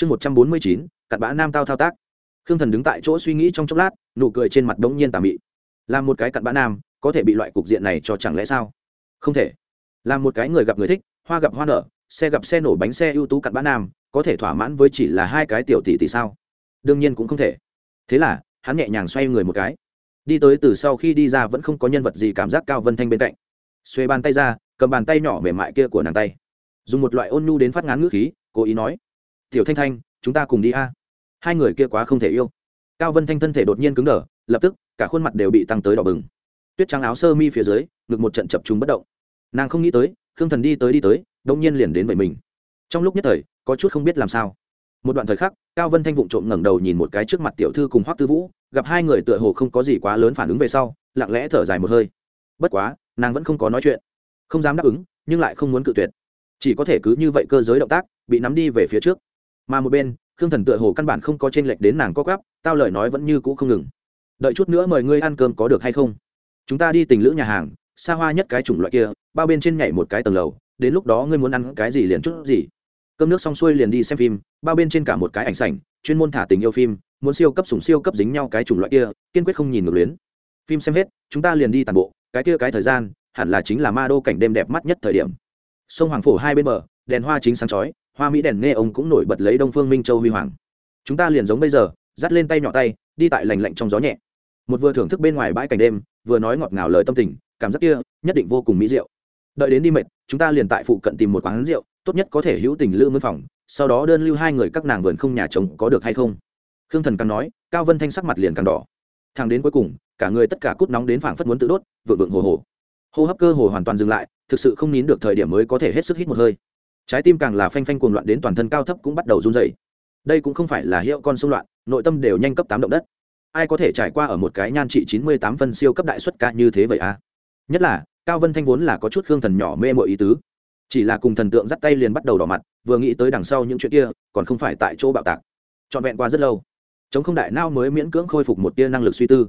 chương một trăm bốn mươi chín, cặn bã nam tao thao tác. Khương thần đứng tại chỗ suy nghĩ trong chốc lát, nụ cười trên mặt đống nhiên tà mị. Làm một cái cặn bã nam, có thể bị loại cục diện này cho chẳng lẽ sao? Không thể. Làm một cái người gặp người thích, hoa gặp hoa nở, xe gặp xe nổ bánh xe ưu tú cặn bã nam, có thể thỏa mãn với chỉ là hai cái tiểu tỷ tỷ sao? Đương nhiên cũng không thể. Thế là, hắn nhẹ nhàng xoay người một cái. Đi tới từ sau khi đi ra vẫn không có nhân vật gì cảm giác cao vân thanh bên cạnh. Xuê bàn tay ra, cầm bàn tay nhỏ mềm mại kia của nàng tay. Dùng một loại ôn nhu đến phát ngán ngữ khí, cố ý nói tiểu thanh thanh, chúng ta cùng đi a. Hai người kia quá không thể yêu. Cao vân thanh thân thể đột nhiên cứng đờ, lập tức, cả khuôn mặt đều bị tăng tới đỏ bừng. Tuyết trắng áo sơ mi phía dưới, ngực một trận chập trùng bất động. Nàng không nghĩ tới, khương thần đi tới đi tới đông nhiên liền đến vậy mình. Trong lúc nhất thời, có chút không biết làm sao. Một đoạn thời khắc, cao vân thanh vụng trộm ngẩng đầu nhìn một cái trước mặt tiểu thư cùng hoắc tư vũ, gặp hai người tựa hồ không có gì quá lớn phản ứng về sau, lặng lẽ thở dài một hơi. Bất quá, nàng vẫn không có nói chuyện. Không dám đáp ứng, nhưng lại không muốn cự tuyệt. Chỉ có thể cứ như vậy cơ giới động tác, bị nắm đi về phía trước mà một bên, khương thần tựa hồ căn bản không có t r ê n lệch đến nàng có gắp tao lời nói vẫn như cũ không ngừng. Đợi chút nữa mời ngươi ăn cơm có được hay không? Chúng ta đi tình lữ nhà hàng, xa hoa nhất cái chủng loại kia, bao bên trên nhảy một cái tầng lầu, đến lúc đó ngươi muốn ăn cái gì liền chút gì. Cơm nước xong xuôi liền đi xem phim, bao bên trên cả một cái ảnh sảnh, chuyên môn thả tình yêu phim, muốn siêu cấp sủng siêu cấp dính nhau cái chủng loại kia, kiên quyết không nhìn ngược luyến. Phim xem hết, chúng ta liền đi tàn bộ, cái kia cái thời gian, hẳn là chính là ma đô cảnh đêm đẹp mắt nhất thời điểm. Sông hoàng phổ hai bên bờ, đèn hoa chính sáng chói hoa mỹ đèn nghe ông cũng nổi bật lấy đông phương minh châu huy hoàng chúng ta liền giống bây giờ dắt lên tay nhỏ tay đi tại lành lạnh trong gió nhẹ một vừa thưởng thức bên ngoài bãi cảnh đêm vừa nói ngọt ngào lời tâm tình cảm giác kia nhất định vô cùng mỹ diệu đợi đến đi mệt chúng ta liền tại phụ cận tìm một quán rượu tốt nhất có thể hữu tình lưu mân phòng sau đó đơn lưu hai người các nàng vườn không nhà chồng có được hay không khương thần càng nói cao vân thanh sắc mặt liền càng đỏ thang đến cuối cùng cả người tất cả cút nóng đến phảng phất muốn tự đốt vượng vượng hồ hồ hô hấp cơ hồ hoàn toàn dừng lại thực sự không nín được thời điểm mới có thể hết sức hít một hơi trái tim càng là phanh phanh cuồng loạn đến toàn thân cao thấp cũng bắt đầu run dày đây cũng không phải là hiệu con xung loạn, nội tâm đều nhanh cấp tám động đất. Ai có thể trải qua ở một cái nhan trị chín mươi tám phân siêu cấp đại xuất ca như thế vậy à? Nhất là, cao vân thanh vốn là có chút khương thần nhỏ mê mội ý tứ. Chỉ là cùng thần tượng dắt tay liền bắt đầu đỏ mặt, vừa nghĩ tới đằng sau những chuyện kia, còn không phải tại chỗ bạo tạc. Trọn vẹn qua rất lâu, chống không đại nao mới miễn cưỡng khôi phục một tia năng lực suy tư.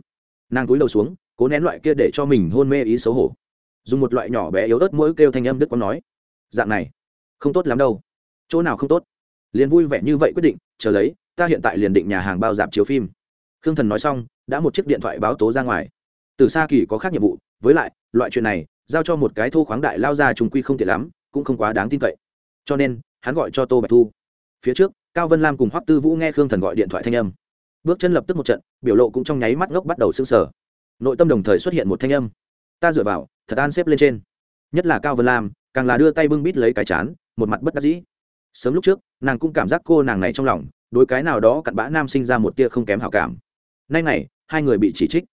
Nàng cúi đầu xuống, cố nén loại kia để cho mình hôn mê ý xấu hổ. Dùng một loại nhỏ bé yếu ớt mỗi kêu thanh âm đức có nói, dạng này không tốt lắm đâu. Chỗ nào không tốt? Liền vui vẻ như vậy quyết định, chờ lấy, ta hiện tại liền định nhà hàng bao dạp chiếu phim. Khương thần nói xong, đã một chiếc điện thoại báo tố ra ngoài. Từ xa kỳ có khác nhiệm vụ, với lại, loại chuyện này, giao cho một cái thô khoáng đại lao ra trùng quy không tiện lắm, cũng không quá đáng tin cậy. Cho nên, hắn gọi cho tô bạch thu. Phía trước, cao vân lam cùng hoắc tư vũ nghe khương thần gọi điện thoại thanh âm. Bước chân lập tức một trận, biểu lộ cũng trong nháy mắt ngốc bắt đầu s ư n g sở nội tâm đồng thời xuất hiện một thanh âm. Ta dựa vào, thật an xếp lên trên. Nhất là cao vân lam càng là đưa tay bưng bít lấy cái chán, một mặt bất đắc dĩ. Sớm lúc trước, nàng cũng cảm giác cô nàng này trong lòng, đối cái nào đó cặn bã nam sinh ra một tia không kém hảo cảm. Nay này hai người bị chỉ trích.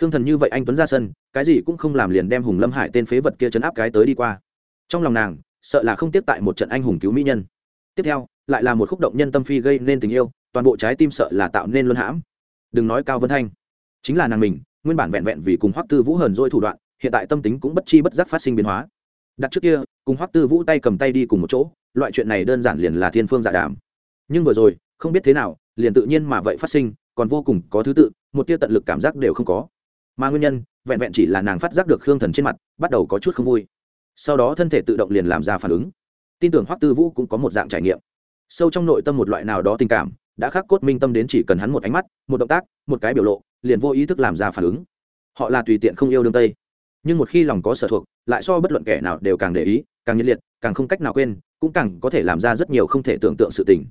Khương thần như vậy anh tuấn ra sân, cái gì cũng không làm liền đem hùng lâm hải tên phế vật kia chấn áp cái tới đi qua. Trong lòng nàng, sợ là không tiếp tại một trận anh hùng cứu mỹ nhân. Tiếp theo, lại là một khúc động nhân tâm phi gây nên tình yêu, toàn bộ trái tim sợ là tạo nên luân hãm. Đừng nói cao vân thanh, chính là nàng mình, nguyên bản vẹn vẹn vì cùng hoắc tư vũ hờn dỗi thủ đoạn, hiện tại tâm tính cũng bất chi bất giác phát sinh biến hóa. Đặt trước kia cùng hoắc tư vũ tay cầm tay đi cùng một chỗ, loại chuyện này đơn giản liền là thiên phương dạ đàm. Nhưng vừa rồi, không biết thế nào, liền tự nhiên mà vậy phát sinh, còn vô cùng có thứ tự, một tia tận lực cảm giác đều không có. Mà nguyên nhân, vẹn vẹn chỉ là nàng phát giác được khương thần trên mặt, bắt đầu có chút không vui. Sau đó thân thể tự động liền làm ra phản ứng. Tin tưởng hoắc tư vũ cũng có một dạng trải nghiệm. Sâu trong nội tâm một loại nào đó tình cảm, đã khắc cốt minh tâm đến chỉ cần hắn một ánh mắt, một động tác, một cái biểu lộ, liền vô ý thức làm ra phản ứng. Họ là tùy tiện không yêu đương tây. Nhưng một khi lòng có sở thuộc, lại so bất luận kẻ nào đều càng để ý càng nhiệt liệt, càng không cách nào quên, cũng càng có thể làm ra rất nhiều không thể tưởng tượng sự tình.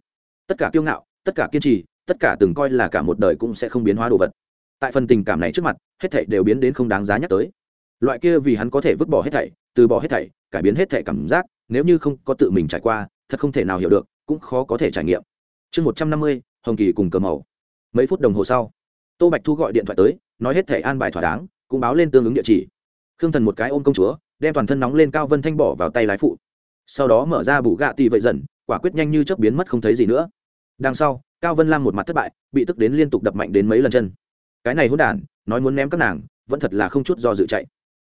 Tất cả kiêu ngạo, tất cả kiên trì, tất cả từng coi là cả một đời cũng sẽ không biến hóa đồ vật. Tại phần tình cảm này trước mặt, hết thảy đều biến đến không đáng giá nhắc tới. Loại kia vì hắn có thể vứt bỏ hết thảy, từ bỏ hết thảy, cải biến hết thảy cảm giác, nếu như không có tự mình trải qua, thật không thể nào hiểu được, cũng khó có thể trải nghiệm. Chương một trăm năm mươi, hồng kỳ cùng cờ màu. Mấy phút đồng hồ sau, tô bạch thu gọi điện thoại tới, nói hết thẻ an bài thỏa đáng, cũng báo lên tương ứng địa chỉ. Khương thần một cái ôm công chúa đem toàn thân nóng lên cao vân thanh bỏ vào tay lái phụ. Sau đó mở ra bù gạ tì vậy dần, quả quyết nhanh như chớp biến mất không thấy gì nữa. Đằng sau, cao vân lam một mặt thất bại, bị tức đến liên tục đập mạnh đến mấy lần chân. Cái này hôn đản, nói muốn ném các nàng, vẫn thật là không chút do dự chạy.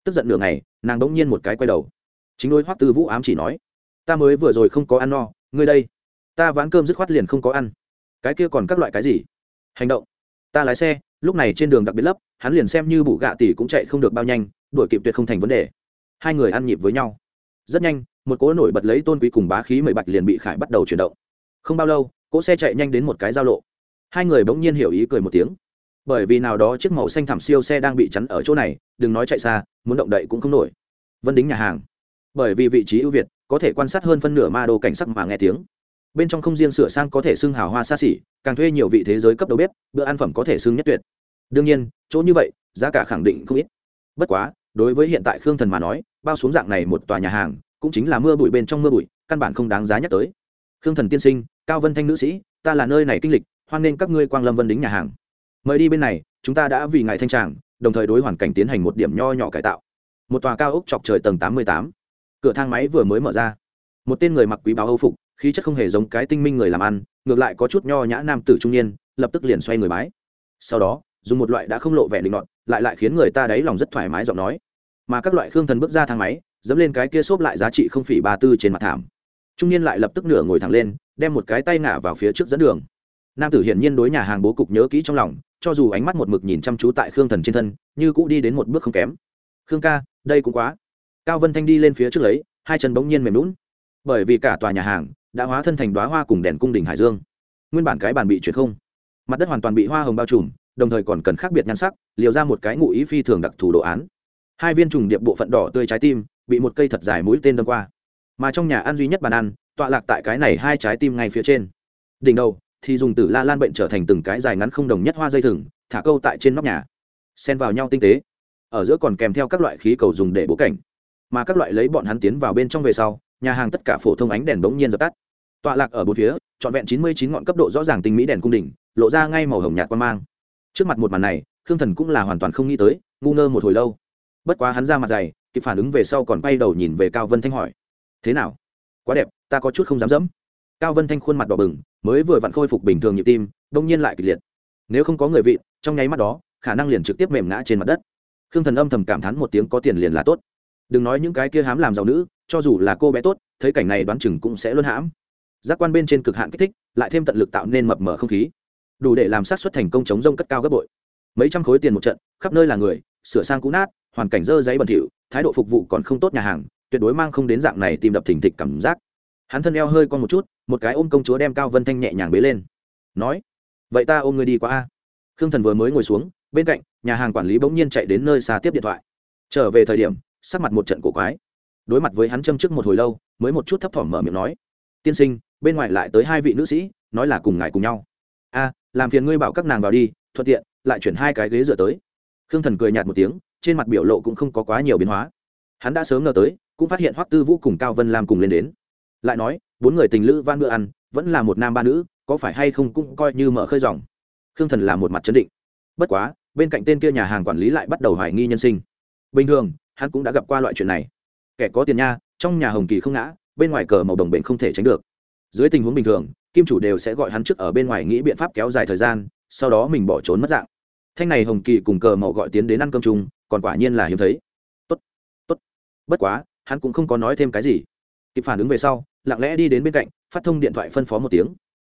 Tức giận nửa ngày, nàng đống nhiên một cái quay đầu. Chính đôi hoắc tư vũ ám chỉ nói, ta mới vừa rồi không có ăn no, ngươi đây, ta ván cơm dứt khoát liền không có ăn. Cái kia còn các loại cái gì? Hành động. Ta lái xe, lúc này trên đường đặc biệt lấp, hắn liền xem như bụ gạ tỷ cũng chạy không được bao nhanh, đuổi kịp tuyệt không thành vấn đề hai người ăn nhịp với nhau. Rất nhanh, một cỗ nổi bật lấy tôn quý cùng bá khí mười bạch liền bị khải bắt đầu chuyển động. Không bao lâu, cỗ xe chạy nhanh đến một cái giao lộ. Hai người bỗng nhiên hiểu ý cười một tiếng. Bởi vì nào đó chiếc màu xanh thảm siêu xe đang bị chắn ở chỗ này, đừng nói chạy xa, muốn động đậy cũng không nổi. Vân đính nhà hàng. Bởi vì vị trí ưu việt, có thể quan sát hơn phân nửa ma đô cảnh sắc mà nghe tiếng. Bên trong không riêng sửa sang có thể xưng hào hoa xa xỉ, càng thuê nhiều vị thế giới cấp đầu bếp, bữa ăn phẩm có thể xưng nhất tuyệt. Đương nhiên, chỗ như vậy, giá cả khẳng định không ít. Bất quá đối với hiện tại khương thần mà nói, bao xuống dạng này một tòa nhà hàng, cũng chính là mưa bụi bên trong mưa bụi, căn bản không đáng giá nhắc tới. Khương thần tiên sinh, cao vân thanh nữ sĩ, ta là nơi này kinh lịch, hoan nghênh các ngươi quang lâm vân đính nhà hàng. Mời đi bên này, chúng ta đã vì ngài thanh tràng, đồng thời đối hoàn cảnh tiến hành một điểm nho nhỏ cải tạo. Một tòa cao ốc chọc trời tầng tám mươi tám. Cửa thang máy vừa mới mở ra. Một tên người mặc quý báo âu phục, khí chất không hề giống cái tinh minh người làm ăn, ngược lại có chút nho nhã nam tử trung niên, lập tức liền xoay người mái sau đó, dùng một loại đã không lộ vẻ định đoạn lại lại khiến người ta đáy lòng rất thoải mái giọng nói mà các loại khương thần bước ra thang máy, dẫm lên cái kia xốp lại giá trị không phỉ ba tư trên mặt thảm. Trung niên lại lập tức nửa ngồi thẳng lên, đem một cái tay ngả vào phía trước dẫn đường. Nam tử hiển nhiên đối nhà hàng bố cục nhớ kỹ trong lòng, cho dù ánh mắt một mực nhìn chăm chú tại khương thần trên thân, như cũ đi đến một bước không kém. Khương ca, đây cũng quá. Cao vân thanh đi lên phía trước lấy, hai chân bỗng nhiên mềm lún bởi vì cả tòa nhà hàng đã hóa thân thành đoá hoa cùng đèn cung đình hải dương. Nguyên bản cái bàn bị chuyển không, mặt đất hoàn toàn bị hoa hồng bao trùm, đồng thời còn cần khác biệt nhan sắc, liều ra một cái ngụ ý phi thường đặc thù đồ án hai viên trùng điệp bộ phận đỏ tươi trái tim bị một cây thật dài mũi tên đâm qua. Mà trong nhà ăn duy nhất bàn ăn, tọa lạc tại cái này hai trái tim ngay phía trên. Đỉnh đầu thì dùng từ la lan bệnh trở thành từng cái dài ngắn không đồng nhất hoa dây thừng, thả câu tại trên nóc nhà. Xen vào nhau tinh tế. Ở giữa còn kèm theo các loại khí cầu dùng để bố cảnh. Mà các loại lấy bọn hắn tiến vào bên trong về sau, nhà hàng tất cả phổ thông ánh đèn bỗng nhiên dập tắt. Tọa lạc ở bốn phía, trọn vẹn chín mươi chín ngọn cấp độ rõ ràng tinh mỹ đèn cung đỉnh, lộ ra ngay màu hồng nhạt quan mang. Trước mặt một màn này, khương thần cũng là hoàn toàn không nghĩ tới, ngu ngơ một hồi lâu bất quá hắn ra mặt dày, kịp phản ứng về sau còn bay đầu nhìn về cao vân thanh hỏi. Thế nào? Quá đẹp, ta có chút không dám dẫm. Cao vân thanh khuôn mặt đỏ bừng, mới vừa vặn khôi phục bình thường nhịp tim, đông nhiên lại kịch liệt. Nếu không có người vị, trong nháy mắt đó, khả năng liền trực tiếp mềm ngã trên mặt đất. Khương thần âm thầm cảm thán một tiếng có tiền liền là tốt. Đừng nói những cái kia hám làm giàu nữ, cho dù là cô bé tốt, thấy cảnh này đoán chừng cũng sẽ luôn hãm. Giác quan bên trên cực hạn kích thích, lại thêm tận lực tạo nên mập mờ không khí. Đủ để làm sát xuất thành công chống rông cất cao gấp bội. Mấy trăm khối tiền một trận, khắp nơi là người, sửa sang cũ nát hoàn cảnh dơ giấy bẩn thỉu, thái độ phục vụ còn không tốt nhà hàng, tuyệt đối mang không đến dạng này tìm đập thình thịch cảm giác. Hắn thân eo hơi con một chút, một cái ôm công chúa đem cao vân thanh nhẹ nhàng bế lên. Nói, vậy ta ôm người đi qua a. Khương thần vừa mới ngồi xuống, bên cạnh, nhà hàng quản lý bỗng nhiên chạy đến nơi xa tiếp điện thoại. Trở về thời điểm, sắc mặt một trận cổ quái. Đối mặt với hắn châm trước một hồi lâu, mới một chút thấp thỏm mở miệng nói, tiên sinh, bên ngoài lại tới hai vị nữ sĩ, nói là cùng ngài cùng nhau. A, làm phiền ngươi bảo các nàng vào đi, thuận tiện, lại chuyển hai cái ghế dựa tới. Khương thần cười nhạt một tiếng trên mặt biểu lộ cũng không có quá nhiều biến hóa. Hắn đã sớm ngờ tới, cũng phát hiện hoắc tư vũ cùng cao vân lam cùng lên đến. Lại nói, bốn người tình lữ van bữa ăn, vẫn là một nam ba nữ, có phải hay không cũng coi như mở khơi dòng. Khương thần là một mặt chấn định. Bất quá, bên cạnh tên kia nhà hàng quản lý lại bắt đầu hoài nghi nhân sinh. Bình thường, hắn cũng đã gặp qua loại chuyện này. Kẻ có tiền nha, trong nhà hồng kỳ không ngã, bên ngoài cờ màu đồng bệnh không thể tránh được. Dưới tình huống bình thường, kim chủ đều sẽ gọi hắn trước ở bên ngoài nghĩ biện pháp kéo dài thời gian, sau đó mình bỏ trốn mất dạng. Thanh này hồng kỳ cùng cờ màu gọi tiến đến ăn cơm chung còn quả nhiên là hiếm thấy. Tốt tốt. Bất quá, hắn cũng không có nói thêm cái gì. Kịp phản ứng về sau, lặng lẽ đi đến bên cạnh, phát thông điện thoại phân phó một tiếng.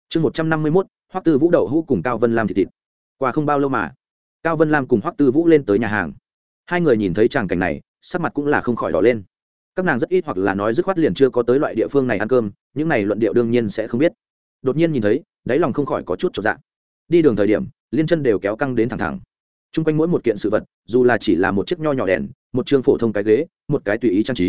Chương một trăm năm mươi mốt, hoắc tư vũ đậu hũ cùng cao vân lam thịt thịt. Qua không bao lâu mà, cao vân lam cùng hoắc tư vũ lên tới nhà hàng. Hai người nhìn thấy tràng cảnh này, sắc mặt cũng là không khỏi đỏ lên. Các nàng rất ít hoặc là nói dứt khoát liền chưa có tới loại địa phương này ăn cơm, những này luận điệu đương nhiên sẽ không biết. Đột nhiên nhìn thấy, đáy lòng không khỏi có chút trọn dạng đi đường thời điểm, liên chân đều kéo căng đến thẳng thẳng t r u n g quanh mỗi một kiện sự vật, dù là chỉ là một chiếc nho nhỏ đèn, một chương phổ thông cái ghế, một cái tùy ý trang trí,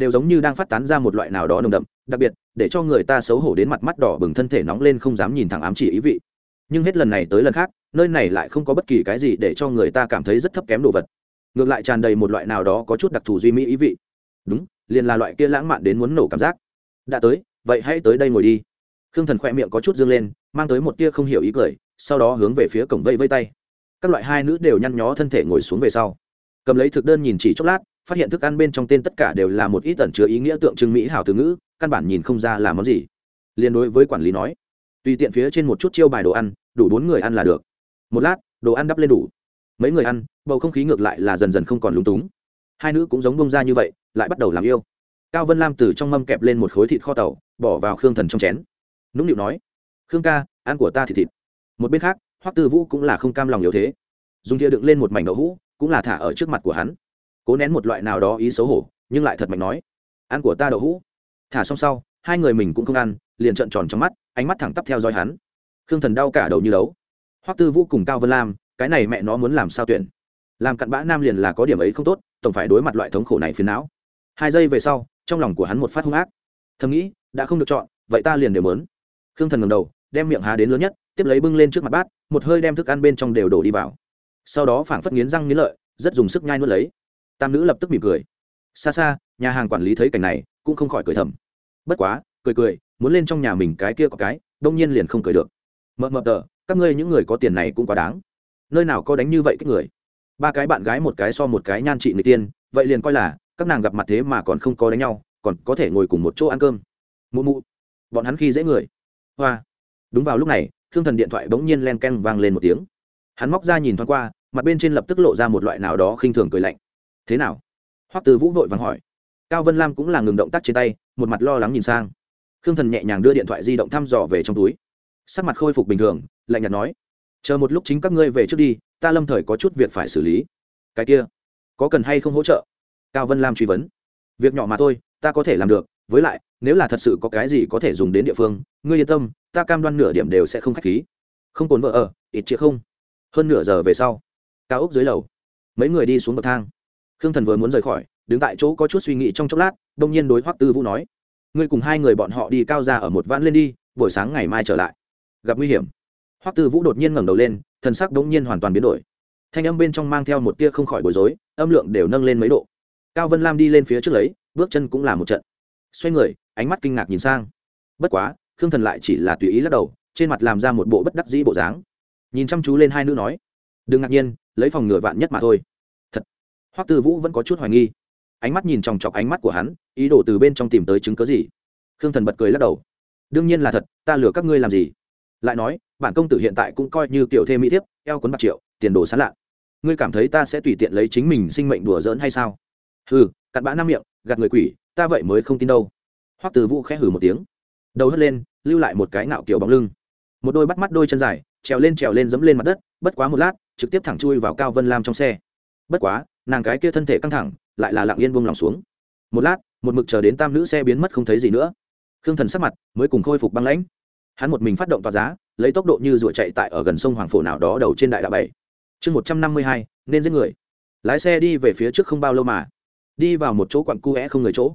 đều giống như đang phát tán ra một loại nào đó nồng đậm, đặc biệt, để cho người ta xấu hổ đến mặt mắt đỏ bừng thân thể nóng lên không dám nhìn thẳng ám chỉ ý vị. Nhưng hết lần này tới lần khác, nơi này lại không có bất kỳ cái gì để cho người ta cảm thấy rất thấp kém đồ vật. Ngược lại tràn đầy một loại nào đó có chút đặc thù duy mỹ ý vị. Đúng, liền là loại kia lãng mạn đến muốn nổ cảm giác. Đã tới, vậy hãy tới đây ngồi đi. Khương thần khoe miệng có chút dương lên, mang tới một tia không hiểu ý cười, sau đó hướng về phía cổng vây vây tay các loại hai nữ đều nhăn nhó thân thể ngồi xuống về sau. Cầm lấy thực đơn nhìn chỉ chốc lát, phát hiện thức ăn bên trong tên tất cả đều là một ít tẩn chứa ý nghĩa tượng trưng mỹ hảo từ ngữ, căn bản nhìn không ra là món gì. Liên đối với quản lý nói, tùy tiện phía trên một chút chiêu bài đồ ăn, đủ bốn người ăn là được. Một lát, đồ ăn đắp lên đủ. Mấy người ăn, bầu không khí ngược lại là dần dần không còn lúng túng. Hai nữ cũng giống bông ra như vậy, lại bắt đầu làm yêu. Cao vân lam từ trong mâm kẹp lên một khối thịt kho tàu, bỏ vào khương thần trong chén. Nũng nịu nói, khương ca, ăn của ta thịt thịt. Một bên khác hoắc tư vũ cũng là không cam lòng yếu thế. Dùng thìa đựng lên một mảnh đậu hũ, cũng là thả ở trước mặt của hắn. Cố nén một loại nào đó ý xấu hổ, nhưng lại thật mạnh nói, ăn của ta đậu hũ. Thả xong sau, hai người mình cũng không ăn, liền trợn tròn trong mắt, ánh mắt thẳng tắp theo dõi hắn. Khương thần đau cả đầu như đấu. Hoắc tư vũ cùng cao vân lam, cái này mẹ nó muốn làm sao tuyển? Làm cặn bã nam liền là có điểm ấy không tốt, tổng phải đối mặt loại thống khổ này phiền não. Hai giây về sau, trong lòng của hắn một phát hung ác. Thầm nghĩ, đã không được chọn, vậy ta liền đều mớn khương thần ngầm đầu, đem miệng há đến lớn nhất, tiếp lấy bưng lên trước mặt bát một hơi đem thức ăn bên trong đều đổ đi vào. Sau đó phảng phất nghiến răng nghiến lợi, rất dùng sức nhai nuốt lấy. Tam nữ lập tức mỉm cười. Xa xa, nhà hàng quản lý thấy cảnh này, cũng không khỏi cười thầm. Bất quá, cười cười, muốn lên trong nhà mình cái kia có cái, đông nhiên liền không cười được. Mợ mợ tờ, các ngươi những người có tiền này cũng quá đáng. Nơi nào có đánh như vậy cái người? Ba cái bạn gái một cái so một cái nhan trị người tiên, vậy liền coi là, các nàng gặp mặt thế mà còn không có đánh nhau, còn có thể ngồi cùng một chỗ ăn cơm. Mụ mụ, bọn hắn khi dễ người. Hoa. Đúng vào lúc này thương thần điện thoại bỗng nhiên len ken vang lên một tiếng. Hắn móc ra nhìn thoáng qua, mặt bên trên lập tức lộ ra một loại nào đó khinh thường cười lạnh. Thế nào? Hoắc từ vũ vội vàng hỏi. Cao vân lam cũng là ngừng động tác trên tay, một mặt lo lắng nhìn sang. Khương thần nhẹ nhàng đưa điện thoại di động thăm dò về trong túi. Sắc mặt khôi phục bình thường, lạnh nhạt nói. Chờ một lúc chính các ngươi về trước đi, ta lâm thời có chút việc phải xử lý. Cái kia, có cần hay không hỗ trợ? Cao vân lam truy vấn. Việc nhỏ mà thôi, ta có thể làm được với lại, nếu là thật sự có cái gì có thể dùng đến địa phương, ngươi yên tâm, ta cam đoan nửa điểm đều sẽ không k h á c h khí. Không cồn vợ ở, ít chĩa không. Hơn nửa giờ về sau, cao ốc dưới lầu, mấy người đi xuống bậc thang. Khương thần vừa muốn rời khỏi, đứng tại chỗ có chút suy nghĩ trong chốc lát, đông nhiên đối hoắc tư vũ nói, ngươi cùng hai người bọn họ đi cao ra ở một vãn lên đi, buổi sáng ngày mai trở lại. Gặp nguy hiểm, hoắc tư vũ đột nhiên ngẩng đầu lên, thần sắc đông nhiên hoàn toàn biến đổi. Thanh âm bên trong mang theo một tia không khỏi bối rối, âm lượng đều nâng lên mấy độ. Cao vân lam đi lên phía trước lấy, bước chân cũng là một trận xoay người, ánh mắt kinh ngạc nhìn sang. Bất quá, khương thần lại chỉ là tùy ý lắc đầu, trên mặt làm ra một bộ bất đắc dĩ bộ dáng. Nhìn chăm chú lên hai nữ nói, đừng ngạc nhiên, lấy phòng ngừa vạn nhất mà thôi. Thật. Hoắc tư vũ vẫn có chút hoài nghi. Ánh mắt nhìn chòng chọc ánh mắt của hắn, ý đồ từ bên trong tìm tới chứng cớ gì? Khương thần bật cười lắc đầu. Đương nhiên là thật, ta lừa các ngươi làm gì? Lại nói, bản công tử hiện tại cũng coi như kiểu thêm mỹ thiếp, eo quấn bạc triệu, tiền đồ sán lạ. Ngươi cảm thấy ta sẽ tùy tiện lấy chính mình sinh mệnh đùa giỡn hay sao? Ừ cặn bã nam miệng, gạt người quỷ ta vậy mới không tin đâu. Hoắc từ vũ khẽ hừ một tiếng. Đầu hất lên, lưu lại một cái nạo kiểu bóng lưng. Một đôi bắt mắt đôi chân dài, trèo lên trèo lên dẫm lên mặt đất, bất quá một lát, trực tiếp thẳng chui vào cao vân lam trong xe. Bất quá, nàng cái kia thân thể căng thẳng, lại là lặng yên buông lòng xuống. Một lát, một mực chờ đến tam nữ xe biến mất không thấy gì nữa. Khương thần sắc mặt mới cùng khôi phục băng lãnh. Hắn một mình phát động tòa giá, lấy tốc độ như rủa chạy tại ở gần sông hoàng phổ nào đó đầu trên đại đạo bảy. Chương một trăm năm mươi hai, nên giết người. Lái xe đi về phía trước không bao lâu mà. Đi vào một chỗ quặng cu é không người chỗ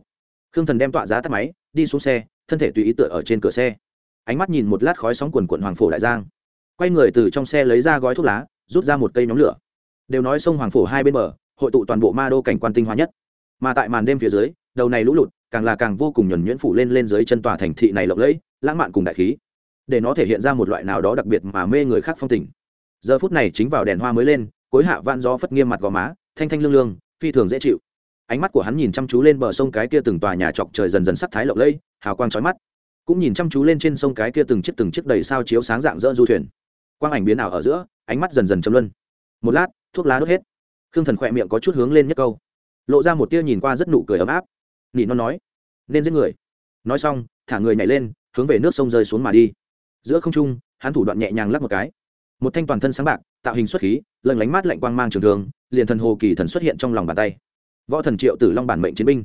khương thần đem tọa giá tắt máy, đi xuống xe, thân thể tùy ý tựa ở trên cửa xe. Ánh mắt nhìn một lát khói sóng quần quận hoàng phổ đại giang. Quay người từ trong xe lấy ra gói thuốc lá, rút ra một cây nhóm lửa. Đều nói sông hoàng phổ hai bên bờ, hội tụ toàn bộ ma đô cảnh quan tinh hoa nhất. Mà tại màn đêm phía dưới, đầu này lũ lụt, càng là càng vô cùng nhuẩn nhuyễn phủ lên lên dưới chân tòa thành thị này lộng lẫy, lãng mạn cùng đại khí. Để nó thể hiện ra một loại nào đó đặc biệt mà mê người khác phong tình. Giờ phút này chính vào đèn hoa mới lên cối hạ van gió phất nghiêm mặt gò má, thanh thanh lương lương, phi thường dễ chịu ánh mắt của hắn nhìn chăm chú lên bờ sông cái kia từng tòa nhà chọc trời dần dần sắc thái lộng lẫy, hào quang trói mắt. Cũng nhìn chăm chú lên trên sông cái kia từng chiếc từng chiếc đầy sao chiếu sáng dạng dỡ du thuyền. Quang ảnh biến ảo ở giữa, ánh mắt dần dần châm luân. Một lát, thuốc lá đốt hết. Khương thần khỏe miệng có chút hướng lên nhất câu. Lộ ra một tia nhìn qua rất nụ cười ấm áp. Nỉ nó nói, nên giết người. Nói xong, thả người nhảy lên, hướng về nước sông rơi xuống mà đi. Giữa không trung, hắn thủ đoạn nhẹ nhàng lắc một cái. Một thanh toàn thân sáng bạc, tạo hình xuất khí lần lánh mát lạnh quang mang trường thường liền thần hồ kỳ thần xuất hiện trong lòng bàn tay võ thần triệu tử long bản mệnh chiến binh,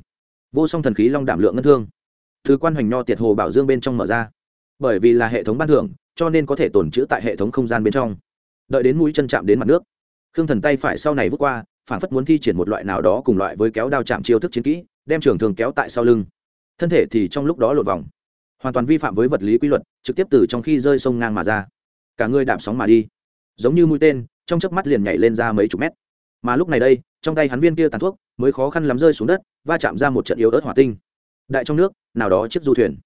vô song thần khí long đảm lượng ngân thương, thứ quan hoành nho tiệt hồ bảo dương bên trong mở ra. Bởi vì là hệ thống ban thưởng, cho nên có thể tồn trữ tại hệ thống không gian bên trong. Đợi đến mũi chân chạm đến mặt nước, khương thần tay phải sau này vút qua, phản phất muốn thi triển một loại nào đó cùng loại với kéo đao chạm chiêu thức chiến kỹ, đem trường thường kéo tại sau lưng. Thân thể thì trong lúc đó lột vòng, hoàn toàn vi phạm với vật lý quy luật, trực tiếp từ trong khi rơi sông ngang mà ra. Cả người đạp sóng mà đi, giống như mũi tên, trong chớp mắt liền nhảy lên ra mấy chục mét. Mà lúc này đây, trong tay hắn viên kia tàn thuốc mới khó khăn lắm rơi xuống đất, va chạm ra một trận yếu ớt hỏa tinh. Đại trong nước, nào đó chiếc du thuyền.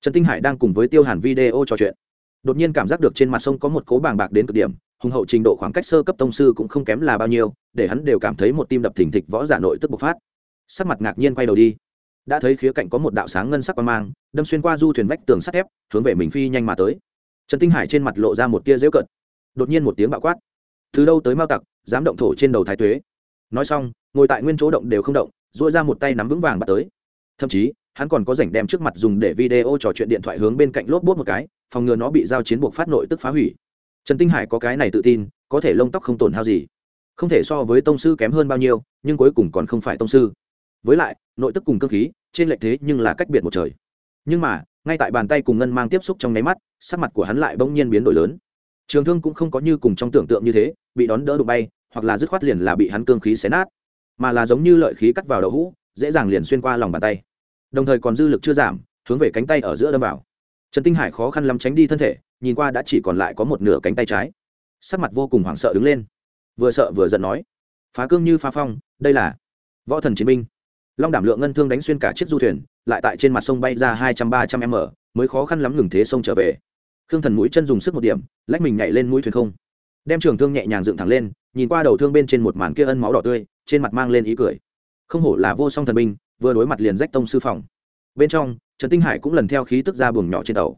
Trần tinh hải đang cùng với tiêu hàn video trò chuyện. Đột nhiên cảm giác được trên mặt sông có một cố bàng bạc đến cực điểm, hùng hậu trình độ khoảng cách sơ cấp tông sư cũng không kém là bao nhiêu, để hắn đều cảm thấy một tim đập thình thịch võ giả nội tức bộc phát. Sắc mặt ngạc nhiên quay đầu đi. Đã thấy khía cạnh có một đạo sáng ngân sắc qua mang, đâm xuyên qua du thuyền vách tường sắt thép, hướng về mình phi nhanh mà tới. Trần tinh hải trên mặt lộ ra một tia dễu cận đột nhiên một tiếng bạo quát. Từ đâu tới mao tặc, dám động thổ trên đầu thái tuế. Nói xong ngồi tại nguyên chỗ động đều không động dội ra một tay nắm vững vàng bắt tới. Thậm chí, hắn còn có rảnh đem trước mặt dùng để video trò chuyện điện thoại hướng bên cạnh lốp bốt một cái, phòng ngừa nó bị giao chiến buộc phát nội tức phá hủy. Trần tinh hải có cái này tự tin, có thể lông tóc không tổn hao gì. Không thể so với tông sư kém hơn bao nhiêu, nhưng cuối cùng còn không phải tông sư. Với lại, nội tức cùng cơ khí, trên lệch thế nhưng là cách biệt một trời. Nhưng mà, ngay tại bàn tay cùng ngân mang tiếp xúc trong nháy mắt, sắc mặt của hắn lại bỗng nhiên biến đổi lớn. Trường thương cũng không có như cùng trong tưởng tượng như thế, bị đón đỡ đụng bay, hoặc là dứt khoát liền là bị hắn cương khí xé nát mà là giống như lợi khí cắt vào đậu hũ, dễ dàng liền xuyên qua lòng bàn tay. Đồng thời còn dư lực chưa giảm, hướng về cánh tay ở giữa đâm vào. Trần tinh hải khó khăn lắm tránh đi thân thể, nhìn qua đã chỉ còn lại có một nửa cánh tay trái. Sắc mặt vô cùng hoảng sợ đứng lên. Vừa sợ vừa giận nói, phá cương như phá phong, đây là võ thần chiến binh. Long đảm lượng ngân thương đánh xuyên cả chiếc du thuyền, lại tại trên mặt sông bay ra hai trăm ba trăm m, mới khó khăn lắm ngừng thế sông trở về. Khương thần mũi chân dùng sức một điểm, lách mình nhảy lên mũi thuyền không. Đem trường thương nhẹ nhàng dựng thẳng lên, nhìn qua đầu thương bên trên một màn kia ân máu đỏ tươi trên mặt mang lên ý cười. Không hổ là vô song thần binh, vừa đối mặt liền rách tông sư phòng. Bên trong, trần tinh hải cũng lần theo khí tức ra buồng nhỏ trên tàu.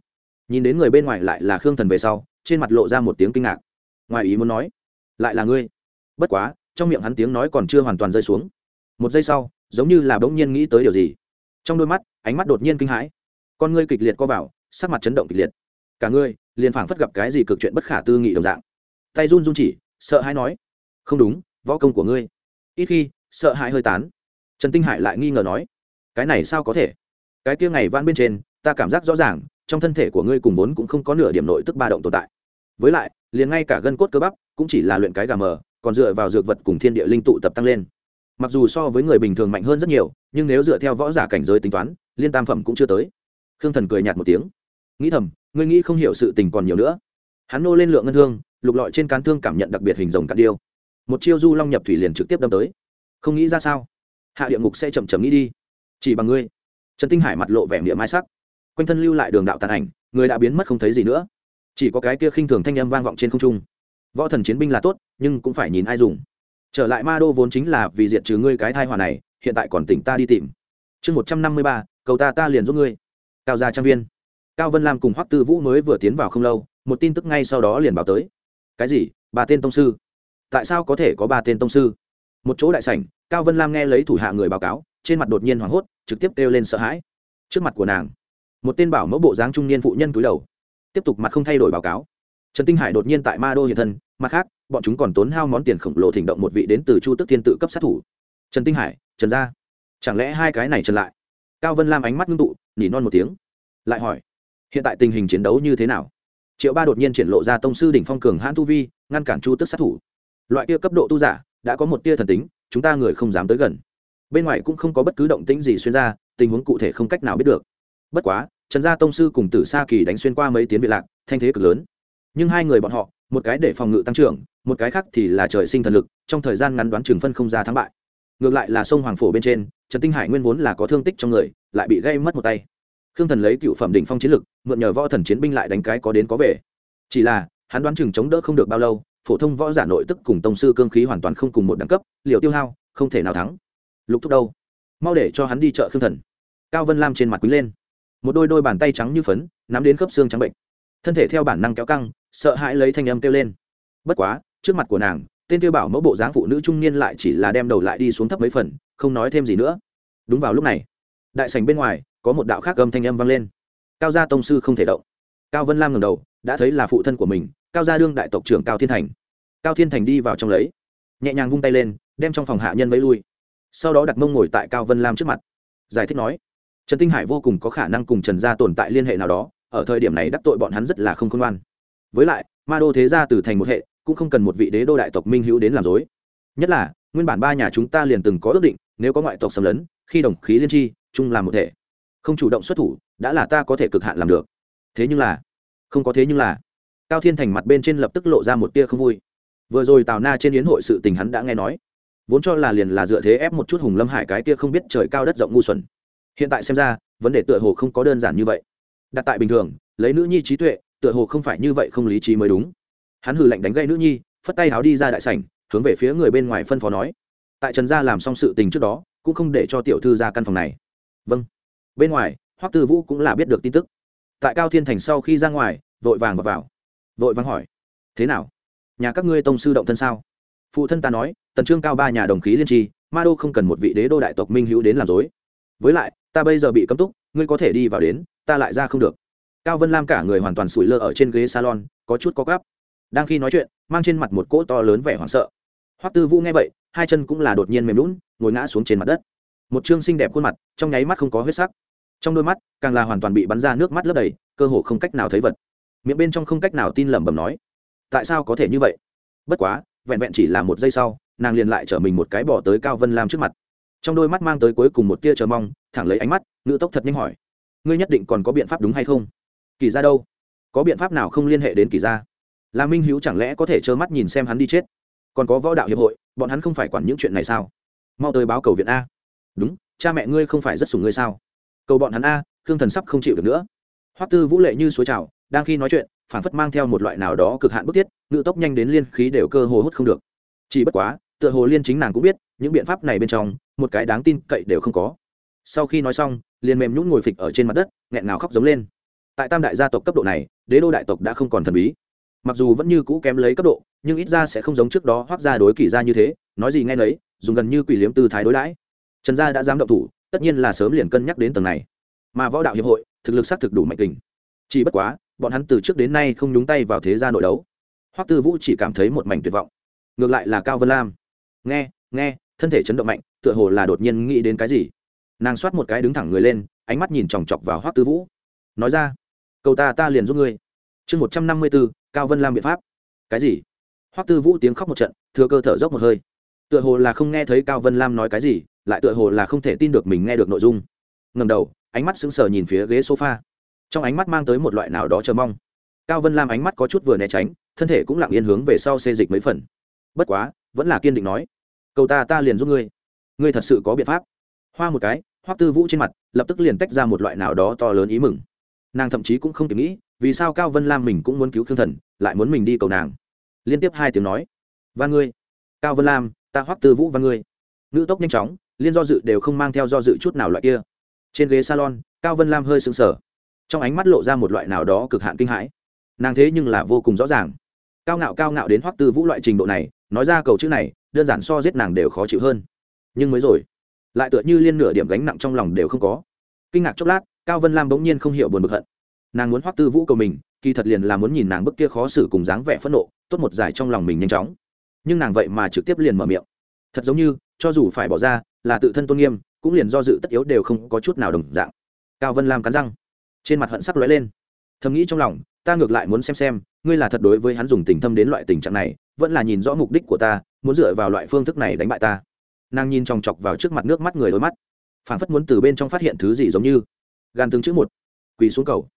Nhìn đến người bên ngoài lại là khương thần về sau, trên mặt lộ ra một tiếng kinh ngạc. Ngoài ý muốn nói, lại là ngươi? Bất quá, trong miệng hắn tiếng nói còn chưa hoàn toàn rơi xuống. Một giây sau, giống như là bỗng nhiên nghĩ tới điều gì. Trong đôi mắt, ánh mắt đột nhiên kinh hãi. Con ngươi kịch liệt co vào, sắc mặt chấn động kịch liệt. Cả ngươi liền phảng phất gặp cái gì cực chuyện bất khả tư nghị đồng dạng. Tay run run chỉ, sợ hãi nói, không đúng, võ công của ngươi ít khi, sợ hãi hơi tán. Trần tinh hải lại nghi ngờ nói, cái này sao có thể? Cái kia ngày van bên trên, ta cảm giác rõ ràng, trong thân thể của ngươi cùng vốn cũng không có nửa điểm nội tức ba động tồn tại. Với lại, liền ngay cả gân cốt cơ bắp cũng chỉ là luyện cái gà mờ, còn dựa vào dược vật cùng thiên địa linh tụ tập tăng lên. Mặc dù so với người bình thường mạnh hơn rất nhiều, nhưng nếu dựa theo võ giả cảnh giới tính toán, liên tam phẩm cũng chưa tới. Khương thần cười nhạt một tiếng. Nghĩ thầm, ngươi nghĩ không hiểu sự tình còn nhiều nữa. Hắn nô lên lượng ngân thương, lục lọi trên cán thương cảm nhận đặc biệt hình rồng cạn điêu một chiêu du long nhập thủy liền trực tiếp đâm tới. Không nghĩ ra sao? Hạ địa ngục sẽ chậm chậm nghĩ đi. Chỉ bằng ngươi. Trần tinh hải mặt lộ vẻ miệng mai sắc. Quanh thân lưu lại đường đạo tàn ảnh, người đã biến mất không thấy gì nữa. Chỉ có cái kia khinh thường thanh âm vang vọng trên không trung. Võ thần chiến binh là tốt, nhưng cũng phải nhìn ai dùng. Trở lại ma đô vốn chính là vì diệt trừ ngươi cái thai hòa này, hiện tại còn tỉnh ta đi tìm. Chương một trăm năm mươi ba, cầu ta ta liền giúp ngươi. Cao gia trang viên. Cao vân lam cùng hoắc tư vũ mới vừa tiến vào không lâu, một tin tức ngay sau đó liền báo tới. Cái gì? Ba tên tông sư tại sao có thể có ba tên tông sư? Một chỗ đại sảnh, cao vân lam nghe lấy thủ hạ người báo cáo, trên mặt đột nhiên hoảng hốt, trực tiếp kêu lên sợ hãi. Trước mặt của nàng, một tên bảo mẫu bộ dáng trung niên phụ nhân cúi đầu, tiếp tục mặt không thay đổi báo cáo. Trần tinh hải đột nhiên tại ma đô hiện thân, mặt khác, bọn chúng còn tốn hao món tiền khổng lồ thỉnh động một vị đến từ chu tức thiên tự cấp sát thủ. Trần tinh hải, trần gia, chẳng lẽ hai cái này trần lại? Cao vân lam ánh mắt ngưng tụ, nỉ non một tiếng, lại hỏi, hiện tại tình hình chiến đấu như thế nào? Triệu ba đột nhiên triển lộ ra tông sư đỉnh phong cường hãn tu vi, ngăn cản chu tức sát thủ loại kia cấp độ tu giả, đã có một tia thần tính, chúng ta người không dám tới gần. Bên ngoài cũng không có bất cứ động tĩnh gì xuyên ra, tình huống cụ thể không cách nào biết được. Bất quá, trần gia tông sư cùng tử sa kỳ đánh xuyên qua mấy tiếng bị lạc, thanh thế cực lớn. Nhưng hai người bọn họ, một cái để phòng ngự tăng trưởng, một cái khác thì là trời sinh thần lực, trong thời gian ngắn đoán trường phân không ra thắng bại. Ngược lại là sông hoàng phổ bên trên, trần tinh hải nguyên vốn là có thương tích trong người, lại bị gây mất một tay. Khương thần lấy cựu phẩm đỉnh phong chiến lực, mượn nhờ võ thần chiến binh lại đánh cái có đến có về. Chỉ là, hắn đoán chừng chống đỡ không được bao lâu phổ thông võ giả nội tức cùng tông sư cương khí hoàn toàn không cùng một đẳng cấp, liều tiêu hao, không thể nào thắng. Lục thúc đâu? Mau để cho hắn đi chợ khương thần. Cao vân lam trên mặt quý lên. Một đôi đôi bàn tay trắng như phấn, nắm đến khớp xương trắng bệnh. Thân thể theo bản năng kéo căng, sợ hãi lấy thanh âm kêu lên. Bất quá, trước mặt của nàng, tên tiêu bảo mẫu bộ dáng phụ nữ trung niên lại chỉ là đem đầu lại đi xuống thấp mấy phần, không nói thêm gì nữa. Đúng vào lúc này, đại sành bên ngoài, có một đạo khác âm thanh âm vang lên. Cao gia tông sư không thể động. Cao vân lam ngầm đầu, đã thấy là phụ thân của mình cao gia đương đại tộc trưởng cao thiên thành. Cao thiên thành đi vào trong lấy, nhẹ nhàng vung tay lên, đem trong phòng hạ nhân vẫy lui. Sau đó đặt mông ngồi tại cao vân lam trước mặt. Giải thích nói, trần tinh hải vô cùng có khả năng cùng trần gia tồn tại liên hệ nào đó, ở thời điểm này đắc tội bọn hắn rất là không khôn ngoan. Với lại, ma đô thế gia từ thành một hệ, cũng không cần một vị đế đô đại tộc minh hữu đến làm dối. Nhất là, nguyên bản ba nhà chúng ta liền từng có ước định, nếu có ngoại tộc xâm lấn, khi đồng khí liên tri, chung làm một thể. Không chủ động xuất thủ, đã là ta có thể cực hạn làm được. Thế nhưng là, không có thế nhưng là cao thiên thành mặt bên trên lập tức lộ ra một tia không vui. Vừa rồi tào na trên yến hội sự tình hắn đã nghe nói. Vốn cho là liền là dựa thế ép một chút hùng lâm hải cái tia không biết trời cao đất rộng ngu xuẩn. Hiện tại xem ra vấn đề tựa hồ không có đơn giản như vậy. Đặt tại bình thường lấy nữ nhi trí tuệ tựa hồ không phải như vậy không lý trí mới đúng. Hắn hừ lạnh đánh gây nữ nhi phất tay háo đi ra đại sảnh hướng về phía người bên ngoài phân phó nói. Tại trần gia làm xong sự tình trước đó cũng không để cho tiểu thư ra căn phòng này. Vâng. Bên ngoài hoắc tư vũ cũng là biết được tin tức. Tại cao thiên thành sau khi ra ngoài vội vàng vào, vào vội vắng hỏi, thế nào? Nhà các ngươi tông sư động thân sao? Phụ thân ta nói, tần trương cao ba nhà đồng khí liên tri, ma đô không cần một vị đế đô đại tộc minh hữu đến làm dối. Với lại, ta bây giờ bị cấm túc, ngươi có thể đi vào đến, ta lại ra không được. Cao vân lam cả người hoàn toàn sủi lơ ở trên ghế salon, có chút có gắp đang khi nói chuyện, mang trên mặt một cỗ to lớn vẻ hoảng sợ. Hoắc tư vũ nghe vậy, hai chân cũng là đột nhiên mềm lún ngồi ngã xuống trên mặt đất. Một chương xinh đẹp khuôn mặt, trong nháy mắt không có huyết sắc. Trong đôi mắt, càng là hoàn toàn bị bắn ra nước mắt lấp đầy, cơ hồ không cách nào thấy vật miệng bên trong không cách nào tin lẩm bẩm nói, tại sao có thể như vậy? Bất quá, vẹn vẹn chỉ là một giây sau, nàng liền lại chở mình một cái bỏ tới cao vân lam trước mặt. Trong đôi mắt mang tới cuối cùng một tia chờ mong, thẳng lấy ánh mắt, ngữ tốc thật nhanh hỏi, ngươi nhất định còn có biện pháp đúng hay không? Kỳ ra đâu? Có biện pháp nào không liên hệ đến kỳ ra là minh hữu chẳng lẽ có thể trơ mắt nhìn xem hắn đi chết? Còn có võ đạo hiệp hội, bọn hắn không phải quản những chuyện này sao? Mau tới báo cầu viện a. Đúng, cha mẹ ngươi không phải rất sủng ngươi sao? Cầu bọn hắn a, khương thần sắp không chịu được nữa. Hoắc tư vũ lệ như suối trào đang khi nói chuyện phản phất mang theo một loại nào đó cực hạn bức thiết, ngự tốc nhanh đến liên khí đều cơ hồ hút không được. Chỉ bất quá, tựa hồ liên chính nàng cũng biết, những biện pháp này bên trong, một cái đáng tin cậy đều không có. Sau khi nói xong, liền mềm nhún ngồi phịch ở trên mặt đất, nghẹn ngào khóc giống lên. Tại tam đại gia tộc cấp độ này, đế đô đại tộc đã không còn thần bí. Mặc dù vẫn như cũ kém lấy cấp độ, nhưng ít ra sẽ không giống trước đó hoác ra đối kỷ ra như thế, nói gì ngay lấy dùng gần như quỷ liếm tư thái đối đãi. Trần gia đã dám động thủ, tất nhiên là sớm liền cân nhắc đến tầng này. Mà võ đạo hiệp hội, thực lực xác thực đủ mạnh tình. Chỉ bất quá bọn hắn từ trước đến nay không nhúng tay vào thế gia nội đấu. Hoắc tư vũ chỉ cảm thấy một mảnh tuyệt vọng. Ngược lại là cao vân lam. Nghe nghe, thân thể chấn động mạnh, tựa hồ là đột nhiên nghĩ đến cái gì. Nàng soát một cái đứng thẳng người lên, ánh mắt nhìn chòng chọc vào hoắc tư vũ. Nói ra, cầu ta ta liền giúp ngươi. Chương một trăm năm mươi b ố cao vân lam biện pháp. Cái gì? Hoắc tư vũ tiếng khóc một trận, thừa cơ thở dốc một hơi. Tựa hồ là không nghe thấy cao vân lam nói cái gì, lại tựa hồ là không thể tin được mình nghe được nội dung. Ngầm đầu, ánh mắt sững sờ nhìn phía ghế sofa trong ánh mắt mang tới một loại nào đó chờ mong. Cao vân lam ánh mắt có chút vừa né tránh, thân thể cũng lặng yên hướng về sau xê dịch mấy phần. Bất quá, vẫn là kiên định nói, cầu ta ta liền giúp ngươi. Ngươi thật sự có biện pháp. Hoa một cái, hoắc tư vũ trên mặt lập tức liền tách ra một loại nào đó to lớn ý mừng. Nàng thậm chí cũng không kịp nghĩ, vì sao cao vân lam mình cũng muốn cứu thương thần, lại muốn mình đi cầu nàng. Liên tiếp hai tiếng nói và ngươi, cao vân lam, ta hoắc tư vũ và ngươi. Ngữ tốc nhanh chóng, liên do dự đều không mang theo do dự chút nào loại kia. Trên ghế salon, cao vân lam hơi sững sờ trong ánh mắt lộ ra một loại nào đó cực hạn kinh hãi. Nàng thế nhưng là vô cùng rõ ràng. Cao ngạo cao ngạo đến hoắc tư vũ loại trình độ này, nói ra cầu chữ này, đơn giản so giết nàng đều khó chịu hơn. Nhưng mới rồi, lại tựa như liên nửa điểm gánh nặng trong lòng đều không có. Kinh ngạc chốc lát, cao vân lam bỗng nhiên không hiểu buồn bực hận. Nàng muốn hoắc tư vũ cầu mình, kỳ thật liền là muốn nhìn nàng bức kia khó xử cùng dáng vẻ phẫn nộ, tốt một giải trong lòng mình nhanh chóng. Nhưng nàng vậy mà trực tiếp liền mở miệng. Thật giống như, cho dù phải bỏ ra, là tự thân tôn nghiêm, cũng liền do dự tất yếu đều không có chút nào đồng dạng. Cao vân lam cắn răng trên mặt hận sắc lóe lên. Thầm nghĩ trong lòng, ta ngược lại muốn xem xem, ngươi là thật đối với hắn dùng tình thâm đến loại tình trạng này, vẫn là nhìn rõ mục đích của ta, muốn dựa vào loại phương thức này đánh bại ta. Nàng nhìn chòng chọc vào trước mặt nước mắt người đôi mắt. Phản phất muốn từ bên trong phát hiện thứ gì giống như. Gan tương chữ một. Quỳ xuống cầu.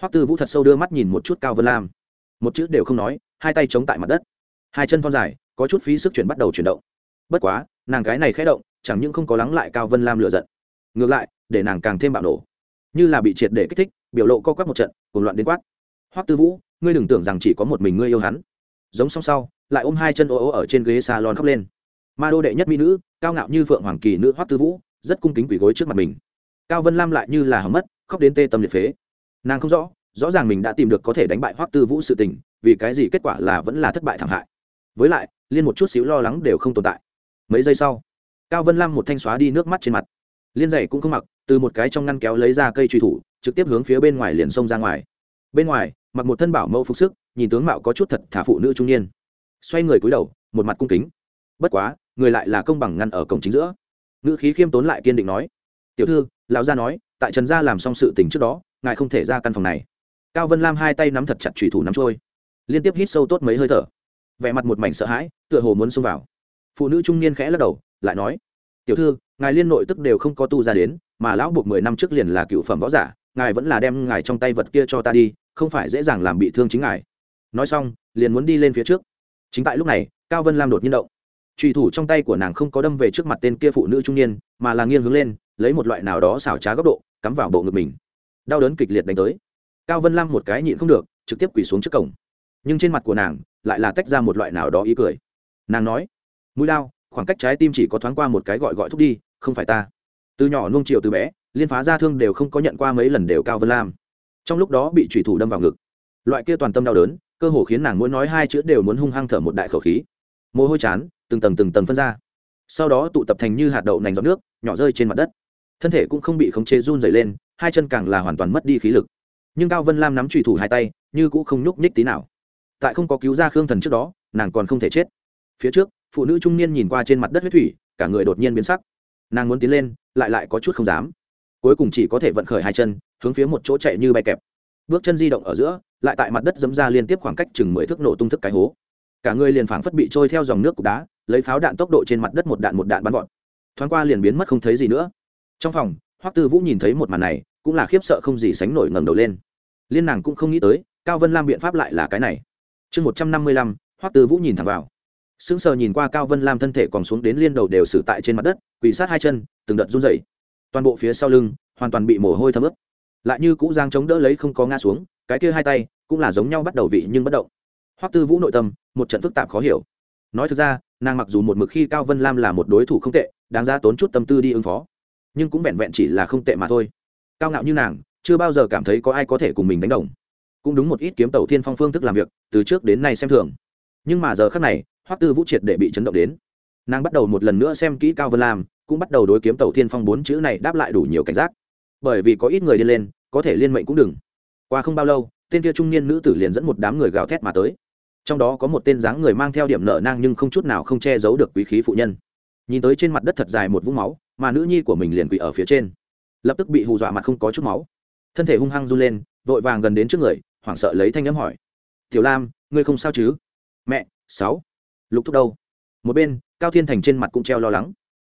Hoắc tư vũ thật sâu đưa mắt nhìn một chút cao vân lam. Một chữ đều không nói, hai tay chống tại mặt đất. Hai chân thon dài, có chút phí sức chuyển bắt đầu chuyển động. Bất quá, nàng cái này khẽ động, chẳng những không có lắng lại cao vân lam lựa giận. Ngược lại, để nàng càng thêm bạo nổ như là bị triệt để kích thích, biểu lộ co quắp một trận cùng loạn đến quát. Hoắc tư vũ, ngươi đừng tưởng rằng chỉ có một mình ngươi yêu hắn. Giống song sau, lại ôm hai chân ô ô ở trên ghế salon khóc lên. Ma đô đệ nhất mỹ nữ, cao ngạo như phượng hoàng kỳ nữ hoắc tư vũ, rất cung kính quỷ gối trước mặt mình. Cao vân lam lại như là hỏng mất, khóc đến tê tâm liệt phế. Nàng không rõ rõ ràng mình đã tìm được có thể đánh bại hoắc tư vũ sự tình, vì cái gì kết quả là vẫn là thất bại thảm hại. Với lại, liên một chút xíu lo lắng đều không tồn tại. Mấy giây sau, cao vân lam một thanh xóa đi nước mắt trên mặt. Liên giày cũng không mặc từ một cái trong ngăn kéo lấy ra cây truy thủ, trực tiếp hướng phía bên ngoài liền xông ra ngoài. Bên ngoài, mặc một thân bảo mẫu phục sức, nhìn tướng mạo có chút thật thả phụ nữ trung niên. Xoay người cúi đầu, một mặt cung kính. Bất quá, người lại là công bằng ngăn ở cổng chính giữa. Nữ khí khiêm tốn lại kiên định nói, tiểu thư, lão gia nói, tại trần gia làm xong sự tình trước đó, ngài không thể ra căn phòng này. Cao vân lam hai tay nắm thật chặt trùy thủ nắm trôi. Liên tiếp hít sâu tốt mấy hơi thở. Vẻ mặt một mảnh sợ hãi, tựa hồ muốn xông vào. Phụ nữ trung niên khẽ lắc đầu, lại nói, tiểu thư ngài liên nội tức đều không có tu ra đến, mà lão buộc mười năm trước liền là cựu phẩm võ giả, ngài vẫn là đem ngài trong tay vật kia cho ta đi, không phải dễ dàng làm bị thương chính ngài. Nói xong, liền muốn đi lên phía trước. Chính tại lúc này, cao vân lam đột nhiên động. Trùy thủ trong tay của nàng không có đâm về trước mặt tên kia phụ nữ trung niên, mà là nghiêng hướng lên, lấy một loại nào đó xảo trá góc độ, cắm vào bộ ngực mình. Đau đớn kịch liệt đánh tới. Cao vân lam một cái nhịn không được, trực tiếp quỳ xuống trước cổng. Nhưng trên mặt của nàng, lại là tách ra một loại nào đó ý cười. Nàng nói, mũi lao, khoảng cách trái tim chỉ có thoáng qua một cái gọi gọi thúc đi không phải ta. Từ nhỏ nuông chiều từ bé, liên phá ra thương đều không có nhận qua mấy lần đều cao vân lam. Trong lúc đó bị thủy thủ đâm vào ngực. Loại kia toàn tâm đau đớn, cơ hồ khiến nàng mỗi nói hai chữ đều muốn hung hăng thở một đại khẩu khí. Mồ hôi chán, từng tầng từng tầng phân ra. Sau đó tụ tập thành như hạt đậu nành giọt nước, nhỏ rơi trên mặt đất. Thân thể cũng không bị khống chế run dày lên, hai chân càng là hoàn toàn mất đi khí lực. Nhưng cao vân lam nắm trùy thủ hai tay, như cũng không nhúc nhích tí nào. Tại không có cứu ra khương thần trước đó, nàng còn không thể chết. Phía trước, phụ nữ trung niên nhìn qua trên mặt đất huyết thủy, cả người đột nhiên biến sắc nàng muốn tiến lên, lại lại có chút không dám. Cuối cùng chỉ có thể vận khởi hai chân, hướng phía một chỗ chạy như bay kẹp. Bước chân di động ở giữa, lại tại mặt đất dẫm ra liên tiếp khoảng cách chừng mười thước nổ tung thức cái hố. Cả người liền phảng phất bị trôi theo dòng nước cục đá, lấy pháo đạn tốc độ trên mặt đất một đạn một đạn bắn vọt. Thoáng qua liền biến mất không thấy gì nữa. Trong phòng, hoắc tư vũ nhìn thấy một màn này, cũng là khiếp sợ không gì sánh nổi ngẩng đầu lên. Liên nàng cũng không nghĩ tới, cao vân lam biện pháp lại là cái này. Chương một trăm năm mươi lăm, hoắc tư vũ nhìn thẳng vào sững sờ nhìn qua cao vân lam thân thể còn xuống đến liên đầu đều xử tại trên mặt đất, quỳ sát hai chân, từng đợt run rẩy. Toàn bộ phía sau lưng, hoàn toàn bị mồ hôi thấm ướt. Lại như cũ giang chống đỡ lấy không có ngã xuống, cái kia hai tay cũng là giống nhau bắt đầu vị nhưng bất động. Hoắc tư vũ nội tâm, một trận phức tạp khó hiểu. Nói thực ra, nàng mặc dù một mực khi cao vân lam là một đối thủ không tệ, đáng ra tốn chút tâm tư đi ứng phó. Nhưng cũng vẹn vẹn chỉ là không tệ mà thôi. Cao ngạo như nàng, chưa bao giờ cảm thấy có ai có thể cùng mình đánh đồng. Cũng đúng một ít kiếm tàu thiên phong phương thức làm việc, từ trước đến nay xem thường. Nhưng mà giờ khác này hoắc tư vũ triệt để bị chấn động đến. Nàng bắt đầu một lần nữa xem kỹ cao vân lam, cũng bắt đầu đối kiếm tàu thiên phong bốn chữ này đáp lại đủ nhiều cảnh giác. Bởi vì có ít người đi lên, có thể liên mệnh cũng đừng. Qua không bao lâu, tên kia trung niên nữ tử liền dẫn một đám người gào thét mà tới. Trong đó có một tên dáng người mang theo điểm nở nang nhưng không chút nào không che giấu được quý khí phụ nhân. Nhìn tới trên mặt đất thật dài một vũng máu, mà nữ nhi của mình liền quỵ ở phía trên. Lập tức bị hù dọa mặt không có chút máu. Thân thể hung hăng run lên, vội vàng gần đến trước người, hoảng sợ lấy thanh n m hỏi. Tiểu lam, ngươi không sao chứ? Mẹ, sáu lục thúc đâu? Một bên, cao thiên thành trên mặt cũng treo lo lắng.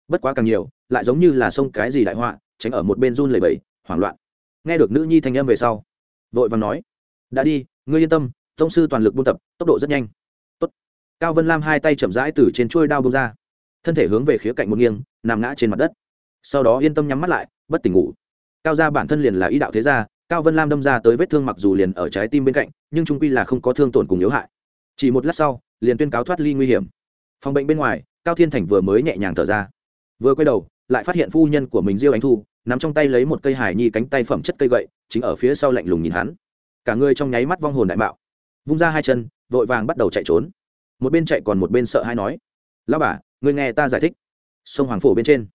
Bất quá càng nhiều, lại giống như là sông cái gì đại họa, tránh ở một bên run lầy bầy hoảng loạn. Nghe được nữ nhi thanh âm về sau, vội vàng nói, đã đi, ngươi yên tâm, tông sư toàn lực buôn tập, tốc độ rất nhanh. Tốt. cao vân lam hai tay chậm rãi từ trên chuôi đao bông ra, thân thể hướng về khía cạnh một nghiêng, nằm ngã trên mặt đất. Sau đó yên tâm nhắm mắt lại, bất tỉnh ngủ. Cao ra bản thân liền là ý đạo thế gia, cao vân lam đâm ra tới vết thương mặc dù liền ở trái tim bên cạnh, nhưng trung quy là không có thương tổn cùng yếu hại. Chỉ một lát sau liền tuyên cáo thoát ly nguy hiểm. Phòng bệnh bên ngoài, cao thiên thành vừa mới nhẹ nhàng thở ra. Vừa quay đầu, lại phát hiện phu nhân của mình diêu ánh thu, nắm trong tay lấy một cây hải nhi cánh tay phẩm chất cây gậy, chính ở phía sau lạnh lùng nhìn hắn. Cả người trong nháy mắt vong hồn đại mạo. Vung ra hai chân, vội vàng bắt đầu chạy trốn. Một bên chạy còn một bên sợ hay nói lao bà người nghe ta giải thích. Sông hoàng phổ bên trên,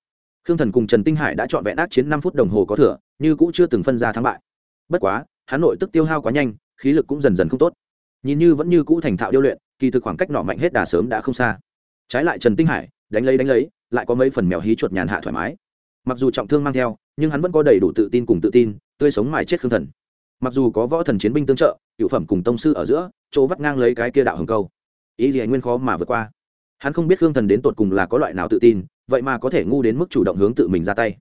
khương thần cùng trần tinh hải đã chọn vẹn ác chiến năm phút đồng hồ có thừa, như cũng chưa từng phân ra thắng bại. Bất quá, hắn nội tức tiêu hao quá nhanh, khí lực cũng dần dần không tốt. Nhìn như vẫn như cũ thành thạo điêu luyện kỳ thực khoảng cách nọ mạnh hết đà sớm đã không xa. Trái lại trần tinh hải, đánh lấy đánh lấy, lại có mấy phần mèo hí chuột nhàn hạ thoải mái. Mặc dù trọng thương mang theo, nhưng hắn vẫn có đầy đủ tự tin cùng tự tin, tươi sống mài chết khương thần. Mặc dù có võ thần chiến binh tương trợ, cựu phẩm cùng tông sư ở giữa, chỗ vắt ngang lấy cái kia đạo hồng câu. Ý gì anh nguyên khó mà vượt qua. Hắn không biết khương thần đến tột cùng là có loại nào tự tin, vậy mà có thể ngu đến mức chủ động hướng tự mình ra tay.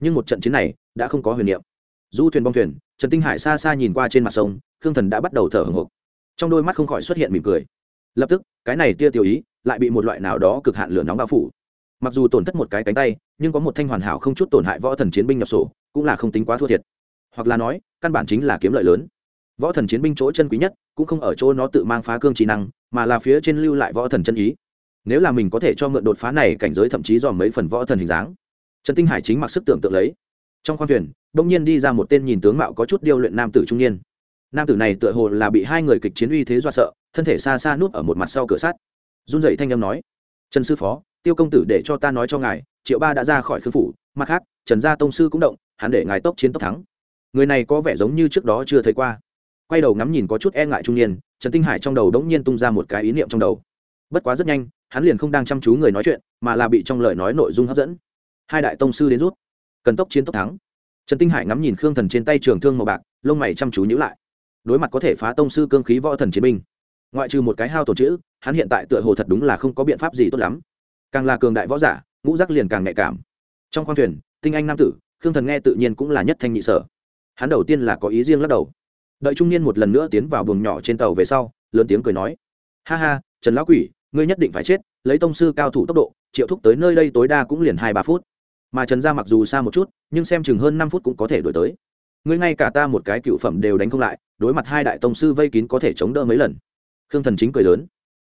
Nhưng một trận chiến này, đã không có huyền niệm. Du thuyền bong thuyền, trần tinh hải xa xa nhìn qua trên mặt sông, khương thần đã bắt đầu thở hồng hộc. Trong đôi mắt không khỏi xuất hiện mỉm cười lập tức, cái này tia tiêu ý lại bị một loại nào đó cực hạn lửa nóng bao phủ. Mặc dù tổn thất một cái cánh tay, nhưng có một thanh hoàn hảo không chút tổn hại võ thần chiến binh nhập sổ, cũng là không tính quá thua thiệt. Hoặc là nói, căn bản chính là kiếm lợi lớn. Võ thần chiến binh chỗ chân quý nhất, cũng không ở chỗ nó tự mang phá cương trí năng, mà là phía trên lưu lại võ thần chân ý. Nếu là mình có thể cho mượn đột phá này cảnh giới thậm chí dòm mấy phần võ thần hình dáng. Trần tinh hải chính mặc sức tưởng tượng lấy. Trong khoang thuyền đông nhiên đi ra một tên nhìn tướng mạo có chút điêu luyện nam tử trung niên nam tử này tựa hồ là bị hai người kịch chiến uy thế do sợ, thân thể xa xa núp ở một mặt sau cửa sắt. Run dậy thanh âm nói, trần sư phó, tiêu công tử để cho ta nói cho ngài, triệu ba đã ra khỏi khương phủ, mặt khác, trần gia tông sư cũng động, hắn để ngài tốc chiến tốc thắng. Người này có vẻ giống như trước đó chưa thấy qua. Quay đầu ngắm nhìn có chút e ngại trung niên, trần tinh hải trong đầu đống nhiên tung ra một cái ý niệm trong đầu. Bất quá rất nhanh, hắn liền không đang chăm chú người nói chuyện, mà là bị trong lời nói nội dung hấp dẫn. Hai đại tông sư đến rút, cần tốc chiến tốc thắng. Trần tinh hải ngắm nhìn khương thần trên tay trường thương màu bạc, lông mày chăm chú nhữ lại đối mặt có thể phá tông sư cương khí võ thần chiến binh. Ngoại trừ một cái hao tổn chữ, hắn hiện tại tựa hồ thật đúng là không có biện pháp gì tốt lắm. Càng là cường đại võ giả, ngũ giác liền càng nhạy cảm. Trong khoang thuyền, tinh anh nam tử, khương thần nghe tự nhiên cũng là nhất thanh nhị sở. Hắn đầu tiên là có ý riêng lắc đầu. Đợi trung niên một lần nữa tiến vào buồng nhỏ trên tàu về sau, lớn tiếng cười nói, ha ha, trần lão quỷ, ngươi nhất định phải chết, lấy tông sư cao thủ tốc độ, triệu thúc tới nơi đây tối đa cũng liền hai ba phút. Mà trần gia mặc dù xa một chút, nhưng xem chừng hơn năm phút cũng có thể đổi tới. Ngươi ngay cả ta một cái cựu phẩm đều đánh không lại đối mặt hai đại tông sư vây kín có thể chống đỡ mấy lần. Khương thần chính cười lớn.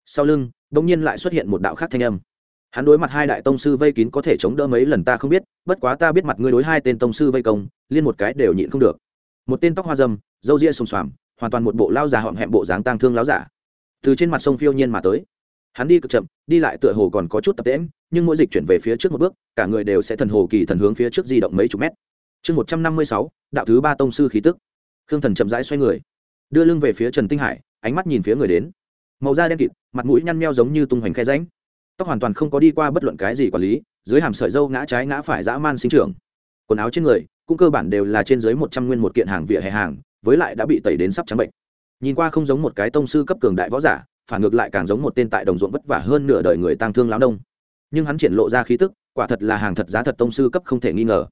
Sau lưng đ ỗ n g nhiên lại xuất hiện một đạo khác thanh âm. Hắn đối mặt hai đại tông sư vây kín có thể chống đỡ mấy lần ta không biết, bất quá ta biết mặt ngươi đối hai tên tông sư vây công, liên một cái đều nhịn không được. Một tên tóc hoa dâm, râu ria xùm xoàm, hoàn toàn một bộ lao già họng hẹm bộ dáng tang thương láo giả. Từ trên mặt sông phiêu nhiên mà tới. Hắn đi cực chậm, đi lại tựa hồ còn có chút tập tễm nhưng mỗi dịch chuyển về phía trước một bước, cả người đều sẽ thần hồ kỳ thần hướng phía trước di động mấy chục mét. Chương một trăm năm mươi sáu, đạo thứ ba tông sư khí tức khương thần chậm rãi xoay người, đưa lưng về phía trần tinh hải, ánh mắt nhìn phía người đến. Màu da đen kịt, mặt mũi nhăn meo giống như tung hoành khe ránh tóc hoàn toàn không có đi qua bất luận cái gì quản lý, dưới hàm sợi dâu ngã trái ngã phải dã man sinh trưởng. Quần áo trên người, cũng cơ bản đều là trên dưới một trăm nguyên một kiện hàng vỉa hè hàng, với lại đã bị tẩy đến sắp trắng bệnh. Nhìn qua không giống một cái tông sư cấp cường đại võ giả, phản ngược lại càng giống một tên tại đồng ruộng vất vả hơn nửa đời người tăng thương lão đông nhưng hắn triển lộ ra khí tức, quả thật là hàng thật giá thật tông sư cấp không thể nghi ngờ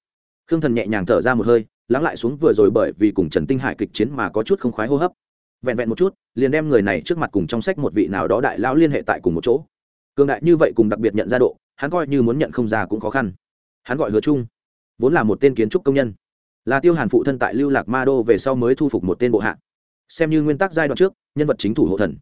khương thần nhẹ nhàng thở ra một hơi lắng lại xuống vừa rồi bởi vì cùng trần tinh hải kịch chiến mà có chút không khoái hô hấp. Vẹn vẹn một chút liền đem người này trước mặt cùng trong sách một vị nào đó đại lão liên hệ tại cùng một chỗ. Cường đại như vậy cùng đặc biệt nhận ra độ hắn coi như muốn nhận không ra cũng khó khăn. Hắn gọi hứa trung, vốn là một tên kiến trúc công nhân. Là tiêu hàn phụ thân tại lưu lạc ma đô về sau mới thu phục một tên bộ hạ. Xem như nguyên tắc giai đoạn trước nhân vật chính thủ hộ thần.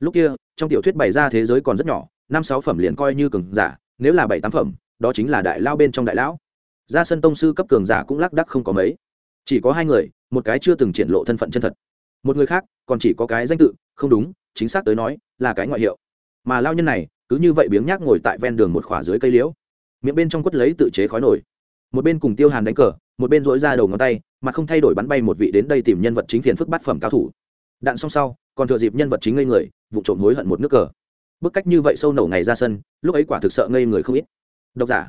Lúc kia trong tiểu thuyết bày ra thế giới còn rất nhỏ năm sáu phẩm liền coi như cường giả nếu là bảy tám phẩm đó chính là đại lao bên trong đại lão ra sân tông sư cấp cường giả cũng lác đắc không có mấy. Chỉ có hai người, một cái chưa từng triển lộ thân phận chân thật. Một người khác, còn chỉ có cái danh tự, không đúng, chính xác tới nói, là cái ngoại hiệu. Mà lao nhân này, cứ như vậy biếng nhác ngồi tại ven đường một khỏa dưới cây liễu. Miệng bên trong quất lấy tự chế khói nổi. Một bên cùng tiêu hàn đánh cờ, một bên dỗi ra đầu ngón tay, mà không thay đổi bắn bay một vị đến đây tìm nhân vật chính phiền phức bát phẩm cao thủ. Đạn xong sau, còn thừa dịp nhân vật chính ngây người, vụ trộm hối hận một nước cờ. Bức cách như vậy sâu nổ ngày ra sân, lúc ấy quả thực sợ ngây người không ít. Độc giả.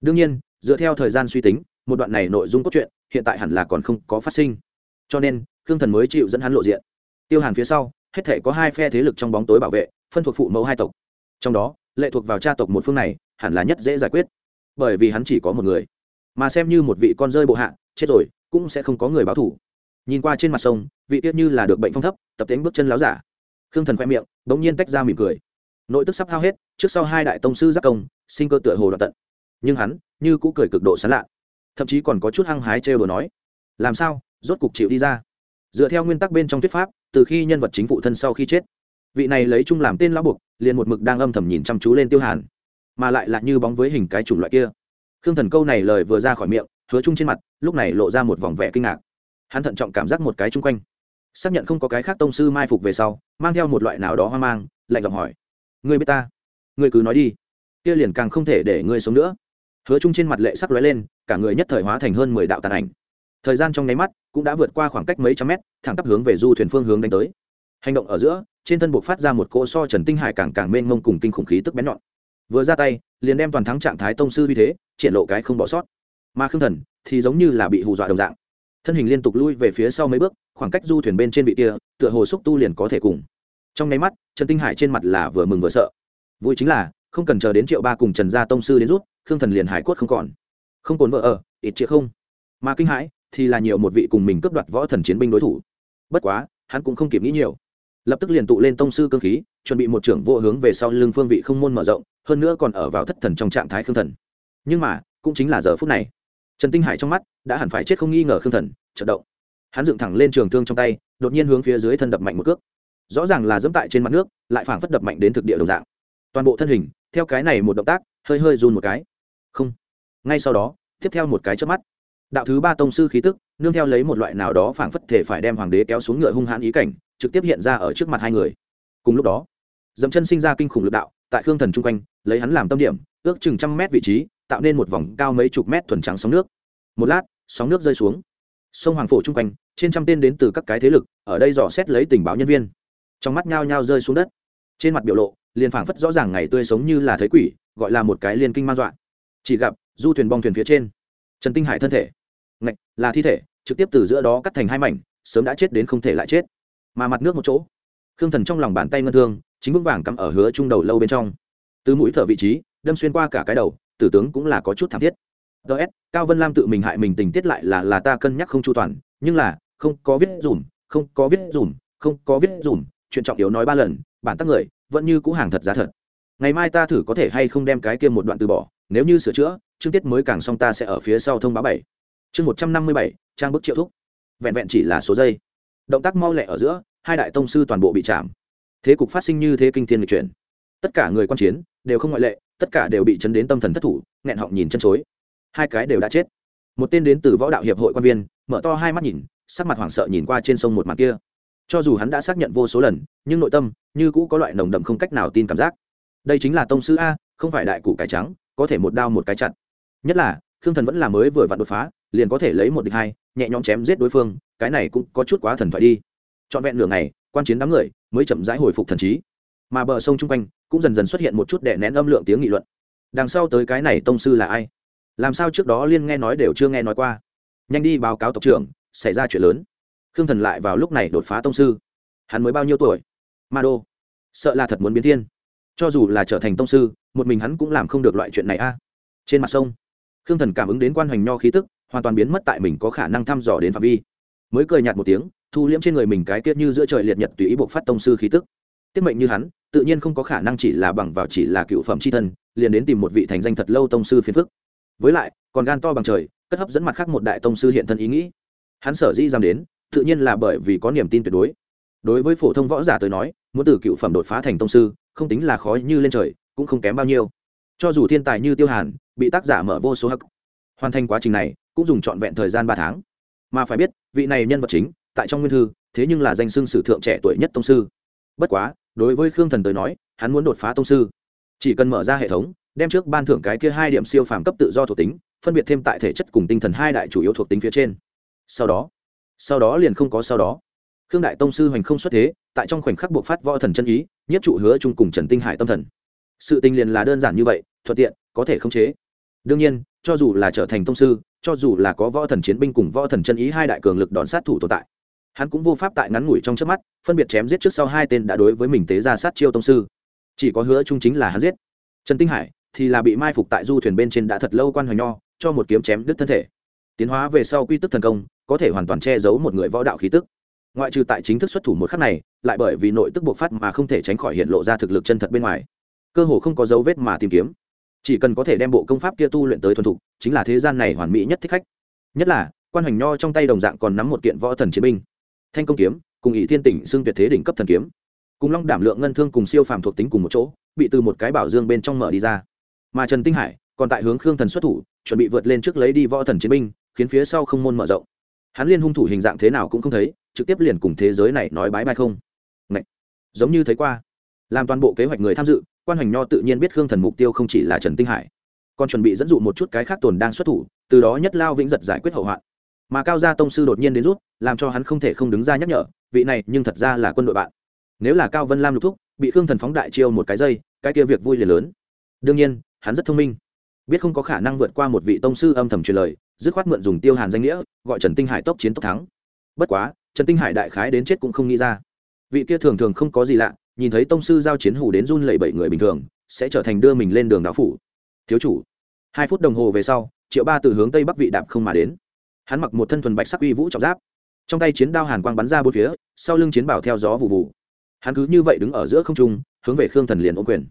Đương nhiên dựa theo thời gian suy tính, một đoạn này nội dung cốt truyện hiện tại hẳn là còn không có phát sinh. Cho nên, khương thần mới chịu dẫn hắn lộ diện. Tiêu hàn phía sau, hết thể có hai phe thế lực trong bóng tối bảo vệ, phân thuộc phụ mẫu hai tộc. Trong đó, lệ thuộc vào cha tộc một phương này, hẳn là nhất dễ giải quyết. Bởi vì hắn chỉ có một người. Mà xem như một vị con rơi bộ hạ, chết rồi, cũng sẽ không có người báo thủ. Nhìn qua trên mặt sông, vị tiết như là được bệnh phong thấp, tập tính bước chân láo giả. Khương thần khoe miệng đ ỗ n g nhiên tách ra mỉm cười. Nội tức sắp hao hết, trước sau hai đại tông sư giác công, sinh cơ tựa hồ đoạt tận nhưng hắn như cũ cười cực độ sán lạ, thậm chí còn có chút hăng hái trêu đồ nói, làm sao? Rốt cục chịu đi ra. Dựa theo nguyên tắc bên trong thuyết pháp, từ khi nhân vật chính phụ thân sau khi chết, vị này lấy chung làm tên lão buộc, liền một mực đang âm thầm nhìn chăm chú lên tiêu hàn, mà lại là như bóng với hình cái chủng loại kia. Khương thần câu này lời vừa ra khỏi miệng, hứa chung trên mặt, lúc này lộ ra một vòng vẻ kinh ngạc. Hắn thận trọng cảm giác một cái chung quanh, xác nhận không có cái khác tông sư mai phục về sau, mang theo một loại nào đó hoang mang, lạnh giọng hỏi, ngươi biết ta? Ngươi cứ nói đi, kia liền càng không thể để ngươi sống nữa hứa chung trên mặt lệ sắc lóe lên, cả người nhất thời hóa thành hơn mười đạo tàn ảnh. Thời gian trong nháy mắt cũng đã vượt qua khoảng cách mấy trăm mét, thẳng tắp hướng về du thuyền phương hướng đánh tới. Hành động ở giữa, trên thân buộc phát ra một cỗ so trần tinh hải càng càng mênh mông cùng kinh khủng khí tức bén nhọn. Vừa ra tay, liền đem toàn thắng trạng thái tông sư như thế, triển lộ cái không bỏ sót. Mà khương thần thì giống như là bị hù dọa đồng dạng. Thân hình liên tục lui về phía sau mấy bước, khoảng cách du thuyền bên trên vị kia, tựa hồ xúc tu liền có thể cùng. Trong nháy mắt, trần tinh hải trên mặt là vừa mừng vừa sợ. Vui chính là, không cần chờ đến triệu ba cùng trần gia tông sư đến rút khương thần liền hải cốt không còn. Không cồn vợ ở, ít chĩa không. Mà kinh hãi thì là nhiều một vị cùng mình cướp đoạt võ thần chiến binh đối thủ. Bất quá, hắn cũng không kịp nghĩ nhiều. Lập tức liền tụ lên tông sư cơ khí, chuẩn bị một trưởng vô hướng về sau lưng phương vị không môn mở rộng, hơn nữa còn ở vào thất thần trong trạng thái khương thần. Nhưng mà, cũng chính là giờ phút này. Trần tinh hải trong mắt đã hẳn phải chết không nghi ngờ khương thần, chợt động. Hắn dựng thẳng lên trường thương trong tay, đột nhiên hướng phía dưới thân đập mạnh một cước. Rõ ràng là dẫm tại trên mặt nước, lại phảng phất đập mạnh đến thực địa đồng dạng. Toàn bộ thân hình, theo cái này một động tác, hơi hơi run một cái không. Ngay sau đó, tiếp theo một cái chớp mắt, đạo thứ ba tông sư khí tức, nương theo lấy một loại nào đó phảng phất thể phải đem hoàng đế kéo xuống ngựa hung hãn ý cảnh, trực tiếp hiện ra ở trước mặt hai người. Cùng lúc đó dẫm chân sinh ra kinh khủng lực đạo, tại khương thần chung quanh, lấy hắn làm tâm điểm, ước chừng trăm mét vị trí, tạo nên một vòng cao mấy chục mét thuần trắng sóng nước. Một lát, sóng nước rơi xuống. Sông hoàng phổ chung quanh, trên trăm tên đến từ các cái thế lực, ở đây dò xét lấy tình báo nhân viên. Trong mắt nhao nhao rơi xuống đất. Trên mặt biểu lộ, liền phảng phất rõ ràng ngày tươi sống như là thấy quỷ, gọi là một cái liên kinh man dọa chỉ gặp du thuyền bong thuyền phía trên. Trần tinh hải thân thể, ngạch, là thi thể, trực tiếp từ giữa đó cắt thành hai mảnh, sớm đã chết đến không thể lại chết. Mà mặt nước một chỗ, khương thần trong lòng bàn tay ngân thương, chính vững vàng cắm ở hứa trung đầu lâu bên trong. Từ mũi thở vị trí, đâm xuyên qua cả cái đầu, tử tướng cũng là có chút thảm thiết. Ts cao vân lam tự mình hại mình tình tiết lại là là ta cân nhắc không chu toàn, nhưng là, không có viết dùm, không có viết dùm, không có viết dùm, chuyện trọng yếu nói ba lần, bản tắc người, vẫn như cũ hàng thật giá thật. Ngày mai ta thử có thể hay không đem cái kia một đoạn từ bỏ nếu như sửa chữa, chương tiết mới càng xong ta sẽ ở phía sau thông báo bảy. Chương một trăm năm mươi bảy, trang bức triệu thúc. Vẹn vẹn chỉ là số giây. Động tác mau lẹ ở giữa, hai đại tông sư toàn bộ bị chạm. Thế cục phát sinh như thế kinh thiên lịch chuyển. Tất cả người quan chiến đều không ngoại lệ, tất cả đều bị chấn đến tâm thần thất thủ, nghẹn họng nhìn chân chối. Hai cái đều đã chết. Một tên đến từ võ đạo hiệp hội quan viên, mở to hai mắt nhìn, sắc mặt hoảng sợ nhìn qua trên sông một mặt kia. Cho dù hắn đã xác nhận vô số lần, nhưng nội tâm như cũ có loại nồng đậm không cách nào tin cảm giác. Đây chính là tông sư a, không phải đại cụ cải trắng có thể một đao một cái chặt. Nhất là, khương thần vẫn là mới vừa vặn đột phá, liền có thể lấy một địch hai, nhẹ nhõm chém giết đối phương, cái này cũng có chút quá thần thoại đi. Trọn vẹn nửa ngày, quan chiến đám người mới chậm rãi hồi phục thần trí. Mà bờ sông chung quanh cũng dần dần xuất hiện một chút đệ nén âm lượng tiếng nghị luận. Đằng sau tới cái này tông sư là ai? Làm sao trước đó liên nghe nói đều chưa nghe nói qua? Nhanh đi báo cáo tộc trưởng, xảy ra chuyện lớn. Khương thần lại vào lúc này đột phá tông sư. Hắn mới bao nhiêu tuổi? Ma đô. Sợ là thật muốn biến thiên cho dù là trở thành tông sư, một mình hắn cũng làm không được loại chuyện này a. Trên mặt sông, khương thần cảm ứng đến quan hoành nho khí tức, hoàn toàn biến mất tại mình có khả năng thăm dò đến phạm vi. Mới cười nhạt một tiếng, thu liễm trên người mình cái tiết như giữa trời liệt nhật tùy ý buộc phát tông sư khí tức. Tiết mệnh như hắn, tự nhiên không có khả năng chỉ là bằng vào chỉ là cựu phẩm c h i thân, liền đến tìm một vị thành danh thật lâu tông sư phiền phức. Với lại, còn gan to bằng trời, cất hấp dẫn mặt khác một đại tông sư hiện thân ý nghĩ. Hắn sở dĩ dám đến, tự nhiên là bởi vì có niềm tin tuyệt đối. Đối với phổ thông võ giả tới nói, muốn từ cựu phẩm đột phá thành tông sư không tính là khó như lên trời, cũng không kém bao nhiêu. Cho dù thiên tài như tiêu hàn, bị tác giả mở vô số hắc, hoàn thành quá trình này, cũng dùng trọn vẹn thời gian ba tháng. Mà phải biết, vị này nhân vật chính, tại trong nguyên thư, thế nhưng là danh xưng sử thượng trẻ tuổi nhất tông sư. Bất quá, đối với khương thần tới nói, hắn muốn đột phá tông sư. Chỉ cần mở ra hệ thống, đem trước ban thưởng cái kia hai điểm siêu phàm cấp tự do thuộc tính, phân biệt thêm tại thể chất cùng tinh thần hai đại chủ yếu thuộc tính phía trên. Sau đó sau đó liền không có sau đó. Khương đại tông sư hoành không xuất thế, tại trong khoảnh khắc buộc phát võ thần chân ý nhất trụ hứa chung cùng trần tinh hải tâm thần. Sự tình liền là đơn giản như vậy, thuận tiện, có thể khống chế. Đương nhiên, cho dù là trở thành thông sư, cho dù là có võ thần chiến binh cùng võ thần chân ý hai đại cường lực đòn sát thủ tồn tại, hắn cũng vô pháp tại ngắn ngủi trong trước mắt, phân biệt chém giết trước sau hai tên đã đối với mình tế ra sát chiêu tông sư. Chỉ có hứa trung chính là hắn giết. Trần tinh hải thì là bị mai phục tại du thuyền bên trên đã thật lâu quan hoài nho, cho một kiếm chém đứt thân thể. Tiến hóa về sau quy tức thần công, có thể hoàn toàn che giấu một người võ đạo khí tức ngoại trừ tại chính thức xuất thủ một khắc này, lại bởi vì nội tức bộc phát mà không thể tránh khỏi hiện lộ ra thực lực chân thật bên ngoài. Cơ hồ không có dấu vết mà tìm kiếm. Chỉ cần có thể đem bộ công pháp kia tu luyện tới thuần thục, chính là thế gian này hoàn mỹ nhất thích khách. Nhất là, quan hoành nho trong tay đồng dạng còn nắm một kiện võ thần chiến binh. Thanh công kiếm, cùng ỷ thiên tỉnh xưng tuyệt thế đỉnh cấp thần kiếm. Cùng long đảm lượng ngân thương cùng siêu phàm thuộc tính cùng một chỗ, bị từ một cái bảo dương bên trong mở đi ra. Mà trần tinh hải, còn tại hướng khương thần xuất thủ, chuẩn bị vượt lên trước lấy đi võ thần chiến binh, khiến phía sau không môn mở rộng. Hắn liên hung thủ hình dạng thế nào cũng không thấy trực tiếp liền cùng thế giới này nói bái bai không? Ngậy! giống như thấy qua. Làm toàn bộ kế hoạch người tham dự, quan hoành nho tự nhiên biết khương thần mục tiêu không chỉ là trần tinh hải, còn chuẩn bị dẫn dụ một chút cái khác tồn đang xuất thủ, từ đó nhất lao vĩnh giật giải quyết hậu hoạn. Mà cao gia tông sư đột nhiên đến rút, làm cho hắn không thể không đứng ra nhắc nhở, vị này, nhưng thật ra là quân đội bạn. Nếu là cao vân lam lục thúc, bị khương thần phóng đại chiêu một cái dây, cái kia việc vui liền lớn. Đương nhiên, hắn rất thông minh. Biết không có khả năng vượt qua một vị tông sư âm thầm truyền lời, dứt khoát mượn dùng tiêu hàn danh nghĩa, gọi trần tinh hải tốc chiến tốc thắng. Bất quá trần tinh hải đại khái đến chết cũng không nghĩ ra. Vị kia thường thường không có gì lạ, nhìn thấy tông sư giao chiến hủ đến run lẩy bẩy người bình thường, sẽ trở thành đưa mình lên đường đạo phủ. Thiếu chủ, hai phút đồng hồ về sau, triệu ba từ hướng tây bắc vị đạp không mà đến. Hắn mặc một thân thuần bạch sắc uy vũ trọng giáp. Trong tay chiến đao hàn quang bắn ra bốn phía, sau lưng chiến bảo theo gió vụ vụ hắn cứ như vậy đứng ở giữa không trung, hướng về khương thần liền ô quyền.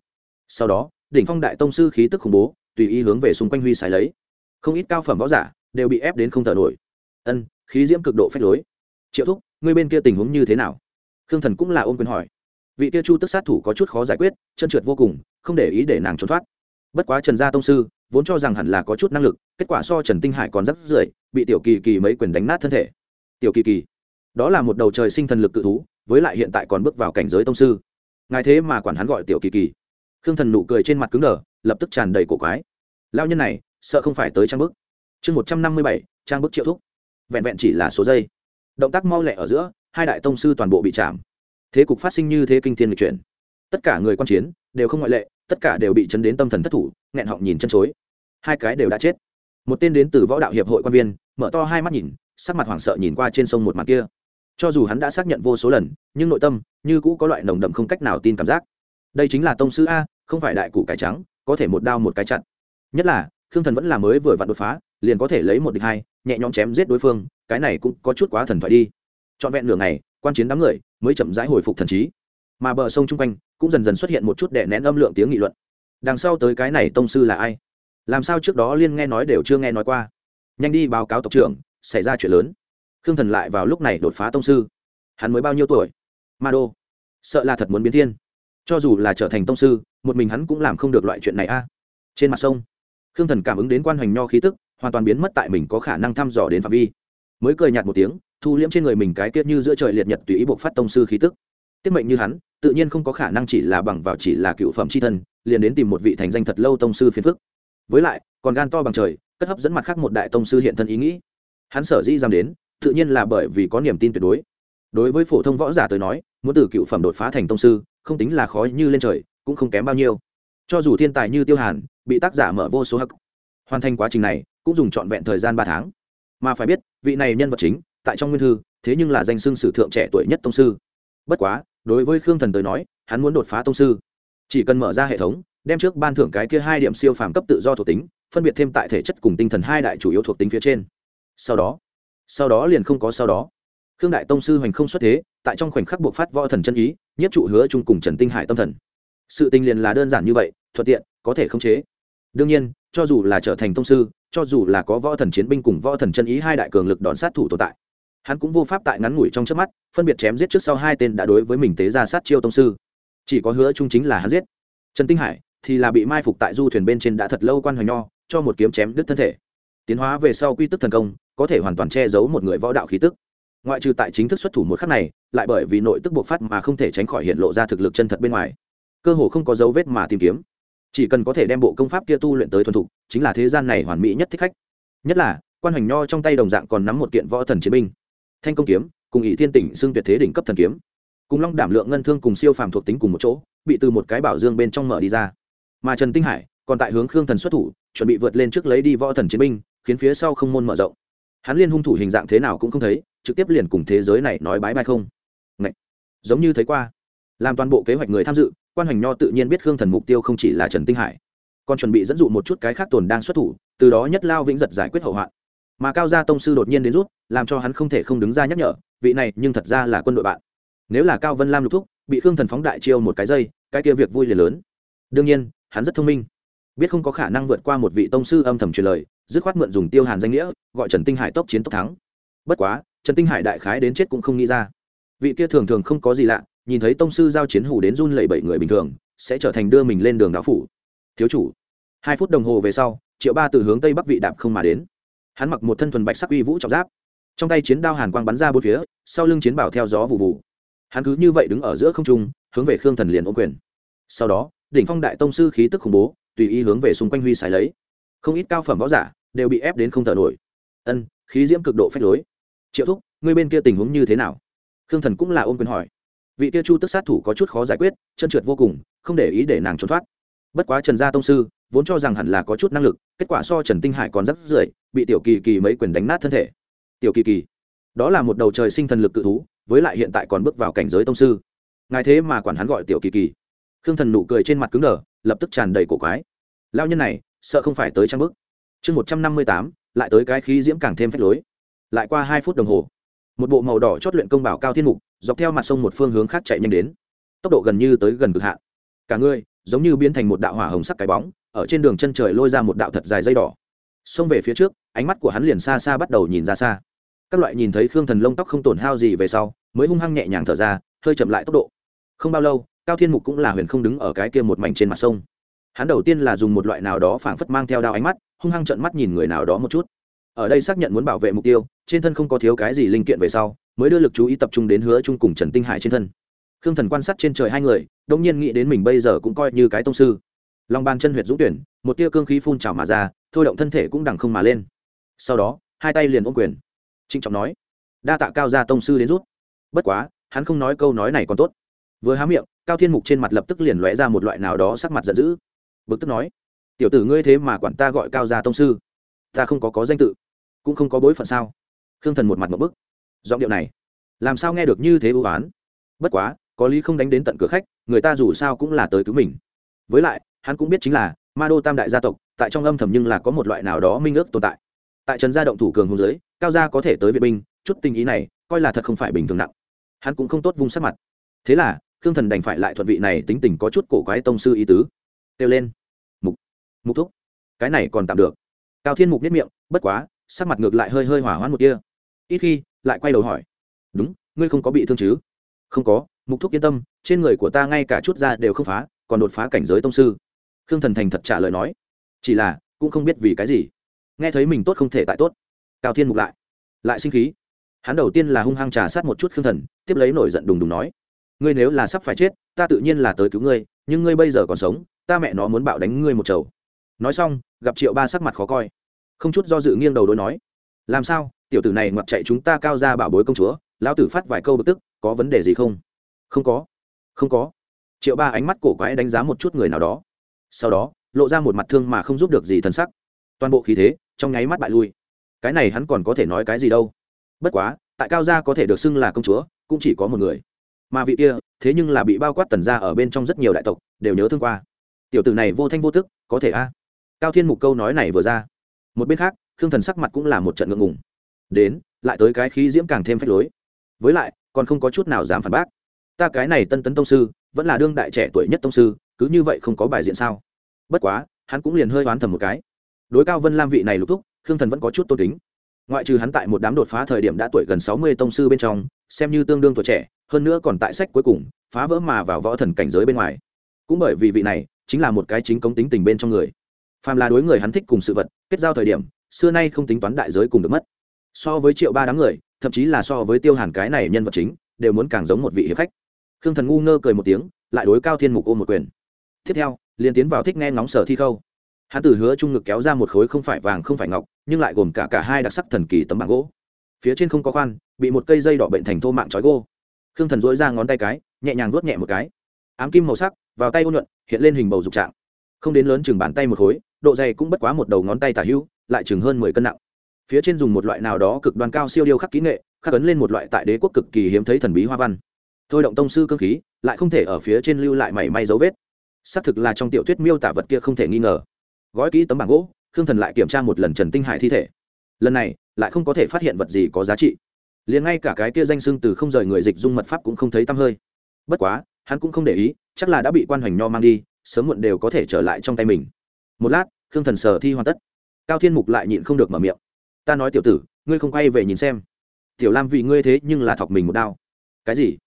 Sau đó, đỉnh phong đại tông sư khí tức khủng bố, tùy ý hướng về xung quanh huy xài lấy. Không ít cao phẩm võ giả đều bị ép đến không thở nổi. Ân, khí diễm cực độ phách lối triệu thúc, ngươi bên kia tình huống như thế nào? Khương thần cũng là ôm quyền hỏi. Vị kia chu tức sát thủ có chút khó giải quyết, chân trượt vô cùng, không để ý để nàng trốn thoát. Bất quá trần gia tông sư vốn cho rằng hẳn là có chút năng lực, kết quả so trần tinh hải còn rất rưỡi bị tiểu kỳ kỳ mấy quyền đánh nát thân thể. Tiểu kỳ kỳ, đó là một đầu trời sinh thần lực cự thú, với lại hiện tại còn bước vào cảnh giới tông sư. Ngài thế mà quản hắn gọi tiểu kỳ kỳ. Khương thần nụ cười trên mặt cứng đờ, lập tức tràn đầy cổ quái. Lao nhân này, sợ không phải tới trang bức. Chương một trăm năm mươi bảy, trang bức triệu thúc. Vẹn vẹn chỉ là số giây động tác mau lẹ ở giữa, hai đại tông sư toàn bộ bị chạm. Thế cục phát sinh như thế kinh thiên lịch chuyển. Tất cả người quan chiến đều không ngoại lệ, tất cả đều bị chấn đến tâm thần thất thủ, nghẹn họng nhìn chân chối. Hai cái đều đã chết. Một tên đến từ võ đạo hiệp hội quan viên, mở to hai mắt nhìn, sắc mặt hoảng sợ nhìn qua trên sông một mặt kia. Cho dù hắn đã xác nhận vô số lần, nhưng nội tâm như cũ có loại nồng đậm không cách nào tin cảm giác. Đây chính là tông sư a, không phải đại cụ cái trắng, có thể một đao một cái chặn. Nhất là, khương thần vẫn là mới vừa vặn đột phá, liền có thể lấy một địch hai, nhẹ nhõm chém giết đối phương cái này cũng có chút quá thần thoại đi. Trọn vẹn nửa ngày, quan chiến đám người mới chậm rãi hồi phục thần trí. Mà bờ sông chung quanh cũng dần dần xuất hiện một chút đệ nén âm lượng tiếng nghị luận. Đằng sau tới cái này tông sư là ai? Làm sao trước đó liên nghe nói đều chưa nghe nói qua? Nhanh đi báo cáo tộc trưởng, xảy ra chuyện lớn. Khương thần lại vào lúc này đột phá tông sư. Hắn mới bao nhiêu tuổi? Ma đô. Sợ là thật muốn biến thiên. Cho dù là trở thành tông sư, một mình hắn cũng làm không được loại chuyện này a. Trên mặt sông, khương thần cảm ứng đến quan hoành nho khí tức, hoàn toàn biến mất tại mình có khả năng thăm dò đến phạm vi mới cười nhạt một tiếng, thu liễm trên người mình cái tiết như giữa trời liệt nhật tùy ý buộc phát tông sư khí tức. Tiết mệnh như hắn, tự nhiên không có khả năng chỉ là bằng vào chỉ là cựu phẩm c h i thân, liền đến tìm một vị thành danh thật lâu tông sư phiền phức. Với lại, còn gan to bằng trời, cất hấp dẫn mặt khác một đại tông sư hiện thân ý nghĩ. Hắn sở dĩ dám đến, tự nhiên là bởi vì có niềm tin tuyệt đối. Đối với phổ thông võ giả tới nói, muốn từ cựu phẩm đột phá thành tông sư, không tính là khó như lên trời, cũng không kém bao nhiêu. Cho dù thiên tài như tiêu hàn, bị tác giả mở vô số hắc. Hoàn thành quá trình này, cũng dùng trọn vẹn thời gian ba tháng mà phải biết, vị này nhân vật chính, tại trong nguyên thư, thế nhưng là danh xưng sử thượng trẻ tuổi nhất tông sư. Bất quá, đối với khương thần tới nói, hắn muốn đột phá tông sư. Chỉ cần mở ra hệ thống, đem trước ban thưởng cái kia hai điểm siêu phàm cấp tự do thuộc tính, phân biệt thêm tại thể chất cùng tinh thần hai đại chủ yếu thuộc tính phía trên. Sau đó sau đó liền không có sau đó. Khương đại tông sư hoành không xuất thế, tại trong khoảnh khắc buộc phát võ thần chân ý, nhất trụ hứa chung cùng trần tinh hải tâm thần. Sự tình liền là đơn giản như vậy, thuận tiện, có thể khống chế. Đương nhiên cho dù là trở thành tông sư, cho dù là có võ thần chiến binh cùng võ thần chân ý hai đại cường lực đòn sát thủ tồn tại, hắn cũng vô pháp tại ngắn ngủi trong trước mắt, phân biệt chém giết trước sau hai tên đã đối với mình tế ra sát chiêu tông sư. Chỉ có hứa trung chính là hắn giết. Trần tinh hải thì là bị mai phục tại du thuyền bên trên đã thật lâu quan hoành nho, cho một kiếm chém đứt thân thể. Tiến hóa về sau quy tức thần công, có thể hoàn toàn che giấu một người võ đạo khí tức. Ngoại trừ tại chính thức xuất thủ một khắc này, lại bởi vì nội tức bộc phát mà không thể tránh khỏi hiện lộ ra thực lực chân thật bên ngoài. Cơ hồ không có dấu vết mà tìm kiếm chỉ cần có thể đem bộ công pháp kia tu luyện tới thuần thục, chính là thế gian này hoàn mỹ nhất thích khách. Nhất là, quan hoành nho trong tay đồng dạng còn nắm một kiện võ thần chiến binh. Thanh công kiếm, cùng ỷ thiên tỉnh xưng tuyệt thế đỉnh cấp thần kiếm. Cùng long đảm lượng ngân thương cùng siêu phàm thuộc tính cùng một chỗ, bị từ một cái bảo dương bên trong mở đi ra. Mà trần tinh hải, còn tại hướng khương thần xuất thủ, chuẩn bị vượt lên trước lấy đi võ thần chiến binh, khiến phía sau không môn mở rộng. Hắn liên hung thủ hình dạng thế nào cũng không thấy, trực tiếp liền cùng thế giới này nói bái bai không. Ngậy! giống như thấy qua, làm toàn bộ kế hoạch người tham dự quan hoành nho tự nhiên biết khương thần mục tiêu không chỉ là trần tinh hải còn chuẩn bị dẫn dụ một chút cái khác tồn đang xuất thủ từ đó nhất lao vĩnh giật giải quyết hậu hoạn mà cao gia tông sư đột nhiên đến rút làm cho hắn không thể không đứng ra nhắc nhở vị này nhưng thật ra là quân đội bạn nếu là cao vân lam lục thúc bị khương thần phóng đại chiêu một cái dây cái kia việc vui liền lớn đương nhiên hắn rất thông minh biết không có khả năng vượt qua một vị tông sư âm thầm truyền lời dứt khoát mượn dùng tiêu hàn danh nghĩa gọi trần tinh hải tốc chiến tốc thắng bất quá trần tinh hải đại khái đến chết cũng không nghĩ ra vị kia thường thường không có gì lạ nhìn thấy tông sư giao chiến hủ đến run lẩy bẩy người bình thường, sẽ trở thành đưa mình lên đường đạo phủ. Thiếu chủ. Hai phút đồng hồ về sau, triệu ba từ hướng tây bắc vị đạp không mà đến. Hắn mặc một thân thuần bạch sắc uy vũ trọng giáp. Trong tay chiến đao hàn quang bắn ra bốn phía, sau lưng chiến bảo theo gió vụ vụ. Hắn cứ như vậy đứng ở giữa không trung, hướng về khương thần liền ô quyền. Sau đó, đỉnh phong đại tông sư khí tức khủng bố, tùy ý hướng về xung quanh huy xài lấy. Không ít cao phẩm võ giả đều bị ép đến không thở nổi. Ân, khí diễm cực độ phách lối. Triệu thúc, ngươi bên kia tình huống như thế nào? Khương thần cũng là ôm quyền hỏi vị kia chu tức sát thủ có chút khó giải quyết, chân trượt vô cùng, không để ý để nàng trốn thoát. Bất quá trần gia tông sư vốn cho rằng hẳn là có chút năng lực, kết quả so trần tinh hải còn rất rưỡi bị tiểu kỳ kỳ mấy quyền đánh nát thân thể. Tiểu kỳ kỳ, đó là một đầu trời sinh thần lực cự thú, với lại hiện tại còn bước vào cảnh giới tông sư. Ngài thế mà quản hắn gọi tiểu kỳ kỳ. Khương thần nụ cười trên mặt cứng đờ, lập tức tràn đầy cổ quái. Lao nhân này, sợ không phải tới trang bức chương một trăm năm mươi tám, lại tới cái khí diễm càng thêm phách lối. Lại qua hai phút đồng hồ, một bộ màu đỏ chót luyện công bảo cao thiên mục dọc theo mặt sông một phương hướng khác chạy nhanh đến. Tốc độ gần như tới gần cực hạn. Cả người, giống như biến thành một đạo hỏa hồng sắc cái bóng, ở trên đường chân trời lôi ra một đạo thật dài dây đỏ. Xông về phía trước, ánh mắt của hắn liền xa xa bắt đầu nhìn ra xa. Các loại nhìn thấy khương thần lông tóc không tổn hao gì về sau, mới hung hăng nhẹ nhàng thở ra, hơi chậm lại tốc độ. Không bao lâu, cao thiên mục cũng là huyền không đứng ở cái kia một mảnh trên mặt sông. Hắn đầu tiên là dùng một loại nào đó phảng phất mang theo đao ánh mắt, hung hăng trận mắt nhìn người nào đó một chút. Ở đây xác nhận muốn bảo vệ mục tiêu, trên thân không có thiếu cái gì linh kiện về sau mới đưa lực chú ý tập trung đến hứa chung cùng trần tinh hải trên thân. Khương thần quan sát trên trời hai người, đông nhiên nghĩ đến mình bây giờ cũng coi như cái tông sư. Lòng bàn chân huyệt dũng tuyển, một tia cương khí phun trào mà ra, thôi động thân thể cũng đằng không mà lên. Sau đó, hai tay liền ôm quyền. Trịnh trọng nói, đa tạ cao gia tông sư đến rút bất quá, hắn không nói câu nói này còn tốt. Vừa há miệng, cao thiên mục trên mặt lập tức liền lóe ra một loại nào đó sắc mặt giận dữ. Bực tức nói, tiểu tử ngươi thế mà quản ta gọi cao gia tông sư, ta không có có danh tự, cũng không có bối phận sao? Khương thần một mặt một bức giọng điệu này. Làm sao nghe được như thế ưu oán? Bất quá, có lý không đánh đến tận cửa khách, người ta dù sao cũng là tới cứu mình. Với lại, hắn cũng biết chính là ma đô tam đại gia tộc, tại trong âm thầm nhưng là có một loại nào đó minh ước tồn tại. Tại trần gia động thủ cường hùng giới, cao gia có thể tới viện binh, chút tình ý này, coi là thật không phải bình thường nặng. Hắn cũng không tốt vung sắc mặt. Thế là, khương thần đành phải lại thuận vị này tính tình có chút cổ quái tông sư ý tứ. Kêu lên. Mục. Mục thúc. Cái này còn tạm được. Cao thiên mục biết miệng, bất quá, sắc mặt ngược lại hơi hơi hỏa hoãn một kia ít khi, lại quay đầu hỏi. Đúng, ngươi không có bị thương chứ? Không có, mục thúc yên tâm, trên người của ta ngay cả chút da đều không phá, còn đột phá cảnh giới tông sư. Khương thần thành thật trả lời nói. Chỉ là, cũng không biết vì cái gì. Nghe thấy mình tốt không thể tại tốt. Cao thiên mục lại. Lại sinh khí. Hắn đầu tiên là hung hăng trà sát một chút khương thần, tiếp lấy nổi giận đùng đùng nói. Ngươi nếu là sắp phải chết, ta tự nhiên là tới cứu ngươi, nhưng ngươi bây giờ còn sống, ta mẹ nó muốn bạo đánh ngươi một chầu. Nói xong, gặp triệu ba sắc mặt khó coi. Không chút do dự nghiêng đầu đối nói làm sao? Tiểu tử này ngoặt chạy chúng ta cao ra bảo bối công chúa, lão tử phát vài câu bực tức, có vấn đề gì không? Không có. Không có. Triệu ba ánh mắt cổ quái đánh giá một chút người nào đó. Sau đó, lộ ra một mặt thương mà không giúp được gì thân sắc. Toàn bộ khí thế, trong nháy mắt bại lui. Cái này hắn còn có thể nói cái gì đâu? Bất quá, tại cao gia có thể được xưng là công chúa, cũng chỉ có một người. Mà vị kia, thế nhưng là bị bao quát tần gia ở bên trong rất nhiều đại tộc, đều nhớ thương qua. Tiểu tử này vô thanh vô tức, có thể a? Cao thiên mục câu nói này vừa ra. Một bên khác khương thần sắc mặt cũng là một trận ngượng ngùng. Đến, lại tới cái khí diễm càng thêm phách lối. Với lại, còn không có chút nào dám phản bác. Ta cái này tân tấn tông sư, vẫn là đương đại trẻ tuổi nhất tông sư, cứ như vậy không có bài diện sao? Bất quá, hắn cũng liền hơi oán thầm một cái. Đối cao vân lam vị này lục thúc, khương thần vẫn có chút tôn kính. Ngoại trừ hắn tại một đám đột phá thời điểm đã tuổi gần sáu mươi tông sư bên trong, xem như tương đương tuổi trẻ, hơn nữa còn tại sách cuối cùng, phá vỡ mà vào võ thần cảnh giới bên ngoài. Cũng bởi vì vị này, chính là một cái chính công tính tình bên trong người. Phàm là đối người hắn thích cùng sự vật, kết giao thời điểm xưa nay không tính toán đại giới cùng được mất. So với triệu ba đám người, thậm chí là so với tiêu hàn cái này nhân vật chính, đều muốn càng giống một vị hiệp khách. Khương thần ngu ngơ cười một tiếng, lại đối cao thiên mục ôm một quyền. Tiếp theo, liền tiến vào thích nghe ngóng sở thi khâu. Hắn từ hứa trung ngực kéo ra một khối không phải vàng không phải ngọc, nhưng lại gồm cả cả hai đặc sắc thần kỳ tấm bảng gỗ. Phía trên không có khoan, bị một cây dây đỏ bệnh thành thô mạng trói gô. Khương thần dối ra ngón tay cái, nhẹ nhàng vuốt nhẹ một cái. Ám kim màu sắc, vào tay ô nhuận, hiện lên hình bầu dục trạng. Không đến lớn chừng bàn tay một khối, độ dày cũng bất quá một đầu ngón tay tả hữu lại chừng hơn mười cân nặng. Phía trên dùng một loại nào đó cực đoan cao siêu điêu khắc kỹ nghệ, khắc ấn lên một loại tại đế quốc cực kỳ hiếm thấy thần bí hoa văn. Thôi động tông sư cơ khí, lại không thể ở phía trên lưu lại mảy may dấu vết. Xác thực là trong tiểu thuyết miêu tả vật kia không thể nghi ngờ. Gói kỹ tấm bảng gỗ, khương thần lại kiểm tra một lần trần tinh hải thi thể. Lần này, lại không có thể phát hiện vật gì có giá trị. Liền ngay cả cái kia danh xưng từ không rời người dịch dung mật pháp cũng không thấy tăm hơi. Bất quá, hắn cũng không để ý, chắc là đã bị quan hoành nho mang đi, sớm muộn đều có thể trở lại trong tay mình. Một lát, khương thần sờ thi hoàn tất cao thiên mục lại nhịn không được mở miệng. Ta nói tiểu tử, ngươi không quay về nhìn xem. Tiểu lam vì ngươi thế nhưng là thọc mình một đao. Cái gì?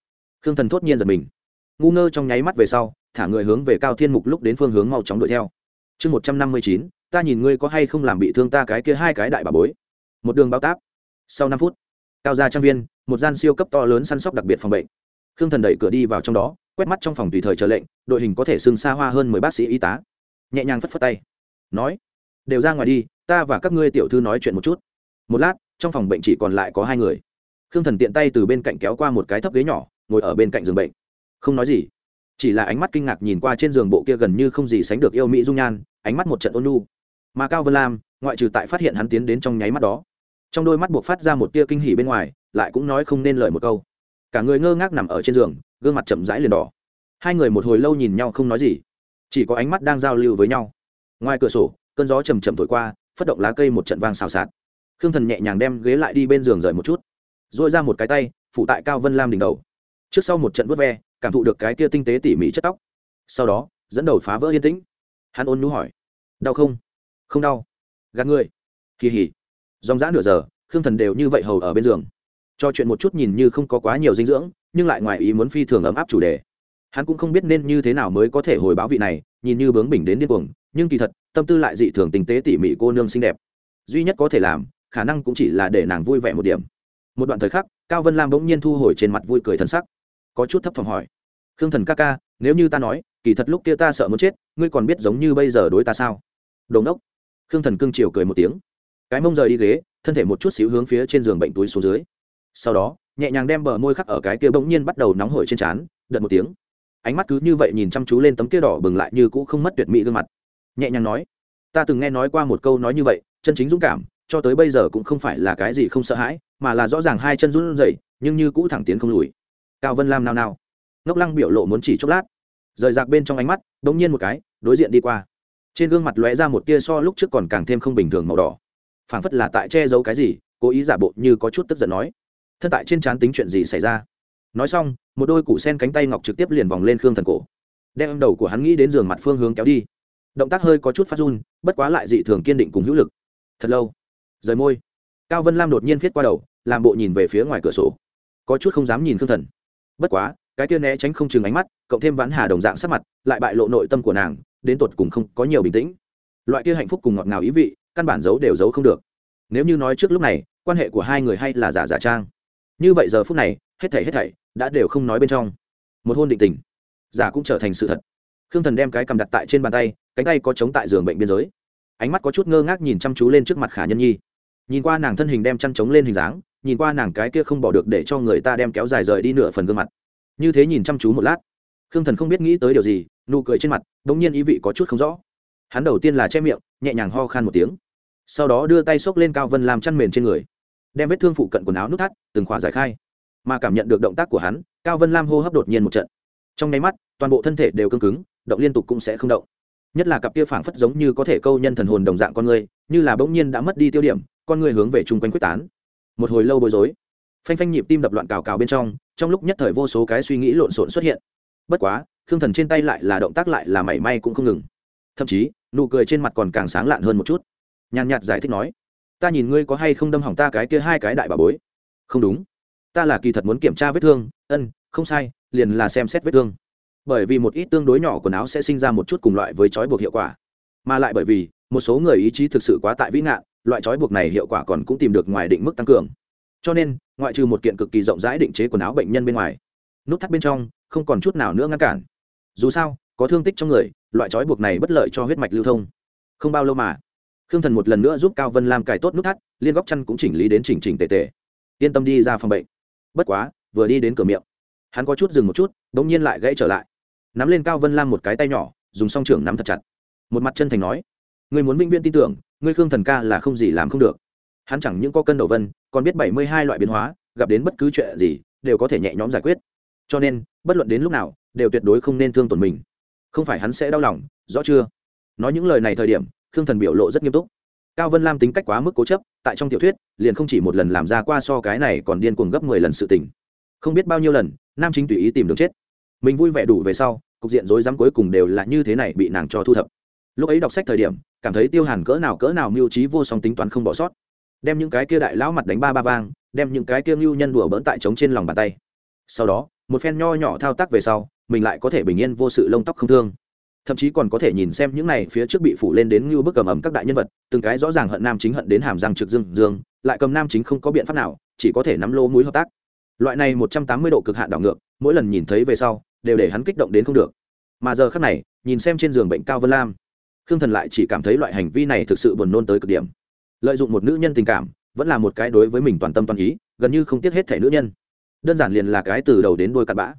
Khương thần thốt nhiên giật mình. Ngu ngơ trong nháy mắt về sau, thả người hướng về cao thiên mục lúc đến phương hướng mau chóng đuổi theo. Chương một trăm năm mươi chín, ta nhìn ngươi có hay không làm bị thương ta cái kia hai cái đại bà bối. Một đường bao táp. Sau năm phút, cao gia trang viên, một gian siêu cấp to lớn săn sóc đặc biệt phòng bệnh. Khương thần đẩy cửa đi vào trong đó, quét mắt trong phòng tùy thời chờ lệnh, đội hình có thể xưng xa hoa hơn mười bác sĩ y tá. Nhẹ nhàng phất phất tay. Nói đều ra ngoài đi, ta và các ngươi tiểu thư nói chuyện một chút. Một lát, trong phòng bệnh chỉ còn lại có hai người. Khương thần tiện tay từ bên cạnh kéo qua một cái thấp ghế nhỏ, ngồi ở bên cạnh giường bệnh. Không nói gì. Chỉ là ánh mắt kinh ngạc nhìn qua trên giường bộ kia gần như không gì sánh được yêu mỹ dung nhan, ánh mắt một trận ôn lu mà cao vân lam, ngoại trừ tại phát hiện hắn tiến đến trong nháy mắt đó, trong đôi mắt buộc phát ra một tia kinh hỉ bên ngoài, lại cũng nói không nên lời một câu. Cả người ngơ ngác nằm ở trên giường, gương mặt chậm rãi liền đỏ. Hai người một hồi lâu nhìn nhau không nói gì, chỉ có ánh mắt đang giao lưu với nhau. Ngoài cửa sổ cơn gió chầm chậm thổi qua, phất động lá cây một trận vang xào xạc. Khương thần nhẹ nhàng đem ghế lại đi bên giường rời một chút dội ra một cái tay phụ tại cao vân lam đỉnh đầu. Trước sau một trận vớt ve, cảm thụ được cái tia tinh tế tỉ mỉ chất tóc. Sau đó, dẫn đầu phá vỡ yên tĩnh. Hắn ôn nú hỏi, đau không? Không đau. Gạt người. Kỳ hỉ. Dòng dã nửa giờ, khương thần đều như vậy hầu ở bên giường. Cho chuyện một chút nhìn như không có quá nhiều dinh dưỡng, nhưng lại ngoài ý muốn phi thường ấm áp chủ đề. Hắn cũng không biết nên như thế nào mới có thể hồi báo vị này, nhìn như bướng bỉnh đến điên cuồng, nhưng kỳ thật tâm tư lại dị thường tinh tế tỉ mỉ cô nương xinh đẹp. Duy nhất có thể làm, khả năng cũng chỉ là để nàng vui vẻ một điểm. Một đoạn thời khắc, cao vân lam bỗng nhiên thu hồi trên mặt vui cười thân sắc. Có chút thấp thỏm hỏi, khương thần ca ca, nếu như ta nói, kỳ thật lúc kia ta sợ muốn chết, ngươi còn biết giống như bây giờ đối ta sao? Đồn đốc khương thần cưng chiều cười một tiếng. Cái mông rời đi ghế, thân thể một chút xíu hướng phía trên giường bệnh túi xuống dưới. Sau đó, nhẹ nhàng đem bờ môi khắc ở cái kia bỗng nhiên bắt đầu nóng hổi trên trán, đợt một tiếng. Ánh mắt cứ như vậy nhìn chăm chú lên tấm kia đỏ bừng lại như cũ không mất tuyệt mỹ gương mặt nhẹ nhàng nói, ta từng nghe nói qua một câu nói như vậy, chân chính dũng cảm, cho tới bây giờ cũng không phải là cái gì không sợ hãi, mà là rõ ràng hai chân run rẩy, nhưng như cũ thẳng tiến không lùi. Cao vân lam nao nao, ngốc lăng biểu lộ muốn chỉ chốc lát, rời rạc bên trong ánh mắt bỗng nhiên một cái, đối diện đi qua. Trên gương mặt lóe ra một tia so lúc trước còn càng thêm không bình thường màu đỏ. Phảng phất là tại che giấu cái gì, cố ý giả bộ như có chút tức giận nói, thân tại trên trán tính chuyện gì xảy ra? Nói xong, một đôi củ sen cánh tay ngọc trực tiếp liền vòng lên khương thần cổ, đem đầu của hắn nghĩ đến giường mặt phương hướng kéo đi động tác hơi có chút phát run, bất quá lại dị thường kiên định cùng hữu lực. Thật lâu, rời môi. Cao vân lam đột nhiên viết qua đầu, làm bộ nhìn về phía ngoài cửa sổ. Có chút không dám nhìn khương thần. Bất quá, cái kia né tránh không chừng ánh mắt, cộng thêm vãn hà đồng dạng sắc mặt, lại bại lộ nội tâm của nàng, đến tột cùng không có nhiều bình tĩnh. Loại kia hạnh phúc cùng ngọt ngào ý vị, căn bản giấu đều giấu không được. Nếu như nói trước lúc này, quan hệ của hai người hay là giả giả trang. Như vậy giờ phút này, hết thảy hết thảy đã đều không nói bên trong. Một hôn định tình. Giả cũng trở thành sự thật. Khương thần đem cái cầm đặt tại trên bàn tay cánh tay có chống tại giường bệnh biên giới. Ánh mắt có chút ngơ ngác nhìn chăm chú lên trước mặt khả nhân nhi. Nhìn qua nàng thân hình đem chăn trống lên hình dáng, nhìn qua nàng cái kia không bỏ được để cho người ta đem kéo dài rời đi nửa phần gương mặt. Như thế nhìn chăm chú một lát, khương thần không biết nghĩ tới điều gì, nụ cười trên mặt đ ỗ n g nhiên ý vị có chút không rõ. Hắn đầu tiên là che miệng, nhẹ nhàng ho khan một tiếng, sau đó đưa tay xốc lên cao vân lam chăn mền trên người, đem vết thương phụ cận quần áo nút thắt, từng khỏa giải khai. Mà cảm nhận được động tác của hắn, cao vân lam hô hấp đột nhiên một trận. Trong nháy mắt, toàn bộ thân thể đều cương cứng, động liên tục cũng sẽ không động nhất là cặp kia phảng phất giống như có thể câu nhân thần hồn đồng dạng con người, như là bỗng nhiên đã mất đi tiêu điểm, con người hướng về chung quanh quyết tán. Một hồi lâu bối rối, phanh phanh nhịp tim đập loạn cào cào bên trong trong lúc nhất thời vô số cái suy nghĩ lộn xộn xuất hiện. Bất quá, khương thần trên tay lại là động tác lại là mảy may cũng không ngừng. Thậm chí, nụ cười trên mặt còn càng sáng lạn hơn một chút. Nhàn nhạt giải thích nói, ta nhìn ngươi có hay không đâm hỏng ta cái kia hai cái đại bà bối. Không đúng. Ta là kỳ thật muốn kiểm tra vết thương. Ân, không sai, liền là xem xét vết thương bởi vì một ít tương đối nhỏ quần áo sẽ sinh ra một chút cùng loại với trói buộc hiệu quả. Mà lại bởi vì, một số người ý chí thực sự quá tại vĩ ngạn, loại trói buộc này hiệu quả còn cũng tìm được ngoài định mức tăng cường. Cho nên, ngoại trừ một kiện cực kỳ rộng rãi định chế quần áo bệnh nhân bên ngoài, nút thắt bên trong không còn chút nào nữa ngăn cản. Dù sao, có thương tích trong người, loại trói buộc này bất lợi cho huyết mạch lưu thông. Không bao lâu mà, khương thần một lần nữa giúp cao vân lam cài tốt nút thắt, liên góc chăn cũng chỉnh lý đến chỉnh chỉnh tề tề. Yên tâm đi ra phòng bệnh. Bất quá, vừa đi đến cửa miệng hắn có chút dừng một chút đ ỗ n g nhiên lại gãy trở lại. Nắm lên cao vân lam một cái tay nhỏ, dùng song trưởng nắm thật chặt. Một mặt chân thành nói người muốn vĩnh viễn tin tưởng, ngươi khương thần ca là không gì làm không được. Hắn chẳng những có cân đầu vân, còn biết bảy mươi hai loại biến hóa, gặp đến bất cứ chuyện gì, đều có thể nhẹ nhõm giải quyết. Cho nên, bất luận đến lúc nào, đều tuyệt đối không nên thương tổn mình. Không phải hắn sẽ đau lòng, rõ chưa? Nói những lời này thời điểm, khương thần biểu lộ rất nghiêm túc. Cao vân lam tính cách quá mức cố chấp, tại trong tiểu thuyết, liền không chỉ một lần làm ra qua so cái này còn điên cuồng gấp mười lần sự tình không biết bao nhiêu lần, nam chính tùy ý tìm đường chết. Mình vui vẻ đủ về sau, cục diện rối rắm cuối cùng đều là như thế này bị nàng cho thu thập. Lúc ấy đọc sách thời điểm, cảm thấy tiêu hàn cỡ nào cỡ nào mưu trí vô song tính toán không bỏ sót. Đem những cái kia đại lão mặt đánh ba ba vang, đem những cái kia mưu nhân đùa bỡn tại trống trên lòng bàn tay. Sau đó, một phen nho nhỏ thao tác về sau, mình lại có thể bình yên vô sự lông tóc không thương. Thậm chí còn có thể nhìn xem những này phía trước bị phủ lên đến như bức cầm ẩm các đại nhân vật, từng cái rõ ràng hận nam chính hận đến hàm răng trực dương dương, lại cầm nam chính không có biện pháp nào, chỉ có thể nắm lô mũi hợp tác loại này một trăm tám mươi độ cực hạn đảo ngược, mỗi lần nhìn thấy về sau, đều để hắn kích động đến không được. Mà giờ khác này, nhìn xem trên giường bệnh cao vân lam, khương thần lại chỉ cảm thấy loại hành vi này thực sự buồn nôn tới cực điểm. Lợi dụng một nữ nhân tình cảm, vẫn là một cái đối với mình toàn tâm toàn ý, gần như không tiếc hết thể nữ nhân. Đơn giản liền là cái từ đầu đến đôi cặn bã.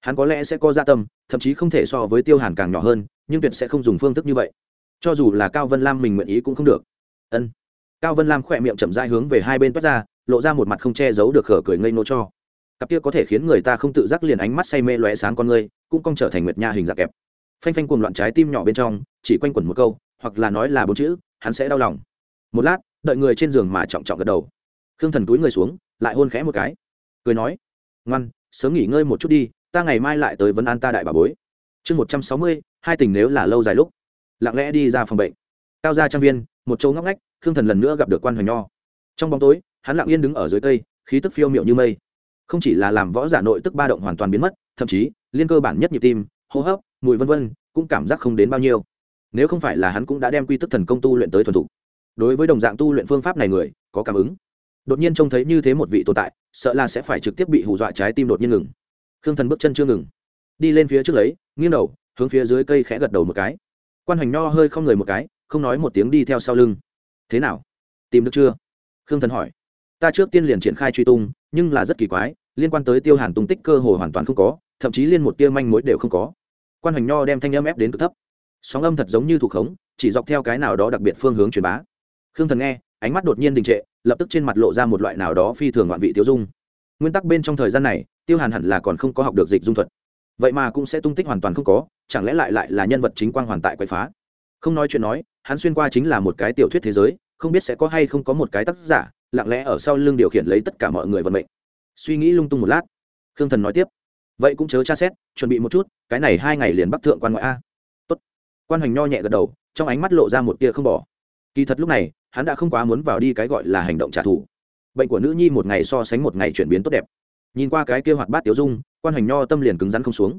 Hắn có lẽ sẽ có gia tâm, thậm chí không thể so với tiêu hàn càng nhỏ hơn, nhưng tuyệt sẽ không dùng phương thức như vậy. Cho dù là cao vân lam mình nguyện ý cũng không được. Ân. Cao vân lam khỏe miệng chậm dai hướng về hai bên toát ra, lộ ra một mặt không che giấu được khở cười ngây nô cho cặp kia có thể khiến người ta không tự giác liền ánh mắt say mê lóe sáng con người cũng cong trở thành nguyệt nha hình dạng kẹp. Phanh phanh cuồng loạn trái tim nhỏ bên trong, chỉ quanh quẩn một câu, hoặc là nói là bốn chữ, hắn sẽ đau lòng. Một lát, đợi người trên giường mà trọng trọng gật đầu. Khương thần túi người xuống, lại hôn khẽ một cái. Cười nói, ngoan, sớm nghỉ ngơi một chút đi, ta ngày mai lại tới vấn an ta đại bà bối. Chương một trăm sáu mươi, hai tình nếu là lâu dài lúc. Lặng lẽ đi ra phòng bệnh. Cao ra trang viên, một chỗ ngóc ngách, khương thần lần nữa gặp được quan hoành nho. Trong bóng tối, hắn lặng yên đứng ở dưới cây, khí tức phiêu miệu như mây không chỉ là làm võ giả nội tức ba động hoàn toàn biến mất, thậm chí, liên cơ bản nhất nhịp tim, hô hấp, mùi vân vân, cũng cảm giác không đến bao nhiêu. Nếu không phải là hắn cũng đã đem quy tức thần công tu luyện tới thuần thục. Đối với đồng dạng tu luyện phương pháp này người, có cảm ứng. Đột nhiên trông thấy như thế một vị tồn tại, sợ là sẽ phải trực tiếp bị hù dọa trái tim đột nhiên ngừng. Khương thần bước chân chưa ngừng. Đi lên phía trước lấy, nghiêng đầu, hướng phía dưới cây khẽ gật đầu một cái. Quan hoành nho hơi không người một cái, không nói một tiếng đi theo sau lưng. Thế nào? Tìm được chưa? Khương thần hỏi. Ta trước tiên liền triển khai truy tung nhưng là rất kỳ quái, liên quan tới tiêu hàn tung tích cơ hồ hoàn toàn không có, thậm chí liên một tia manh mối đều không có. Quan hoành nho đem thanh âm ép đến cực thấp. Sóng âm thật giống như thủ khống, chỉ dọc theo cái nào đó đặc biệt phương hướng truyền bá. Khương thần nghe, ánh mắt đột nhiên đình trệ, lập tức trên mặt lộ ra một loại nào đó phi thường ngoạn vị tiêu dung. Nguyên tắc bên trong thời gian này, tiêu hàn hẳn là còn không có học được dịch dung thuật. Vậy mà cũng sẽ tung tích hoàn toàn không có, chẳng lẽ lại lại là nhân vật chính quang hoàn tại quậy phá? Không nói chuyện nói, hắn xuyên qua chính là một cái tiểu thuyết thế giới, không biết sẽ có hay không có một cái tác giả lặng lẽ ở sau lưng điều khiển lấy tất cả mọi người vận mệnh. Suy nghĩ lung tung một lát, khương thần nói tiếp, vậy cũng chớ tra xét, chuẩn bị một chút, cái này hai ngày liền bắc thượng quan ngoại a. Tốt. quan hoành nho nhẹ gật đầu, trong ánh mắt lộ ra một tia không bỏ. Kỳ thật lúc này, hắn đã không quá muốn vào đi cái gọi là hành động trả thù. Bệnh của nữ nhi một ngày so sánh một ngày chuyển biến tốt đẹp. Nhìn qua cái kia hoạt bát tiểu dung, quan hoành nho tâm liền cứng rắn không xuống.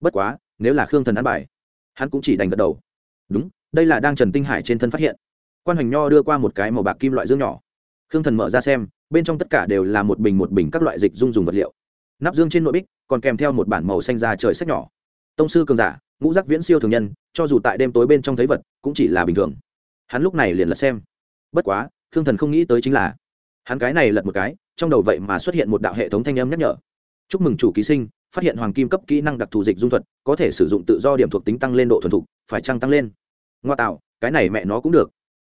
Bất quá, nếu là khương thần ăn bài, hắn cũng chỉ đành gật đầu. Đúng, đây là đang trần tinh hải trên thân phát hiện. Quan hoành nho đưa qua một cái màu bạc kim loại dương nhỏ khương thần mở ra xem, bên trong tất cả đều là một bình một bình các loại dịch dung dùng vật liệu. Nắp dương trên nội bích còn kèm theo một bản màu xanh ra trời sách nhỏ. Tông sư cường giả, ngũ giác viễn siêu thường nhân, cho dù tại đêm tối bên trong thấy vật, cũng chỉ là bình thường. Hắn lúc này liền lật xem. Bất quá, khương thần không nghĩ tới chính là, hắn cái này lật một cái, trong đầu vậy mà xuất hiện một đạo hệ thống thanh âm nhắc nhở. Chúc mừng chủ ký sinh, phát hiện hoàng kim cấp kỹ năng đặc thù dịch dung thuật, có thể sử dụng tự do điểm thuộc tính tăng lên độ thuần thục, phải trăng tăng lên? Ngoa tạo, cái này mẹ nó cũng được.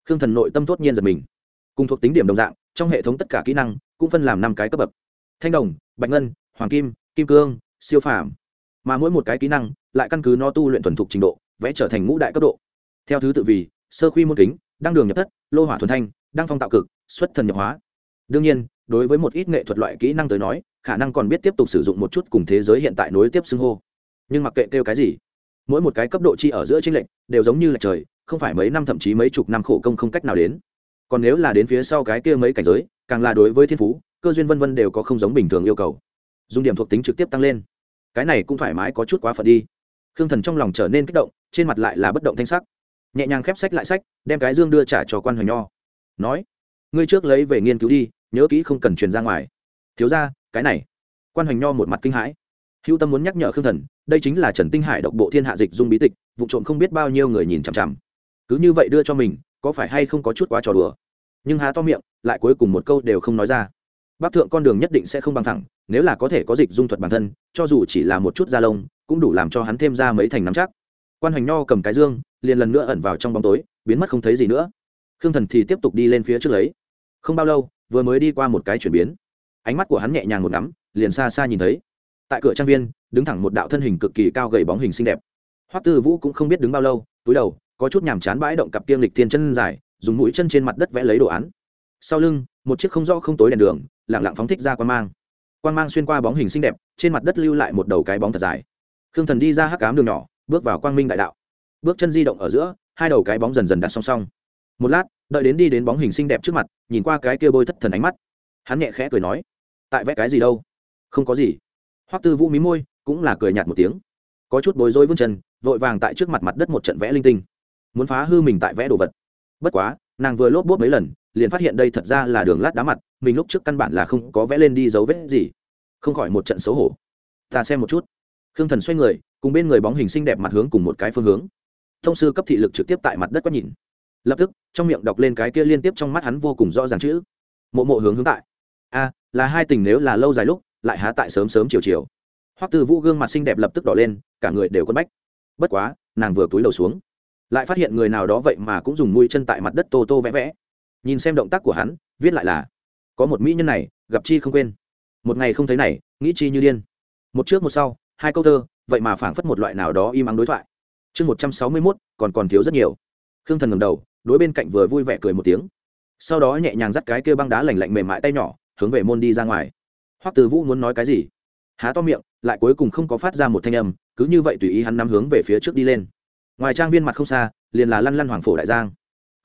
Khương thần nội tâm tốt nhiên giật mình cùng thuộc tính điểm đồng dạng, trong hệ thống tất cả kỹ năng cũng phân làm năm cái cấp bậc. Thanh đồng, bạch ngân, hoàng kim kim cương, siêu phàm. Mà mỗi một cái kỹ năng lại căn cứ no tu luyện thuần thục trình độ, vẽ trở thành ngũ đại cấp độ. Theo thứ tự vì, sơ khuy môn kính, đăng đường nhập thất, lô hỏa thuần thanh, đăng phong tạo cực, xuất thần nhập hóa. Đương nhiên, đối với một ít nghệ thuật loại kỹ năng tới nói, khả năng còn biết tiếp tục sử dụng một chút cùng thế giới hiện tại nối tiếp xưng hô. Nhưng mặc kệ kêu cái gì, mỗi một cái cấp độ chi ở giữa tranh lệch đều giống như là trời, không phải mấy năm thậm chí mấy chục năm khổ công không cách nào đến còn nếu là đến phía sau cái kia mấy cảnh giới, càng là đối với thiên phú, cơ duyên vân vân đều có không giống bình thường yêu cầu. Dùng điểm thuộc tính trực tiếp tăng lên. Cái này cũng thoải mái có chút quá phận đi. Khương thần trong lòng trở nên kích động, trên mặt lại là bất động thanh sắc. Nhẹ nhàng khép sách lại sách, đem cái dương đưa trả cho quan hoành nho. Nói, ngươi trước lấy về nghiên cứu đi, nhớ kỹ không cần truyền ra ngoài. Thiếu ra cái này. Quan hoành nho một mặt kinh hãi. Hữu tâm muốn nhắc nhở khương thần, đây chính là trần tinh hải độc bộ thiên hạ dịch dung bí tịch, vụ trộm không biết bao nhiêu người nhìn chằm chằm. Cứ như vậy đưa cho mình, có phải hay không có chút quá trò đùa? Nhưng há to miệng, lại cuối cùng một câu đều không nói ra. Bác thượng con đường nhất định sẽ không bằng thẳng, nếu là có thể có dịch dung thuật bản thân, cho dù chỉ là một chút da lông, cũng đủ làm cho hắn thêm ra mấy thành nắm chắc. Quan hoành nho cầm cái dương, liền lần nữa ẩn vào trong bóng tối, biến mất không thấy gì nữa. Khương thần thì tiếp tục đi lên phía trước lấy. Không bao lâu, vừa mới đi qua một cái chuyển biến. Ánh mắt của hắn nhẹ nhàng một nắm liền xa xa nhìn thấy. Tại cửa trang viên, đứng thẳng một đạo thân hình cực kỳ cao gầy bóng hình xinh đẹp. Hoắc tư vũ cũng không biết đứng bao lâu, túi đầu, có chút nhàm chán bãi động cặp kiêng lịch thiên chân dài dùng mũi chân trên mặt đất vẽ lấy đồ án. Sau lưng, một chiếc không rõ không tối đèn đường lẳng lặng phóng thích ra quan mang. Quan mang xuyên qua bóng hình xinh đẹp, trên mặt đất lưu lại một đầu cái bóng thật dài. Khương thần đi ra hắc cám đường nhỏ, bước vào quang minh đại đạo. Bước chân di động ở giữa, hai đầu cái bóng dần dần đặt song song. Một lát, đợi đến đi đến bóng hình xinh đẹp trước mặt, nhìn qua cái kia bôi thất thần ánh mắt. Hắn nhẹ khẽ cười nói, tại vẽ cái gì đâu? Không có gì. Hoắc tư vũ mí môi, cũng là cười nhạt một tiếng. Có chút bối rối vương chân, vội vàng tại trước mặt mặt đất một trận vẽ linh tinh. Muốn phá hư mình tại vẽ đồ vật bất quá, nàng vừa lốp bốt mấy lần, liền phát hiện đây thật ra là đường lát đá mặt, mình lúc trước căn bản là không có vẽ lên đi dấu vết gì. Không khỏi một trận xấu hổ. Ta xem một chút. Khương thần xoay người, cùng bên người bóng hình xinh đẹp mặt hướng cùng một cái phương hướng. Thông sư cấp thị lực trực tiếp tại mặt đất quét nhìn. Lập tức, trong miệng đọc lên cái kia liên tiếp trong mắt hắn vô cùng rõ ràng chữ. Mộ mộ hướng hướng tại. A, là hai tình nếu là lâu dài lúc, lại há tại sớm sớm chiều chiều. Hoắc tư vũ gương mặt xinh đẹp lập tức đỏ lên, cả người đều quất bách. Bất quá, nàng vừa cúi đầu xuống lại phát hiện người nào đó vậy mà cũng dùng mũi chân tại mặt đất tô tô vẽ vẽ. Nhìn xem động tác của hắn, viết lại là, có một mỹ nhân này, gặp chi không quên. Một ngày không thấy này, nghĩ chi như điên. Một trước một sau, hai câu thơ, vậy mà phảng phất một loại nào đó im ắng đối thoại. Chương một trăm sáu mươi mốt, còn còn thiếu rất nhiều. Khương thần ngầm đầu, đối bên cạnh vừa vui vẻ cười một tiếng. Sau đó nhẹ nhàng dắt cái kia băng đá lành lạnh mềm mại tay nhỏ, hướng về môn đi ra ngoài. Hoắc từ vũ muốn nói cái gì? Há to miệng, lại cuối cùng không có phát ra một thanh âm, cứ như vậy tùy ý hắn nắm hướng về phía trước đi lên ngoài trang viên mặt không xa, liền là lăn lăn hoàng phổ đại giang.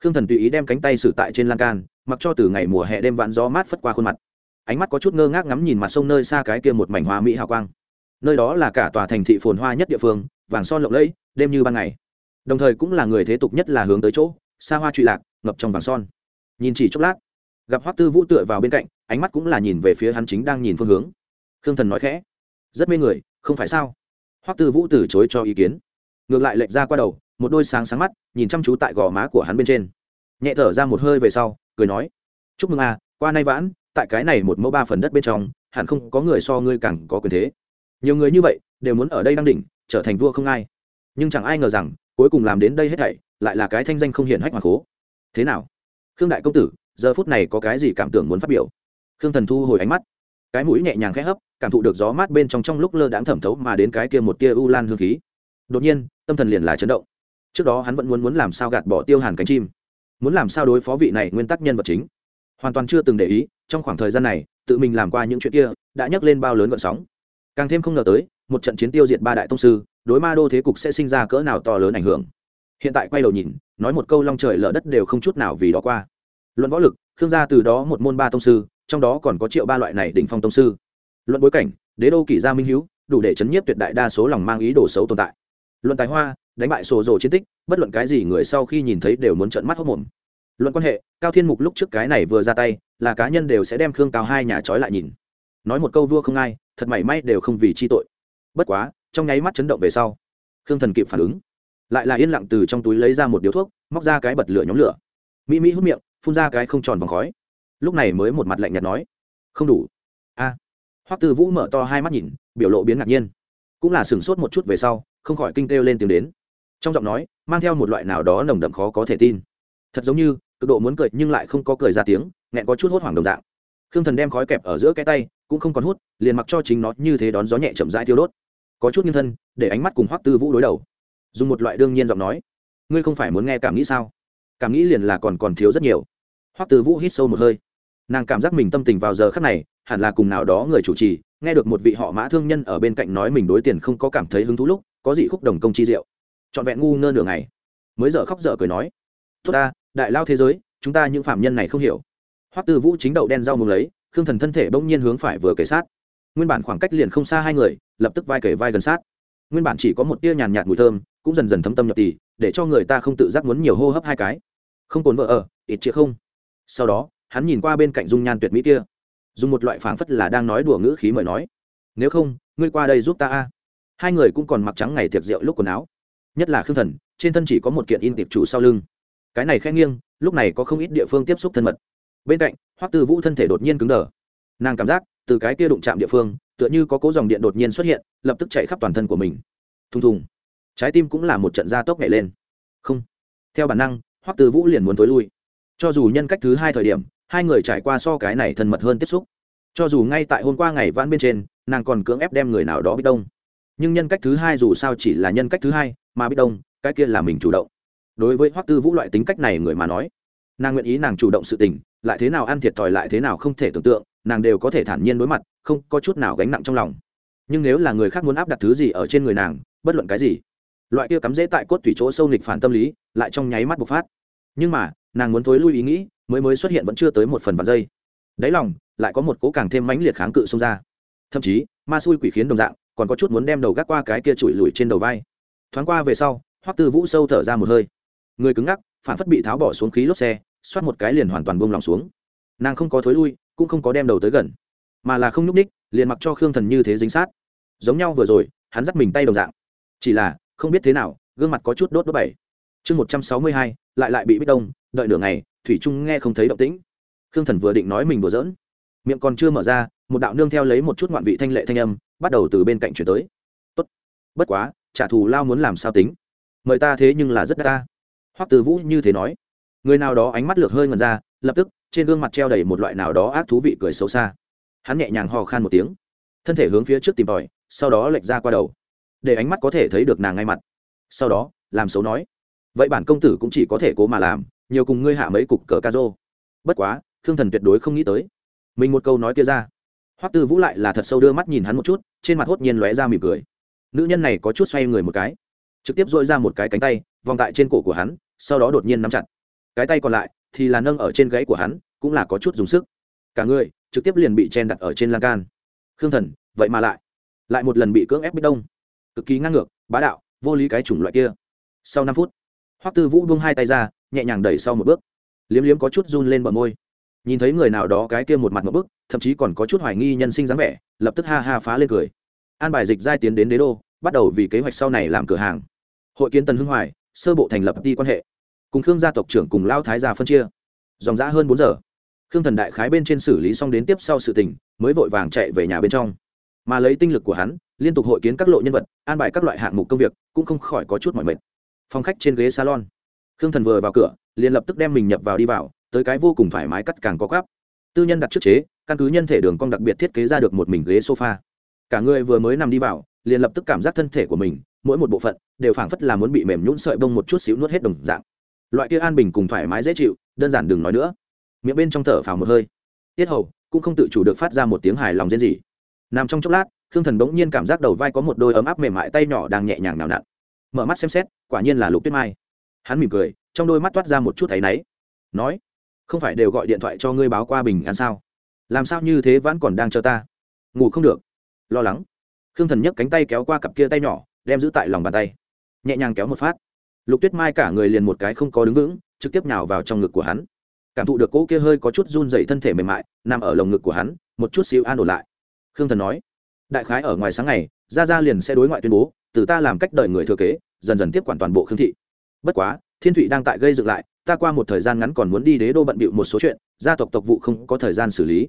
Khương thần tùy ý đem cánh tay xử tại trên lan can, mặc cho từ ngày mùa hè đêm vạn gió mát phất qua khuôn mặt. Ánh mắt có chút ngơ ngác ngắm nhìn mặt sông nơi xa cái kia một mảnh hoa mỹ hào quang. Nơi đó là cả tòa thành thị phồn hoa nhất địa phương, vàng son lộng lẫy, đêm như ban ngày. Đồng thời cũng là người thế tục nhất là hướng tới chỗ, xa hoa trụy lạc, ngập trong vàng son. Nhìn chỉ chốc lát, gặp hoắc tư vũ tựa vào bên cạnh, ánh mắt cũng là nhìn về phía hắn chính đang nhìn phương hướng. Khương thần nói khẽ, rất mê người, không phải sao? Hoắc tư vũ từ chối cho ý kiến ngược lại lệch ra qua đầu, một đôi sáng sáng mắt, nhìn chăm chú tại gò má của hắn bên trên. Nhẹ thở ra một hơi về sau, cười nói, chúc mừng à qua nay vãn, tại cái này một mẫu ba phần đất bên trong, hẳn không có người so ngươi càng có quyền thế. Nhiều người như vậy, đều muốn ở đây đăng đỉnh, trở thành vua không ai. Nhưng chẳng ai ngờ rằng, cuối cùng làm đến đây hết thảy, lại là cái thanh danh không hiển hách hoàng cố thế nào? Khương đại công tử, giờ phút này có cái gì cảm tưởng muốn phát biểu? Khương thần thu hồi ánh mắt. Cái mũi nhẹ nhàng khẽ hấp, cảm thụ được gió mát bên trong trong lúc lơ đãng thẩm thấu mà đến cái kia một tia u lan hương khí. Đột nhiên tâm thần liền là chấn động. Trước đó hắn vẫn muốn muốn làm sao gạt bỏ tiêu hàn cánh chim, muốn làm sao đối phó vị này nguyên tắc nhân vật chính. Hoàn toàn chưa từng để ý, trong khoảng thời gian này, tự mình làm qua những chuyện kia, đã nhắc lên bao lớn gọn sóng. Càng thêm không ngờ tới, một trận chiến tiêu diệt ba đại tông sư, đối ma đô thế cục sẽ sinh ra cỡ nào to lớn ảnh hưởng. Hiện tại quay đầu nhìn, nói một câu long trời lở đất đều không chút nào vì đó qua. Luận võ lực, khương gia từ đó một môn ba tông sư, trong đó còn có triệu ba loại này đỉnh phong tông sư. Luận bối cảnh, đế đô kỷ gia minh hữu đủ để chấn nhiếp tuyệt đại đa số lòng mang ý đồ xấu tồn tại luận tài hoa, đánh bại sổ rồ chiến tích, bất luận cái gì người sau khi nhìn thấy đều muốn trợn mắt hốc mồm luận quan hệ, cao thiên mục lúc trước cái này vừa ra tay, là cá nhân đều sẽ đem khương cao hai nhà trói lại nhìn. Nói một câu vua không ai, thật mảy may đều không vì chi tội. Bất quá, trong nháy mắt chấn động về sau, khương thần kịp phản ứng. Lại là yên lặng từ trong túi lấy ra một điếu thuốc, móc ra cái bật lửa nhóm lửa. Mỹ mỹ hút miệng, phun ra cái không tròn vòng khói. Lúc này mới một mặt lạnh nhạt nói, không đủ. A. À. hoắc tư vũ mở to hai mắt nhìn, biểu lộ biến ngạc nhiên. Cũng là sửng sốt một chút về sau không khỏi kinh kêu lên tiếng đến. Trong giọng nói, mang theo một loại nào đó nồng đậm khó có thể tin. Thật giống như, cực độ muốn cười nhưng lại không có cười ra tiếng, nghẹn có chút hốt hoảng đồng dạng. Khương thần đem khói kẹp ở giữa cái tay, cũng không còn hút, liền mặc cho chính nó như thế đón gió nhẹ chậm rãi tiêu đốt. Có chút nghiêng thân, để ánh mắt cùng hoắc tư vũ đối đầu. Dùng một loại đương nhiên giọng nói, ngươi không phải muốn nghe cảm nghĩ sao? Cảm nghĩ liền là còn còn thiếu rất nhiều. Hoắc tư vũ hít sâu một hơi. Nàng cảm giác mình tâm tình vào giờ khắc này, hẳn là cùng nào đó người chủ trì, nghe được một vị họ mã thương nhân ở bên cạnh nói mình đối tiền không có cảm thấy hứng thú lúc có gì khúc đồng công chi diệu. Trọn vẹn ngu ngơ nửa ngày. Mới dở khóc dở cười nói, tốt ta, đại lao thế giới, chúng ta những phạm nhân này không hiểu. Hoắc tư vũ chính đậu đen rau mùng lấy, khương thần thân thể bỗng nhiên hướng phải vừa kể sát. Nguyên bản khoảng cách liền không xa hai người, lập tức vai kể vai gần sát. Nguyên bản chỉ có một tia nhàn nhạt mùi thơm, cũng dần dần thấm tâm nhập tỳ, để cho người ta không tự giác muốn nhiều hô hấp hai cái. Không cồn vợ ở, ít chĩa không? Sau đó, hắn nhìn qua bên cạnh dung nhan tuyệt mỹ kia. Dùng một loại phảng phất là đang nói đùa ngữ khí mời nói, nếu không, ngươi qua đây giúp ta a hai người cũng còn mặc trắng ngày tiệc rượu lúc quần áo. Nhất là khương thần, trên thân chỉ có một kiện in tiệp chủ sau lưng. Cái này khẽ nghiêng, lúc này có không ít địa phương tiếp xúc thân mật. Bên cạnh, hoắc tư vũ thân thể đột nhiên cứng đờ. Nàng cảm giác, từ cái kia đụng chạm địa phương, tựa như có cố dòng điện đột nhiên xuất hiện, lập tức chạy khắp toàn thân của mình. Thùng thùng. Trái tim cũng là một trận gia tốc nhảy lên. Không. Theo bản năng, hoắc tư vũ liền muốn tối lui. Cho dù nhân cách thứ hai thời điểm, hai người trải qua so cái này thân mật hơn tiếp xúc. Cho dù ngay tại hôm qua ngày vãn bên trên, nàng còn cưỡng ép đem người nào đó biết đông nhưng nhân cách thứ hai dù sao chỉ là nhân cách thứ hai, mà biết đông, cái kia là mình chủ động. Đối với hoắc tư vũ loại tính cách này người mà nói, nàng nguyện ý nàng chủ động sự tình, lại thế nào ăn thiệt thòi lại thế nào không thể tưởng tượng, nàng đều có thể thản nhiên đối mặt, không có chút nào gánh nặng trong lòng. Nhưng nếu là người khác muốn áp đặt thứ gì ở trên người nàng, bất luận cái gì, loại kia cắm dễ tại cốt tủy chỗ sâu nghịch phản tâm lý, lại trong nháy mắt bộc phát. Nhưng mà, nàng muốn thối lui ý nghĩ, mới mới xuất hiện vẫn chưa tới một phần vạn giây. Đáy lòng, lại có một cố càng thêm mãnh liệt kháng cự xông ra. Thậm chí, ma xui quỷ khiến đồng dạng còn có chút muốn đem đầu gác qua cái kia chùi lùi trên đầu vai. Thoáng qua về sau, hoắc tư vũ sâu thở ra một hơi. Người cứng ngắc, phản phất bị tháo bỏ xuống khí lốp xe, xoát một cái liền hoàn toàn buông lòng xuống. Nàng không có thối lui, cũng không có đem đầu tới gần, mà là không nhúc ních liền mặc cho khương thần như thế dính sát. Giống nhau vừa rồi, hắn dắt mình tay đồng dạng. Chỉ là, không biết thế nào, gương mặt có chút đốt đốt bảy. Chương một trăm sáu mươi hai, lại lại bị bích đông, đợi nửa ngày, thủy trung nghe không thấy động tĩnh. Khương thần vừa định nói mình đùa giỡn. Miệng còn chưa mở ra, một đạo nương theo lấy một chút ngoạn vị thanh lệ thanh âm bắt đầu từ bên cạnh chuyển tới. Tốt. Bất quá, trả thù lao muốn làm sao tính? Mời ta thế nhưng là rất đa. Ta hoắc từ vũ như thế nói. Người nào đó ánh mắt lược hơi ngần ra, lập tức, trên gương mặt treo đầy một loại nào đó ác thú vị cười xấu xa. Hắn nhẹ nhàng hò khan một tiếng. Thân thể hướng phía trước tìm tòi, sau đó lệch ra qua đầu. Để ánh mắt có thể thấy được nàng ngay mặt. Sau đó, làm xấu nói. Vậy bản công tử cũng chỉ có thể cố mà làm, nhiều cùng ngươi hạ mấy cục cờ ca rô. Bất quá thương thần tuyệt đối không nghĩ tới. Mình một câu nói kia ra hoắc tư vũ lại là thật sâu đưa mắt nhìn hắn một chút, trên mặt hốt nhiên lóe ra mỉm cười. Nữ nhân này có chút xoay người một cái, trực tiếp dội ra một cái cánh tay, vòng tại trên cổ của hắn, sau đó đột nhiên nắm chặt. Cái tay còn lại thì là nâng ở trên gáy của hắn, cũng là có chút dùng sức. Cả người trực tiếp liền bị chen đặt ở trên lan can. Khương thần, vậy mà lại lại một lần bị cưỡng ép bích đông. Cực kỳ ngang ngược, bá đạo, vô lý cái chủng loại kia. Sau năm phút, hoắc tư vũ buông hai tay ra, nhẹ nhàng đẩy sau một bước. Liếm liếm có chút run lên bờ môi nhìn thấy người nào đó cái kia một mặt một bức, thậm chí còn có chút hoài nghi nhân sinh dáng vẻ, lập tức ha ha phá lên cười. An bài dịch giai tiến đến đế đô, bắt đầu vì kế hoạch sau này làm cửa hàng. Hội kiến tần hưng hoài, sơ bộ thành lập đi quan hệ. Cùng khương gia tộc trưởng cùng lao thái gia phân chia. Dòng giã hơn bốn giờ. Khương thần đại khái bên trên xử lý xong đến tiếp sau sự tình, mới vội vàng chạy về nhà bên trong. Mà lấy tinh lực của hắn, liên tục hội kiến các lộ nhân vật, an bài các loại hạng mục công việc, cũng không khỏi có chút mỏi mệt. Phòng khách trên ghế salon. Khương thần vừa vào cửa, liền lập tức đem mình nhập vào đi vào tới cái vô cùng thoải mái cắt càng có gắp tư nhân đặt trước chế, căn cứ nhân thể đường cong đặc biệt thiết kế ra được một mình ghế sofa. Cả người vừa mới nằm đi vào, liền lập tức cảm giác thân thể của mình, mỗi một bộ phận, đều phảng phất là muốn bị mềm nhũn sợi bông một chút xíu nuốt hết đồng dạng. Loại kia an bình cùng thoải mái dễ chịu, đơn giản đừng nói nữa. Miệng bên trong thở phào một hơi. Tiết hầu, cũng không tự chủ được phát ra một tiếng hài lòng rên rỉ. Nằm trong chốc lát, khương thần bỗng nhiên cảm giác đầu vai có một đôi ấm áp mềm mại tay nhỏ đang nhẹ nhàng nào nặn. Mở mắt xem xét, quả nhiên là lục tuyết mai. Hắn mỉm cười, trong đôi mắt toát ra một chút thấy náy. Nói không phải đều gọi điện thoại cho ngươi báo qua bình an sao? Làm sao như thế vẫn còn đang chờ ta? Ngủ không được. Lo lắng. Khương thần nhấc cánh tay kéo qua cặp kia tay nhỏ, đem giữ tại lòng bàn tay. Nhẹ nhàng kéo một phát. Lục tuyết mai cả người liền một cái không có đứng vững, trực tiếp nhào vào trong ngực của hắn. Cảm thụ được cỗ kia hơi có chút run dày thân thể mềm mại, nằm ở lồng ngực của hắn, một chút xíu an ổn lại. Khương thần nói, đại khái ở ngoài sáng ngày ra ra liền sẽ đối ngoại tuyên bố, từ ta làm cách đợi người thừa kế, dần dần tiếp quản toàn bộ khương thị. Bất quá, thiên thụy đang tại gây dựng lại ta qua một thời gian ngắn còn muốn đi đế đô bận bịu một số chuyện, gia tộc tộc vụ không có thời gian xử lý.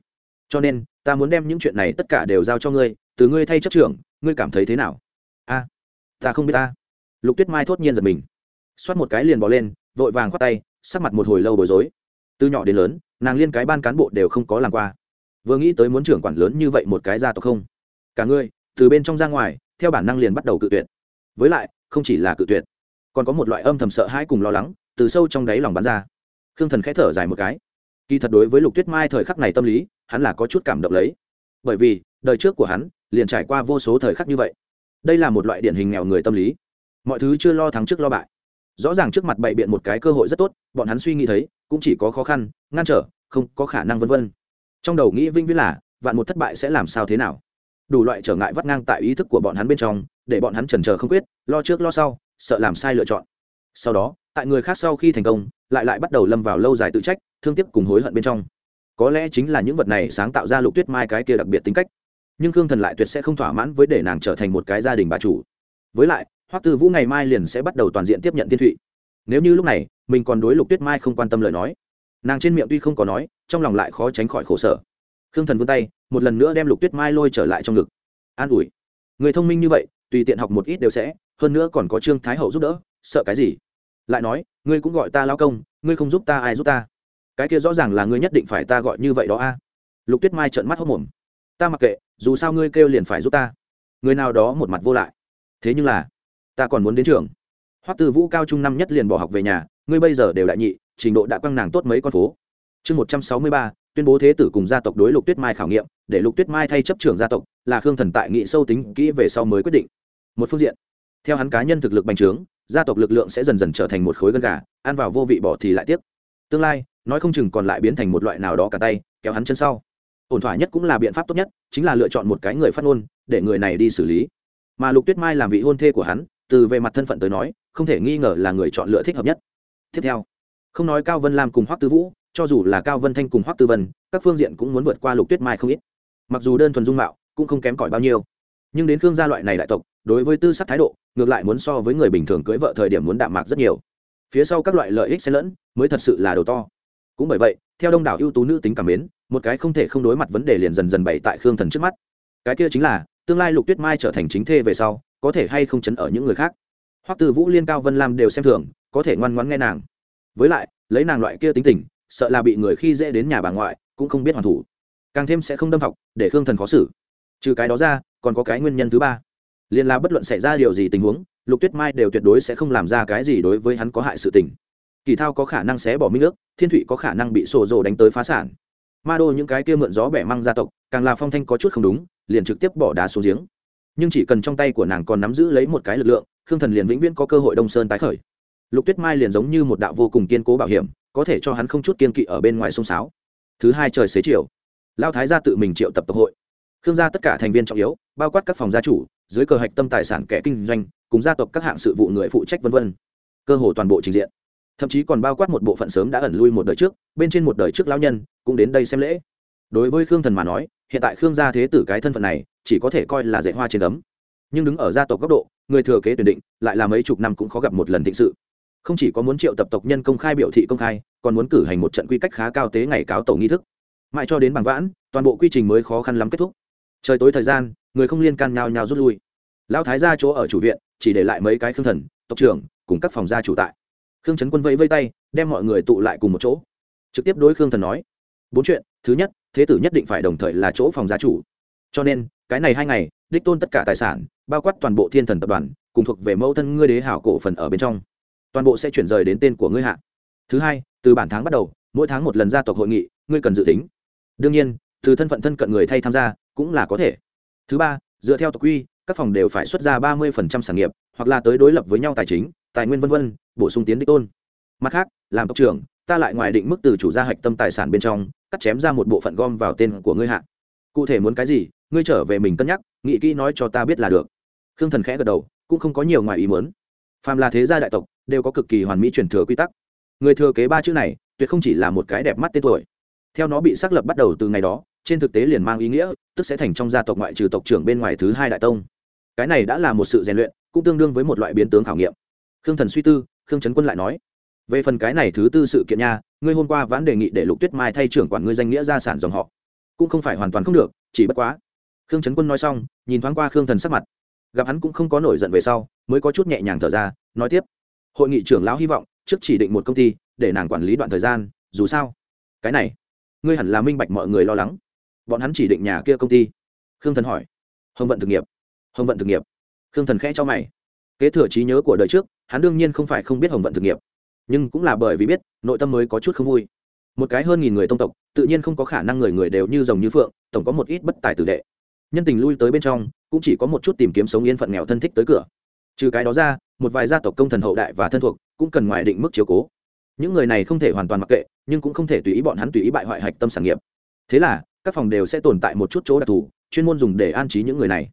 Cho nên, ta muốn đem những chuyện này tất cả đều giao cho ngươi, từ ngươi thay chấp trưởng, ngươi cảm thấy thế nào? A, ta không biết ta. Lục tuyết mai thốt nhiên giật mình. Xoát một cái liền bỏ lên, vội vàng khoát tay, sắc mặt một hồi lâu bối rối. Từ nhỏ đến lớn, nàng liên cái ban cán bộ đều không có làm qua. Vừa nghĩ tới muốn trưởng quản lớn như vậy một cái gia tộc không? Cả ngươi từ bên trong ra ngoài, theo bản năng liền bắt đầu cự tuyệt. Với lại, không chỉ là cự tuyệt, còn có một loại âm thầm sợ hãi cùng lo lắng từ sâu trong đáy lòng bắn ra. Khương thần khẽ thở dài một cái. Kỳ thật đối với lục tuyết mai thời khắc này tâm lý, hắn là có chút cảm động lấy. Bởi vì, đời trước của hắn, liền trải qua vô số thời khắc như vậy. Đây là một loại điển hình nghèo người tâm lý. Mọi thứ chưa lo thắng trước lo bại. Rõ ràng trước mặt bày biện một cái cơ hội rất tốt, bọn hắn suy nghĩ thấy, cũng chỉ có khó khăn, ngăn trở, không có khả năng vân vân. Trong đầu nghĩ vinh viễn là, vạn một thất bại sẽ làm sao thế nào? Đủ loại trở ngại vắt ngang tại ý thức của bọn hắn bên trong, để bọn hắn chần chờ không quyết, lo trước lo sau, sợ làm sai lựa chọn. Sau đó tại người khác sau khi thành công, lại lại bắt đầu lâm vào lâu dài tự trách, thương tiếc cùng hối hận bên trong. Có lẽ chính là những vật này sáng tạo ra lục tuyết mai cái kia đặc biệt tính cách. Nhưng khương thần lại tuyệt sẽ không thỏa mãn với để nàng trở thành một cái gia đình bà chủ. Với lại, hoắc tư vũ ngày mai liền sẽ bắt đầu toàn diện tiếp nhận thiên thụy. Nếu như lúc này, mình còn đối lục tuyết mai không quan tâm lời nói. Nàng trên miệng tuy không có nói, trong lòng lại khó tránh khỏi khổ sở. Khương thần vươn tay, một lần nữa đem lục tuyết mai lôi trở lại trong ngực. An ủi. Người thông minh như vậy, tùy tiện học một ít đều sẽ, hơn nữa còn có trương thái hậu giúp đỡ, sợ cái gì? Lại nói, ngươi cũng gọi ta lao công, ngươi không giúp ta ai giúp ta? Cái kia rõ ràng là ngươi nhất định phải ta gọi như vậy đó a. Lục tuyết mai trợn mắt hốc mồm ta mặc kệ, dù sao ngươi kêu liền phải giúp ta. Người nào đó một mặt vô lại. Thế nhưng là, ta còn muốn đến trường. Hoắc tư vũ cao trung năm nhất liền bỏ học về nhà, ngươi bây giờ đều đại nhị, trình độ đã quăng nàng tốt mấy con phố. Chương một trăm sáu mươi ba, tuyên bố thế tử cùng gia tộc đối lục tuyết mai khảo nghiệm, để lục tuyết mai thay chấp trưởng gia tộc, là khương thần tại nghị sâu tính kỹ về sau mới quyết định. Một phương diện, theo hắn cá nhân thực lực bành trướng gia tộc lực lượng sẽ dần dần trở thành một khối gân gà, ăn vào vô vị bỏ thì lại tiếp tương lai, nói không chừng còn lại biến thành một loại nào đó cả tay, kéo hắn chân sau. Ổn thỏa nhất cũng là biện pháp tốt nhất, chính là lựa chọn một cái người phát ngôn, để người này đi xử lý. Mà lục tuyết mai làm vị hôn thê của hắn, từ về mặt thân phận tới nói, không thể nghi ngờ là người chọn lựa thích hợp nhất. Tiếp theo, không nói cao vân lam cùng hoắc tư vũ, cho dù là cao vân thanh cùng hoắc tư vân, các phương diện cũng muốn vượt qua lục tuyết mai không ít. Mặc dù đơn thuần dung mạo, cũng không kém cỏi bao nhiêu. Nhưng đến khương gia loại này đại tộc đối với tư sắc thái độ, ngược lại muốn so với người bình thường cưới vợ thời điểm muốn đạm mạc rất nhiều. Phía sau các loại lợi ích xen lẫn, mới thật sự là đầu to. Cũng bởi vậy, theo đông đảo ưu tú nữ tính cảm mến, một cái không thể không đối mặt vấn đề liền dần dần bày tại khương thần trước mắt. Cái kia chính là, tương lai lục tuyết mai trở thành chính thê về sau, có thể hay không chấn ở những người khác. Hoặc từ vũ, liên cao vân lam đều xem thường, có thể ngoan ngoãn nghe nàng. Với lại, lấy nàng loại kia tính tình, sợ là bị người khi dễ đến nhà bà ngoại, cũng không biết hoàn thủ. Càng thêm sẽ không đâm học, để khương thần khó xử. Trừ cái đó ra, còn có cái nguyên nhân thứ ba liền là bất luận xảy ra điều gì tình huống, lục tuyết mai đều tuyệt đối sẽ không làm ra cái gì đối với hắn có hại sự tình. Kỳ thao có khả năng sẽ bỏ minh ước, thiên thụy có khả năng bị sổ rồ đánh tới phá sản. Ma đô những cái kia mượn gió bẻ măng gia tộc, càng là phong thanh có chút không đúng, liền trực tiếp bỏ đá xuống giếng. Nhưng chỉ cần trong tay của nàng còn nắm giữ lấy một cái lực lượng, khương thần liền vĩnh viễn có cơ hội đông sơn tái khởi. Lục tuyết mai liền giống như một đạo vô cùng kiên cố bảo hiểm, có thể cho hắn không chút kiên kỵ ở bên ngoài sông sáo. Thứ hai trời xế chiều lao thái gia tự mình triệu tập tập hội khương gia tất cả thành viên trọng yếu, bao quát các phòng gia chủ, dưới cờ hạch tâm tài sản kẻ kinh doanh, cùng gia tộc các hạng sự vụ người phụ trách v v cơ hồ toàn bộ trình diện. Thậm chí còn bao quát một bộ phận sớm đã ẩn lui một đời trước, bên trên một đời trước lão nhân, cũng đến đây xem lễ. Đối với khương thần mà nói, hiện tại khương gia thế tử cái thân phận này, chỉ có thể coi là dạy hoa trên ấm. Nhưng đứng ở gia tộc góc độ, người thừa kế tuyển định, lại là mấy chục năm cũng khó gặp một lần thịnh sự. Không chỉ có muốn triệu tập tộc nhân công khai biểu thị công khai, còn muốn cử hành một trận quy cách khá cao tế ngày cáo tổ nghi thức. Mãi cho đến bằng vãn, toàn bộ quy trình mới khó khăn lắm kết thúc trời tối thời gian, người không liên can nhào nhào rút lui. Lão thái ra chỗ ở chủ viện, chỉ để lại mấy cái khương thần, tộc trưởng, cùng các phòng gia chủ tại. Khương trấn quân vẫy vây tay, đem mọi người tụ lại cùng một chỗ. Trực tiếp đối khương thần nói, bốn chuyện, thứ nhất, thế tử nhất định phải đồng thời là chỗ phòng gia chủ. Cho nên, cái này hai ngày, đích tôn tất cả tài sản, bao quát toàn bộ thiên thần tập đoàn, cùng thuộc về mẫu thân ngươi đế hảo cổ phần ở bên trong, toàn bộ sẽ chuyển rời đến tên của ngươi hạ. Thứ hai, từ bản tháng bắt đầu, mỗi tháng một lần gia tộc hội nghị, ngươi cần dự tính. Đương nhiên, từ thân phận thân cận người thay tham gia cũng là có thể. Thứ ba, dựa theo tộc quy, các phòng đều phải xuất ra ba mươi sản nghiệp, hoặc là tới đối lập với nhau tài chính, tài nguyên v v bổ sung tiến đích tôn. Mặt khác, làm tộc trưởng, ta lại ngoài định mức từ chủ gia hạch tâm tài sản bên trong, cắt chém ra một bộ phận gom vào tên của ngươi hạ. Cụ thể muốn cái gì, ngươi trở về mình cân nhắc nghĩ kỹ nói cho ta biết là được. Khương thần khẽ gật đầu, cũng không có nhiều ngoài ý muốn. Phàm là thế gia đại tộc, đều có cực kỳ hoàn mỹ truyền thừa quy tắc. Người thừa kế ba chữ này, tuyệt không chỉ là một cái đẹp mắt tên tuổi. Theo nó bị xác lập bắt đầu từ ngày đó trên thực tế liền mang ý nghĩa, tức sẽ thành trong gia tộc ngoại trừ tộc trưởng bên ngoài thứ hai đại tông. Cái này đã là một sự rèn luyện, cũng tương đương với một loại biến tướng khảo nghiệm. Khương thần suy tư, khương trấn quân lại nói, về phần cái này thứ tư sự kiện nha, ngươi hôm qua vẫn đề nghị để lục tuyết mai thay trưởng quản ngươi danh nghĩa gia sản dòng họ, cũng không phải hoàn toàn không được, chỉ bất quá. Khương trấn quân nói xong, nhìn thoáng qua khương thần sắc mặt. Gặp hắn cũng không có nổi giận về sau, mới có chút nhẹ nhàng thở ra, nói tiếp, hội nghị trưởng lão hy vọng, trước chỉ định một công ty, để nàng quản lý đoạn thời gian, dù sao, cái này, ngươi hẳn là minh bạch mọi người lo lắng bọn hắn chỉ định nhà kia công ty. Khương thần hỏi. Hồng vận thực nghiệp. Hồng vận thực nghiệp. Khương thần khẽ cho mày. Kế thừa trí nhớ của đời trước, hắn đương nhiên không phải không biết hồng vận thực nghiệp. Nhưng cũng là bởi vì biết, nội tâm mới có chút không vui. Một cái hơn nghìn người tông tộc, tự nhiên không có khả năng người người đều như rồng như phượng, tổng có một ít bất tài tử đệ. Nhân tình lui tới bên trong, cũng chỉ có một chút tìm kiếm sống yên phận nghèo thân thích tới cửa. Trừ cái đó ra, một vài gia tộc công thần hậu đại và thân thuộc, cũng cần ngoài định mức chiếu cố. Những người này không thể hoàn toàn mặc kệ, nhưng cũng không thể tùy ý bọn hắn tùy ý bại hoại hạch tâm sản nghiệp. Thế là các phòng đều sẽ tồn tại một chút chỗ đặc thù, chuyên môn dùng để an trí những người này.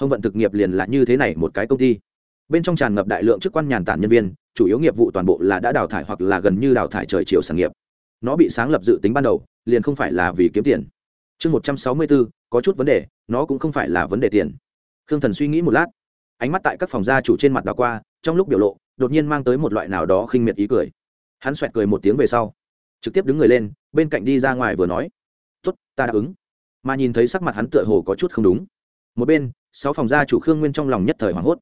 Hồng vận thực nghiệp liền là như thế này một cái công ty. Bên trong tràn ngập đại lượng chức quan nhàn tản nhân viên, chủ yếu nghiệp vụ toàn bộ là đã đào thải hoặc là gần như đào thải trời chiều sản nghiệp. Nó bị sáng lập dự tính ban đầu, liền không phải là vì kiếm tiền. Chương một trăm sáu mươi bốn, có chút vấn đề, nó cũng không phải là vấn đề tiền. Khương thần suy nghĩ một lát. Ánh mắt tại các phòng gia chủ trên mặt đ qua, trong lúc biểu lộ, đột nhiên mang tới một loại nào đó khinh miệt ý cười. Hắn xoẹt cười một tiếng về sau, trực tiếp đứng người lên, bên cạnh đi ra ngoài vừa nói tốt, ta đáp ứng. Mà nhìn thấy sắc mặt hắn tựa hồ có chút không đúng. Một bên, sáu phòng gia chủ khương nguyên trong lòng nhất thời hoảng hốt.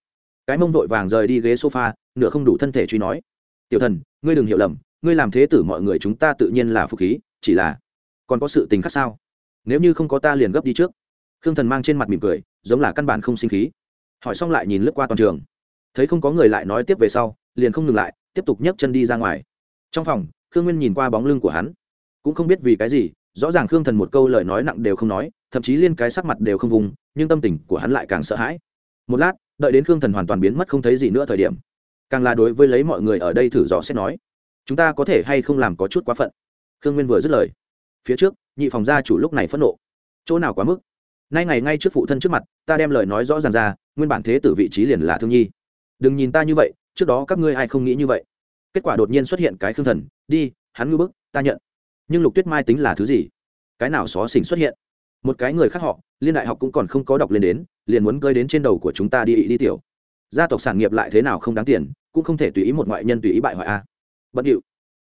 Cái mông vội vàng rời đi ghế sofa, nửa không đủ thân thể truy nói, tiểu thần, ngươi đừng hiểu lầm, ngươi làm thế tử mọi người chúng ta tự nhiên là phục khí, chỉ là còn có sự tình khác sao? Nếu như không có ta liền gấp đi trước. Khương thần mang trên mặt mỉm cười, giống là căn bản không sinh khí. Hỏi xong lại nhìn lướt qua toàn trường. Thấy không có người lại nói tiếp về sau, liền không ngừng lại, tiếp tục nhấc chân đi ra ngoài. Trong phòng, khương nguyên nhìn qua bóng lưng của hắn, cũng không biết vì cái gì rõ ràng khương thần một câu lời nói nặng đều không nói, thậm chí liên cái sắc mặt đều không vùng, nhưng tâm tình của hắn lại càng sợ hãi. Một lát, đợi đến khương thần hoàn toàn biến mất không thấy gì nữa thời điểm, càng là đối với lấy mọi người ở đây thử dò xét nói, chúng ta có thể hay không làm có chút quá phận? Khương nguyên vừa dứt lời, phía trước, nhị phòng gia chủ lúc này phẫn nộ. Chỗ nào quá mức? Nay ngày ngay trước phụ thân trước mặt, ta đem lời nói rõ ràng ra, nguyên bản thế tử vị trí liền là thương nhi. Đừng nhìn ta như vậy, trước đó các ngươi ai không nghĩ như vậy. Kết quả đột nhiên xuất hiện cái khương thần, đi, hắn ngư bức, ta nhận nhưng lục tuyết mai tính là thứ gì? Cái nào xó xỉnh xuất hiện? Một cái người khác họ, liên đại học cũng còn không có đọc lên đến, liền muốn cơi đến trên đầu của chúng ta đi đi tiểu. Gia tộc sản nghiệp lại thế nào không đáng tiền, cũng không thể tùy ý một ngoại nhân tùy ý bại hoại a. Bận điệu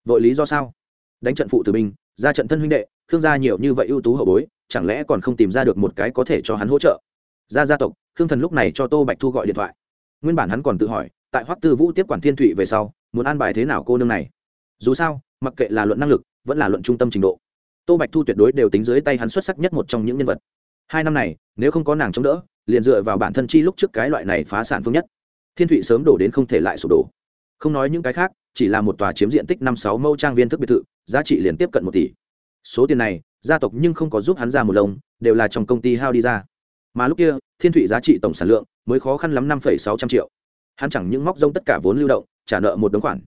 vội lý do sao? Đánh trận phụ tử binh, ra trận thân huynh đệ, khương gia nhiều như vậy ưu tú hậu bối, chẳng lẽ còn không tìm ra được một cái có thể cho hắn hỗ trợ? Ra gia tộc, khương thần lúc này cho tô bạch thu gọi điện thoại. Nguyên bản hắn còn tự hỏi, tại hoắc tư vũ tiếp quản thiên thụy về sau, muốn an bài thế nào cô nương này? Dù sao, mặc kệ là luận năng lực vẫn là luận trung tâm trình độ. Tô bạch thu tuyệt đối đều tính dưới tay hắn xuất sắc nhất một trong những nhân vật. Hai năm này, nếu không có nàng chống đỡ, liền dựa vào bản thân chi lúc trước cái loại này phá sản phương nhất. Thiên thụy sớm đổ đến không thể lại sụp đổ. Không nói những cái khác, chỉ là một tòa chiếm diện tích năm sáu mẫu trang viên thức biệt thự, giá trị liền tiếp cận một tỷ. Số tiền này, gia tộc nhưng không có giúp hắn ra một lồng, đều là trong công ty hao đi ra. Mà lúc kia, thiên thụy giá trị tổng sản lượng mới khó khăn lắm năm sáu trăm triệu. Hắn chẳng những móc rông tất cả vốn lưu động, trả nợ một đống khoản.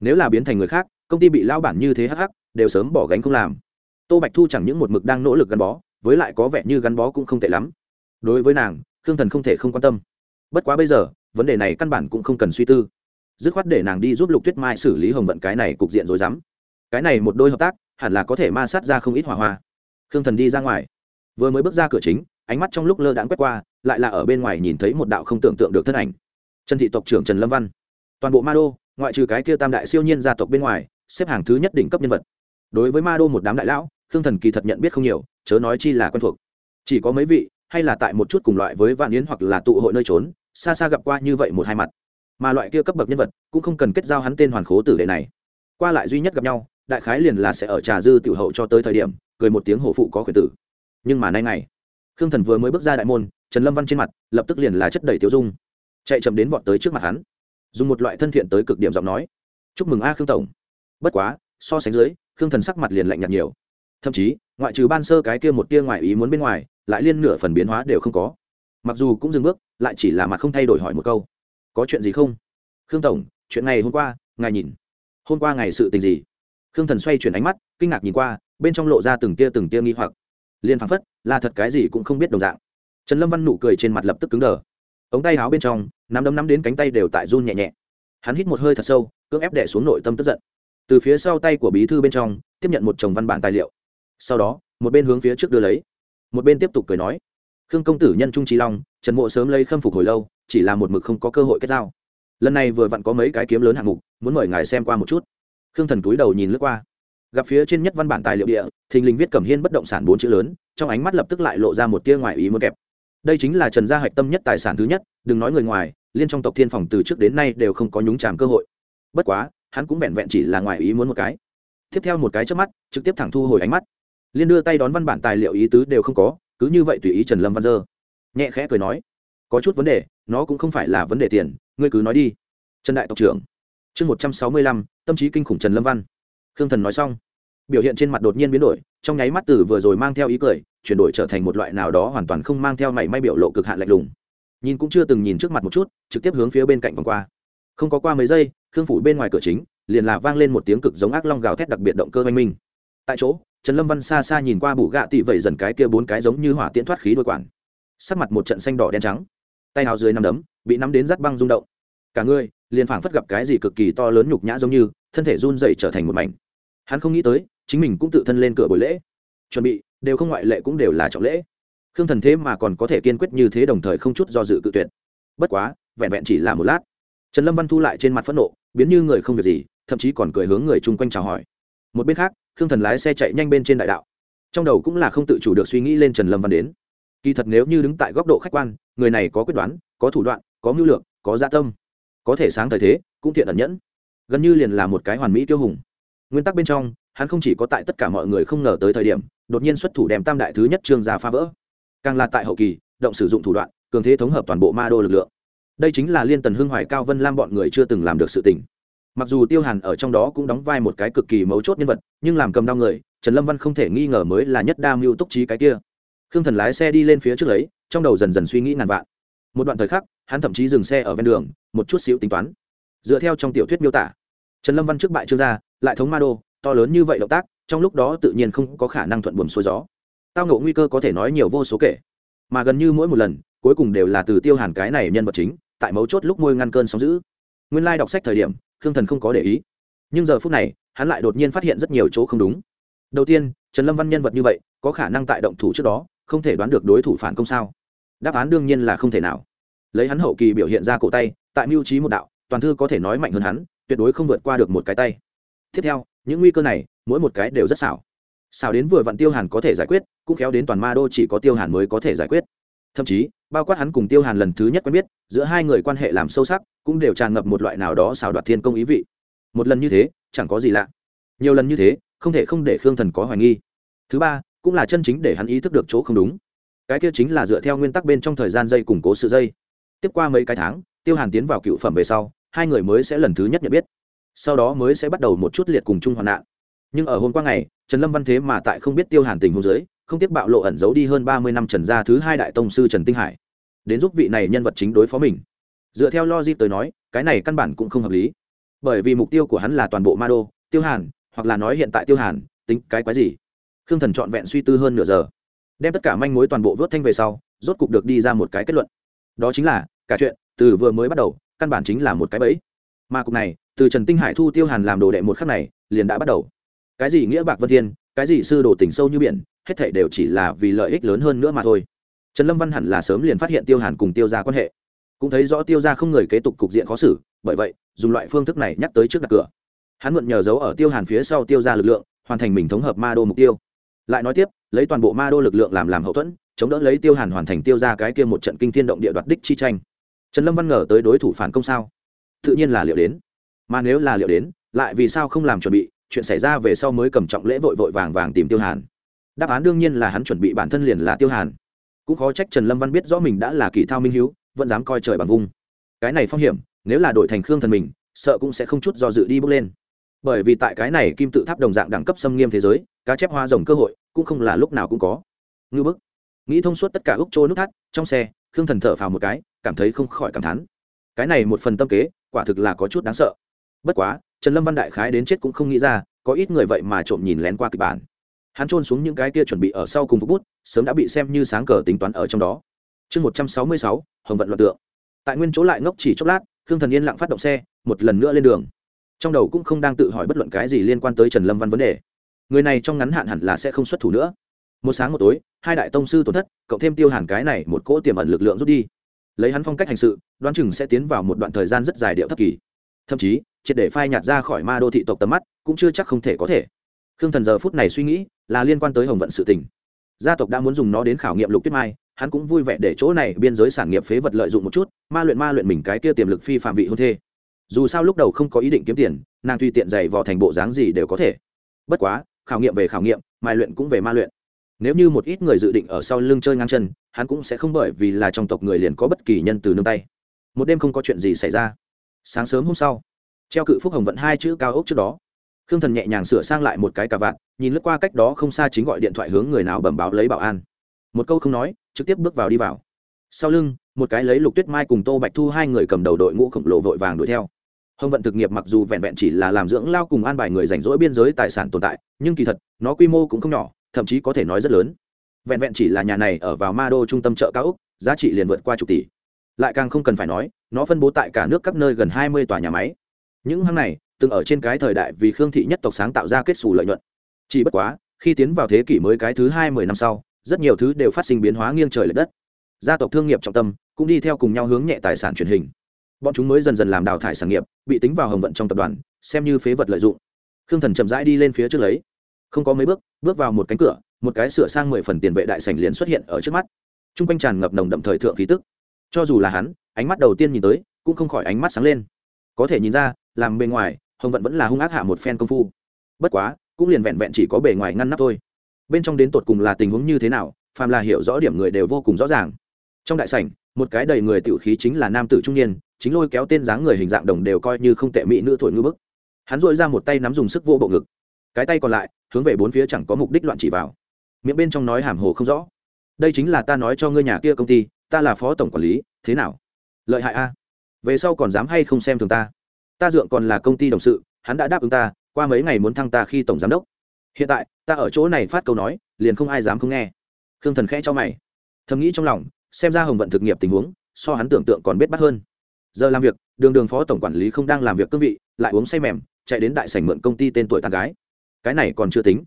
Nếu là biến thành người khác, công ty bị lao bản như thế hắc hắc đều sớm bỏ gánh không làm. Tô bạch thu chẳng những một mực đang nỗ lực gắn bó, với lại có vẻ như gắn bó cũng không tệ lắm. Đối với nàng, khương thần không thể không quan tâm. Bất quá bây giờ, vấn đề này căn bản cũng không cần suy tư. Dứt khoát để nàng đi giúp lục tuyết mai xử lý hồng vận cái này cục diện rồi dám cái này một đôi hợp tác, hẳn là có thể ma sát ra không ít hỏa hoa. Khương thần đi ra ngoài. Vừa mới bước ra cửa chính, ánh mắt trong lúc lơ đãng quét qua, lại là ở bên ngoài nhìn thấy một đạo không tưởng tượng được thân ảnh. Trần thị tộc trưởng trần lâm văn. Toàn bộ ma đô, ngoại trừ cái kia tam đại siêu nhiên gia tộc bên ngoài, xếp hàng thứ nhất đỉnh cấp nhân vật đối với ma đô một đám đại lão khương thần kỳ thật nhận biết không nhiều chớ nói chi là quen thuộc. Chỉ có mấy vị hay là tại một chút cùng loại với vạn yến hoặc là tụ hội nơi trốn xa xa gặp qua như vậy một hai mặt. Mà loại kia cấp bậc nhân vật cũng không cần kết giao hắn tên hoàn khố tử đệ này. Qua lại duy nhất gặp nhau đại khái liền là sẽ ở trà dư tiểu hậu cho tới thời điểm cười một tiếng hổ phụ có khuyển tử. Nhưng mà nay ngày, khương thần vừa mới bước ra đại môn trần lâm văn trên mặt lập tức liền là chất đầy tiêu dung. Chạy chậm đến vọt tới trước mặt hắn. Dùng một loại thân thiện tới cực điểm giọng nói. Chúc mừng a khương tổng. Bất quá so sánh dưới, khương thần sắc mặt liền lạnh nhạt nhiều. Thậm chí, ngoại trừ ban sơ cái kia một tia ngoại ý muốn bên ngoài, lại liên nửa phần biến hóa đều không có. Mặc dù cũng dừng bước, lại chỉ là mặt không thay đổi hỏi một câu. Có chuyện gì không? Khương tổng, chuyện ngày hôm qua, ngài nhìn. Hôm qua ngày sự tình gì? Khương thần xoay chuyển ánh mắt, kinh ngạc nhìn qua, bên trong lộ ra từng tia từng tia nghi hoặc. Liền phăng phất, là thật cái gì cũng không biết đồng dạng. Trần lâm văn nụ cười trên mặt lập tức cứng đờ. Ống tay áo bên trong, nắm đấm nắm đến cánh tay đều tại run nhẹ nhẹ. Hắn hít một hơi thật sâu, cưỡng ép đẻ xuống nội tâm tức giận từ phía sau tay của bí thư bên trong, tiếp nhận một chồng văn bản tài liệu. Sau đó, một bên hướng phía trước đưa lấy. Một bên tiếp tục cười nói, khương công tử nhân trung trí long, trần mộ sớm lấy khâm phục hồi lâu, chỉ là một mực không có cơ hội kết giao. Lần này vừa vặn có mấy cái kiếm lớn hạng mục, muốn mời ngài xem qua một chút. Khương thần túi đầu nhìn lướt qua. Gặp phía trên nhất văn bản tài liệu địa, thình lình viết cẩm hiên bất động sản bốn chữ lớn, trong ánh mắt lập tức lại lộ ra một tia ngoài ý muốn kẹp. Đây chính là trần gia hạch tâm nhất tài sản thứ nhất, đừng nói người ngoài, liên trong tộc thiên phòng từ trước đến nay đều không có nhúng chàm cơ hội. Bất quá hắn cũng vẹn vẹn chỉ là ngoài ý muốn một cái. Tiếp theo một cái trước mắt, trực tiếp thẳng thu hồi ánh mắt. Liên đưa tay đón văn bản tài liệu ý tứ đều không có, cứ như vậy tùy ý trần lâm văn dơ. Nhẹ khẽ cười nói, có chút vấn đề, nó cũng không phải là vấn đề tiền, ngươi cứ nói đi. Trần đại tộc trưởng. Chương một trăm sáu mươi lăm, tâm trí kinh khủng trần lâm văn. Khương thần nói xong, biểu hiện trên mặt đột nhiên biến đổi, trong nháy mắt từ vừa rồi mang theo ý cười, chuyển đổi trở thành một loại nào đó hoàn toàn không mang theo mảy may biểu lộ cực hạn lạnh lùng. Nhìn cũng chưa từng nhìn trước mặt một chút, trực tiếp hướng phía bên cạnh vòng qua. Không có qua mấy giây khương phủ bên ngoài cửa chính, liền là vang lên một tiếng cực giống ác long gào thét đặc biệt động cơ oanh minh. Tại chỗ, trần lâm văn xa xa nhìn qua bù gạ tị vẩy dần cái kia bốn cái giống như hỏa tiễn thoát khí đôi quản. Sắc mặt một trận xanh đỏ đen trắng. Tay áo dưới nằm đấm, bị nắm đến rắt băng rung động. Cả người, liền phảng phất gặp cái gì cực kỳ to lớn nhục nhã giống như, thân thể run dậy trở thành một mảnh. Hắn không nghĩ tới, chính mình cũng tự thân lên cửa buổi lễ. Chuẩn bị, đều không ngoại lệ cũng đều là trọng lễ. Khương thần thế mà còn có thể kiên quyết như thế đồng thời không chút do dự cự tuyệt. Bất quá, vẹn vẹn chỉ là một lát. Trần lâm văn thu lại trên mặt phẫn nộ biến như người không việc gì, thậm chí còn cười hướng người chung quanh chào hỏi. Một bên khác, khương thần lái xe chạy nhanh bên trên đại đạo. Trong đầu cũng là không tự chủ được suy nghĩ lên trần lâm văn đến. Kỳ thật nếu như đứng tại góc độ khách quan, người này có quyết đoán, có thủ đoạn, có mưu lược, có gia dạ tâm, có thể sáng thời thế, cũng thiện ẩn nhẫn. Gần như liền là một cái hoàn mỹ tiêu hùng. Nguyên tắc bên trong, hắn không chỉ có tại tất cả mọi người không ngờ tới thời điểm, đột nhiên xuất thủ đem tam đại thứ nhất trương gia phá vỡ. Càng là tại hậu kỳ, động sử dụng thủ đoạn, cường thế thống hợp toàn bộ ma đô lực lượng đây chính là liên tần hưng hoài cao vân lam bọn người chưa từng làm được sự tình. Mặc dù tiêu hàn ở trong đó cũng đóng vai một cái cực kỳ mấu chốt nhân vật, nhưng làm cầm đau người, trần lâm văn không thể nghi ngờ mới là nhất đa mưu túc trí cái kia. Khương thần lái xe đi lên phía trước lấy, trong đầu dần dần suy nghĩ ngàn vạn. Một đoạn thời khắc, hắn thậm chí dừng xe ở ven đường, một chút xíu tính toán. Dựa theo trong tiểu thuyết miêu tả, trần lâm văn trước bại trương gia lại thống ma đô, to lớn như vậy động tác, trong lúc đó tự nhiên không có khả năng thuận buồm xuôi gió. Tao ngộ nguy cơ có thể nói nhiều vô số kể, mà gần như mỗi một lần, cuối cùng đều là từ tiêu hàn cái này nhân vật chính tại mấu chốt lúc môi ngăn cơn sóng giữ nguyên lai đọc sách thời điểm, khương thần không có để ý. Nhưng giờ phút này, hắn lại đột nhiên phát hiện rất nhiều chỗ không đúng. Đầu tiên, trần lâm văn nhân vật như vậy, có khả năng tại động thủ trước đó, không thể đoán được đối thủ phản công sao? Đáp án đương nhiên là không thể nào. Lấy hắn hậu kỳ biểu hiện ra cổ tay, tại mưu trí một đạo, toàn thư có thể nói mạnh hơn hắn, tuyệt đối không vượt qua được một cái tay. Tiếp theo, những nguy cơ này, mỗi một cái đều rất xảo. Xảo đến vừa vặn tiêu hàn có thể giải quyết, cũng khéo đến toàn ma đô chỉ có tiêu hàn mới có thể giải quyết. Thậm chí bao quát hắn cùng tiêu hàn lần thứ nhất quen biết, giữa hai người quan hệ làm sâu sắc, cũng đều tràn ngập một loại nào đó xào đoạt thiên công ý vị. Một lần như thế, chẳng có gì lạ. Nhiều lần như thế, không thể không để khương thần có hoài nghi. Thứ ba, cũng là chân chính để hắn ý thức được chỗ không đúng. Cái kia chính là dựa theo nguyên tắc bên trong thời gian dây củng cố sự dây. Tiếp qua mấy cái tháng, tiêu hàn tiến vào cựu phẩm về sau, hai người mới sẽ lần thứ nhất nhận biết. Sau đó mới sẽ bắt đầu một chút liệt cùng chung hoạn nạn. Nhưng ở hôm qua ngày, trần lâm văn thế mà tại không biết tiêu hàn tình hôn giới không tiếp bạo lộ ẩn giấu đi hơn ba mươi năm trần gia thứ hai đại tông sư trần tinh hải đến giúp vị này nhân vật chính đối phó mình. Dựa theo logic tới nói, cái này căn bản cũng không hợp lý. Bởi vì mục tiêu của hắn là toàn bộ ma đô, tiêu hàn, hoặc là nói hiện tại tiêu hàn, tính cái quái gì? Khương thần trọn vẹn suy tư hơn nửa giờ. Đem tất cả manh mối toàn bộ vớt thanh về sau, rốt cục được đi ra một cái kết luận. Đó chính là, cả chuyện từ vừa mới bắt đầu, căn bản chính là một cái bẫy. Mà cục này, từ trần tinh hải thu tiêu hàn làm đồ đệ một khắc này, liền đã bắt đầu. Cái gì nghĩa bạc vân thiên, cái gì sư đồ tình sâu như biển, hết thảy đều chỉ là vì lợi ích lớn hơn nữa mà thôi trần lâm văn hẳn là sớm liền phát hiện tiêu hàn cùng tiêu ra quan hệ. Cũng thấy rõ tiêu ra không người kế tục cục diện khó xử, bởi vậy, dùng loại phương thức này nhắc tới trước đặt cửa. Hắn mượn nhờ giấu ở tiêu hàn phía sau tiêu ra lực lượng, hoàn thành mình thống hợp ma đô mục tiêu. Lại nói tiếp, lấy toàn bộ ma đô lực lượng làm làm hậu thuẫn, chống đỡ lấy tiêu hàn hoàn thành tiêu ra cái kia một trận kinh thiên động địa đoạt đích chi tranh. Trần lâm văn ngờ tới đối thủ phản công sao? Tự nhiên là liệu đến. Mà nếu là liệu đến, lại vì sao không làm chuẩn bị, chuyện xảy ra về sau mới cầm trọng lễ vội vội vàng vàng tìm tiêu hàn. Đáp án đương nhiên là hắn chuẩn bị bản thân liền là tiêu hàn cũng khó trách trần lâm văn biết rõ mình đã là kỳ thao minh hiếu, vẫn dám coi trời bằng vung cái này phong hiểm, nếu là đội thành khương thần mình, sợ cũng sẽ không chút do dự đi bước lên. Bởi vì tại cái này kim tự tháp đồng dạng đẳng cấp xâm nghiêm thế giới, cá chép hoa rồng cơ hội cũng không là lúc nào cũng có. Ngư bức. Nghĩ thông suốt tất cả úc trôi nút thắt, trong xe, khương thần thở phào một cái, cảm thấy không khỏi cảm thán. Cái này một phần tâm kế, quả thực là có chút đáng sợ. Bất quá, trần lâm văn đại khái đến chết cũng không nghĩ ra, có ít người vậy mà trộm nhìn lén qua kịch bản hắn trôn xuống những cái kia chuẩn bị ở sau cùng phục bút, sớm đã bị xem như sáng cờ tính toán ở trong đó. Chương một trăm sáu mươi sáu, hồng vận loạt tượng. Tại nguyên chỗ lại ngốc chỉ chốc lát, khương thần yên lặng phát động xe, một lần nữa lên đường. Trong đầu cũng không đang tự hỏi bất luận cái gì liên quan tới trần lâm văn vấn đề. Người này trong ngắn hạn hẳn là sẽ không xuất thủ nữa. Một sáng một tối, hai đại tông sư tổn thất, cộng thêm tiêu hàn cái này một cỗ tiềm ẩn lực lượng rút đi. Lấy hắn phong cách hành sự, đoán chừng sẽ tiến vào một đoạn thời gian rất dài điệu thấp kỳ thậm chí, triệt để phai nhạt ra khỏi ma đô thị tộc tầm mắt, cũng chưa chắc không thể có thể khương thần giờ phút này suy nghĩ, là liên quan tới hồng vận sự tình. Gia tộc đã muốn dùng nó đến khảo nghiệm lục tuyết mai, hắn cũng vui vẻ để chỗ này biên giới sản nghiệp phế vật lợi dụng một chút, ma luyện ma luyện mình cái kia tiềm lực phi phạm vị hôn thê. Dù sao lúc đầu không có ý định kiếm tiền, nàng tùy tiện giày vò thành bộ dáng gì đều có thể. Bất quá, khảo nghiệm về khảo nghiệm, mai luyện cũng về ma luyện. Nếu như một ít người dự định ở sau lưng chơi ngang chân, hắn cũng sẽ không bởi vì là trong tộc người liền có bất kỳ nhân từ nương tay. Một đêm không có chuyện gì xảy ra. Sáng sớm hôm sau, treo cự phúc hồng vận hai chữ cao ốc trước đó khương thần nhẹ nhàng sửa sang lại một cái cà vạt, nhìn lướt qua cách đó không xa chính gọi điện thoại hướng người nào bẩm báo lấy bảo an. Một câu không nói, trực tiếp bước vào đi vào. Sau lưng, một cái lấy lục tuyết mai cùng tô bạch thu hai người cầm đầu đội ngũ khổng lồ vội vàng đuổi theo. Hồng vận thực nghiệp mặc dù vẹn vẹn chỉ là làm dưỡng lao cùng an bài người rảnh rỗi biên giới tài sản tồn tại, nhưng kỳ thật, nó quy mô cũng không nhỏ, thậm chí có thể nói rất lớn. Vẹn vẹn chỉ là nhà này ở vào ma đô trung tâm chợ cao úc giá trị liền vượt qua chục tỷ. Lại càng không cần phải nói, nó phân bố tại cả nước các nơi gần hai mươi tòa nhà máy. Những hang này từng ở trên cái thời đại vì khương thị nhất tộc sáng tạo ra kết xù lợi nhuận. Chỉ bất quá, khi tiến vào thế kỷ mới cái thứ hai mươi năm sau, rất nhiều thứ đều phát sinh biến hóa nghiêng trời l ệ đất. Gia tộc thương nghiệp trọng tâm cũng đi theo cùng nhau hướng nhẹ tài sản truyền hình. Bọn chúng mới dần dần làm đào thải sản nghiệp, bị tính vào hồng vận trong tập đoàn, xem như phế vật lợi dụng. Khương thần chậm rãi đi lên phía trước lấy. Không có mấy bước bước vào một cánh cửa, một cái sửa sang mười phần tiền vệ đại sảnh liền xuất hiện ở trước mắt. T r u n g quanh tràn ngập nồng đậm thời thượng khí tức. Cho dù là hắn, ánh mắt đầu tiên nhìn tới, cũng không khỏi ánh mắt sáng lên. Có thể nhìn ra, làm bề ngoài hồng vận vẫn là hung ác hạ một phen công phu. Bất quá, cũng liền vẹn vẹn chỉ có bề ngoài ngăn nắp thôi. Bên trong đến tột cùng là tình huống như thế nào, phàm là hiểu rõ điểm người đều vô cùng rõ ràng. Trong đại sảnh, một cái đầy người tiểu khí chính là nam tử trung niên, chính lôi kéo tên dáng người hình dạng đồng đều coi như không tệ mỹ nữ thổi ngư bức. Hắn dội ra một tay nắm dùng sức vô bộ ngực. Cái tay còn lại, hướng về bốn phía chẳng có mục đích loạn chỉ vào. Miệng bên trong nói hàm hồ không rõ. Đây chính là ta nói cho ngươi nhà kia công ty, ta là phó tổng quản lý, thế nào? Lợi hại a. Về sau còn dám hay không xem thường ta? Ta dượng còn là công ty đồng sự, hắn đã đáp ứng ta, qua mấy ngày muốn thăng ta khi tổng giám đốc. Hiện tại, ta ở chỗ này phát câu nói, liền không ai dám không nghe. Khương thần khẽ cho mày. Thầm nghĩ trong lòng, xem ra hồng vận thực nghiệp tình huống, so hắn tưởng tượng còn biết bắt hơn. Giờ làm việc, đường đường phó tổng quản lý không đang làm việc cương vị, lại uống say mềm, chạy đến đại sảnh mượn công ty tên tuổi tàn gái. Cái này còn chưa tính.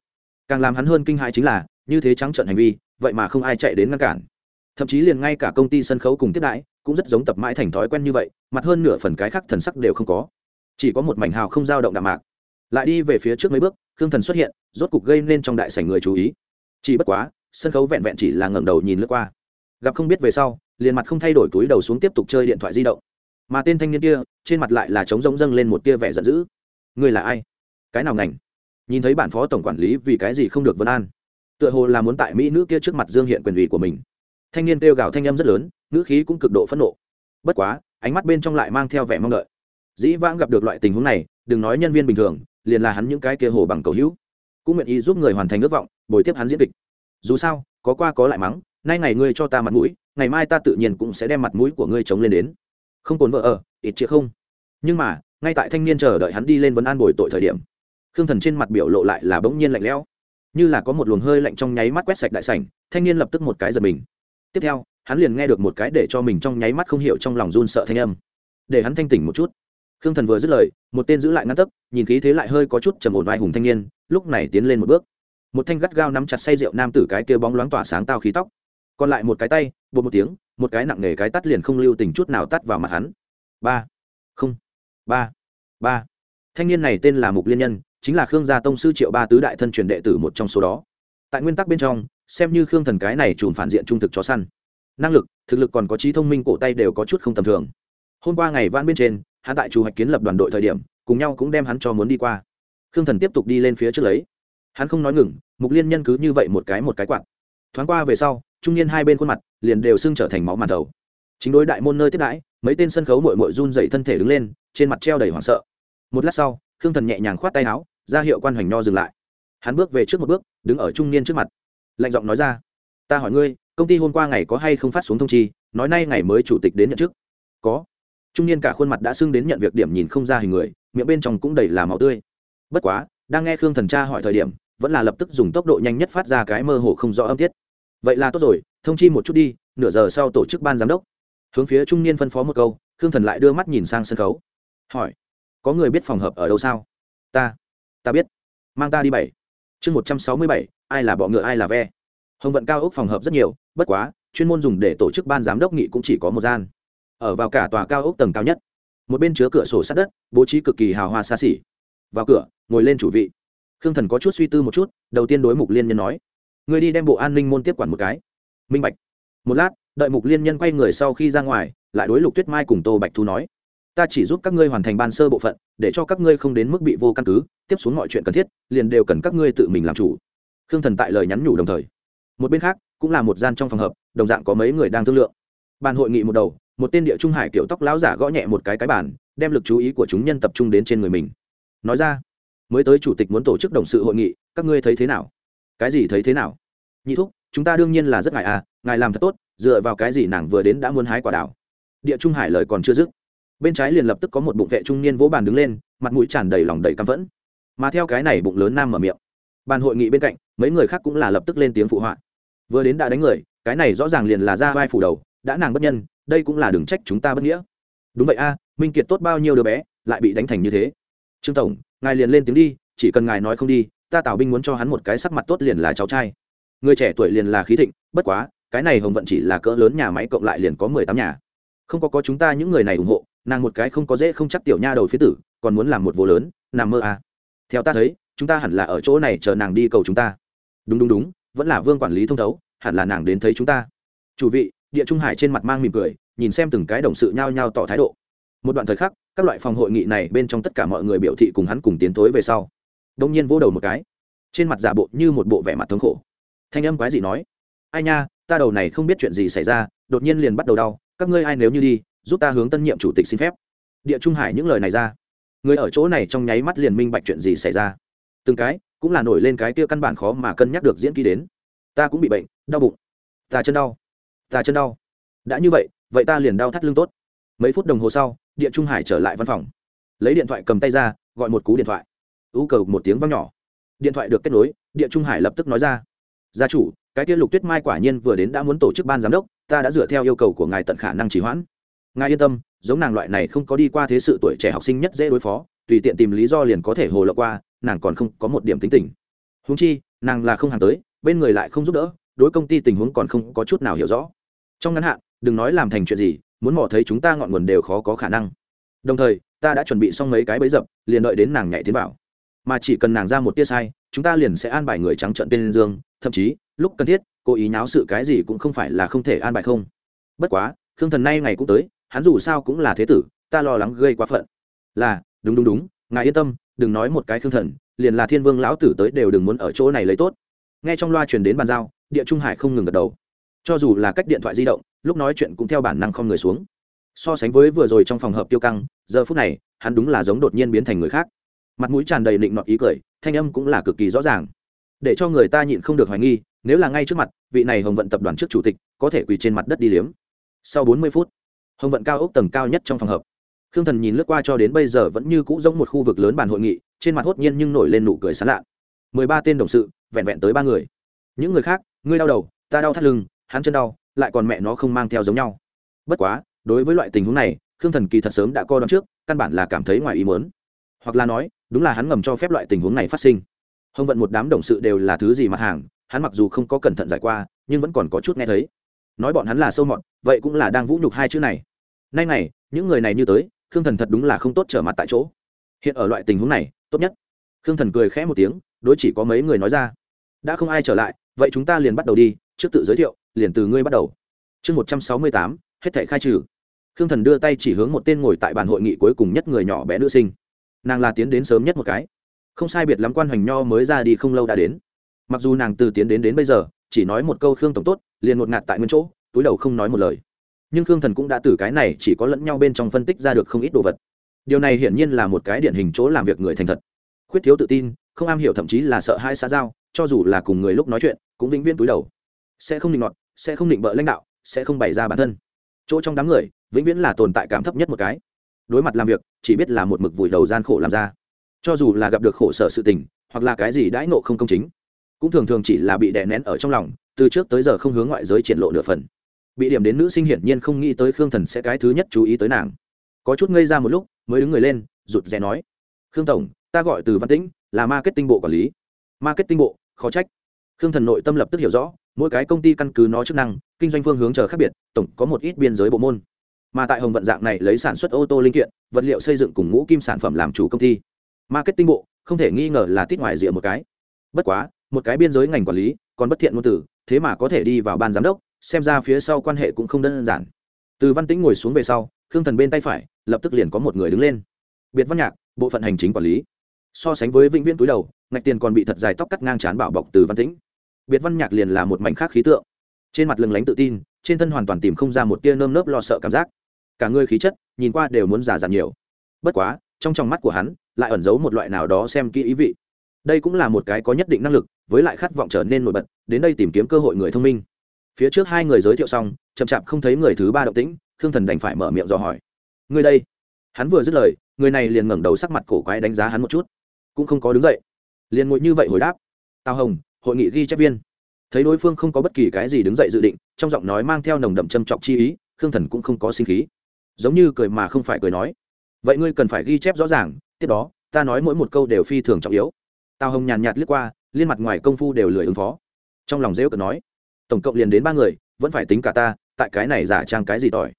Càng làm hắn hơn kinh hại chính là, như thế trắng trợn hành vi, vậy mà không ai chạy đến ngăn cản. Thậm chí liền ngay cả công ty sân khấu cùng tiếp đãi, cũng rất giống tập mãi thành thói quen như vậy, mặt hơn nửa phần cái khác thần sắc đều không có chỉ có một mảnh hào không dao động đạm mạc. Lại đi về phía trước mấy bước, khương thần xuất hiện, rốt cục gây nên trong đại sảnh người chú ý. Chỉ bất quá, sân khấu vẹn vẹn chỉ là ngẩng đầu nhìn lướt qua. Gặp không biết về sau, liền mặt không thay đổi túi đầu xuống tiếp tục chơi điện thoại di động. Mà tên thanh niên kia, trên mặt lại là trống rỗng dâng lên một tia vẻ giận dữ. Ngươi là ai? Cái nào ngành? Nhìn thấy bản phó tổng quản lý vì cái gì không được vân an? Tựa hồ là muốn tại mỹ nữ kia trước mặt dương hiện quyền ủy của mình. Thanh niên kêu gào thanh âm rất lớn, ngữ khí cũng cực độ phẫn nộ. Bất quá, ánh mắt bên trong lại mang theo vẻ mong đợi dĩ vãng gặp được loại tình huống này, đừng nói nhân viên bình thường, liền là hắn những cái kia hồ bằng cầu hữu. Cũng nguyện ý giúp người hoàn thành ước vọng, bồi tiếp hắn diễn kịch. Dù sao, có qua có lại mắng, nay ngày ngươi cho ta mặt mũi, ngày mai ta tự nhiên cũng sẽ đem mặt mũi của ngươi chống lên đến. Không cồn vợ ở, ít chĩa không. Nhưng mà, ngay tại thanh niên chờ đợi hắn đi lên vấn an bồi tội thời điểm, khương thần trên mặt biểu lộ lại là bỗng nhiên lạnh lẽo. Như là có một luồng hơi lạnh trong nháy mắt quét sạch đại sảnh, thanh niên lập tức một cái giật mình. Tiếp theo, hắn liền nghe được một cái để cho mình trong nháy mắt không hiểu trong lòng run sợ thanh âm. Để hắn thanh tỉnh một chút khương thần vừa dứt lời, một tên giữ lại ngăn tấc, nhìn khí thế lại hơi có chút trầm ổn vai hùng thanh niên, lúc này tiến lên một bước. Một thanh gắt gao nắm chặt say rượu nam tử cái kia bóng loáng tỏa sáng tao khí tóc. Còn lại một cái tay, bột một tiếng, một cái nặng nề cái tắt liền không lưu tình chút nào tắt vào mặt hắn. Ba, không, ba ba. Thanh niên này tên là mục liên nhân, chính là khương gia tông sư triệu ba tứ đại thân truyền đệ tử một trong số đó. Tại nguyên tắc bên trong, xem như khương thần cái này chùm phản diện trung thực chó săn. Năng lực, thực lực còn có trí thông minh cổ tay đều có chút không tầm thường. Hôm qua ngày vãn bên trên hắn tại chủ hoạch kiến lập đoàn đội thời điểm, cùng nhau cũng đem hắn cho muốn đi qua. Khương thần tiếp tục đi lên phía trước lấy. Hắn không nói ngừng, mục liên nhân cứ như vậy một cái một cái quạt. Thoáng qua về sau, trung niên hai bên khuôn mặt liền đều xưng trở thành máu màn đầu. Chính đối đại môn nơi tiếp đãi, mấy tên sân khấu mội mội run dậy thân thể đứng lên, trên mặt treo đầy hoảng sợ. Một lát sau, khương thần nhẹ nhàng khoát tay áo, ra hiệu quan hoành nho dừng lại. Hắn bước về trước một bước, đứng ở trung niên trước mặt. Lạnh giọng nói ra, ta hỏi ngươi, công ty hôm qua ngày có hay không phát xuống thông chi? Nói nay ngày mới chủ tịch đến nhận chức. Có trung niên cả khuôn mặt đã xưng đến nhận việc điểm nhìn không ra hình người, miệng bên trong cũng đầy là máu tươi. Bất quá, đang nghe khương thần tra hỏi thời điểm, vẫn là lập tức dùng tốc độ nhanh nhất phát ra cái mơ hồ không rõ âm tiết. Vậy là tốt rồi, thông chi một chút đi, nửa giờ sau tổ chức ban giám đốc. Hướng phía trung niên phân phó một câu, khương thần lại đưa mắt nhìn sang sân khấu. Hỏi, có người biết phòng hợp ở đâu sao? Ta ta biết. Mang ta đi bảy. Chương một trăm sáu mươi bảy, ai là bọ ngựa, ai là ve. Hồng vận cao ốc phòng hợp rất nhiều, bất quá, chuyên môn dùng để tổ chức ban giám đốc nghị cũng chỉ có một gian ở vào cả tòa cao ốc tầng cao nhất. Một bên chứa cửa sổ sát đất, bố trí cực kỳ hào hoa xa xỉ. Vào cửa, ngồi lên chủ vị. Khương thần có chút suy tư một chút, đầu tiên đối mục liên nhân nói người đi đem bộ an ninh môn tiếp quản một cái. Minh bạch. Một lát, đợi mục liên nhân quay người sau khi ra ngoài, lại đối lục tuyết mai cùng tô bạch thu nói, ta chỉ giúp các ngươi hoàn thành ban sơ bộ phận, để cho các ngươi không đến mức bị vô căn cứ, tiếp xuống mọi chuyện cần thiết, liền đều cần các ngươi tự mình làm chủ. Khương thần tại lời nhắn nhủ đồng thời. Một bên khác, cũng là một gian trong phòng hợp, đồng dạng có mấy người đang thương lượng. Bàn hội nghị một đầu một tên địa trung hải kiểu tóc lão giả gõ nhẹ một cái cái bàn, đem lực chú ý của chúng nhân tập trung đến trên người mình. Nói ra, mới tới chủ tịch muốn tổ chức đồng sự hội nghị, các ngươi thấy thế nào? Cái gì thấy thế nào? Nhị thúc, chúng ta đương nhiên là rất ngại à ngài làm thật tốt, dựa vào cái gì nàng vừa đến đã muốn hái quả đảo địa trung hải lời còn chưa dứt, bên trái liền lập tức có một bụng vệ trung niên vỗ bàn đứng lên, mặt mũi tràn đầy lòng đầy căm phẫn. Mà theo cái này bụng lớn nam mở miệng, bàn hội nghị bên cạnh, mấy người khác cũng là lập tức lên tiếng phụ họa. Vừa đến đã đánh người, cái này rõ ràng liền là ra vai phủ đầu, đã nàng bất nhân đây cũng là đừng trách chúng ta bất nghĩa. Đúng vậy a, minh kiệt tốt bao nhiêu đứa bé, lại bị đánh thành như thế. Trương tổng, ngài liền lên tiếng đi, chỉ cần ngài nói không đi, ta tào binh muốn cho hắn một cái sắc mặt tốt liền là cháu trai. Người trẻ tuổi liền là khí thịnh, bất quá, cái này hồng vận chỉ là cỡ lớn nhà máy cộng lại liền có mười tám nhà. Không có có chúng ta những người này ủng hộ, nàng một cái không có dễ không chắc tiểu nha đầu phía tử, còn muốn làm một vô lớn, nằm mơ à. theo ta thấy, chúng ta hẳn là ở chỗ này chờ nàng đi cầu chúng ta. Đúng đúng đúng, vẫn là vương quản lý thông thấu, hẳn là nàng đến thấy chúng ta. Chủ vị địa trung hải trên mặt mang mỉm cười, nhìn xem từng cái đồng sự nhao nhao tỏ thái độ. Một đoạn thời khắc, các loại phòng hội nghị này bên trong tất cả mọi người biểu thị cùng hắn cùng tiến tối về sau. Đông nhiên vô đầu một cái. Trên mặt giả bộ như một bộ vẻ mặt thống khổ. Thanh âm quái gì nói, ai nha, ta đầu này không biết chuyện gì xảy ra, đột nhiên liền bắt đầu đau, các ngươi ai nếu như đi, giúp ta hướng tân nhiệm chủ tịch xin phép. Địa trung hải những lời này ra. Người ở chỗ này trong nháy mắt liền minh bạch chuyện gì xảy ra. Từng cái, cũng là nổi lên cái kia căn bản khó mà cân nhắc được diễn ký đến. Ta cũng bị bệnh, đau bụng. Ta chân đau ta chân đau. Đã như vậy vậy ta liền đau thắt lưng tốt. Mấy phút đồng hồ sau, địa trung hải trở lại văn phòng. Lấy điện thoại cầm tay ra, gọi một cú điện thoại. Ưu cầu một tiếng văng nhỏ. Điện thoại được kết nối, địa trung hải lập tức nói ra. Gia chủ, cái kia lục tuyết mai quả nhiên vừa đến đã muốn tổ chức ban giám đốc, ta đã dựa theo yêu cầu của ngài tận khả năng trì hoãn. Ngài yên tâm, giống nàng loại này không có đi qua thế sự tuổi trẻ học sinh nhất dễ đối phó, tùy tiện tìm lý do liền có thể hồ lộ qua, nàng còn không có một điểm tính tình. Húng chi, nàng là không hàng tới, bên người lại không giúp đỡ, đối công ty tình huống còn không có chút nào hiểu rõ trong ngắn hạn, đừng nói làm thành chuyện gì, muốn mò thấy chúng ta ngọn nguồn đều khó có khả năng. Đồng thời, ta đã chuẩn bị xong mấy cái bẫy dập, liền đợi đến nàng nhảy tiến vào. Mà chỉ cần nàng ra một tia sai, chúng ta liền sẽ an bài người trắng trợn tên dương, thậm chí, lúc cần thiết, cố ý nháo sự cái gì cũng không phải là không thể an bài không. Bất quá, khương thần nay ngày cũng tới, hắn dù sao cũng là thế tử, ta lo lắng gây quá phận. Là, đúng đúng đúng, ngài yên tâm, đừng nói một cái khương thần, liền là thiên vương lão tử tới đều đừng muốn ở chỗ này lấy tốt. Nghe trong loa truyền đến bàn giao, địa trung hải không ngừng gật đầu cho dù là cách điện thoại di động, lúc nói chuyện cũng theo bản năng không người xuống. So sánh với vừa rồi trong phòng hợp tiêu căng, giờ phút này, hắn đúng là giống đột nhiên biến thành người khác. Mặt mũi tràn đầy định nọt ý cười, thanh âm cũng là cực kỳ rõ ràng. Để cho người ta nhịn không được hoài nghi, nếu là ngay trước mặt, vị này hồng vận tập đoàn trước chủ tịch, có thể quỳ trên mặt đất đi liếm. Sau bốn mươi phút, hồng vận cao ốc tầng cao nhất trong phòng hợp. Khương thần nhìn lướt qua cho đến bây giờ vẫn như cũ giống một khu vực lớn bàn hội nghị, trên mặt hốt nhiên nhưng nổi lên nụ cười sán lạ. Mười ba tên đồng sự, vẹn vẹn tới ba người. Những người khác, ngươi đau đầu, ta đau thắt lưng hắn chân đau, lại còn mẹ nó không mang theo giống nhau. Bất quá, đối với loại tình huống này, khương thần kỳ thật sớm đã co đón trước, căn bản là cảm thấy ngoài ý muốn. Hoặc là nói, đúng là hắn ngầm cho phép loại tình huống này phát sinh. Hồng vận một đám đồng sự đều là thứ gì mặt hàng, hắn mặc dù không có cẩn thận giải qua, nhưng vẫn còn có chút nghe thấy. Nói bọn hắn là sâu mọt, vậy cũng là đang vũ nhục hai chữ này. Nay này những người này như tới, khương thần thật đúng là không tốt trở mặt tại chỗ. Hiện ở loại tình huống này, tốt nhất. Khương thần cười khẽ một tiếng, đối chỉ có mấy người nói ra. Đã không ai trở lại, vậy chúng ta liền bắt đầu đi, trước tự giới thiệu liền từ ngươi bắt đầu. Chương một trăm sáu mươi tám, hết thảy khai trừ. Khương thần đưa tay chỉ hướng một tên ngồi tại bàn hội nghị cuối cùng nhất người nhỏ bé nữ sinh. Nàng là tiến đến sớm nhất một cái. Không sai biệt lắm quan hoành nho mới ra đi không lâu đã đến. Mặc dù nàng từ tiến đến đến bây giờ, chỉ nói một câu khương tổng tốt, liền một ngạt tại nguyên chỗ, túi đầu không nói một lời. Nhưng khương thần cũng đã từ cái này chỉ có lẫn nhau bên trong phân tích ra được không ít đồ vật. Điều này hiển nhiên là một cái điển hình chỗ làm việc người thành thật. Khuyết thiếu tự tin, không am hiểu thậm chí là sợ hai xã giao, cho dù là cùng người lúc nói chuyện, cũng vĩnh viễn túi đầu. Sẽ không định loạn sẽ không định bợ lãnh đạo, sẽ không bày ra bản thân. Chỗ trong đám người, vĩnh viễn là tồn tại cảm thấp nhất một cái. Đối mặt làm việc, chỉ biết là một mực vùi đầu gian khổ làm ra. Cho dù là gặp được khổ sở sự tình, hoặc là cái gì đãi nộ không công chính, cũng thường thường chỉ là bị đè nén ở trong lòng, từ trước tới giờ không hướng ngoại giới triển lộ nửa phần. Bị điểm đến nữ sinh hiển nhiên không nghĩ tới khương thần sẽ cái thứ nhất chú ý tới nàng. Có chút ngây ra một lúc, mới đứng người lên, rụt rè nói, khương tổng, ta gọi từ văn tĩnh, là marketing bộ quản lý. Marketing bộ? Khó trách khương thần nội tâm lập tức hiểu rõ, mỗi cái công ty căn cứ nó chức năng, kinh doanh phương hướng chờ khác biệt, tổng có một ít biên giới bộ môn. Mà tại hồng vận dạng này lấy sản xuất ô tô linh kiện, vật liệu xây dựng cùng ngũ kim sản phẩm làm chủ công ty. Marketing bộ, không thể nghi ngờ là tít ngoài rìa một cái. Bất quá, một cái biên giới ngành quản lý, còn bất thiện ngôn từ, thế mà có thể đi vào ban giám đốc, xem ra phía sau quan hệ cũng không đơn giản. Từ văn tĩnh ngồi xuống về sau, khương thần bên tay phải, lập tức liền có một người đứng lên. Biệt văn nhạc, bộ phận hành chính quản lý. So sánh với vĩnh viễn túi đầu, ngạch tiền còn bị thật dài tóc cắt ngang chán bảo bọc từ văn tĩnh biệt văn nhạc liền là một mảnh khác khí tượng. Trên mặt lừng lánh tự tin, trên thân hoàn toàn tìm không ra một tia nơm nớp lo sợ cảm giác. Cả người khí chất, nhìn qua đều muốn giả dàn nhiều. Bất quá, trong trong mắt của hắn, lại ẩn giấu một loại nào đó xem kỹ ý vị. Đây cũng là một cái có nhất định năng lực, với lại khát vọng trở nên nổi bật, đến đây tìm kiếm cơ hội người thông minh. Phía trước hai người giới thiệu xong, chậm chạp không thấy người thứ ba động tĩnh, khương thần đành phải mở miệng dò hỏi. Người đây? Hắn vừa dứt lời, người này liền ngẩng đầu sắc mặt cổ quái đánh giá hắn một chút. Cũng không có đứng dậy. Liền ngồi như vậy hồi đáp. Tào hồng hội nghị ghi chép viên. Thấy đối phương không có bất kỳ cái gì đứng dậy dự định, trong giọng nói mang theo nồng đậm châm trọc chi ý, khương thần cũng không có sinh khí. Giống như cười mà không phải cười nói. Vậy ngươi cần phải ghi chép rõ ràng, tiếp đó, ta nói mỗi một câu đều phi thường trọng yếu. Tào hồng nhàn nhạt liếc qua, liên mặt ngoài công phu đều lười ứng phó. Trong lòng dễ cần nói, tổng cộng liền đến ba người, vẫn phải tính cả ta, tại cái này giả trang cái gì tỏi.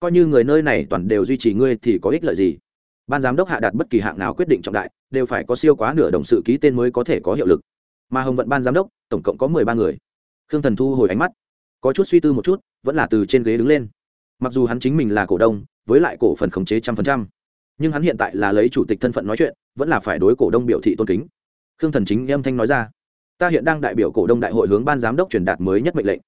Coi như người nơi này toàn đều duy trì ngươi thì có ích lợi gì? Ban giám đốc hạ đạt bất kỳ hạng nào quyết định trọng đại, đều phải có siêu quá nửa đồng sự ký tên mới có thể có hiệu lực mà hồng vận ban giám đốc, tổng cộng có mười ba người. Khương thần thu hồi ánh mắt, có chút suy tư một chút, vẫn là từ trên ghế đứng lên. Mặc dù hắn chính mình là cổ đông, với lại cổ phần khống chế trăm phần trăm, nhưng hắn hiện tại là lấy chủ tịch thân phận nói chuyện, vẫn là phải đối cổ đông biểu thị tôn kính. Khương thần chính âm thanh nói ra, ta hiện đang đại biểu cổ đông đại hội hướng ban giám đốc truyền đạt mới nhất mệnh lệnh.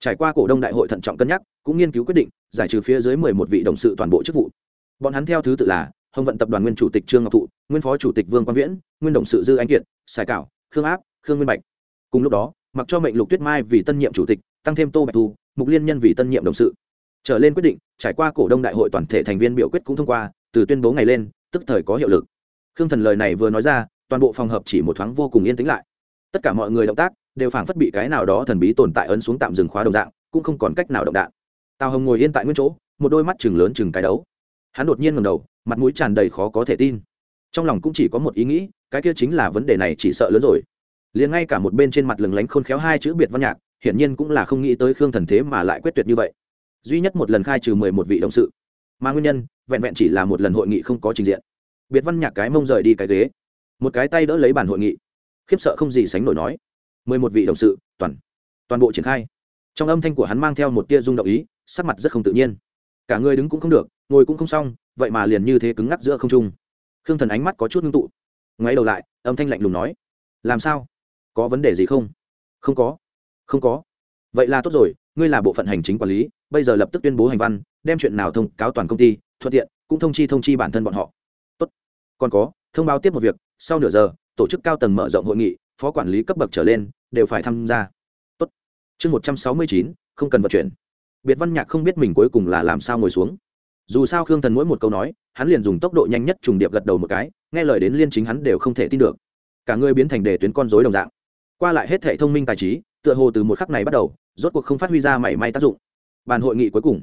Trải qua cổ đông đại hội thận trọng cân nhắc, cũng nghiên cứu quyết định, giải trừ phía dưới mười một vị đồng sự toàn bộ chức vụ. Bọn hắn theo thứ tự là hồng vận tập đoàn nguyên chủ tịch trương ngọc thụ, nguyên phó chủ tịch vương quang viễn, nguyên đồng sự dư anh kiệt, sài cảo, khương áp khương nguyên bạch. Cùng lúc đó, mặc cho mệnh lục tuyết mai vì tân nhiệm chủ tịch, tăng thêm tô bạch thu, mục liên nhân vì tân nhiệm đồng sự. Trở lên quyết định, trải qua cổ đông đại hội toàn thể thành viên biểu quyết cũng thông qua, từ tuyên bố ngày lên, tức thời có hiệu lực. Khương thần lời này vừa nói ra, toàn bộ phòng hợp chỉ một thoáng vô cùng yên tĩnh lại. Tất cả mọi người động tác, đều phảng phất bị cái nào đó thần bí tồn tại ấn xuống tạm dừng khóa đồng dạng, cũng không còn cách nào động đạn. Tào hồng ngồi yên tại nguyên chỗ, một đôi mắt chừng lớn chừng cái đấu. Hắn đột nhiên ngầm đầu, mặt mũi tràn đầy khó có thể tin. Trong lòng cũng chỉ có một ý nghĩ, cái kia chính là vấn đề này chỉ sợ lớn rồi liền ngay cả một bên trên mặt lừng lánh khôn khéo hai chữ biệt văn nhạc, hiển nhiên cũng là không nghĩ tới khương thần thế mà lại quyết tuyệt như vậy. Duy nhất một lần khai trừ mười một vị đồng sự. Mà nguyên nhân, vẹn vẹn chỉ là một lần hội nghị không có trình diện. Biệt văn nhạc cái mông rời đi cái ghế. Một cái tay đỡ lấy bàn hội nghị. Khiếp sợ không gì sánh nổi nói. mười một vị đồng sự, toàn toàn bộ triển khai. Trong âm thanh của hắn mang theo một tia rung động ý, sắc mặt rất không tự nhiên. Cả người đứng cũng không được, ngồi cũng không xong, vậy mà liền như thế cứng ngắc giữa không trung. Khương thần ánh mắt có chút ngưng tụ. Ngoáy đầu lại, âm thanh lạnh lùng nói. Làm sao? Có vấn đề gì không? Không có. Không có. Vậy là tốt rồi, ngươi là bộ phận hành chính quản lý, bây giờ lập tức tuyên bố hành văn, đem chuyện nào thông cáo toàn công ty, thuận tiện, cũng thông chi thông chi bản thân bọn họ. Tốt. Còn có, thông báo tiếp một việc, sau nửa giờ, tổ chức cao tầng mở rộng hội nghị, phó quản lý cấp bậc trở lên, đều phải tham gia. Tốt. Chương một trăm sáu mươi chín, không cần vận chuyển. Biệt văn nhạc không biết mình cuối cùng là làm sao ngồi xuống. Dù sao khương thần mỗi một câu nói, hắn liền dùng tốc độ nhanh nhất trùng điệp gật đầu một cái, nghe lời đến liên chính hắn đều không thể tin được. Cả người biến thành đề tuyến con dối đồng dạng qua lại hết thể thông minh tài trí, tựa hồ từ một khắc này bắt đầu, rốt cuộc không phát huy ra mảy may tác dụng. Bàn hội nghị cuối cùng,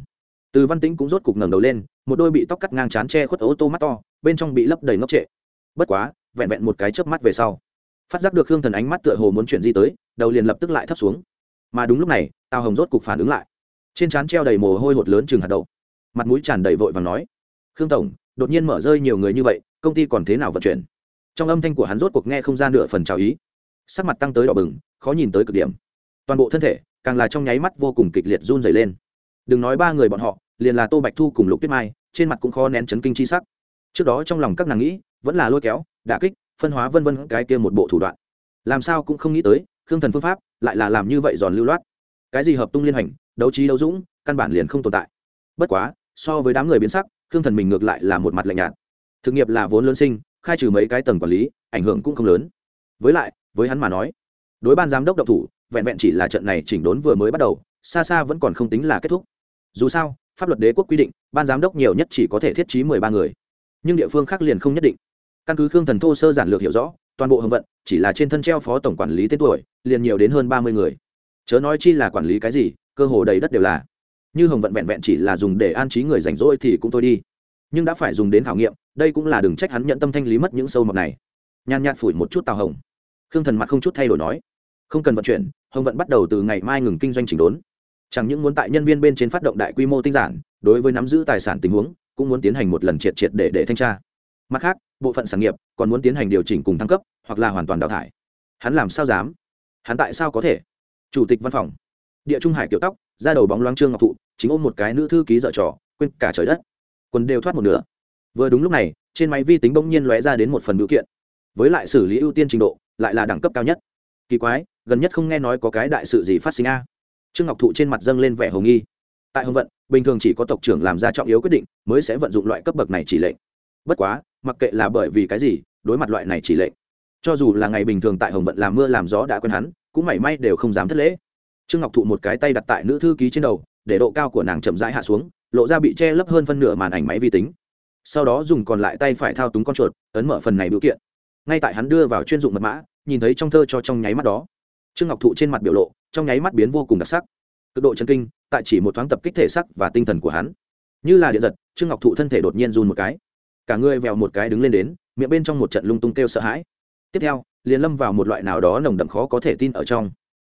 từ văn tĩnh cũng rốt cục ngẩng đầu lên, một đôi bị tóc cắt ngang chán che khuất ô tô mắt to, bên trong bị lấp đầy ngốc trệ. Bất quá, vẹn vẹn một cái chớp mắt về sau, phát giác được hương thần ánh mắt tựa hồ muốn chuyển di tới, đầu liền lập tức lại thấp xuống. Mà đúng lúc này, tào hồng rốt cục phản ứng lại. Trên trán treo đầy mồ hôi hột lớn chừng hạt đậu. Mặt mũi tràn đầy vội và nói, khương tổng, đột nhiên mở rơi nhiều người như vậy, công ty còn thế nào vận chuyển? Trong âm thanh của hắn rốt cuộc nghe không ra nửa phần trào ý sắc mặt tăng tới đỏ bừng, khó nhìn tới cực điểm. Toàn bộ thân thể, càng là trong nháy mắt vô cùng kịch liệt run dày lên. Đừng nói ba người bọn họ, liền là tô bạch thu cùng lục tuyết mai, trên mặt cũng khó nén chấn kinh chi sắc. Trước đó trong lòng các nàng nghĩ, vẫn là lôi kéo, đả kích, phân hóa vân vân cái kia một bộ thủ đoạn. Làm sao cũng không nghĩ tới, khương thần phương pháp lại là làm như vậy giòn lưu loát. Cái gì hợp tung liên hành, đấu trí đấu dũng, căn bản liền không tồn tại. Bất quá, so với đám người biến sắc, khương thần mình ngược lại là một mặt lạnh nhạt. Thực nghiệp là vốn lớn sinh, khai trừ mấy cái tầng quản lý, ảnh hưởng cũng không lớn. Với lại với hắn mà nói. Đối ban giám đốc độc thủ, vẹn vẹn chỉ là trận này chỉnh đốn vừa mới bắt đầu, xa xa vẫn còn không tính là kết thúc. Dù sao, pháp luật đế quốc quy định, ban giám đốc nhiều nhất chỉ có thể thiết trí mười ba người. Nhưng địa phương khác liền không nhất định. Căn cứ khương thần thô sơ giản lược hiểu rõ, toàn bộ hồng vận, chỉ là trên thân treo phó tổng quản lý tên tuổi, liền nhiều đến hơn ba mươi người. Chớ nói chi là quản lý cái gì, cơ hồ đầy đất đều là. Như hồng vận vẹn vẹn chỉ là dùng để an trí người rảnh rỗi thì cũng thôi đi. Nhưng đã phải dùng đến khảo nghiệm, đây cũng là đừng trách hắn nhận tâm thanh lý mất những sâu mọt này. Nhàn nhạt phủi một chút tàu hồng khương thần mặt không chút thay đổi nói, không cần vận chuyển, hồng vận bắt đầu từ ngày mai ngừng kinh doanh chỉnh đốn. Chẳng những muốn tại nhân viên bên trên phát động đại quy mô tinh giản, đối với nắm giữ tài sản tình huống, cũng muốn tiến hành một lần triệt triệt để để thanh tra. Mặt khác, bộ phận sản nghiệp còn muốn tiến hành điều chỉnh cùng thăng cấp, hoặc là hoàn toàn đào thải. Hắn làm sao dám? Hắn tại sao có thể? Chủ tịch văn phòng. Địa trung hải kiểu tóc ra đầu bóng loáng trương ngọc thụ, chính ôm một cái nữ thư ký dợ trò, quên cả trời đất. Quần đều thoát một nửa. Vừa đúng lúc này, trên máy vi tính bỗng nhiên lóe ra đến một phần biểu kiện. Với lại xử lý ưu tiên trình độ lại là đẳng cấp cao nhất. Kỳ quái, gần nhất không nghe nói có cái đại sự gì phát sinh a. Trương ngọc thụ trên mặt dâng lên vẻ hồng nghi. Tại hồng vận, bình thường chỉ có tộc trưởng làm ra trọng yếu quyết định mới sẽ vận dụng loại cấp bậc này chỉ lệnh. Bất quá, mặc kệ là bởi vì cái gì, đối mặt loại này chỉ lệnh, cho dù là ngày bình thường tại hồng vận làm mưa làm gió đã quen hắn, cũng mảy may đều không dám thất lễ. Trương ngọc thụ một cái tay đặt tại nữ thư ký trên đầu, để độ cao của nàng chậm rãi hạ xuống, lộ ra bị che lấp hơn phân nửa màn ảnh máy vi tính. Sau đó dùng còn lại tay phải thao túng con chuột, ấn mở phần này biểu kiện ngay tại hắn đưa vào chuyên dụng mật mã, nhìn thấy trong thơ cho trong nháy mắt đó. Trương ngọc thụ trên mặt biểu lộ, trong nháy mắt biến vô cùng đặc sắc. Cực độ chân kinh, tại chỉ một thoáng tập kích thể sắc và tinh thần của hắn. Như là điện giật, trương ngọc thụ thân thể đột nhiên run một cái. Cả người vèo một cái đứng lên đến, miệng bên trong một trận lung tung kêu sợ hãi. Tiếp theo, liền lâm vào một loại nào đó nồng đậm khó có thể tin ở trong.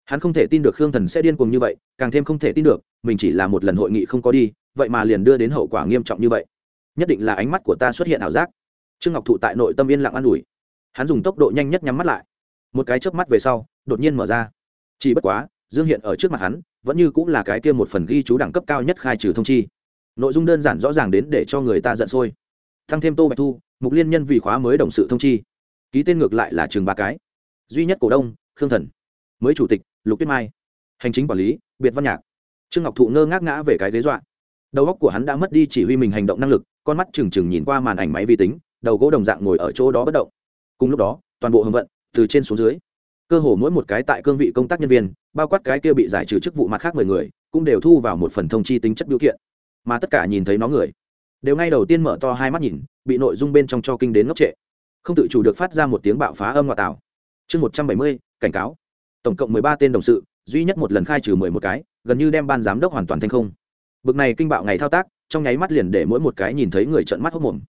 Hắn không thể tin được khương thần sẽ điên cuồng như vậy, càng thêm không thể tin được, mình chỉ là một lần hội nghị không có đi, vậy mà liền đưa đến hậu quả nghiêm trọng như vậy. Nhất định là ánh mắt của ta xuất hiện ảo giác. Trương ngọc thụ tại nội tâm yên lặng an ủi hắn dùng tốc độ nhanh nhất nhắm mắt lại. Một cái chớp mắt về sau, đột nhiên mở ra. Chỉ bất quá, dương hiện ở trước mặt hắn, vẫn như cũng là cái kia một phần ghi chú đẳng cấp cao nhất khai trừ thông chi. Nội dung đơn giản rõ ràng đến để cho người ta giận sôi. Thăng thêm tô bạch thu, mục liên nhân vì khóa mới đồng sự thông chi. Ký tên ngược lại là trường ba cái. Duy nhất cổ đông, khương thần. Mới chủ tịch, lục tuyết mai. Hành chính quản lý, biệt văn nhạc. Trương ngọc thụ ngơ ngác ngã về cái ghế dọa. Đầu óc của hắn đã mất đi chỉ huy mình hành động năng lực, con mắt trừng trừng nhìn qua màn ảnh máy vi tính, đầu gỗ đồng dạng ngồi ở chỗ đó bất động cùng lúc đó, toàn bộ hồng vận, từ trên xuống dưới, cơ hồ mỗi một cái tại cương vị công tác nhân viên, bao quát cái kia bị giải trừ chức vụ mặt khác mười người, cũng đều thu vào một phần thông chi tính chất biểu kiện. Mà tất cả nhìn thấy nó người, đều ngay đầu tiên mở to hai mắt nhìn, bị nội dung bên trong cho kinh đến ngốc trệ. Không tự chủ được phát ra một tiếng bạo phá âm ngoại tảo. Chương một trăm bảy mươi, cảnh cáo. Tổng cộng mười ba tên đồng sự, duy nhất một lần khai trừ mười một cái, gần như đem ban giám đốc hoàn toàn thành không. Bực này kinh bạo ngày thao tác, trong nháy mắt liền để mỗi một cái nhìn thấy người trợn mắt hốc mồm.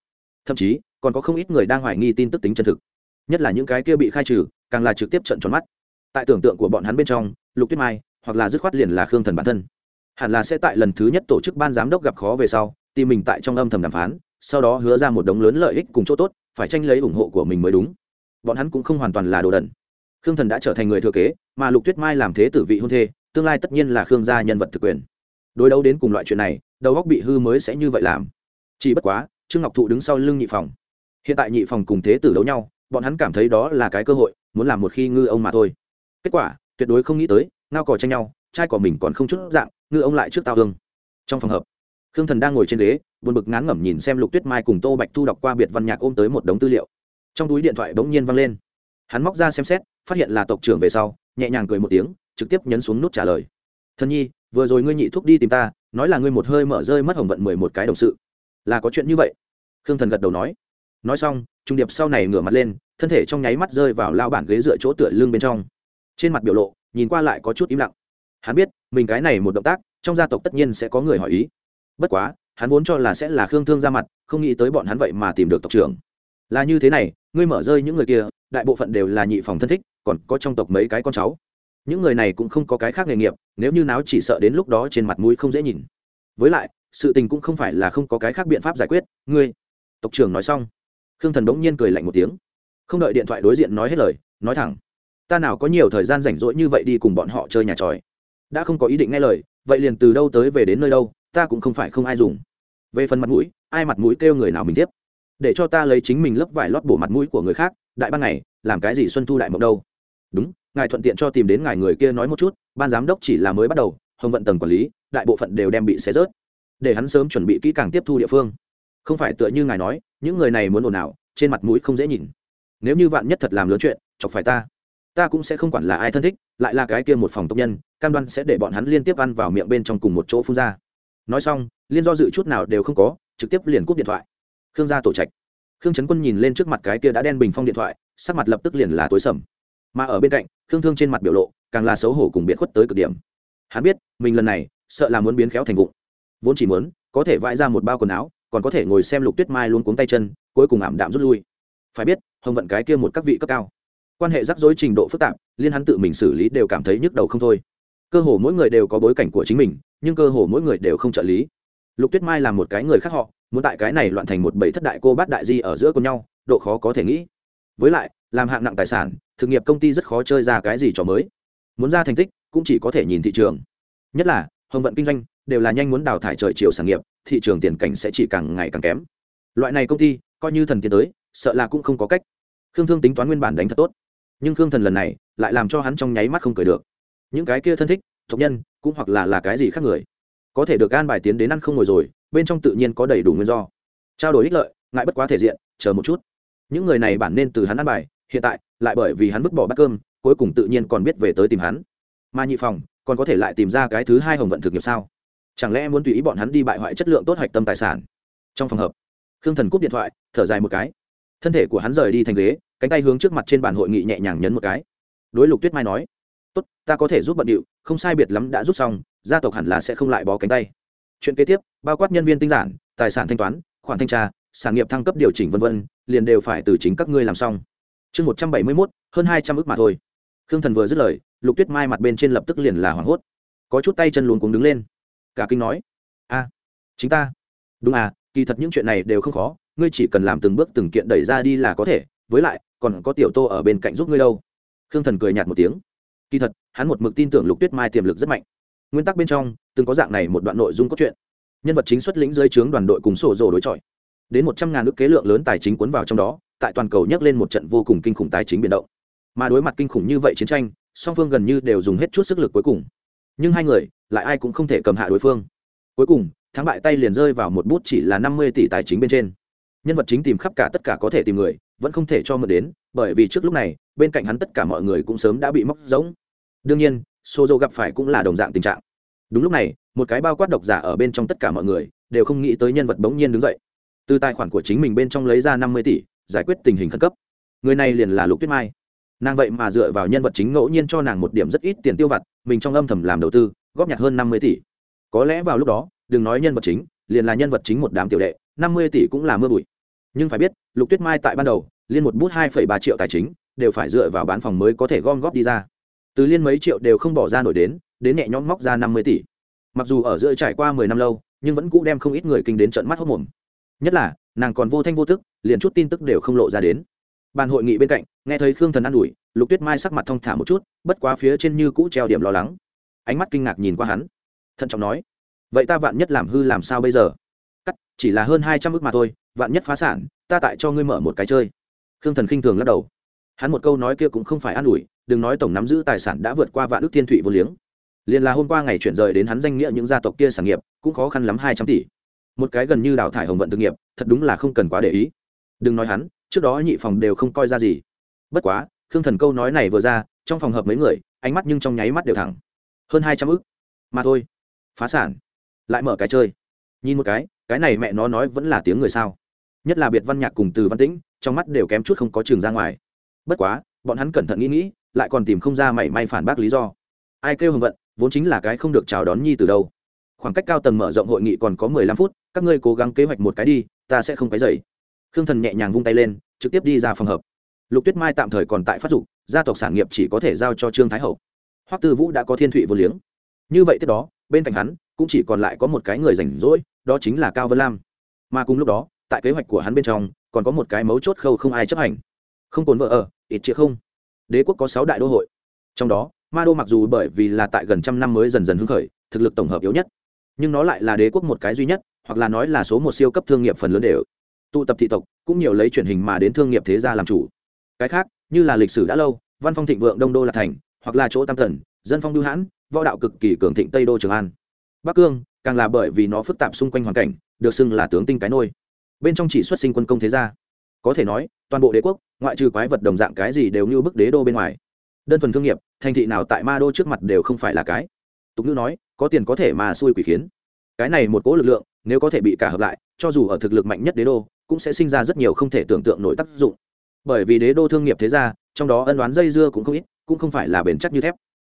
Thậm chí, còn có không ít người đang hoài nghi tin tức tính chân thực nhất là những cái kia bị khai trừ, càng là trực tiếp trận tròn mắt. Tại tưởng tượng của bọn hắn bên trong, lục tuyết mai, hoặc là dứt khoát liền là khương thần bản thân. Hẳn là sẽ tại lần thứ nhất tổ chức ban giám đốc gặp khó về sau tìm mình tại trong âm thầm đàm phán, sau đó hứa ra một đống lớn lợi ích cùng chỗ tốt, phải tranh lấy ủng hộ của mình mới đúng. Bọn hắn cũng không hoàn toàn là đồ đần. Khương thần đã trở thành người thừa kế, mà lục tuyết mai làm thế tử vị hôn thê, tương lai tất nhiên là khương gia nhân vật thực quyền. Đối đấu đến cùng loại chuyện này, đầu góc bị hư mới sẽ như vậy làm. Chỉ bất quá, trương ngọc thụ đứng sau lưng nhị phòng. Hiện tại nhị phòng cùng thế tử đấu nhau bọn hắn cảm thấy đó là cái cơ hội, muốn làm một khi ngư ông mà thôi. Kết quả, tuyệt đối không nghĩ tới, ngao cò tranh nhau, trai cỏ mình còn không chút dạng, ngư ông lại trước tao hương. Trong phòng hợp, khương thần đang ngồi trên ghế, buồn bực ngán ngẩm nhìn xem lục tuyết mai cùng tô bạch thu đọc qua biệt văn nhạc ôm tới một đống tư liệu. Trong túi điện thoại bỗng nhiên văng lên. Hắn móc ra xem xét, phát hiện là tộc trưởng về sau, nhẹ nhàng cười một tiếng, trực tiếp nhấn xuống nút trả lời. Thân nhi, vừa rồi ngươi nhị thúc đi tìm ta, nói là ngươi một hơi mở rơi mất hồng vận mười một cái đồng sự. Là có chuyện như vậy? Khương thần gật đầu nói. Nói xong trung điệp sau này ngửa mặt lên, thân thể trong nháy mắt rơi vào lao bản ghế dựa chỗ tựa lưng bên trong. Trên mặt biểu lộ, nhìn qua lại có chút im lặng. Hắn biết, mình cái này một động tác, trong gia tộc tất nhiên sẽ có người hỏi ý. Bất quá, hắn vốn cho là sẽ là khương thương ra mặt, không nghĩ tới bọn hắn vậy mà tìm được tộc trưởng. Là như thế này, ngươi mở rơi những người kia, đại bộ phận đều là nhị phòng thân thích, còn có trong tộc mấy cái con cháu. Những người này cũng không có cái khác nghề nghiệp, nếu như náo chỉ sợ đến lúc đó trên mặt mũi không dễ nhìn. Với lại, sự tình cũng không phải là không có cái khác biện pháp giải quyết. Ngươi, tộc trưởng nói xong khương thần bỗng nhiên cười lạnh một tiếng. Không đợi điện thoại đối diện nói hết lời, nói thẳng. Ta nào có nhiều thời gian rảnh rỗi như vậy đi cùng bọn họ chơi nhà tròi? Đã không có ý định nghe lời, vậy liền từ đâu tới về đến nơi đâu, ta cũng không phải không ai dùng. Về phần mặt mũi, ai mặt mũi kêu người nào mình tiếp? Để cho ta lấy chính mình lấp vải lót bổ mặt mũi của người khác, đại ban ngày, làm cái gì xuân thu đại mộng đâu? Đúng, ngài thuận tiện cho tìm đến ngài người kia nói một chút, ban giám đốc chỉ là mới bắt đầu, hồng vận tầng quản lý, đại bộ phận đều đem bị xé rớt. Để hắn sớm chuẩn bị kỹ càng tiếp thu địa phương. Không phải tựa như ngài nói những người này muốn ồn ào, trên mặt mũi không dễ nhìn. Nếu như vạn nhất thật làm lớn chuyện, chọc phải ta ta cũng sẽ không quản là ai thân thích, lại là cái kia một phòng tộc nhân, cam đoan sẽ để bọn hắn liên tiếp ăn vào miệng bên trong cùng một chỗ phun ra. Nói xong, liên do dự chút nào đều không có, trực tiếp liền cúp điện thoại. Khương gia tổ trạch. Khương trấn quân nhìn lên trước mặt cái kia đã đen bình phong điện thoại, sắc mặt lập tức liền là tối sầm. Mà ở bên cạnh, khương thương trên mặt biểu lộ, càng là xấu hổ cùng biệt khuất tới cực điểm. Hắn biết, mình lần này, sợ là muốn biến khéo thành vụng. Vốn chỉ muốn, có thể vãi ra một bao quần áo còn có thể ngồi xem lục tuyết mai luôn cuống tay chân, cuối cùng ảm đạm rút lui. Phải biết, hồng vận cái kia một các vị cấp cao. Quan hệ rắc rối trình độ phức tạp, liên hắn tự mình xử lý đều cảm thấy nhức đầu không thôi. Cơ hồ mỗi người đều có bối cảnh của chính mình, nhưng cơ hồ mỗi người đều không trợ lý. Lục tuyết mai là một cái người khác họ, muốn tại cái này loạn thành một bầy thất đại cô bát đại di ở giữa cùng nhau, độ khó có thể nghĩ. Với lại, làm hạng nặng tài sản, thực nghiệp công ty rất khó chơi ra cái gì trò mới. Muốn ra thành tích, cũng chỉ có thể nhìn thị trường. Nhất là, hồng vận kinh doanh, đều là nhanh muốn đào thải trời chiều sản nghiệp thị trường tiền cảnh sẽ chỉ càng ngày càng kém. Loại này công ty, coi như thần tiến tới, sợ là cũng không có cách. Khương thương tính toán nguyên bản đánh thật tốt. Nhưng khương thần lần này lại làm cho hắn trong nháy mắt không cười được. Những cái kia thân thích, tộc nhân, cũng hoặc là là cái gì khác người. Có thể được an bài tiến đến ăn không ngồi rồi, bên trong tự nhiên có đầy đủ nguyên do. Trao đổi ích lợi, ngại bất quá thể diện, chờ một chút. Những người này bản nên từ hắn ăn bài, hiện tại, lại bởi vì hắn vứt bỏ bát cơm, cuối cùng tự nhiên còn biết về tới tìm hắn. Mà nhị phòng, còn có thể lại tìm ra cái thứ hai hồng vận thực nghiệp sao? Chẳng lẽ muốn tùy ý bọn hắn đi bại hoại chất lượng tốt hạch tâm tài sản? Trong phòng hợp khương thần cúp điện thoại, thở dài một cái. Thân thể của hắn rời đi thành ghế, cánh tay hướng trước mặt trên bàn hội nghị nhẹ nhàng nhấn một cái. Đối lục tuyết mai nói, tốt, ta có thể giúp bận điệu, không sai biệt lắm đã rút xong, gia tộc hẳn là sẽ không lại bó cánh tay. Chuyện kế tiếp, bao quát nhân viên tinh giản, tài sản thanh toán, khoản thanh tra, sản nghiệp thăng cấp điều chỉnh v v liền đều phải từ chính các ngươi làm xong. Chương một trăm bảy mươi mốt, hơn hai trăm ước mà thôi. Khương thần vừa dứt lời, lục tuyết mai mặt bên trên lập tức liền là hoảng hốt. Có chút tay chân luồn cuống đứng lên cả kinh nói, a, chính ta. Đúng à kỳ thật những chuyện này đều không khó, ngươi chỉ cần làm từng bước từng kiện đẩy ra đi là có thể, với lại, còn có tiểu tô ở bên cạnh giúp ngươi đâu. Khương thần cười nhạt một tiếng. Kỳ thật, hắn một mực tin tưởng lục tuyết mai tiềm lực rất mạnh. Nguyên tắc bên trong, từng có dạng này một đoạn nội dung cốt truyện. Nhân vật chính xuất lĩnh dưới trướng đoàn đội cùng sổ rồ đối chọi. Đến một trăm ngàn ước kế lượng lớn tài chính cuốn vào trong đó, tại toàn cầu nhắc lên một trận vô cùng kinh khủng tài chính biển động. Mà đối mặt kinh khủng như vậy chiến tranh, song phương gần như đều dùng hết chút sức lực cuối cùng. Nhưng hai người lại ai cũng không thể cầm hạ đối phương. Cuối cùng, thắng bại tay liền rơi vào một bút chỉ là năm mươi tỷ tài chính bên trên. Nhân vật chính tìm khắp cả tất cả có thể tìm người, vẫn không thể cho mượn đến, bởi vì trước lúc này, bên cạnh hắn tất cả mọi người cũng sớm đã bị móc rỗng. đương nhiên, sozo gặp phải cũng là đồng dạng tình trạng. Đúng lúc này, một cái bao quát độc giả ở bên trong tất cả mọi người, đều không nghĩ tới nhân vật bỗng nhiên đứng dậy. Từ tài khoản của chính mình bên trong lấy ra năm mươi tỷ, giải quyết tình hình khẩn cấp. Người này liền là lục tuyết mai. Nàng vậy mà dựa vào nhân vật chính ngẫu nhiên cho nàng một điểm rất ít tiền tiêu vặt, mình trong âm thầm làm đầu tư góp nhặt hơn năm mươi tỷ. Có lẽ vào lúc đó, đừng nói nhân vật chính, liền là nhân vật chính một đám tiểu đệ, năm mươi tỷ cũng là mưa bụi. Nhưng phải biết, lục tuyết mai tại ban đầu, liên một bút hai ba triệu tài chính, đều phải dựa vào bán phòng mới có thể gom góp đi ra. Từ liên mấy triệu đều không bỏ ra nổi đến đến nhẹ nhõm móc ra năm mươi tỷ. Mặc dù ở giữa trải qua mười năm lâu, nhưng vẫn cũ đem không ít người kinh đến trận mắt hốc mồm. Nhất là, nàng còn vô thanh vô tức, liền chút tin tức đều không lộ ra đến. Bàn hội nghị bên cạnh, nghe thấy khương thần an ủi, lục tuyết mai sắc mặt thong thả một chút, bất quá phía trên như cũ treo điểm lo lắng ánh mắt kinh ngạc nhìn qua hắn. Thận trọng nói, vậy ta vạn nhất làm hư làm sao bây giờ? Cắt, chỉ là hơn hai trăm ước mà thôi, vạn nhất phá sản, ta tại cho ngươi mở một cái chơi. Khương thần khinh thường lắc đầu. Hắn một câu nói kia cũng không phải an ủi, đừng nói tổng nắm giữ tài sản đã vượt qua vạn ước thiên thụy vô liếng. Liền là hôm qua ngày chuyển rời đến hắn danh nghĩa những gia tộc kia sản nghiệp, cũng khó khăn lắm hai trăm tỷ. Một cái gần như đào thải hồng vận thực nghiệp, thật đúng là không cần quá để ý. Đừng nói hắn, trước đó nhị phòng đều không coi ra gì. Bất quá, khương thần câu nói này vừa ra, trong phòng hợp mấy người, ánh mắt nhưng trong nháy mắt đều thẳng hơn hai trăm ức. Mà thôi, phá sản. Lại mở cái chơi. Nhìn một cái cái này mẹ nó nói vẫn là tiếng người sao. Nhất là biệt văn nhạc cùng từ văn tĩnh, trong mắt đều kém chút không có trường ra ngoài. Bất quá, bọn hắn cẩn thận nghĩ nghĩ, lại còn tìm không ra mảy may phản bác lý do. Ai kêu hồng vận, vốn chính là cái không được chào đón nhi từ đâu. Khoảng cách cao tầng mở rộng hội nghị còn có mười lăm phút, các ngươi cố gắng kế hoạch một cái đi, ta sẽ không cái dậy khương thần nhẹ nhàng vung tay lên, trực tiếp đi ra phòng hợp lục tuyết mai tạm thời còn tại phát dụng gia tộc sản nghiệp chỉ có thể giao cho trương thái hậu hoắc tư vũ đã có thiên thụy vô liếng. Như vậy tiếp đó, bên cạnh hắn, cũng chỉ còn lại có một cái người rảnh rỗi, đó chính là cao vân lam. Mà cùng lúc đó, tại kế hoạch của hắn bên trong, còn có một cái mấu chốt khâu không ai chấp hành. Không cồn vợ ở, ít chĩa không. Đế quốc có sáu đại đô hội. Trong đó, ma đô mặc dù bởi vì là tại gần trăm năm mới dần dần hưng khởi, thực lực tổng hợp yếu nhất, nhưng nó lại là đế quốc một cái duy nhất, hoặc là nói là số một siêu cấp thương nghiệp phần lớn đều. Tụ tập thị tộc, cũng nhiều lấy truyền hình mà đến thương nghiệp thế gia làm chủ. Cái khác, như là lịch sử đã lâu, văn phong thịnh vượng đông đô là thành hoặc là chỗ tam thần, dân phong lưu hãn, võ đạo cực kỳ cường thịnh tây đô trường an. Bắc cương, càng là bởi vì nó phức tạp xung quanh hoàn cảnh, được xưng là tướng tinh cái nôi. Bên trong chỉ xuất sinh quân công thế gia. Có thể nói, toàn bộ đế quốc, ngoại trừ quái vật đồng dạng cái gì đều như bức đế đô bên ngoài. Đơn thuần thương nghiệp, thành thị nào tại ma đô trước mặt đều không phải là cái. Tục ngữ nói, có tiền có thể mà xui quỷ khiến. Cái này một cỗ lực lượng, nếu có thể bị cả hợp lại, cho dù ở thực lực mạnh nhất đế đô, cũng sẽ sinh ra rất nhiều không thể tưởng tượng nổi tác dụng. Bởi vì đế đô thương nghiệp thế gia, trong đó ân đoán dây dưa cũng không ít cũng không phải là bền chắc như thép.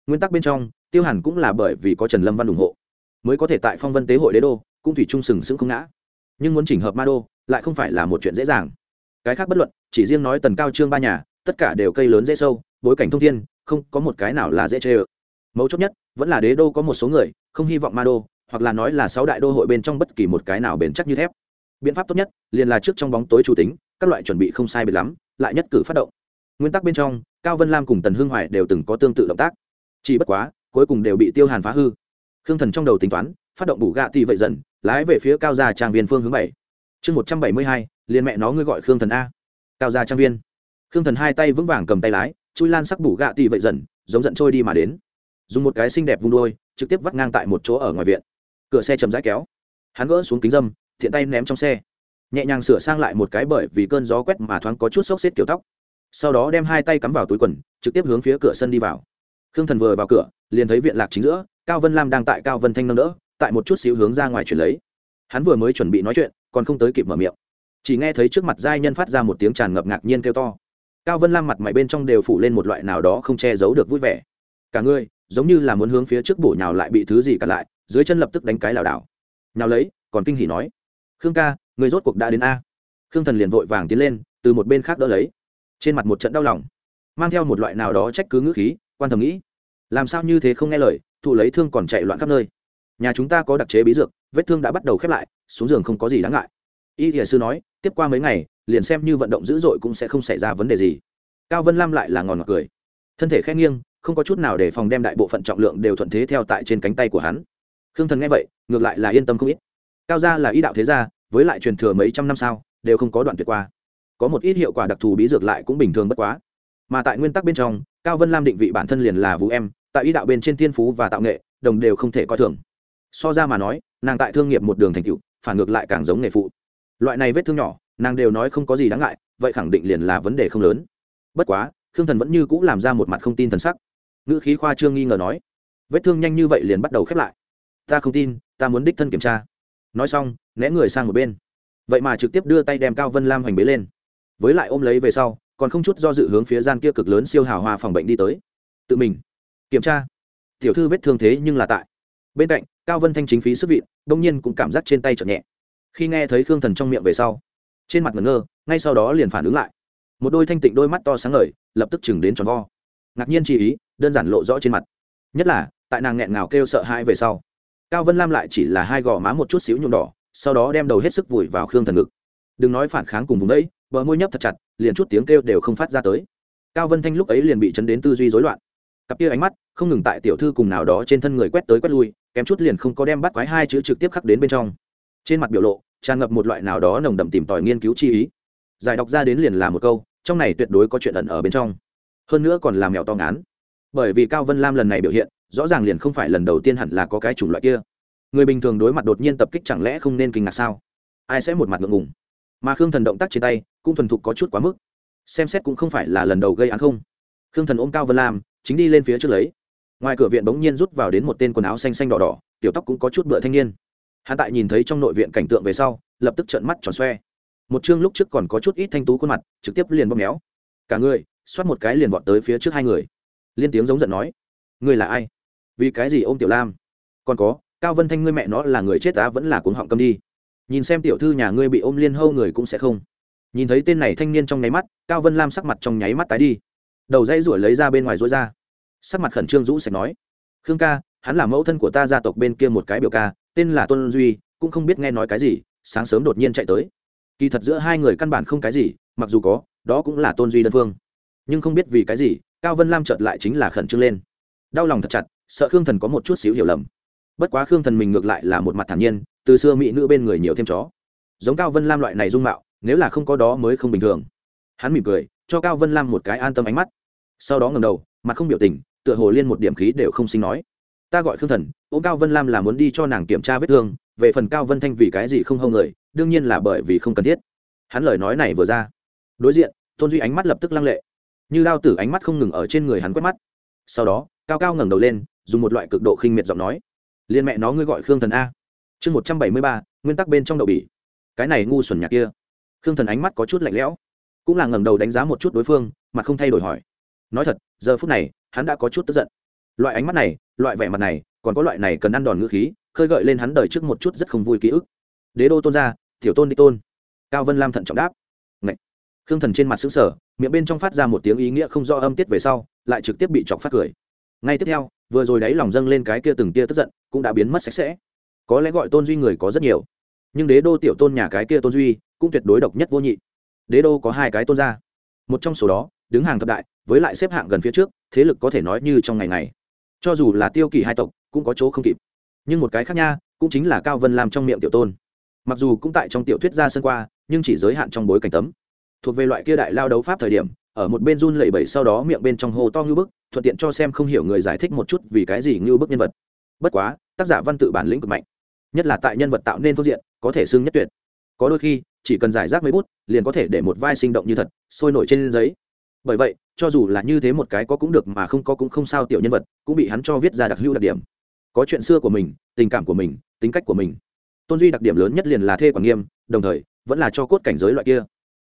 Nguyên tắc bên trong, tiêu hàn cũng là bởi vì có trần lâm văn ủng hộ, mới có thể tại phong vân tế hội đế đô, cũng thủy trung sừng sững không ngã. Nhưng muốn chỉnh hợp ma đô, lại không phải là một chuyện dễ dàng. Cái khác bất luận, chỉ riêng nói tần cao trương ba nhà, tất cả đều cây lớn dễ sâu, bối cảnh thông thiên, không có một cái nào là dễ chê ơ. Mấu chốt nhất, vẫn là đế đô có một số người, không hy vọng ma đô, hoặc là nói là sáu đại đô hội bên trong bất kỳ một cái nào bền chắc như thép. Biện pháp tốt nhất, liền là trước trong bóng tối chủ tính, các loại chuẩn bị không sai biệt lắm, lại nhất cử phát động nguyên tắc bên trong, cao vân lam cùng tần hương hoài đều từng có tương tự động tác. Chỉ bất quá, cuối cùng đều bị tiêu hàn phá hư. Khương thần trong đầu tính toán, phát động bù gạ thì vậy dần, lái về phía cao gia trang viên phương hướng bảy. Chương một trăm bảy mươi hai, liền mẹ nó ngươi gọi khương thần a. Cao gia trang viên. Khương thần hai tay vững vàng cầm tay lái, chui lan sắc bủ gạ tì vậy dần, giống giận trôi đi mà đến. Dùng một cái xinh đẹp vung đôi, trực tiếp vắt ngang tại một chỗ ở ngoài viện. Cửa xe chầm rãi kéo. Hắn gỡ xuống kính dâm thiện tay ném trong xe. Nhẹ nhàng sửa sang lại một cái bởi vì cơn gió quét mà thoáng có chút xốc xếp kiểu tóc sau đó đem hai tay cắm vào túi quần, trực tiếp hướng phía cửa sân đi vào. Khương thần vừa vào cửa, liền thấy viện lạc chính giữa, cao vân lam đang tại cao vân thanh nâng đỡ, tại một chút xíu hướng ra ngoài chuyển lấy. Hắn vừa mới chuẩn bị nói chuyện, còn không tới kịp mở miệng. Chỉ nghe thấy trước mặt giai nhân phát ra một tiếng tràn ngập ngạc nhiên kêu to. Cao vân lam mặt mày bên trong đều phủ lên một loại nào đó không che giấu được vui vẻ. Cả người giống như là muốn hướng phía trước bổ nhào lại bị thứ gì cản lại, dưới chân lập tức đánh cái lảo đảo. Nhào lấy? còn kinh hỉ nói. Khương ca người rốt cuộc đã đến a. Khương thần liền vội vàng tiến lên, từ một bên khác đỡ lấy trên mặt một trận đau lòng. Mang theo một loại nào đó trách cứ ngữ khí, quan thầm nghĩ, làm sao như thế không nghe lời, thụ lấy thương còn chạy loạn khắp nơi. Nhà chúng ta có đặc chế bí dược, vết thương đã bắt đầu khép lại, xuống giường không có gì đáng ngại. Y thiền sư nói, tiếp qua mấy ngày, liền xem như vận động dữ dội cũng sẽ không xảy ra vấn đề gì. Cao vân lam lại là ngòn ngọt cười. Thân thể khẽ nghiêng, không có chút nào để phòng đem đại bộ phận trọng lượng đều thuận thế theo tại trên cánh tay của hắn. Khương thần nghe vậy, ngược lại là yên tâm không ít. Cao gia là y đạo thế gia, với lại truyền thừa mấy trăm năm sau đều không có đoạn tuyệt qua có một ít hiệu quả đặc thù bí dược lại cũng bình thường bất quá. Mà tại nguyên tắc bên trong, cao vân lam định vị bản thân liền là vũ em, tại y đạo bên trên thiên phú và tạo nghệ, đồng đều không thể coi thường. So ra mà nói, nàng tại thương nghiệp một đường thành tựu, phản ngược lại càng giống nghề phụ. Loại này vết thương nhỏ, nàng đều nói không có gì đáng ngại, vậy khẳng định liền là vấn đề không lớn. Bất quá, khương thần vẫn như c ũ làm ra một mặt không tin thần sắc. Ngữ khí khoa trương nghi ngờ nói, vết thương nhanh như vậy liền bắt đầu khép lại. Ta không tin, ta muốn đích thân kiểm tra. Nói xong, né người sang một bên. Vậy mà trực tiếp đưa tay đem cao vân lam hoành bế lên với lại ôm lấy về sau, còn không chút do dự hướng phía gian kia cực lớn siêu hào hoa phòng bệnh đi tới. Tự mình kiểm tra. Tiểu thư vết thương thế nhưng là tại. Bên cạnh, cao vân thanh chính phí sức vị đông nhiên cũng cảm giác trên tay chợt nhẹ. Khi nghe thấy khương thần trong miệng về sau, trên mặt ngẩn ngơ, ngay sau đó liền phản ứng lại. Một đôi thanh tịnh đôi mắt to sáng ngời, lập tức chừng đến tròn vo. Ngạc nhiên chi ý, đơn giản lộ rõ trên mặt. Nhất là, tại nàng nghẹn ngào kêu sợ hãi về sau. Cao vân lam lại chỉ là hai gò má một chút xíu nhuộm đỏ, sau đó đem đầu hết sức vùi vào khương thần ngực. Đừng nói phản kháng cùng vùng đấy bờ môi nhấp thật chặt, liền chút tiếng kêu đều không phát ra tới. Cao vân thanh lúc ấy liền bị chấn đến tư duy rối loạn. Cặp kia ánh mắt, không ngừng tại tiểu thư cùng nào đó trên thân người quét tới quét lui, kém chút liền không có đem bắt quái hai chữ trực tiếp khắc đến bên trong. Trên mặt biểu lộ, tràn ngập một loại nào đó nồng đậm tìm tòi nghiên cứu chi ý. Giải đọc ra đến liền là một câu, trong này tuyệt đối có chuyện ẩn ở bên trong. Hơn nữa còn làm mèo to ngán. Bởi vì cao vân lam lần này biểu hiện, rõ ràng liền không phải lần đầu tiên hẳn là có cái chủng loại kia. Người bình thường đối mặt đột nhiên tập kích chẳng lẽ không nên kinh ngạc sao? Ai sẽ một mặt ngượng ngùng? Mà khương thần động tác trên tay cũng thuần thục có chút quá mức xem xét cũng không phải là lần đầu gây án không khương thần ôm cao vân lam chính đi lên phía trước lấy ngoài cửa viện bỗng nhiên rút vào đến một tên quần áo xanh xanh đỏ đỏ tiểu tóc cũng có chút bựa thanh niên hắn tại nhìn thấy trong nội viện cảnh tượng về sau lập tức trợn mắt tròn xoe một chương lúc trước còn có chút ít thanh tú khuôn mặt trực tiếp liền bóp méo cả người xoát một cái liền vọt tới phía trước hai người liên tiếng giống giận nói ngươi là ai vì cái gì ôm tiểu lam còn có cao vân thanh ngươi mẹ nó là người chết ta vẫn là cuốn họng câm đi nhìn xem tiểu thư nhà ngươi bị ôm liên hâu người cũng sẽ không. Nhìn thấy tên này thanh niên trong nháy mắt, cao vân lam sắc mặt trong nháy mắt tái đi. Đầu dây ruổi lấy ra bên ngoài rối ra. Sắc mặt khẩn trương rũ sạch nói, khương ca, hắn là mẫu thân của ta gia tộc bên kia một cái biểu ca, tên là tuân duy, cũng không biết nghe nói cái gì, sáng sớm đột nhiên chạy tới. Kỳ thật giữa hai người căn bản không cái gì, mặc dù có, đó cũng là tôn duy đơn phương. Nhưng không biết vì cái gì, cao vân lam chợt lại chính là khẩn trương lên. Đau lòng thật chặt, sợ khương thần có một chút xíu hiểu lầm. Bất quá khương thần mình ngược lại là một mặt thản nhiên từ xưa mỹ nữ bên người nhiều thêm chó. Giống cao vân lam loại này dung mạo, nếu là không có đó mới không bình thường. Hắn mỉm cười, cho cao vân lam một cái an tâm ánh mắt. Sau đó ngầm đầu, mặt không biểu tình, tựa hồ liên một điểm khí đều không sinh nói. Ta gọi khương thần ô cao vân lam là muốn đi cho nàng kiểm tra vết thương, về phần cao vân thanh vì cái gì không hâu người, đương nhiên là bởi vì không cần thiết. Hắn lời nói này vừa ra. Đối diện, tôn duy ánh mắt lập tức lăng lệ. Như đao tử ánh mắt không ngừng ở trên người hắn quét mắt. Sau đó, cao cao ngẩng đầu lên, dùng một loại cực độ khinh miệt giọng nói. Liên mẹ nó ngươi gọi khương thần a chương một trăm bảy mươi ba nguyên tắc bên trong đậu bỉ. Cái này ngu xuẩn nhạc kia. Khương thần ánh mắt có chút lạnh lẽo cũng là ngẩng đầu đánh giá một chút đối phương mà không thay đổi hỏi. Nói thật giờ phút này hắn đã có chút tức giận. Loại ánh mắt này loại vẻ mặt này còn có loại này cần ăn đòn ngữ khí khơi gợi lên hắn đời trước một chút rất không vui ký ức. Đế đô tôn gia, tiểu tôn đi tôn. Cao vân lam thận trọng đáp. Ngậy. khương thần trên mặt xứng sở miệng bên trong phát ra một tiếng ý nghĩa không do âm tiết về sau lại trực tiếp bị chọc phát cười. Ngay tiếp theo vừa rồi đáy lòng dâng lên cái kia từng tia tức giận cũng đã biến mất sạch sẽ có lẽ gọi tôn duy người có rất nhiều nhưng đế đô tiểu tôn nhà cái kia tôn duy cũng tuyệt đối độc nhất vô nhị đế đô có hai cái tôn gia một trong số đó đứng hàng thập đại với lại xếp hạng gần phía trước thế lực có thể nói như trong ngày này cho dù là tiêu kỳ hai tộc cũng có chỗ không kịp nhưng một cái khác nha cũng chính là cao vân làm trong miệng tiểu tôn mặc dù cũng tại trong tiểu thuyết ra sân qua nhưng chỉ giới hạn trong bối cảnh tấm thuộc về loại kia đại lao đấu pháp thời điểm ở một bên run lẩy bẩy sau đó miệng bên trong hồ to ngưu bức thuận tiện cho xem không hiểu người giải thích một chút vì cái gì ngưu bức nhân vật bất quá tác giả văn tự bản lĩnh cực mạnh nhất là tại nhân vật tạo nên phương diện, có thể xưng nhất tuyệt. Có đôi khi, chỉ cần giải rác mấy bút, liền có thể để một vai sinh động như thật, sôi nổi trên giấy. Bởi vậy, cho dù là như thế một cái có cũng được mà không có cũng không sao tiểu nhân vật, cũng bị hắn cho viết ra đặc hữu đặc điểm. Có chuyện xưa của mình, tình cảm của mình, tính cách của mình. Tôn duy đặc điểm lớn nhất liền là thê quản nghiêm, đồng thời, vẫn là cho cốt cảnh giới loại kia.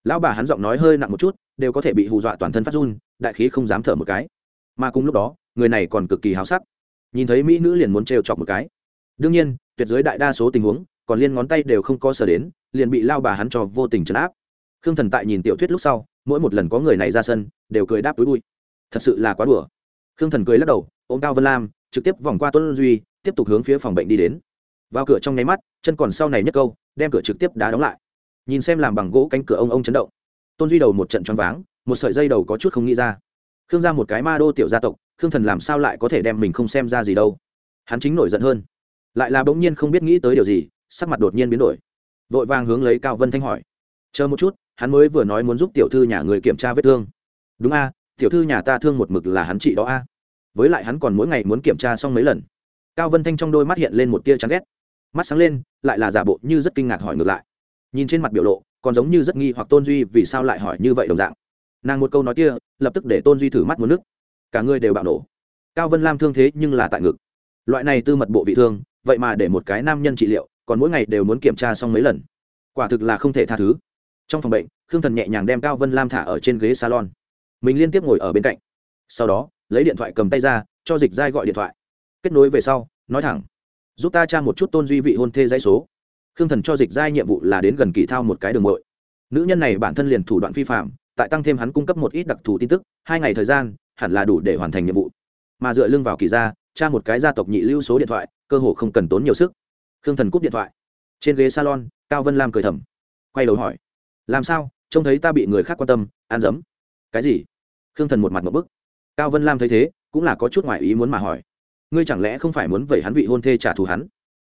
Lão bà hắn giọng nói hơi nặng một chút, đều có thể bị hù dọa toàn thân phát run, đại khí không dám thở một cái. Mà cùng lúc đó, người này còn cực kỳ háo sắc. Nhìn thấy mỹ nữ liền muốn trêu chọc một cái. Đương nhiên tuyệt giới đại đa số tình huống, còn liên ngón tay đều không có sở đến, liền bị lao bà hắn cho vô tình trấn áp. Khương thần tại nhìn tiểu thuyết lúc sau, mỗi một lần có người này ra sân, đều cười đáp túi bụi. Thật sự là quá đùa. Khương thần cười lắc đầu, ôm cao vân lam, trực tiếp vòng qua tuấn duy, tiếp tục hướng phía phòng bệnh đi đến. Vào cửa trong nháy mắt, chân còn sau này nhất câu, đem cửa trực tiếp đá đóng lại. Nhìn xem làm bằng gỗ cánh cửa ông ông chấn động. Tôn duy đầu một trận choáng váng, một sợi dây đầu có chút không nghĩ ra. Khương ra một cái ma đô tiểu gia tộc, khương thần làm sao lại có thể đem mình không xem ra gì đâu? Hắn chính nổi giận hơn lại là bỗng nhiên không biết nghĩ tới điều gì, sắc mặt đột nhiên biến đổi. Vội vàng hướng lấy cao vân thanh hỏi. Chờ một chút, hắn mới vừa nói muốn giúp tiểu thư nhà người kiểm tra vết thương. Đúng a, tiểu thư nhà ta thương một mực là hắn chị đó a. Với lại hắn còn mỗi ngày muốn kiểm tra xong mấy lần. Cao vân thanh trong đôi mắt hiện lên một tia chán ghét. Mắt sáng lên, lại là giả bộ như rất kinh ngạc hỏi ngược lại. Nhìn trên mặt biểu lộ, còn giống như rất nghi hoặc tôn duy vì sao lại hỏi như vậy đồng dạng. Nàng một câu nói kia, lập tức để tôn duy thử mắt muốn nước. Cả người đều bạo nổ. Cao vân lam thương thế nhưng là tại ngực. Loại này tư mật bộ vị thương vậy mà để một cái nam nhân trị liệu, còn mỗi ngày đều muốn kiểm tra xong mấy lần. Quả thực là không thể tha thứ. Trong phòng bệnh, khương thần nhẹ nhàng đem cao vân lam thả ở trên ghế salon. Mình liên tiếp ngồi ở bên cạnh. Sau đó, lấy điện thoại cầm tay ra, cho dịch giai gọi điện thoại. Kết nối về sau, nói thẳng. Giúp ta tra một chút tôn duy vị hôn thê dãy số. Khương thần cho dịch giai nhiệm vụ là đến gần kỳ thao một cái đường bội nữ nhân này bản thân liền thủ đoạn phi phạm, tại tăng thêm hắn cung cấp một ít đặc thù tin tức, hai ngày thời gian, hẳn là đủ để hoàn thành nhiệm vụ. Mà dựa lưng vào kỳ ra tra một cái gia tộc nhị lưu số điện thoại, cơ hồ không cần tốn nhiều sức. Khương thần cúp điện thoại. Trên ghế salon, cao vân lam cười thầm. Quay đầu hỏi, làm sao? Trông thấy ta bị người khác quan tâm, ăn dấm. Cái gì? Khương thần một mặt một bức. Cao vân lam thấy thế, cũng là có chút ngoại ý muốn mà hỏi, ngươi chẳng lẽ không phải muốn vẩy hắn vị hôn thê trả thù hắn?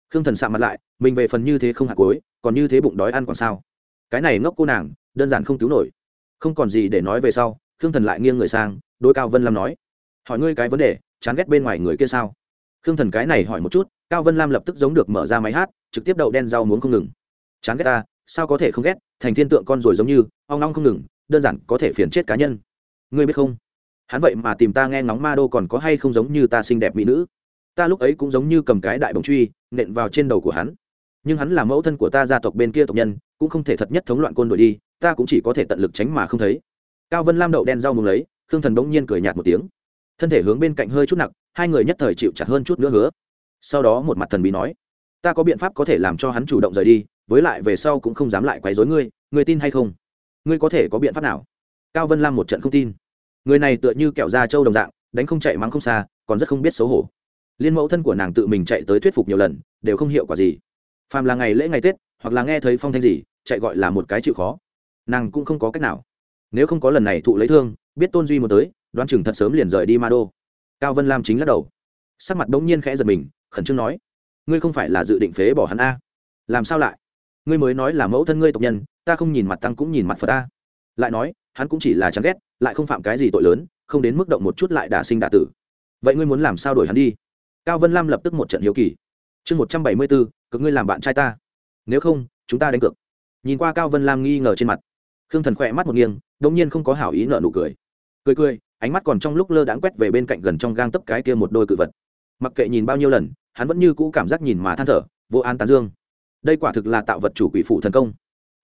Khương thần sạ mặt lại, mình về phần như thế không hạt cối còn như thế bụng đói ăn còn sao? Cái này ngốc cô nàng, đơn giản không cứu nổi. Không còn gì để nói về sau. Khương thần lại nghiêng người sang đôi cao vân lam nói, hỏi ngươi cái vấn đề chán ghét bên ngoài người kia sao? Khương thần cái này hỏi một chút, cao vân lam lập tức giống được mở ra máy hát, trực tiếp đậu đen rau muốn không ngừng. Chán ghét ta, sao có thể không ghét? Thành thiên tượng con rồi giống như, ong ong không ngừng, đơn giản có thể phiền chết cá nhân. Ngươi biết không? Hắn vậy mà tìm ta nghe ngóng ma đô còn có hay không giống như ta xinh đẹp mỹ nữ. Ta lúc ấy cũng giống như cầm cái đại bồng truy, nện vào trên đầu của hắn. Nhưng hắn là mẫu thân của ta gia tộc bên kia tộc nhân, cũng không thể thật nhất thống loạn côn đổi đi, ta cũng chỉ có thể tận lực tránh mà không thấy. Cao vân lam đậu đen rau mùng lấy, khương thần bỗng nhiên cười nhạt một tiếng thân thể hướng bên cạnh hơi chút nặng, hai người nhất thời chịu chặt hơn chút nữa hứa. Sau đó một mặt thần bí nói, ta có biện pháp có thể làm cho hắn chủ động rời đi, với lại về sau cũng không dám lại quấy dối ngươi ngươi tin hay không? Ngươi có thể có biện pháp nào? Cao vân lam một trận không tin. Người này tựa như kẹo da trâu đồng dạng, đánh không chạy mắng không xa, còn rất không biết xấu hổ. Liên mẫu thân của nàng tự mình chạy tới thuyết phục nhiều lần, đều không hiệu quả gì. Phàm là ngày lễ ngày tết, hoặc là nghe thấy phong thanh gì, chạy gọi là một cái chịu khó. Nàng cũng không có cách nào. Nếu không có lần này thụ lấy thương, biết tôn duy một tới đoán chừng thật sớm liền rời đi ma đô. Cao vân lam chính lắc đầu. Sắc mặt bỗng nhiên khẽ giật mình, khẩn trương nói, ngươi không phải là dự định phế bỏ hắn a? Làm sao lại? Ngươi mới nói là mẫu thân ngươi tộc nhân, ta không nhìn mặt tăng cũng nhìn mặt phật ta. Lại nói, hắn cũng chỉ là chán ghét, lại không phạm cái gì tội lớn, không đến mức động một chút lại đả sinh đả tử. Vậy ngươi muốn làm sao đổi hắn đi? Cao vân lam lập tức một trận hiếu kỳ. Chương một trăm bảy mươi bốn cực ngươi làm bạn trai ta. Nếu không, chúng ta đánh cược. Nhìn qua cao vân lam nghi ngờ trên mặt. Khương thần khỏe mắt một nghiêng đ ỗ n g nhiên không có hảo ý nợ nụ cười. Cười cười ánh mắt còn trong lúc lơ đãng quét về bên cạnh gần trong gang tấp cái kia một đôi cự vật. Mặc kệ nhìn bao nhiêu lần, hắn vẫn như cũ cảm giác nhìn mà than thở, vô an tán dương. Đây quả thực là tạo vật chủ quỷ phụ thần công.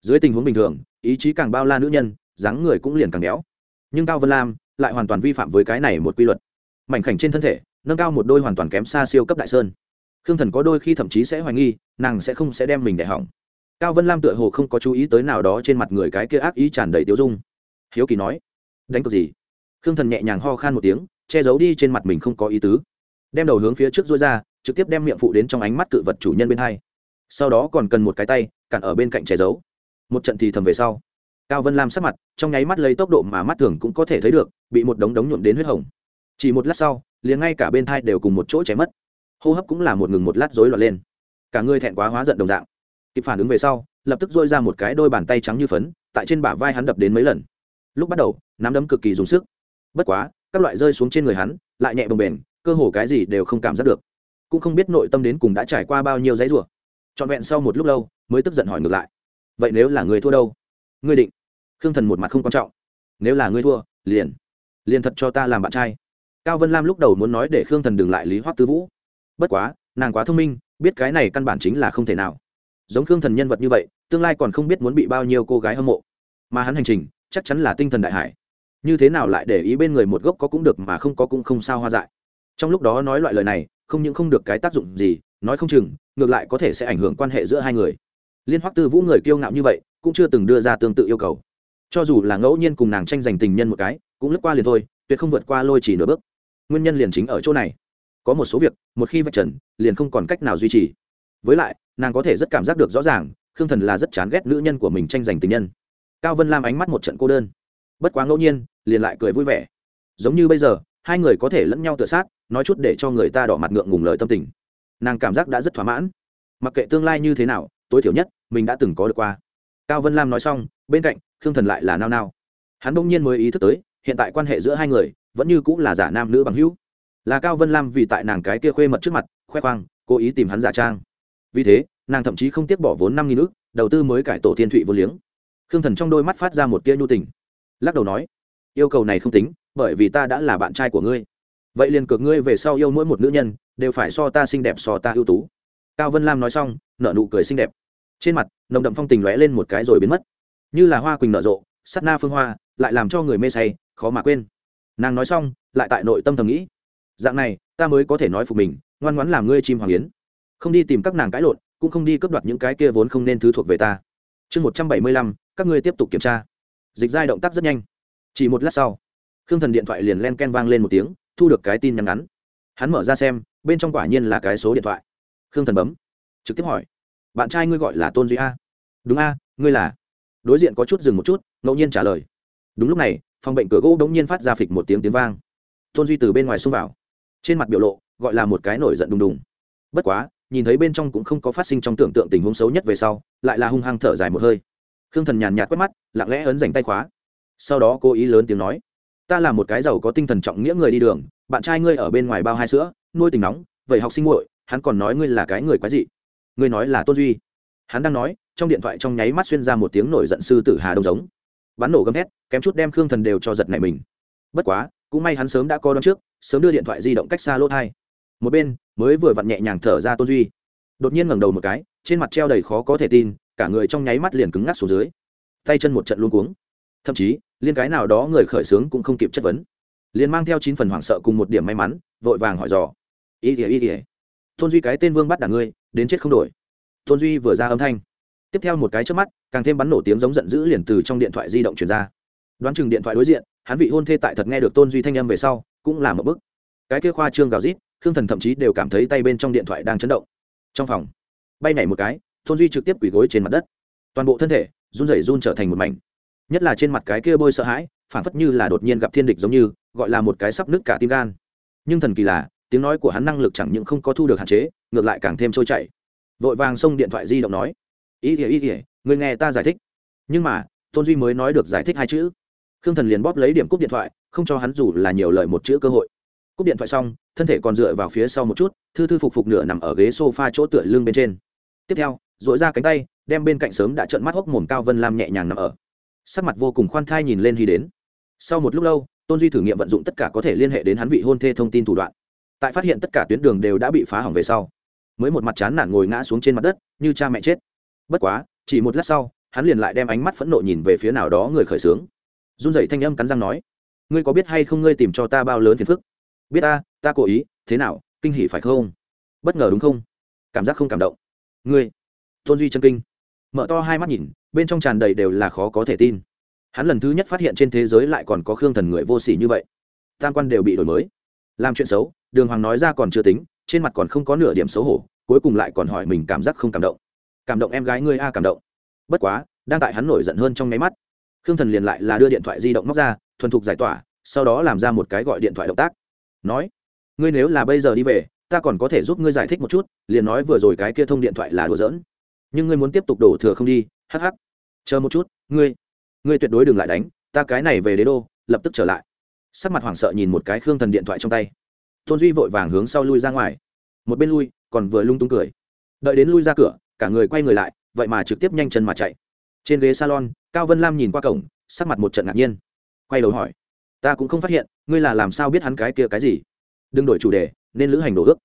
Dưới tình huống bình thường, ý chí càng bao la nữ nhân, dáng người cũng liền càng béo. Nhưng cao vân lam lại hoàn toàn vi phạm với cái này một quy luật. Mảnh khảnh trên thân thể, nâng cao một đôi hoàn toàn kém xa siêu cấp đại sơn. Khương thần có đôi khi thậm chí sẽ hoài nghi, nàng sẽ không sẽ đem mình để hỏng. Cao vân lam tựa hồ không có chú ý tới nào đó trên mặt người cái kia ác ý tràn đầy tiêu dung. Hiếu kỳ nói, đánh cược gì? Khương thần nhẹ nhàng ho khan một tiếng, che giấu đi trên mặt mình không có ý tứ. Đem đầu hướng phía trước dối ra, trực tiếp đem miệng phụ đến trong ánh mắt cự vật chủ nhân bên hai. Sau đó còn cần một cái tay, cản ở bên cạnh che giấu. Một trận thì thầm về sau. Cao vân lam sắc mặt, trong nháy mắt lấy tốc độ mà mắt thường cũng có thể thấy được, bị một đống đống nhuộm đến huyết hồng. Chỉ một lát sau, liền ngay cả bên thai đều cùng một chỗ cháy mất. Hô hấp cũng là một ngừng một lát rối loạn lên. Cả người thẹn quá hóa giận đồng dạng. Kịp phản ứng về sau, lập tức dôi ra một cái đôi bàn tay trắng như phấn, tại trên bả vai hắn đập đến mấy lần. Lúc bắt đầu, nắm đấm cực kỳ dùng sức bất quá, các loại rơi xuống trên người hắn, lại nhẹ bồng bềnh, cơ hồ cái gì đều không cảm giác được. Cũng không biết nội tâm đến cùng đã trải qua bao nhiêu giấy rủa. Trọn vẹn sau một lúc lâu, mới tức giận hỏi ngược lại. Vậy nếu là người thua đâu? Ngươi định. Khương thần một mặt không quan trọng. Nếu là ngươi thua, liền liền thật cho ta làm bạn trai. Cao vân lam lúc đầu muốn nói để khương thần đừng lại lý hoắc tư vũ. Bất quá, nàng quá thông minh, biết cái này căn bản chính là không thể nào. Giống khương thần nhân vật như vậy, tương lai còn không biết muốn bị bao nhiêu cô gái hâm mộ. Mà hắn hành trình, chắc chắn là tinh thần đại hải như thế nào lại để ý bên người một gốc có cũng được mà không có cũng không sao hoa dại. Trong lúc đó nói loại lời này, không những không được cái tác dụng gì, nói không chừng, ngược lại có thể sẽ ảnh hưởng quan hệ giữa hai người. Liên hoắc tư vũ người kiêu ngạo như vậy, cũng chưa từng đưa ra tương tự yêu cầu. Cho dù là ngẫu nhiên cùng nàng tranh giành tình nhân một cái, cũng lướt qua liền thôi, tuyệt không vượt qua lôi chỉ nửa bước. Nguyên nhân liền chính ở chỗ này. Có một số việc, một khi vạch trần, liền không còn cách nào duy trì. Với lại, nàng có thể rất cảm giác được rõ ràng, khương thần là rất chán ghét nữ nhân của mình tranh giành tình nhân. Cao vân lam ánh mắt một trận cô đơn. Bất quá ngẫu nhiên liền lại cười vui vẻ. Giống như bây giờ, hai người có thể lẫn nhau tự sát, nói chút để cho người ta đỏ mặt ngượng ngùng lời tâm tình. Nàng cảm giác đã rất thỏa mãn. Mặc kệ tương lai như thế nào, tối thiểu nhất, mình đã từng có được qua. Cao vân lam nói xong, bên cạnh, khương thần lại là nao nao. Hắn bỗng nhiên mới ý thức tới, hiện tại quan hệ giữa hai người, vẫn như cũng là giả nam nữ bằng hữu. Là cao vân lam vì tại nàng cái kia khuê mật trước mặt, khoe khoang, cố ý tìm hắn giả trang. Vì thế, nàng thậm chí không tiếc bỏ vốn năm nghìn ước đầu tư mới cải tổ thiên thụy vô liếng. Khương thần trong đôi mắt phát ra một tia nhu tình. Lắc đầu nói yêu cầu này không tính, bởi vì ta đã là bạn trai của ngươi. Vậy liền cược ngươi về sau yêu mỗi một nữ nhân, đều phải so ta xinh đẹp, so ta ưu tú. Cao vân lam nói xong, nở nụ cười xinh đẹp. Trên mặt, nồng đậm phong tình lóe lên một cái rồi biến mất. Như là hoa quỳnh nở rộ, sắt na phương hoa, lại làm cho người mê say, khó mà quên. Nàng nói xong, lại tại nội tâm thầm nghĩ, dạng này, ta mới có thể nói phục mình, ngoan ngoãn làm ngươi chim hoàng yến. Không đi tìm các nàng cãi lộn, cũng không đi cướp đoạt những cái kia vốn không nên thứ thuộc về ta. Chương một trăm bảy mươi lăm, các ngươi tiếp tục kiểm tra. Dịch giai động tác rất nhanh chỉ một lát sau, khương thần điện thoại liền len ken vang lên một tiếng, thu được cái tin nhắn ngắn. Hắn mở ra xem, bên trong quả nhiên là cái số điện thoại. Khương thần bấm, trực tiếp hỏi, bạn trai ngươi gọi là tôn duy a? Đúng a, ngươi là? Đối diện có chút dừng một chút, ngẫu nhiên trả lời. Đúng lúc này, phòng bệnh cửa gỗ đ ố n g nhiên phát ra phịch một tiếng tiếng vang. Tôn duy từ bên ngoài xông vào, trên mặt biểu lộ gọi là một cái nổi giận đùng đùng. Bất quá, nhìn thấy bên trong cũng không có phát sinh trong tưởng tượng tình huống xấu nhất về sau, lại là hung hăng thở dài một hơi. Khương thần nhàn nhạt quét mắt, lặng lẽ ấn dành tay khóa sau đó cố ý lớn tiếng nói, ta là một cái giàu có tinh thần trọng nghĩa người đi đường, bạn trai ngươi ở bên ngoài bao hai sữa, nuôi tình nóng, vậy học sinh muội, hắn còn nói ngươi là cái người quái dị. Ngươi nói là tôn duy. Hắn đang nói, trong điện thoại trong nháy mắt xuyên ra một tiếng nổi giận sư tử hà đông giống. Bắn nổ gầm hét kém chút đem khương thần đều cho giật này mình. Bất quá, cũng may hắn sớm đã co đón trước, sớm đưa điện thoại di động cách xa lỗ thai. Một bên, mới vừa vặn nhẹ nhàng thở ra tôn duy. Đột nhiên ngẩng đầu một cái, trên mặt treo đầy khó có thể tin, cả người trong nháy mắt liền cứng ngắc xuống dưới. Tay chân một trận luôn cuống. Thậm chí liên cái nào đó người khởi xướng cũng không kịp chất vấn. Liền mang theo chín phần hoảng sợ cùng một điểm may mắn, vội vàng hỏi dò. Ý ỉa ý ỉa tôn duy cái tên vương bắt đả ngươi, đến chết không đổi. Tôn duy vừa ra âm thanh. Tiếp theo một cái trước mắt, càng thêm bắn nổ tiếng giống giận dữ liền từ trong điện thoại di động truyền ra. Đoán chừng điện thoại đối diện, hắn vị hôn thê tại thật nghe được tôn duy thanh âm về sau, cũng là một bức cái kia khoa trương gào rít, khương thần thậm chí đều cảm thấy tay bên trong điện thoại đang chấn động. Trong phòng, bay nảy một cái, tôn duy trực tiếp quỳ gối trên mặt đất. Toàn bộ thân thể run rẩy run trở thành một mảnh nhất là trên mặt cái kia bôi sợ hãi phản phất như là đột nhiên gặp thiên địch giống như gọi là một cái sắp nứt cả tim gan. Nhưng thần kỳ là tiếng nói của hắn năng lực chẳng những không có thu được hạn chế ngược lại càng thêm trôi chảy. Vội vàng xông điện thoại di động nói ý nghĩa ý nghĩa, người nghe ta giải thích. Nhưng mà tôn duy mới nói được giải thích hai chữ. Khương thần liền bóp lấy điểm cúp điện thoại không cho hắn dù là nhiều lời một chữ cơ hội. Cúp điện thoại xong thân thể còn dựa vào phía sau một chút thư thư phục phục nửa nằm ở ghế s o f a chỗ tựa lưng bên trên. Tiếp theo dội ra cánh tay đem bên cạnh sớm đã trợn mắt hốc mồm cao vân lam nhẹ nhàng nằm ở sắc mặt vô cùng khoan thai nhìn lên hy đến. Sau một lúc lâu, tôn duy thử nghiệm vận dụng tất cả có thể liên hệ đến hắn vị hôn thê thông tin thủ đoạn. Tại phát hiện tất cả tuyến đường đều đã bị phá hỏng về sau, mới một mặt chán nản ngồi ngã xuống trên mặt đất, như cha mẹ chết. Bất quá, chỉ một lát sau, hắn liền lại đem ánh mắt phẫn nộ nhìn về phía nào đó người khởi xướng. Run dậy thanh âm cắn răng nói, ngươi có biết hay không ngươi tìm cho ta bao lớn phiền phức? Biết ta ta cố ý, thế nào, kinh hỉ phải không? Bất ngờ đúng không? Cảm giác không cảm động. Ngươi? Tôn duy chân kinh. Mở to hai mắt nhìn bên trong tràn đầy đều là khó có thể tin. Hắn lần thứ nhất phát hiện trên thế giới lại còn có khương thần người vô s ỉ như vậy. Tam quan đều bị đổi mới. Làm chuyện xấu, đường hoàng nói ra còn chưa tính, trên mặt còn không có nửa điểm xấu hổ, cuối cùng lại còn hỏi mình cảm giác không cảm động. Cảm động em gái ngươi a cảm động. Bất quá, đang tại hắn nổi giận hơn trong nháy mắt. Khương thần liền lại là đưa điện thoại di động móc ra, thuần thục giải tỏa, sau đó làm ra một cái gọi điện thoại động tác. Nói, ngươi nếu là bây giờ đi về, ta còn có thể giúp ngươi giải thích một chút, liền nói vừa rồi cái kia thông điện thoại là đùa giỡn. Nhưng ngươi muốn tiếp tục đổ thừa không đi, hắc hắc chờ một chút, ngươi ngươi tuyệt đối đừng lại đánh, ta cái này về đế đô, lập tức trở lại. Sắc mặt hoảng sợ nhìn một cái khương thần điện thoại trong tay. Tôn duy vội vàng hướng sau lui ra ngoài. Một bên lui, còn vừa lung tung cười. Đợi đến lui ra cửa, cả người quay người lại, vậy mà trực tiếp nhanh chân mà chạy. Trên ghế salon, cao vân lam nhìn qua cổng, sắc mặt một trận ngạc nhiên. Quay đầu hỏi, ta cũng không phát hiện, ngươi là làm sao biết hắn cái kia cái gì? Đừng đổi chủ đề, nên lữ hành đổ ước.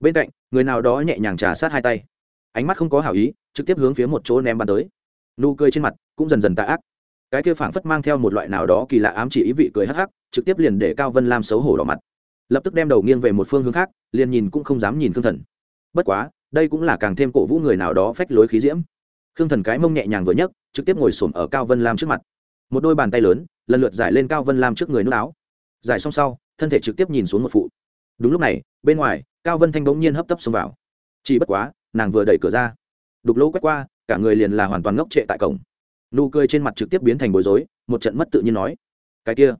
Bên cạnh, người nào đó nhẹ nhàng trà sát hai tay. Ánh mắt không có hảo ý, trực tiếp hướng phía một chỗ ném bắn tới nụ cười trên mặt cũng dần dần tạ ác. Cái kia phảng phất mang theo một loại nào đó kỳ lạ ám chỉ ý vị cười hắc hắc, trực tiếp liền để cao vân lam xấu hổ đỏ mặt. Lập tức đem đầu nghiêng về một phương hướng khác, liền nhìn cũng không dám nhìn khương thần. Bất quá, đây cũng là càng thêm cổ vũ người nào đó phách lối khí diễm. Khương thần cái mông nhẹ nhàng vừa nhấc, trực tiếp ngồi xổm ở cao vân lam trước mặt. Một đôi bàn tay lớn, lần lượt giải lên cao vân lam trước người nước áo. Giải xong sau, thân thể trực tiếp nhìn xuống một phụ. Đúng lúc này, bên ngoài, cao vân thanh bỗng nhiên hấp tấp xông vào. Chỉ bất quá, nàng vừa đẩy cửa ra. Đục lỗ quét qua cả người liền là hoàn toàn ngốc trệ tại cổng. Nụ cười trên mặt trực tiếp biến thành bối rối, một trận mất tự nhiên nói, cái kia,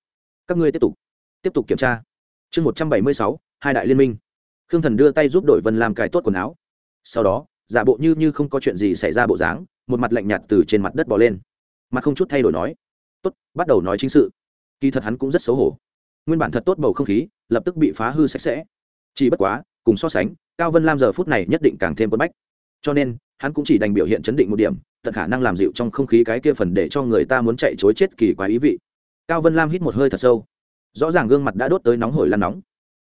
các ngươi tiếp tục tiếp tục kiểm tra. Chương một trăm bảy mươi sáu, hai đại liên minh. Khương thần đưa tay giúp đội vân làm cài tốt quần áo. Sau đó, giả bộ như như không có chuyện gì xảy ra bộ dáng, một mặt lạnh nhạt từ trên mặt đất bỏ lên. Mặt không chút thay đổi nói, tốt, bắt đầu nói chính sự. Kỳ thật hắn cũng rất xấu hổ. Nguyên bản thật tốt bầu không khí, lập tức bị phá hư sạch sẽ. Chỉ bất quá, cùng so sánh, cao vân lam giờ phút này nhất định càng thêm quân bách. Cho nên hắn cũng chỉ đành biểu hiện chấn định một điểm, tận khả năng làm dịu trong không khí cái kia phần để cho người ta muốn chạy chối chết kỳ quái ý vị. Cao vân lam hít một hơi thật sâu. Rõ ràng gương mặt đã đốt tới nóng hổi lan nóng.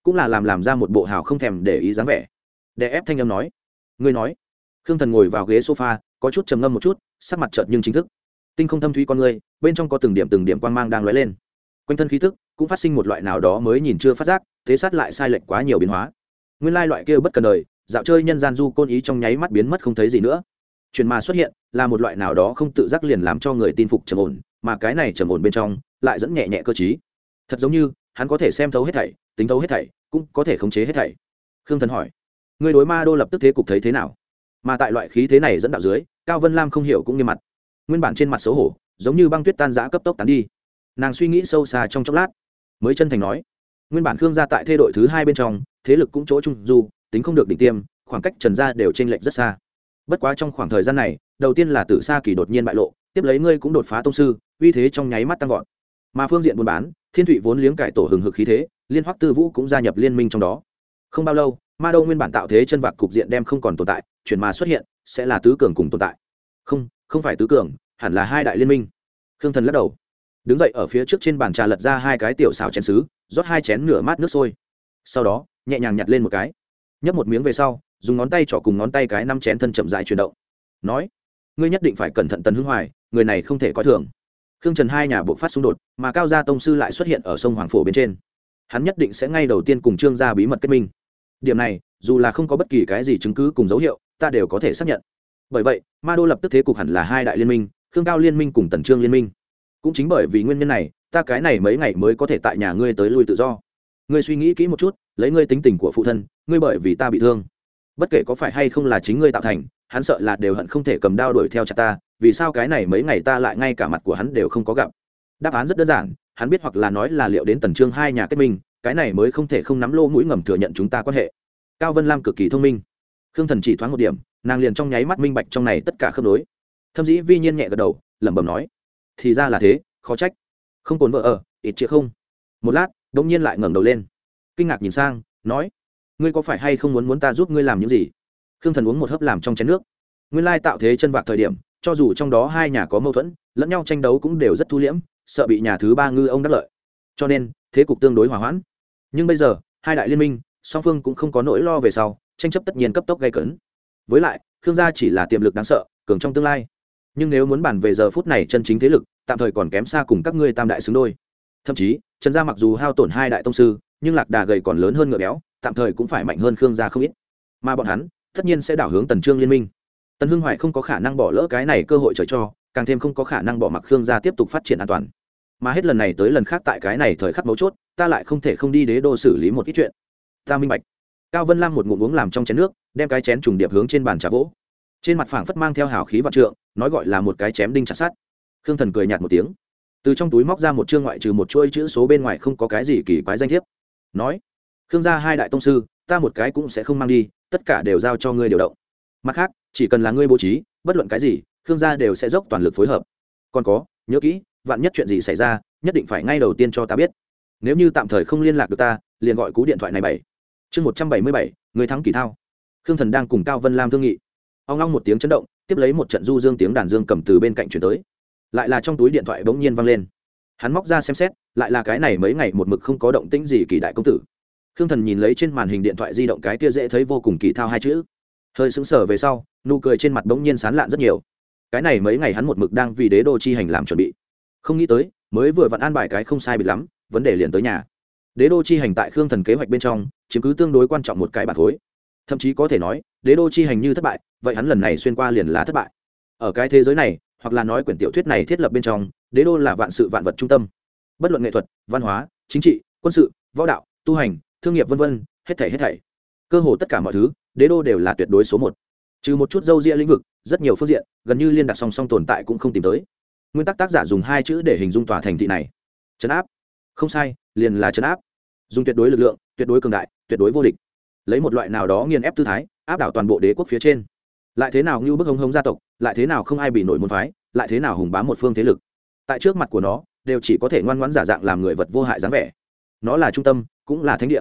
Cũng là làm làm ra một bộ hào không thèm để ý dáng vẻ. Để ép thanh âm nói. Ngươi nói. Khương thần ngồi vào ghế sofa, có chút trầm ngâm một chút, sắc mặt chợt nhưng chính thức. Tinh không thâm thúy con ngươi bên trong có từng điểm từng điểm quan mang đang lóe lên. Quanh thân khí thức cũng phát sinh một loại nào đó mới nhìn chưa phát giác, thế sát lại sai lệch quá nhiều biến hóa. Nguyên lai loại kia bất cần đời dạo chơi nhân gian du côn ý trong nháy mắt biến mất không thấy gì nữa. Chuyện mà xuất hiện là một loại nào đó không tự giác liền làm cho người tin phục trầm ổn, mà cái này trầm ổn bên trong lại dẫn nhẹ nhẹ cơ chí thật giống như, hắn có thể xem thấu hết thảy, tính thấu hết thảy, cũng có thể khống chế hết thảy. Khương thần hỏi người đối ma đô lập tức thế cục thấy thế nào? Mà tại loại khí thế này dẫn đạo dưới, cao vân lam không hiểu cũng như mặt. Nguyên bản trên mặt xấu hổ, giống như băng tuyết tan giã cấp tốc tán đi. Nàng suy nghĩ sâu xa trong chốc lát, mới chân thành nói, nguyên bản khương gia tại thê đội thứ hai bên trong, thế lực cũng chỗ trung du tính không được đỉnh tiêm, khoảng cách trần gia đều t r ê n lệch rất xa. Bất quá trong khoảng thời gian này, đầu tiên là tử sa kỳ đột nhiên bại lộ, tiếp lấy ngươi cũng đột phá tông sư, uy thế trong nháy mắt tăng vọt. Mà phương diện buôn bán, thiên thụy vốn liếng cải tổ hừng hực khí thế, liên hoắc tư vũ cũng gia nhập liên minh trong đó. Không bao lâu, ma đô nguyên bản tạo thế chân vạc cục diện đem không còn tồn tại, chuyển mà xuất hiện, sẽ là tứ cường cùng tồn tại. Không không phải tứ cường, hẳn là hai đại liên minh. Khương thần lắc đầu. Đứng dậy ở phía trước trên bàn trà lật ra hai cái tiểu xào chén xứ rót hai chén nửa mát nước sôi. Sau đó, nhẹ nhàng nhặt lên một cái nhấp một miếng về sau, dùng ngón tay trỏ cùng ngón tay cái năm chén thân chậm dại chuyển động. Nói, ngươi nhất định phải cẩn thận tần hưng hoài, người này không thể coi thường. Khương trần hai nhà buộc phát xung đột, mà cao gia tông sư lại xuất hiện ở sông hoàng phổ bên trên. Hắn nhất định sẽ ngay đầu tiên cùng trương gia bí mật kết minh. Điểm này, dù là không có bất kỳ cái gì chứng cứ cùng dấu hiệu, ta đều có thể xác nhận. Bởi vậy, ma đô lập tức thế cục hẳn là hai đại liên minh, khương cao liên minh cùng tần trương liên minh. Cũng chính bởi vì nguyên nhân này, ta cái này mấy ngày mới có thể tại nhà ngươi tới lui tự do ngươi suy nghĩ kỹ một chút, lấy ngươi tính tình của phụ thân, ngươi bởi vì ta bị thương. Bất kể có phải hay không là chính ngươi tạo thành, hắn sợ là đều hận không thể cầm đao đuổi theo chặt ta, vì sao cái này mấy ngày ta lại ngay cả mặt của hắn đều không có gặp? Đáp án rất đơn giản, hắn biết hoặc là nói là liệu đến tần trương hai nhà kết minh, cái này mới không thể không nắm lô mũi ngầm thừa nhận chúng ta quan hệ. Cao vân lam cực kỳ thông minh. Khương thần chỉ thoáng một điểm, nàng liền trong nháy mắt minh bạch trong này tất cả khớp nối. Thâm dĩ vi nhiên nhẹ gật đầu, lẩm bẩm nói, thì ra là thế, khó trách. Không cồn vợ ở, ít chĩa không? Một lát đ ỗ n g nhiên lại ngẩng đầu lên. Kinh ngạc nhìn sang, nói, ngươi có phải hay không muốn muốn ta giúp ngươi làm những gì? Khương thần uống một hớp làm trong chén nước. Nguyên lai tạo thế chân vạc thời điểm, cho dù trong đó hai nhà có mâu thuẫn, lẫn nhau tranh đấu cũng đều rất thu liễm, sợ bị nhà thứ ba ngư ông đắc lợi. Cho nên, thế cục tương đối hòa hoãn. Nhưng bây giờ, hai đại liên minh, song phương cũng không có nỗi lo về sau, tranh chấp tất nhiên cấp tốc gây cấn. Với lại, khương gia chỉ là tiềm lực đáng sợ, cường trong tương lai. Nhưng nếu muốn bàn về giờ phút này chân chính thế lực, tạm thời còn kém xa cùng các ngươi tam đại xứng đôi thậm chí, trần gia mặc dù hao tổn hai đại tông sư, nhưng lạc đà gầy còn lớn hơn ngựa béo, tạm thời cũng phải mạnh hơn khương gia không ít. Mà bọn hắn, tất nhiên sẽ đảo hướng tần trương liên minh. Tần hưng hoài không có khả năng bỏ lỡ cái này cơ hội trời cho, càng thêm không có khả năng bỏ mặc khương gia tiếp tục phát triển an toàn. Mà hết lần này tới lần khác tại cái này thời khắc mấu chốt, ta lại không thể không đi đế đô xử lý một ít chuyện. Ta minh bạch. Cao vân lam một ngụm uống làm trong chén nước, đem cái chén trùng điệp hướng trên bàn trà vỗ. Trên mặt phảng phất mang theo hào khí vạn trượng, nói gọi là một cái chém đinh chặt sát khương thần cười nhạt một tiếng từ trong túi móc ra một chương ngoại trừ một chuỗi chữ số bên ngoài không có cái gì kỳ quái danh thiếp. Nói, khương gia hai đại tông sư, ta một cái cũng sẽ không mang đi, tất cả đều giao cho ngươi điều động. Mặt khác, chỉ cần là ngươi bố trí, bất luận cái gì, khương gia đều sẽ dốc toàn lực phối hợp. Còn có, nhớ kỹ, vạn nhất chuyện gì xảy ra, nhất định phải ngay đầu tiên cho ta biết. Nếu như tạm thời không liên lạc được ta, liền gọi cú điện thoại này bảy. Chương một trăm bảy mươi bảy, người thắng kỳ thao. Khương thần đang cùng cao vân lam thương nghị. Ông long một tiếng chấn động, tiếp lấy một trận du dương tiếng đàn dương cầm từ bên cạnh chuyển tới lại là trong túi điện thoại bỗng nhiên văng lên. Hắn móc ra xem xét, lại là cái này mấy ngày một mực không có động tĩnh gì kỳ đại công tử. Khương thần nhìn lấy trên màn hình điện thoại di động cái kia dễ thấy vô cùng kỳ thao hai chữ. Hơi sững sờ về sau, nụ cười trên mặt bỗng nhiên sán lạn rất nhiều. Cái này mấy ngày hắn một mực đang vì đế đô chi hành làm chuẩn bị. Không nghĩ tới, mới vừa vặn an bài cái không sai bị lắm, vấn đề liền tới nhà. Đế đô chi hành tại khương thần kế hoạch bên trong, chiếm cứ tương đối quan trọng một cái bản khối thậm chí có thể nói, đế đô chi hành như thất bại, vậy hắn lần này xuyên qua liền là thất bại. Ở cái thế giới này hoặc là nói quyển tiểu thuyết này thiết lập bên trong, đế đô là vạn sự vạn vật trung tâm. Bất luận nghệ thuật, văn hóa, chính trị, quân sự, võ đạo, tu hành, thương nghiệp v v hết thảy hết thảy. Cơ hồ tất cả mọi thứ, đế đô đều là tuyệt đối số một. Trừ một chút dâu ria lĩnh vực, rất nhiều phương diện, gần như liên đặt song song tồn tại cũng không tìm tới. Nguyên tắc tác giả dùng hai chữ để hình dung tòa thành thị này. Chấn áp. Không sai, liền là chấn áp. Dùng tuyệt đối lực lượng, tuyệt đối cường đại, tuyệt đối vô địch. Lấy một loại nào đó nghiền ép tư thái, áp đảo toàn bộ đế quốc phía trên lại thế nào như bức hống hống gia tộc, lại thế nào không ai bị nổi môn phái, lại thế nào hùng bám một phương thế lực. Tại trước mặt của nó, đều chỉ có thể ngoan ngoãn giả dạng làm người vật vô hại dáng vẻ. Nó là trung tâm, cũng là thánh địa.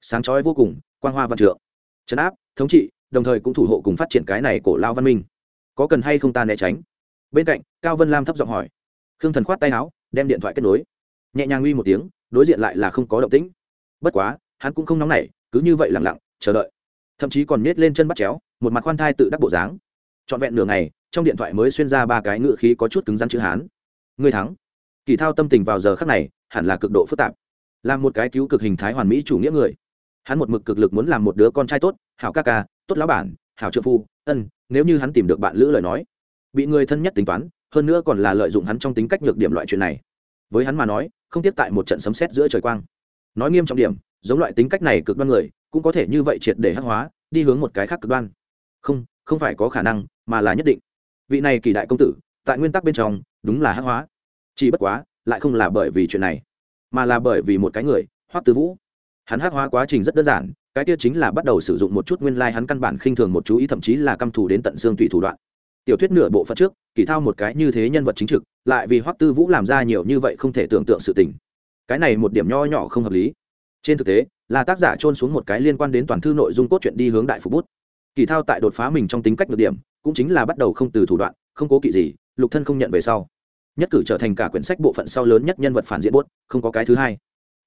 Sáng chói vô cùng, quang hoa văn trượng. Chấn áp, thống trị, đồng thời cũng thủ hộ cùng phát triển cái này cổ lao văn minh. Có cần hay không ta né tránh? Bên cạnh, cao vân lam thấp giọng hỏi. Khương thần khoát tay áo, đem điện thoại kết nối. Nhẹ nhàng uy một tiếng, đối diện lại là không có động tĩnh. Bất quá, hắn cũng không nóng nảy, cứ như vậy lặng lặng, chờ đợi. Thậm chí còn nhét lên chân bắt chéo một mặt khoan thai tự đắc bộ dáng. Trọn vẹn nửa ngày, trong điện thoại mới xuyên ra ba cái ngựa khí có chút cứng rắn chữ hán. Người thắng. Kỳ thao tâm tình vào giờ khắc này, hẳn là cực độ phức tạp. Làm một cái cứu cực hình thái hoàn mỹ chủ nghĩa người. Hắn một mực cực lực muốn làm một đứa con trai tốt, hảo ca ca, tốt lão bản, hảo trợ phu, ân, nếu như hắn tìm được bạn lữ lời nói, bị người thân nhất tính toán, hơn nữa còn là lợi dụng hắn trong tính cách nhược điểm loại chuyện này. Với hắn mà nói, không tiếp tại một trận sấm sét giữa trời quang. Nói nghiêm trọng điểm, giống loại tính cách này cực đoan người, cũng có thể như vậy triệt để hắc hóa, đi hướng một cái khác cực đoan không không phải có khả năng, mà là nhất định. Vị này kỳ đại công tử, tại nguyên tắc bên trong, đúng là hắc hóa. Chỉ bất quá, lại không là bởi vì chuyện này, mà là bởi vì một cái người, hoắc tư vũ. Hắn hắc hóa quá trình rất đơn giản, cái kia chính là bắt đầu sử dụng một chút nguyên lai hắn căn bản khinh thường một chú ý, thậm chí là căm thù đến tận xương tùy thủ đoạn. Tiểu thuyết nửa bộ phận trước kỳ thao một cái như thế nhân vật chính trực, lại vì hoắc tư vũ làm ra nhiều như vậy không thể tưởng tượng sự tình. Cái này một điểm nho nhỏ không hợp lý. Trên thực tế, là tác giả trôn xuống một cái liên quan đến toàn thư nội dung cốt truyện đi hướng đại phục bút kỳ thao tại đột phá mình trong tính cách được điểm, cũng chính là bắt đầu không từ thủ đoạn, không cố kỵ gì, lục thân không nhận về sau. Nhất cử trở thành cả quyển sách bộ phận sau lớn nhất nhân vật phản diện bút không có cái thứ hai.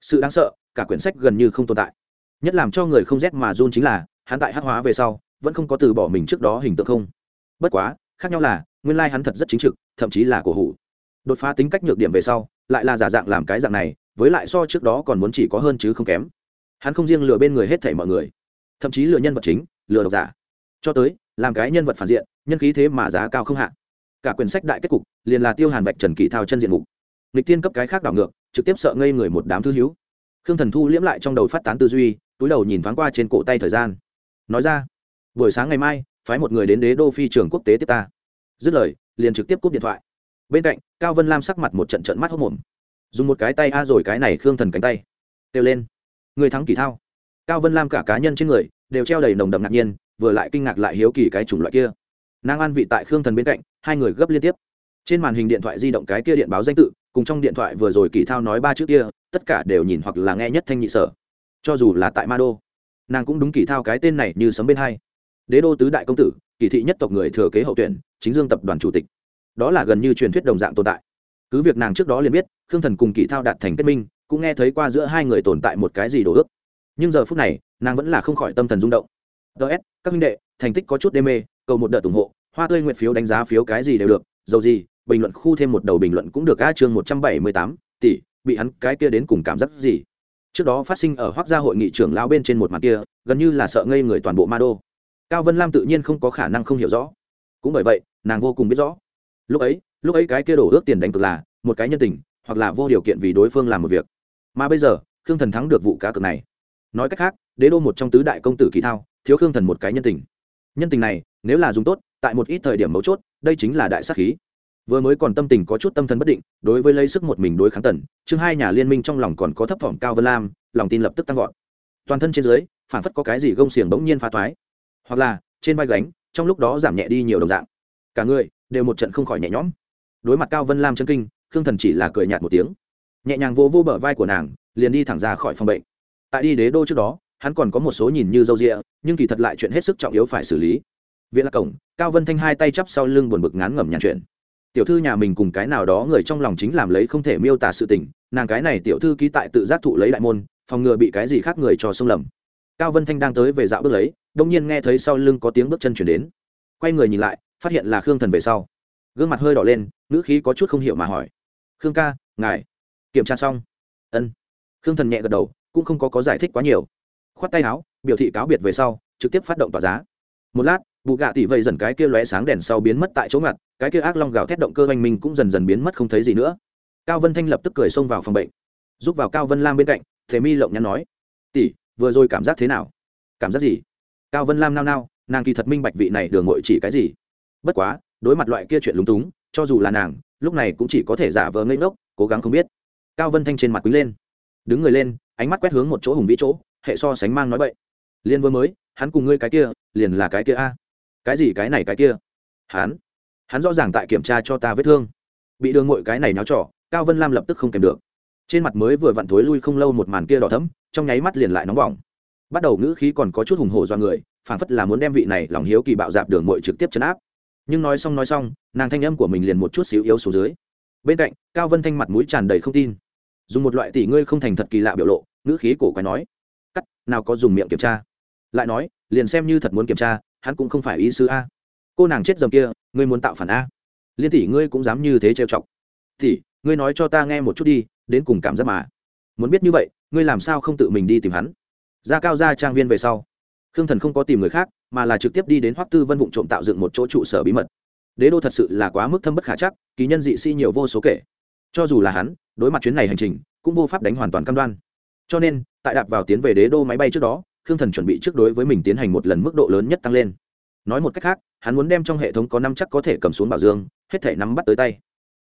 Sự đáng sợ, cả quyển sách gần như không tồn tại. Nhất làm cho người không rét mà run chính là, hắn tại hắc hóa về sau, vẫn không có từ bỏ mình trước đó hình tượng không. Bất quá, khác nhau là, nguyên lai hắn thật rất chính trực, thậm chí là cổ hủ. Đột phá tính cách nhược điểm về sau, lại là giả dạng làm cái dạng này, với lại so trước đó còn muốn chỉ có hơn chứ không kém. Hắn không riêng lừa bên người hết thảy mọi người, thậm chí lừa nhân vật chính lừa độc giả. Cho tới, làm cái nhân vật phản diện, nhân khí thế mà giá cao không hạ. Cả quyển sách đại kết cục liền là tiêu hàn vạch trần kỳ thao chân diện mục. Lịch tiên cấp cái khác đảo ngược, trực tiếp sợ ngây người một đám thư hữu. Khương thần thu liễm lại trong đầu phát tán tư duy, túi đầu nhìn thoáng qua trên cổ tay thời gian. Nói ra, buổi sáng ngày mai, phái một người đến đế đô phi trường quốc tế tiếp ta. Dứt lời, liền trực tiếp cúp điện thoại. Bên cạnh, cao vân lam sắc mặt một trận trận mắt hốc mồm dùng một cái tay a rồi cái này khương thần cánh tay, kêu lên, người thắng kỳ thao. Cao vân lam cả cá nhân trên người đều treo đầy nồng đậm ngạc nhiên, vừa lại kinh ngạc lại hiếu kỳ cái chủng loại kia. Nàng an vị tại khương thần bên cạnh, hai người gấp liên tiếp. Trên màn hình điện thoại di động cái kia điện báo danh tự, cùng trong điện thoại vừa rồi kỳ thao nói ba chữ kia, tất cả đều nhìn hoặc là nghe nhất thanh nhị sở. Cho dù là tại ma đô, nàng cũng đúng kỳ thao cái tên này như sấm bên hai. Đế đô tứ đại công tử, kỳ thị nhất tộc người thừa kế hậu tuyển, chính dương tập đoàn chủ tịch. Đó là gần như truyền thuyết đồng dạng tồn tại. Cứ việc nàng trước đó liền biết, khương thần cùng kỳ thao đạt thành kết minh, cũng nghe thấy qua giữa hai người tồn tại một cái gì đồ ước nhưng giờ phút này, nàng vẫn là không khỏi tâm thần rung động. Ts các minh đệ, thành tích có chút đê mê, cầu một đợt ủng hộ, hoa tươi nguyện phiếu đánh giá phiếu cái gì đều được, dầu gì, bình luận khu thêm một đầu bình luận cũng được a chương một trăm bảy mươi tám, tỷ, bị hắn cái kia đến cùng cảm giác gì? Trước đó phát sinh ở hoác gia hội nghị trưởng lao bên trên một mặt kia, gần như là sợ ngây người toàn bộ ma đô. Cao vân lam tự nhiên không có khả năng không hiểu rõ. Cũng bởi vậy, nàng vô cùng biết rõ. Lúc ấy lúc ấy cái kia đổ ước tiền đánh cực là một cái nhân tình, hoặc là vô điều kiện vì đối phương làm một việc. Mà bây giờ, khương thần thắng được vụ cá cược này nói cách khác, đế đô một trong tứ đại công tử kỳ thao, thiếu khương thần một cái nhân tình. Nhân tình này, nếu là dùng tốt, tại một ít thời điểm mấu chốt, đây chính là đại sắc khí. Vừa mới còn tâm tình có chút tâm thần bất định, đối với lấy sức một mình đối kháng tần, chương hai nhà liên minh trong lòng còn có thấp thỏm cao vân lam, lòng tin lập tức tăng vọt. Toàn thân trên dưới, phản phất có cái gì gông xiềng bỗng nhiên phá thoái hoặc là, trên vai gánh, trong lúc đó giảm nhẹ đi nhiều đồng dạng. Cả người, đều một trận không khỏi nhẹ nhõm. Đối mặt cao vân lam chân kinh, khương thần chỉ là cười nhạt một tiếng. Nhẹ nhàng vô vô bờ vai của nàng, liền đi thẳng ra khỏi phòng bệnh tại đi đế đô trước đó, hắn còn có một số nhìn như dâu rịa nhưng kỳ thật lại chuyện hết sức trọng yếu phải xử lý. Viện là cổng, cao vân thanh hai tay chắp sau lưng buồn bực ngán ngẩm nhàn chuyện. Tiểu thư nhà mình cùng cái nào đó người trong lòng chính làm lấy không thể miêu tả sự tình, nàng cái này tiểu thư ký tại tự giác thụ lấy đại môn, phòng ngừa bị cái gì khác người cho xông lầm. Cao vân thanh đang tới về dạo bước lấy, đông nhiên nghe thấy sau lưng có tiếng bước chân chuyển đến. Quay người nhìn lại, phát hiện là khương thần về sau. Gương mặt hơi đỏ lên, ngữ khí có chút không hiểu mà hỏi. Khương ca, ngài kiểm tra xong. Ân. Khương thần nhẹ gật đầu cũng không có có giải thích quá nhiều. Khoát tay áo, biểu thị cáo biệt về sau, trực tiếp phát động tỏa giá. Một lát, bù gạ tỷ vây dần cái kia lóe sáng đèn sau biến mất tại chỗ ngặt, cái kia ác long gào thét động cơ oanh minh cũng dần dần biến mất không thấy gì nữa. Cao vân thanh lập tức cười xông vào phòng bệnh. Giúp vào cao vân lam bên cạnh, thế mi lộng nhắn nói, tỷ, vừa rồi cảm giác thế nào? Cảm giác gì? Cao vân lam nao nao, nàng kỳ thật minh bạch vị này đường ngội chỉ cái gì. Bất quá, đối mặt loại kia chuyện lúng túng, cho dù là nàng, lúc này cũng chỉ có thể giả vờ ngây ngốc, cố gắng không biết. Cao vân thanh trên mặt quý lên. Đứng người lên ánh mắt quét hướng một chỗ hùng vĩ chỗ, hệ so sánh mang nói bậy. Liên vừa mới, hắn cùng ngươi cái kia, liền là cái kia a. Cái gì cái này cái kia? Hắn hắn rõ ràng tại kiểm tra cho ta vết thương. Bị đường mội cái này náo trỏ cao vân lam lập tức không kèm được. Trên mặt mới vừa vặn thối lui không lâu một màn kia đỏ thấm trong nháy mắt liền lại nóng bỏng. Bắt đầu ngữ khí còn có chút hùng hổ do người phản phất là muốn đem vị này lòng hiếu kỳ bạo dạp đường mội trực tiếp chấn áp. Nhưng nói xong nói xong, nàng thanh âm của mình liền một chút xíu yếu xuống dưới. Bên cạnh, cao vân thanh mặt mũi tràn đầy không tin dùng một loại tỷ ngươi không thành thật kỳ lạ biểu lộ, ngữ khí cổ quái nói, cắt, nào có dùng miệng kiểm tra. Lại nói, liền xem như thật muốn kiểm tra, hắn cũng không phải ý sư a. Cô nàng chết dầm kia, ngươi muốn tạo phản a? Liên tỷ ngươi cũng dám như thế trêu chọc. Tỷ, ngươi nói cho ta nghe một chút đi, đến cùng cảm giác mà. Muốn biết như vậy, ngươi làm sao không tự mình đi tìm hắn? Ra cao ra trang viên về sau, khương thần không có tìm người khác, mà là trực tiếp đi đến hoắc tư vân vụng trộm tạo dựng một chỗ trụ sở bí mật. Đế đô thật sự là quá mức thâm bất khả chắc, kỳ nhân dị sĩ nhiều vô số kể. Cho dù là hắn đối mặt chuyến này hành trình, cũng vô pháp đánh hoàn toàn cam đoan. Cho nên, tại đạp vào tiến về đế đô máy bay trước đó, khương thần chuẩn bị trước đối với mình tiến hành một lần mức độ lớn nhất tăng lên. Nói một cách khác, hắn muốn đem trong hệ thống có năm chắc có thể cầm xuống bảo dương, hết thể nắm bắt tới tay.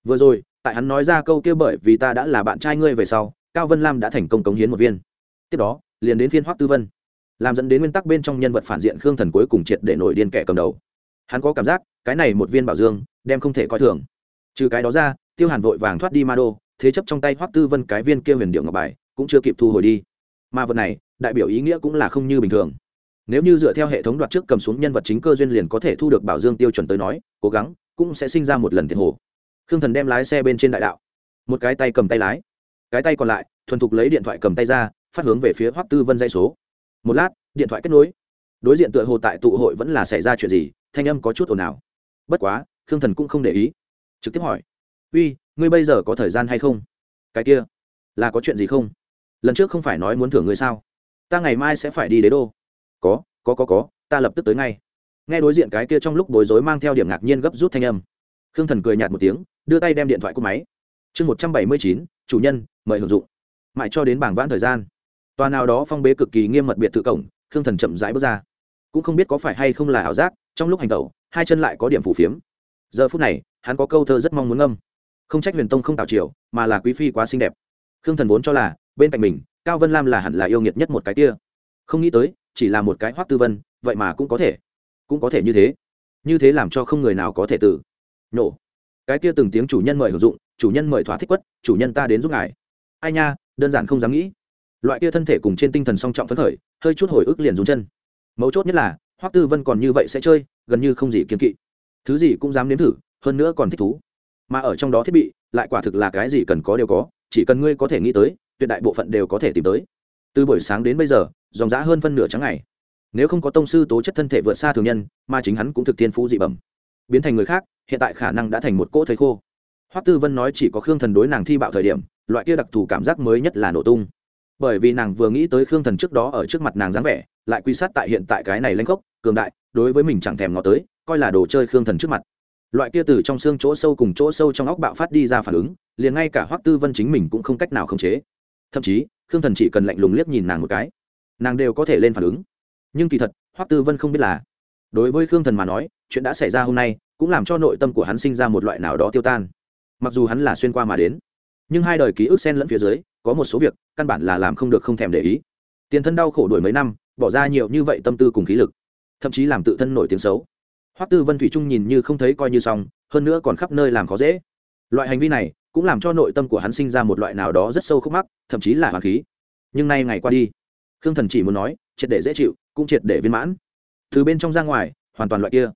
Vừa rồi, tại hắn nói ra câu kia bởi vì ta đã là bạn trai ngươi về sau, cao vân lam đã thành công cống hiến một viên. Tiếp đó, liền đến phiên hoắc tư vân. Làm dẫn đến nguyên tắc bên trong nhân vật phản diện khương thần cuối cùng triệt để nổi điên kẻ cầm đầu. Hắn có cảm giác, cái này một viên bảo dương, đem không thể coi thường. Trừ cái đó ra, tiêu hàn vội vàng thoát đi ma đô thế chấp trong tay hoắc tư vân cái viên kia huyền điệu ngọc bài, cũng chưa kịp thu hồi đi. Mà vật này, đại biểu ý nghĩa cũng là không như bình thường. Nếu như dựa theo hệ thống đoạt trước cầm xuống nhân vật chính cơ duyên liền có thể thu được bảo dương tiêu chuẩn tới nói, cố gắng, cũng sẽ sinh ra một lần thiệt hồ khương thần đem lái xe bên trên đại đạo, một cái tay cầm tay lái, cái tay còn lại, thuần thục lấy điện thoại cầm tay ra, phát hướng về phía hoắc tư vân dây số. Một lát, điện thoại kết nối. Đối diện tựa hồ tại tụ hội vẫn là xảy ra chuyện gì, thanh âm có chút ồn ào. Bất quá, khương thần cũng không để ý, trực tiếp hỏi uy, ngươi bây giờ có thời gian hay không? Cái kia, là có chuyện gì không? Lần trước không phải nói muốn thưởng ngươi sao? Ta ngày mai sẽ phải đi đế đô. Có có có có, ta lập tức tới ngay. Nghe đối diện cái kia trong lúc bối rối mang theo điểm ngạc nhiên gấp rút thanh âm. Khương thần cười nhạt một tiếng, đưa tay đem điện thoại cúp máy. Chương một trăm bảy mươi chín, chủ nhân, mời hưởng dụng. Mãi cho đến bảng vãn thời gian, tòa nào đó phong bế cực kỳ nghiêm mật biệt thự cổng, khương thần chậm rãi bước ra. Cũng không biết có phải hay không là ảo giác, trong lúc hành tẩu, hai chân lại có điểm phủ phiếm. Giờ phút này, hắn có câu thơ rất mong muốn ngâm không trách huyền tông không tạo chiều mà là quý phi quá xinh đẹp. Khương thần vốn cho là, bên cạnh mình, cao vân lam là hẳn là yêu nghiệt nhất một cái kia. Không nghĩ tới, chỉ là một cái hoác tư vân, vậy mà cũng có thể, cũng có thể như thế. Như thế làm cho không người nào có thể tử nổ cái kia từng tiếng chủ nhân mời hưởng dụng, chủ nhân mời thỏa thích quất, chủ nhân ta đến giúp ngài. Ai nha, đơn giản không dám nghĩ. Loại kia thân thể cùng trên tinh thần song trọng phấn khởi, hơi chút hồi ức liền rúng chân. Mấu chốt nhất là, hoắc tư vân còn như vậy sẽ chơi, gần như không gì kiên kỵ. Thứ gì cũng dám nếm thử, hơn nữa còn thích thú mà ở trong đó thiết bị, lại quả thực là cái gì cần có đều có, chỉ cần ngươi có thể nghĩ tới, tuyệt đại bộ phận đều có thể tìm tới. Từ buổi sáng đến bây giờ, dòng giã hơn phân nửa trắng ngày. Nếu không có tông sư tố chất thân thể vượt xa thường nhân, mà chính hắn cũng thực thiên phú dị bẩm. Biến thành người khác, hiện tại khả năng đã thành một cỗ thầy khô. Hoắc tư vân nói chỉ có khương thần đối nàng thi bạo thời điểm, loại kia đặc thù cảm giác mới nhất là nổ tung. Bởi vì nàng vừa nghĩ tới khương thần trước đó ở trước mặt nàng dáng vẻ, lại quy sát tại hiện tại cái này lanh khốc cường đại, đối với mình chẳng thèm ngó tới, coi là đồ chơi khương thần trước mặt loại kia từ trong xương chỗ sâu cùng chỗ sâu trong óc bạo phát đi ra phản ứng, liền ngay cả hoắc tư vân chính mình cũng không cách nào khống chế. Thậm chí, khương thần chỉ cần lạnh lùng liếc nhìn nàng một cái, nàng đều có thể lên phản ứng. Nhưng kỳ thật, hoắc tư vân không biết là, đối với khương thần mà nói, chuyện đã xảy ra hôm nay, cũng làm cho nội tâm của hắn sinh ra một loại nào đó tiêu tan. Mặc dù hắn là xuyên qua mà đến, nhưng hai đời ký ức xen lẫn phía dưới, có một số việc, căn bản là làm không được không thèm để ý. Tiền thân đau khổ đuổi mấy năm, bỏ ra nhiều như vậy tâm tư cùng khí lực, thậm chí làm tự thân nổi tiếng xấu hoắc tư vân thủy trung nhìn như không thấy coi như xong, hơn nữa còn khắp nơi làm khó dễ. Loại hành vi này cũng làm cho nội tâm của hắn sinh ra một loại nào đó rất sâu khúc mắc, thậm chí là hoàng khí. Nhưng nay ngày qua đi, khương thần chỉ muốn nói, triệt để dễ chịu, cũng triệt để viên mãn. Từ bên trong ra ngoài, hoàn toàn loại kia.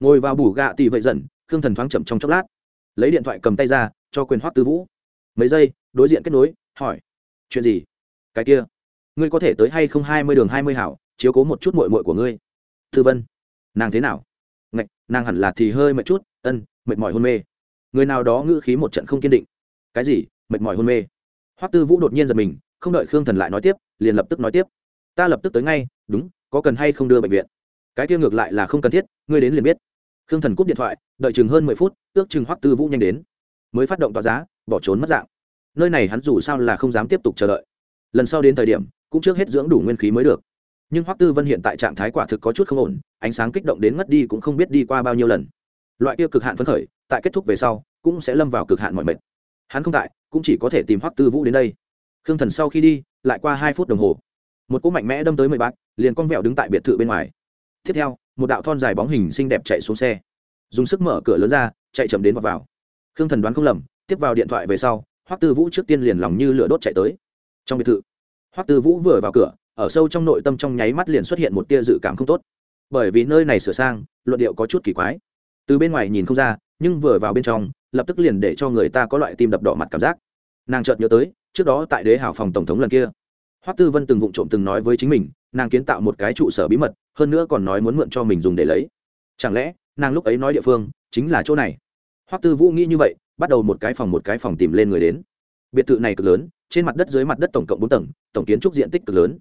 Ngồi vào bủ gạ tì vậy dần, khương thần thoáng chậm trong chốc lát. Lấy điện thoại cầm tay ra, cho quyền hoắc tư vũ. Mấy giây, đối diện kết nối, hỏi, chuyện gì? Cái kia, ngươi có thể tới hay không? Hai mươi đường hai mươi hảo, chiếu cố một chút mội mội của ngươi. Thư vân, nàng thế nào? Nàng hẳn là thì hơi mệt chút, ân, mệt mỏi hôn mê. Người nào đó ngữ khí một trận không kiên định. Cái gì? Mệt mỏi hôn mê. Hoắc tư vũ đột nhiên giật mình, không đợi khương thần lại nói tiếp, liền lập tức nói tiếp. Ta lập tức tới ngay, đúng, có cần hay không đưa bệnh viện? Cái kia ngược lại là không cần thiết, ngươi đến liền biết. Khương thần cúp điện thoại, đợi chừng hơn mười phút, ước chừng hoắc tư vũ nhanh đến. Mới phát động tỏa giá, bỏ trốn mất dạng. Nơi này hắn dù sao là không dám tiếp tục chờ đợi. Lần sau đến thời điểm, cũng trước hết dưỡng đủ nguyên khí mới được. Nhưng hoắc tư vân hiện tại trạng thái quả thực có chút không ổn ánh sáng kích động đến ngất đi cũng không biết đi qua bao nhiêu lần. Loại kia cực hạn phấn khởi, tại kết thúc về sau, cũng sẽ lâm vào cực hạn mọi mệt. Hắn không tại, cũng chỉ có thể tìm hoắc tư vũ đến đây. Khương thần sau khi đi, lại qua hai phút đồng hồ. Một cỗ mạnh mẽ đâm tới mười bát, liền con vẹo đứng tại biệt thự bên ngoài. Tiếp theo, một đạo thon dài bóng hình xinh đẹp chạy xuống xe. Dùng sức mở cửa lớn ra, chạy chậm đến và vào. khương thần đoán không lầm, tiếp vào điện thoại về sau, hoắc tư vũ trước tiên liền lòng như lửa đốt chạy tới. Trong biệt thự, hoắc tư vũ vừa vào cửa, ở sâu trong nội tâm trong nháy mắt liền xuất hiện một tia dự cảm không tốt bởi vì nơi này sửa sang, luận điệu có chút kỳ quái. Từ bên ngoài nhìn không ra, nhưng vừa vào bên trong, lập tức liền để cho người ta có loại tim đập đỏ mặt cảm giác. Nàng chợt nhớ tới, trước đó tại đế hào phòng tổng thống lần kia, hoắc tư vân từng vụng trộm từng nói với chính mình, nàng kiến tạo một cái trụ sở bí mật, hơn nữa còn nói muốn mượn cho mình dùng để lấy. Chẳng lẽ, nàng lúc ấy nói địa phương, chính là chỗ này? Hoắc tư vũ nghĩ như vậy, bắt đầu một cái phòng một cái phòng tìm lên người đến. Biệt thự này cực lớn, trên mặt đất dưới mặt đất tổng cộng bốn tầng, tổng kiến trúc diện tích cực lớn.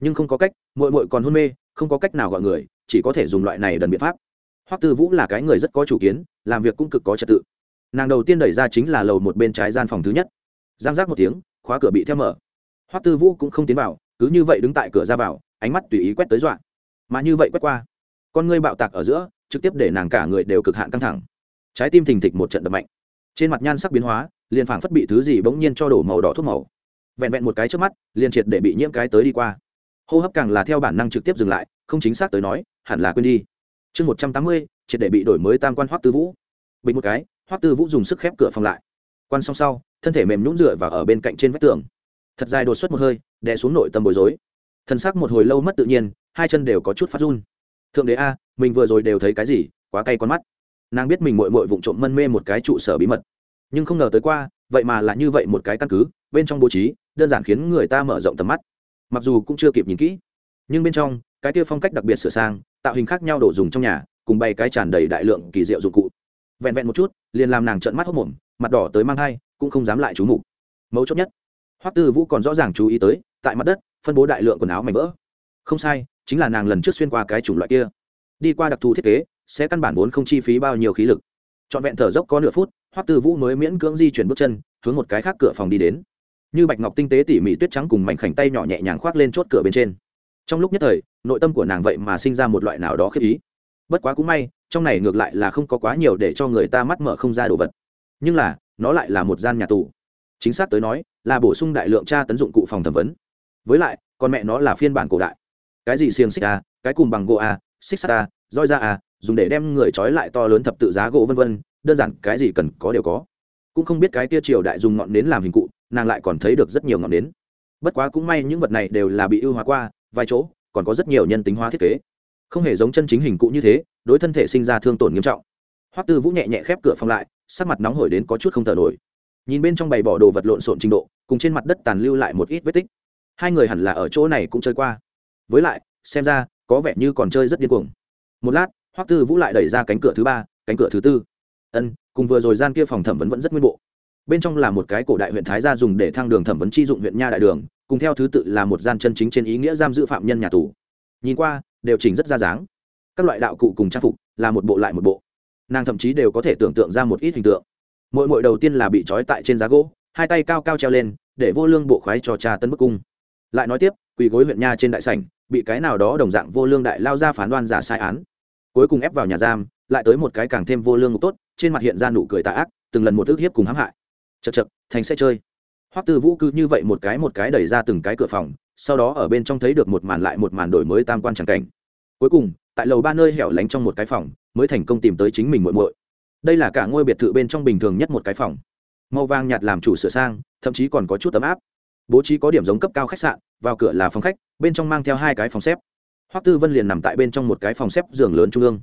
Nhưng không có cách mội mội còn hôn mê, không có cách nào gọi người chỉ có thể dùng loại này đần biện pháp. Hoắc tư vũ là cái người rất có chủ kiến, làm việc cũng cực có trật tự. Nàng đầu tiên đẩy ra chính là lầu một bên trái gian phòng thứ nhất. Giang giác một tiếng, khóa cửa bị theo mở. Hoắc tư vũ cũng không tiến vào, cứ như vậy đứng tại cửa ra vào, ánh mắt tùy ý quét tới dọa. Mà như vậy quét qua, con ngươi bạo tạc ở giữa, trực tiếp để nàng cả người đều cực hạn căng thẳng. Trái tim thình thịch một trận đập mạnh. Trên mặt nhan sắc biến hóa, liền phảng phất bị thứ gì bỗng nhiên cho đổ màu đỏ thuốc màu. Vẹn vẹn một cái trước mắt, liền triệt để bị nhiễm cái tới đi qua. Hô hấp càng là theo bản năng trực tiếp dừng lại không chính xác tới nói, hẳn là quên đi. Chương một trăm tám mươi, triệt để bị đổi mới tam quan hoắc tư vũ. Bình một cái, hoắc tư vũ dùng sức khép cửa phòng lại. Quan xong sau, thân thể mềm nhũn dựa và ở bên cạnh trên vách tường. Thật dài đột xuất một hơi, đè xuống nội tâm bối rối. Thân xác một hồi lâu mất tự nhiên, hai chân đều có chút phát run. Thượng đế a, mình vừa rồi đều thấy cái gì, quá cay con mắt. Nàng biết mình mội mội vụng trộm mân mê một cái trụ sở bí mật. Nhưng không ngờ tới qua, vậy mà là như vậy một cái căn cứ, bên trong bố trí, đơn giản khiến người ta mở rộng tầm mắt. Mặc dù cũng chưa kịp nhìn kỹ, nhưng bên trong cái kia phong cách đặc biệt sửa sang, tạo hình khác nhau đổ dùng trong nhà, cùng bày cái tràn đầy đại lượng kỳ diệu dụng cụ. Vẹn vẹn một chút, liền làm nàng trợn mắt hốc mồm, mặt đỏ tới mang thai, cũng không dám lại chú mục. Mấu chốt nhất, hoắc tư vũ còn rõ ràng chú ý tới, tại mặt đất, phân bố đại lượng quần áo mảnh vỡ. Không sai, chính là nàng lần trước xuyên qua cái chủng loại kia. Đi qua đặc thù thiết kế, sẽ căn bản vốn không chi phí bao nhiêu khí lực. Trọn vẹn thở dốc có nửa phút, hoắc tư vũ mới miễn cưỡng di chuyển bước chân, hướng một cái khác cửa phòng đi đến. Như bạch ngọc tinh tế tỉ mỉ tuyết trắng cùng mảnh khảnh tay nhỏ nhẹ nhàng khoác lên chốt cửa bên trên. Trong lúc nhất thời nội tâm của nàng vậy mà sinh ra một loại nào đó khiếp ý. Bất quá cũng may, trong này ngược lại là không có quá nhiều để cho người ta mắt mở không ra đồ vật. Nhưng là, nó lại là một gian nhà tù. Chính xác tới nói, là bổ sung đại lượng tra tấn dụng cụ phòng thẩm vấn. Với lại, con mẹ nó là phiên bản cổ đại. Cái gì xiềng xích à cái cùng bằng gỗ à xích sắt à roi ra à dùng để đem người trói lại to lớn thập tự giá gỗ vân vân, đơn giản cái gì cần có đều có. Cũng không biết cái kia triều đại dùng ngọn nến làm hình cụ, nàng lại còn thấy được rất nhiều ngọn nến. Bất quá cũng may những vật này đều là bị ưu hóa qua, vài chỗ còn có rất nhiều nhân tính hóa thiết kế. Không hề giống chân chính hình cụ như thế, đối thân thể sinh ra thương tổn nghiêm trọng. Hoắc tư vũ nhẹ nhẹ khép cửa phòng lại, sắc mặt nóng hổi đến có chút không thở nổi. Nhìn bên trong bày bỏ đồ vật lộn xộn trình độ, cùng trên mặt đất tàn lưu lại một ít vết tích. Hai người hẳn là ở chỗ này cũng chơi qua. Với lại, xem ra, có vẻ như còn chơi rất điên cuồng. Một lát, hoắc tư vũ lại đẩy ra cánh cửa thứ ba, cánh cửa thứ tư. Ân, cùng vừa rồi gian kia phòng thẩm vấn vẫn rất nguyên bộ. Bên trong là một cái cổ đại huyện thái gia dùng để thang đường thẩm vấn chi dụng huyện nha đại đường cùng theo thứ tự là một gian chân chính trên ý nghĩa giam giữ phạm nhân nhà tù. Nhìn qua, đều chỉnh rất ra dáng. Các loại đạo cụ cùng trang phục là một bộ lại một bộ. Nàng thậm chí đều có thể tưởng tượng ra một ít hình tượng. Mỗi mỗi đầu tiên là bị trói tại trên giá gỗ, hai tay cao cao treo lên, để vô lương bộ khoái cho cha tân bức cung. Lại nói tiếp, quỳ gối huyện nha trên đại sảnh, bị cái nào đó đồng dạng vô lương đại lao ra phán đoan giả sai án. Cuối cùng ép vào nhà giam, lại tới một cái càng thêm vô lương tốt, trên mặt hiện ra nụ cười tà ác, từng lần một ước hiếp cùng hãm hại. Chật chật thành sẽ chơi hoắc tư vũ cứ như vậy một cái một cái đẩy ra từng cái cửa phòng, sau đó ở bên trong thấy được một màn lại một màn đổi mới tam quan tràng cảnh. Cuối cùng, tại lầu ba nơi hẻo lánh trong một cái phòng, mới thành công tìm tới chính mình muội muội. Đây là cả ngôi biệt thự bên trong bình thường nhất một cái phòng. Màu vàng nhạt làm chủ sửa sang, thậm chí còn có chút tấm áp. Bố trí có điểm giống cấp cao khách sạn, vào cửa là phòng khách, bên trong mang theo hai cái phòng xếp. Hoắc tư vân liền nằm tại bên trong một cái phòng xếp giường lớn trung ương.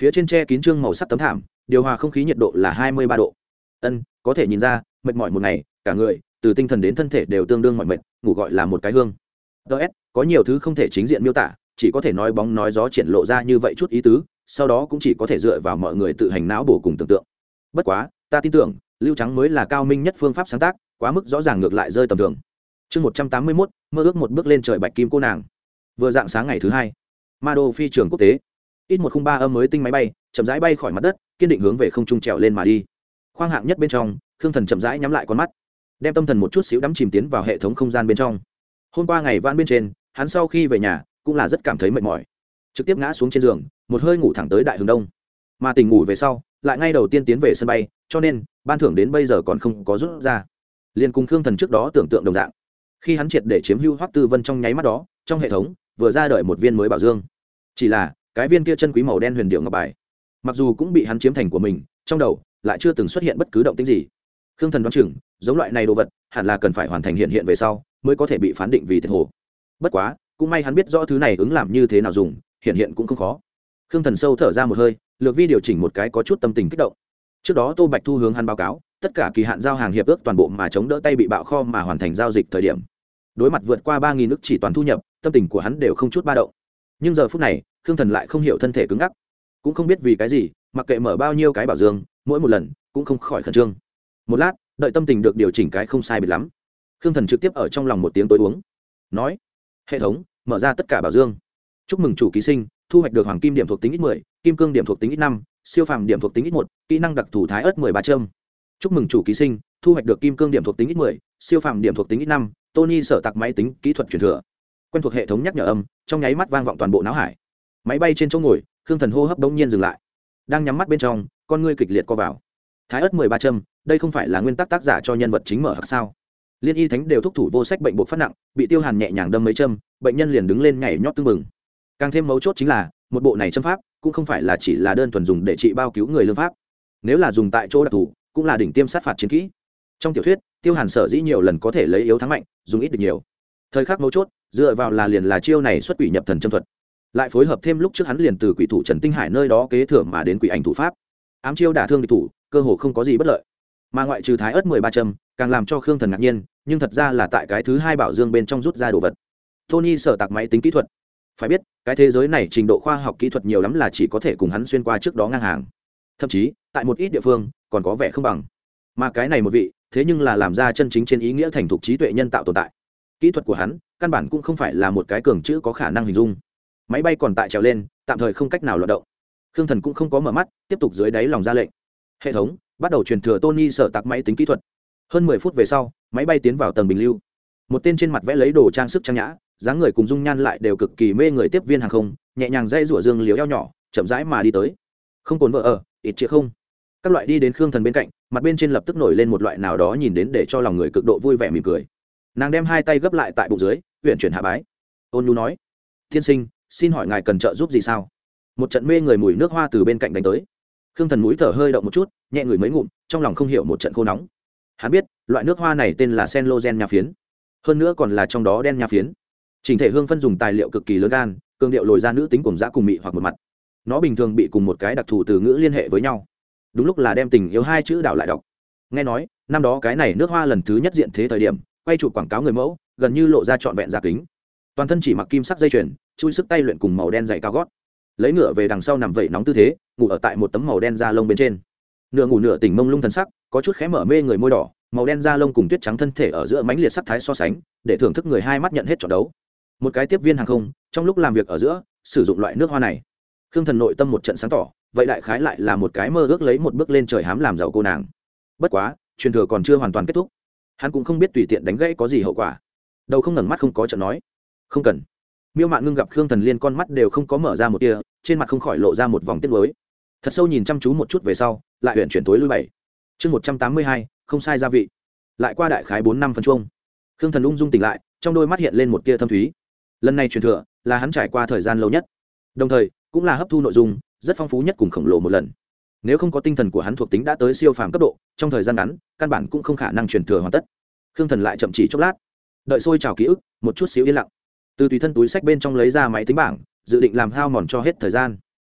Phía trên tre kín trương màu sắc tấm thảm, điều hòa không khí nhiệt độ là hai mươi ba độ. Ân, có thể nhìn ra, mệt mỏi một ngày, cả người từ tinh thần đến thân thể đều tương đương mọi mệt, ngủ gọi là một cái hương. Ts có nhiều thứ không thể chính diện miêu tả, chỉ có thể nói bóng nói gió triển lộ ra như vậy chút ý tứ, sau đó cũng chỉ có thể dựa vào mọi người tự hành não bổ cùng tưởng tượng. Bất quá, ta tin tưởng, lưu trắng mới là cao minh nhất phương pháp sáng tác, quá mức rõ ràng ngược lại rơi tầm thường. Chương một trăm tám mươi mốt, mơ ước một bước lên trời bạch kim cô nàng. Vừa dạng sáng ngày thứ hai, ma đô phi trường quốc tế. Ít một khung ba âm mới tinh máy bay, chậm rãi bay khỏi mặt đất, kiên định hướng về không trung trèo lên mà đi. Khoang hạng nhất bên trong, khương thần chậm rãi nhắm lại con mắt đem tâm thần một chút xíu đắm chìm tiến vào hệ thống không gian bên trong. Hôm qua ngày van bên trên, hắn sau khi về nhà, cũng là rất cảm thấy mệt mỏi. Trực tiếp ngã xuống trên giường, một hơi ngủ thẳng tới đại hướng đông. Mà tỉnh ngủ về sau, lại ngay đầu tiên tiến về sân bay, cho nên, ban thưởng đến bây giờ còn không có rút ra. Liền cùng khương thần trước đó tưởng tượng đồng dạng. Khi hắn triệt để chiếm hưu hoắc tư vân trong nháy mắt đó, trong hệ thống, vừa ra đợi một viên mới bảo dương. Chỉ là, cái viên kia chân quý màu đen huyền điệu ngọc bài, mặc dù cũng bị hắn chiếm thành của mình, trong đầu, lại chưa từng xuất hiện bất cứ động tĩnh gì khương thần đoán chừng, giống loại này đồ vật, hẳn là cần phải hoàn thành hiện hiện về sau, mới có thể bị phán định vì thiệt hồ. Bất quá, cũng may hắn biết rõ thứ này ứng làm như thế nào dùng, hiện hiện cũng không khó. Khương thần sâu thở ra một hơi, lược vi điều chỉnh một cái có chút tâm tình kích động. Trước đó tô bạch thu hướng hắn báo cáo, tất cả kỳ hạn giao hàng hiệp ước toàn bộ mà chống đỡ tay bị bạo kho mà hoàn thành giao dịch thời điểm. Đối mặt vượt qua ba nghìn ước chỉ toàn thu nhập, tâm tình của hắn đều không chút ba động. Nhưng giờ phút này, khương thần lại không hiểu thân thể cứng ngắc. Cũng không biết vì cái gì, mặc kệ mở bao nhiêu cái bảo dương, mỗi một lần cũng không khỏi khẩn trương một lát, đợi tâm tình được điều chỉnh cái không sai biệt lắm. Khương thần trực tiếp ở trong lòng một tiếng tối uống. Nói, hệ thống, mở ra tất cả bảo dương. Chúc mừng chủ ký sinh, thu hoạch được hoàng kim điểm thuộc tính ít mười, kim cương điểm thuộc tính ít năm, siêu phàm điểm thuộc tính ít một, kỹ năng đặc thù thái ớt mười ba trâm chúc mừng chủ ký sinh, thu hoạch được kim cương điểm thuộc tính ít mười, siêu phàm điểm thuộc tính ít năm, tony sở tặc máy tính kỹ thuật truyền thừa. Quen thuộc hệ thống nhắc nhở âm, trong nháy mắt vang vọng toàn bộ não hải. Máy bay trên chỗ ngồi, khương thần hô hấp đống nhiên dừng lại. Đang nhắm mắt bên trong, con ngươi kịch liệt co vào. Thái ớt mười ba trâm đây không phải là nguyên tắc tác giả cho nhân vật chính mở hặc sao? Liên y thánh đều thúc thủ vô sách bệnh buộc phát nặng, bị tiêu hàn nhẹ nhàng đâm mấy châm, bệnh nhân liền đứng lên nhảy nhót tưng bừng. Càng thêm mấu chốt chính là, một bộ này châm pháp cũng không phải là chỉ là đơn thuần dùng để trị bao cứu người lương pháp. Nếu là dùng tại chỗ đặc thù, cũng là đỉnh tiêm sát phạt chiến kỹ. Trong tiểu thuyết, tiêu hàn sở dĩ nhiều lần có thể lấy yếu thắng mạnh, dùng ít được nhiều. Thời khắc mấu chốt, dựa vào là liền là chiêu này xuất quỷ nhập thần châm thuật. Lại phối hợp thêm lúc trước hắn liền từ quỷ thủ trần tinh hải nơi đó kế thừa mà đến quỷ ảnh thủ pháp. Ám chiêu đả thương địch thủ, cơ hồ không có gì bất lợi mà ngoại trừ thái ớt mười ba châm, càng làm cho khương thần ngạc nhiên, nhưng thật ra là tại cái thứ hai bảo dương bên trong rút ra đồ vật. Tony sở tạc máy tính kỹ thuật. Phải biết, cái thế giới này trình độ khoa học kỹ thuật nhiều lắm là chỉ có thể cùng hắn xuyên qua trước đó ngang hàng. Thậm chí, tại một ít địa phương, còn có vẻ không bằng. Mà cái này một vị, thế nhưng là làm ra chân chính trên ý nghĩa thành thục trí tuệ nhân tạo tồn tại. Kỹ thuật của hắn, căn bản cũng không phải là một cái cường chữ có khả năng hình dung. Máy bay còn tại trèo lên, tạm thời không cách nào loạt động. Khương thần cũng không có mở mắt, tiếp tục dưới đáy lòng ra lệnh. Hệ thống bắt đầu truyền thừa tony sở tạc máy tính kỹ thuật. Hơn mười phút về sau, máy bay tiến vào tầng bình lưu. Một tên trên mặt vẽ lấy đồ trang sức trang nhã, dáng người cùng dung nhan lại đều cực kỳ mê người tiếp viên hàng không, nhẹ nhàng dây rủa dương liếu eo nhỏ, chậm rãi mà đi tới. Không cồn vợ ở, ít chĩa không. Các loại đi đến khương thần bên cạnh, mặt bên trên lập tức nổi lên một loại nào đó nhìn đến để cho lòng người cực độ vui vẻ mỉm cười. Nàng đem hai tay gấp lại tại bụng dưới huyền chuyển hạ bái. Ôn nhu nói, tiên sinh, xin hỏi ngài cần trợ giúp gì sao? Một trận mê người mùi nước hoa từ bên cạnh đánh tới khương thần mũi thở hơi động một chút, nhẹ người mấy ngụm, trong lòng không hiểu một trận khô nóng. Hắn biết, loại nước hoa này tên là sen lô gen nha phiến. Hơn nữa còn là trong đó đen nha phiến. Trình thể hương phân dùng tài liệu cực kỳ lớn gan, cường điệu lồi ra nữ tính cùng dã cùng mị hoặc một mặt. Nó bình thường bị cùng một cái đặc thù từ ngữ liên hệ với nhau. Đúng lúc là đem tình yêu hai chữ đảo lại đọc. Nghe nói, năm đó cái này nước hoa lần thứ nhất diện thế thời điểm, quay chụp quảng cáo người mẫu, gần như lộ ra trọn vẹn giả kính. Toàn thân chỉ mặc kim sắc dây chuyền, chui sức tay luyện cùng màu đen dày cao gót. Lấy ngựa về đằng sau nằm vẩy nóng tư thế ngủ ở tại một tấm màu đen da lông bên trên. Nửa ngủ nửa tỉnh mông lung thần sắc, có chút khé mở mê người môi đỏ, màu đen da lông cùng tuyết trắng thân thể ở giữa mánh liệt sắc thái so sánh, để thưởng thức người hai mắt nhận hết trận đấu. Một cái tiếp viên hàng không, trong lúc làm việc ở giữa, sử dụng loại nước hoa này. Khương thần nội tâm một trận sáng tỏ, vậy đại khái lại là một cái mơ ước lấy một bước lên trời hám làm giàu cô nàng. Bất quá, truyền thừa còn chưa hoàn toàn kết thúc. Hắn cũng không biết tùy tiện đánh gãy có gì hậu quả. Đầu không ngẩng mắt không có trận nói. Không cần. Miêu mạn ngưng gặp khương thần liên con mắt đều không có mở ra một tia, trên mặt không khỏi lộ ra một vòng tiết mới thật sâu nhìn chăm chú một chút về sau, lại huyện chuyển tối lui bảy. Chương một trăm tám mươi hai, không sai gia vị. Lại qua đại khái bốn năm phân chuông. Khương thần ung dung tỉnh lại, trong đôi mắt hiện lên một tia thâm thúy. Lần này truyền thừa là hắn trải qua thời gian lâu nhất. Đồng thời, cũng là hấp thu nội dung, rất phong phú nhất cùng khổng lồ một lần. Nếu không có tinh thần của hắn thuộc tính đã tới siêu phàm cấp độ, trong thời gian ngắn, căn bản cũng không khả năng truyền thừa hoàn tất. Khương thần lại chậm chỉ chốc lát. Đợi sôi trào ký ức, một chút xíu yên lặng. Từ tùy thân túi sách bên trong lấy ra máy tính bảng, dự định làm hao mòn cho hết thời gian.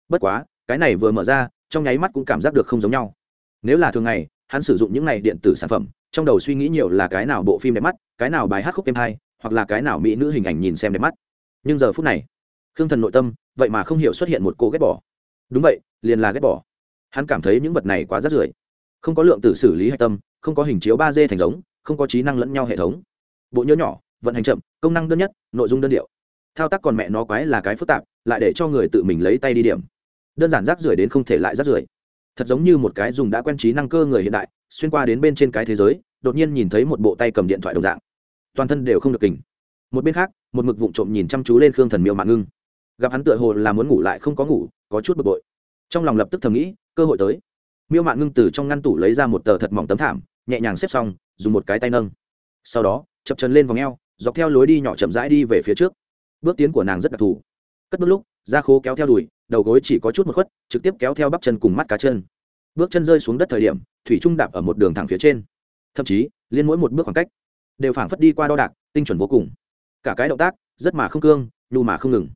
Bất quá cái này vừa mở ra, trong nháy mắt cũng cảm giác được không giống nhau. Nếu là thường ngày, hắn sử dụng những này điện tử sản phẩm, trong đầu suy nghĩ nhiều là cái nào bộ phim đẹp mắt, cái nào bài hát khúc êm hay, hoặc là cái nào mỹ nữ hình ảnh nhìn xem đẹp mắt. Nhưng giờ phút này, khương thần nội tâm, vậy mà không hiểu xuất hiện một cô ghét bỏ. Đúng vậy, liền là ghét bỏ. Hắn cảm thấy những vật này quá rắt rưởi. Không có lượng tử xử lý hạch tâm, không có hình chiếu ba d thành giống, không có trí năng lẫn nhau hệ thống. Bộ nhớ nhỏ, vận hành chậm, công năng đơn nhất, nội dung đơn điệu. Thao tác còn mẹ nó quái là cái phức tạp, lại để cho người tự mình lấy tay đi điểm đơn giản rác rưởi đến không thể lại rác rưởi. Thật giống như một cái dùng đã quen trí năng cơ người hiện đại, xuyên qua đến bên trên cái thế giới, đột nhiên nhìn thấy một bộ tay cầm điện thoại đồng dạng. Toàn thân đều không được kình. Một bên khác, một mực vụng trộm nhìn chăm chú lên khương thần miêu mạng ngưng. Gặp hắn tựa hồ là muốn ngủ lại không có ngủ, có chút bực bội. Trong lòng lập tức thầm nghĩ, cơ hội tới. Miêu mạng ngưng từ trong ngăn tủ lấy ra một tờ thật mỏng tấm thảm, nhẹ nhàng xếp xong, dùng một cái tay nâng. Sau đó, chập chân lên vòng eo, dọc theo lối đi nhỏ chậm rãi đi về phía trước. Bước tiến của nàng rất đặc thù. Cất bước lúc ra khô kéo theo đùi đầu gối chỉ có chút một khuất, trực tiếp kéo theo bắp chân cùng mắt cá chân. Bước chân rơi xuống đất thời điểm, thủy trung đạp ở một đường thẳng phía trên. Thậm chí, liên mỗi một bước khoảng cách, đều phảng phất đi qua đo đạc, tinh chuẩn vô cùng. Cả cái động tác, rất mà không cương, nhu mà không ngừng.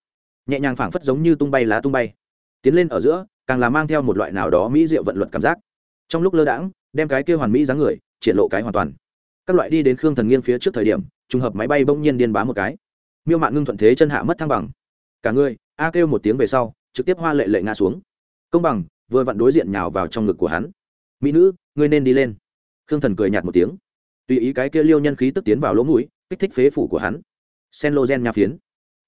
Nhẹ nhàng phảng phất giống như tung bay lá tung bay. Tiến lên ở giữa, càng là mang theo một loại nào đó mỹ diệu vận luật cảm giác. Trong lúc lơ đãng, đem cái kia hoàn mỹ dáng người, triển lộ cái hoàn toàn. Các loại đi đến khương thần nghiêng phía trước thời điểm, trùng hợp máy bay bỗng nhiên điên bá một cái. Miêu mạng ngưng thuận thế chân hạ mất thăng bằng. Cả người, a kêu một tiếng về sau trực tiếp hoa lệ lệ ngã xuống. Công bằng, vừa vặn đối diện nhào vào trong ngực của hắn. Mỹ nữ, ngươi nên đi lên. Khương thần cười nhạt một tiếng. Tùy ý cái kia liêu nhân khí tức tiến vào lỗ mũi, kích thích phế phủ của hắn. Sen lô gen nhà phiến.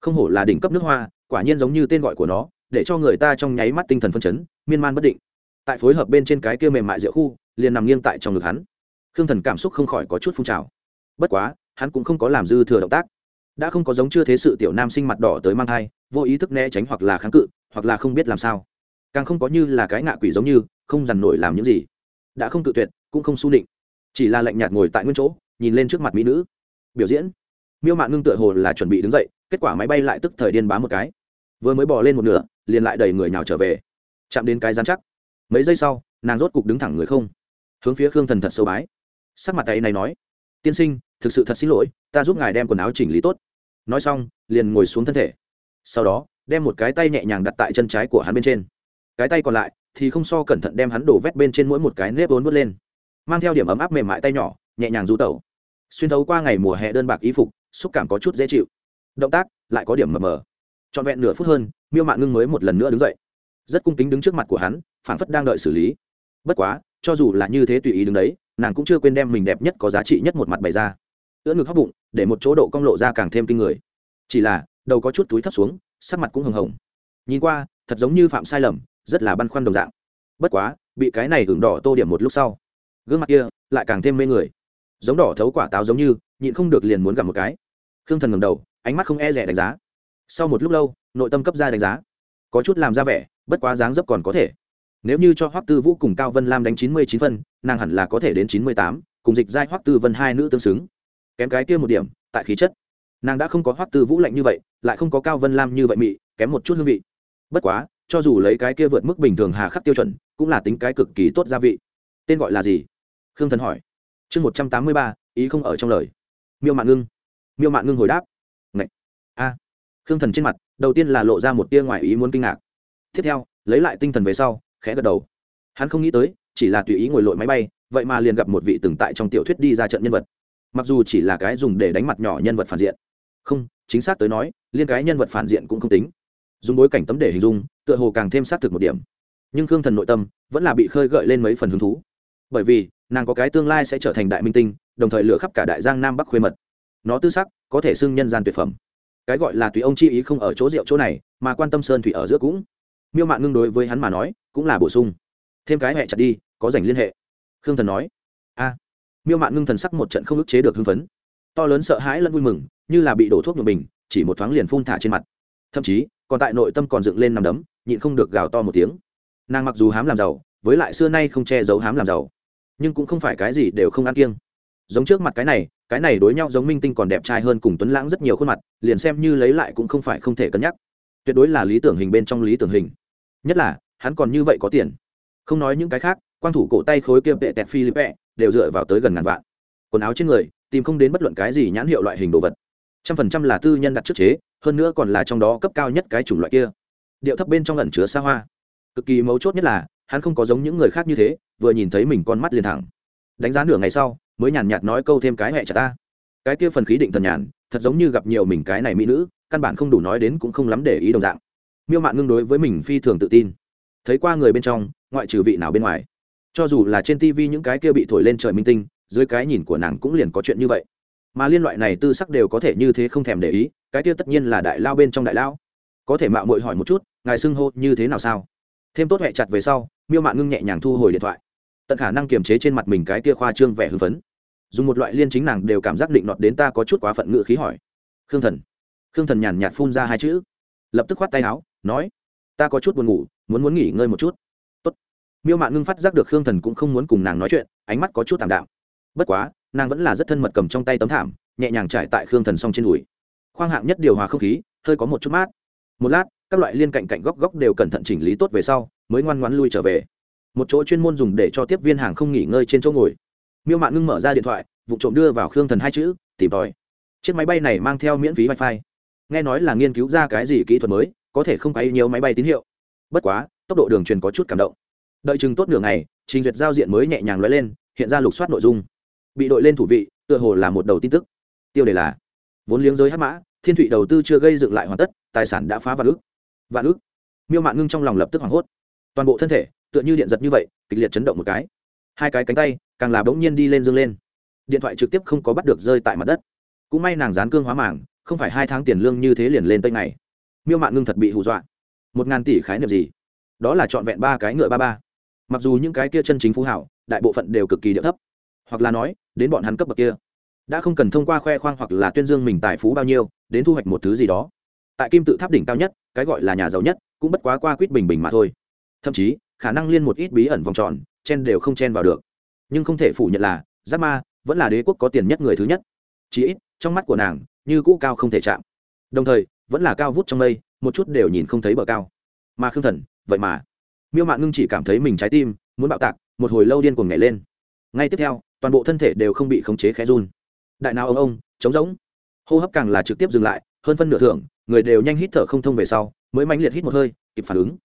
Không hổ là đỉnh cấp nước hoa, quả nhiên giống như tên gọi của nó, để cho người ta trong nháy mắt tinh thần phân chấn, miên man bất định. Tại phối hợp bên trên cái kia mềm mại rượu khu, liền nằm nghiêng tại trong ngực hắn. Khương thần cảm xúc không khỏi có chút phun trào. Bất quá, hắn cũng không có làm dư thừa động tác. Đã không có giống chưa thế sự tiểu nam sinh mặt đỏ tới mang thai, vô ý thức né tránh hoặc là kháng cự hoặc là không biết làm sao. Càng không có như là cái ngạ quỷ giống như, không dằn nổi làm những gì. Đã không tự tuyệt, cũng không su nịnh. Chỉ là lạnh nhạt ngồi tại nguyên chỗ, nhìn lên trước mặt mỹ nữ. Biểu diễn. Miêu mạng ngưng tựa hồ là chuẩn bị đứng dậy, kết quả máy bay lại tức thời điên bá một cái. Vừa mới bỏ lên một nửa, liền lại đầy người nào trở về. Chạm đến cái dán chắc. Mấy giây sau, nàng rốt cục đứng thẳng người không. Hướng phía khương thần thật sâu bái. Sắc mặt tay này nói, tiên sinh, thực sự thật xin lỗi, ta giúp ngài đem quần áo chỉnh lý tốt. Nói xong, liền ngồi xuống thân thể. Sau đó đem một cái tay nhẹ nhàng đặt tại chân trái của hắn bên trên. Cái tay còn lại thì không so cẩn thận đem hắn đổ vét bên trên mỗi một cái nếp vốn vớt lên. Mang theo điểm ấm áp mềm mại tay nhỏ, nhẹ nhàng du tẩu. Xuyên thấu qua ngày mùa hè đơn bạc y phục, xúc cảm có chút dễ chịu. Động tác lại có điểm mờ mờ. Trọn vẹn nửa phút hơn, miêu mạn ngưng mới một lần nữa đứng dậy. Rất cung kính đứng trước mặt của hắn, phảng phất đang đợi xử lý. Bất quá, cho dù là như thế tùy ý đứng đấy, nàng cũng chưa quên đem mình đẹp nhất có giá trị nhất một mặt bày ra. Ưỡn ngực hóc bụng, để một chỗ độ cong lộ ra càng thêm kinh người. Chỉ là, đầu có chút túi thấp xuống sắc mặt cũng hừng hồng. Nhìn qua, thật giống như phạm sai lầm, rất là băn khoăn đồng dạng. Bất quá, bị cái này hưởng đỏ tô điểm một lúc sau, gương mặt kia lại càng thêm mê người. Giống đỏ thấu quả táo giống như, nhịn không được liền muốn gặp một cái. Khương thần ngầm đầu, ánh mắt không e rẻ đánh giá. Sau một lúc lâu, nội tâm cấp ra đánh giá. Có chút làm ra vẻ, bất quá dáng dấp còn có thể. Nếu như cho hoắc tư vũ cùng cao vân lam đánh chín mươi chín phân, nàng hẳn là có thể đến chín mươi tám, cùng dịch giai hoắc tư vân hai nữ tương xứng. Kém cái kia một điểm, tại khí chất nàng đã không có hoắc tư vũ lạnh như vậy, lại không có cao vân lam như vậy mị, kém một chút hương vị. Bất quá, cho dù lấy cái kia vượt mức bình thường hà khắc tiêu chuẩn, cũng là tính cái cực kỳ tốt gia vị. Tên gọi là gì? Khương thần hỏi. Chương một trăm tám mươi ba, ý không ở trong lời. Miêu mạng ngưng. Miêu mạng ngưng hồi đáp. Ngậy. a. Khương thần trên mặt, đầu tiên là lộ ra một tia ngoài ý muốn kinh ngạc. Tiếp theo, lấy lại tinh thần về sau, khẽ gật đầu. Hắn không nghĩ tới, chỉ là tùy ý ngồi lội máy bay, vậy mà liền gặp một vị từng tại trong tiểu thuyết đi ra trận nhân vật. Mặc dù chỉ là cái dùng để đánh mặt nhỏ nhân vật phản diện không, chính xác tới nói, liên cái nhân vật phản diện cũng không tính. Dùng bối cảnh tấm để hình dung, tựa hồ càng thêm xác thực một điểm. Nhưng khương thần nội tâm vẫn là bị khơi gợi lên mấy phần hứng thú. Bởi vì, nàng có cái tương lai sẽ trở thành đại minh tinh, đồng thời lửa khắp cả đại giang nam bắc khuê mật. Nó tư sắc, có thể xưng nhân gian tuyệt phẩm. Cái gọi là tùy ông chi ý không ở chỗ rượu chỗ này, mà quan tâm sơn thủy ở giữa cũng. Miêu mạng ngưng đối với hắn mà nói, cũng là bổ sung. Thêm cái hẹ chặt đi, có dành liên hệ. Khương thần nói, a. Miêu mạng ngưng thần sắc một trận không ức chế được hưng phấn. To lớn sợ hãi lẫn vui mừng như là bị đổ thuốc nhuộm bình, chỉ một thoáng liền phun thả trên mặt. Thậm chí, còn tại nội tâm còn dựng lên nằm đấm, nhịn không được gào to một tiếng. Nàng mặc dù hám làm giàu, với lại xưa nay không che giấu hám làm giàu, nhưng cũng không phải cái gì đều không ăn kiêng. Giống trước mặt cái này cái này đối nhau giống minh tinh còn đẹp trai hơn cùng tuấn lãng rất nhiều khuôn mặt, liền xem như lấy lại cũng không phải không thể cân nhắc. Tuyệt đối là lý tưởng hình bên trong lý tưởng hình. Nhất là, hắn còn như vậy có tiền. Không nói những cái khác, quang thủ cổ tay khối kia vệ tẹt philippe đều dựa vào tới gần ngàn vạn. Quần áo trên người, tìm không đến bất luận cái gì nhãn hiệu loại hình đồ vật trăm phần trăm là tư nhân đặt trước chế, hơn nữa còn là trong đó cấp cao nhất cái chủng loại kia. Điệu thấp bên trong ẩn chứa xa hoa. Cực kỳ mấu chốt nhất là, hắn không có giống những người khác như thế, vừa nhìn thấy mình con mắt liền thẳng. Đánh giá nửa ngày sau, mới nhàn nhạt nói câu thêm cái hẹ chả ta. Cái kia phần khí định thần nhàn, thật giống như gặp nhiều mình cái này mỹ nữ, căn bản không đủ nói đến cũng không lắm để ý đồng dạng. Miêu mạn ngưng đối với mình phi thường tự tin. Thấy qua người bên trong, ngoại trừ vị nào bên ngoài. Cho dù là trên tv những cái kia bị thổi lên trời minh tinh, dưới cái nhìn của nàng cũng liền có chuyện như vậy mà liên loại này tư sắc đều có thể như thế không thèm để ý, cái kia tất nhiên là đại lao bên trong đại lao. Có thể mạo mội hỏi một chút, ngài xưng hô như thế nào sao? Thêm tốt hẹ chặt về sau, miêu mạn ngưng nhẹ nhàng thu hồi điện thoại. Tận khả năng kiềm chế trên mặt mình cái kia khoa trương vẻ hưng phấn. Dùng một loại liên chính nàng đều cảm giác định nọt đến ta có chút quá phận ngự khí hỏi. Khương thần. Khương thần nhàn nhạt phun ra hai chữ. Lập tức khoát tay áo, nói, ta có chút buồn ngủ, muốn muốn nghỉ ngơi một chút. Tốt. miêu mạn ngưng phát giác được khương thần cũng không muốn cùng nàng nói chuyện, ánh mắt có chút t ạ m đạm. Bất quá nàng vẫn là rất thân mật cầm trong tay tấm thảm, nhẹ nhàng trải tại khương thần s o n g trên đùi. Khoang hạng nhất điều hòa không khí, hơi có một chút mát. Một lát, các loại liên cạnh cạnh góc góc đều cẩn thận chỉnh lý tốt về sau, mới ngoan ngoan lui trở về. Một chỗ chuyên môn dùng để cho tiếp viên hàng không nghỉ ngơi trên chỗ ngồi. Miêu mạn ngưng mở ra điện thoại, vụ trộm đưa vào khương thần hai chữ, tìm tòi. Chiếc máy bay này mang theo miễn phí wifi. Nghe nói là nghiên cứu ra cái gì kỹ thuật mới, có thể không quay nhiều máy bay tín hiệu. Bất quá, tốc độ đường truyền có chút cảm động. Đợi chừng tốt nửa ngày, trình duyệt giao diện mới nhẹ nhàng lóe lên, hiện ra lục soát nội dung bị đội lên thủ vị, tựa hồ là một đầu tin tức. Tiêu đề là, vốn liếng giới hát mã, thiên thụy đầu tư chưa gây dựng lại hoàn tất, tài sản đã phá vạn ước. Vạn ước? Miêu mạn ngưng trong lòng lập tức hoảng hốt. Toàn bộ thân thể, tựa như điện giật như vậy, kịch liệt chấn động một cái. Hai cái cánh tay, càng là bỗng nhiên đi lên dương lên. Điện thoại trực tiếp không có bắt được rơi tại mặt đất. Cũng may nàng dán cương hóa màng, không phải hai tháng tiền lương như thế liền lên tây này miêu mạn ngưng thật bị hù dọa. Một ngàn tỷ khái niệm gì? Đó là trọn vẹn ba cái ngựa ba ba. Mặc dù những cái kia chân chính phú hảo, đại bộ phận đều cực kỳ địa thấp hoặc là nói, đến bọn hắn cấp bậc kia. Đã không cần thông qua khoe khoang hoặc là tuyên dương mình tài phú bao nhiêu, đến thu hoạch một thứ gì đó. Tại kim tự tháp đỉnh cao nhất, cái gọi là nhà giàu nhất, cũng bất quá qua quýt bình bình mà thôi. Thậm chí, khả năng liên một ít bí ẩn vòng tròn, chen đều không chen vào được. Nhưng không thể phủ nhận là giáp ma vẫn là đế quốc có tiền nhất người thứ nhất. Chí ít, trong mắt của nàng, như cũ cao không thể chạm. Đồng thời, vẫn là cao vút trong mây, một chút đều nhìn không thấy bờ cao. Mà khương thần, vậy mà. Miêu mạn ngưng chỉ cảm thấy mình trái tim, muốn bạo tạc, một hồi lâu điên cuồng nhảy lên ngay tiếp theo, toàn bộ thân thể đều không bị khống chế khẽ run. Đại nào ông ông, trống rỗng. Hô hấp càng là trực tiếp dừng lại, hơn phân nửa thưởng, người đều nhanh hít thở không thông về sau, mới mãnh liệt hít một hơi, kịp phản ứng.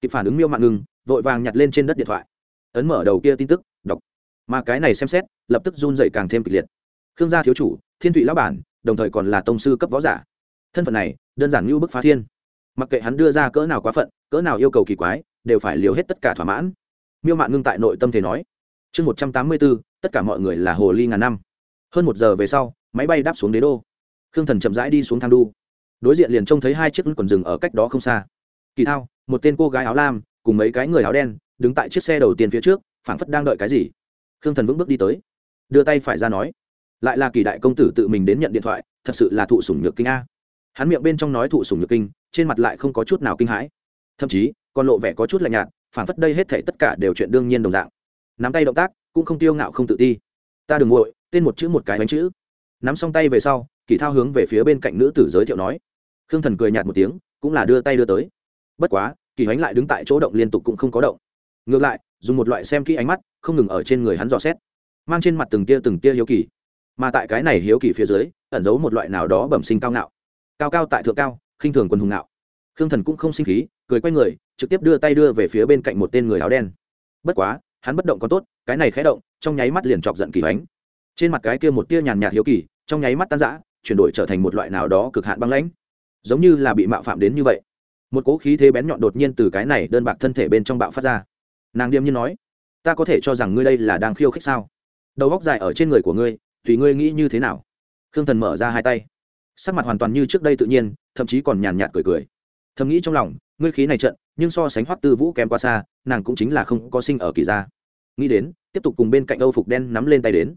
Kịp phản ứng miêu mạn ngưng vội vàng nhặt lên trên đất điện thoại. Ấn mở đầu kia tin tức, đọc. Mà cái này xem xét, lập tức run dậy càng thêm kịch liệt. Khương gia thiếu chủ, thiên thụy lão bản, đồng thời còn là tông sư cấp võ giả. Thân phận này, đơn giản như bức phá thiên. Mặc kệ hắn đưa ra cỡ nào quá phận, cỡ nào yêu cầu kỳ quái, đều phải liều hết tất cả thỏa mãn. Miêu mạn ngưng tại nội tâm thể nói chương một trăm tám mươi bốn, tất cả mọi người là hồ ly ngàn năm. Hơn một giờ về sau, máy bay đáp xuống đế đô. Khương thần chậm rãi đi xuống thang đu. Đối diện liền trông thấy hai chiếc quần rừng ở cách đó không xa. Kỳ thao, một tên cô gái áo lam, cùng mấy cái người áo đen, đứng tại chiếc xe đầu tiên phía trước, phảng phất đang đợi cái gì. Khương thần vững bước đi tới. Đưa tay phải ra nói. Lại là kỳ đại công tử tự mình đến nhận điện thoại, thật sự là thụ sủng nhược kinh a. Hắn miệng bên trong nói thụ sủng nhược kinh, trên mặt lại không có chút nào kinh hãi. Thậm chí, còn lộ vẻ có chút lạnh nhạt, phảng phất đây hết thể tất cả đều chuyện đương nhiên đồng dạng nắm tay động tác, cũng không tiêu ngạo không tự ti. Ta đừng nguội tên một chữ một cái bánh chữ. Nắm xong tay về sau, kỳ thao hướng về phía bên cạnh nữ tử giới thiệu nói. Khương thần cười nhạt một tiếng, cũng là đưa tay đưa tới. Bất quá, kỳ hoánh lại đứng tại chỗ động liên tục cũng không có động. Ngược lại, dùng một loại xem kỹ ánh mắt, không ngừng ở trên người hắn dò xét. Mang trên mặt từng tia từng tia hiếu kỳ. Mà tại cái này hiếu kỳ phía dưới, ẩn giấu một loại nào đó bẩm sinh cao ngạo. Cao cao tại thượng cao, khinh thường quân hùng ngạo. Khương thần cũng không sinh khí, cười quay người, trực tiếp đưa tay đưa về phía bên cạnh một tên người áo đen. Bất quá hắn bất động có tốt, cái này khé động, trong nháy mắt liền chọc giận kỳ hoánh trên mặt cái kia một tia nhàn nhạt hiếu kỳ, trong nháy mắt tan rã, chuyển đổi trở thành một loại nào đó cực hạn băng lãnh. Giống như là bị mạo phạm đến như vậy. Một cỗ khí thế bén nhọn đột nhiên từ cái này đơn bạc thân thể bên trong bạo phát ra. Nàng điềm như nói, ta có thể cho rằng ngươi đây là đang khiêu khích sao? Đầu góc dài ở trên người của ngươi, tùy ngươi nghĩ như thế nào? Khương thần mở ra hai tay. Sắc mặt hoàn toàn như trước đây tự nhiên, thậm chí còn nhàn nhạt cười cười. Thầm nghĩ trong lòng, ngươi khí này trận, nhưng so sánh hoắc tư vũ kém quá xa, nàng cũng chính là không có sinh ở kỳ gia nghĩ đến, tiếp tục cùng bên cạnh âu phục đen nắm lên tay đến.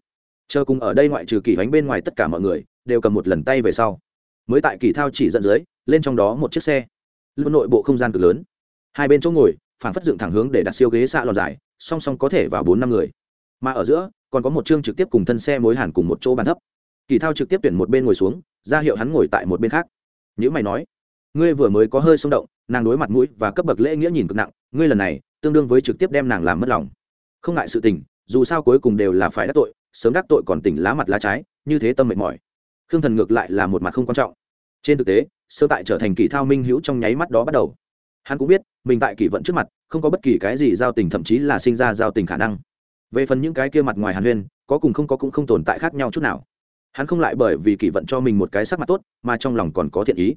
Chờ cùng ở đây ngoại trừ kỳ bánh bên ngoài tất cả mọi người, đều cầm một lần tay về sau. Mới tại kỳ thao chỉ dẫn dưới, lên trong đó một chiếc xe. Luôn nội bộ không gian cực lớn. Hai bên chỗ ngồi phản phất dựng thẳng hướng để đặt siêu ghế xạ lò dài, song song có thể vào bốn năm người. Mà ở giữa, còn có một chương trực tiếp cùng thân xe mối hàn cùng một chỗ bàn thấp. Kỳ thao trực tiếp tuyển một bên ngồi xuống, ra hiệu hắn ngồi tại một bên khác. Những mày nói, ngươi vừa mới có hơi xung động, nàng đối mặt mũi và cấp bậc lễ nghĩa nhìn cực nặng, ngươi lần này tương đương với trực tiếp đem nàng làm mất lòng không ngại sự tình, dù sao cuối cùng đều là phải đắc tội, sớm đắc tội còn tỉnh lá mặt lá trái, như thế tâm mệt mỏi. Khương thần ngược lại là một mặt không quan trọng. Trên thực tế, sơ tại trở thành kỳ thao minh hữu trong nháy mắt đó bắt đầu. Hắn cũng biết, mình tại kỳ vận trước mặt, không có bất kỳ cái gì giao tình thậm chí là sinh ra giao tình khả năng. Về phần những cái kia mặt ngoài hàn huyên, có cùng không có cũng không tồn tại khác nhau chút nào. Hắn không lại bởi vì kỳ vận cho mình một cái sắc mặt tốt, mà trong lòng còn có thiện ý.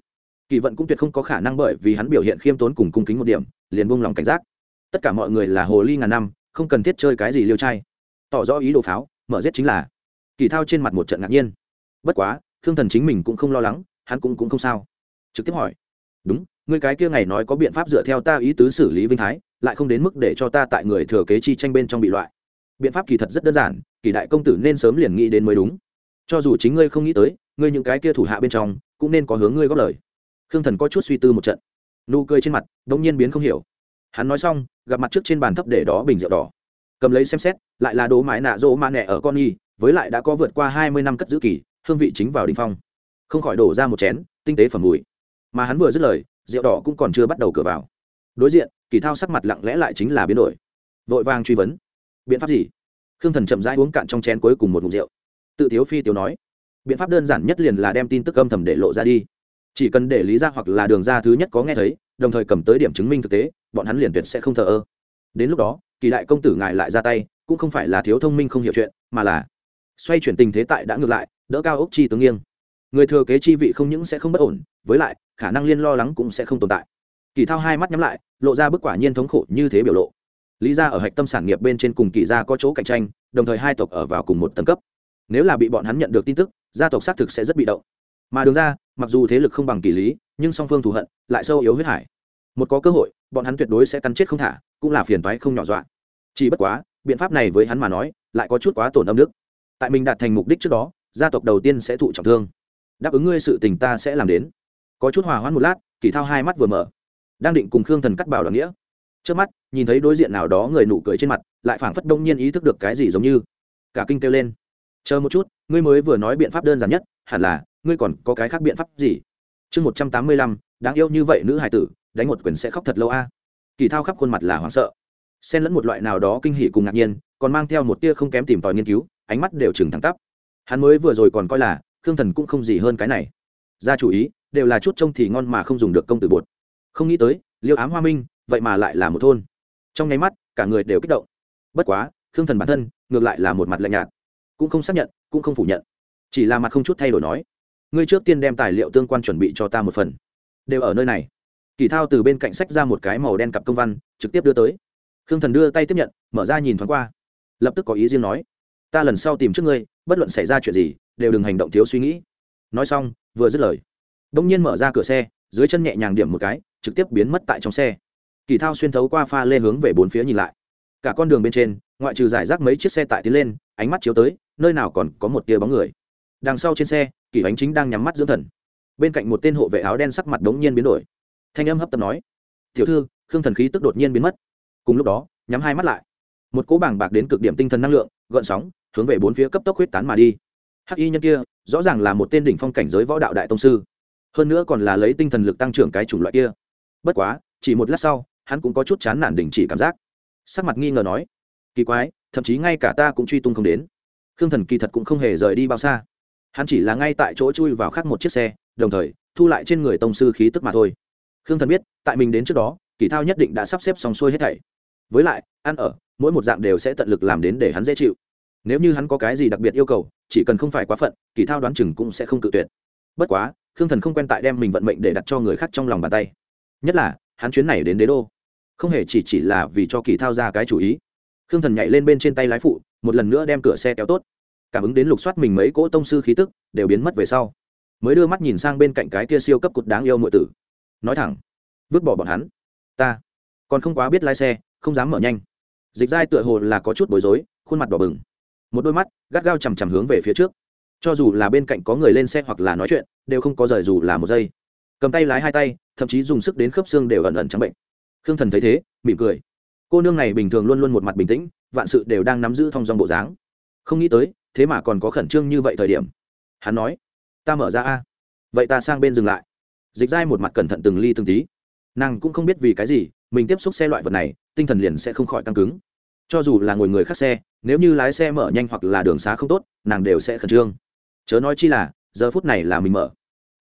Kỳ vận cũng tuyệt không có khả năng bởi vì hắn biểu hiện khiêm tốn cùng cung kính một điểm, liền buông lòng cảnh giác. Tất cả mọi người là hồ ly ngàn năm không cần thiết chơi cái gì liêu trai. Tỏ rõ ý đồ pháo, mở giết chính là. Kỳ thao trên mặt một trận ngạc nhiên. Bất quá thương thần chính mình cũng không lo lắng, hắn cũng cũng không sao. Trực tiếp hỏi. Đúng, ngươi cái kia ngày nói có biện pháp dựa theo ta ý tứ xử lý vinh thái, lại không đến mức để cho ta tại người thừa kế chi tranh bên trong bị loại. Biện pháp kỳ thật rất đơn giản, kỳ đại công tử nên sớm liền nghĩ đến mới đúng. Cho dù chính ngươi không nghĩ tới, ngươi những cái kia thủ hạ bên trong, cũng nên có hướng ngươi góp lời. Khương thần có chút suy tư một trận. Nụ cười trên mặt đ ỗ n g nhiên biến không hiểu hắn nói xong, gặp mặt trước trên bàn thấp để đó bình rượu đỏ. Cầm lấy xem xét, lại là đồ mái nạ rỗ mạ nẹ ở con y, với lại đã có vượt qua hai mươi năm cất giữ kỳ, hương vị chính vào đ ỉ n h phong. Không khỏi đổ ra một chén, tinh tế phẩm mùi. Mà hắn vừa dứt lời, rượu đỏ cũng còn chưa bắt đầu cửa vào. Đối diện, kỳ thao sắc mặt lặng lẽ lại chính là biến đổi. Vội vàng truy vấn. Biện pháp gì? Khương thần chậm rãi uống cạn trong chén cuối cùng một mục rượu. Tự thiếu phi tiểu nói, biện pháp đơn giản nhất liền là đem tin tức âm thầm để lộ ra đi. Chỉ cần để lý ra hoặc là đường ra thứ nhất có nghe thấy đồng thời cầm tới điểm chứng minh thực tế, bọn hắn liền tuyệt sẽ không thờ ơ. Đến lúc đó, kỳ đại công tử ngài lại ra tay, cũng không phải là thiếu thông minh không hiểu chuyện, mà là xoay chuyển tình thế tại đã ngược lại, đỡ cao ốc chi tướng nghiêng. Người thừa kế chi vị không những sẽ không bất ổn, với lại, khả năng liên lo lắng cũng sẽ không tồn tại. Kỳ thao hai mắt nhắm lại, lộ ra bức quả nhiên thống khổ như thế biểu lộ. Lý ra ở hạch tâm sản nghiệp bên trên cùng kỳ gia có chỗ cạnh tranh, đồng thời hai tộc ở vào cùng một tầng cấp. Nếu là bị bọn hắn nhận được tin tức, gia tộc xác thực sẽ rất bị động. Mà đường ra, mặc dù thế lực không bằng kỳ lý nhưng song phương thù hận, lại sâu yếu huyết hải. Một có cơ hội, bọn hắn tuyệt đối sẽ cắn chết không thả, cũng là phiền toái không nhỏ dọa. Chỉ bất quá, biện pháp này với hắn mà nói, lại có chút quá tổn âm đức. Tại mình đạt thành mục đích trước đó, gia tộc đầu tiên sẽ thụ trọng thương. Đáp ứng ngươi sự tình ta sẽ làm đến. Có chút hòa hoãn một lát, kỳ thao hai mắt vừa mở. Đang định cùng khương thần cắt bảo đoàn nghĩa. Trước mắt, nhìn thấy đối diện nào đó người nụ cười trên mặt, lại phảng phất đông nhiên ý thức được cái gì giống như. Cả kinh kêu lên. Chờ một chút, ngươi mới vừa nói biện pháp đơn giản nhất, hẳn là, ngươi còn có cái khác biện pháp gì? Chương một trăm tám mươi lăm, đáng yêu như vậy nữ hải tử, đánh một quyền sẽ khóc thật lâu a. Kỳ thao khắp khuôn mặt là hoảng sợ. Xen lẫn một loại nào đó kinh hỉ cùng ngạc nhiên, còn mang theo một tia không kém tìm tòi nghiên cứu, ánh mắt đều chừng thẳng tắp. Hắn mới vừa rồi còn coi là, khương thần cũng không gì hơn cái này. Ra chủ ý, đều là chút trông thì ngon mà không dùng được công tử bột. Không nghĩ tới, liêu ám hoa minh, vậy mà lại là một thôn. Trong nháy mắt, cả người đều kích động. Bất quá, khương thần bản thân, ngược lại là một mặt lạnh nhạt. Cũng không xác nhận, cũng không phủ nhận. Chỉ là mặt không chút thay đổi nói ngươi trước tiên đem tài liệu tương quan chuẩn bị cho ta một phần. Đều ở nơi này. Kỳ thao từ bên cạnh sách ra một cái màu đen cặp công văn, trực tiếp đưa tới. Khương thần đưa tay tiếp nhận, mở ra nhìn thoáng qua. Lập tức có ý riêng nói, ta lần sau tìm trước ngươi, bất luận xảy ra chuyện gì, đều đừng hành động thiếu suy nghĩ. Nói xong, vừa dứt lời đông nhiên mở ra cửa xe, dưới chân nhẹ nhàng điểm một cái, trực tiếp biến mất tại trong xe. Kỳ thao xuyên thấu qua pha lê hướng về bốn phía nhìn lại. Cả con đường bên trên, ngoại trừ giải rác mấy chiếc xe tải tiến lên, ánh mắt chiếu tới, nơi nào còn có một tia bóng người. Đằng sau trên xe kỳ ánh chính đang nhắm mắt dưỡng thần. Bên cạnh một tên hộ vệ áo đen sắc mặt đống nhiên biến đổi. Thanh âm hấp tấp nói, tiểu thư, khương thần khí tức đột nhiên biến mất. Cùng lúc đó, nhắm hai mắt lại. Một cỗ bảng bạc đến cực điểm tinh thần năng lượng, gợn sóng, hướng về bốn phía cấp tốc huyết tán mà đi. Hắc y nhân kia, rõ ràng là một tên đỉnh phong cảnh giới võ đạo đại tông sư. Hơn nữa còn là lấy tinh thần lực tăng trưởng cái chủng loại kia. Bất quá, chỉ một lát sau, hắn cũng có chút chán nản đình chỉ cảm giác. Sắc mặt nghi ngờ nói, kỳ quái, thậm chí ngay cả ta cũng truy tung không đến. Khương thần kỳ thật cũng không hề rời đi bao xa hắn chỉ là ngay tại chỗ chui vào khác một chiếc xe, đồng thời, thu lại trên người tông sư khí tức mà thôi. Khương thần biết, tại mình đến trước đó, kỳ thao nhất định đã sắp xếp xong xuôi hết thảy. Với lại, ăn ở, mỗi một dạng đều sẽ tận lực làm đến để hắn dễ chịu. Nếu như hắn có cái gì đặc biệt yêu cầu, chỉ cần không phải quá phận, kỳ thao đoán chừng cũng sẽ không cự tuyệt. Bất quá, khương thần không quen tại đem mình vận mệnh để đặt cho người khác trong lòng bàn tay. Nhất là, hắn chuyến này đến đế đô. Không hề chỉ chỉ là vì cho kỳ thao ra cái chủ ý. Khương thần nhảy lên bên trên tay lái phụ, một lần nữa đem cửa xe kéo tốt cảm ứng đến lục soát mình mấy cỗ tông sư khí tức, đều biến mất về sau. Mới đưa mắt nhìn sang bên cạnh cái kia siêu cấp cụt đáng yêu mọi tử. Nói thẳng, vứt bỏ bọn hắn. Ta còn không quá biết lái xe, không dám mở nhanh. Dịch dai tựa hồ là có chút bối rối, khuôn mặt đỏ bừng. Một đôi mắt gắt gao chằm chằm hướng về phía trước. Cho dù là bên cạnh có người lên xe hoặc là nói chuyện, đều không có rời dù là một giây. Cầm tay lái hai tay, thậm chí dùng sức đến khớp xương đều ẩn ẩn trắng bệnh. Khương thần thấy thế, mỉm cười. Cô nương này bình thường luôn luôn một mặt bình tĩnh, vạn sự đều đang nắm giữ thong dong bộ dáng. Không nghĩ tới thế mà còn có khẩn trương như vậy thời điểm. Hắn nói, ta mở ra a. Vậy ta sang bên dừng lại. Dịch dai một mặt cẩn thận từng ly từng tí. Nàng cũng không biết vì cái gì, mình tiếp xúc xe loại vật này, tinh thần liền sẽ không khỏi căng cứng. Cho dù là ngồi người khác xe, nếu như lái xe mở nhanh hoặc là đường xá không tốt, nàng đều sẽ khẩn trương. Chớ nói chi là, giờ phút này là mình mở.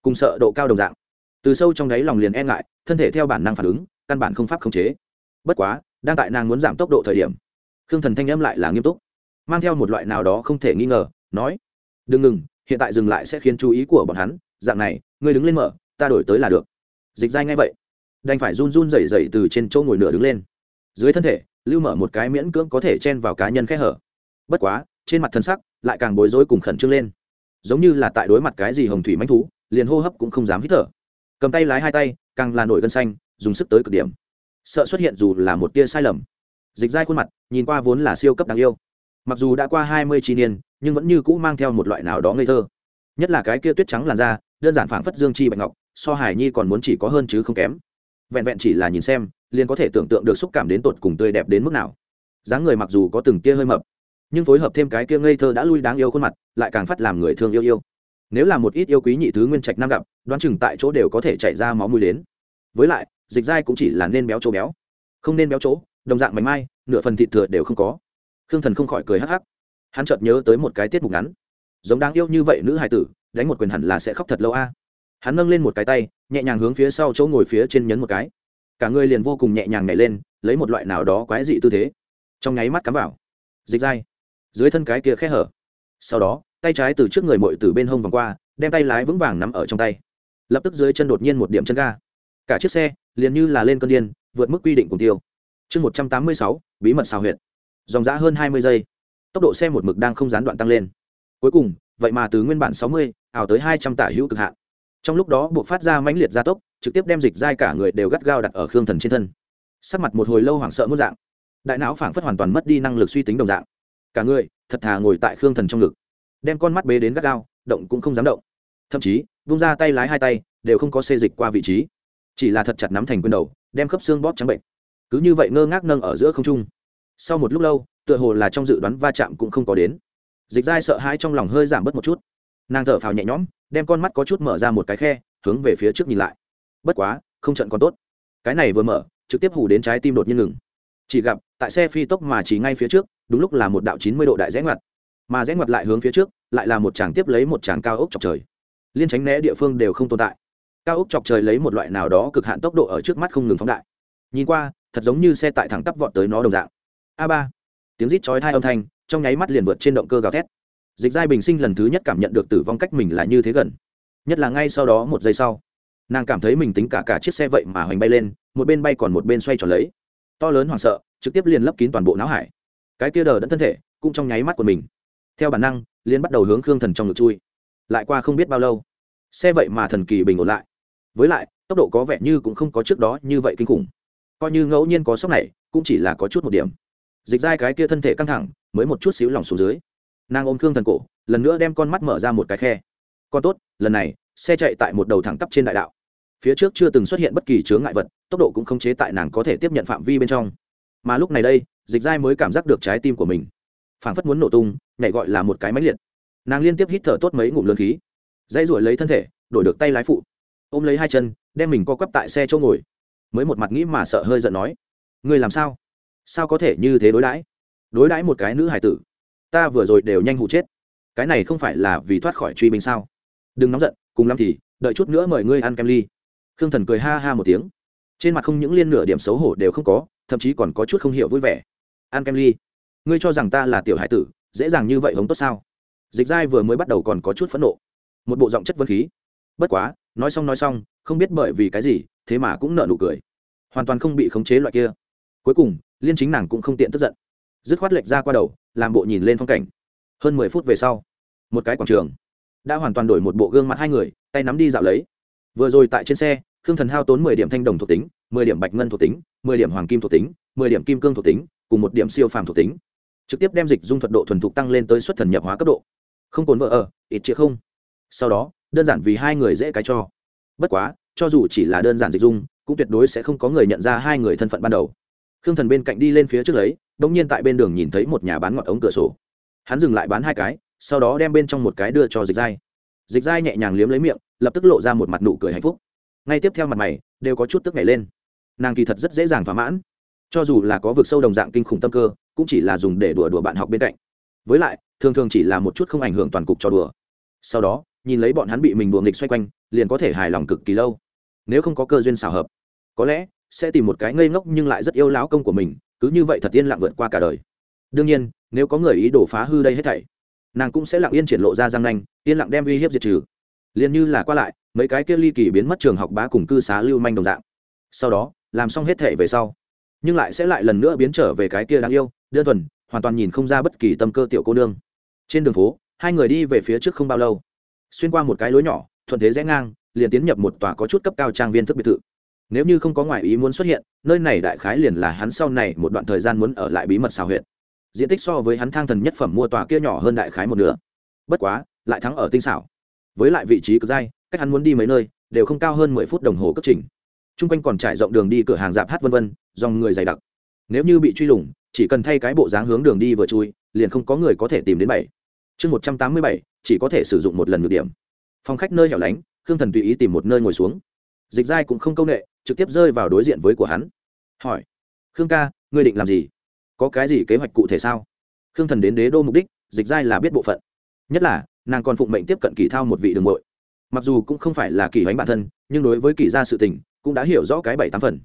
Cùng sợ độ cao đồng dạng. Từ sâu trong đáy lòng liền e ngại, thân thể theo bản năng phản ứng, căn bản không pháp khống chế. Bất quá, đang tại nàng muốn giảm tốc độ thời điểm, khương thần thanh âm lại là nghiêm túc mang theo một loại nào đó không thể nghi ngờ, nói, đừng ngừng, hiện tại dừng lại sẽ khiến chú ý của bọn hắn, dạng này, ngươi đứng lên mở, ta đổi tới là được. Dịch dai ngay vậy, đành phải run run rẩy rẩy từ trên chỗ ngồi nửa đứng lên. Dưới thân thể, lưu mở một cái miễn cưỡng có thể chen vào cá nhân khe hở. Bất quá, trên mặt thân sắc lại càng bối rối cùng khẩn trương lên. Giống như là tại đối mặt cái gì hồng thủy manh thú, liền hô hấp cũng không dám hít thở. Cầm tay lái hai tay, càng là nổi gân xanh, dùng sức tới cực điểm. Sợ xuất hiện dù là một tia sai lầm. Dịch dai khuôn mặt, nhìn qua vốn là siêu cấp đáng yêu mặc dù đã qua hai mươi chi niên, nhưng vẫn như cũ mang theo một loại nào đó ngây thơ. Nhất là cái kia tuyết trắng làn da, đơn giản phảng phất dương chi bạch ngọc, so hải nhi còn muốn chỉ có hơn chứ không kém. Vẹn vẹn chỉ là nhìn xem, liền có thể tưởng tượng được xúc cảm đến tột cùng tươi đẹp đến mức nào. Dáng người mặc dù có từng tia hơi mập, nhưng phối hợp thêm cái kia ngây thơ đã lui đáng yêu khuôn mặt, lại càng phát làm người thương yêu yêu. Nếu là một ít yêu quý nhị thứ nguyên trạch nam gặp, đoán chừng tại chỗ đều có thể chạy ra máu mùi đến. Với lại, dịch dai cũng chỉ là nên béo chỗ béo, không nên béo chỗ, đồng dạng mảnh mai, nửa phần thịt thừa đều không có khương thần không khỏi cười hắc hắc. Hắn chợt nhớ tới một cái tiết mục ngắn. Giống đáng yêu như vậy nữ hài tử, đánh một quyền hẳn là sẽ khóc thật lâu a. Hắn nâng lên một cái tay, nhẹ nhàng hướng phía sau chỗ ngồi phía trên nhấn một cái. Cả người liền vô cùng nhẹ nhàng nhảy lên, lấy một loại nào đó quái dị tư thế. Trong nháy mắt cắm vào. Dịch dai. Dưới thân cái kia khe hở. Sau đó, tay trái từ trước người mội từ bên hông vòng qua, đem tay lái vững vàng nắm ở trong tay. Lập tức dưới chân đột nhiên một điểm chân ga. Cả chiếc xe liền như là lên cơn điên, vượt mức quy định của tiêu. Chương một trăm tám mươi sáu, bí mật xào huyệt dòng giã hơn hai mươi giây. Tốc độ xe một mực đang không gián đoạn tăng lên. Cuối cùng, vậy mà từ nguyên bản sáu mươi, ảo tới hai trăm tả hữu cực hạn. Trong lúc đó buộc phát ra mãnh liệt gia tốc, trực tiếp đem dịch dai cả người đều gắt gao đặt ở khương thần trên thân. Sắc mặt một hồi lâu hoảng sợ muôn dạng. Đại não phảng phất hoàn toàn mất đi năng lực suy tính đồng dạng. Cả người, thật thà ngồi tại khương thần trong ngực. Đem con mắt bế đến gắt gao, động cũng không dám động. Thậm chí, vung ra tay lái hai tay, đều không có xê dịch qua vị trí. Chỉ là thật chặt nắm thành quyền đầu, đem khớp xương bóp trắng bệnh. Cứ như vậy ngơ ngác nâng ở giữa không trung sau một lúc lâu, tựa hồ là trong dự đoán va chạm cũng không có đến. Dịch dai sợ hãi trong lòng hơi giảm bớt một chút. Nàng thở phào nhẹ nhõm, đem con mắt có chút mở ra một cái khe, hướng về phía trước nhìn lại. Bất quá, không trận còn tốt. Cái này vừa mở, trực tiếp hủ đến trái tim đột nhiên ngừng. Chỉ gặp, tại xe phi tốc mà chỉ ngay phía trước, đúng lúc là một đạo chín mươi độ đại rẽ ngoặt. Mà rẽ ngoặt lại hướng phía trước, lại là một tràng tiếp lấy một tràng cao ốc chọc trời. Liên tránh né địa phương đều không tồn tại. Cao ốc chọc trời lấy một loại nào đó cực hạn tốc độ ở trước mắt không ngừng phóng đại. Nhìn qua, thật giống như xe tại thẳng tắp vọt tới nó đồng dạng a ba. Tiếng rít chói hai âm thanh, trong nháy mắt liền vượt trên động cơ gào thét. Dịch giai bình sinh lần thứ nhất cảm nhận được tử vong cách mình là như thế gần. Nhất là ngay sau đó một giây sau, nàng cảm thấy mình tính cả cả chiếc xe vậy mà hoành bay lên, một bên bay còn một bên xoay tròn lấy. To lớn hoảng sợ, trực tiếp liền lấp kín toàn bộ não hải. Cái kia đờ đẫn thân thể, cũng trong nháy mắt của mình. Theo bản năng liên bắt đầu hướng khương thần trong ngực chui. Lại qua không biết bao lâu, xe vậy mà thần kỳ bình ổn lại. Với lại, tốc độ có vẻ như cũng không có trước đó như vậy kinh khủng. Coi như ngẫu nhiên có sốc này, cũng chỉ là có chút một điểm dịch dai cái kia thân thể căng thẳng, mới một chút xíu lòng xuống dưới. Nàng ôm khương thần cổ, lần nữa đem con mắt mở ra một cái khe. Con tốt, lần này, xe chạy tại một đầu thẳng tắp trên đại đạo. Phía trước chưa từng xuất hiện bất kỳ chướng ngại vật, tốc độ cũng không chế tại nàng có thể tiếp nhận phạm vi bên trong. Mà lúc này đây, dịch dai mới cảm giác được trái tim của mình. Phảng phất muốn nổ tung, nhảy gọi là một cái máy liệt. Nàng liên tiếp hít thở tốt mấy ngụm lớn khí. Dây ruổi lấy thân thể, đổi được tay lái phụ. Ôm lấy hai chân, đem mình co quắp tại xe chỗ ngồi. Mới một mặt nghĩ mà sợ hơi giận nói, ngươi làm sao? Sao có thể như thế đối đãi? Đối đãi một cái nữ hải tử. Ta vừa rồi đều nhanh hụ chết. Cái này không phải là vì thoát khỏi truy binh sao? Đừng nóng giận, cùng lắm thì, đợi chút nữa mời ngươi ăn kem ly. Khương thần cười ha ha một tiếng. Trên mặt không những liên nửa điểm xấu hổ đều không có, thậm chí còn có chút không hiểu vui vẻ. Ăn kem ly. Ngươi cho rằng ta là tiểu hải tử, dễ dàng như vậy hống tốt sao? Dịch giai vừa mới bắt đầu còn có chút phẫn nộ. Một bộ giọng chất vân khí. Bất quá, nói xong nói xong, không biết bởi vì cái gì, thế mà cũng nợ nụ cười. Hoàn toàn không bị khống chế loại kia. Cuối cùng liên chính nàng cũng không tiện tức giận. Dứt khoát lệch ra qua đầu, làm bộ nhìn lên phong cảnh. Hơn mười phút về sau, một cái quảng trường đã hoàn toàn đổi một bộ gương mặt hai người, tay nắm đi dạo lấy. Vừa rồi tại trên xe, khương thần hao tốn mười điểm thanh đồng thuộc tính, mười điểm bạch ngân thuộc tính, mười điểm hoàng kim thuộc tính, mười điểm kim cương thuộc tính, cùng một điểm siêu phàm thuộc tính. Trực tiếp đem dịch dung thuật độ thuần thục tăng lên tới xuất thần nhập hóa cấp độ. Không cồn vợ ở, ít chĩa không. Sau đó, đơn giản vì hai người dễ cái cho. Bất quá, cho dù chỉ là đơn giản dịch dung, cũng tuyệt đối sẽ không có người nhận ra hai người thân phận ban đầu khương thần bên cạnh đi lên phía trước lấy đ ỗ n g nhiên tại bên đường nhìn thấy một nhà bán ngọt ống cửa sổ. Hắn dừng lại bán hai cái, sau đó đem bên trong một cái đưa cho dịch dai dịch dai nhẹ nhàng liếm lấy miệng, lập tức lộ ra một mặt nụ cười hạnh phúc. Ngay tiếp theo mặt mày, đều có chút tức nhảy lên. Nàng kỳ thật rất dễ dàng thỏa mãn. Cho dù là có vực sâu đồng dạng kinh khủng tâm cơ, cũng chỉ là dùng để đùa đùa bạn học bên cạnh. Với lại, thường thường chỉ là một chút không ảnh hưởng toàn cục cho đùa. Sau đó, nhìn lấy bọn hắn bị mình đùa nghịch xoay quanh, liền có thể hài lòng cực kỳ lâu. Nếu không có cơ duyên xào hợp, có lẽ sẽ tìm một cái ngây ngốc nhưng lại rất yêu lão công của mình, cứ như vậy thật yên lặng vượt qua cả đời. Đương nhiên, nếu có người ý đồ phá hư đây hết thảy, nàng cũng sẽ lặng yên triển lộ ra răng nanh, yên lặng đem uy hiếp diệt trừ. Liền như là qua lại, mấy cái kia ly kỳ biến mất trường học bá cùng cư xá lưu manh đồng dạng. Sau đó, làm xong hết thảy về sau, nhưng lại sẽ lại lần nữa biến trở về cái kia đáng yêu, đơn thuần, hoàn toàn nhìn không ra bất kỳ tâm cơ tiểu cô nương. Trên đường phố, hai người đi về phía trước không bao lâu. Xuyên qua một cái lối nhỏ, thuận thế rẽ ngang, liền tiến nhập một tòa có chút cấp cao trang viên thức biệt thự nếu như không có ngoại ý muốn xuất hiện, nơi này đại khái liền là hắn sau này một đoạn thời gian muốn ở lại bí mật xào huyện diện tích so với hắn thang thần nhất phẩm mua tòa kia nhỏ hơn đại khái một nửa. Bất quá, lại thắng ở tinh xảo. Với lại vị trí cực dai, cách hắn muốn đi mấy nơi, đều không cao hơn mười phút đồng hồ cấp trình. T r u n g quanh còn trải rộng đường đi cửa hàng dạp hát vân vân, dòng người dày đặc. Nếu như bị truy lùng, chỉ cần thay cái bộ dáng hướng đường đi vừa chui, liền không có người có thể tìm đến bảy. Chương một trăm tám mươi bảy, chỉ có thể sử dụng một lần ngược điểm. Phòng khách nơi hẻo lánh, khương thần tùy ý tìm một nơi ngồi xuống. Dịch dai cũng không công nghệ trực tiếp rơi vào đối diện với của hắn. Hỏi, khương ca, ngươi định làm gì? Có cái gì kế hoạch cụ thể sao? Khương thần đến đế đô mục đích, dịch giai là biết bộ phận. Nhất là, nàng còn phụng mệnh tiếp cận kỳ thao một vị đường bội mặc dù cũng không phải là kỳ hoánh bản thân, nhưng đối với kỳ gia sự tình, cũng đã hiểu rõ cái bảy tám phần.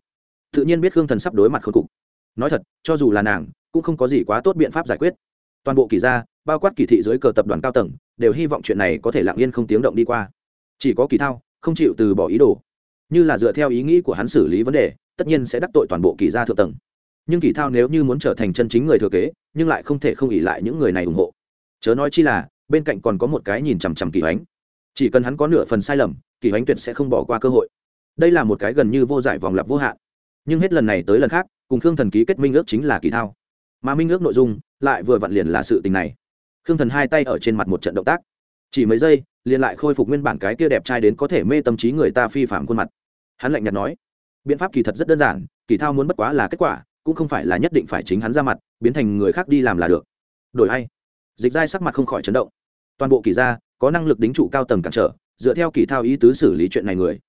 Tự nhiên biết khương thần sắp đối mặt khôi cục. Nói thật, cho dù là nàng, cũng không có gì quá tốt biện pháp giải quyết. Toàn bộ kỳ gia, bao quát kỳ thị dưới cờ tập đoàn cao tầng, đều hy vọng chuyện này có thể lặng yên không tiếng động đi qua. Chỉ có kỳ thao, không chịu từ bỏ ý đồ như là dựa theo ý nghĩ của hắn xử lý vấn đề, tất nhiên sẽ đắc tội toàn bộ kỳ gia thượng tầng. Nhưng kỳ thao nếu như muốn trở thành chân chính người thừa kế, nhưng lại không thể không ỉ lại những người này ủng hộ. Chớ nói chi là, bên cạnh còn có một cái nhìn chằm chằm kỳ hoánh. Chỉ cần hắn có nửa phần sai lầm, kỳ hoánh tuyệt sẽ không bỏ qua cơ hội. Đây là một cái gần như vô giải vòng lặp vô hạn. Nhưng hết lần này tới lần khác, cùng khương thần ký kết minh ước chính là kỳ thao. Mà minh ước nội dung, lại vừa vặn liền là sự tình này. Khương thần hai tay ở trên mặt một trận động tác chỉ mấy giây, liền lại khôi phục nguyên bản cái kia đẹp trai đến có thể mê tâm trí người ta phi phạm khuôn mặt. Hắn lạnh nhạt nói, biện pháp kỳ thật rất đơn giản, kỳ thao muốn bất quá là kết quả, cũng không phải là nhất định phải chính hắn ra mặt, biến thành người khác đi làm là được. Đổi hay dịch giai sắc mặt không khỏi chấn động. Toàn bộ kỳ gia có năng lực đính trụ cao tầng cản trở, dựa theo kỳ thao ý tứ xử lý chuyện này người.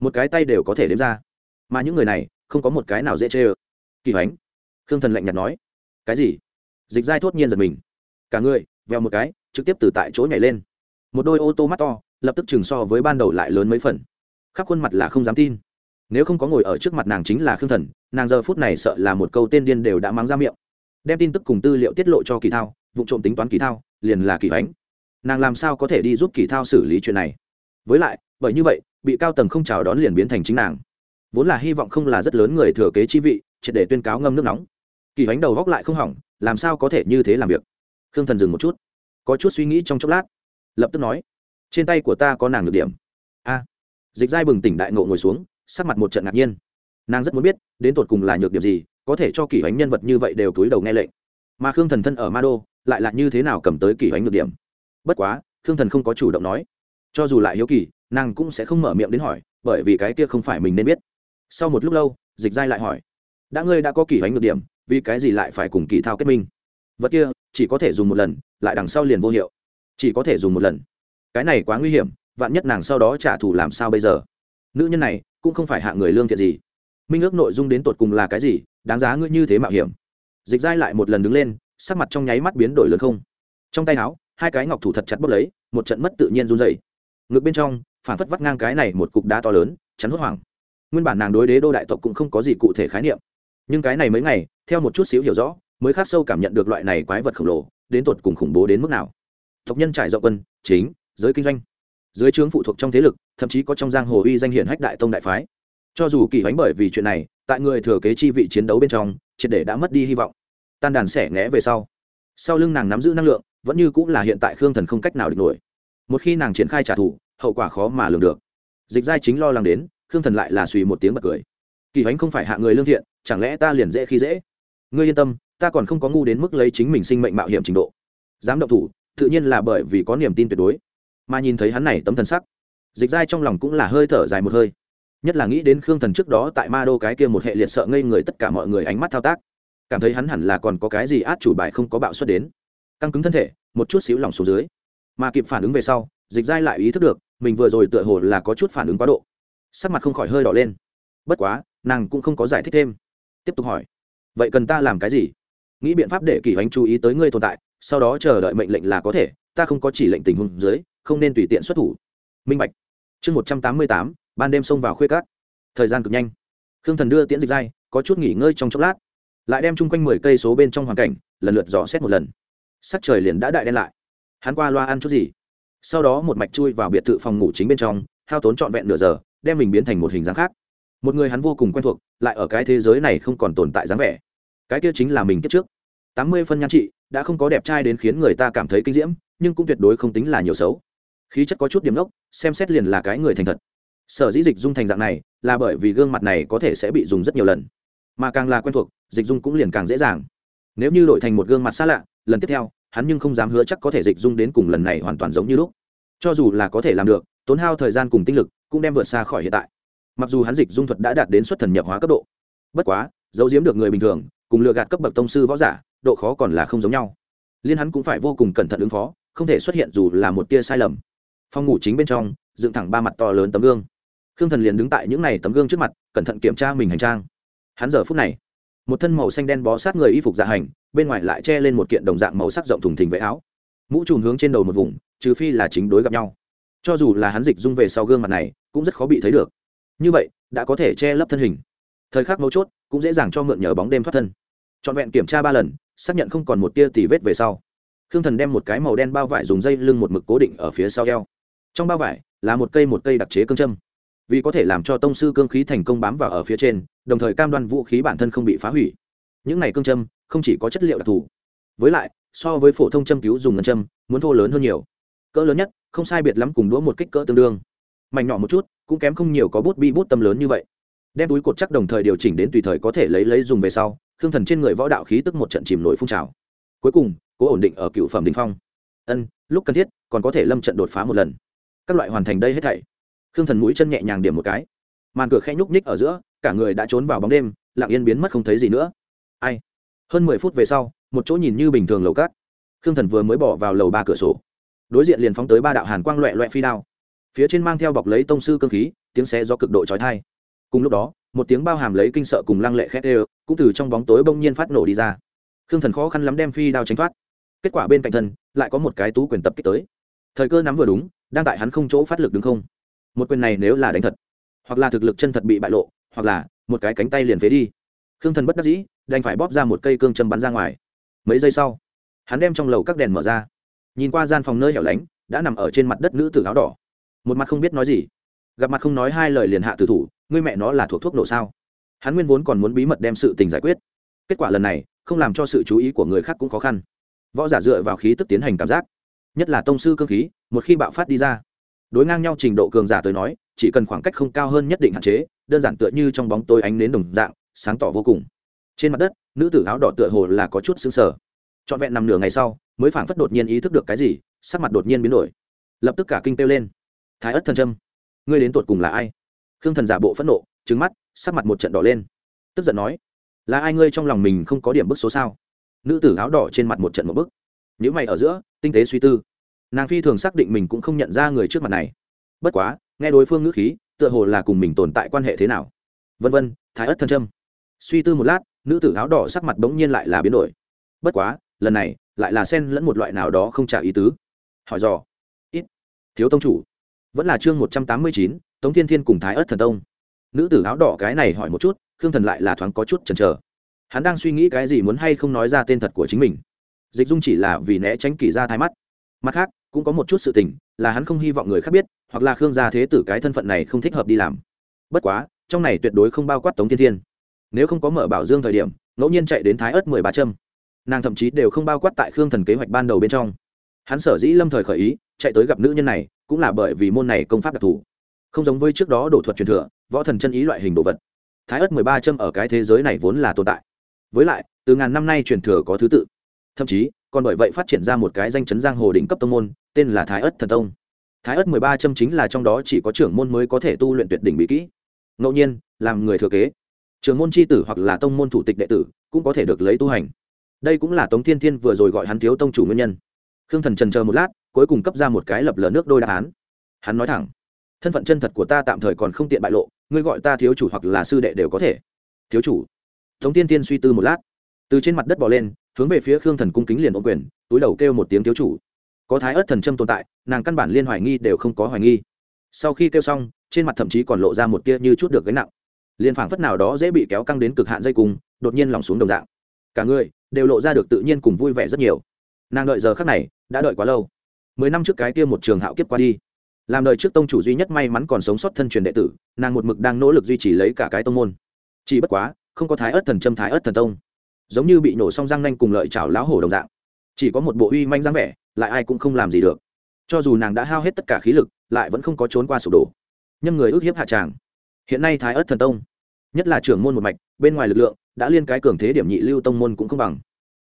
Một cái tay đều có thể đếm ra. Mà những người này, không có một cái nào dễ chê ơ. Kỳ hoánh, khương thần lạnh nhạt nói, cái gì? Dịch giai thốt nhiên giật mình. Cả người veo một cái, trực tiếp từ tại chỗ nhảy lên một đôi ô tô mắt to, lập tức chừng so với ban đầu lại lớn mấy phần. Khắp khuôn mặt là không dám tin. Nếu không có ngồi ở trước mặt nàng chính là khương thần, nàng giờ phút này sợ là một câu tên điên đều đã mang ra miệng. Đem tin tức cùng tư liệu tiết lộ cho kỳ thao, vụ trộm tính toán kỳ thao, liền là kỳ ánh nàng làm sao có thể đi giúp kỳ thao xử lý chuyện này? Với lại, bởi như vậy, bị cao tầng không chào đón liền biến thành chính nàng. Vốn là hy vọng không là rất lớn người thừa kế chi vị, triệt để tuyên cáo ngâm nước nóng. Kỳ ánh đầu góc lại không hỏng, làm sao có thể như thế làm việc? Khương thần dừng một chút, có chút suy nghĩ trong chốc lát lập tức nói, trên tay của ta có nàng được điểm. A. Dịch giai bừng tỉnh đại ngộ ngồi xuống, sắc mặt một trận ngạc nhiên. Nàng rất muốn biết, đến tột cùng là nhược điểm gì, có thể cho kỷ hoánh nhân vật như vậy đều túi đầu nghe lệnh. Mà khương thần thân ở ma đô, lại là như thế nào cầm tới kỷ hoánh nhược điểm? Bất quá, khương thần không có chủ động nói. Cho dù lại hiếu kỳ, nàng cũng sẽ không mở miệng đến hỏi, bởi vì cái kia không phải mình nên biết. Sau một lúc lâu, dịch giai lại hỏi, đã ngươi đã có kỷ hoánh nhược điểm, vì cái gì lại phải cùng kỳ thao kết minh? Vật kia, chỉ có thể dùng một lần, lại đằng sau liền vô hiệu chỉ có thể dùng một lần. Cái này quá nguy hiểm, vạn nhất nàng sau đó trả thù làm sao bây giờ? Nữ nhân này cũng không phải hạ người lương thiện gì. Minh ước nội dung đến tột cùng là cái gì, đáng giá ngươi như thế mạo hiểm. Dịch dai lại một lần đứng lên, sắc mặt trong nháy mắt biến đổi lớn không. Trong tay áo, hai cái ngọc thủ thật chặt bốc lấy, một trận mất tự nhiên run dày ngược bên trong phản phất vắt ngang cái này một cục đá to lớn, chắn hốt hoảng. Nguyên bản nàng đối đế đô đại tộc cũng không có gì cụ thể khái niệm. Nhưng cái này mấy ngày, theo một chút xíu hiểu rõ, mới khắc sâu cảm nhận được loại này quái vật khổng lồ, đến tột cùng khủng bố đến mức nào tộc nhân trải rộng quân, chính, giới kinh doanh. Dưới trướng phụ thuộc trong thế lực, thậm chí có trong giang hồ uy danh hiển hách đại tông đại phái. Cho dù kỳ hoánh bởi vì chuyện này, tại người thừa kế chi vị chiến đấu bên trong, triệt để đã mất đi hy vọng. Tan đàn xẻ ngẽ về sau sau lưng nàng nắm giữ năng lượng, vẫn như cũng là hiện tại khương thần không cách nào địch nổi. Một khi nàng triển khai trả thù, hậu quả khó mà lường được. Dịch giai chính lo lắng đến, khương thần lại là suy một tiếng bật cười. Kỳ hoánh không phải hạ người lương thiện, chẳng lẽ ta liền dễ khi dễ? Ngươi yên tâm, ta còn không có ngu đến mức lấy chính mình sinh mệnh mạo hiểm trình độ. Dám động thủ tự nhiên là bởi vì có niềm tin tuyệt đối. Mà nhìn thấy hắn này tấm thần sắc, dịch dai trong lòng cũng là hơi thở dài một hơi. Nhất là nghĩ đến khương thần trước đó tại ma đô cái kia một hệ liệt sợ ngây người tất cả mọi người ánh mắt thao tác, cảm thấy hắn hẳn là còn có cái gì át chủ bài không có bạo xuất đến. Căng cứng thân thể, một chút xíu lòng xuống dưới. Mà kịp phản ứng về sau, dịch dai lại ý thức được, mình vừa rồi tựa hồ là có chút phản ứng quá độ. Sắc mặt không khỏi hơi đỏ lên. Bất quá, nàng cũng không có giải thích thêm. Tiếp tục hỏi, vậy cần ta làm cái gì? Nghĩ biện pháp để kỳ hoánh chú ý tới ngươi tồn tại sau đó chờ đợi mệnh lệnh là có thể, ta không có chỉ lệnh tình huống dưới, không nên tùy tiện xuất thủ. Minh bạch. Chương một trăm tám mươi tám, ban đêm xông vào khuê cát thời gian cực nhanh. Khương thần đưa tiễn dịch dai, có chút nghỉ ngơi trong chốc lát. Lại đem chung quanh mười cây số bên trong hoàn cảnh, lần lượt dò xét một lần. Sắc trời liền đã đại đen lại. Hắn qua loa ăn chút gì? Sau đó một mạch chui vào biệt thự phòng ngủ chính bên trong, hao tốn trọn vẹn nửa giờ, đem mình biến thành một hình dáng khác. Một người hắn vô cùng quen thuộc, lại ở cái thế giới này không còn tồn tại dáng vẻ. Cái kia chính là mình kiếp trước tám mươi phân nhan trị đã không có đẹp trai đến khiến người ta cảm thấy kinh diễm nhưng cũng tuyệt đối không tính là nhiều xấu. Khí chất có chút điểm nốc, xem xét liền là cái người thành thật. Sở dĩ dịch dung thành dạng này là bởi vì gương mặt này có thể sẽ bị dùng rất nhiều lần. Mà càng là quen thuộc dịch dung cũng liền càng dễ dàng. Nếu như đổi thành một gương mặt xa lạ lần tiếp theo hắn nhưng không dám hứa chắc có thể dịch dung đến cùng lần này hoàn toàn giống như lúc. Cho dù là có thể làm được tốn hao thời gian cùng tinh lực cũng đem vượt xa khỏi hiện tại. Mặc dù hắn dịch dung thuật đã đạt đến xuất thần nhập hóa cấp độ bất quá giấu giếm được người bình thường cùng lừa gạt cấp bậc tông sư võ giả độ khó còn là không giống nhau. Liên hắn cũng phải vô cùng cẩn thận ứng phó, không thể xuất hiện dù là một tia sai lầm. Phòng ngủ chính bên trong, dựng thẳng ba mặt to lớn tấm gương. Khương thần liền đứng tại những n à y tấm gương trước mặt, cẩn thận kiểm tra mình hành trang. Hắn giờ phút này, một thân màu xanh đen bó sát người y phục dạ hành, bên ngoài lại che lên một kiện đồng dạng màu sắc rộng thùng thình với áo. Mũ trùm hướng trên đầu một vùng, trừ phi là chính đối gặp nhau. Cho dù là hắn dịch dung về sau gương mặt này, cũng rất khó bị thấy được. Như vậy, đã có thể che lấp thân hình. Thời khắc mấu chốt, cũng dễ dàng cho mượn nhờ bóng đêm thoát thân. Trọn vẹn kiểm tra ba lần xác nhận không còn một tia tì vết về sau. Khương thần đem một cái màu đen bao vải dùng dây lưng một mực cố định ở phía sau eo. Trong bao vải là một cây một cây đặc chế cương châm. Vì có thể làm cho tông sư cương khí thành công bám vào ở phía trên, đồng thời cam đoan vũ khí bản thân không bị phá hủy. Những này cương châm không chỉ có chất liệu đặc thù, với lại, so với phổ thông châm cứu dùng ngân châm, muốn thô lớn hơn nhiều. Cỡ lớn nhất, không sai biệt lắm cùng đũa một kích cỡ tương đương. Mảnh nhỏ một chút, cũng kém không nhiều có bút bi bút tâm lớn như vậy. Đem túi cột chắc đồng thời điều chỉnh đến tùy thời có thể lấy lấy dùng về sau khương thần trên người võ đạo khí tức một trận chìm nổi phun trào. Cuối cùng, cố ổn định ở cựu phẩm đình phong. Ân, lúc cần thiết, còn có thể lâm trận đột phá một lần. Các loại hoàn thành đây hết thảy. Khương thần mũi chân nhẹ nhàng điểm một cái. Màn cửa khẽ nhúc nhích ở giữa, cả người đã trốn vào bóng đêm, lặng yên biến mất không thấy gì nữa. Ai? Hơn mười phút về sau, một chỗ nhìn như bình thường lầu cát. Khương thần vừa mới bỏ vào lầu ba cửa sổ. Đối diện liền phóng tới ba đạo hàn quang loẹ loẹ phi đao. Phía trên mang theo bọc lấy tông sư cơ khí, tiếng xe do cực độ trói thai cùng lúc đó, một tiếng bao hàm lấy kinh sợ cùng lăng lệ khét ê cũng từ trong bóng tối bỗng nhiên phát nổ đi ra. Khương thần khó khăn lắm đem phi đao tránh thoát. Kết quả bên cạnh thân, lại có một cái tú quyền tập kích tới. Thời cơ nắm vừa đúng, đang tại hắn không chỗ phát lực đứng không. Một quyền này nếu là đánh thật, hoặc là thực lực chân thật bị bại lộ, hoặc là một cái cánh tay liền phế đi. Khương thần bất đắc dĩ, đành phải bóp ra một cây cương châm bắn ra ngoài. Mấy giây sau, hắn đem trong lầu các đèn mở ra. Nhìn qua gian phòng nơi hẻo lánh, đã nằm ở trên mặt đất nữ tử áo đỏ. Một mặt không biết nói gì. Gặp mặt không nói hai lời liền hạ tử thủ, ngươi mẹ nó là thuộc thuốc nổ sao? Hắn nguyên vốn còn muốn bí mật đem sự tình giải quyết. Kết quả lần này, không làm cho sự chú ý của người khác cũng khó khăn. Võ giả dựa vào khí tức tiến hành cảm giác, nhất là tông sư cơ khí, một khi bạo phát đi ra, đối ngang nhau trình độ cường giả tới nói, chỉ cần khoảng cách không cao hơn nhất định hạn chế, đơn giản tựa như trong bóng tôi ánh nến đồng dạng, sáng tỏ vô cùng. Trên mặt đất, nữ tử áo đỏ tựa hồ là có chút xứng sở trọn vẹn nằm nửa ngày sau, mới phảng phất đột nhiên ý thức được cái gì, sắc mặt đột nhiên biến đổi. Lập tức cả kinh têu lên. Thái ất thần trâm ngươi đến tột cùng là ai? Khương thần giả bộ phẫn nộ trứng mắt, sắc mặt một trận đỏ lên. Tức giận nói, là ai ngươi trong lòng mình không có điểm bức số sao? Nữ tử áo đỏ trên mặt một trận một bức. Nếu mày ở giữa, tinh tế suy tư. Nàng phi thường xác định mình cũng không nhận ra người trước mặt này. Bất quá, nghe đối phương ngữ khí, tựa hồ là cùng mình tồn tại quan hệ thế nào. Vân vân, thái ất thân trâm. Suy tư một lát, nữ tử áo đỏ sắc mặt bỗng nhiên lại là biến đổi. Bất quá, lần này, lại là sen lẫn một loại nào đó không trả ý tứ. Hỏi dò. Ít. Thiếu tông chủ. Vẫn là chương một trăm tám mươi chín, tống thiên thiên cùng thái ất thần tông nữ tử áo đỏ cái này hỏi một chút khương thần lại là thoáng có chút chần chờ. Hắn đang suy nghĩ cái gì muốn hay không nói ra tên thật của chính mình. Dịch dung chỉ là vì né tránh kỳ ra thái mắt. Mặt khác cũng có một chút sự tình là hắn không hy vọng người khác biết hoặc là khương gia thế tử cái thân phận này không thích hợp đi làm. Bất quá trong này tuyệt đối không bao quát tống thiên thiên. Nếu không có mở bảo dương thời điểm ngẫu nhiên chạy đến thái ớt mười ba trâm, nàng thậm chí đều không bao quát tại khương thần kế hoạch ban đầu bên trong. Hắn sở dĩ lâm thời khởi ý chạy tới gặp nữ nhân này cũng là bởi vì môn này công pháp đặc thù. Không giống với trước đó đổ thuật truyền thừa võ thần chân ý loại hình đồ vật. Thái ớt mười ba châm ở cái thế giới này vốn là tồn tại. Với lại, từ ngàn năm nay truyền thừa có thứ tự. Thậm chí, còn bởi vậy phát triển ra một cái danh chấn giang hồ đỉnh cấp tông môn, tên là thái ớt thần tông. Thái ớt mười ba châm chính là trong đó chỉ có trưởng môn mới có thể tu luyện tuyệt đỉnh bí kỹ. Ngẫu nhiên, làm người thừa kế. Trưởng môn c h i tử hoặc là tông môn thủ tịch đệ tử cũng có thể được lấy tu hành. Đây cũng là tống thiên thiên vừa rồi gọi hắn thiếu tông chủ nguyên nhân. Khương thần trần chờ một lát, cuối cùng cấp ra một cái lập lờ nước đôi đáp án. Hắn nói thẳng, thân phận chân thật của ta tạm thời còn không tiện bại lộ ngươi gọi ta thiếu chủ hoặc là sư đệ đều có thể. Thiếu chủ. Tống tiên tiên suy tư một lát. Từ trên mặt đất bỏ lên, hướng về phía khương thần cung kính liền ô quyền, túi đầu kêu một tiếng thiếu chủ. Có thái ớt thần trâm tồn tại, nàng căn bản liên hoài nghi đều không có hoài nghi. Sau khi kêu xong, trên mặt thậm chí còn lộ ra một tia như chút được gánh nặng. Liền phảng phất nào đó dễ bị kéo căng đến cực hạn dây cùng, đột nhiên lỏng xuống đồng dạng. Cả người đều lộ ra được tự nhiên cùng vui vẻ rất nhiều. Nàng đợi giờ khắc này, đã đợi quá lâu. Mười năm trước cái kia một trường hạo kiếp qua đi làm đời trước tông chủ duy nhất may mắn còn sống sót thân truyền đệ tử, nàng một mực đang nỗ lực duy trì lấy cả cái tông môn. Chỉ bất quá, không có thái ớt thần châm, thái ớt thần tông. Giống như bị nổ xong răng nanh cùng lợi chảo láo hổ đồng dạng. Chỉ có một bộ uy manh dáng vẻ, lại ai cũng không làm gì được. Cho dù nàng đã hao hết tất cả khí lực, lại vẫn không có trốn qua sụp đổ. Nhân người ước hiếp hạ tràng. Hiện nay thái ớt thần tông, nhất là trưởng môn một mạch, bên ngoài lực lượng, đã liên cái cường thế điểm nhị lưu tông môn cũng không bằng.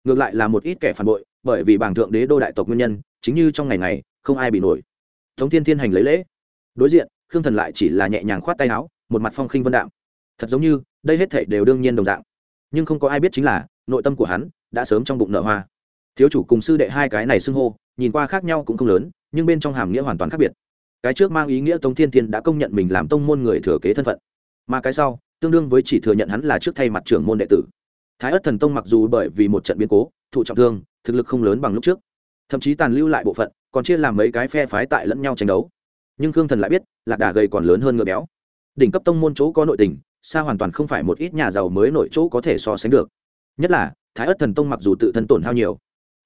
Ngược lại là một ít kẻ phản bội, bởi vì bảng thượng đế đô đại tộc nguyên nhân, chính như trong ngày này không ai bị nổi tống thiên thiên hành lấy lễ. Đối diện, khương thần lại chỉ là nhẹ nhàng khoát tay áo, một mặt phong khinh vân đạm. Thật giống như, đây hết thảy đều đương nhiên đồng dạng. Nhưng không có ai biết chính là, nội tâm của hắn đã sớm trong bụng nở hoa. Thiếu chủ cùng sư đệ hai cái này xưng hô, nhìn qua khác nhau cũng không lớn, nhưng bên trong hàm nghĩa hoàn toàn khác biệt. Cái trước mang ý nghĩa tống thiên thiên đã công nhận mình làm tông môn người thừa kế thân phận. Mà cái sau, tương đương với chỉ thừa nhận hắn là trước thay mặt trưởng môn đệ tử. Thái ất thần tông mặc dù bởi vì một trận biến cố, thụ trọng thương, thực lực không lớn bằng lúc trước. Thậm chí tàn lưu lại bộ phận còn chia làm mấy cái phe phái tại lẫn nhau tranh đấu. Nhưng khương thần lại biết, lạc đà gầy còn lớn hơn ngựa béo. Đỉnh cấp tông môn chỗ có nội tình, xa hoàn toàn không phải một ít nhà giàu mới nội chỗ có thể so sánh được. Nhất là, thái ất thần tông mặc dù tự thân tổn hao nhiều,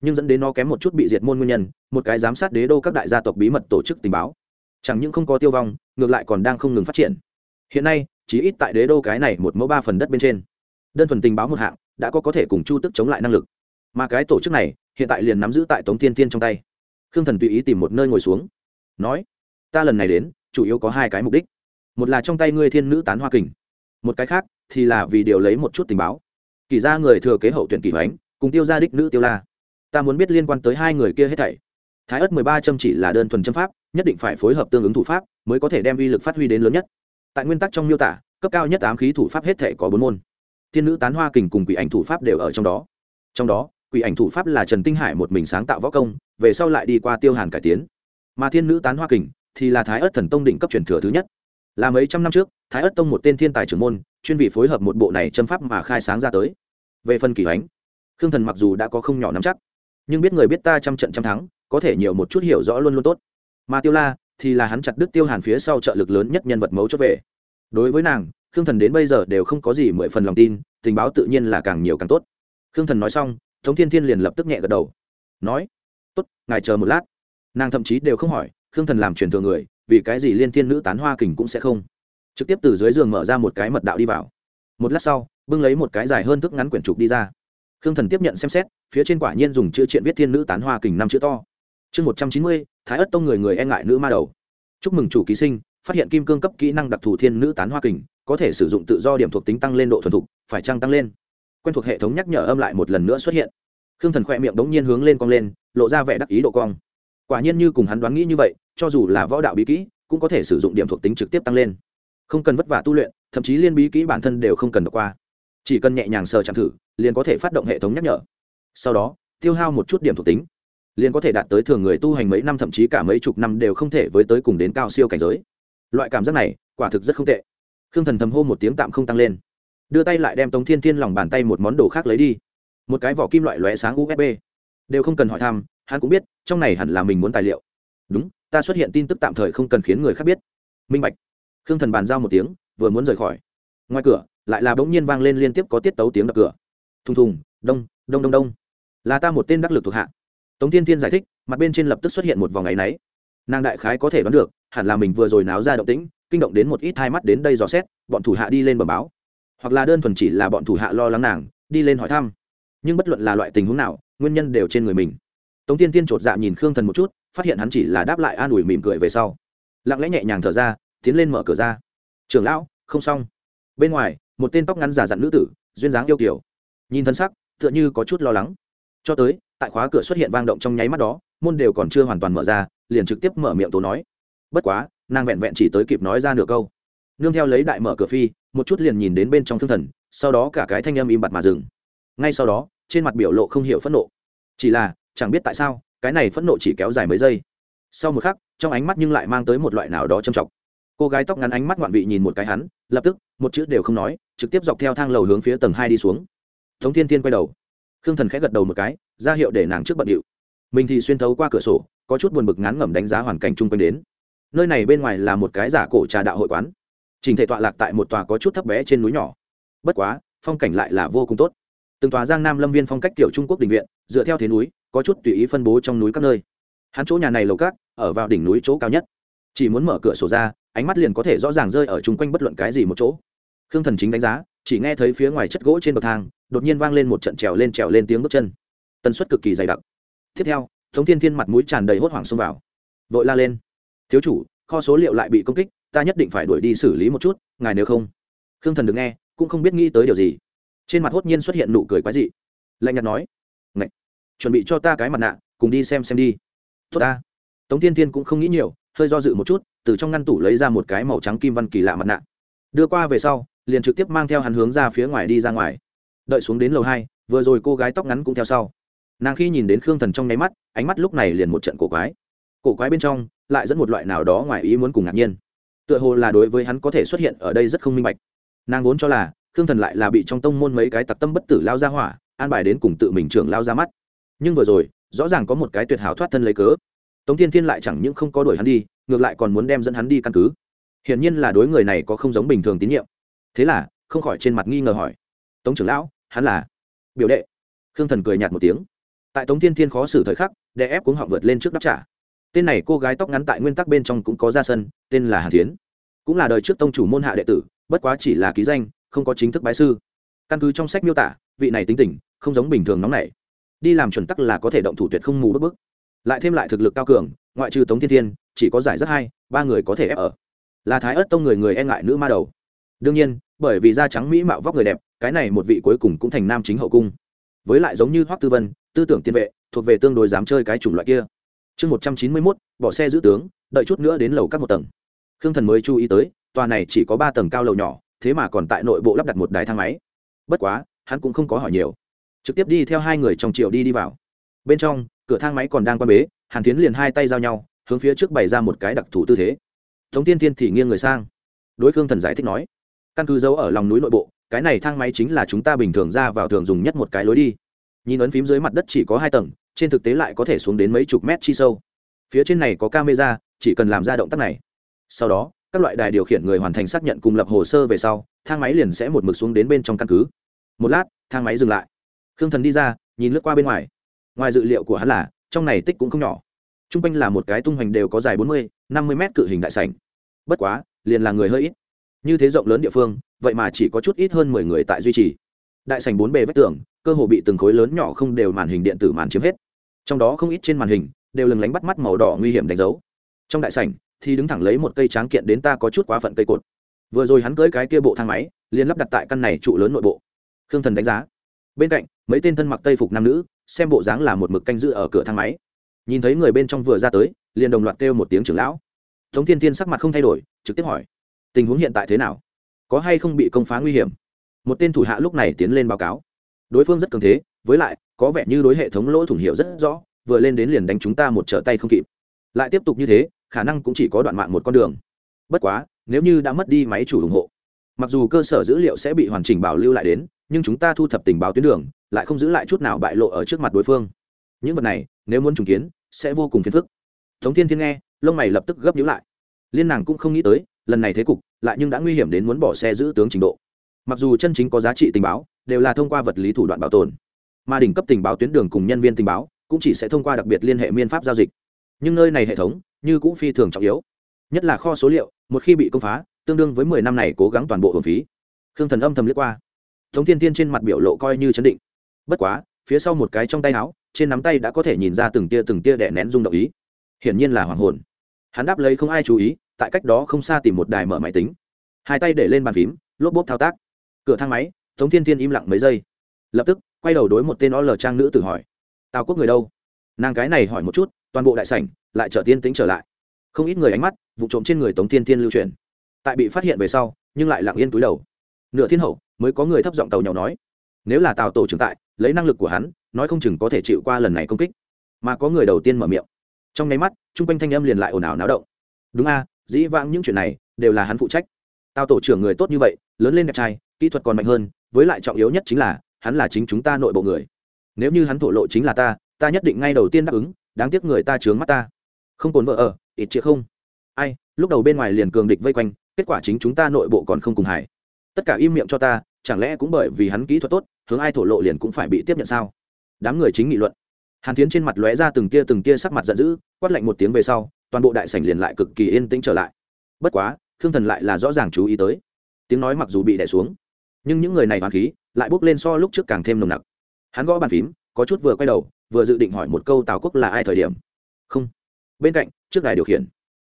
nhưng dẫn đến nó kém một chút bị diệt môn nguyên nhân, một cái giám sát đế đô các đại gia tộc bí mật tổ chức tình báo. Chẳng những không có tiêu vong, ngược lại còn đang không ngừng phát triển. Hiện nay chỉ ít tại đế đô cái này một mẫu ba phần đất bên trên, đơn thuần tình báo một hạng, đã có có thể cùng chu tức chống lại năng lực. Mà cái tổ chức này, hiện tại liền nắm giữ tại tống tiên tiên trong tay khương thần tùy ý tìm một nơi ngồi xuống. Nói, ta lần này đến, chủ yếu có hai cái mục đích. Một là trong tay ngươi thiên nữ tán hoa kình. Một cái khác thì là vì điều lấy một chút tình báo. Kỳ ra người thừa kế hậu tuyển kỳ hoánh, cùng tiêu gia đích nữ tiêu la. Ta muốn biết liên quan tới hai người kia hết thảy. Thái ất mười ba châm chỉ là đơn thuần châm pháp, nhất định phải phối hợp tương ứng thủ pháp mới có thể đem uy lực phát huy đến lớn nhất. Tại nguyên tắc trong miêu tả, cấp cao nhất ám khí thủ pháp hết thể có bốn môn. Thiên nữ tán hoa kình cùng quỷ ảnh thủ pháp đều ở trong đó. Trong đó quỷ ảnh thủ pháp là trần tinh hải một mình sáng tạo võ công, về sau lại đi qua tiêu hàn cải tiến. Mà thiên nữ tán hoa kình thì là thái ất thần tông đỉnh cấp truyền thừa thứ nhất. Là mấy trăm năm trước, thái ất tông một tên thiên tài trưởng môn, chuyên vị phối hợp một bộ này châm pháp mà khai sáng ra tới. Về phần kỳ ánh khương thần mặc dù đã có không nhỏ nắm chắc, nhưng biết người biết ta trăm trận trăm thắng, có thể nhiều một chút hiểu rõ luôn luôn tốt. Mà tiêu la thì là hắn chặt đứt tiêu hàn phía sau trợ lực lớn nhất nhân vật mấu chốt về. Đối với nàng, khương thần đến bây giờ đều không có gì mười phần lòng tin, tình báo tự nhiên là càng nhiều càng tốt. Khương thần nói xong tống thiên thiên liền lập tức nhẹ gật đầu. Nói, tốt, ngài chờ một lát. Nàng thậm chí đều không hỏi, khương thần làm truyền thừa người, vì cái gì liên thiên nữ tán hoa kình cũng sẽ không? Trực tiếp từ dưới giường mở ra một cái mật đạo đi vào. Một lát sau, bưng lấy một cái dài hơn thước ngắn quyển trục đi ra. Khương thần tiếp nhận xem xét, phía trên quả nhiên dùng chữ triện viết thiên nữ tán hoa kình năm chữ to. Chương một trăm chín mươi, thái ất tông người người e ngại nữ ma đầu. Chúc mừng chủ ký sinh, phát hiện kim cương cấp kỹ năng đặc thù thiên nữ tán hoa kình, có thể sử dụng tự do điểm thuộc tính tăng lên độ thuần thục, phải trăng tăng lên? Quen thuộc hệ thống nhắc nhở âm lại một lần nữa xuất hiện. Khương thần khỏe miệng đống nhiên hướng lên cong lên, lộ ra vẻ đắc ý độ cong. Quả nhiên như cùng hắn đoán nghĩ như vậy, cho dù là võ đạo bí kỹ, cũng có thể sử dụng điểm thuộc tính trực tiếp tăng lên. Không cần vất vả tu luyện, thậm chí liên bí kỹ bản thân đều không cần đọc qua. Chỉ cần nhẹ nhàng sờ chạm thử, liền có thể phát động hệ thống nhắc nhở. Sau đó, tiêu hao một chút điểm thuộc tính, liền có thể đạt tới thường người tu hành mấy năm, thậm chí cả mấy chục năm đều không thể với tới cùng đến cao siêu cảnh giới. Loại cảm giác này, quả thực rất không tệ. Khương thần thầm hô một tiếng tạm không tăng lên đưa tay lại đem tống thiên thiên lòng bàn tay một món đồ khác lấy đi. Một cái vỏ kim loại lóe sáng usb đều không cần hỏi thăm, hắn cũng biết, trong này hẳn là mình muốn tài liệu. Đúng, ta xuất hiện tin tức tạm thời không cần khiến người khác biết. Minh bạch. Khương thần bàn giao một tiếng, vừa muốn rời khỏi. Ngoài cửa, lại là bỗng nhiên vang lên liên tiếp có tiết tấu tiếng đập cửa. Thùng thùng, đông đông đông đông. Là ta một tên đắc lực thuộc hạ. Tống thiên thiên giải thích, mặt bên trên lập tức xuất hiện một vòng áy náy. Nàng đại khái có thể đoán được, hẳn là mình vừa rồi náo ra động tĩnh, kinh động đến một ít hai mắt đến đây dò xét, bọn thủ hạ đi lên bờ báo hoặc là đơn thuần chỉ là bọn thủ hạ lo lắng nàng, đi lên hỏi thăm. Nhưng bất luận là loại tình huống nào, nguyên nhân đều trên người mình. Tống tiên tiên chột dạ nhìn khương thần một chút, phát hiện hắn chỉ là đáp lại an ủi mỉm cười về sau. Lặng lẽ nhẹ nhàng thở ra, tiến lên mở cửa ra. Trưởng lão, không xong. Bên ngoài, một tên tóc ngắn giả dặn nữ tử, duyên dáng yêu kiểu nhìn thân sắc, tựa như có chút lo lắng. Cho tới, tại khóa cửa xuất hiện vang động trong nháy mắt đó, môn đều còn chưa hoàn toàn mở ra, liền trực tiếp mở miệng tố nói. Bất quá, nàng vẹn vẹn chỉ tới kịp nói ra nửa câu nương theo lấy đại mở cửa phi, một chút liền nhìn đến bên trong thương thần, sau đó cả cái thanh âm im bặt mà dừng. Ngay sau đó, trên mặt biểu lộ không hiểu phẫn nộ. Chỉ là, chẳng biết tại sao, cái này phẫn nộ chỉ kéo dài mấy giây. Sau một khắc, trong ánh mắt nhưng lại mang tới một loại nào đó trầm trọng cô gái tóc ngắn ánh mắt ngoạn vị nhìn một cái hắn, lập tức, một chữ đều không nói, trực tiếp dọc theo thang lầu hướng phía tầng hai đi xuống. Tống thiên thiên quay đầu. Khương thần khẽ gật đầu một cái, ra hiệu để nàng trước bận điệu. Mình thì xuyên thấu qua cửa sổ, có chút buồn bực ngán ngẩm đánh giá hoàn cảnh chung quanh đến. Nơi này bên ngoài là một cái giả cổ trà đạo hội quán chỉnh thể tọa lạc tại một tòa có chút thấp bé trên núi nhỏ. Bất quá, phong cảnh lại là vô cùng tốt. Từng tòa giang nam lâm viên phong cách kiểu trung quốc đình viện, dựa theo thế núi, có chút tùy ý phân bố trong núi các nơi. Hắn chỗ nhà này lầu cát ở vào đỉnh núi chỗ cao nhất. Chỉ muốn mở cửa sổ ra, ánh mắt liền có thể rõ ràng rơi ở chung quanh bất luận cái gì một chỗ. Khương thần chính đánh giá, chỉ nghe thấy phía ngoài chất gỗ trên bậc thang, đột nhiên vang lên một trận trèo lên trèo lên tiếng bước chân. Tần suất cực kỳ dày đặc. Tiếp theo thống thiên thiên mặt mũi tràn đầy hốt hoảng xông vào. Vội la lên. Thiếu chủ, kho số liệu lại bị công kích ta nhất định phải đuổi đi xử lý một chút, ngài nếu không. Khương thần được nghe, cũng không biết nghĩ tới điều gì. Trên mặt hốt nhiên xuất hiện nụ cười quái dị. Lạnh nhạt nói Ngậy! chuẩn bị cho ta cái mặt nạ, cùng đi xem xem đi. Tốt ta. Tống tiên tiên cũng không nghĩ nhiều, hơi do dự một chút, từ trong ngăn tủ lấy ra một cái màu trắng kim văn kỳ lạ mặt nạ. Đưa qua về sau, liền trực tiếp mang theo hắn hướng ra phía ngoài đi ra ngoài. Đợi xuống đến lầu hai, vừa rồi cô gái tóc ngắn cũng theo sau. Nàng khi nhìn đến khương thần trong nháy mắt, ánh mắt lúc này liền một trận cổ quái. Cổ quái bên trong, lại dẫn một loại nào đó ngoài ý muốn cùng ngạc nhiên tựa hồ là đối với hắn có thể xuất hiện ở đây rất không minh bạch. Nàng vốn cho là, khương thần lại là bị trong tông môn mấy cái tặc tâm bất tử lao ra hỏa, an bài đến cùng tự mình trưởng lao ra mắt. Nhưng vừa rồi, rõ ràng có một cái tuyệt hảo thoát thân lấy cớ. Tống thiên thiên lại chẳng những không có đuổi hắn đi, ngược lại còn muốn đem dẫn hắn đi căn cứ. Hiển nhiên là đối người này có không giống bình thường tín nhiệm. Thế là, không khỏi trên mặt nghi ngờ hỏi. Tống trưởng lão, hắn là? Biểu đệ. Khương thần cười nhạt một tiếng. Tại tống thiên thiên khó xử thời khắc để ép cuống họng vượt lên trước đáp trả tên này cô gái tóc ngắn tại nguyên tắc bên trong cũng có ra sân, tên là hàn tiến cũng là đời trước tông chủ môn hạ đệ tử, bất quá chỉ là ký danh, không có chính thức bái sư. Căn cứ trong sách miêu tả, vị này tính tình, không giống bình thường nóng nảy. Đi làm chuẩn tắc là có thể động thủ tuyệt không mù bức bức. Lại thêm lại thực lực cao cường, ngoại trừ tống thiên thiên, chỉ có giải rất hai, ba người có thể ép ở. Là thái ớt tông người người e ngại nữ ma đầu. Đương nhiên, bởi vì da trắng mỹ mạo vóc người đẹp, cái này một vị cuối cùng cũng thành nam chính hậu cung. Với lại giống như hoắc tư vân, tư tưởng tiên vệ, thuộc về tương đối dám chơi cái chủng loại kia chương một trăm chín mươi mốt, bỏ xe giữ tướng, đợi chút nữa đến lầu các một tầng. Khương thần mới chú ý tới, tòa này chỉ có ba tầng cao lầu nhỏ, thế mà còn tại nội bộ lắp đặt một đài thang máy. Bất quá, hắn cũng không có hỏi nhiều. Trực tiếp đi theo hai người trong triệu đi đi vào. Bên trong, cửa thang máy còn đang quan bế, hàn tiến liền hai tay giao nhau, hướng phía trước bày ra một cái đặc thù tư thế. Tống tiên tiên thì nghiêng người sang. Đối khương thần giải thích nói, căn cứ giấu ở lòng núi nội bộ, cái này thang máy chính là chúng ta bình thường ra vào thường dùng nhất một cái lối đi. Nhìn ấn phím dưới mặt đất chỉ có hai tầng trên thực tế lại có thể xuống đến mấy chục mét chi sâu. Phía trên này có camera, chỉ cần làm ra động tác này. Sau đó, các loại đài điều khiển người hoàn thành xác nhận cùng lập hồ sơ về sau, thang máy liền sẽ một mực xuống đến bên trong căn cứ. Một lát, thang máy dừng lại. Khương thần đi ra, nhìn lướt qua bên ngoài. Ngoài dự liệu của hắn là, trong này tích cũng không nhỏ. T r u n g quanh là một cái tung hoành đều có dài bốn mươi, năm mươi mét cự hình đại sảnh. Bất quá, liền là người hơi ít. Như thế rộng lớn địa phương, vậy mà chỉ có chút ít hơn mười người tại duy trì. Đại sảnh bốn bề vách tường cơ hồ bị từng khối lớn nhỏ không đều màn hình điện tử màn chiếm hết. Trong đó không ít trên màn hình đều lừng lánh bắt mắt màu đỏ nguy hiểm đánh dấu. Trong đại sảnh thì đứng thẳng lấy một cây tráng kiện đến ta có chút quá phận cây cột. Vừa rồi hắn cưới cái kia bộ thang máy, liền lắp đặt tại căn này trụ lớn nội bộ. Khương thần đánh giá. Bên cạnh, mấy tên thân mặc tây phục nam nữ, xem bộ dáng là một mực canh giữ ở cửa thang máy. Nhìn thấy người bên trong vừa ra tới, liền đồng loạt kêu một tiếng trưởng lão. Tống thiên tiên sắc mặt không thay đổi, trực tiếp hỏi, tình huống hiện tại thế nào? Có hay không bị công phá nguy hiểm? Một tên thủ hạ lúc này tiến lên báo cáo đối phương rất cường thế, với lại, có vẻ như đối hệ thống lỗ thủng hiệu rất rõ, vừa lên đến liền đánh chúng ta một trở tay không kịp. Lại tiếp tục như thế, khả năng cũng chỉ có đoạn mạng một con đường. Bất quá, nếu như đã mất đi máy chủ ủng hộ, mặc dù cơ sở dữ liệu sẽ bị hoàn chỉnh bảo lưu lại đến, nhưng chúng ta thu thập tình báo tuyến đường, lại không giữ lại chút nào bại lộ ở trước mặt đối phương. Những vật này, nếu muốn trùng kiến, sẽ vô cùng phiền phức. Tống thiên thiên nghe, lông mày lập tức gấp nhíu lại. Liên nàng cũng không nghĩ tới, lần này thế cục, lại nhưng đã nguy hiểm đến muốn bỏ xe giữ tướng trình độ. Mặc dù chân chính có giá trị tình báo đều là thông qua vật lý thủ đoạn bảo tồn. Mà đỉnh cấp tình báo tuyến đường cùng nhân viên tình báo cũng chỉ sẽ thông qua đặc biệt liên hệ miên pháp giao dịch. Nhưng nơi này hệ thống như cũng phi thường trọng yếu. Nhất là kho số liệu, một khi bị công phá, tương đương với mười năm này cố gắng toàn bộ hưởng phí. Khương thần âm thầm liếc qua. Tống thiên tiên trên mặt biểu lộ coi như chấn định. Bất quá, phía sau một cái trong tay áo, trên nắm tay đã có thể nhìn ra từng tia từng tia đẻ nén rung động ý. Hiển nhiên là hoàng hồn. Hắn đáp lấy không ai chú ý, tại cách đó không xa tìm một đài mở máy tính. Hai tay để lên bàn phím, lốp bốp thao tác. Cửa thang máy tống thiên Thiên im lặng mấy giây. Lập tức, quay đầu đối một tên o lờ trang nữ tử hỏi, tào quốc người đâu? Nàng cái này hỏi một chút, toàn bộ đại sảnh lại trở tiên tính trở lại. Không ít người ánh mắt vụ trộm trên người tống Thiên Thiên lưu truyền tại bị phát hiện về sau, nhưng lại lặng yên túi đầu. Nửa thiên hậu mới có người thấp giọng tàu nhau nói, nếu là tào tổ trưởng tại, lấy năng lực của hắn, nói không chừng có thể chịu qua lần này công kích. Mà có người đầu tiên mở miệng. Trong nháy mắt, chung quanh thanh âm liền lại ồn ào náo động. Đúng a, dĩ vãng những chuyện này đều là hắn phụ trách. Tào tổ trưởng người tốt như vậy, lớn lên đẹp trai kỹ thuật còn mạnh hơn, với lại trọng yếu nhất chính là, hắn là chính chúng ta nội bộ người. Nếu như hắn thổ lộ chính là ta ta nhất định ngay đầu tiên đáp ứng, đáng tiếc người ta chướng mắt ta. Không cồn vợ ở, ít chĩa không. Ai, lúc đầu bên ngoài liền cường địch vây quanh, kết quả chính chúng ta nội bộ còn không cùng hải tất cả im miệng cho ta, chẳng lẽ cũng bởi vì hắn kỹ thuật tốt, hướng ai thổ lộ liền cũng phải bị tiếp nhận sao? Đám người chính nghị luận. Hàn tiến trên mặt lóe ra từng tia từng tia sắc mặt giận dữ, quát lạnh một tiếng về sau, toàn bộ đại sảnh liền lại cực kỳ yên tĩnh trở lại. Bất quá thương thần lại là rõ ràng chú ý tới. Tiếng nói mặc dù bị đẻ xuống nhưng những người này hoàn khí lại bốc lên so lúc trước càng thêm nồng nặc. Hắn gõ bàn phím, có chút vừa quay đầu, vừa dự định hỏi một câu tào quốc là ai thời điểm. Không. Bên cạnh, trước đài điều khiển,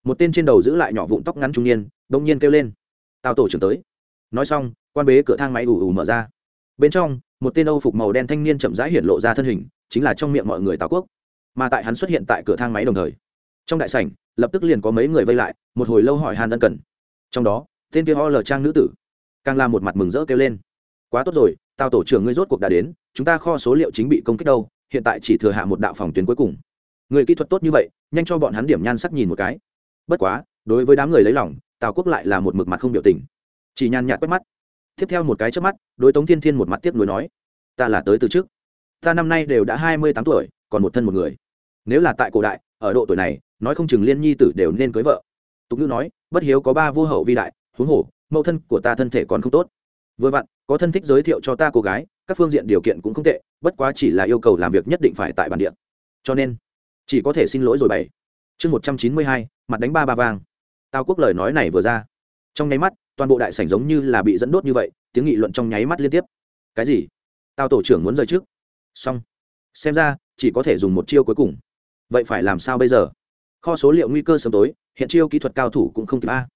một tên trên đầu giữ lại nhỏ vụn tóc ngắn trung niên, đông nhiên kêu lên. Tào tổ trưởng tới. Nói xong, quan bế cửa thang máy ù ù mở ra. Bên trong, một tên âu phục màu đen thanh niên chậm rãi hiện lộ ra thân hình, chính là trong miệng mọi người tào quốc. Mà tại hắn xuất hiện tại cửa thang máy đồng thời, trong đại sảnh, lập tức liền có mấy người vây lại, một hồi lâu hỏi hàn ân cần. Trong đó, tên kia ho lờ trang nữ tử càng làm một mặt mừng rỡ kêu lên. Quá tốt rồi, tao tổ trưởng ngươi rốt cuộc đã đến, chúng ta kho số liệu chính bị công kích đâu, hiện tại chỉ thừa hạ một đạo phòng tuyến cuối cùng. Người kỹ thuật tốt như vậy, nhanh cho bọn hắn điểm nhan sắc nhìn một cái. Bất quá, đối với đám người lấy lòng, tào quốc lại là một mực mặt không biểu tình. Chỉ nhàn nhạt quét mắt. Tiếp theo một cái trước mắt, đối tống thiên thiên một mặt tiếp nối nói, ta là tới từ trước. Ta năm nay đều đã hai mươi tám tuổi, còn một thân một người. Nếu là tại cổ đại, ở độ tuổi này, nói không chừng liên nhi tử đều nên cưới vợ. Tục ngữ nói, bất hiếu có ba vô hậu vi đại, huống hổ mẫu thân của ta thân thể còn không tốt. Vừa vặn, có thân thích giới thiệu cho ta cô gái, các phương diện điều kiện cũng không tệ, bất quá chỉ là yêu cầu làm việc nhất định phải tại bản địa. Cho nên, chỉ có thể xin lỗi rồi bảy. chương một trăm chín mươi hai, mặt đánh ba ba vàng. tao quốc lời nói này vừa ra, trong nháy mắt, toàn bộ đại sảnh giống như là bị dẫn đốt như vậy, tiếng nghị luận trong nháy mắt liên tiếp. Cái gì? Tao tổ trưởng muốn rời trước. Xong. Xem ra, chỉ có thể dùng một chiêu cuối cùng. Vậy phải làm sao bây giờ? Kho số liệu nguy cơ sớm tối, hiện chiêu kỹ thuật cao thủ cũng không kịp a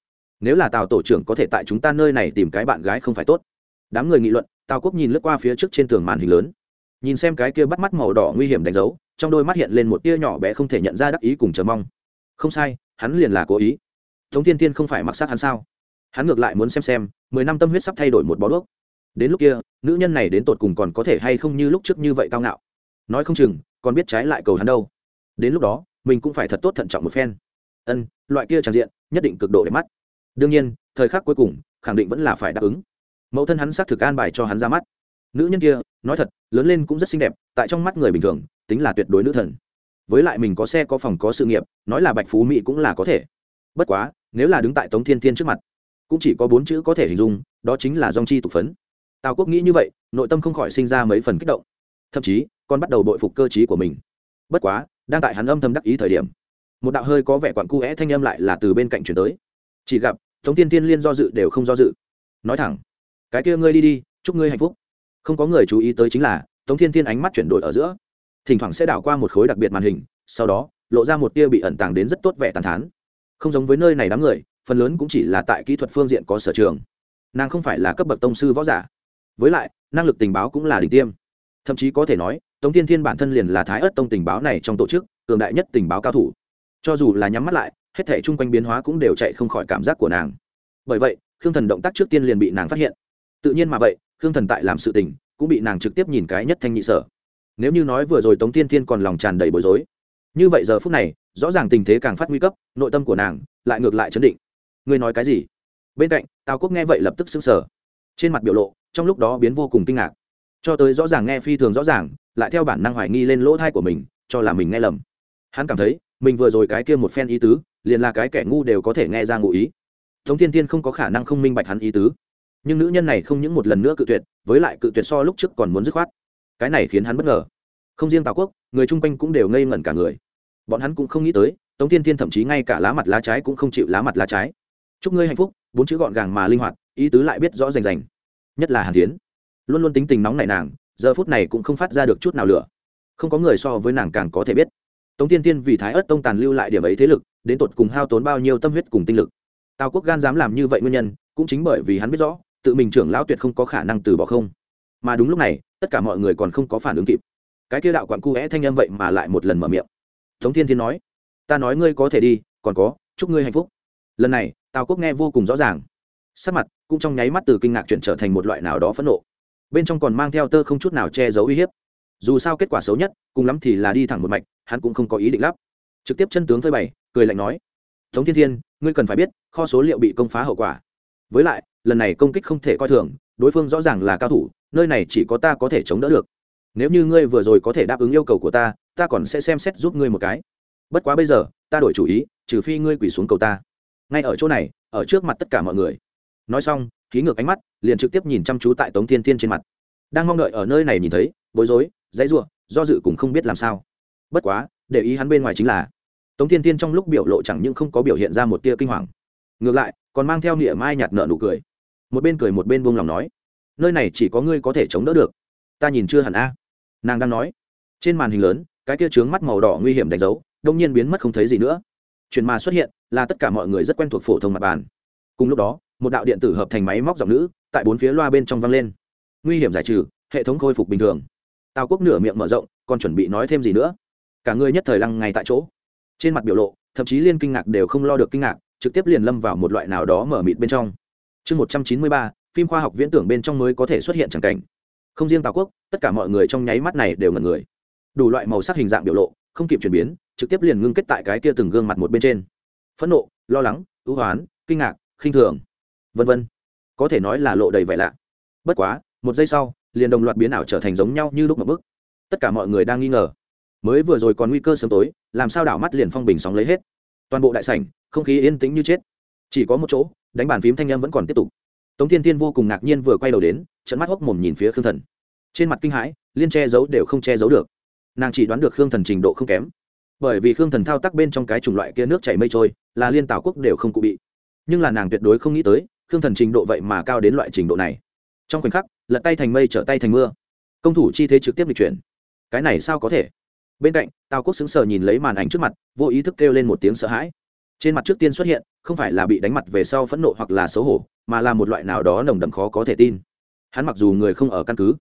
nếu là tào tổ trưởng có thể tại chúng ta nơi này tìm cái bạn gái không phải tốt. Đám người nghị luận, tào quốc nhìn lướt qua phía trước trên tường màn hình lớn. Nhìn xem cái kia bắt mắt màu đỏ nguy hiểm đánh dấu, trong đôi mắt hiện lên một tia nhỏ bé không thể nhận ra đắc ý cùng chờ mong. Không sai, hắn liền là cố ý. Tống tiên tiên không phải mặc sắc hắn sao? Hắn ngược lại muốn xem xem, mười năm tâm huyết sắp thay đổi một bó đuốc. Đến lúc kia, nữ nhân này đến tột cùng còn có thể hay không như lúc trước như vậy cao ngạo? Nói không chừng, còn biết trái lại cầu hắn đâu. Đến lúc đó, mình cũng phải thật tốt thận trọng một phen. Ân, loại kia tràn diện, nhất định cực độ đẹp mắt đương nhiên, thời khắc cuối cùng, khẳng định vẫn là phải đáp ứng. Mẫu thân hắn xác thực an bài cho hắn ra mắt. Nữ nhân kia, nói thật, lớn lên cũng rất xinh đẹp, tại trong mắt người bình thường, tính là tuyệt đối nữ thần. Với lại mình có xe, có phòng, có sự nghiệp, nói là bạch phú mỹ cũng là có thể. Bất quá, nếu là đứng tại tống thiên thiên trước mặt, cũng chỉ có bốn chữ có thể hình dung, đó chính là dong chi tục phấn. Tào quốc nghĩ như vậy, nội tâm không khỏi sinh ra mấy phần kích động. Thậm chí, còn bắt đầu bội phục cơ t của mình. Bất quá, đang tại hắn âm thầm đắc ý thời điểm, một đạo hơi có vẻ quặn cu é thanh âm lại là từ bên cạnh chuyển tới chỉ gặp, tống tiên tiên liên do dự đều không do dự. Nói thẳng, cái kia ngươi đi đi, chúc ngươi hạnh phúc. Không có người chú ý tới chính là, tống thiên tiên ánh mắt chuyển đổi ở giữa. Thỉnh thoảng sẽ đảo qua một khối đặc biệt màn hình, sau đó, lộ ra một tia bị ẩn tàng đến rất tốt vẻ tàn thán. Không giống với nơi này đám người, phần lớn cũng chỉ là tại kỹ thuật phương diện có sở trường. Nàng không phải là cấp bậc tông sư võ giả. Với lại, năng lực tình báo cũng là đỉnh tiêm. Thậm chí có thể nói, tống thiên thiên bản thân liền là thái ớt tông tình báo này trong tổ chức, cường đại nhất tình báo cao thủ. Cho dù là nhắm mắt lại hết thể chung quanh biến hóa cũng đều chạy không khỏi cảm giác của nàng. Bởi vậy, khương thần động tác trước tiên liền bị nàng phát hiện. Tự nhiên mà vậy, khương thần tại làm sự tình, cũng bị nàng trực tiếp nhìn cái nhất thanh nhị sở. Nếu như nói vừa rồi tống tiên thiên còn lòng tràn đầy bối rối. Như vậy giờ phút này, rõ ràng tình thế càng phát nguy cấp, nội tâm của nàng lại ngược lại chấn định. Ngươi nói cái gì? Bên cạnh, tào quốc nghe vậy lập tức xứng sở trên mặt biểu lộ, trong lúc đó biến vô cùng kinh ngạc. Cho tới rõ ràng nghe phi thường rõ ràng, lại theo bản năng hoài nghi lên lỗ thai của mình, cho là mình nghe lầm. Hắn cảm thấy, mình vừa rồi cái kia một phen ý tứ liền là cái kẻ ngu đều có thể nghe ra ngụ ý. Tống thiên Thiên không có khả năng không minh bạch hắn ý tứ. Nhưng nữ nhân này không những một lần nữa cự tuyệt, với lại cự tuyệt so lúc trước còn muốn dứt khoát. Cái này khiến hắn bất ngờ. Không riêng tào quốc, người chung quanh cũng đều ngây ngẩn cả người. Bọn hắn cũng không nghĩ tới, tống thiên Thiên thậm chí ngay cả lá mặt lá trái cũng không chịu lá mặt lá trái. Chúc ngươi hạnh phúc, bốn chữ gọn gàng mà linh hoạt, ý tứ lại biết rõ rành rành. Nhất là hàn tiến luôn luôn tính tình nóng nảy nàng, giờ phút này cũng không phát ra được chút nào lửa. Không có người so với nàng càng có thể biết tống tiên tiên vì thái ớt tông tàn lưu lại điểm ấy thế lực, đến tột cùng hao tốn bao nhiêu tâm huyết cùng tinh lực. Tào quốc gan dám làm như vậy nguyên nhân, cũng chính bởi vì hắn biết rõ, tự mình trưởng lão tuyệt không có khả năng từ bỏ không. Mà đúng lúc này, tất cả mọi người còn không có phản ứng kịp. Cái kia đạo quặn cu é thanh âm vậy mà lại một lần mở miệng. Tống thiên thiên nói, ta nói ngươi có thể đi, còn có, chúc ngươi hạnh phúc. Lần này, tào quốc nghe vô cùng rõ ràng. Sắc mặt cũng trong nháy mắt từ kinh ngạc chuyển trở thành một loại nào đó phẫn nộ. Bên trong còn mang theo tơ không chút nào che giấu uy hiếp. Dù sao kết quả xấu nhất, cùng lắm thì là đi thẳng một mạch hắn cũng không có ý định lắp. Trực tiếp chân tướng phơi bày, cười lạnh nói, tống thiên thiên, ngươi cần phải biết, kho số liệu bị công phá hậu quả. Với lại, lần này công kích không thể coi thường, đối phương rõ ràng là cao thủ, nơi này chỉ có ta có thể chống đỡ được. Nếu như ngươi vừa rồi có thể đáp ứng yêu cầu của ta ta còn sẽ xem xét giúp ngươi một cái. Bất quá bây giờ, ta đổi chủ ý, trừ phi ngươi quỳ xuống cầu ta. Ngay ở chỗ này, ở trước mặt tất cả mọi người. Nói xong khí ngược ánh mắt, liền trực tiếp nhìn chăm chú tại tống thiên thiên trên mặt. Đang mong đợi ở nơi này nhìn thấy, bối rối, dãy ruộng, do dự cũng không biết làm sao bất quá, để ý hắn bên ngoài chính là, tống thiên thiên trong lúc biểu lộ chẳng những không có biểu hiện ra một tia kinh hoàng, ngược lại, còn mang theo niệm mai nhạt nợ nụ cười. Một bên cười một bên buông lòng nói, nơi này chỉ có ngươi có thể chống đỡ được. Ta nhìn chưa hẳn a. Nàng đang nói, trên màn hình lớn, cái kia trướng mắt màu đỏ nguy hiểm đánh dấu, đông nhiên biến mất không thấy gì nữa. Chuyện mà xuất hiện là tất cả mọi người rất quen thuộc phổ thông mặt bàn. Cùng lúc đó, một đạo điện tử hợp thành máy móc giọng nữ tại bốn phía loa bên trong vang lên. Nguy hiểm giải trừ, hệ thống khôi phục bình thường. Tào quốc nửa miệng mở rộng, còn chuẩn bị nói thêm gì nữa? Cả người nhất thời lăng ngay tại chỗ. Trên mặt biểu lộ, thậm chí liên kinh ngạc đều không lo được kinh ngạc, trực tiếp liền lâm vào một loại nào đó mở mịt bên trong. Chương một trăm chín mươi ba, phim khoa học viễn tưởng bên trong mới có thể xuất hiện chẳng cảnh. Không riêng tào quốc, tất cả mọi người trong nháy mắt này đều ngần người. Đủ loại màu sắc hình dạng biểu lộ, không kịp chuyển biến, trực tiếp liền ngưng kết tại cái kia từng gương mặt một bên trên. Phẫn nộ, lo lắng, ưu hoán, kinh ngạc, khinh thường, vân vân. Có thể nói là lộ đầy vẻ lạ. Bất quá, một giây sau, liền đồng loạt biến ảo trở thành giống nhau như lúc một bức tất cả mọi người đang nghi ngờ mới vừa rồi còn nguy cơ sớm tối, làm sao đảo mắt liền phong bình sóng lấy hết. Toàn bộ đại sảnh, không khí yên tĩnh như chết. Chỉ có một chỗ, đánh bàn phím thanh âm vẫn còn tiếp tục. Tống thiên thiên vô cùng ngạc nhiên vừa quay đầu đến trận mắt hốc mồm nhìn phía khương thần. Trên mặt kinh hãi, liên che giấu đều không che giấu được. Nàng chỉ đoán được khương thần trình độ không kém. Bởi vì khương thần thao tác bên trong cái chủng loại kia nước chảy mây trôi, là liên tảo quốc đều không cụ bị. Nhưng là nàng tuyệt đối không nghĩ tới, khương thần trình độ vậy mà cao đến loại trình độ này. Trong khoảnh khắc, lật tay thành mây, trở tay thành mưa. Công thủ chi thế trực tiếp lịch chuyển. Cái này sao có thể? Bên cạnh, tào quốc xứng sờ nhìn lấy màn ảnh trước mặt, vô ý thức kêu lên một tiếng sợ hãi. Trên mặt trước tiên xuất hiện, không phải là bị đánh mặt về sau phẫn nộ hoặc là xấu hổ, mà là một loại nào đó nồng đậm khó có thể tin. Hắn mặc dù người không ở căn cứ,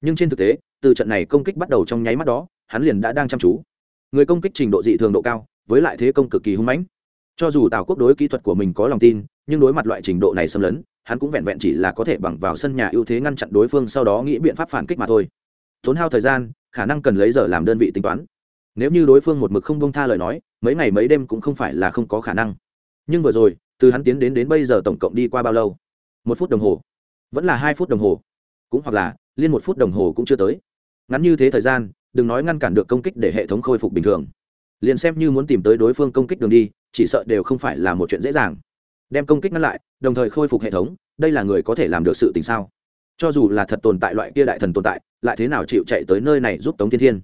nhưng trên thực tế, từ trận này công kích bắt đầu trong nháy mắt đó, hắn liền đã đang chăm chú. Người công kích trình độ dị thường độ cao, với lại thế công cực kỳ hung mãnh. Cho dù tào quốc đối kỹ thuật của mình có lòng tin, nhưng đối mặt loại trình độ này xâm lấn, hắn cũng vẹn vẹn chỉ là có thể bằng vào sân nhà ưu thế ngăn chặn đối phương sau đó nghĩ biện pháp phản kích mà thôi. Tốn hao thời gian khả năng cần lấy giờ làm đơn vị tính toán. Nếu như đối phương một mực không bông tha lời nói, mấy ngày mấy đêm cũng không phải là không có khả năng. Nhưng vừa rồi, từ hắn tiến đến đến bây giờ tổng cộng đi qua bao lâu? Một phút đồng hồ. Vẫn là hai phút đồng hồ. Cũng hoặc là, liên một phút đồng hồ cũng chưa tới. Ngắn như thế thời gian, đừng nói ngăn cản được công kích để hệ thống khôi phục bình thường. Liền xem như muốn tìm tới đối phương công kích đường đi, chỉ sợ đều không phải là một chuyện dễ dàng. Đem công kích ngăn lại, đồng thời khôi phục hệ thống, đây là người có thể làm được sự tình sao? Cho dù là thật tồn tại loại kia đại thần tồn tại lại thế nào chịu chạy tới nơi này giúp tống thiên thiên?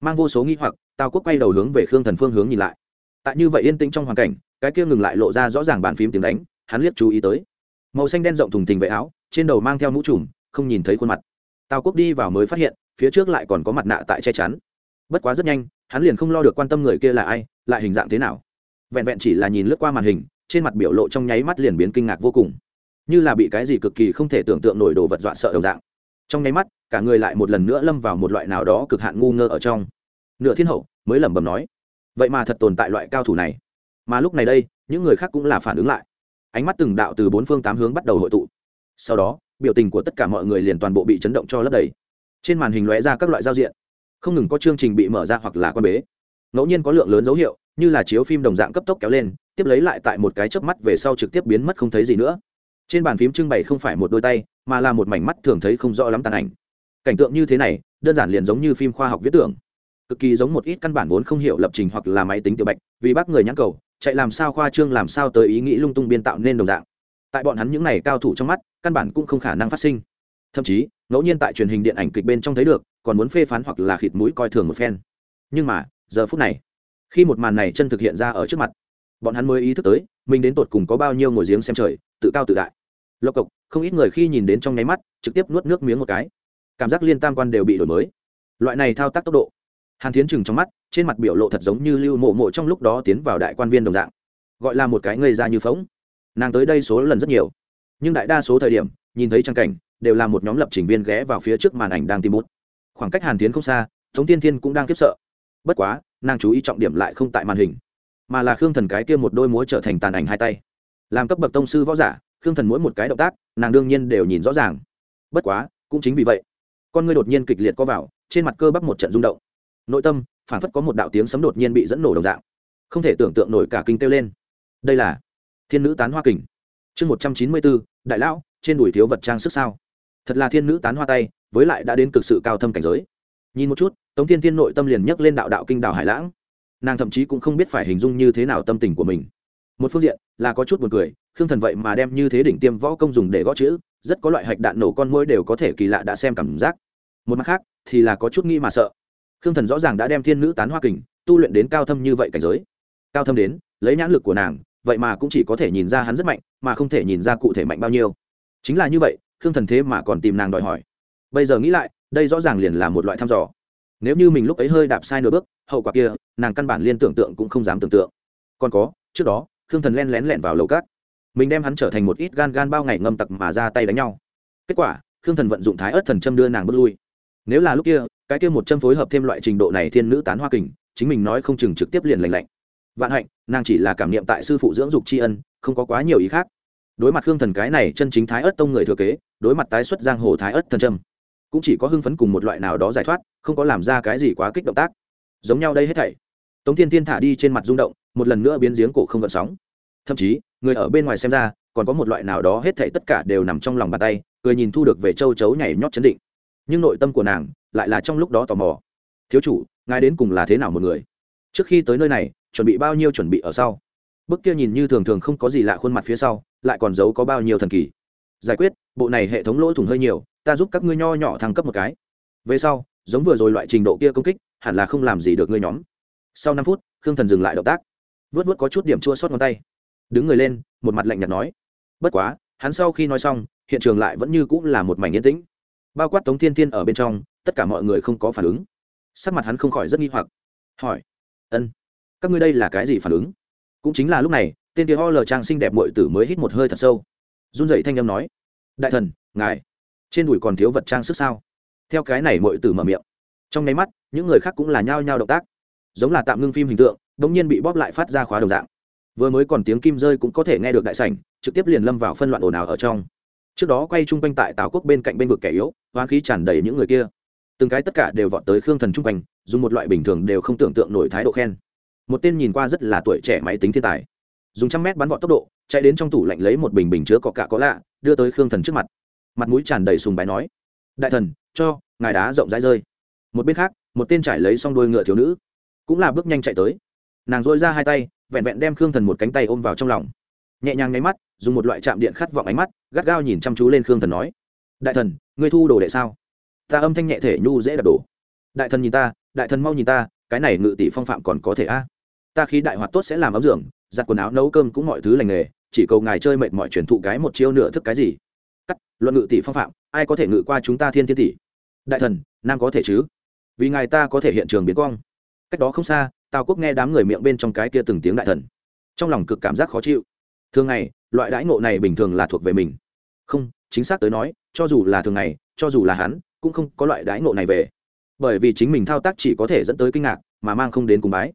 Mang vô số nghi hoặc, tào quốc quay đầu hướng về khương thần phương hướng nhìn lại. Tại như vậy yên tĩnh trong hoàn cảnh, cái kia ngừng lại lộ ra rõ ràng bàn phím tiếng đánh, hắn liếc chú ý tới. Màu xanh đen rộng thùng thình vệ áo, trên đầu mang theo mũ trùm, không nhìn thấy khuôn mặt. Tào quốc đi vào mới phát hiện, phía trước lại còn có mặt nạ tại che chắn. Bất quá rất nhanh, hắn liền không lo được quan tâm người kia là ai, lại hình dạng thế nào. Vẹn vẹn chỉ là nhìn lướt qua màn hình, trên mặt biểu lộ trong nháy mắt liền biến kinh ngạc vô cùng. Như là bị cái gì cực kỳ không thể tưởng tượng nổi đồ vật dọa sợ đồng dạng. Trong nháy mắt cả người lại một lần nữa lâm vào một loại nào đó cực hạn ngu ngơ ở trong. Nửa thiên hậu mới lẩm bẩm nói, vậy mà thật tồn tại loại cao thủ này. Mà lúc này đây, những người khác cũng là phản ứng lại. Ánh mắt từng đạo từ bốn phương tám hướng bắt đầu hội tụ. Sau đó, biểu tình của tất cả mọi người liền toàn bộ bị chấn động cho lấp đầy. Trên màn hình lóe ra các loại giao diện. Không ngừng có chương trình bị mở ra hoặc là quan bế. Ngẫu nhiên có lượng lớn dấu hiệu, như là chiếu phim đồng dạng cấp tốc kéo lên, tiếp lấy lại tại một cái chớp mắt về sau trực tiếp biến mất không thấy gì nữa. Trên bàn phím trưng bày không phải một đôi tay, mà là một mảnh mắt thường thấy không rõ lắm tàn ảnh cảnh tượng như thế này, đơn giản liền giống như phim khoa học viết tưởng. Cực kỳ giống một ít căn bản vốn không hiểu lập trình hoặc là máy tính tiểu bạch, vì bác người nhãn cầu, chạy làm sao khoa trương làm sao tới ý nghĩ lung tung biên tạo nên đồng dạng. Tại bọn hắn những này cao thủ trong mắt, căn bản cũng không khả năng phát sinh. Thậm chí, ngẫu nhiên tại truyền hình điện ảnh kịch bên trong thấy được, còn muốn phê phán hoặc là khịt mũi coi thường một phen. Nhưng mà, giờ phút này, khi một màn này chân thực hiện ra ở trước mặt, bọn hắn mới ý thức tới, mình đến tột cùng có bao nhiêu ngồi giếng xem trời, tự cao tự đại. Lộc cộc, không ít người khi nhìn đến trong nháy mắt, trực tiếp nuốt nước miếng một cái cảm giác liên tam quan đều bị đổi mới. Loại này thao tác tốc độ, hàn tiến chừng trong mắt, trên mặt biểu lộ thật giống như lưu mộ mộ trong lúc đó tiến vào đại quan viên đồng dạng, gọi là một cái ngây ra như phóng nàng tới đây số lần rất nhiều, nhưng đại đa số thời điểm, nhìn thấy trang cảnh, đều là một nhóm lập trình viên ghé vào phía trước màn ảnh đang tìm bút. Khoảng cách hàn tiến không xa, tống tiên thiên cũng đang kiếp sợ. Bất quá, nàng chú ý trọng điểm lại không tại màn hình, mà là khương thần cái kia một đôi múa trở thành tàn ảnh hai tay. Làm cấp bậc tông sư võ giả, khương thần mỗi một cái động tác, nàng đương nhiên đều nhìn rõ ràng. Bất quá, cũng chính vì vậy con ngươi đột nhiên kịch liệt co vào, trên mặt cơ bắp một trận rung động. Nội tâm phản phất có một đạo tiếng sấm đột nhiên bị dẫn nổ đồng dạng. Không thể tưởng tượng nổi cả kinh kêu lên. Đây là thiên nữ tán hoa kình. Chương một trăm chín mươi bốn, đại lão, trên đùi thiếu vật trang sức sao? Thật là thiên nữ tán hoa tay, với lại đã đến cực sự cao thâm cảnh giới. Nhìn một chút, tống thiên thiên nội tâm liền nhấc lên đạo đạo kinh đảo hải lãng. Nàng thậm chí cũng không biết phải hình dung như thế nào tâm tình của mình. Một phương diện, là có chút buồn cười, khương thần vậy mà đem như thế đỉnh tiêm võ công dùng để gõ chữ, rất có loại hạch đạn nổ con môi đều có thể kỳ lạ đã xem cảm giác một mặt khác, thì là có chút nghĩ mà sợ. Khương thần rõ ràng đã đem thiên nữ tán hoa kình, tu luyện đến cao thâm như vậy cảnh giới. Cao thâm đến, lấy nhãn lực của nàng, vậy mà cũng chỉ có thể nhìn ra hắn rất mạnh, mà không thể nhìn ra cụ thể mạnh bao nhiêu. Chính là như vậy, khương thần thế mà còn tìm nàng đòi hỏi. Bây giờ nghĩ lại, đây rõ ràng liền là một loại thăm dò. Nếu như mình lúc ấy hơi đạp sai nửa bước, hậu quả kia, nàng căn bản liên tưởng tượng cũng không dám tưởng tượng. Còn có, trước đó, khương thần len lén lẹn vào lầu cát. Mình đem hắn trở thành một ít gan gan bao ngày ngâm tặc mà ra tay đánh nhau. Kết quả, khương thần vận dụng thái ớt thần châm đưa nàng bước lui nếu là lúc kia, cái kia một châm phối hợp thêm loại trình độ này thiên nữ tán hoa kình, chính mình nói không chừng trực tiếp liền lành lạnh. Vạn hạnh, nàng chỉ là cảm niệm tại sư phụ dưỡng dục tri ân, không có quá nhiều ý khác. Đối mặt hương thần cái này chân chính thái ớt tông người thừa kế, đối mặt tái xuất giang hồ thái ớt thần trâm cũng chỉ có hưng phấn cùng một loại nào đó giải thoát, không có làm ra cái gì quá kích động tác. Giống nhau đây hết thảy. Tống thiên thiên thả đi trên mặt rung động, một lần nữa biến giếng cổ không gợn sóng. Thậm chí, người ở bên ngoài xem ra, còn có một loại nào đó hết thảy tất cả đều nằm trong lòng bàn tay, cười nhìn thu được về châu chấu nhảy nhót chấn định nhưng nội tâm của nàng lại là trong lúc đó tò mò. Thiếu chủ, ngài đến cùng là thế nào một người? Trước khi tới nơi này, chuẩn bị bao nhiêu chuẩn bị ở sau? Bức kia nhìn như thường thường không có gì lạ khuôn mặt phía sau, lại còn giấu có bao nhiêu thần kỳ. Giải quyết, bộ này hệ thống lỗ thủng hơi nhiều, ta giúp các ngươi nho nhỏ thăng cấp một cái. Về sau, giống vừa rồi loại trình độ kia công kích, hẳn là không làm gì được ngươi nhóm. Sau năm phút, khương thần dừng lại động tác. Vớt vớt có chút điểm chua xót ngón tay. Đứng người lên, một mặt lạnh nhạt nói. Bất quá, hắn sau khi nói xong, hiện trường lại vẫn như cũng là một mảnh yên tĩnh bao quát tống thiên thiên ở bên trong, tất cả mọi người không có phản ứng. Sắc mặt hắn không khỏi rất nghi hoặc. Hỏi, ân, các ngươi đây là cái gì phản ứng? Cũng chính là lúc này, tên kia ho lờ trang xinh đẹp mội tử mới hít một hơi thật sâu. Run dậy thanh â m nói, đại thần, ngài, trên đùi còn thiếu vật trang sức sao? Theo cái này mội tử mở miệng. Trong nháy mắt, những người khác cũng là nhao nhao động tác. Giống là tạm ngưng phim hình tượng đ ỗ n g nhiên bị bóp lại phát ra khóa đồng dạng. Vừa mới còn tiếng kim rơi cũng có thể nghe được đại sảnh, trực tiếp liền lâm vào phân loạn ồn ào ở trong trước đó quay chung quanh tại tào quốc bên cạnh bên vực kẻ yếu, hoang khí tràn đầy những người kia. Từng cái tất cả đều vọt tới khương thần chung quanh, dùng một loại bình thường đều không tưởng tượng nổi thái độ khen. Một tên nhìn qua rất là tuổi trẻ máy tính thiên tài. Dùng trăm mét bắn vọt tốc độ, chạy đến trong tủ lạnh lấy một bình bình chứa cọ cạ có lạ, đưa tới khương thần trước mặt. Mặt mũi tràn đầy sùng bái nói, đại thần, cho, ngài đá rộng rãi rơi. Một bên khác, một tên trải lấy xong đôi ngựa thiếu nữ, cũng là bước nhanh chạy tới. Nàng dội ra hai tay, vẹn vẹn đem khương thần một cánh tay ôm vào trong lòng nhẹ nhàng nháy mắt, dùng một loại chạm điện khát vọng ánh mắt, gắt gao nhìn chăm chú lên khương thần nói, đại thần, ngươi thu đồ đệ sao? Ta âm thanh nhẹ thể nhu dễ đập đổ. Đại thần nhìn ta, đại thần mau nhìn ta, cái này ngự tỷ phong phạm còn có thể a? Ta khi đại hoạt tốt sẽ làm ấm giường, giặt quần áo nấu cơm cũng mọi thứ lành nghề, chỉ cầu ngài chơi mệt mọi truyền thụ cái một chiêu nửa thức cái gì. Cắt, luận ngự tỷ phong phạm, ai có thể ngự qua chúng ta thiên thiên tỷ? Đại thần, nam có thể chứ? Vì ngài ta có thể hiện trường biến quang. Cách đó không xa, tào quốc nghe đám người miệng bên trong cái kia từng tiếng đại thần. Trong lòng cực cảm giác khó chịu thường ngày, loại đãi ngộ này bình thường là thuộc về mình. Không, chính xác tới nói, cho dù là thường ngày, cho dù là hắn, cũng không có loại đãi ngộ này về. Bởi vì chính mình thao tác chỉ có thể dẫn tới kinh ngạc, mà mang không đến cùng bái.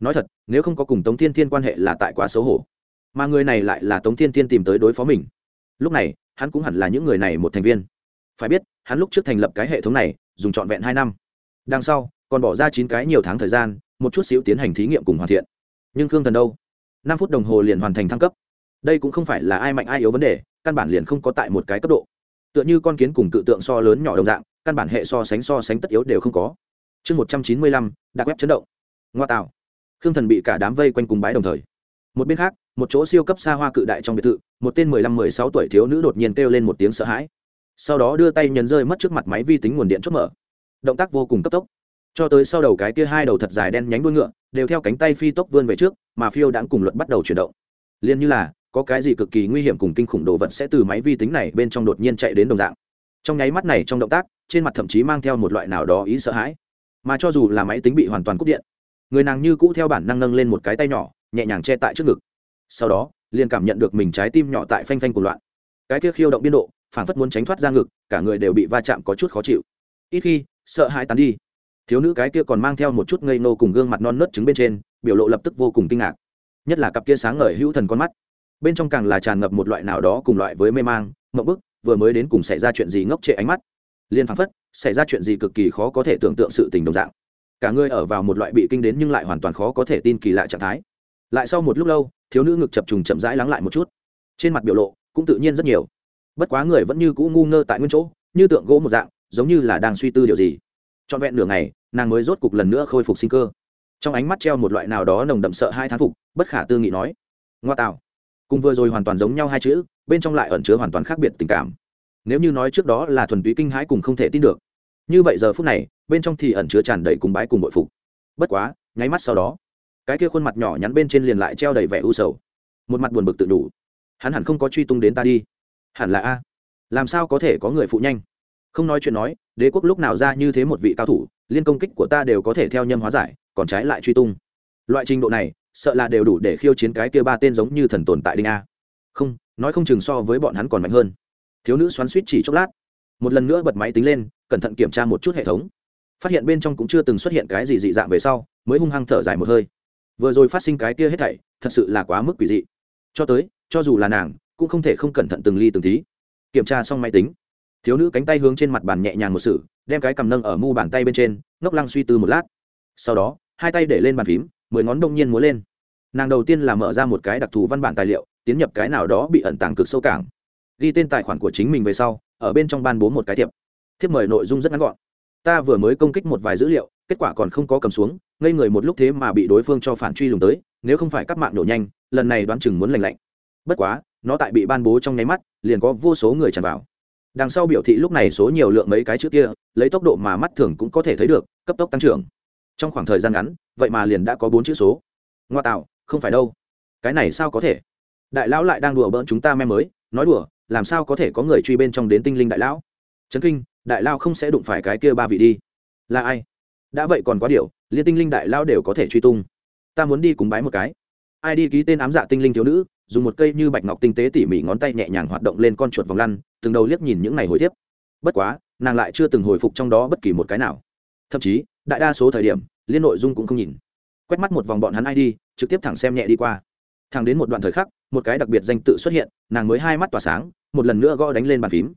Nói thật, nếu không có cùng tống thiên thiên quan hệ là tại quá xấu hổ. Mà người này lại là tống thiên thiên tìm tới đối phó mình. Lúc này, hắn cũng hẳn là những người này một thành viên. Phải biết, hắn lúc trước thành lập cái hệ thống này, dùng trọn vẹn hai năm. Đằng sau, còn bỏ ra chín cái nhiều tháng thời gian, một chút xíu tiến hành thí nghiệm cùng hoàn thiện. Nhưng khương thần đâu? Năm phút đồng hồ liền hoàn thành thăng cấp đây cũng không phải là ai mạnh ai yếu vấn đề, căn bản liền không có tại một cái cấp độ. Tựa như con kiến cùng cự tượng so lớn nhỏ đồng dạng, căn bản hệ so sánh so sánh tất yếu đều không có. Chương một trăm chín mươi lăm, đặc web chấn động. Ngoa tạo. Khương thần bị cả đám vây quanh cùng bái đồng thời. Một bên khác, một chỗ siêu cấp xa hoa cự đại trong biệt thự, một tên mười lăm, mười sáu tuổi thiếu nữ đột nhiên kêu lên một tiếng sợ hãi. Sau đó đưa tay nhấn rơi mất trước mặt máy vi tính nguồn điện chốt mở. Động tác vô cùng cấp tốc. Cho tới sau đầu cái kia hai đầu thật dài đen nhánh đuôi ngựa, đều theo cánh tay phi tốc vươn về trước, mà phiêu đãng cùng luật bắt đầu chuyển động. Liền như là có cái gì cực kỳ nguy hiểm cùng kinh khủng đồ vật sẽ từ máy vi tính này bên trong đột nhiên chạy đến đồng dạng. Trong nháy mắt này, trong động tác, trên mặt thậm chí mang theo một loại nào đó ý sợ hãi. Mà cho dù là máy tính bị hoàn toàn cúp điện, người nàng như cũ theo bản năng nâng lên một cái tay nhỏ, nhẹ nhàng che tại trước ngực. Sau đó, liền cảm nhận được mình trái tim nhỏ tại phanh phanh của loạn. Cái kia khiêu động biên độ, phảng phất muốn tránh thoát ra ngực, cả người đều bị va chạm có chút khó chịu. Ít khi, sợ hãi tán đi. Thiếu nữ cái kia còn mang theo một chút ngây nô cùng gương mặt non nớt trứng bên trên, biểu lộ lập tức vô cùng kinh ngạc. Nhất là cặp kia sáng ngời hữu thần con mắt bên trong càng là tràn ngập một loại nào đó cùng loại với mê mang mậu bức, vừa mới đến cùng xảy ra chuyện gì ngốc trệ ánh mắt. Liền phăng phất, xảy ra chuyện gì cực kỳ khó có thể tưởng tượng sự tình đồng dạng. Cả người ở vào một loại bị kinh đến nhưng lại hoàn toàn khó có thể tin kỳ lạ trạng thái. Lại sau một lúc lâu, thiếu nữ ngực chập trùng chậm rãi lắng lại một chút. Trên mặt biểu lộ cũng tự nhiên rất nhiều. Bất quá người vẫn như cũ ngu ngơ tại nguyên chỗ, như tượng gỗ một dạng, giống như là đang suy tư điều gì. Trọn vẹn nửa ngày, nàng mới rốt cục lần nữa khôi phục sinh cơ. Trong ánh mắt treo một loại nào đó nồng đậm sợ hai thán phục, bất khả tư nghị nói, ngoa tạo cùng vừa rồi hoàn toàn giống nhau hai chữ, bên trong lại ẩn chứa hoàn toàn khác biệt tình cảm. Nếu như nói trước đó là thuần túy kinh hãi cùng không thể tin được, như vậy giờ phút này, bên trong thì ẩn chứa tràn đầy cùng bái cùng bội phục. Bất quá, nháy mắt sau đó, cái kia khuôn mặt nhỏ nhắn bên trên liền lại treo đầy vẻ u sầu. Một mặt buồn bực tự đủ. Hắn hẳn không có truy tung đến ta đi. Hẳn là a. Làm sao có thể có người phụ nhanh? Không nói chuyện nói, đế quốc lúc nào ra như thế một vị cao thủ, liên công kích của ta đều có thể theo nhâm hóa giải, còn trái lại truy tung. Loại trình độ này sợ là đều đủ để khiêu chiến cái kia ba tên giống như thần tồn tại đinh a. Không, nói không chừng so với bọn hắn còn mạnh hơn. Thiếu nữ xoắn suýt chỉ chốc lát. Một lần nữa bật máy tính lên, cẩn thận kiểm tra một chút hệ thống. Phát hiện bên trong cũng chưa từng xuất hiện cái gì dị dạng về sau, mới hung hăng thở dài một hơi. Vừa rồi phát sinh cái kia hết thảy, thật sự là quá mức quỷ dị. Cho tới, cho dù là nàng, cũng không thể không cẩn thận từng ly từng tí. Kiểm tra xong máy tính, thiếu nữ cánh tay hướng trên mặt bàn nhẹ nhàng một sự, đem cái cầm nâng ở mu bàn tay bên trên, ngốc lăng suy tư một lát. Sau đó, hai tay để lên bàn phím mười ngón đông nhiên múa lên. Nàng đầu tiên là mở ra một cái đặc thù văn bản tài liệu, tiến nhập cái nào đó bị ẩn tàng cực sâu cảng. Ghi tên tài khoản của chính mình về sau, ở bên trong ban bố một cái thiệp. Thiếp mời nội dung rất ngắn gọn. Ta vừa mới công kích một vài dữ liệu, kết quả còn không có cầm xuống, ngây người một lúc thế mà bị đối phương cho phản truy lùng tới, nếu không phải cắt mạng nổ nhanh, lần này đoán chừng muốn lành lạnh. Bất quá, nó tại bị ban bố trong nháy mắt, liền có vô số người tràn vào. Đằng sau biểu thị lúc này số nhiều lượng mấy cái chữ kia, lấy tốc độ mà mắt thường cũng có thể thấy được, cấp tốc tăng trưởng trong khoảng thời gian ngắn, vậy mà liền đã có bốn chữ số. Ngoa tạo, không phải đâu. Cái này sao có thể? Đại lão lại đang đùa bỡn chúng ta me mới, nói đùa, làm sao có thể có người truy bên trong đến tinh linh đại lão? Trấn kinh, đại lao không sẽ đụng phải cái kia ba vị đi. Là ai? Đã vậy còn quá điều liên tinh linh đại lao đều có thể truy tung. Ta muốn đi cùng bái một cái. Ai đi ký tên ám dạ tinh linh thiếu nữ, dùng một cây như bạch ngọc tinh tế tỉ mỉ ngón tay nhẹ nhàng hoạt động lên con chuột vòng lăn, từng đầu liếc nhìn những ngày hồi tiếp. Bất quá, nàng lại chưa từng hồi phục trong đó bất kỳ một cái nào. Thậm chí đại đa số thời điểm, liên nội dung cũng không nhìn. Quét mắt một vòng bọn hắn ai đi trực tiếp thẳng xem nhẹ đi qua. Thẳng đến một đoạn thời khắc, một cái đặc biệt danh tự xuất hiện, nàng mới hai mắt tỏa sáng, một lần nữa gõ đánh lên bàn phím.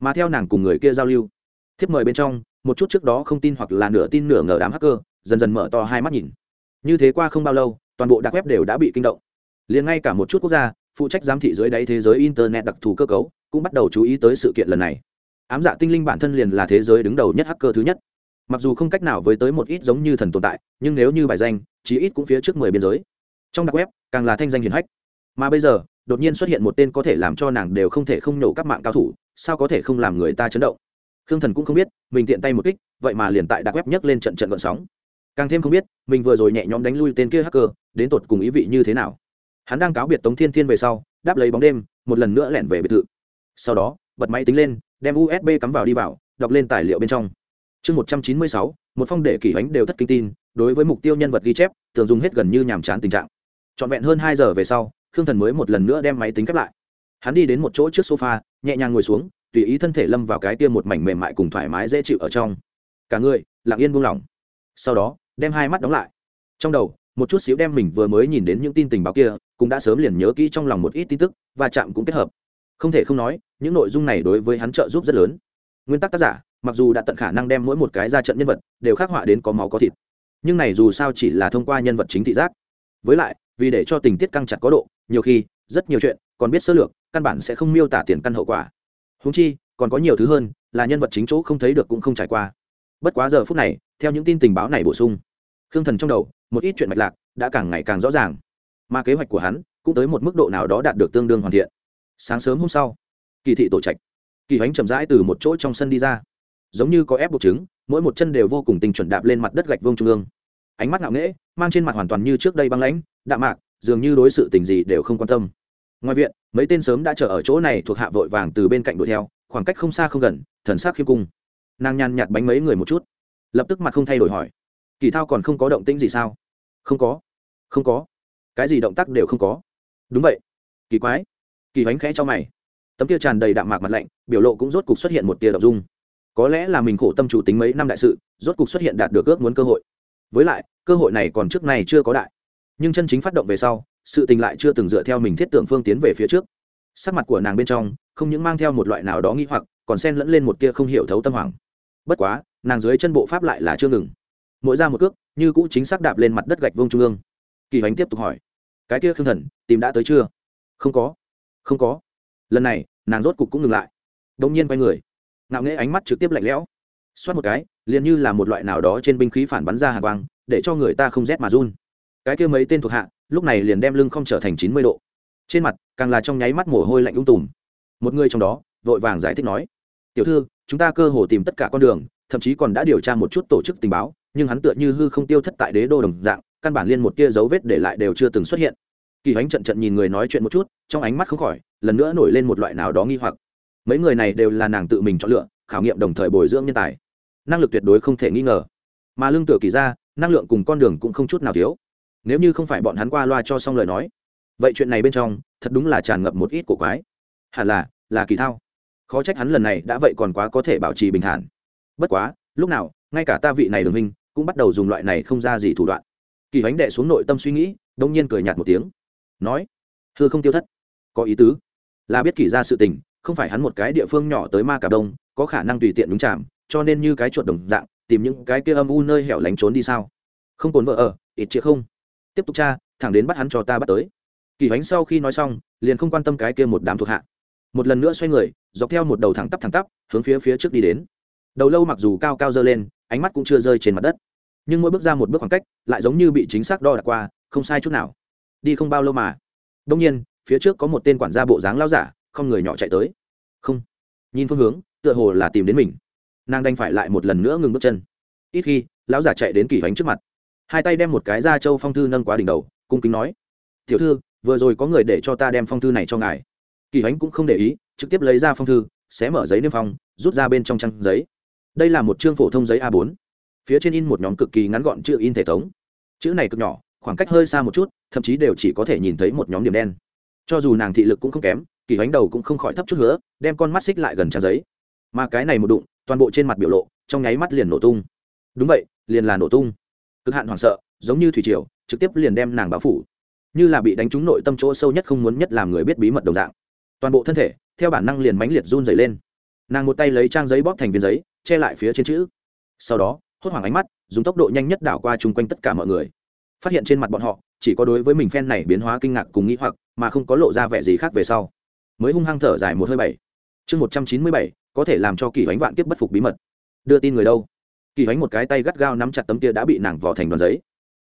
Mà theo nàng cùng người kia giao lưu, thiếp mời bên trong, một chút trước đó không tin hoặc là nửa tin nửa ngờ đám hacker, dần dần mở to hai mắt nhìn. Như thế qua không bao lâu, toàn bộ đặc web đều đã bị kinh động. Liền ngay cả một chút quốc gia, phụ trách giám thị dưới đáy thế giới internet đặc thù cơ cấu, cũng bắt đầu chú ý tới sự kiện lần này. Ám dạ tinh linh bản thân liền là thế giới đứng đầu nhất hacker thứ nhất mặc dù không cách nào với tới một ít giống như thần tồn tại, nhưng nếu như bài danh, chí ít cũng phía trước mười biên giới. Trong đặc web, càng là thanh danh hiển hách. Mà bây giờ, đột nhiên xuất hiện một tên có thể làm cho nàng đều không thể không nhổ các mạng cao thủ, sao có thể không làm người ta chấn động? Khương thần cũng không biết, mình tiện tay một kích, vậy mà liền tại đặc web nhấc lên trận trận gọn sóng. Càng thêm không biết, mình vừa rồi nhẹ nhõm đánh lui tên kia hacker, đến tột cùng ý vị như thế nào? Hắn đang cáo biệt tống thiên thiên về sau, đáp lấy bóng đêm, một lần nữa lẻn về biệt thự. Sau đó, bật máy tính lên, đem usb cắm vào đi vào, đọc lên tài liệu bên trong chương một trăm chín mươi sáu, một phong để kỷ ánh đều thất kinh tin, đối với mục tiêu nhân vật ghi chép, thường dùng hết gần như nhàm chán tình trạng. Trọn vẹn hơn hai giờ về sau, khương thần mới một lần nữa đem máy tính khép lại. Hắn đi đến một chỗ trước sofa, nhẹ nhàng ngồi xuống, tùy ý thân thể lâm vào cái kia một mảnh mềm mại cùng thoải mái dễ chịu ở trong. Cả người, lặng yên buông lỏng. Sau đó, đem hai mắt đóng lại. Trong đầu, một chút xíu đem mình vừa mới nhìn đến những tin tình báo kia, cũng đã sớm liền nhớ kỹ trong lòng một ít tin tức, và chạm cũng kết hợp. Không thể không nói, những nội dung này đối với hắn trợ giúp rất lớn. Nguyên tắc tác giả mặc dù đã tận khả năng đem mỗi một cái ra trận nhân vật đều khắc họa đến có máu có thịt, nhưng này dù sao chỉ là thông qua nhân vật chính thị giác. Với lại, vì để cho tình tiết căng chặt có độ, nhiều khi, rất nhiều chuyện còn biết sơ lược, căn bản sẽ không miêu tả tiền căn hậu quả. Húng chi, còn có nhiều thứ hơn là nhân vật chính chỗ không thấy được cũng không trải qua. Bất quá giờ phút này, theo những tin tình báo này bổ sung, khương thần trong đầu, một ít chuyện mạch lạc đã càng ngày càng rõ ràng. Mà kế hoạch của hắn cũng tới một mức độ nào đó đạt được tương đương hoàn thiện. Sáng sớm hôm sau, kỳ thị tổ trạch, kỳ hoánh chậm rãi từ một chỗ trong sân đi ra giống như có ép buộc trứng mỗi một chân đều vô cùng tình chuẩn đạp lên mặt đất gạch vông trung ương. Ánh mắt ngạo nghễ, mang trên mặt hoàn toàn như trước đây băng lãnh, đạm mạc, dường như đối sự tình gì đều không quan tâm. Ngoài viện, mấy tên sớm đã chờ ở chỗ này thuộc hạ vội vàng từ bên cạnh đuổi theo, khoảng cách không xa không gần, thần sắc khiêm cung. Nàng nhàn nhạt bánh mấy người một chút, lập tức mặt không thay đổi hỏi, kỳ thao còn không có động tĩnh gì sao? Không có không có, cái gì động tác đều không có. Đúng vậy. Kỳ quái. Kỳ hoánh khẽ cho mày. Tấm kia tràn đầy đạm mạc mặt lạnh, biểu lộ cũng rốt cục xuất hiện một tia đ dung có lẽ là mình khổ tâm chủ tính mấy năm đại sự, rốt cục xuất hiện đạt được ước muốn cơ hội. Với lại, cơ hội này còn trước này chưa có đại. Nhưng chân chính phát động về sau, sự tình lại chưa từng dựa theo mình thiết tưởng phương tiến về phía trước. Sắc mặt của nàng bên trong, không những mang theo một loại nào đó nghi hoặc, còn xen lẫn lên một tia không hiểu thấu tâm hoàng bất quá, nàng dưới chân bộ pháp lại là chưa ngừng. Mỗi ra một cước, như cũ chính xác đạp lên mặt đất gạch vông trung ương. Kỳ hoành tiếp tục hỏi, cái kia khương thần, tìm đã tới chưa? Không có. Không có. Lần này, nàng rốt cục cũng ngừng lại. Đông nhiên quay người ngạo nghễ ánh mắt trực tiếp lạnh lẽo. Xoát một cái, liền như là một loại nào đó trên binh khí phản bắn ra hàng quang, để cho người ta không rét mà run. Cái kia mấy tên thuộc hạ, lúc này liền đem lưng không trở thành chín mươi độ. Trên mặt, càng là trong nháy mắt mồ hôi lạnh ung tùm. Một người trong đó, vội vàng giải thích nói, tiểu thư, chúng ta cơ hồ tìm tất cả con đường, thậm chí còn đã điều tra một chút tổ chức tình báo, nhưng hắn tựa như hư không tiêu thất tại đế đô đồng dạng, căn bản liên một tia dấu vết để lại đều chưa từng xuất hiện. Kỳ ánh trận trận nhìn người nói chuyện một chút, trong ánh mắt không khỏi, lần nữa nổi lên một loại nào đó nghi hoặc mấy người này đều là nàng tự mình chọn lựa, khảo nghiệm đồng thời bồi dưỡng nhân tài. Năng lực tuyệt đối không thể nghi ngờ. Mà lương tựa kỳ ra, năng lượng cùng con đường cũng không chút nào thiếu. Nếu như không phải bọn hắn qua loa cho xong lời nói, vậy chuyện này bên trong, thật đúng là tràn ngập một ít cổ quái. Hẳn là là kỳ thao. Khó trách hắn lần này đã vậy còn quá có thể bảo trì bình thản. Bất quá, lúc nào, ngay cả ta vị này đường hình cũng bắt đầu dùng loại này không ra gì thủ đoạn. Kỳ hoánh đệ xuống nội tâm suy nghĩ, đông nhiên cười nhạt một tiếng. Nói, thưa không tiêu thất, có ý tứ. Là biết kỳ ra sự tình không phải hắn một cái địa phương nhỏ tới ma cả đông, có khả năng tùy tiện đúng chạm, cho nên như cái chuột đồng dạng, tìm những cái kia âm u nơi hẻo lánh trốn đi sao? Không cồn vợ ở, ít chĩa không? Tiếp tục tra thẳng đến bắt hắn cho ta bắt tới. Kỳ hoánh sau khi nói xong, liền không quan tâm cái kia một đám thuộc hạ. Một lần nữa xoay người, dọc theo một đầu thẳng tắp thẳng tắp, hướng phía phía trước đi đến. Đầu lâu mặc dù cao cao dơ lên, ánh mắt cũng chưa rơi trên mặt đất. Nhưng mỗi bước ra một bước khoảng cách, lại giống như bị chính xác đo đạc qua, không sai chút nào. Đi không bao lâu mà. Đông nhiên, phía trước có một tên quản gia bộ dáng lao giả không người nhỏ chạy tới. Không. Nhìn phương hướng, tựa hồ là tìm đến mình. Nàng đành phải lại một lần nữa ngừng bước chân. Ít khi, lão giả chạy đến kỳ hoánh trước mặt. Hai tay đem một cái da châu phong thư nâng quá đỉnh đầu, cung kính nói, tiểu thư, vừa rồi có người để cho ta đem phong thư này cho ngài. Kỳ hoánh cũng không để ý, trực tiếp lấy ra phong thư, xé mở giấy niêm phong, rút ra bên trong trang giấy. Đây là một chương phổ thông giấy a 4 phía trên in một nhóm cực kỳ ngắn gọn chữ in thể thống. Chữ này cực nhỏ, khoảng cách hơi xa một chút, thậm chí đều chỉ có thể nhìn thấy một nhóm điểm đen. Cho dù nàng thị lực cũng không kém kỳ ánh đầu cũng không khỏi thấp chút nữa đem con mắt xích lại gần trang giấy. Mà cái này một đụng, toàn bộ trên mặt biểu lộ, trong nháy mắt liền nổ tung. Đúng vậy, liền là nổ tung. Cực hạn hoảng sợ, giống như thủy triều, trực tiếp liền đem nàng báo phủ. Như là bị đánh trúng nội tâm chỗ sâu nhất không muốn nhất làm người biết bí mật đồng dạng. Toàn bộ thân thể, theo bản năng liền mãnh liệt run dày lên. Nàng một tay lấy trang giấy bóp thành viên giấy, che lại phía trên chữ. Sau đó, hốt hoảng ánh mắt, dùng tốc độ nhanh nhất đảo qua chung quanh tất cả mọi người. Phát hiện trên mặt bọn họ, chỉ có đối với mình phen này biến hóa kinh ngạc cùng nghĩ hoặc, mà không có lộ ra vẻ gì khác về sau mới hung hăng thở dài một hơi bảy. Chương một trăm chín mươi bảy, có thể làm cho kỳ bánh vạn kiếp bất phục bí mật. Đưa tin người đâu? Kỳ bánh một cái tay gắt gao nắm chặt tấm kia đã bị nàng vỏ thành đoàn giấy.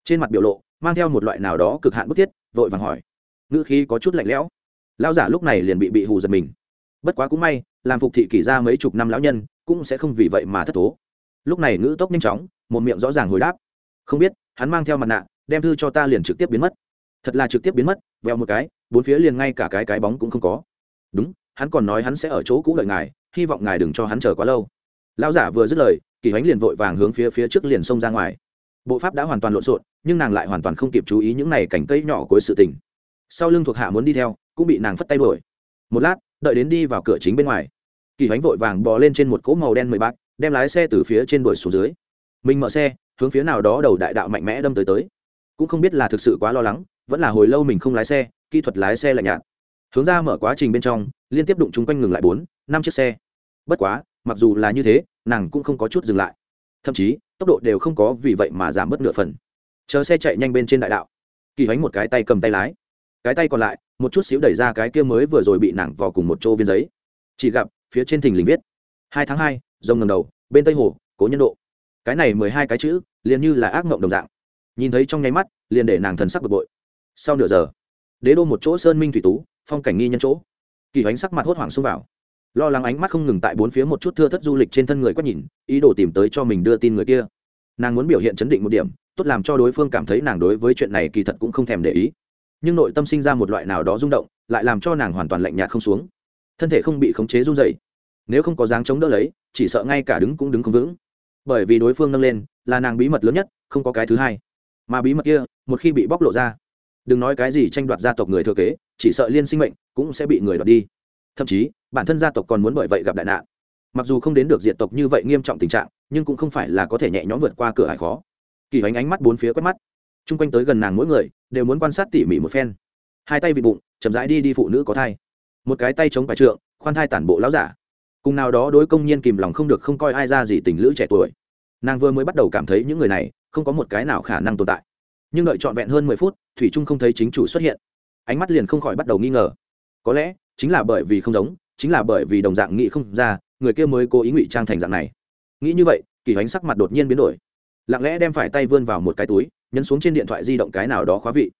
Trên mặt biểu lộ, mang theo một loại nào đó cực hạn bức thiết, vội vàng hỏi. Ngữ khí có chút lạnh lẽo. Lão giả lúc này liền bị bị hù giật mình. Bất quá cũng may, làm phục thị kỷ ra mấy chục năm lão nhân, cũng sẽ không vì vậy mà thất thố. Lúc này ngữ tốc nhanh chóng, một miệng rõ ràng hồi đáp. Không biết, hắn mang theo mặt nạ, đem thư cho ta liền trực tiếp biến mất. Thật là trực tiếp biến mất veo một cái, bốn phía liền ngay cả cái cái bóng cũng không có đúng, hắn còn nói hắn sẽ ở chỗ cũ đợi ngài, hy vọng ngài đừng cho hắn chờ quá lâu. Lão giả vừa dứt lời, kỳ ánh liền vội vàng hướng phía phía trước liền xông ra ngoài. Bộ pháp đã hoàn toàn lộn xộn, nhưng nàng lại hoàn toàn không kịp chú ý những này cảnh cây nhỏ cuối sự tình. Sau lưng thuộc hạ muốn đi theo, cũng bị nàng phất tay đuổi. Một lát, đợi đến đi vào cửa chính bên ngoài. Kỳ ánh vội vàng bò lên trên một cỗ màu đen mười bát đem lái xe từ phía trên đuổi xuống dưới. Mình mở xe, hướng phía nào đó đầu đại đạo mạnh mẽ đâm tới tới. Cũng không biết là thực sự quá lo lắng, vẫn là hồi lâu mình không lái xe, kỹ thuật lái xe lạnh nhạt hướng ra mở quá trình bên trong, liên tiếp đụng chung quanh ngừng lại bốn, năm chiếc xe. Bất quá, mặc dù là như thế, nàng cũng không có chút dừng lại. Thậm chí, tốc độ đều không có vì vậy mà giảm bớt nửa phần. Chờ xe chạy nhanh bên trên đại đạo, kỳ hoánh một cái tay cầm tay lái. Cái tay còn lại, một chút xíu đẩy ra cái kia mới vừa rồi bị nàng vào cùng một chỗ viên giấy. Chỉ gặp, phía trên thình lình viết, hai tháng hai, rồng ngầm đầu, bên tây hồ, cố nhân độ. Cái này mười hai cái chữ, liền như là ác mộng đồng dạng. Nhìn thấy trong nháy mắt, liền để nàng thần sắc bực bội. Sau nửa giờ, đế đô một chỗ sơn minh thủy tú phong cảnh nghi nhân chỗ. Kỳ hoánh sắc mặt hốt hoảng xông vào. Lo lắng ánh mắt không ngừng tại bốn phía một chút thưa thất du lịch trên thân người quét nhìn, ý đồ tìm tới cho mình đưa tin người kia. Nàng muốn biểu hiện chấn định một điểm, tốt làm cho đối phương cảm thấy nàng đối với chuyện này kỳ thật cũng không thèm để ý. Nhưng nội tâm sinh ra một loại nào đó rung động, lại làm cho nàng hoàn toàn lạnh nhạt không xuống. Thân thể không bị khống chế run dậy nếu không có dáng chống đỡ lấy, chỉ sợ ngay cả đứng cũng đứng không vững. Bởi vì đối phương nâng lên, là nàng bí mật lớn nhất, không có cái thứ hai. Mà bí mật kia, một khi bị bóc lộ ra đừng nói cái gì tranh đoạt gia tộc người thừa kế, chỉ sợ liên sinh mệnh cũng sẽ bị người đoạt đi. Thậm chí, bản thân gia tộc còn muốn bởi vậy gặp đại nạn. Mặc dù không đến được diện tộc như vậy nghiêm trọng tình trạng, nhưng cũng không phải là có thể nhẹ nhõm vượt qua cửa hải khó. Kỳ hoánh ánh mắt bốn phía quét mắt. Chung quanh tới gần nàng mỗi người, đều muốn quan sát tỉ mỉ một phen. Hai tay vịt bụng, chậm rãi đi đi phụ nữ có thai. Một cái tay chống phải trượng, khoan thai tản bộ láo giả. Cùng nào đó đối công nhiên kìm lòng không được không coi ai ra gì tình lữ trẻ tuổi. Nàng vừa mới bắt đầu cảm thấy những người này, không có một cái nào khả năng tồn tại nhưng đợi trọn vẹn hơn mười phút, thủy trung không thấy chính chủ xuất hiện. Ánh mắt liền không khỏi bắt đầu nghi ngờ. Có lẽ, chính là bởi vì không giống, chính là bởi vì đồng dạng nghĩ không ra, người kia mới cố ý ngụy trang thành dạng này. Nghĩ như vậy, kỳ ánh sắc mặt đột nhiên biến đổi. Lặng lẽ đem phải tay vươn vào một cái túi, nhấn xuống trên điện thoại di động cái nào đó khóa vị.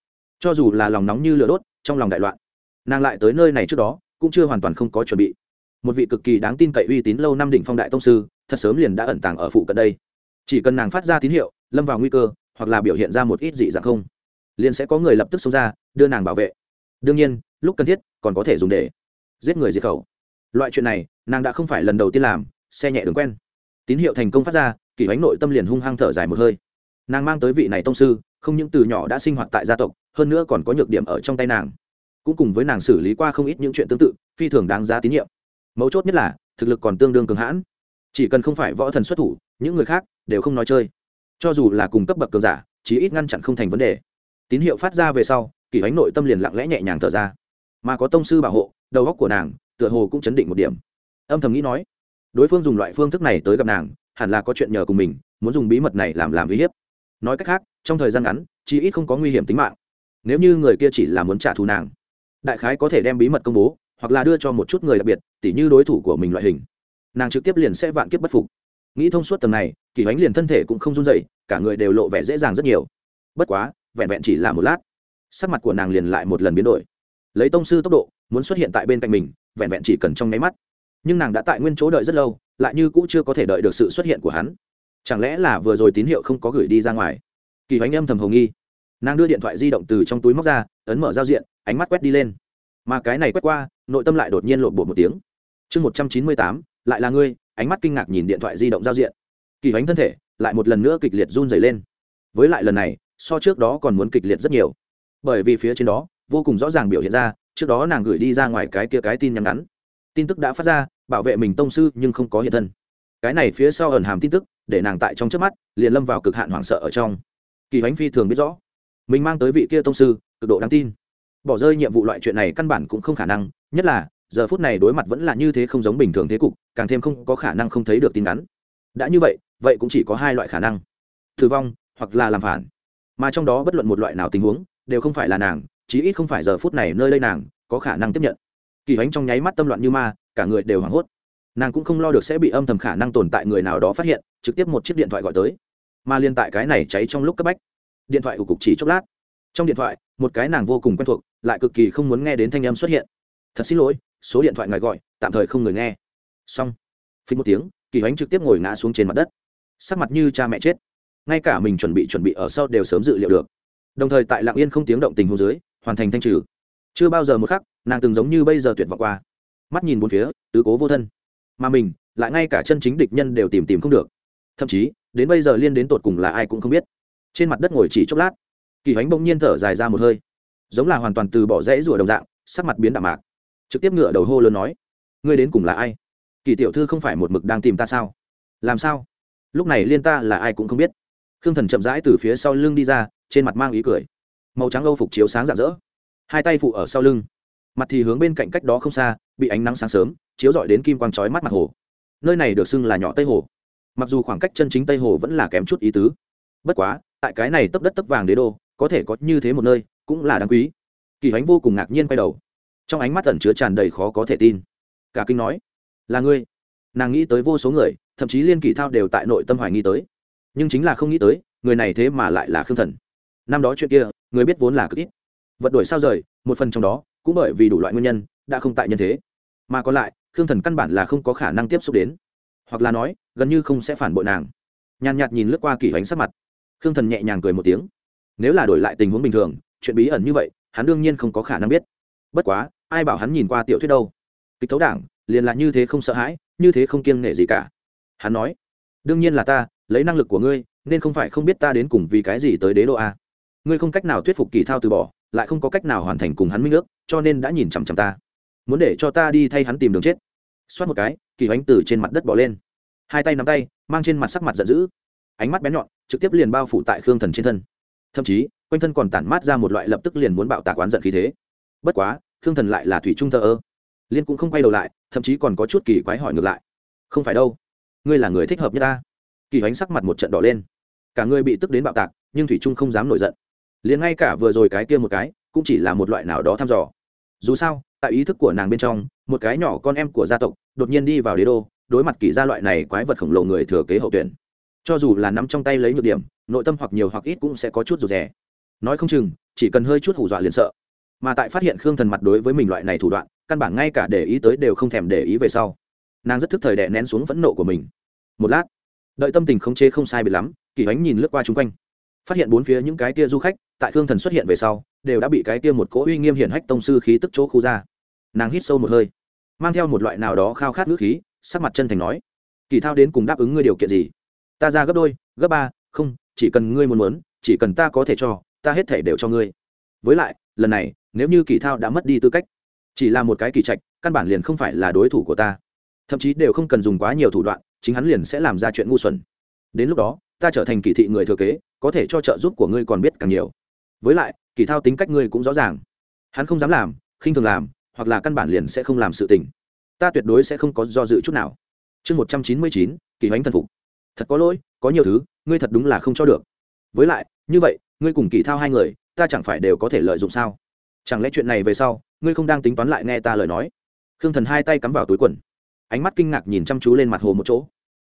Cho dù là lòng nóng như lửa đốt, trong lòng đại loạn, nàng lại tới nơi này trước đó, cũng chưa hoàn toàn không có chuẩn bị. Một vị cực kỳ đáng tin cậy uy tín lâu năm đỉnh phong đại tông sư, thật sớm liền đã ẩn tàng ở phụ cận đây. Chỉ cần nàng phát ra tín hiệu, lâm vào nguy cơ hoặc là biểu hiện ra một ít dị dạng không, liền sẽ có người lập tức xông ra, đưa nàng bảo vệ. Đương nhiên, lúc cần thiết, còn có thể dùng để giết người diệt khẩu. Loại chuyện này, nàng đã không phải lần đầu tiên làm, xe nhẹ đường quen. Tín hiệu thành công phát ra kỳ ánh nội tâm liền hung hăng thở dài một hơi. Nàng mang tới vị này tông sư, không những từ nhỏ đã sinh hoạt tại gia tộc, hơn nữa còn có nhược điểm ở trong tay nàng. Cũng cùng với nàng xử lý qua không ít những chuyện tương tự, phi thường đáng giá tín nhiệm. Mấu chốt nhất là, thực lực còn tương đương cường hãn. Chỉ cần không phải võ thần xuất thủ, những người khác đều không nói chơi cho dù là cùng cấp bậc cường giả, chí ít ngăn chặn không thành vấn đề. Tín hiệu phát ra về sau, kỳ ánh nội tâm liền lặng lẽ nhẹ nhàng thở ra. Mà có tông sư bảo hộ, đầu góc của nàng, tựa hồ cũng chấn định một điểm. Âm thầm nghĩ nói, đối phương dùng loại phương thức này tới gặp nàng, hẳn là có chuyện nhờ cùng mình, muốn dùng bí mật này làm làm uy hiếp. Nói cách khác, trong thời gian ngắn, chí ít không có nguy hiểm tính mạng. Nếu như người kia chỉ là muốn trả thù nàng, đại khái có thể đem bí mật công bố, hoặc là đưa cho một chút người đặc biệt, tỉ như đối thủ của mình loại hình. Nàng trực tiếp liền sẽ vạn kiếp bất phục nghĩ thông suốt tầng này, kỳ ánh liền thân thể cũng không run dậy cả người đều lộ vẻ dễ dàng rất nhiều. Bất quá, vẹn vẹn chỉ là một lát, sắc mặt của nàng liền lại một lần biến đổi. Lấy tông sư tốc độ, muốn xuất hiện tại bên cạnh mình, vẹn vẹn chỉ cần trong nháy mắt. Nhưng nàng đã tại nguyên chỗ đợi rất lâu, lại như cũng chưa có thể đợi được sự xuất hiện của hắn. Chẳng lẽ là vừa rồi tín hiệu không có gửi đi ra ngoài? Kỳ hoánh âm thầm hồng nghi. Nàng đưa điện thoại di động từ trong túi móc ra, ấn mở giao diện, ánh mắt quét đi lên. Mà cái này quét qua, nội tâm lại đột nhiên lộn bột một tiếng. Chương một trăm chín mươi tám, lại là ngươi ánh mắt kinh ngạc nhìn điện thoại di động giao diện. Kỳ hoánh thân thể lại một lần nữa kịch liệt run dày lên. Với lại lần này, so trước đó còn muốn kịch liệt rất nhiều. Bởi vì phía trên đó, vô cùng rõ ràng biểu hiện ra, trước đó nàng gửi đi ra ngoài cái kia cái tin nhắn ngắn. Tin tức đã phát ra, bảo vệ mình tông sư nhưng không có hiện thân. Cái này phía sau ẩn hàm tin tức, để nàng tại trong trước mắt, liền lâm vào cực hạn hoảng sợ ở trong. Kỳ hoánh phi thường biết rõ, mình mang tới vị kia tông sư, cực độ đáng tin. Bỏ rơi nhiệm vụ loại chuyện này căn bản cũng không khả năng, nhất là giờ phút này đối mặt vẫn là như thế không giống bình thường thế cục, càng thêm không có khả năng không thấy được tin ngắn đã như vậy vậy cũng chỉ có hai loại khả năng. Tử vong, hoặc là làm phản. Mà trong đó bất luận một loại nào tình huống, đều không phải là nàng, chí ít không phải giờ phút này nơi đây nàng, có khả năng tiếp nhận. Kỳ ánh trong nháy mắt tâm loạn như ma, cả người đều hoảng hốt. Nàng cũng không lo được sẽ bị âm thầm khả năng tồn tại người nào đó phát hiện, trực tiếp một chiếc điện thoại gọi tới. Mà liên tại cái này cháy trong lúc cấp bách, điện thoại của cục chỉ chốc lát. Trong điện thoại, một cái nàng vô cùng quen thuộc, lại cực kỳ không muốn nghe đến thanh âm xuất hiện. Thật xin lỗi số điện thoại ngài gọi, tạm thời không người nghe. Xong. Phí một tiếng, kỳ ánh trực tiếp ngồi ngã xuống trên mặt đất. Sắc mặt như cha mẹ chết. Ngay cả mình chuẩn bị chuẩn bị ở sau đều sớm dự liệu được. Đồng thời tại lạng yên không tiếng động tình hồ dưới, hoàn thành thanh trừ. Chưa bao giờ một khắc, nàng từng giống như bây giờ tuyệt vọng qua. Mắt nhìn bốn phía, tứ cố vô thân. Mà mình, lại ngay cả chân chính địch nhân đều tìm tìm không được. Thậm chí, đến bây giờ liên đến tột cùng là ai cũng không biết. Trên mặt đất ngồi chỉ chốc lát. Kỳ hoánh bỗng nhiên thở dài ra một hơi. Giống là hoàn toàn từ bỏ rẽ rủa đồng dạng, sắc mặt biến đạm mạc trực tiếp ngựa đầu hô lớn nói, ngươi đến cùng là ai? Kỳ tiểu thư không phải một mực đang tìm ta sao? Làm sao? Lúc này liên ta là ai cũng không biết. Khương thần chậm rãi từ phía sau lưng đi ra, trên mặt mang ý cười. Màu trắng âu phục chiếu sáng rạng rỡ. Hai tay phụ ở sau lưng. Mặt thì hướng bên cạnh cách đó không xa, bị ánh nắng sáng sớm, chiếu rọi đến kim quang trói mắt mặt hồ. Nơi này được xưng là nhỏ tây hồ. Mặc dù khoảng cách chân chính tây hồ vẫn là kém chút ý tứ. Bất quá, tại cái này tấp đất tấp vàng đế đô, có thể có như thế một nơi, cũng là đáng quý. Kỳ ánh vô cùng ngạc nhiên quay đầu trong ánh mắt ẩn chứa tràn đầy khó có thể tin. Cả kinh nói, là ngươi. Nàng nghĩ tới vô số người, thậm chí liên kỳ thao đều tại nội tâm hoài nghi tới. Nhưng chính là không nghĩ tới, người này thế mà lại là khương thần. Năm đó chuyện kia, người biết vốn là cực ít. Vật đổi sao rời, một phần trong đó, cũng bởi vì đủ loại nguyên nhân, đã không tại nhân thế. Mà còn lại, khương thần căn bản là không có khả năng tiếp xúc đến. Hoặc là nói, gần như không sẽ phản bội nàng. Nhàn nhạt nhìn lướt qua kỷ ánh sắc mặt. Khương thần nhẹ nhàng cười một tiếng. Nếu là đổi lại tình huống bình thường, chuyện bí ẩn như vậy, hắn đương nhiên không có khả năng biết. Bất quá ai bảo hắn nhìn qua tiểu thuyết đâu? Kịch thấu đảng, liền là như thế không sợ hãi, như thế không kiêng nể gì cả. Hắn nói, đương nhiên là ta, lấy năng lực của ngươi, nên không phải không biết ta đến cùng vì cái gì tới đế đô a. Ngươi không cách nào thuyết phục kỳ thao từ bỏ, lại không có cách nào hoàn thành cùng hắn minh ước, cho nên đã nhìn chằm chằm ta. Muốn để cho ta đi thay hắn tìm đường chết. Xoát một cái, kỳ ánh từ trên mặt đất bỏ lên. Hai tay nắm tay, mang trên mặt sắc mặt giận dữ. Ánh mắt bén nhọn, trực tiếp liền bao phủ tại khương thần trên thân. Thậm chí, quanh thân còn tản mát ra một loại lập tức liền muốn bạo tạc oán giận khí thế. Bất quá khương thần lại là thủy trung thờ ơ. Liên cũng không quay đầu lại, thậm chí còn có chút kỳ quái hỏi ngược lại. Không phải đâu. Ngươi là người thích hợp nhất ta. Kỳ ánh sắc mặt một trận đỏ lên. Cả ngươi bị tức đến bạo tạc, nhưng thủy trung không dám nổi giận. Liền ngay cả vừa rồi cái kia một cái, cũng chỉ là một loại nào đó thăm dò. Dù sao, tại ý thức của nàng bên trong, một cái nhỏ con em của gia tộc, đột nhiên đi vào đế đô, đối mặt kỳ gia loại này quái vật khổng lồ người thừa kế hậu tuyển. Cho dù là nắm trong tay lấy nhược điểm, nội tâm hoặc nhiều hoặc ít cũng sẽ có chút rụt rè. Nói không chừng, chỉ cần hơi chút hù dọa liền sợ mà tại phát hiện khương thần mặt đối với mình loại này thủ đoạn, căn bản ngay cả để ý tới đều không thèm để ý về sau. Nàng rất thức thời đè nén xuống phẫn nộ của mình. Một lát, đợi tâm tình khống chế không sai biệt lắm, kỳ ánh nhìn lướt qua chung quanh. Phát hiện bốn phía những cái tia du khách, tại khương thần xuất hiện về sau, đều đã bị cái tia một cỗ uy nghiêm hiển hách tông sư khí tức chỗ khu ra. Nàng hít sâu một hơi, mang theo một loại nào đó khao khát ngữ khí, sắc mặt chân thành nói, kỳ thao đến cùng đáp ứng ngươi điều kiện gì? Ta ra gấp đôi, gấp ba, không, chỉ cần ngươi muốn muốn, chỉ cần ta có thể cho, ta hết thể đều cho ngươi. Với lại, lần này nếu như kỳ thao đã mất đi tư cách, chỉ là một cái kỳ trạch, căn bản liền không phải là đối thủ của ta. Thậm chí đều không cần dùng quá nhiều thủ đoạn, chính hắn liền sẽ làm ra chuyện ngu xuẩn. Đến lúc đó, ta trở thành kỳ thị người thừa kế, có thể cho trợ giúp của ngươi còn biết càng nhiều. Với lại, kỳ thao tính cách ngươi cũng rõ ràng. Hắn không dám làm, khinh thường làm, hoặc là căn bản liền sẽ không làm sự tình. Ta tuyệt đối sẽ không có do dự chút nào. Chương một trăm chín mươi chín, kỳ hoánh thần phục. Thật có lỗi, có nhiều thứ, ngươi thật đúng là không cho được. Với lại, như vậy, ngươi cùng kỳ thao hai người, ta chẳng phải đều có thể lợi dụng sao? Chẳng lẽ chuyện này về sau, ngươi không đang tính toán lại nghe ta lời nói? Khương thần hai tay cắm vào túi quần. Ánh mắt kinh ngạc nhìn chăm chú lên mặt hồ một chỗ.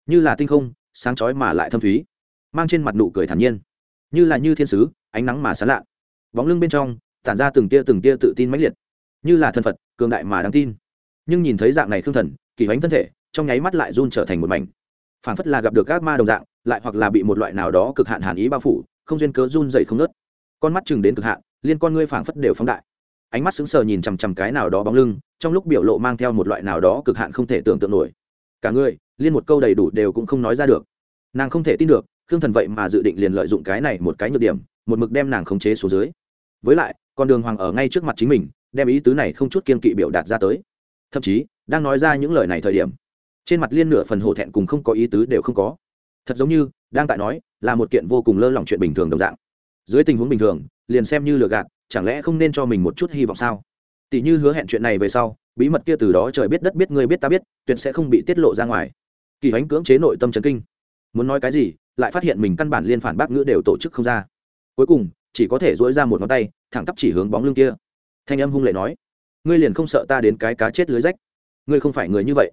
Như là tinh không, sáng chói mà lại thâm thúy. Mang trên mặt nụ cười thản nhiên. Như là như thiên sứ, ánh nắng mà sán lạ. Bóng lưng bên trong, tản ra từng tia từng tia tự tin mãnh liệt. Như là thân phật, cường đại mà đáng tin. Nhưng nhìn thấy dạng này khương thần, kỳ bánh thân thể, trong nháy mắt lại run trở thành một mảnh. Phản phất là gặp được các ma đồng dạng, lại hoặc là bị một loại nào đó cực hạn hàn ý bao phủ, không duyên cớ run dậy không nớt con mắt chừng đến cực hạn liên con ngươi phảng phất đều phóng đại. Ánh mắt sững sờ nhìn chằm chằm cái nào đó bóng lưng, trong lúc biểu lộ mang theo một loại nào đó cực hạn không thể tưởng tượng nổi. Cả người, liên một câu đầy đủ đều cũng không nói ra được. Nàng không thể tin được, khương thần vậy mà dự định liền lợi dụng cái này một cái nhược điểm, một mực đem nàng khống chế xuống dưới. Với lại, con đường hoàng ở ngay trước mặt chính mình, đem ý tứ này không chút kiên kỵ biểu đạt ra tới. Thậm chí, đang nói ra những lời này thời điểm, trên mặt liên nửa phần hổ thẹn cùng không có ý tứ đều không có. Thật giống như, đang tại nói, là một kiện vô cùng lơ lỏng chuyện bình thường đồng dạng. Dưới tình huống bình thường liền xem như lừa gạt, chẳng lẽ không nên cho mình một chút hy vọng sao? Tỷ như hứa hẹn chuyện này về sau, bí mật kia từ đó trời biết đất biết người biết ta biết, tuyệt sẽ không bị tiết lộ ra ngoài. Kỳ ánh cưỡng chế nội tâm trấn kinh. Muốn nói cái gì, lại phát hiện mình căn bản liên phản bác ngữ đều tổ chức không ra. Cuối cùng, chỉ có thể dỗi ra một ngón tay, thẳng tắp chỉ hướng bóng lưng kia. Thanh âm hung lệ nói, ngươi liền không sợ ta đến cái cá chết lưới rách? Ngươi không phải người như vậy.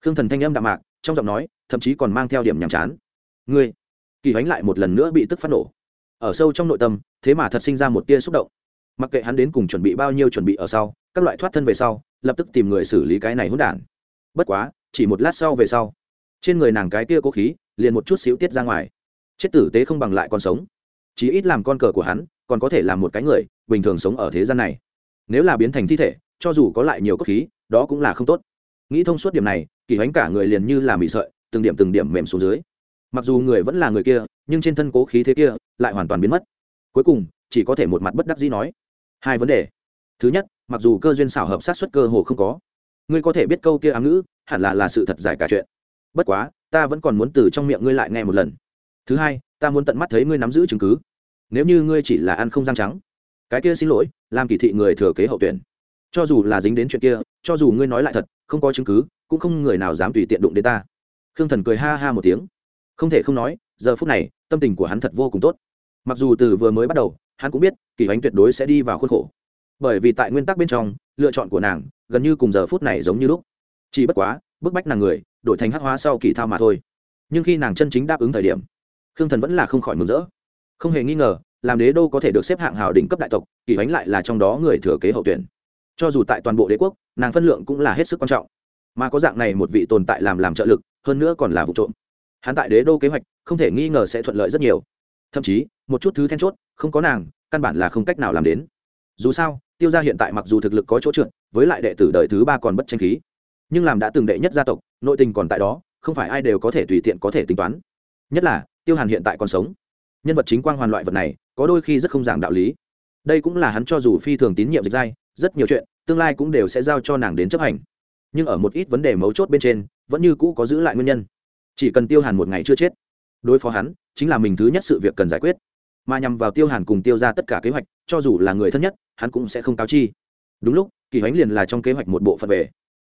Khương thần thanh âm đạm mạc, trong giọng nói, thậm chí còn mang theo điểm nhàm chán. Ngươi? Kỳ ánh lại một lần nữa bị tức phát nổ ở sâu trong nội tâm, thế mà thật sinh ra một tia xúc động. Mặc kệ hắn đến cùng chuẩn bị bao nhiêu chuẩn bị ở sau, các loại thoát thân về sau, lập tức tìm người xử lý cái này hỗn đản. Bất quá, chỉ một lát sau về sau, trên người nàng cái tia cố khí, liền một chút xíu tiết ra ngoài. Chết tử tế không bằng lại còn sống. Chí ít làm con cờ của hắn, còn có thể làm một cái người, bình thường sống ở thế gian này. Nếu là biến thành thi thể, cho dù có lại nhiều cốt khí, đó cũng là không tốt. Nghĩ thông suốt điểm này, kỳ hoánh cả người liền như là mị sợi, từng điểm từng điểm mềm xuống dưới mặc dù người vẫn là người kia, nhưng trên thân cố khí thế kia lại hoàn toàn biến mất. Cuối cùng, chỉ có thể một mặt bất đắc dĩ nói, hai vấn đề. Thứ nhất, mặc dù cơ duyên xảo hợp sát xuất cơ hồ không có, ngươi có thể biết câu kia ám ngữ, hẳn là là sự thật giải cả chuyện. Bất quá, ta vẫn còn muốn từ trong miệng ngươi lại nghe một lần. Thứ hai, ta muốn tận mắt thấy ngươi nắm giữ chứng cứ. Nếu như ngươi chỉ là ăn không răng trắng, cái kia xin lỗi, làm kỳ thị người thừa kế hậu tuyển. Cho dù là dính đến chuyện kia, cho dù ngươi nói lại thật, không có chứng cứ, cũng không người nào dám tùy tiện đụng đến ta. Khương thần cười ha ha một tiếng không thể không nói, giờ phút này, tâm tình của hắn thật vô cùng tốt. Mặc dù từ vừa mới bắt đầu, hắn cũng biết, kỳ ánh tuyệt đối sẽ đi vào khuôn khổ. Bởi vì tại nguyên tắc bên trong, lựa chọn của nàng, gần như cùng giờ phút này giống như lúc. Chỉ bất quá, bức bách nàng người, đổi thành hắc hóa sau kỳ thao mà thôi. Nhưng khi nàng chân chính đáp ứng thời điểm, khương thần vẫn là không khỏi mừng rỡ. Không hề nghi ngờ, làm đế đô có thể được xếp hạng hào đỉnh cấp đại tộc, kỳ ánh lại là trong đó người thừa kế hậu tuyển. Cho dù tại toàn bộ đế quốc, nàng phân lượng cũng là hết sức quan trọng. Mà có dạng này một vị tồn tại làm làm trợ lực, hơn nữa còn là vụ trộm hắn tại đế đô kế hoạch, không thể nghi ngờ sẽ thuận lợi rất nhiều. Thậm chí, một chút thứ then chốt, không có nàng, căn bản là không cách nào làm đến. Dù sao, tiêu gia hiện tại mặc dù thực lực có chỗ trượt, với lại đệ tử đời thứ ba còn bất tranh khí. Nhưng làm đã từng đệ nhất gia tộc, nội tình còn tại đó, không phải ai đều có thể tùy tiện có thể tính toán. Nhất là, tiêu hàn hiện tại còn sống. Nhân vật chính quang hoàn loại vật này, có đôi khi rất không giảng đạo lý. Đây cũng là hắn cho dù phi thường tín nhiệm dịch dai rất nhiều chuyện, tương lai cũng đều sẽ giao cho nàng đến chấp hành. Nhưng ở một ít vấn đề mấu chốt bên trên, vẫn như cũ có giữ lại nguyên nhân chỉ cần tiêu hàn một ngày chưa chết, đối phó hắn chính là mình thứ nhất sự việc cần giải quyết. Mà nhằm vào tiêu hàn cùng tiêu ra tất cả kế hoạch, cho dù là người thân nhất, hắn cũng sẽ không cáo chi. Đúng lúc, kỳ hoánh liền là trong kế hoạch một bộ phận về.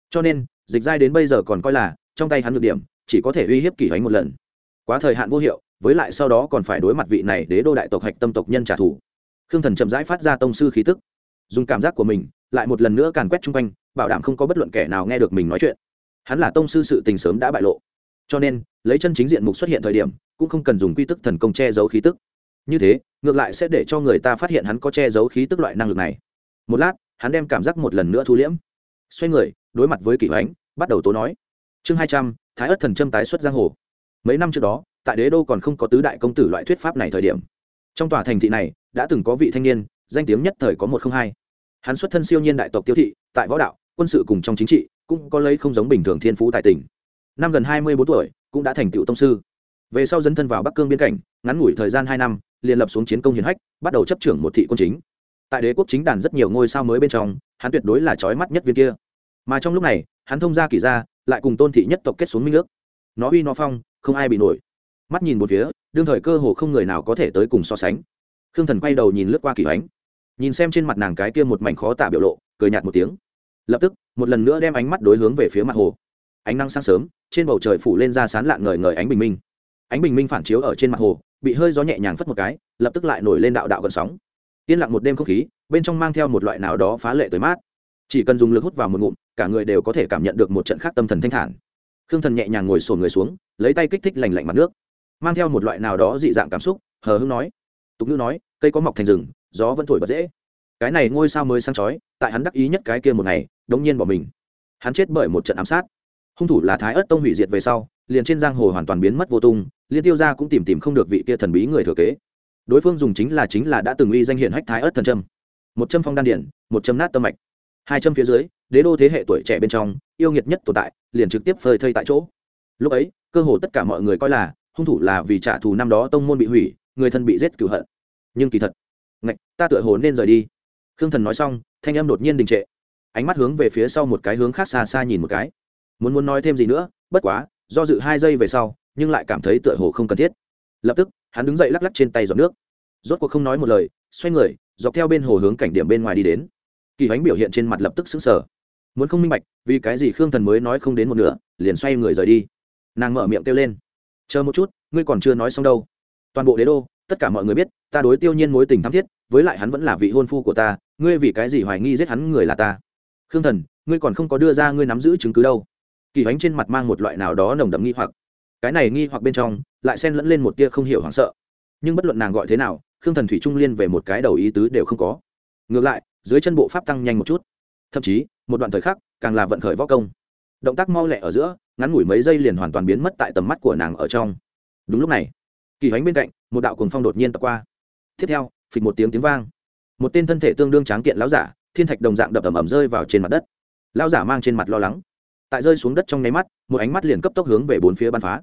Cho nên, dịch giai đến bây giờ còn coi là trong tay hắn được điểm, chỉ có thể uy hiếp kỳ hoánh một lần. Quá thời hạn vô hiệu, với lại sau đó còn phải đối mặt vị này đế đô đại tộc hạch tâm tộc nhân trả thù. Khương thần chậm rãi phát ra tông sư khí tức. Dùng cảm giác của mình, lại một lần nữa càn quét chung quanh, bảo đảm không có bất luận kẻ nào nghe được mình nói chuyện. Hắn là tông sư sự tình sớm đã bại lộ cho nên, lấy chân chính diện mục xuất hiện thời điểm, cũng không cần dùng quy tức thần công che giấu khí tức. Như thế, ngược lại sẽ để cho người ta phát hiện hắn có che giấu khí tức loại năng lực này. Một lát, hắn đem cảm giác một lần nữa thu liễm. Xoay người, đối mặt với kỷ hoánh, bắt đầu tố nói. Chương hai trăm, thái ất thần châm tái xuất giang hồ. Mấy năm trước đó, tại đế đô còn không có tứ đại công tử loại thuyết pháp này thời điểm. Trong tòa thành thị này, đã từng có vị thanh niên, danh tiếng nhất thời có một không hai. Hắn xuất thân siêu nhiên đại tộc tiêu thị, tại võ đạo, quân sự cùng trong chính trị, cũng có lấy không giống bình thường thiên phú tài tình năm gần hai mươi bốn tuổi, cũng đã thành tựu tông sư. Về sau dấn thân vào bắc cương biên cảnh, ngắn ngủi thời gian hai năm, liền lập xuống chiến công hiển hách, bắt đầu chấp trưởng một thị quân chính. Tại đế quốc chính đàn rất nhiều ngôi sao mới bên trong, hắn tuyệt đối là trói mắt nhất viên kia. Mà trong lúc này, hắn thông gia kỳ ra lại cùng tôn thị nhất tộc kết xuống minh ước. Nó uy nó phong, không ai bị nổi. Mắt nhìn một phía, đương thời cơ hồ không người nào có thể tới cùng so sánh. Khương thần quay đầu nhìn lướt qua kỳ ánh. Nhìn xem trên mặt nàng cái kia một mảnh khó tả biểu lộ, cười nhạt một tiếng. Lập tức, một lần nữa đem ánh mắt đối hướng về phía mặt hồ ánh nắng sáng sớm, trên bầu trời phủ lên ra sán lạng ngời ngời ánh bình minh. Ánh bình minh phản chiếu ở trên mặt hồ, bị hơi gió nhẹ nhàng phất một cái, lập tức lại nổi lên đạo đạo gần sóng. Yên lặng một đêm không khí, bên trong mang theo một loại nào đó phá lệ tới mát. Chỉ cần dùng lực hút vào một ngụm, cả người đều có thể cảm nhận được một trận khác tâm thần thanh thản. Khương thần nhẹ nhàng ngồi sổn người xuống, lấy tay kích thích lành lạnh mặt nước. Mang theo một loại nào đó dị dạng cảm xúc, hờ hưng nói. Tục ngữ nói, cây có mọc thành rừng, gió vẫn thổi bật dễ. Cái này ngôi sao mới sáng chói, tại hắn đắc ý nhất cái kia một ngày, đống nhiên bỏ mình. Hắn chết bởi một trận ám sát hung thủ là thái ớt tông hủy diệt về sau, liền trên giang hồ hoàn toàn biến mất vô tung, liên tiêu gia cũng tìm tìm không được vị kia thần bí người thừa kế. Đối phương dùng chính là chính là đã từng uy danh hiển hách thái ớt thần trâm một châm phong đan điển một châm nát tâm mạch. Hai châm phía dưới, đế đô thế hệ tuổi trẻ bên trong, yêu nghiệt nhất tồn tại, liền trực tiếp phơi thây tại chỗ. Lúc ấy, cơ hồ tất cả mọi người coi là, hung thủ là vì trả thù năm đó tông môn bị hủy, người thân bị giết cửu hận. Nhưng kỳ thật, ngạch, ta tựa hồ nên rời đi. Khương thần nói xong, thanh âm đột nhiên đình trệ. Ánh mắt hướng về phía sau một cái hướng khác xa xa nhìn một cái muốn muốn nói thêm gì nữa, bất quá, do dự hai giây về sau, nhưng lại cảm thấy tựa hồ không cần thiết. Lập tức, hắn đứng dậy lắc lắc trên tay giọt nước. Rốt cuộc không nói một lời, xoay người, dọc theo bên hồ hướng cảnh điểm bên ngoài đi đến. Kỳ ánh biểu hiện trên mặt lập tức xứng sở muốn không minh bạch, vì cái gì khương thần mới nói không đến một nửa, liền xoay người rời đi. Nàng mở miệng kêu lên. Chờ một chút, ngươi còn chưa nói xong đâu. Toàn bộ đế đô, tất cả mọi người biết, ta đối tiêu nhiên mối tình thắm thiết, với lại hắn vẫn là vị hôn phu của ta, ngươi vì cái gì hoài nghi giết hắn người là ta? Khương thần, ngươi còn không có đưa ra ngươi nắm giữ chứng cứ đâu kỳ ánh trên mặt mang một loại nào đó nồng đậm nghi hoặc. Cái này nghi hoặc bên trong, lại xen lẫn lên một tia không hiểu hoảng sợ. Nhưng bất luận nàng gọi thế nào, khương thần thủy trung liên về một cái đầu ý tứ đều không có. Ngược lại, dưới chân bộ pháp tăng nhanh một chút. Thậm chí, một đoạn thời khắc, càng là vận khởi võ công. Động tác mau lẹ ở giữa, ngắn ngủi mấy giây liền hoàn toàn biến mất tại tầm mắt của nàng ở trong. Đúng lúc này, kỳ hoánh bên cạnh, một đạo cuồng phong đột nhiên tập qua. Tiếp theo, phịch một tiếng tiếng vang. Một tên thân thể tương đương tráng kiện lão giả, thiên thạch đồng dạng đập ẩm ẩm rơi vào trên mặt đất. Lão giả mang trên mặt lo lắng tại rơi xuống đất trong nháy mắt, một ánh mắt liền cấp tốc hướng về bốn phía bắn phá.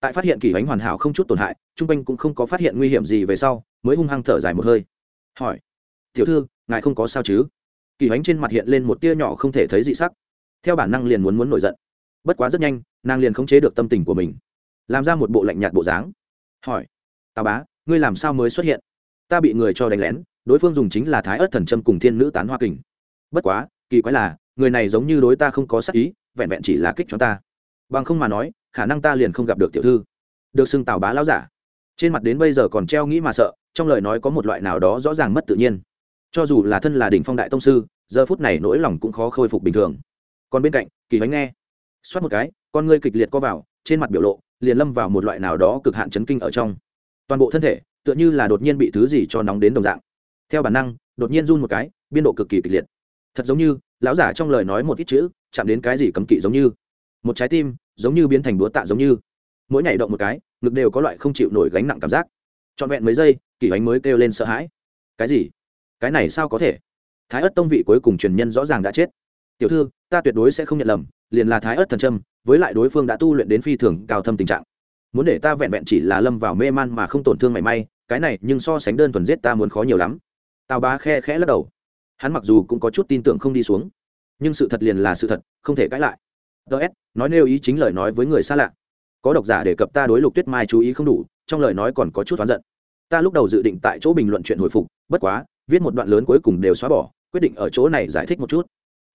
Tại phát hiện kỳ ánh hoàn hảo không chút tổn hại, chung quanh cũng không có phát hiện nguy hiểm gì về sau, mới hung hăng thở dài một hơi. Hỏi, tiểu thư, ngài không có sao chứ? Kỳ ánh trên mặt hiện lên một tia nhỏ không thể thấy dị sắc. Theo bản năng liền muốn muốn nổi giận. Bất quá rất nhanh, nàng liền khống chế được tâm tình của mình, làm ra một bộ lạnh nhạt bộ dáng. Hỏi, tào bá, ngươi làm sao mới xuất hiện? Ta bị người cho đánh lén, đối phương dùng chính là thái ớt thần trâm cùng thiên nữ tán hoa kình. Bất quá, kỳ quái là, người này giống như đối ta không có sắc ý vẹn vẹn chỉ là kích cho ta. Bằng không mà nói, khả năng ta liền không gặp được tiểu thư. Được xưng tào bá lão giả. Trên mặt đến bây giờ còn treo nghĩ mà sợ, trong lời nói có một loại nào đó rõ ràng mất tự nhiên. Cho dù là thân là đỉnh phong đại tông sư, giờ phút này nỗi lòng cũng khó khôi phục bình thường. Còn bên cạnh, kỳ bánh nghe. Xoát một cái, con ngươi kịch liệt co vào, trên mặt biểu lộ liền lâm vào một loại nào đó cực hạn chấn kinh ở trong. Toàn bộ thân thể tựa như là đột nhiên bị thứ gì cho nóng đến đồng dạng. Theo bản năng, đột nhiên run một cái, biên độ cực kỳ kịch liệt. Thật giống như lão giả trong lời nói một ít chữ, chạm đến cái gì cấm kỵ giống như. Một trái tim, giống như biến thành búa tạ giống như. Mỗi nhảy động một cái, ngực đều có loại không chịu nổi gánh nặng cảm giác. Trọn vẹn mấy giây kỳ ánh mới kêu lên sợ hãi. Cái gì? Cái này sao có thể? Thái ất tông vị cuối cùng truyền nhân rõ ràng đã chết. Tiểu thư, ta tuyệt đối sẽ không nhận lầm, liền là thái ất thần trâm với lại đối phương đã tu luyện đến phi thường cao thâm tình trạng. Muốn để ta vẹn vẹn chỉ là lâm vào mê man mà không tổn thương mảy may, cái này nhưng so sánh đơn thuần giết ta muốn khó nhiều lắm. Tào bá khe khẽ lắc đầu hắn mặc dù cũng có chút tin tưởng không đi xuống, nhưng sự thật liền là sự thật, không thể cãi lại. Ts nói nêu ý chính lời nói với người xa lạ. Có độc giả đề cập ta đối lục tuyết mai chú ý không đủ, trong lời nói còn có chút oán giận. Ta lúc đầu dự định tại chỗ bình luận chuyện hồi phục, bất quá, viết một đoạn lớn cuối cùng đều xóa bỏ, quyết định ở chỗ này giải thích một chút.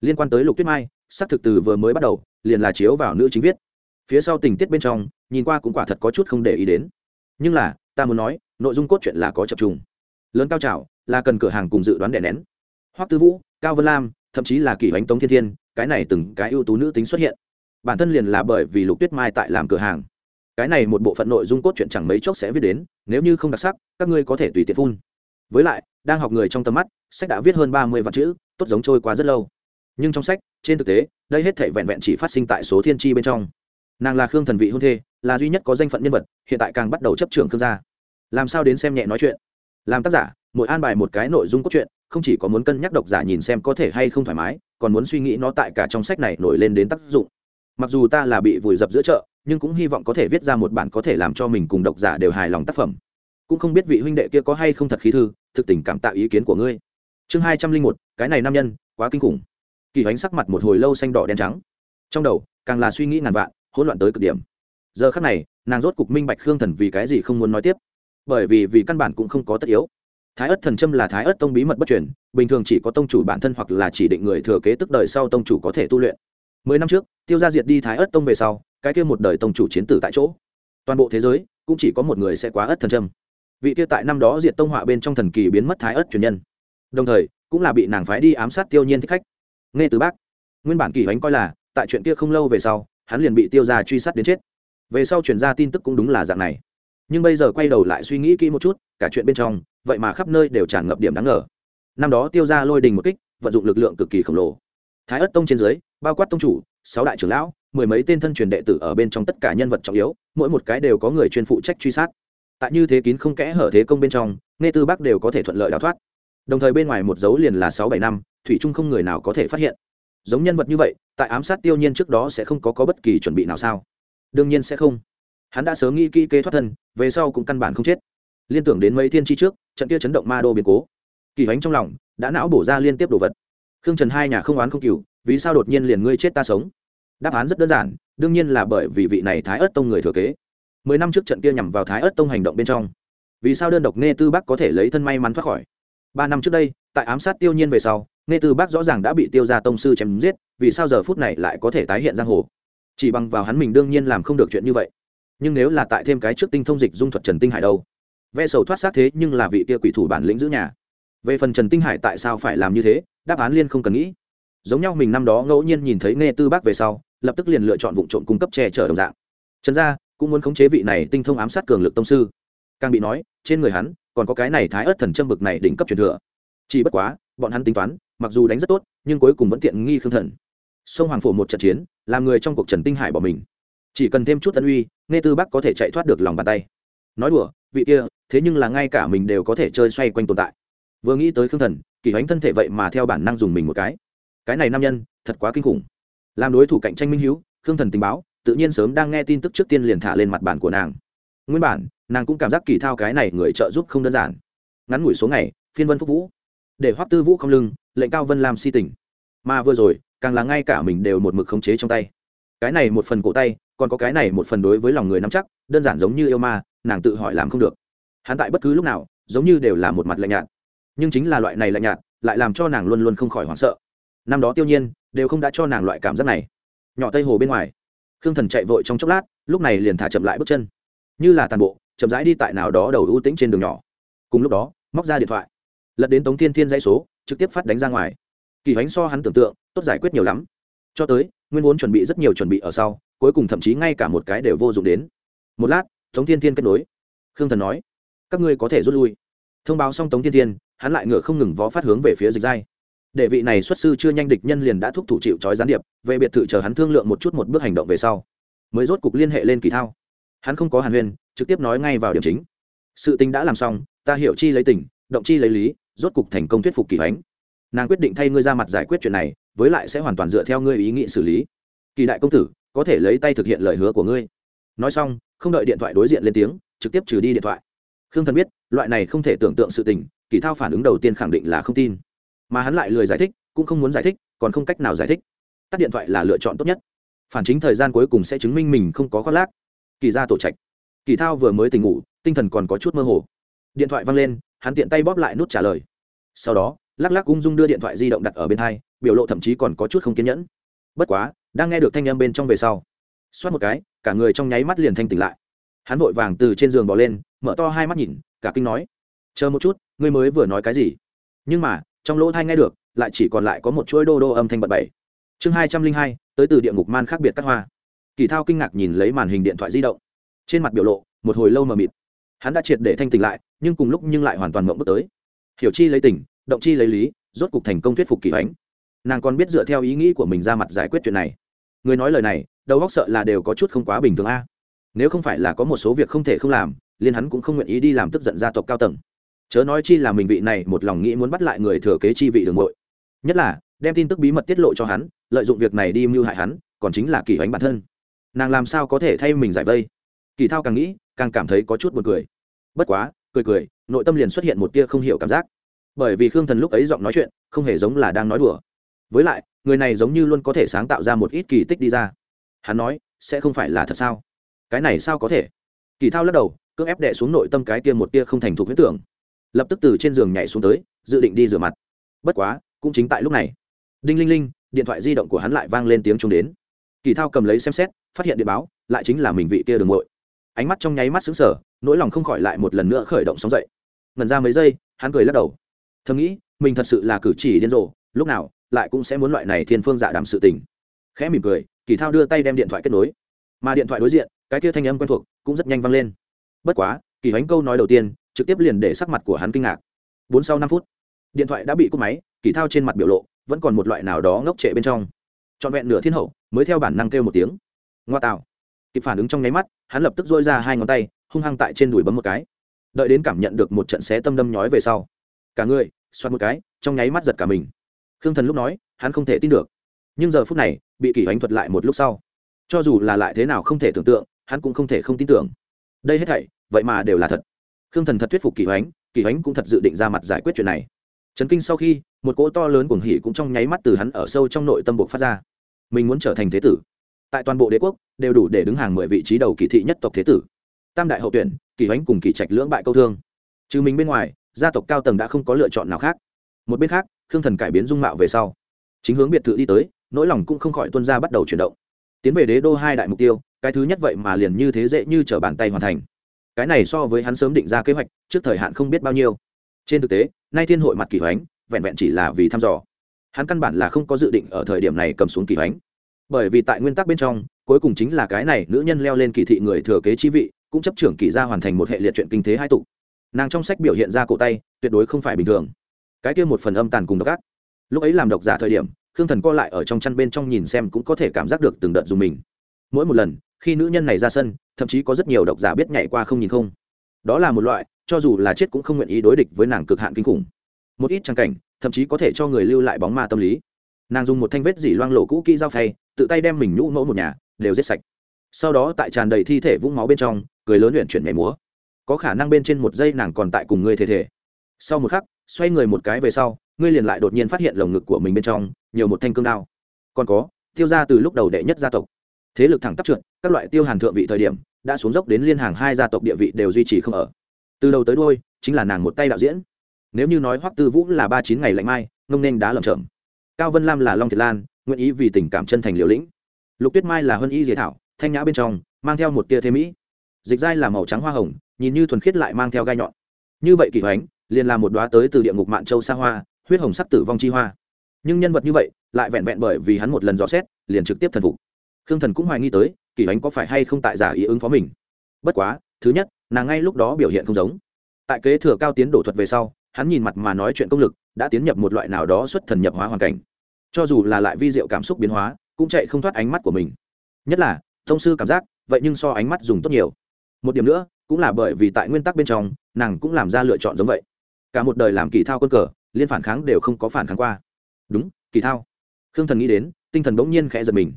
Liên quan tới lục tuyết mai, xác thực từ vừa mới bắt đầu, liền là chiếu vào nữ chính viết. Phía sau tình tiết bên trong, nhìn qua cũng quả thật có chút không để ý đến. Nhưng là, ta muốn nói, nội dung cốt truyện là có chập trùng. Lớn cao trào, là cần cửa hàng cùng dự đoán đè nén hoắc tư vũ, cao vân lam, thậm chí là kỷ bánh tống thiên thiên, cái này từng cái ưu tú nữ tính xuất hiện. Bản thân liền là bởi vì lục tuyết mai tại làm cửa hàng. Cái này một bộ phận nội dung cốt truyện chẳng mấy chốc sẽ viết đến, nếu như không đặc sắc, các ngươi có thể tùy tiện phun. Với lại, đang học người trong tầm mắt, sách đã viết hơn ba mươi vạn chữ, tốt giống trôi qua rất lâu. Nhưng trong sách, trên thực tế, đây hết thể vẹn vẹn chỉ phát sinh tại số thiên tri bên trong. Nàng là khương thần vị hôn thê, là duy nhất có danh phận nhân vật, hiện tại càng bắt đầu chấp trưởng khương gia. Làm sao đến xem nhẹ nói chuyện? Làm tác giả, mỗi an bài một cái nội dung cốt truyện không chỉ có muốn cân nhắc độc giả nhìn xem có thể hay không thoải mái, còn muốn suy nghĩ nó tại cả trong sách này nổi lên đến tác dụng. Mặc dù ta là bị vùi dập giữa chợ, nhưng cũng hy vọng có thể viết ra một bản có thể làm cho mình cùng độc giả đều hài lòng tác phẩm. Cũng không biết vị huynh đệ kia có hay không thật khí thư, thực tình cảm tạo ý kiến của ngươi. Chương hai trăm linh một, cái này nam nhân, quá kinh khủng. Kỳ bánh sắc mặt một hồi lâu xanh đỏ đen trắng. Trong đầu, càng là suy nghĩ ngàn vạn, hỗn loạn tới cực điểm. Giờ khắc này, nàng rốt cục minh bạch khương thần vì cái gì không muốn nói tiếp. Bởi vì vì căn bản cũng không có tất yếu thái ất thần châm là thái ất tông bí mật bất truyền, bình thường chỉ có tông chủ bản thân hoặc là chỉ định người thừa kế tức đời sau tông chủ có thể tu luyện. Mười năm trước, tiêu gia diệt đi thái ất tông về sau, cái kia một đời tông chủ chiến tử tại chỗ. Toàn bộ thế giới, cũng chỉ có một người sẽ quá ất thần châm. vị kia tại năm đó diệt tông họa bên trong thần kỳ biến mất thái ất truyền nhân. Đồng thời, cũng là bị nàng phái đi ám sát tiêu nhiên thích khách. Nghe từ bác, nguyên bản kỳ bánh coi là, tại chuyện kia không lâu về sau, hắn liền bị tiêu gia truy sát đến chết. Về sau truyền ra tin tức cũng đúng là dạng này. Nhưng bây giờ quay đầu lại suy nghĩ kỹ một chút, cả chuyện bên trong vậy mà khắp nơi đều tràn ngập điểm đáng ngờ. Năm đó tiêu gia lôi đình một kích vận dụng lực lượng cực kỳ khổng lồ. Thái ất tông trên dưới bao quát tông chủ sáu đại trưởng lão mười mấy tên thân truyền đệ tử ở bên trong tất cả nhân vật trọng yếu mỗi một cái đều có người chuyên phụ trách truy sát. Tại như thế kín không kẽ hở thế công bên trong nghe tư bắc đều có thể thuận lợi đào thoát. Đồng thời bên ngoài một dấu liền là sáu bảy năm thủy trung không người nào có thể phát hiện. Giống nhân vật như vậy tại ám sát tiêu nhiên trước đó sẽ không có, có bất kỳ chuẩn bị nào sao? Đương nhiên sẽ không. Hắn đã sớm nghĩ kỹ kế thoát thân về sau cũng căn bản không chết. Liên tưởng đến mấy thiên tri trước trận kia chấn động ma đô biến cố. Kỳ hoánh trong lòng đã não bổ ra liên tiếp đồ vật. Khương trần hai nhà không oán không cừu vì sao đột nhiên liền ngươi chết ta sống? Đáp án rất đơn giản, đương nhiên là bởi vì vị này thái ớt tông người thừa kế. Mười năm trước trận kia nhằm vào thái ớt tông hành động bên trong, vì sao đơn độc nghe tư bắc có thể lấy thân may mắn thoát khỏi? Ba năm trước đây, tại ám sát tiêu nhiên về sau nghe tư bắc rõ ràng đã bị tiêu ra tông sư chém giết, vì sao giờ phút này lại có thể tái hiện giang hồ? Chỉ bằng vào hắn mình đương nhiên làm không được chuyện như vậy. Nhưng nếu là tại thêm cái trước tinh thông dịch dung thuật trần tinh hải đâu? Ve sầu thoát xác thế nhưng là vị kia quỷ thủ bản lĩnh giữ nhà. Về phần trần tinh hải tại sao phải làm như thế, đáp án liên không cần nghĩ. Giống nhau mình năm đó ngẫu nhiên nhìn thấy nghe tư bác về sau, lập tức liền lựa chọn vụ trộm cung cấp che chở đồng dạng. Trần gia cũng muốn khống chế vị này tinh thông ám sát cường lực tông sư. Càng bị nói, trên người hắn còn có cái này thái ớt thần châm bực này đỉnh cấp truyền thừa. Chỉ bất quá, bọn hắn tính toán, mặc dù đánh rất tốt, nhưng cuối cùng vẫn tiện nghi khương thần. Sông hoàng phổ một trận chiến, làm người trong cuộc trần tinh hải bỏ mình. Chỉ cần thêm chút tân uy nghe tư bắc có thể chạy thoát được lòng bàn tay. Nói đùa, vị kia thế nhưng là ngay cả mình đều có thể chơi xoay quanh tồn tại. Vừa nghĩ tới khương thần, kỳ ánh thân thể vậy mà theo bản năng dùng mình một cái. Cái này nam nhân, thật quá kinh khủng. Làm đối thủ cạnh tranh minh hữu khương thần tình báo, tự nhiên sớm đang nghe tin tức trước tiên liền thả lên mặt bản của nàng. Nguyên bản, nàng cũng cảm giác kỳ thao cái này người trợ giúp không đơn giản. Ngắn ngủi số ngày, phiên vân phúc vũ. Để hoắc tư vũ không lưng, lệnh cao vân làm si tỉnh. Mà vừa rồi, càng là ngay cả mình đều một mực khống chế trong tay. Cái này một phần cổ tay, còn có cái này một phần đối với lòng người nắm chắc, đơn giản giống như yêu ma, nàng tự hỏi làm không được hắn tại bất cứ lúc nào, giống như đều là một mặt lạnh nhạt. Nhưng chính là loại này lạnh nhạt, lại làm cho nàng luôn luôn không khỏi hoảng sợ. Năm đó tiêu nhiên, đều không đã cho nàng loại cảm giác này. Nhỏ tây hồ bên ngoài, khương thần chạy vội trong chốc lát, lúc này liền thả chậm lại bước chân. Như là tàn bộ, chậm rãi đi tại nào đó đầu ưu tĩnh trên đường nhỏ. Cùng lúc đó, móc ra điện thoại. Lật đến tống thiên thiên dãy số, trực tiếp phát đánh ra ngoài. Kỳ bánh so hắn tưởng tượng, tốt giải quyết nhiều lắm. Cho tới, nguyên vốn chuẩn bị rất nhiều chuẩn bị ở sau, cuối cùng thậm chí ngay cả một cái đều vô dụng đến. Một lát, tống thiên thiên kết nối. Khương thần nói các ngươi có thể rút lui. Thông báo xong tống thiên thiên, hắn lại ngựa không ngừng vó phát hướng về phía dịch giai. Để vị này xuất sư chưa nhanh địch nhân liền đã thúc thủ chịu trói gián điệp, về biệt thự chờ hắn thương lượng một chút một bước hành động về sau, mới rốt cục liên hệ lên kỳ thao. Hắn không có hàn huyên, trực tiếp nói ngay vào điểm chính. Sự tình đã làm xong, ta hiểu chi lấy tình, động chi lấy lý, rốt cục thành công thuyết phục kỳ ánh nàng quyết định thay ngươi ra mặt giải quyết chuyện này, với lại sẽ hoàn toàn dựa theo ngươi ý nghị xử lý. Kỳ đại công tử, có thể lấy tay thực hiện lời hứa của ngươi. Nói xong, không đợi điện thoại đối diện lên tiếng, trực tiếp trừ đi điện thoại khương thần biết, loại này không thể tưởng tượng sự tình, kỳ thao phản ứng đầu tiên khẳng định là không tin. Mà hắn lại lười giải thích, cũng không muốn giải thích, còn không cách nào giải thích. Tắt điện thoại là lựa chọn tốt nhất. Phản chính thời gian cuối cùng sẽ chứng minh mình không có khoác lác. Kỳ ra tổ trạch. Kỳ thao vừa mới tỉnh ngủ, tinh thần còn có chút mơ hồ. Điện thoại văng lên, hắn tiện tay bóp lại nút trả lời. Sau đó, lắc lắc ung dung đưa điện thoại di động đặt ở bên thai biểu lộ thậm chí còn có chút không kiên nhẫn. Bất quá, đang nghe được thanh âm bên trong về sau, xoát một cái, cả người trong nháy mắt liền thanh tỉnh lại hắn vội vàng từ trên giường bỏ lên, mở to hai mắt nhìn, cả kinh nói, chờ một chút, ngươi mới vừa nói cái gì? Nhưng mà, trong lỗ thai nghe được, lại chỉ còn lại có một chuỗi đô đô âm thanh bật bảy chương hai trăm linh hai, tới từ địa ngục man khác biệt các hoa. Kỳ thao kinh ngạc nhìn lấy màn hình điện thoại di động. Trên mặt biểu lộ, một hồi lâu mờ mịt. Hắn đã triệt để thanh tỉnh lại, nhưng cùng lúc nhưng lại hoàn toàn mộng bước tới. Hiểu chi lấy tỉnh, động chi lấy lý, rốt cục thành công thuyết phục kỳ ánh nàng còn biết dựa theo ý nghĩ của mình ra mặt giải quyết chuyện này. Người nói lời này, đầu góc sợ là đều có chút không quá bình thường a nếu không phải là có một số việc không thể không làm liên hắn cũng không nguyện ý đi làm tức giận gia tộc cao tầng. Chớ nói chi là mình vị này một lòng nghĩ muốn bắt lại người thừa kế chi vị đường bội nhất là, đem tin tức bí mật tiết lộ cho hắn, lợi dụng việc này đi mưu hại hắn, còn chính là kỳ hoánh bản thân. Nàng làm sao có thể thay mình giải vây? Kỳ thao càng nghĩ, càng cảm thấy có chút b u ồ n cười. Bất quá, cười cười, nội tâm liền xuất hiện một tia không hiểu cảm giác. Bởi vì khương thần lúc ấy giọng nói chuyện, không hề giống là đang nói đùa. Với lại, người này giống như luôn có thể sáng tạo ra một ít kỳ tích đi ra. Hắn nói, sẽ không phải là thật sao? Cái này sao có thể? Kỳ thao lắc đầu, cưỡng ép đệ xuống nội tâm cái tia một tia không thành thục huyết tưởng. Lập tức từ trên giường nhảy xuống tới, dự định đi rửa mặt. Bất quá, cũng chính tại lúc này. Đinh linh linh, điện thoại di động của hắn lại vang lên tiếng chung đến. Kỳ thao cầm lấy xem xét, phát hiện điện báo, lại chính là mình vị kia đường mội ánh mắt trong nháy mắt xứng sở nỗi lòng không khỏi lại một lần nữa khởi động sóng dậy. Ngần ra mấy giây, hắn cười lắc đầu. Thầm nghĩ, mình thật sự là cử chỉ điên rồ, lúc nào, lại cũng sẽ muốn loại này thiên phương dạ đảm sự tình. Khẽ mỉm cười, kỳ thao đưa tay đem điện thoại kết nối. Mà điện thoại đối diện cái kia thanh âm quen thuộc cũng rất nhanh vang lên. Bất quá, kỳ bánh câu nói đầu tiên, trực tiếp liền để sắc mặt của hắn kinh ngạc. Bốn sau năm phút, điện thoại đã bị cúp máy, kỳ thao trên mặt biểu lộ vẫn còn một loại nào đó ngốc trệ bên trong. Trọn vẹn nửa thiên hậu, mới theo bản năng kêu một tiếng. Ngoa tạo. Kịp phản ứng trong nháy mắt, hắn lập tức dôi ra hai ngón tay, hung hăng tại trên đùi bấm một cái. Đợi đến cảm nhận được một trận xé tâm đâm nhói về sau, cả người, xoát một cái, trong nháy mắt giật cả mình. Khương thần lúc nói, hắn không thể tin được. Nhưng giờ phút này, bị kỷ hoánh thuật lại một lúc sau. Cho dù là lại thế nào không thể tưởng tượng hắn cũng không thể không tin tưởng. Đây hết thảy, vậy mà đều là thật. Khương thần thật thuyết phục kỳ hoánh kỳ hoánh cũng thật dự định ra mặt giải quyết chuyện này. Trấn kinh sau khi, một cỗ to lớn cuồng hỉ cũng trong nháy mắt từ hắn ở sâu trong nội tâm buộc phát ra. Mình muốn trở thành thế tử. Tại toàn bộ đế quốc, đều đủ để đứng hàng mười vị trí đầu kỳ thị nhất tộc thế tử. Tam đại hậu tuyển kỳ hoánh cùng kỳ trạch lưỡng bại câu thương. Trừ mình bên ngoài, gia tộc cao tầng đã không có lựa chọn nào khác. Một bên khác, khương thần cải biến dung mạo về sau. Chính hướng biệt thự đi tới, nỗi lòng cũng không khỏi tuân ra bắt đầu chuyển động. Tiến về đế đô hai đại mục tiêu cái thứ nhất vậy mà liền như thế dễ như t bàn tay hoàn thành. Cái này so với hắn sớm định ra kế hoạch, trước thời hạn không biết bao nhiêu. Trên thực tế, nay thiên hội mặt kỳ hoánh, vẹn vẹn chỉ là vì thăm dò. Hắn căn bản là không có dự định ở thời điểm này cầm xuống kỳ hoánh. Bởi vì tại nguyên tắc bên trong, cuối cùng chính là cái này nữ nhân leo lên kỳ thị người thừa kế chi vị, cũng chấp trưởng kỳ gia hoàn thành một hệ liệt chuyện kinh thế hai tục nàng trong sách biểu hiện ra cổ tay, tuyệt đối không phải bình thường. Cái kia một phần âm tàn cùng độc ác. Lúc ấy làm độc giả thời điểm, khương thần co lại ở trong chăn bên trong nhìn xem cũng có thể cảm giác được từng đợt dùng mình. Mỗi một lần khi nữ nhân này ra sân, thậm chí có rất nhiều độc giả biết nhảy qua không nhìn không. Đó là một loại, cho dù là chết cũng không nguyện ý đối địch với nàng cực hạn kinh khủng. Một ít trang cảnh, thậm chí có thể cho người lưu lại bóng ma tâm lý. Nàng dùng một thanh vết dỉ loang lộ cũ kỹ dao phay, tự tay đem mình nhũ mẫu một nhà, đều giết sạch. Sau đó tại tràn đầy thi thể vũng máu bên trong, cười lớn luyện chuyển nhảy múa. Có khả năng bên trên một giây nàng còn tại cùng ngươi thể thể sau một khắc, xoay người một cái về sau, ngươi liền lại đột nhiên phát hiện lồng ngực của mình bên trong, nhiều một thanh cương đao. Còn có, tiêu ra từ lúc đầu đệ nhất gia tộc. Thế lực thẳng tắp trượt các loại tiêu hàn thượng vị thời điểm, đã xuống dốc đến liên hàng hai gia tộc địa vị đều duy trì không ở. Từ đầu tới đôi chính là nàng một tay đạo diễn. Nếu như nói hoắc tư vũ là ba chín ngày lạnh mai, ngông nên đá lầm trầm cao vân lam là long thiệt lan, nguyện ý vì tình cảm chân thành liều lĩnh. Lục tuyết mai là huân y dễ thảo, thanh nhã bên trong, mang theo một tia thế mỹ. Dịch dai là màu trắng hoa hồng, nhìn như thuần khiết lại mang theo gai nhọn. Như vậy kỳ hoánh, liền là một đoá tới từ địa ngục mạn châu xa hoa, huyết hồng sắc tử vong chi hoa. Nhưng nhân vật như vậy, lại vẹn vẹn bởi vì hắn một lần dò xét, liền trực tiếp thần phục. Khương thần cũng hoài nghi tới kỳ ánh có phải hay không tại giả ý ứng phó mình? Bất quá, thứ nhất, nàng ngay lúc đó biểu hiện không giống. Tại kế thừa cao tiến đổ thuật về sau, hắn nhìn mặt mà nói chuyện công lực, đã tiến nhập một loại nào đó xuất thần nhập hóa hoàn cảnh. Cho dù là lại vi diệu cảm xúc biến hóa, cũng chạy không thoát ánh mắt của mình. Nhất là, thông sư cảm giác, vậy nhưng so ánh mắt dùng tốt nhiều. Một điểm nữa, cũng là bởi vì tại nguyên tắc bên trong, nàng cũng làm ra lựa chọn giống vậy. Cả một đời làm kỳ thao quân cờ, liên phản kháng đều không có phản kháng qua. Đúng kỳ thao. Khương thần nghĩ đến, tinh thần bỗng nhiên khẽ giật mình.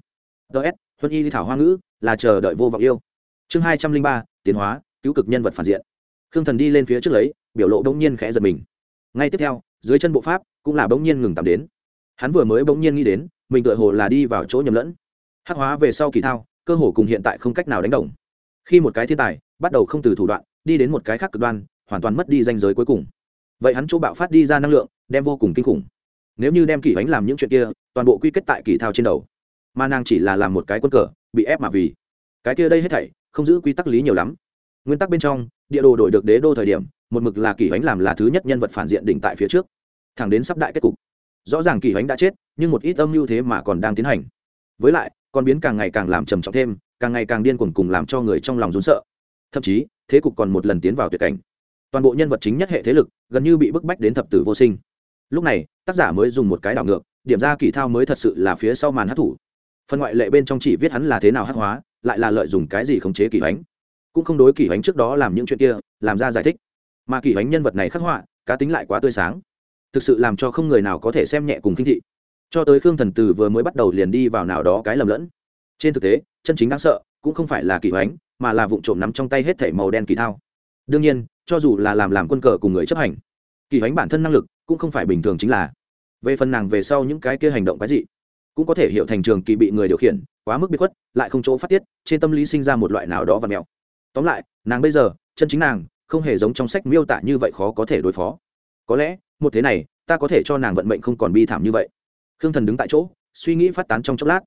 Ts huân y thảo hoa ngữ là chờ đợi vô vọng yêu. Chương hai trăm linh ba, tiến hóa, cứu cực nhân vật phản diện. Khương thần đi lên phía trước lấy, biểu lộ bỗng nhiên khẽ giật mình. Ngay tiếp theo, dưới chân bộ pháp cũng là bỗng nhiên ngừng tạm đến. Hắn vừa mới bỗng nhiên nghĩ đến, mình tựa hồ là đi vào chỗ nhầm lẫn. Hắc hóa về sau kỳ thao, cơ hồ cùng hiện tại không cách nào đánh đồng. Khi một cái thiên tài bắt đầu không từ thủ đoạn, đi đến một cái khác cực đoan, hoàn toàn mất đi danh giới cuối cùng. Vậy hắn chỗ bạo phát đi ra năng lượng, đem vô cùng kinh khủng. Nếu như đem kỳ ánh làm những chuyện kia, toàn bộ quy kết tại kỳ thao trên đầu mà nàng chỉ là làm một cái quân cờ, bị ép mà vì. Cái kia đây hết thảy, không giữ quy tắc lý nhiều lắm. Nguyên tắc bên trong, địa đồ đổi được đế đô thời điểm, một mực là kỳ ánh làm là thứ nhất nhân vật phản diện đỉnh tại phía trước. Thẳng đến sắp đại kết cục. Rõ ràng kỳ ánh đã chết, nhưng một ít âm mưu thế mà còn đang tiến hành. Với lại còn biến càng ngày càng làm trầm trọng thêm, càng ngày càng điên cuồng cùng làm cho người trong lòng rốn sợ. Thậm chí, thế cục còn một lần tiến vào tuyệt cảnh. Toàn bộ nhân vật chính nhất hệ thế lực, gần như bị bức bách đến thập tử vô sinh. Lúc này, tác giả mới dùng một cái đảo ngược, điểm ra kỳ thao mới thật sự là phía sau màn hát thủ phần ngoại lệ bên trong chỉ viết hắn là thế nào hắc hóa, lại là lợi dụng cái gì khống chế kỳ ánh cũng không đối kỳ ánh trước đó làm những chuyện kia, làm ra giải thích. Mà kỳ ánh nhân vật này khắc họa, cá tính lại quá tươi sáng. Thực sự làm cho không người nào có thể xem nhẹ cùng kinh thị. Cho tới khương thần từ vừa mới bắt đầu liền đi vào nào đó cái lầm lẫn. Trên thực tế, chân chính đáng sợ cũng không phải là kỳ bánh mà là vụ trộm nắm trong tay hết thảy màu đen kỳ thao. Đương nhiên, cho dù là làm làm quân cờ cùng người chấp hành kỳ hoánh bản thân năng lực cũng không phải bình thường chính là. Về phần nàng về sau những cái kia hành động cái gì cũng có thể hiểu thành trường kỳ bị người điều khiển, quá mức bị khuất, lại không chỗ phát tiết, trên tâm lý sinh ra một loại nào đó và mẹo. tóm lại, nàng bây giờ, chân chính nàng, không hề giống trong sách miêu tả như vậy khó có thể đối phó. Có lẽ, một thế này, ta có thể cho nàng vận mệnh không còn bi thảm như vậy. Khương thần đứng tại chỗ, suy nghĩ phát tán trong chốc lát.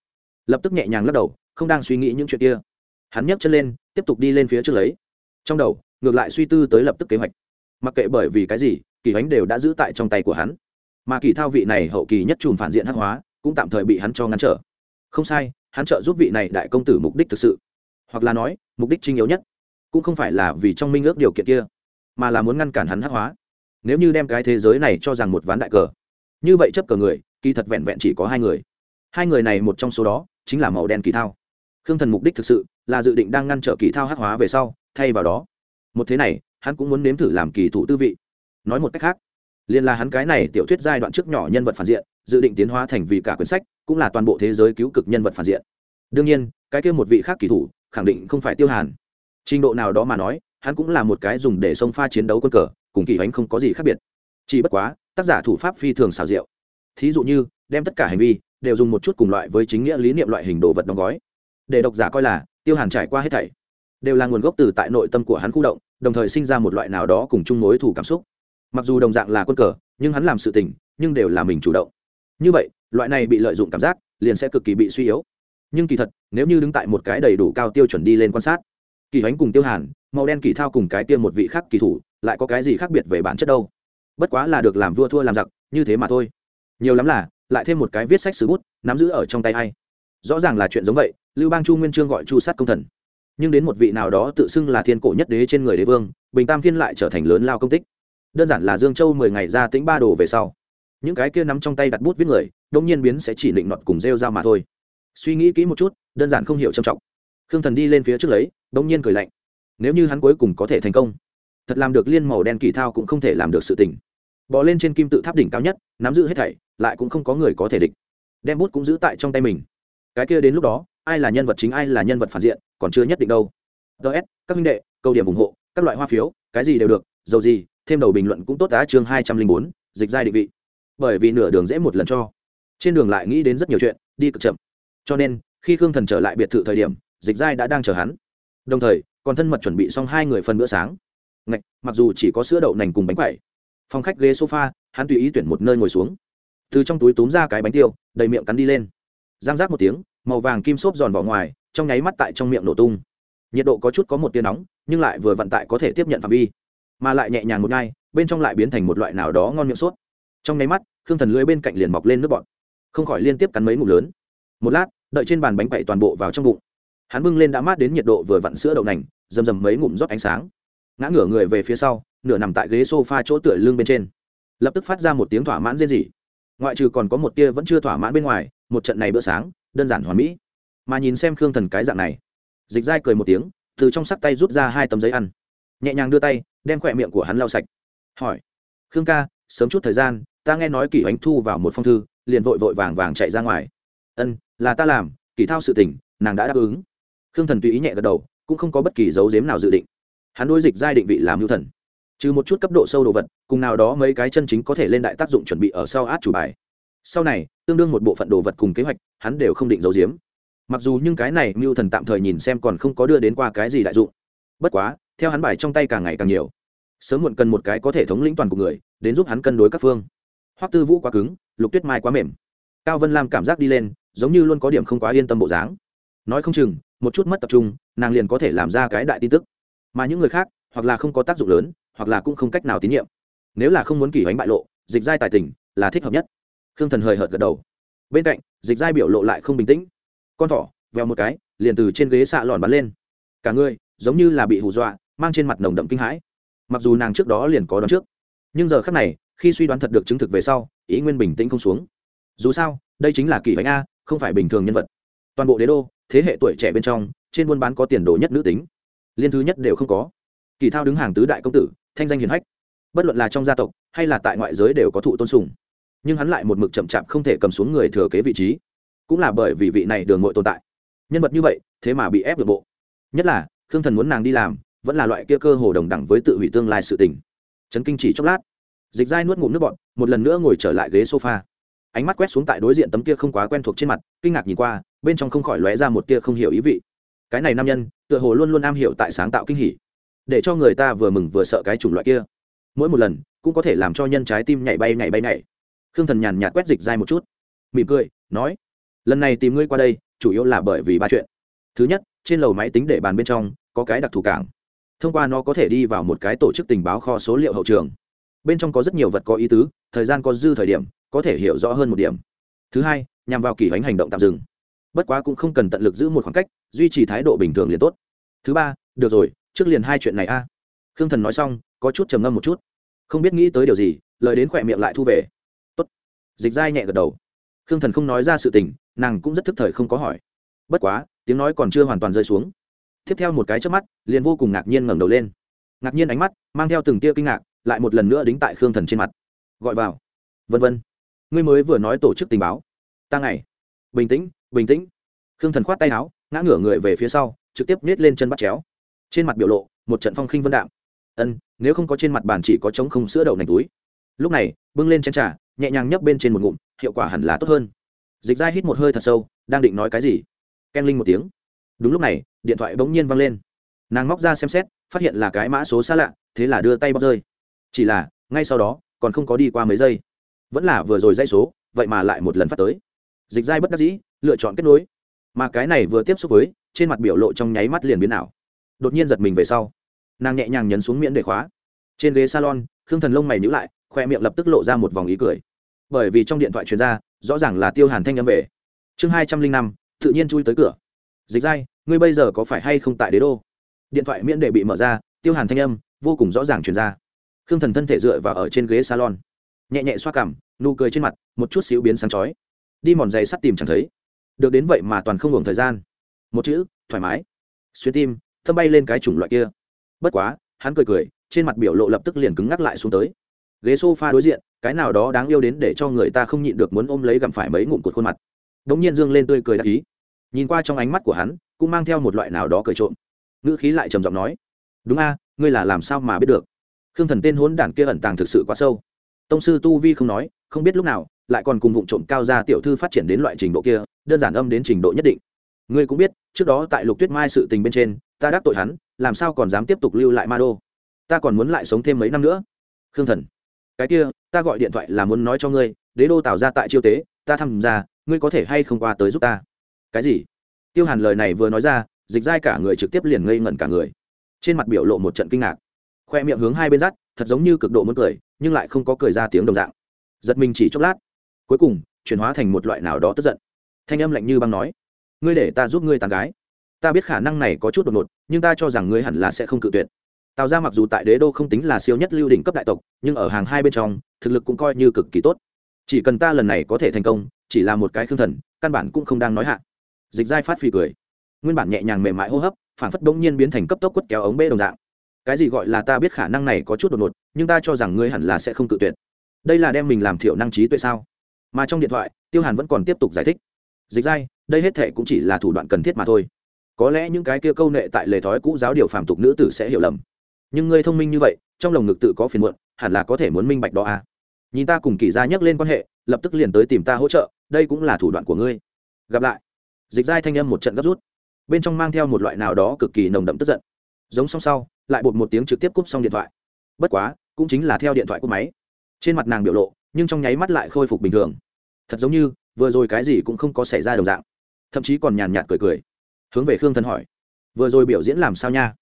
Lập tức nhẹ nhàng lắc đầu, không đang suy nghĩ những chuyện kia. Hắn nhấc chân lên, tiếp tục đi lên phía trước lấy. Trong đầu, ngược lại suy tư tới lập tức kế hoạch. Mặc kệ bởi vì cái gì, kỳ ánh đều đã giữ tại trong tay của hắn. Mà kỳ thao vị này hậu kỳ nhất trùm phản diện hắc hóa cũng tạm thời bị hắn cho ngăn trở. Không sai, hắn trợ giúp vị này đại công tử mục đích thực sự. Hoặc là nói, mục đích chính yếu nhất, cũng không phải là vì trong minh ước điều kiện kia, mà là muốn ngăn cản hắn hắc hóa. Nếu như đem cái thế giới này cho rằng một ván đại cờ, như vậy chấp cờ người, kỳ thật vẹn vẹn chỉ có hai người. Hai người này một trong số đó, chính là màu đen kỳ thao. Khương thần mục đích thực sự là dự định đang ngăn trở kỳ thao hắc hóa về sau, thay vào đó. Một thế này, hắn cũng muốn nếm thử làm kỳ thủ tư vị. Nói một cách khác liền là hắn cái này tiểu thuyết giai đoạn trước nhỏ nhân vật phản diện, dự định tiến hóa thành vì cả quyển sách, cũng là toàn bộ thế giới cứu cực nhân vật phản diện. Đương nhiên, cái kia một vị khác kỳ thủ, khẳng định không phải tiêu hàn. Trình độ nào đó mà nói, hắn cũng là một cái dùng để xông pha chiến đấu quân cờ, cùng kỳ ánh không có gì khác biệt. Chỉ bất quá, tác giả thủ pháp phi thường xào rượu thí dụ như, đem tất cả hành vi, đều dùng một chút cùng loại với chính nghĩa lý niệm loại hình đồ vật đóng gói. Để độc giả coi là, tiêu hàn trải qua hết thảy, đều là nguồn gốc từ tại nội tâm của hắn khu động, đồng thời sinh ra một loại nào đó cùng chung mối thủ cảm xúc mặc dù đồng dạng là quân cờ, nhưng hắn làm sự tình, nhưng đều là mình chủ động. Như vậy, loại này bị lợi dụng cảm giác, liền sẽ cực kỳ bị suy yếu. Nhưng kỳ thật, nếu như đứng tại một cái đầy đủ cao tiêu chuẩn đi lên quan sát, kỳ ánh cùng tiêu hàn, màu đen kỳ thao cùng cái tiêm một vị khác kỳ thủ, lại có cái gì khác biệt về bản chất đâu? Bất quá là được làm vua thua làm giặc, như thế mà thôi. Nhiều lắm là, lại thêm một cái viết sách sứ bút, nắm giữ ở trong tay hay rõ ràng là chuyện giống vậy, lưu bang chu nguyên trương gọi chu sát công thần. Nhưng đến một vị nào đó tự xưng là thiên cổ nhất đế trên người đế vương, bình tam phiên lại trở thành lớn lao công tích đơn giản là dương châu mười ngày ra tính ba đồ về sau. Những cái kia nắm trong tay đặt bút viết người đông nhiên biến sẽ chỉ định nọt cùng rêu ra mà thôi. Suy nghĩ kỹ một chút, đơn giản không hiểu trầm trọng. Khương thần đi lên phía trước lấy đông nhiên cười lạnh. Nếu như hắn cuối cùng có thể thành công, thật làm được liên màu đen kỳ thao cũng không thể làm được sự tình. Bỏ lên trên kim tự tháp đỉnh cao nhất, nắm giữ hết thảy, lại cũng không có người có thể địch. Đem bút cũng giữ tại trong tay mình. Cái kia đến lúc đó, ai là nhân vật chính, ai là nhân vật phản diện, còn chưa nhất định đâu. Ts các minh đệ câu điểm ủng hộ, các loại hoa phiếu, cái gì đều được, dầu gì thêm đầu bình luận cũng tốt đã chương hai trăm linh bốn, dịch giai định vị. Bởi vì nửa đường dễ một lần cho. Trên đường lại nghĩ đến rất nhiều chuyện, đi cực chậm. Cho nên, khi khương thần trở lại biệt thự thời điểm, dịch giai đã đang chờ hắn. Đồng thời, còn thân mật chuẩn bị xong hai người phần bữa sáng. Ngạch, mặc dù chỉ có sữa đậu nành cùng bánh quẩy. Phòng khách ghế sofa, hắn tùy ý tuyển một nơi ngồi xuống. Từ trong túi túm ra cái bánh tiêu, đầy miệng cắn đi lên. Giang rác một tiếng, màu vàng kim xốp giòn vào ngoài, trong nháy mắt tại trong miệng nổ tung. Nhiệt độ có chút có một tia nóng, nhưng lại vừa vận tại có thể tiếp nhận phạm vi mà lại nhẹ nhàng một nhai, bên trong lại biến thành một loại nào đó ngon miệng suốt trong nháy mắt, khương thần lưới bên cạnh liền mọc lên nước bọt, không khỏi liên tiếp cắn mấy ngủ lớn. Một lát, đợi trên bàn bánh quậy toàn bộ vào trong bụng, hắn bưng lên đã mát đến nhiệt độ vừa vặn sữa đậu nành, rầm rầm mấy ngụm rót ánh sáng. Ngã ngửa người về phía sau, nửa nằm tại ghế s o f a chỗ tựa lưng bên trên. Lập tức phát ra một tiếng thỏa mãn rên rỉ. Ngoại trừ còn có một tia vẫn chưa thỏa mãn bên ngoài, một trận này bữa sáng, đơn giản hoàn mỹ. Mà nhìn xem khương thần cái dạng này, dịch dai cười một tiếng, từ trong sắc tay rút ra hai tấm giấy ăn, nhẹ nhàng đưa tay đem khỏe miệng của hắn lau sạch. Hỏi, khương ca, sớm chút thời gian, ta nghe nói kỷ ánh thu vào một phong thư, liền vội vội vàng vàng chạy ra ngoài. Ân, là ta làm, kỷ thao sự tình, nàng đã đáp ứng. Khương thần tùy ý nhẹ gật đầu, cũng không có bất kỳ dấu dếm nào dự định. Hắn đối dịch giai định vị làm lưu thần. Trừ một chút cấp độ sâu đồ vật, cùng nào đó mấy cái chân chính có thể lên đại tác dụng chuẩn bị ở sau át chủ bài. Sau này, tương đương một bộ phận đồ vật cùng kế hoạch, hắn đều không định giấu giếm. Mặc dù nhưng cái này mưu thần tạm thời nhìn xem còn không có đưa đến qua cái gì đại dụng. Bất quá theo hắn bài trong tay càng ngày càng nhiều. Sớm muộn cần một cái có thể thống lĩnh toàn của người, đến giúp hắn cân đối các phương. Hoắc tư vũ quá cứng, lục tuyết mai quá mềm. Cao vân lam cảm giác đi lên, giống như luôn có điểm không quá yên tâm bộ dáng. Nói không chừng, một chút mất tập trung, nàng liền có thể làm ra cái đại tin tức. Mà những người khác, hoặc là không có tác dụng lớn, hoặc là cũng không cách nào tín nhiệm. Nếu là không muốn kỷ hoánh bại lộ, dịch giai tài tình là thích hợp nhất. Khương thần hời hợt gật đầu. Bên cạnh, dịch giai biểu lộ lại không bình tĩnh. Con thỏ, vèo một cái, liền từ trên ghế xạ lòn bắn lên. Cả người, giống như là bị hù dọa mang trên mặt nồng đậm kinh hãi. Mặc dù nàng trước đó liền có đoán trước, nhưng giờ khác này, khi suy đoán thật được chứng thực về sau, ý nguyên bình tĩnh không xuống. Dù sao, đây chính là kỳ bánh a, không phải bình thường nhân vật. Toàn bộ đế đô, thế hệ tuổi trẻ bên trong, trên buôn bán có tiền đồ nhất nữ tính. Liên thứ nhất đều không có. Kỳ thao đứng hàng tứ đại công tử, thanh danh hiền hách. Bất luận là trong gia tộc, hay là tại ngoại giới đều có thụ tôn sùng. Nhưng hắn lại một mực chậm chạp không thể cầm xuống người thừa kế vị trí. Cũng là bởi vì vị này đường ngội tồn tại. Nhân vật như vậy, thế mà bị ép được bộ. Nhất là, khương thần muốn nàng đi làm vẫn là loại kia cơ hồ đồng đẳng với tự hủy tương lai sự tình. Chấn kinh chỉ chốc lát, dịch dai nuốt ngụm nước bọn một lần nữa ngồi trở lại ghế sofa. Ánh mắt quét xuống tại đối diện tấm kia không quá quen thuộc trên mặt, kinh ngạc nhìn qua, bên trong không khỏi lóe ra một tia không hiểu ý vị. Cái này nam nhân, tựa hồ luôn luôn am hiểu tại sáng tạo kinh hỉ. Để cho người ta vừa mừng vừa sợ cái chủng loại kia. Mỗi một lần, cũng có thể làm cho nhân trái tim nhảy bay nhảy bay nhảy. Khương thần nhàn nhạt quét dịch dai một chút, mỉm cười, nói, lần này tìm ngươi qua đây, chủ yếu là bởi vì ba chuyện. Thứ nhất, trên lầu máy tính để bàn bên trong có cái đặc thù cảng thông qua nó có thể đi vào một cái tổ chức tình báo kho số liệu hậu trường. Bên trong có rất nhiều vật có ý tứ, thời gian có dư thời điểm, có thể hiểu rõ hơn một điểm. Thứ hai, nhằm vào kỳ hoánh hành động tạm dừng. Bất quá cũng không cần tận lực giữ một khoảng cách, duy trì thái độ bình thường liền tốt. Thứ ba, được rồi, trước liền hai chuyện này a. Khương thần nói xong, có chút trầm ngâm một chút. Không biết nghĩ tới điều gì, lời đến khỏe miệng lại thu về. Tốt. Dịch dai nhẹ gật đầu. Khương thần không nói ra sự tình, nàng cũng rất thức thời không có hỏi. Bất quá, tiếng nói còn chưa hoàn toàn rơi xuống tiếp theo một cái trước mắt, liền vô cùng ngạc nhiên ngẩng đầu lên. Ngạc nhiên ánh mắt, mang theo từng tia kinh ngạc, lại một lần nữa đính tại khương thần trên mặt. Gọi vào. Vân vân, ngươi mới vừa nói tổ chức tình báo. Ta ngày. Bình tĩnh bình tĩnh. Khương thần khoát tay áo, ngã ngửa người về phía sau, trực tiếp nết lên chân bắt chéo. Trên mặt biểu lộ, một trận phong khinh vân đạm. Ân, nếu không có trên mặt bàn chỉ có trống không sữa đậu nành túi. Lúc này, bưng lên chén trà, nhẹ nhàng nhấp bên trên một ngụm, hiệu quả hẳn là tốt hơn. Dịch dai hít một hơi thật sâu, đang định nói cái gì? Ken linh một tiếng đúng lúc này, điện thoại bỗng nhiên văng lên. Nàng móc ra xem xét, phát hiện là cái mã số xa lạ, thế là đưa tay bóc rơi. Chỉ là, ngay sau đó, còn không có đi qua mấy giây. Vẫn là vừa rồi dây số, vậy mà lại một lần phát tới. Dịch dai bất đắc dĩ, lựa chọn kết nối. Mà cái này vừa tiếp xúc với, trên mặt biểu lộ trong nháy mắt liền biến ảo. Đột nhiên giật mình về sau, nàng nhẹ nhàng nhấn xuống miễn đề khóa. Trên ghế salon, khương thần lông mày nhữ lại, khoe miệng lập tức lộ ra một vòng ý cười. Bởi vì trong điện thoại truyền ra, rõ ràng là tiêu hàn thanh âm về. Chương hai trăm linh năm, tự nhiên chui tới cửa. Dịch dai ngươi bây giờ có phải hay không tại đế đô? Điện thoại miễn đề bị mở ra, tiêu hàn thanh âm vô cùng rõ ràng truyền ra. Khương thần thân thể dựa vào ở trên ghế salon. Nhẹ nhẹ xoa cằm nụ cười trên mặt, một chút xíu biến sáng chói. Đi mòn giày sắt tìm chẳng thấy. Được đến vậy mà toàn không hưởng thời gian. Một chữ, thoải mái. Xuyên tim, thâm bay lên cái chủng loại kia. Bất quá, hắn cười cười, trên mặt biểu lộ lập tức liền cứng ngắc lại xuống tới. Ghế s o f a đối diện, cái nào đó đáng yêu đến để cho người ta không nhịn được muốn ôm lấy gặm phải mấy ngụm cột khuôn mặt. Đ ỗ n g nhiên dương lên tươi cười đắc ý. Nhìn qua trong ánh mắt của hắn cũng mang theo một loại nào đó cười trộm. Ngữ khí lại trầm giọng nói, đúng a, ngươi là làm sao mà biết được? Khương thần tên hốn đản kia ẩn tàng thực sự quá sâu. Tông sư tu vi không nói, không biết lúc nào, lại còn cùng vụ trộm cao ra tiểu thư phát triển đến loại trình độ kia, đơn giản âm đến trình độ nhất định. Ngươi cũng biết, trước đó tại lục tuyết mai sự tình bên trên, ta đắc tội hắn, làm sao còn dám tiếp tục lưu lại ma đô? Ta còn muốn lại sống thêm mấy năm nữa. Khương thần, cái kia, ta gọi điện thoại là muốn nói cho ngươi, đế đô tạo ra tại chiêu tế, ta tham gia ngươi có thể hay không qua tới giúp ta? Cái gì? Tiêu hàn lời này vừa nói ra, dịch dai cả người trực tiếp liền ngây ngẩn cả người. Trên mặt biểu lộ một trận kinh ngạc. Khoe miệng hướng hai bên rắt thật giống như cực độ muốn cười, nhưng lại không có cười ra tiếng đồng dạng. Giật mình chỉ chốc lát. Cuối cùng, chuyển hóa thành một loại nào đó tức giận. Thanh âm lạnh như băng nói, ngươi để ta giúp ngươi tàn gái. Ta biết khả năng này có chút đột ngột, nhưng ta cho rằng ngươi hẳn là sẽ không cự tuyệt. Tào ra mặc dù tại đế đô không tính là siêu nhất lưu đỉnh cấp đại tộc, nhưng ở hàng hai bên trong, thực lực cũng coi như cực kỳ tốt. Chỉ cần ta lần này có thể thành công, chỉ là một cái khương thần, căn bản cũng không đang nói hạ dịch giai phát phì cười. Nguyên bản nhẹ nhàng mềm mại hô hấp phản phất bỗng nhiên biến thành cấp tốc quất kéo ống bê đồng dạng. Cái gì gọi là ta biết khả năng này có chút đột ngột, nhưng ta cho rằng ngươi hẳn là sẽ không tự tuyệt. Đây là đem mình làm thiểu năng trí tuệ sao? Mà trong điện thoại, tiêu hàn vẫn còn tiếp tục giải thích. Dịch giai, đây hết thệ cũng chỉ là thủ đoạn cần thiết mà thôi. Có lẽ những cái kia câu nệ tại lề thói cũ giáo điều phàm tục nữ tử sẽ hiểu lầm. Nhưng ngươi thông minh như vậy, trong lồng ngực tự có phiền muộn, hẳn là có thể muốn minh bạch đó à? Nhìn ta cùng kỳ gia nhắc lên quan hệ, lập tức liền tới tìm ta hỗ trợ, đây cũng là thủ đoạn của ngươi. Gặp lại dịch giai thanh âm một trận gấp rút. Bên trong mang theo một loại nào đó cực kỳ nồng đậm tức giận. Giống song sau, lại bột một tiếng trực tiếp cúp xong điện thoại. Bất quá, cũng chính là theo điện thoại cúp máy. Trên mặt nàng biểu lộ, nhưng trong nháy mắt lại khôi phục bình thường. Thật giống như, vừa rồi cái gì cũng không có xảy ra đồng dạng. Thậm chí còn nhàn nhạt cười cười. Hướng về khương thần hỏi, vừa rồi biểu diễn làm sao nha?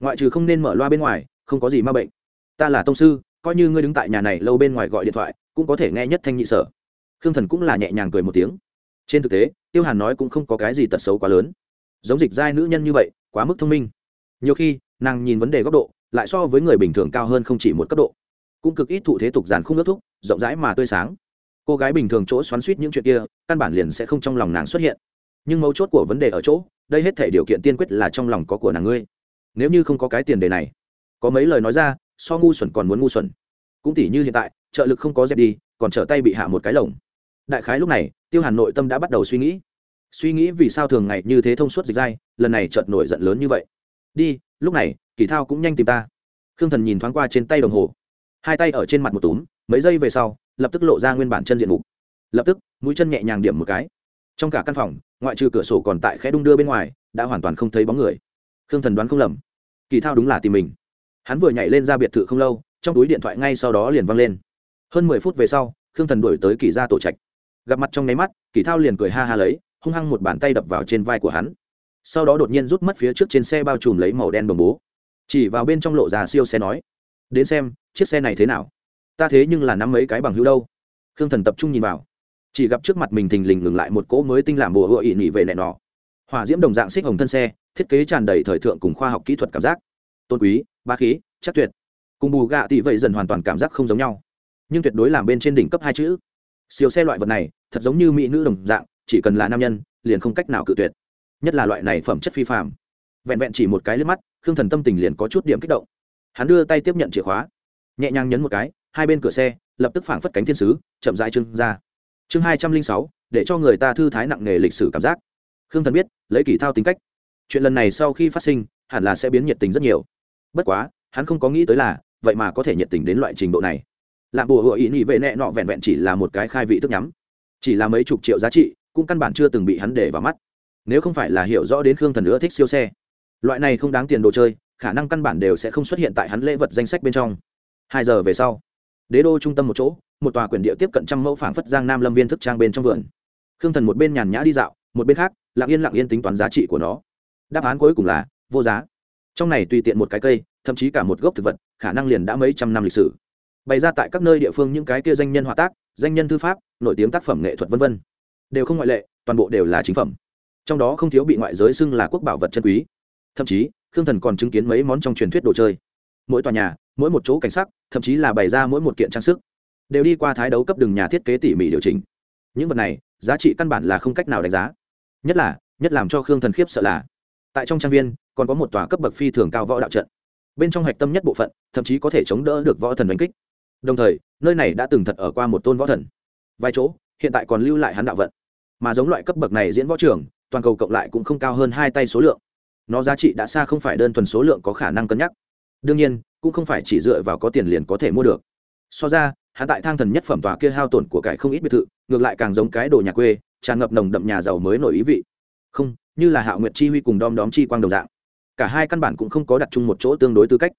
Ngoại trừ không nên mở loa bên ngoài, không có gì ma bệnh. Ta là tông sư, coi như ngươi đứng tại nhà này lâu bên ngoài gọi điện thoại, cũng có thể nghe nhất thanh nhị sở. Khương thần cũng là nhẹ nhàng cười một tiếng. Trên thực tế tiêu hàn nói cũng không có cái gì tật xấu quá lớn. Giống dịch giai nữ nhân như vậy, quá mức thông minh. Nhiều khi, nàng nhìn vấn đề góc độ, lại so với người bình thường cao hơn không chỉ một cấp độ. Cũng cực ít thụ thế tục giàn không ước thúc, rộng rãi mà tươi sáng. Cô gái bình thường chỗ xoắn suýt những chuyện kia, căn bản liền sẽ không trong lòng nàng xuất hiện. Nhưng mấu chốt của vấn đề ở chỗ, đây hết thể điều kiện tiên quyết là trong lòng có của nàng ngươi. Nếu như không có cái tiền đề này, có mấy lời nói ra, so ngu xuẩn còn muốn ngu xuẩn. Cũng tỉ như hiện tại, trợ lực không có dẹp đi, còn trở tay bị hạ một cái lồng đại khái lúc này, tiêu hàn nội tâm đã bắt đầu suy nghĩ. Suy nghĩ vì sao thường ngày như thế thông suốt dịch dai, lần này chợt nổi giận lớn như vậy. Đi, lúc này, kỳ thao cũng nhanh tìm ta. Khương thần nhìn thoáng qua trên tay đồng hồ. Hai tay ở trên mặt một túm, mấy giây về sau, lập tức lộ ra nguyên bản chân diện mục. Lập tức, mũi chân nhẹ nhàng điểm một cái. Trong cả căn phòng, ngoại trừ cửa sổ còn tại khẽ đung đưa bên ngoài, đã hoàn toàn không thấy bóng người. Khương thần đoán không lầm. Kỳ thao đúng là tìm mình. Hắn vừa nhảy lên ra biệt thự không lâu, trong túi điện thoại ngay sau đó liền văng lên. Hơn mười phút về sau, khương thần đuổi tới kỳ ra tổ trạch gặp mặt trong nháy mắt, kỳ thao liền cười ha ha lấy, hung hăng một bàn tay đập vào trên vai của hắn. Sau đó đột nhiên rút mất phía trước trên xe bao trùm lấy màu đen đồng bố. Chỉ vào bên trong lộ già siêu xe nói, đến xem, chiếc xe này thế nào? Ta thế nhưng là nắm mấy cái bằng hữu đâu. Khương thần tập trung nhìn vào. Chỉ gặp trước mặt mình thình lình ngừng lại một cỗ mới tinh làm bùa hựa ỵ nhị về nẹ nọ. Hỏa diễm đồng dạng xích hồng thân xe, thiết kế tràn đầy thời thượng cùng khoa học kỹ thuật cảm giác. Tôn quý, ba khí, chắc tuyệt. Cùng bù gạ tị vậy dần hoàn toàn cảm giác không giống nhau. Nhưng tuyệt đối làm bên trên đỉnh cấp hai chữ siêu xe loại vật này, thật giống như mỹ nữ đồng dạng, chỉ cần là nam nhân, liền không cách nào cự tuyệt. Nhất là loại này phẩm chất phi phạm vẹn vẹn chỉ một cái liếc mắt, khương thần tâm tình liền có chút điểm kích động. Hắn đưa tay tiếp nhận chìa khóa. Nhẹ nhàng nhấn một cái, hai bên cửa xe, lập tức phảng phất cánh thiên sứ, chậm dại trưng ra. Chương hai trăm linh sáu, để cho người ta thư thái nặng nề lịch sử cảm giác. Khương thần biết, lấy kỳ thao tính cách. Chuyện lần này sau khi phát sinh, hẳn là sẽ biến nhiệt tình rất nhiều. Bất quá, hắn không có nghĩ tới là, vậy mà có thể nhiệt tình đến loại trình độ này làm bùa hựa ý nghĩ vệ nẹ nọ vẹn vẹn chỉ là một cái khai vị thức nhắm. Chỉ là mấy chục triệu giá trị, cũng căn bản chưa từng bị hắn để vào mắt. Nếu không phải là hiểu rõ đến khương thần nữa thích siêu xe. Loại này không đáng tiền đồ chơi, khả năng căn bản đều sẽ không xuất hiện tại hắn lễ vật danh sách bên trong. Hai giờ về sau, đế đô trung tâm một chỗ, một tòa quyển địa tiếp cận trăm mẫu phảng phất giang nam lâm viên thức trang bên trong vườn. Khương thần một bên nhàn nhã đi dạo, một bên khác, lặng yên lặng yên tính toán giá trị của nó. Đáp án cuối cùng là vô giá. Trong này tùy tiện một cái cây, thậm chí cả một gốc thực vật, khả năng liền đã mấy trăm năm lịch sử bày ra tại các nơi địa phương những cái kia danh nhân họa tác, danh nhân thư pháp, nổi tiếng tác phẩm nghệ thuật v v đều không ngoại lệ, toàn bộ đều là chính phẩm. Trong đó không thiếu bị ngoại giới xưng là quốc bảo vật chân quý. Thậm chí, khương thần còn chứng kiến mấy món trong truyền thuyết đồ chơi. Mỗi tòa nhà, mỗi một chỗ cảnh sắc, thậm chí là bày ra mỗi một kiện trang sức, đều đi qua thái đấu cấp đường nhà thiết kế tỉ mỉ điều chỉnh. Những vật này, giá trị căn bản là không cách nào đánh giá. Nhất là, nhất làm cho khương thần khiếp sợ là, tại trong trang viên, còn có một tòa cấp bậc phi thường cao võ đạo trận. Bên trong hạch tâm nhất bộ phận, thậm chí có thể chống đỡ được võ thần đánh kích đồng thời, nơi này đã từng thật ở qua một tôn võ thần. Vài chỗ, hiện tại còn lưu lại hắn đạo vận. Mà giống loại cấp bậc này diễn võ trường, toàn cầu cộng lại cũng không cao hơn hai tay số lượng. Nó giá trị đã xa không phải đơn thuần số lượng có khả năng cân nhắc. Đương nhiên, cũng không phải chỉ dựa vào có tiền liền có thể mua được. So ra, hắn tại thang thần nhất phẩm tòa kia hao tổn của cải không ít biệt thự, ngược lại càng giống cái đồ nhà quê, tràn ngập nồng đậm nhà giàu mới nổi ý vị. Không, như là hạo nguyệt chi huy cùng đom đóm chi quang đồng dạng. Cả hai căn bản cũng không có đặt chung một chỗ tương đối tư cách.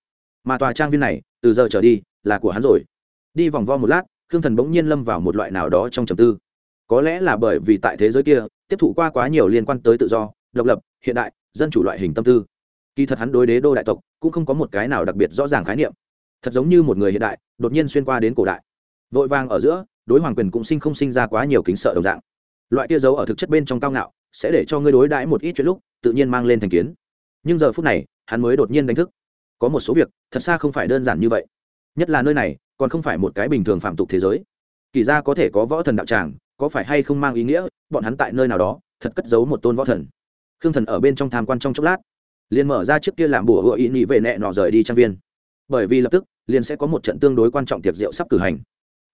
Mà tòa trang viên này, từ giờ trở đi là của hắn rồi. Đi vòng vo một lát, khương thần bỗng nhiên lâm vào một loại nào đó trong trầm tư. Có lẽ là bởi vì tại thế giới kia, tiếp thụ qua quá nhiều liên quan tới tự do, độc lập, hiện đại, dân chủ loại hình tâm tư. Kỳ thật hắn đối đế đô đại tộc cũng không có một cái nào đặc biệt rõ ràng khái niệm. Thật giống như một người hiện đại, đột nhiên xuyên qua đến cổ đại. Vội vàng ở giữa, đối hoàng quyền cũng sinh không sinh ra quá nhiều kính sợ đồng dạng. Loại kia giấu ở thực chất bên trong cao ngạo, sẽ để cho ngươi đối đãi một ít chuyện lúc, tự nhiên mang lên thành kiến. Nhưng giờ phút này, hắn mới đột nhiên đánh thức. Có một số việc, thật xa không phải đơn giản như vậy nhất là nơi này còn không phải một cái bình thường phạm tục thế giới. Kỳ ra có thể có võ thần đạo tràng, có phải hay không mang ý nghĩa bọn hắn tại nơi nào đó, thật cất giấu một tôn võ thần. Khương thần ở bên trong tham quan trong chốc lát, liền mở ra trước kia làm bùa hựa ý nghĩ về nẹ nọ rời đi trang viên. Bởi vì lập tức, liền sẽ có một trận tương đối quan trọng tiệc rượu sắp cử hành.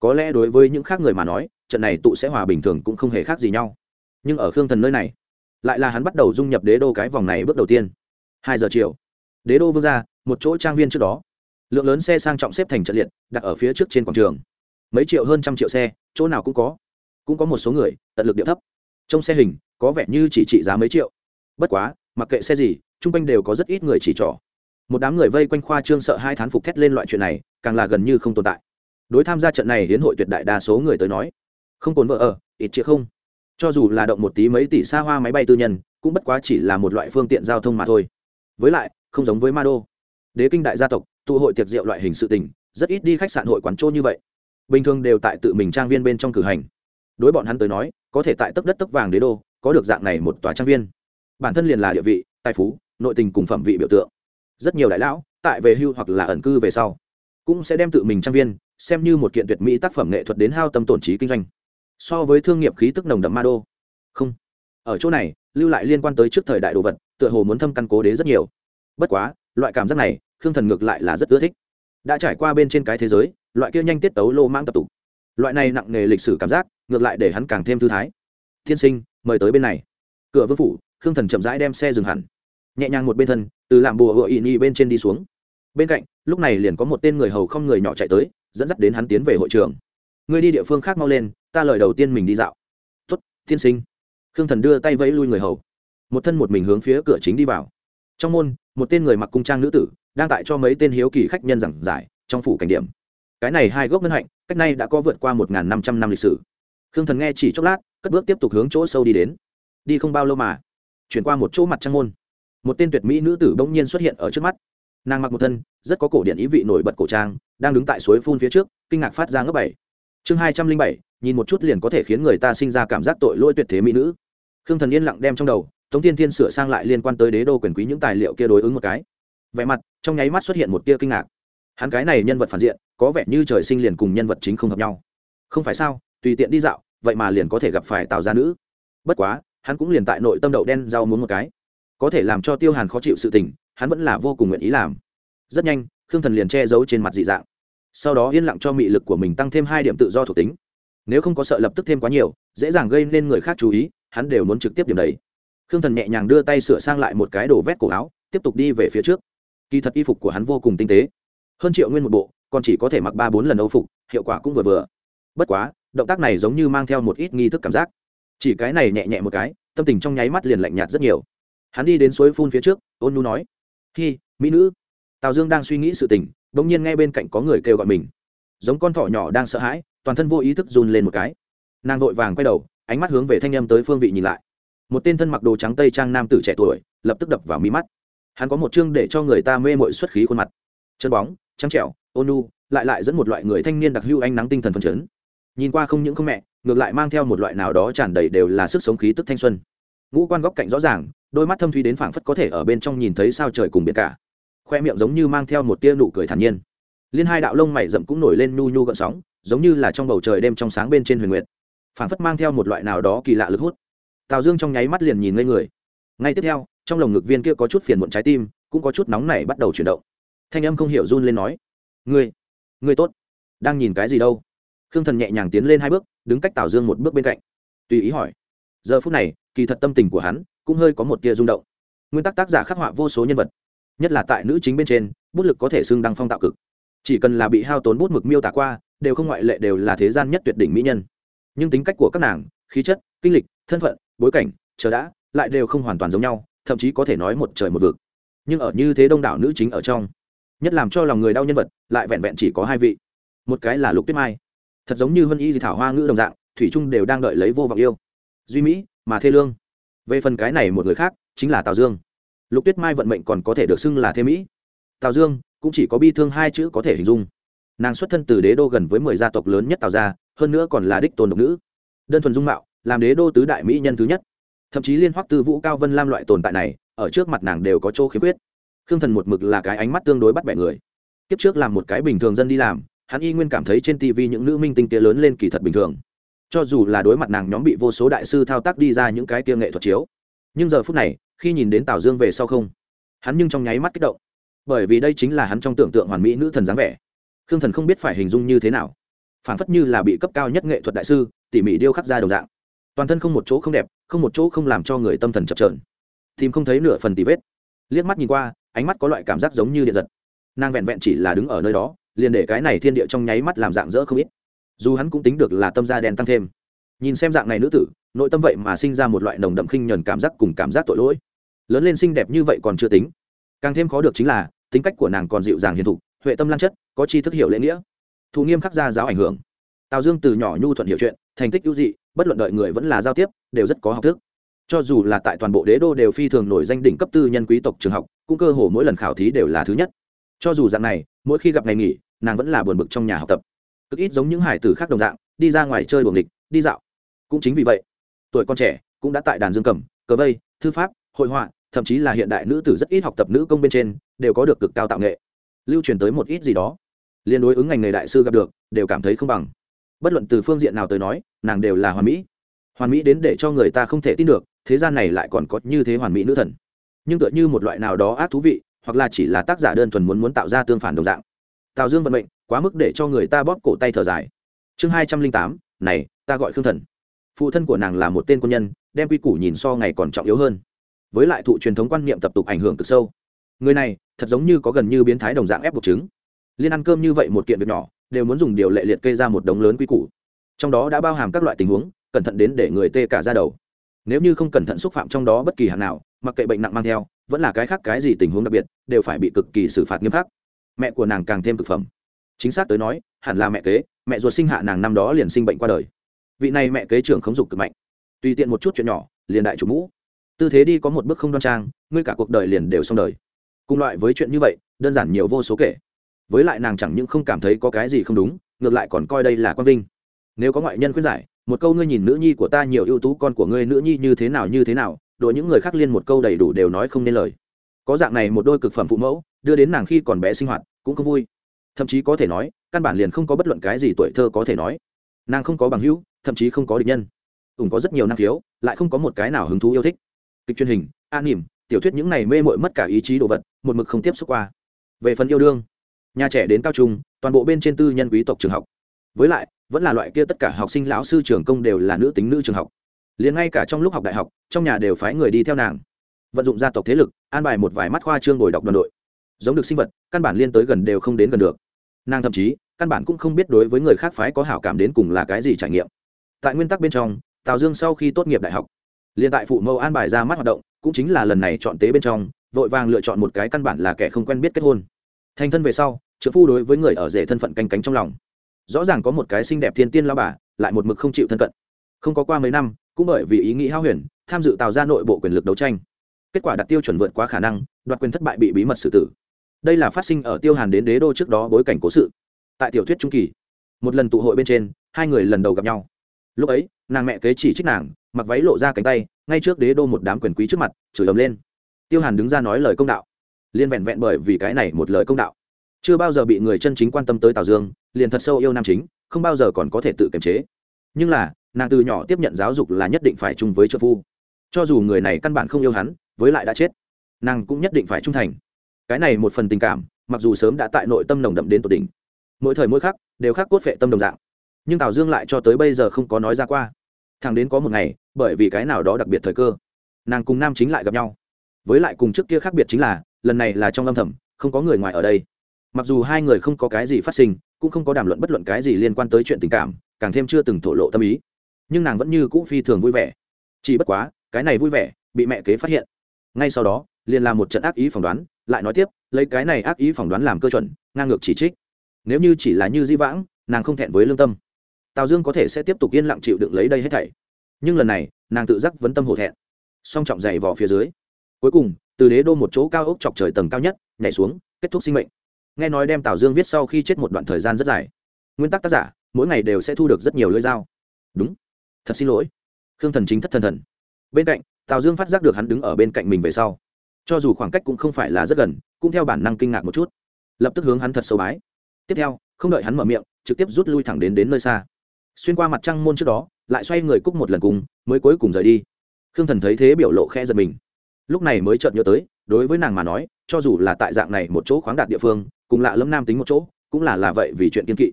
Có lẽ đối với những khác người mà nói, trận này tụ sẽ hòa bình thường cũng không hề khác gì nhau. Nhưng ở khương thần nơi này, lại là hắn bắt đầu dung nhập đế đô cái vòng này bước đầu tiên. Hai giờ chiều, đế đô vương ra, một chỗ trang viên trước đó lượng lớn xe sang trọng xếp thành trận liệt, đặt ở phía trước trên quảng trường. Mấy triệu hơn trăm triệu xe, chỗ nào cũng có. Cũng có một số người, tận lực địa thấp. Trong xe hình, có vẻ như chỉ trị giá mấy triệu. Bất quá, mặc kệ xe gì, chung quanh đều có rất ít người chỉ trỏ. Một đám người vây quanh khoa trương sợ hai thán phục thét lên loại chuyện này, càng là gần như không tồn tại. Đối tham gia trận này hiến hội tuyệt đại đa số người tới nói, không cồn vợ ở, ít chĩa không. Cho dù là động một tí mấy tỷ xa hoa máy bay tư nhân, cũng bất quá chỉ là một loại phương tiện giao thông mà thôi. Với lại, không giống với ma đô đế kinh đại gia tộc tụ hội tiệc rượu loại hình sự tình, rất ít đi khách sạn hội quán trô như vậy. Bình thường đều tại tự mình trang viên bên trong cử hành. Đối bọn hắn tới nói, có thể tại tấp đất tấp vàng đế đô, có được dạng này một tòa trang viên. Bản thân liền là địa vị, tài phú, nội tình cùng phẩm vị biểu tượng. Rất nhiều đại lão, tại về hưu hoặc là ẩn cư về sau, cũng sẽ đem tự mình trang viên xem như một kiện tuyệt mỹ tác phẩm nghệ thuật đến hao tâm tổn trí kinh doanh. So với thương nghiệp khí tức nồng đậm ma đô. Không. Ở chỗ này, lưu lại liên quan tới trước thời đại đồ vật, tựa hồ muốn thâm căn cố đế rất nhiều. Bất quá, loại cảm giác này khương thần ngược lại là rất ưa thích. Đã trải qua bên trên cái thế giới, loại kia nhanh tiết tấu lô mang tập tục. Loại này nặng nề lịch sử cảm giác, ngược lại để hắn càng thêm thư thái. Thiên sinh, mời tới bên này. Cửa vương phủ, khương thần chậm rãi đem xe dừng hẳn. Nhẹ nhàng một bên thân, từ làm bùa hựa ỵ nhi bên trên đi xuống. Bên cạnh, lúc này liền có một tên người hầu không người nhỏ chạy tới, dẫn dắt đến hắn tiến về hội trường. Người đi địa phương khác mau lên, ta lời đầu tiên mình đi dạo. Tuất tiên sinh. Khương thần đưa tay vẫy lui người hầu. Một thân một mình hướng phía cửa chính đi vào. Trong môn, một tên người mặc cung trang nữ tử đang tại cho mấy tên hiếu kỳ khách nhân giảng giải trong phủ cảnh điểm. Cái này hai gốc ngân hạnh, cách nay đã có vượt qua một năm trăm năm lịch sử. Khương thần nghe chỉ chốc lát, cất bước tiếp tục hướng chỗ sâu đi đến. Đi không bao lâu mà, chuyển qua một chỗ mặt trăng môn. Một tên tuyệt mỹ nữ tử bỗng nhiên xuất hiện ở trước mắt. Nàng mặc một thân rất có cổ điện ý vị nổi bật cổ trang, đang đứng tại suối phun phía trước, kinh ngạc phát ra ngấp bảy. Chương hai trăm linh bảy, nhìn một chút liền có thể khiến người ta sinh ra cảm giác tội lỗi tuyệt thế mỹ nữ. Khương thần yên lặng đem trong đầu, tống tiên thiên sửa sang lại liên quan tới đế đô quyền quý những tài liệu kia đối ứng một cái vẻ mặt, trong nháy mắt xuất hiện một tia kinh ngạc. Hắn cái này nhân vật phản diện, có vẻ như trời sinh liền cùng nhân vật chính không hợp nhau. Không phải sao, tùy tiện đi dạo, vậy mà liền có thể gặp phải tào gia nữ. Bất quá, hắn cũng liền tại nội tâm đậu đen rau muốn một cái. Có thể làm cho tiêu hàn khó chịu sự tình, hắn vẫn là vô cùng nguyện ý làm. Rất nhanh, khương thần liền che giấu trên mặt dị dạng. Sau đó yên lặng cho mị lực của mình tăng thêm hai điểm tự do thuộc tính. Nếu không có sợ lập tức thêm quá nhiều, dễ dàng gây nên người khác chú ý, hắn đều muốn trực tiếp điểm đấy khương thần nhẹ nhàng đưa tay sửa sang lại một cái đồ vét cổ áo, tiếp tục đi về phía trước kỳ thật y phục của hắn vô cùng tinh tế. Hơn triệu nguyên một bộ, còn chỉ có thể mặc ba bốn lần âu phục, hiệu quả cũng vừa vừa. Bất quá, động tác này giống như mang theo một ít nghi thức cảm giác. Chỉ cái này nhẹ nhẹ một cái, tâm tình trong nháy mắt liền lạnh nhạt rất nhiều. Hắn đi đến suối phun phía trước, ôn nu nói, hi, mỹ nữ. Tào dương đang suy nghĩ sự tình đ ỗ n g nhiên nghe bên cạnh có người kêu gọi mình. Giống con thỏ nhỏ đang sợ hãi, toàn thân vô ý thức run lên một cái. Nàng vội vàng quay đầu, ánh mắt hướng về thanh â m tới phương vị nhìn lại. Một tên thân mặc đồ trắng tây trang nam tử trẻ tuổi, lập tức đập vào mi mắt hắn có một chương để cho người ta mê mội xuất khí khuôn mặt. Chân bóng, trắng trẻo, ôn nu lại lại dẫn một loại người thanh niên đặc hưu ánh nắng tinh thần phấn chấn. Nhìn qua không những không mẹ, ngược lại mang theo một loại nào đó tràn đầy đều là sức sống khí tức thanh xuân. Ngũ quan góc cạnh rõ ràng, đôi mắt thâm thúy đến phảng phất có thể ở bên trong nhìn thấy sao trời cùng biển cả. Khoe miệng giống như mang theo một tia nụ cười thản nhiên. Liên hai đạo lông mày rậm cũng nổi lên nhu nhu gợn sóng, giống như là trong bầu trời đêm trong sáng bên trên huyền nguyệt. Phảng phất mang theo một loại nào đó kỳ lạ lực hút. Tào dương trong nháy mắt liền nhìn ngây người. Ngay tiếp theo trong lồng ngực viên kia có chút phiền muộn trái tim, cũng có chút nóng nảy bắt đầu chuyển động. Thanh âm không hiểu run lên nói, ngươi ngươi tốt. Đang nhìn cái gì đâu? Khương thần nhẹ nhàng tiến lên hai bước, đứng cách tào dương một bước bên cạnh. Tùy ý hỏi. Giờ phút này, kỳ thật tâm tình của hắn cũng hơi có một tia rung động. Nguyên tắc tác giả khắc họa vô số nhân vật, nhất là tại nữ chính bên trên, bút lực có thể xưng đăng phong tạo cực. Chỉ cần là bị hao tốn bút mực miêu tả qua, đều không ngoại lệ đều là thế gian nhất tuyệt đỉnh mỹ nhân. Nhưng tính cách của các nàng, khí chất, kinh lịch, thân phận, bối cảnh, chờ đã, lại đều không hoàn toàn giống nhau thậm chí có thể nói một trời một vực. Nhưng ở như thế đông đảo nữ chính ở trong, nhất làm cho lòng người đau nhân vật lại vẹn vẹn chỉ có hai vị. Một cái là lục tuyết mai, thật giống như Hân y Dị thảo hoa ngữ đồng dạng, thủy trung đều đang đợi lấy vô vọng yêu. Duy mỹ, mà thê lương. Về phần cái này một người khác, chính là tào dương. Lục tuyết mai vận mệnh còn có thể được xưng là Thê mỹ. Tào dương cũng chỉ có bi thương hai chữ có thể hình dung. Nàng xuất thân từ đế đô gần với mười gia tộc lớn nhất tào gia, hơn nữa còn là đích tôn độc nữ. Đơn thuần dung mạo, làm đế đô tứ đại mỹ nhân thứ nhất thậm chí liên hoắc tư vũ cao vân lam loại tồn tại này, ở trước mặt nàng đều có chỗ khiếm khuyết. Khương thần một mực là cái ánh mắt tương đối bắt bẻ người. Kiếp trước làm một cái bình thường dân đi làm, hắn y nguyên cảm thấy trên tv những nữ minh tinh kia lớn lên kỳ thật bình thường. Cho dù là đối mặt nàng nhóm bị vô số đại sư thao tác đi ra những cái kia nghệ thuật chiếu, nhưng giờ phút này, khi nhìn đến tào dương về sau không, hắn nhưng trong nháy mắt kích động. Bởi vì đây chính là hắn trong tưởng tượng hoàn mỹ nữ thần dáng vẻ. Khương thần không biết phải hình dung như thế nào. Phản phất như là bị cấp cao nhất nghệ thuật đại sư, tỉ mỉ điêu khắc ra đồng dạng toàn thân không một chỗ không đẹp, không một chỗ không làm cho người tâm thần chập trờn tìm không thấy nửa phần tì vết. Liếc mắt nhìn qua, ánh mắt có loại cảm giác giống như điện giật. Nàng vẹn vẹn chỉ là đứng ở nơi đó, liền để cái này thiên địa trong nháy mắt làm dạng dỡ không ít. Dù hắn cũng tính được là tâm da đen tăng thêm. Nhìn xem dạng này nữ tử, nội tâm vậy mà sinh ra một loại nồng đậm khinh nhuần cảm giác cùng cảm giác tội lỗi. Lớn lên xinh đẹp như vậy còn chưa tính. Càng thêm khó được chính là, tính cách của nàng còn dịu dàng hiền thục, huệ tâm lan chất, có chi thức hiểu lễ nghĩa. Thù nghiêm khắc gia giáo ảnh hưởng. Tào dương từ nhỏ nhu thuận hiểu chuyện, thành tích ưu dị bất luận đợi người vẫn là giao tiếp, đều rất có học thức. Cho dù là tại toàn bộ đế đô đều phi thường nổi danh đỉnh cấp tư nhân quý tộc trường học, cũng cơ hồ mỗi lần khảo thí đều là thứ nhất. Cho dù dạng này, mỗi khi gặp ngày nghỉ, nàng vẫn là buồn bực trong nhà học tập. Cực ít giống những hải tử khác đồng dạng, đi ra ngoài chơi buồng địch đi dạo. Cũng chính vì vậy, tuổi con trẻ cũng đã tại đàn dương cầm, cờ vây, thư pháp, hội họa, thậm chí là hiện đại nữ tử rất ít học tập nữ công bên trên, đều có được cực cao tạo nghệ. Lưu truyền tới một ít gì đó. Liên đối ứng ngành nghề đại sư gặp được, đều cảm thấy không bằng bất luận từ phương diện nào tới nói, nàng đều là hoàn mỹ. Hoàn mỹ đến để cho người ta không thể tin được, thế gian này lại còn có như thế hoàn mỹ nữ thần. Nhưng tựa như một loại nào đó ác thú vị, hoặc là chỉ là tác giả đơn thuần muốn muốn tạo ra tương phản đồng dạng. Tào dương vận mệnh, quá mức để cho người ta bóp cổ tay thở dài. Chương hai trăm linh tám, này, ta gọi khương thần. Phụ thân của nàng là một tên quân nhân, đem quy củ nhìn so ngày còn trọng yếu hơn. Với lại thụ truyền thống quan niệm tập tục ảnh hưởng cực sâu. Người này, thật giống như có gần như biến thái đồng dạng ép buộc chứng liên ăn cơm như vậy một kiện việc nhỏ đều muốn dùng điều lệ liệt kê ra một đống lớn quy củ. Trong đó đã bao hàm các loại tình huống, cẩn thận đến để người tê cả ra đầu. Nếu như không cẩn thận xúc phạm trong đó bất kỳ hạng nào, mặc kệ bệnh nặng mang theo, vẫn là cái khác cái gì tình huống đặc biệt, đều phải bị cực kỳ xử phạt nghiêm khắc. Mẹ của nàng càng thêm thực phẩm. Chính xác tới nói, hẳn là mẹ kế, mẹ ruột sinh hạ nàng năm đó liền sinh bệnh qua đời. Vị này mẹ kế trưởng khống dục cực mạnh. Tùy tiện một chút chuyện nhỏ, liền đại chủ mũ. Tư thế đi có một bước không đoan trang, ngươi cả cuộc đời liền đều xong đời. Cùng loại với chuyện như vậy, đơn giản nhiều vô số kể với lại nàng chẳng những không cảm thấy có cái gì không đúng, ngược lại còn coi đây là quang vinh. Nếu có ngoại nhân khuyên giải, một câu ngươi nhìn nữ nhi của ta nhiều ưu tú, con của ngươi nữ nhi như thế nào, như thế nào, đội những người khác liên một câu đầy đủ đều nói không nên lời. Có dạng này một đôi cực phẩm phụ mẫu, đưa đến nàng khi còn bé sinh hoạt, cũng không vui. Thậm chí có thể nói, căn bản liền không có bất luận cái gì tuổi thơ có thể nói. Nàng không có bằng hữu, thậm chí không có địch nhân. Ủng có rất nhiều năng khiếu, lại không có một cái nào hứng thú yêu thích. Kịch truyền hình, an nỉm, tiểu thuyết những này mê mội mất cả ý chí đồ vật, một mực không tiếp xúc qua. Về phần yêu đương nhà trẻ đến cao trung, toàn bộ bên trên tư nhân quý tộc trường học. Với lại, vẫn là loại kia tất cả học sinh lão sư trường công đều là nữ tính nữ trường học. Liền ngay cả trong lúc học đại học, trong nhà đều phái người đi theo nàng. Vận dụng gia tộc thế lực, an bài một vài mắt khoa trương ngồi đọc đoàn đội. Giống được sinh vật, căn bản liên tới gần đều không đến gần được. Nàng thậm chí, căn bản cũng không biết đối với người khác phái có hảo cảm đến cùng là cái gì trải nghiệm. Tại nguyên tắc bên trong, tào dương sau khi tốt nghiệp đại học, liền tại phụ mẫu an bài ra mắt hoạt động, cũng chính là lần này chọn tế bên trong, vội vàng lựa chọn một cái căn bản là kẻ không quen biết kết hôn. Thành thân về sau trợ phu đối với người ở rể thân phận canh cánh trong lòng. Rõ ràng có một cái xinh đẹp thiên tiên lao bà, lại một mực không chịu thân cận. Không có qua mấy năm, cũng bởi vì ý nghĩ hao huyền, tham dự tạo ra nội bộ quyền lực đấu tranh. Kết quả đặt tiêu chuẩn vượt quá khả năng, đoạt quyền thất bại bị bí mật xử tử. Đây là phát sinh ở tiêu hàn đến đế đô trước đó bối cảnh cố sự. Tại tiểu thuyết trung kỳ, một lần tụ hội bên trên, hai người lần đầu gặp nhau. Lúc ấy, nàng mẹ kế chỉ trích nàng, mặc váy lộ ra cánh tay, ngay trước đế đô một đám quyền quý trước mặt, chửi ầm lên. Tiêu hàn đứng ra nói lời công đạo. Liên vẹn vẹn bởi vì cái này một lời công đạo chưa bao giờ bị người chân chính quan tâm tới tào dương liền thật sâu yêu nam chính không bao giờ còn có thể tự kiềm chế nhưng là nàng từ nhỏ tiếp nhận giáo dục là nhất định phải chung với trợ phu cho dù người này căn bản không yêu hắn với lại đã chết nàng cũng nhất định phải trung thành cái này một phần tình cảm mặc dù sớm đã tại nội tâm nồng đậm đến tột đỉnh mỗi thời mỗi khắc đều khắc cốt phệ tâm đồng dạng nhưng tào dương lại cho tới bây giờ không có nói ra qua thằng đến có một ngày bởi vì cái nào đó đặc biệt thời cơ nàng cùng nam chính lại gặp nhau với lại cùng trước kia khác biệt chính là lần này là trong âm thầm không có người ngoài ở đây mặc dù hai người không có cái gì phát sinh, cũng không có đàm luận bất luận cái gì liên quan tới chuyện tình cảm, càng thêm chưa từng thổ lộ tâm ý. Nhưng nàng vẫn như cũ phi thường vui vẻ. Chỉ bất quá, cái này vui vẻ, bị mẹ kế phát hiện. Ngay sau đó, liền làm một trận ác ý phỏng đoán, lại nói tiếp, lấy cái này ác ý phỏng đoán làm cơ chuẩn, ngang ngược chỉ trích. Nếu như chỉ là như di vãng, nàng không thẹn với lương tâm. Tào dương có thể sẽ tiếp tục yên lặng chịu đựng lấy đây hết thảy. Nhưng lần này, nàng tự giác vấn tâm hổ thẹn. Song trọng dày vỏ phía dưới, cuối cùng, từ đế đô một chỗ cao ốc chọc trời tầng cao nhất, nhảy xuống, kết thúc sinh mệnh nghe nói đem tào dương viết sau khi chết một đoạn thời gian rất dài nguyên tắc tác giả mỗi ngày đều sẽ thu được rất nhiều lưỡi dao đúng thật xin lỗi khương thần chính thất thần thần bên cạnh tào dương phát giác được hắn đứng ở bên cạnh mình về sau cho dù khoảng cách cũng không phải là rất gần cũng theo bản năng kinh ngạc một chút lập tức hướng hắn thật sâu bái tiếp theo không đợi hắn mở miệng trực tiếp rút lui thẳng đến đến nơi xa xuyên qua mặt trăng môn trước đó lại xoay người cúc một lần cùng mới cuối cùng rời đi khương thần thấy thế biểu lộ khe giật mình lúc này mới chợt nhớ tới đối với nàng mà nói cho dù là tại dạng này một chỗ khoáng đạt địa phương cùng lạ lẫm nam tính một chỗ, cũng là là vậy vì chuyện kiên kỵ.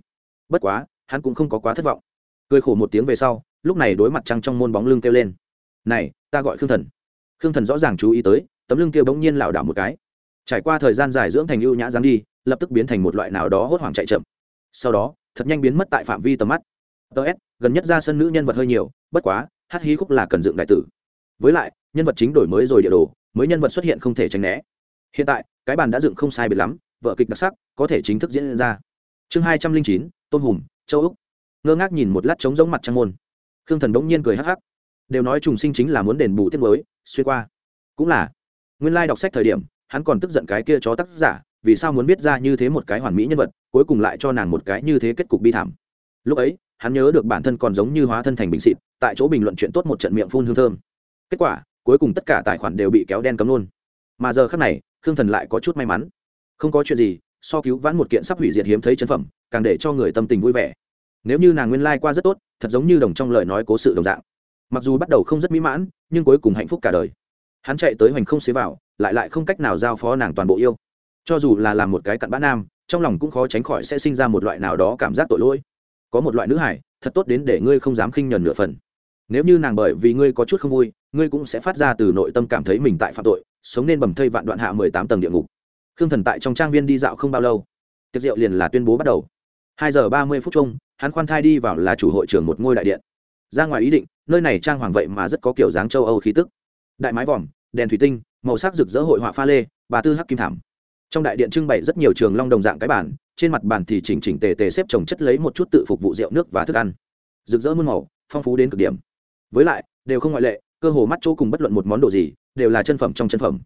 Bất quá, hắn cũng không có quá thất vọng. Cười khổ một tiếng về sau, lúc này đối mặt trăng trong môn bóng lưng kêu lên. Này, ta gọi khương thần. Khương thần rõ ràng chú ý tới, tấm lưng kêu bỗng nhiên lảo đảo một cái. Trải qua thời gian dài dưỡng thành ưu nhã dáng đi, lập tức biến thành một loại nào đó hốt hoảng chạy chậm. Sau đó, thật nhanh biến mất tại phạm vi tầm mắt. Ts gần nhất ra sân nữ nhân vật hơi nhiều, bất quá, hát hí khúc là cần dựng đại tử. Với lại, nhân vật chính đổi mới rồi địa đồ, mới nhân vật xuất hiện không thể tránh né. Hiện tại, cái bàn đã dựng không sai biệt lắm vợ kịch đặc sắc, có thể chính thức diễn ra. Chương hai trăm linh chín, tôn hùm châu úc. Ngơ ngác nhìn một lát trống giống mặt trăng môn. Khương thần đống nhiên cười hắc hắc. Đều nói trùng sinh chính là muốn đền bù tiết mới, xuyên qua. Cũng là. Nguyên lai、like、đọc sách thời điểm, hắn còn tức giận cái kia chó tác giả, vì sao muốn viết ra như thế một cái hoàn mỹ nhân vật, cuối cùng lại cho nàng một cái như thế kết cục bi thảm. Lúc ấy, hắn nhớ được bản thân còn giống như hóa thân thành bình xịt, tại chỗ bình luận chuyện tốt một trận miệng phun hương thơm. Kết quả, cuối cùng tất cả tài khoản đều bị kéo đen cấm luôn. Mà giờ khác này, khương thần lại có chút may mắn không có chuyện gì, so cứu vãn một kiện sắp hủy diệt hiếm thấy chân phẩm, càng để cho người tâm tình vui vẻ. Nếu như nàng nguyên lai、like、qua rất tốt, thật giống như đồng trong lời nói cố sự đồng dạng. Mặc dù bắt đầu không rất mỹ mãn, nhưng cuối cùng hạnh phúc cả đời. Hắn chạy tới hoành không xế vào, lại lại không cách nào giao phó nàng toàn bộ yêu. Cho dù là làm một cái cặn bã nam, trong lòng cũng khó tránh khỏi sẽ sinh ra một loại nào đó cảm giác tội lỗi. Có một loại nữ hải, thật tốt đến để ngươi không dám khinh nhuần nửa phần. Nếu như nàng bởi vì ngươi có chút không vui, ngươi cũng sẽ phát ra từ nội tâm cảm thấy mình tại phạm tội, sống nên bầm thây vạn đoạn hạ mười tám tầng địa ngục khương thần tại trong trang viên đi dạo không bao lâu, tiệc rượu liền là tuyên bố bắt đầu. Hai giờ ba mươi phút chung, hắn khoan thai đi vào là chủ hội trưởng một ngôi đại điện. Ra ngoài ý định, nơi này trang hoàng vậy mà rất có kiểu dáng châu âu khí tức. Đại mái vòm, đèn thủy tinh, màu sắc rực rỡ hội họa pha lê, bà tư hắc kim thảm. Trong đại điện trưng bày rất nhiều trường long đồng dạng cái bản trên mặt bàn thì chỉnh chỉnh tề tề xếp trồng chất lấy một chút tự phục vụ rượu nước và thức ăn. Rực rỡ muôn màu, phong phú đến cực điểm. Với lại, đều không ngoại lệ, cơ hồ mắt chỗ cùng bất luận một món đồ gì, đều là chân phẩm trong chân phẩm.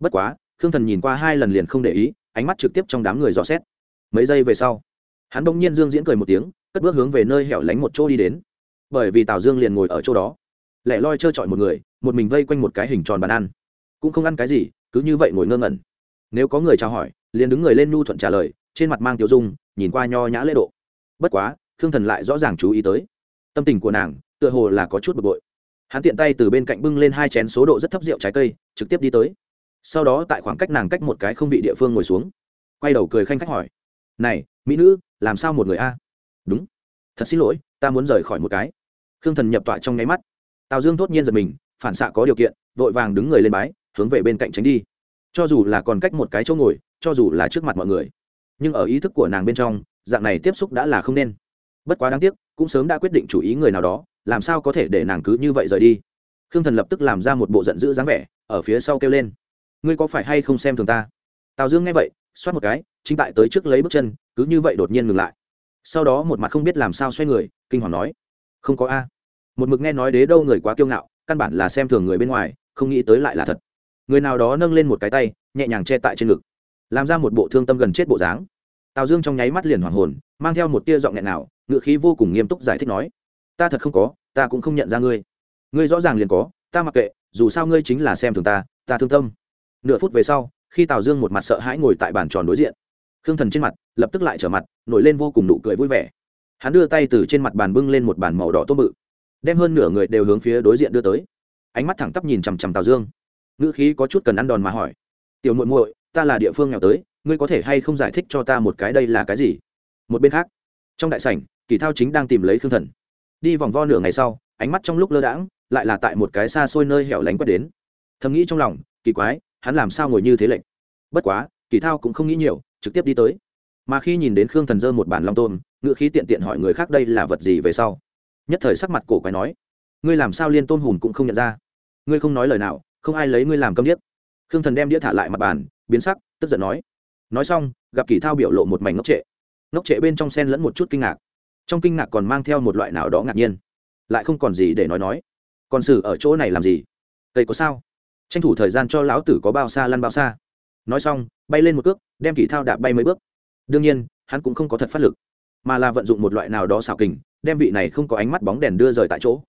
Bất quá khương thần nhìn qua hai lần liền không để ý, ánh mắt trực tiếp trong đám người dò xét. Mấy giây về sau, hắn bỗng nhiên dương diễn cười một tiếng, cất bước hướng về nơi hẻo lánh một chỗ đi đến. Bởi vì tào dương liền ngồi ở chỗ đó, lẻ loi trơ trọi một người, một mình vây quanh một cái hình tròn bàn ăn. Cũng không ăn cái gì, cứ như vậy ngồi ngơ ngẩn. Nếu có người chào hỏi, liền đứng người lên nhu thuận trả lời, trên mặt mang tiêu dung, nhìn qua nho nhã lễ độ. Bất quá, khương thần lại rõ ràng chú ý tới. Tâm tình của nàng, tựa hồ là có chút bực bội. Hắn tiện tay từ bên cạnh bưng lên hai chén số độ rất thấp rượu trái cây, trực tiếp đi tới sau đó tại khoảng cách nàng cách một cái không vị địa phương ngồi xuống. Quay đầu cười khanh khách hỏi, này, mỹ nữ, làm sao một người a? Đúng. Thật xin lỗi, ta muốn rời khỏi một cái. Khương thần nhập tọa trong nháy mắt. Tào dương thốt nhiên giật mình, phản xạ có điều kiện, vội vàng đứng người lên bái, hướng về bên cạnh tránh đi. Cho dù là còn cách một cái chỗ ngồi, cho dù là trước mặt mọi người, nhưng ở ý thức của nàng bên trong, dạng này tiếp xúc đã là không nên. Bất quá đáng tiếc, cũng sớm đã quyết định chủ ý người nào đó, làm sao có thể để nàng cứ như vậy rời đi. Khương thần lập tức làm ra một bộ giận dữ dáng vẻ, ở phía sau kêu lên ngươi có phải hay không xem thường ta? Tào dương nghe vậy, xoát một cái, chính tại tới trước lấy bước chân, cứ như vậy đột nhiên ngừng lại. Sau đó một mặt không biết làm sao xoay người, kinh hoàng nói, không có a. Một mực nghe nói đế đâu người quá kiêu ngạo, căn bản là xem thường người bên ngoài, không nghĩ tới lại là thật. Người nào đó nâng lên một cái tay, nhẹ nhàng che tại trên ngực, làm ra một bộ thương tâm gần chết bộ dáng. Tào dương trong nháy mắt liền hoàng hồn, mang theo một tia giọng nghẹn nào ngự khí vô cùng nghiêm túc giải thích nói, ta thật không có, ta cũng không nhận ra ngươi. Ngươi rõ ràng liền có, ta mặc kệ, dù sao ngươi chính là xem thường ta ta thương tâm nửa phút về sau, khi tào dương một mặt sợ hãi ngồi tại bàn tròn đối diện, khương thần trên mặt lập tức lại trở mặt, nổi lên vô cùng nụ cười vui vẻ. Hắn đưa tay từ trên mặt bàn bưng lên một bàn màu đỏ tôm bự, đem hơn nửa người đều hướng phía đối diện đưa tới. Ánh mắt thẳng tắp nhìn chằm chằm tào dương. Ngữ khí có chút cần ăn đòn mà hỏi, tiểu muội muội, ta là địa phương nghèo tới, ngươi có thể hay không giải thích cho ta một cái đây là cái gì? Một bên khác, trong đại sảnh, kỳ thao chính đang tìm lấy khương thần. Đi vòng vo nửa ngày sau, ánh mắt trong lúc lơ đãng, lại là tại một cái xa xôi nơi hẻo lánh quét đến. Thầm nghĩ trong lòng, kỳ quái hắn làm sao ngồi như thế lệnh? Bất quá, kỳ thao cũng không nghĩ nhiều, trực tiếp đi tới. Mà khi nhìn đến khương thần dơ một bản long tôm ngựa khí tiện tiện hỏi người khác đây là vật gì về sau? Nhất thời sắc mặt cổ quái nói, ngươi làm sao liên tôn hùn cũng không nhận ra? Ngươi không nói lời nào, không ai lấy ngươi làm câm điếc. Khương thần đem đĩa thả lại mặt bàn, biến sắc, tức giận nói nói xong, gặp kỳ thao biểu lộ một mảnh ngốc trệ. Ngốc trệ bên trong sen lẫn một chút kinh ngạc. Trong kinh ngạc còn mang theo một loại nào đó ngạc nhiên. Lại không còn gì để nói nói. Còn xử ở chỗ này làm gì? Cây có sao? Tranh thủ thời gian cho lão tử có bao xa lăn bao xa. Nói xong, bay lên một cước, đem kỷ thao đạp bay mấy bước. Đương nhiên, hắn cũng không có thật phát lực, mà là vận dụng một loại nào đó xảo kình, đem vị này không có ánh mắt bóng đèn đưa rời tại chỗ.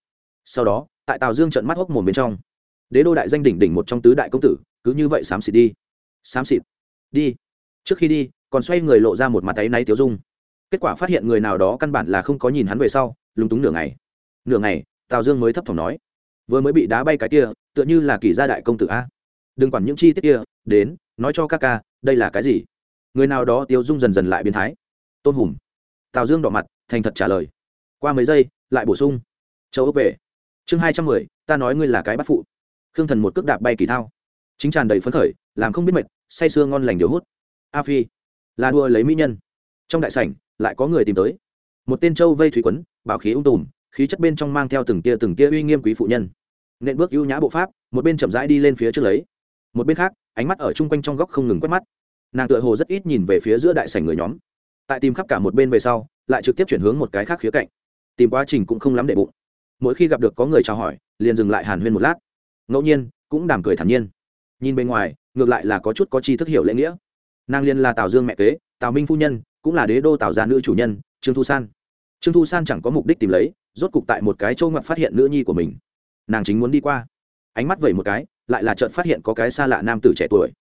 Sau đó, tại tào dương trận mắt hốc mồm bên trong, đế đô đại danh đỉnh đỉnh một trong tứ đại công tử, cứ như vậy xám xịt đi. Xám xịt. Đi. Trước khi đi, còn xoay người lộ ra một mặt tay náy tiếu dung. Kết quả phát hiện người nào đó căn bản là không có nhìn hắn về sau, lúng túng nửa ngày. Nửa ngày, tào dương mới thấp thỏm nói, vừa mới bị đá bay cái kia tựa như là kỳ gia đại công tử a. Đừng quản những chi tiết kia, đến, nói cho các ca, đây là cái gì? Người nào đó tiêu dung dần dần lại biến thái. Tôn hùm tào dương đỏ mặt, thành thật trả lời. Qua mấy giây, lại bổ sung. Châu ước về. Chương hai trăm mười, ta nói ngươi là cái bắt phụ. Khương thần một cước đạp bay kỳ thao. Chính tràn đầy phấn khởi, làm không biết mệt, say sưa ngon lành điều hút. A phi. Là đua lấy mỹ nhân. Trong đại sảnh, lại có người tìm tới. Một tên châu vây thủy quấn, bảo khí ung tùm, khí chất bên trong mang theo từng tia từng tia uy nghiêm quý phụ nhân nện bước ưu nhã bộ pháp, một bên chậm rãi đi lên phía trước lấy. Một bên khác, ánh mắt ở chung quanh trong góc không ngừng quét mắt. Nàng tựa hồ rất ít nhìn về phía giữa đại sảnh người nhóm. Tại tìm khắp cả một bên về sau, lại trực tiếp chuyển hướng một cái khác khía cạnh. Tìm quá trình cũng không lắm để bụng. Mỗi khi gặp được có người chào hỏi, liền dừng lại hàn huyên một lát. Ngẫu nhiên, cũng đàm cười thản nhiên. Nhìn bên ngoài, ngược lại là có chút có chi thức hiểu lễ nghĩa. Nàng liên là tào dương mẹ kế, tào minh phu nhân, cũng là đế đô tào gia nữ chủ nhân, trương thu san. Trương thu san chẳng có mục đích tìm lấy, rốt cục tại một cái châu ngoặt phát hiện nữ nhi của mình nàng chính muốn đi qua. Ánh mắt vẩy một cái, lại là chợt phát hiện có cái xa lạ nam tử trẻ tuổi.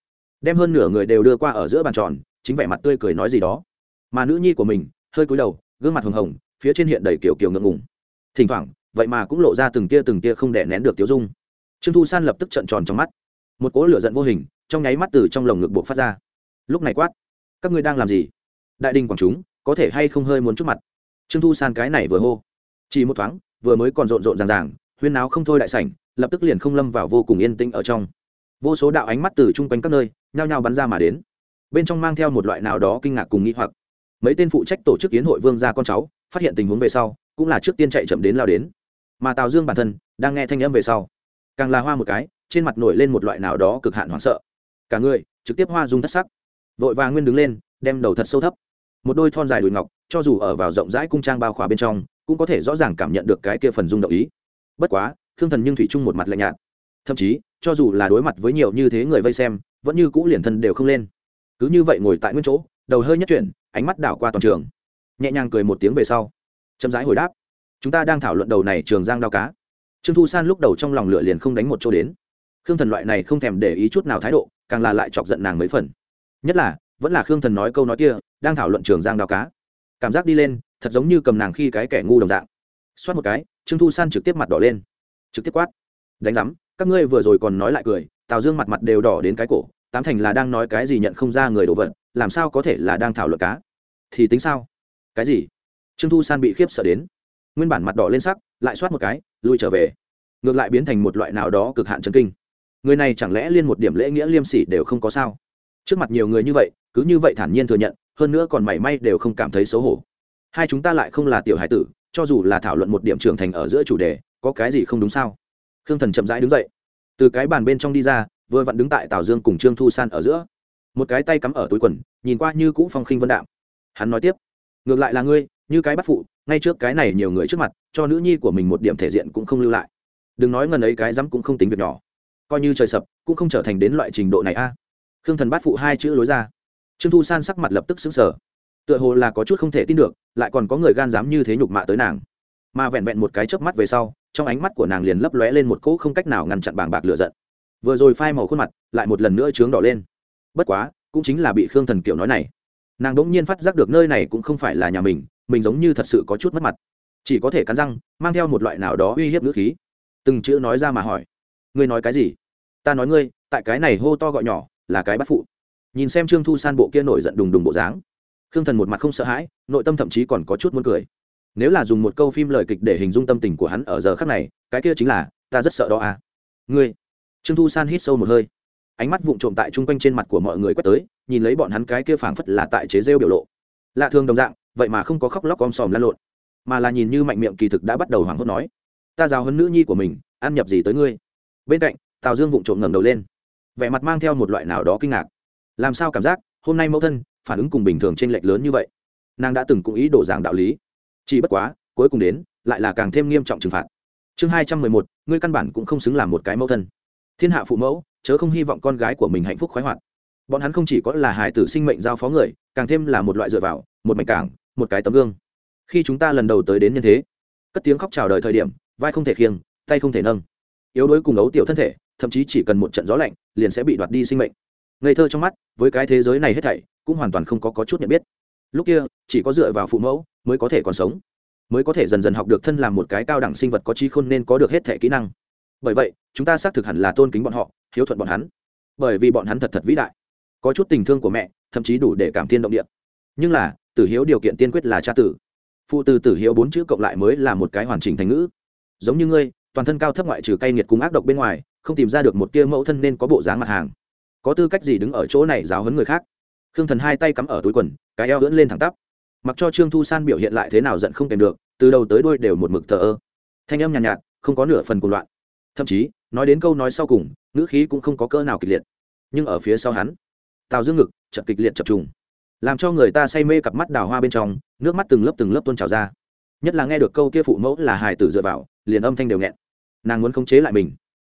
Đem hơn nửa người đều đưa qua ở giữa bàn tròn, chính vẻ mặt tươi cười nói gì đó. Mà nữ nhi của mình, hơi cúi đầu, gương mặt hồng hồng, phía trên hiện đầy kiểu kiểu ngượng ngùng. Thỉnh thoảng, vậy mà cũng lộ ra từng tia từng tia không đè nén được tiêu dung. Trương thu san lập tức trận tròn trong mắt. Một cỗ lửa giận vô hình, trong nháy mắt từ trong lồng ngực buộc phát ra. Lúc này quát, các ngươi đang làm gì? Đại đình quảng chúng, có thể hay không hơi muốn chút mặt? Trương thu san cái này vừa hô. Chỉ một thoáng, vừa mới còn rộn rộn ràng ràng huyên náo không thôi đại sảnh, lập tức liền không lâm vào vô cùng yên tĩnh ở trong. Vô số đạo ánh mắt từ chung quanh các nơi, nhao nhao bắn ra mà đến. Bên trong mang theo một loại nào đó kinh ngạc cùng nghĩ hoặc. Mấy tên phụ trách tổ chức yến hội vương gia con cháu, phát hiện tình huống về sau, cũng là trước tiên chạy chậm đến lao đến. Mà tào dương bản thân, đang nghe thanh âm về sau. Càng là hoa một cái, trên mặt nổi lên một loại nào đó cực hạn hoảng sợ. Cả người, trực tiếp hoa dung thất sắc. Vội vàng nguyên đứng lên, đem đầu thật sâu thấp. Một đôi thon dài đùi ngọc, cho dù ở vào rộng rãi cung trang bao khỏa bên trong, cũng có thể rõ ràng cảm nhận được cái kia phần rung động ý bất quá, khương thần nhưng thủy chung một mặt lạnh nhạt. Thậm chí, cho dù là đối mặt với nhiều như thế người vây xem, vẫn như cũ liền thân đều không lên. Cứ như vậy ngồi tại nguyên chỗ, đầu hơi nhất chuyển, ánh mắt đảo qua toàn trường. Nhẹ nhàng cười một tiếng về sau. Chậm rãi hồi đáp. Chúng ta đang thảo luận đầu này trường giang đao cá. Trương thu san lúc đầu trong lòng lửa liền không đánh một chỗ đến. Khương thần loại này không thèm để ý chút nào thái độ, càng là lại chọc giận nàng mấy phần. Nhất là, vẫn là khương thần nói câu nói kia, đang thảo luận trường giang đao cá. Cảm giác đi lên, thật giống như cầm nàng khi cái kẻ ngu đồng dạng. Xoát một cái trương thu san trực tiếp mặt đỏ lên. Trực tiếp quát. Đánh giám, các ngươi vừa rồi còn nói lại cười, tào dương mặt mặt đều đỏ đến cái cổ, tám thành là đang nói cái gì nhận không ra người đồ vật, làm sao có thể là đang thảo luận cá? Thì tính sao? Cái gì? Trương thu san bị khiếp sợ đến. Nguyên bản mặt đỏ lên sắc, lại soát một cái, lui trở về. Ngược lại biến thành một loại nào đó cực hạn chấn kinh. Người này chẳng lẽ liên một điểm lễ nghĩa liêm sỉ đều không có sao? Trước mặt nhiều người như vậy, cứ như vậy thản nhiên thừa nhận, hơn nữa còn mảy may đều không cảm thấy xấu hổ. Hai chúng ta lại không là tiểu hải tử cho dù là thảo luận một điểm trưởng thành ở giữa chủ đề, có cái gì không đúng sao? Khương thần chậm rãi đứng dậy. Từ cái bàn bên trong đi ra, vừa vặn đứng tại tào dương cùng trương thu san ở giữa. Một cái tay cắm ở túi quần, nhìn qua như cũ phong khinh vân đạm. Hắn nói tiếp, ngược lại là ngươi, như cái bắt phụ, ngay trước cái này nhiều người trước mặt, cho nữ nhi của mình một điểm thể diện cũng không lưu lại. Đừng nói ngần ấy cái dám cũng không tính việc nhỏ. Coi như trời sập, cũng không trở thành đến loại trình độ này a. Khương thần bắt phụ hai chữ lối ra. Trương thu san sắc mặt lập tức xứng sở tựa hồ là có chút không thể tin được, lại còn có người gan dám như thế nhục mạ tới nàng. Mà vẹn vẹn một cái chớp mắt về sau, trong ánh mắt của nàng liền lấp lóe lên một cỗ không cách nào ngăn chặn bàng bạc lửa giận. Vừa rồi phai màu khuôn mặt, lại một lần nữa trướng đỏ lên. Bất quá, cũng chính là bị khương thần kiểu nói này. Nàng đ ỗ n g nhiên phát giác được nơi này cũng không phải là nhà mình mình giống như thật sự có chút mất mặt. Chỉ có thể cắn răng, mang theo một loại nào đó uy hiếp ngữ khí. Từng chữ nói ra mà hỏi. Ngươi nói cái gì? Ta nói ngươi, tại cái này hô to gọi nhỏ, là cái bắt phụ. Nhìn xem trương thu san bộ kia nổi giận đùng đùng bộ dáng khương thần một mặt không sợ hãi, nội tâm thậm chí còn có chút muốn cười. Nếu là dùng một câu phim lời kịch để hình dung tâm tình của hắn ở giờ khắc này, cái kia chính là, ta rất sợ đó à. Ngươi. Trương thu san hít sâu một hơi. Ánh mắt vụng trộm tại chung quanh trên mặt của mọi người quét tới, nhìn lấy bọn hắn cái kia phảng phất là tại chế rêu biểu lộ. Lạ thường đồng dạng, vậy mà không có khóc lóc om sòm lăn lộn, mà là nhìn như mạnh miệng kỳ thực đã bắt đầu hoảng hốt nói. Ta giáo hấn nữ nhi của mình, ăn nhập gì tới ngươi? Bên cạnh, tào dương vụng trộm ngẩng đầu lên. Vẻ mặt mang theo một loại nào đó kinh ngạc. Làm sao cảm giác, hôm nay mẫu thân phản ứng cùng bình thường t r ê n lệch lớn như vậy. Nàng đã từng cũng ý đổ giảng đạo lý. Chỉ bất quá, cuối cùng đến, lại là càng thêm nghiêm trọng trừng phạt. Chương hai trăm mười một, ngươi căn bản cũng không xứng làm một cái mẫu thân. Thiên hạ phụ mẫu, chớ không hy vọng con gái của mình hạnh phúc khoái hoạt. Bọn hắn không chỉ có là hài tử sinh mệnh giao phó người, càng thêm là một loại dựa vào, một mảnh cảng, một cái tấm gương. Khi chúng ta lần đầu tới đến nhân thế, cất tiếng khóc chào đời thời điểm, vai không thể khiêng, tay không thể nâng. Yếu đuối cùng ấu tiểu thân thể, thậm chí chỉ cần một trận gió lạnh, liền sẽ bị đoạt đi sinh mệnh. Ngây thơ trong mắt, với cái thế giới này hết thảy cũng hoàn toàn không có, có chút nhận biết. Lúc kia chỉ có dựa vào phụ mẫu mới có thể còn sống mới có thể dần dần học được thân làm một cái cao đẳng sinh vật có trí khôn nên có được hết thể kỹ năng. Bởi vậy chúng ta xác thực hẳn là tôn kính bọn họ hiếu thuận bọn hắn. Bởi vì bọn hắn thật thật vĩ đại có chút tình thương của mẹ thậm chí đủ để cảm thiên động địa. Nhưng là tử hiếu điều kiện tiên quyết là cha tử. Phụ từ tử hiếu bốn chữ cộng lại mới là một cái hoàn chỉnh thành ngữ. Giống như ngươi toàn thân cao thấp ngoại trừ cay nghiệt cùng ác độc bên ngoài không tìm ra được một tia mẫu thân nên có bộ dáng mặt hàng. Có tư cách gì đứng ở chỗ này giáo hấn người khác? Khương thần hai tay cắm ở túi quần cái eo ưỡn lên thẳng tắp. Mặc cho trương thu san biểu hiện lại thế nào giận không kèm được từ đầu tới đuôi đều một mực thờ ơ. Thanh âm nhàn nhạt, nhạt không có nửa phần cuồng loạn. Thậm chí nói đến câu nói sau cùng ngữ khí cũng không có cỡ nào kịch liệt. Nhưng ở phía sau hắn tào dương ngực chậm kịch liệt chập trùng. Làm cho người ta say mê cặp mắt đào hoa bên trong nước mắt từng lớp từng lớp tuôn trào ra. Nhất là nghe được câu kia phụ mẫu là hài tử dựa vào liền âm thanh đều nghẹn. Nàng muốn khống chế lại mình.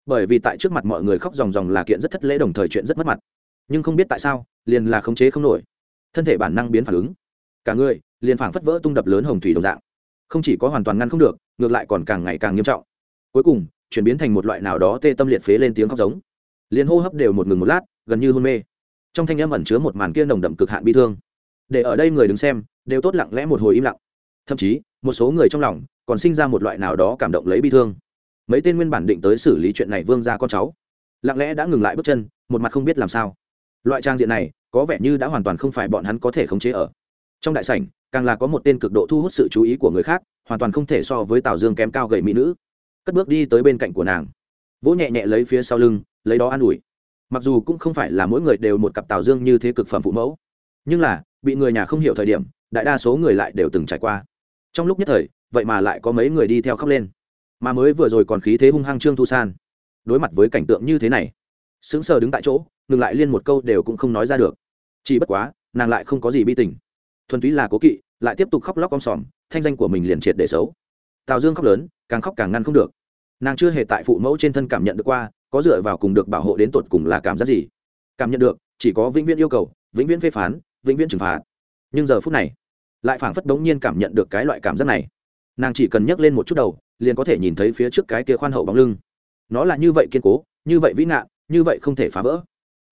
Bởi vì tại trước mặt mọi người khóc ròng ròng là kiện rất thất lễ đồng thời chuyện rất mất mặt nhưng không biết tại sao, liền là khống chế không nổi. Thân thể bản năng biến phản ứng. Cả người liền phảng phất vỡ tung đập lớn hồng thủy đồng dạng. Không chỉ có hoàn toàn ngăn không được, ngược lại còn càng ngày càng nghiêm trọng. Cuối cùng, chuyển biến thành một loại nào đó tê tâm liệt phế lên tiếng khóc giống. Liền hô hấp đều một ngừng một lát, gần như hôn mê. Trong thanh âm ẩn chứa một màn kia nồng đậm cực hạn bi thương. Để ở đây người đứng xem, đều tốt lặng lẽ một hồi im lặng. Thậm chí, một số người trong lòng còn sinh ra một loại nào đó cảm động lấy bi thương. Mấy tên nguyên bản định tới xử lý chuyện này vương ra con cháu, lặng lẽ đã ngừng lại bước chân, một mặt không biết làm sao loại trang diện này, có vẻ như đã hoàn toàn không phải bọn hắn có thể khống chế ở. Trong đại sảnh, càng là có một tên cực độ thu hút sự chú ý của người khác, hoàn toàn không thể so với tào dương kém cao gầy mỹ nữ. Cất bước đi tới bên cạnh của nàng. Vỗ nhẹ nhẹ lấy phía sau lưng, lấy đó an ủi. Mặc dù cũng không phải là mỗi người đều một cặp tào dương như thế cực phẩm phụ mẫu, nhưng là, bị người nhà không hiểu thời điểm, đại đa số người lại đều từng trải qua. Trong lúc nhất thời, vậy mà lại có mấy người đi theo khóc lên. Mà mới vừa rồi còn khí thế hung hăng trương thu san. Đối mặt với cảnh tượng như thế này sững sờ đứng tại chỗ, ngừng lại liên một câu đều cũng không nói ra được. Chỉ bất quá, nàng lại không có gì bi tình. Thuần túy là cố kỵ, lại tiếp tục khóc lóc om sòm, thanh danh của mình liền triệt để xấu. Tào dương khóc lớn, càng khóc càng ngăn không được. Nàng chưa hề tại phụ mẫu trên thân cảm nhận được qua, có dựa vào cùng được bảo hộ đến tột cùng là cảm giác gì? Cảm nhận được, chỉ có vĩnh viễn yêu cầu, vĩnh viễn phê phán, vĩnh viễn trừng phạt. Nhưng giờ phút này, lại phảng phất đống nhiên cảm nhận được cái loại cảm giác này. Nàng chỉ cần nhấc lên một chút đầu, liền có thể nhìn thấy phía trước cái kia khoan hậu bóng lưng. Nó là như vậy kiên cố, như vậy vĩ nạn như vậy không thể phá vỡ.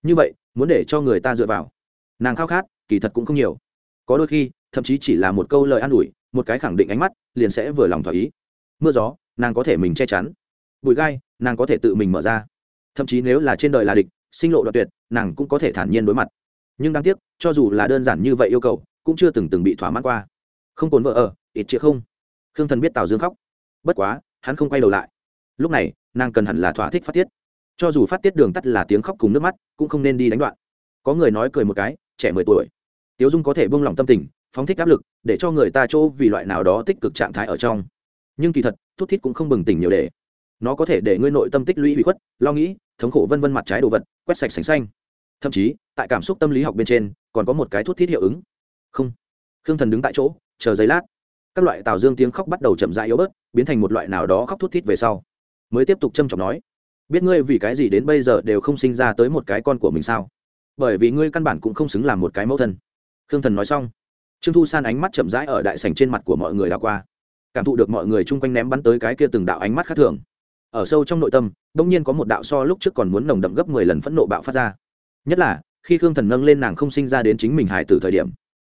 Như vậy, muốn để cho người ta dựa vào. Nàng khao khát, kỳ thật cũng không nhiều. Có đôi khi, thậm chí chỉ là một câu lời an ủi, một cái khẳng định ánh mắt, liền sẽ vừa lòng thỏa ý. Mưa gió, nàng có thể mình che chắn. Bụi gai, nàng có thể tự mình mở ra. Thậm chí nếu là trên đời là địch, sinh lộ đoạn tuyệt, nàng cũng có thể thản nhiên đối mặt. Nhưng đáng tiếc, cho dù là đơn giản như vậy yêu cầu, cũng chưa từng từng bị thỏa mãn qua. Không cồn vợ ở, ít chĩa không. Khương thần biết tào dương khóc. Bất quá, hắn không quay đầu lại. Lúc này, nàng cần hẳn là thỏa thích phát tiết cho dù phát tiết đường tắt là tiếng khóc cùng nước mắt, cũng không nên đi đánh đoạn. Có người nói cười một cái, trẻ mười tuổi. Tiếu dung có thể buông lỏng tâm tình, phóng thích áp lực, để cho người ta chỗ vì loại nào đó tích cực trạng thái ở trong. Nhưng kỳ thật, thút thít cũng không bừng tỉnh nhiều để. Nó có thể để ngươi nội tâm tích lũy bị khuất, lo nghĩ, thống khổ vân vân mặt trái đồ vật, quét sạch sành xanh. Thậm chí, tại cảm xúc tâm lý học bên trên, còn có một cái thuốc thiết hiệu ứng. Không. Khương thần đứng tại chỗ, chờ giấy lát. Các loại tào dương tiếng khóc bắt đầu chậm rãi yếu bớt, biến thành một loại nào đó khóc thuốc thiết về sau. Mới tiếp tục châm trọng nói biết ngươi vì cái gì đến bây giờ đều không sinh ra tới một cái con của mình sao? Bởi vì ngươi căn bản cũng không xứng làm một cái mẫu thân. Khương thần nói xong, trương thu san ánh mắt chậm rãi ở đại sành trên mặt của mọi người đã qua, cảm thụ được mọi người chung quanh ném bắn tới cái kia từng đạo ánh mắt khác thường. Ở sâu trong nội tâm, đông nhiên có một đạo so lúc trước còn muốn nồng đậm gấp mười lần phẫn nộ bạo phát ra. Nhất là, khi khương thần nâng lên nàng không sinh ra đến chính mình hải từ thời điểm,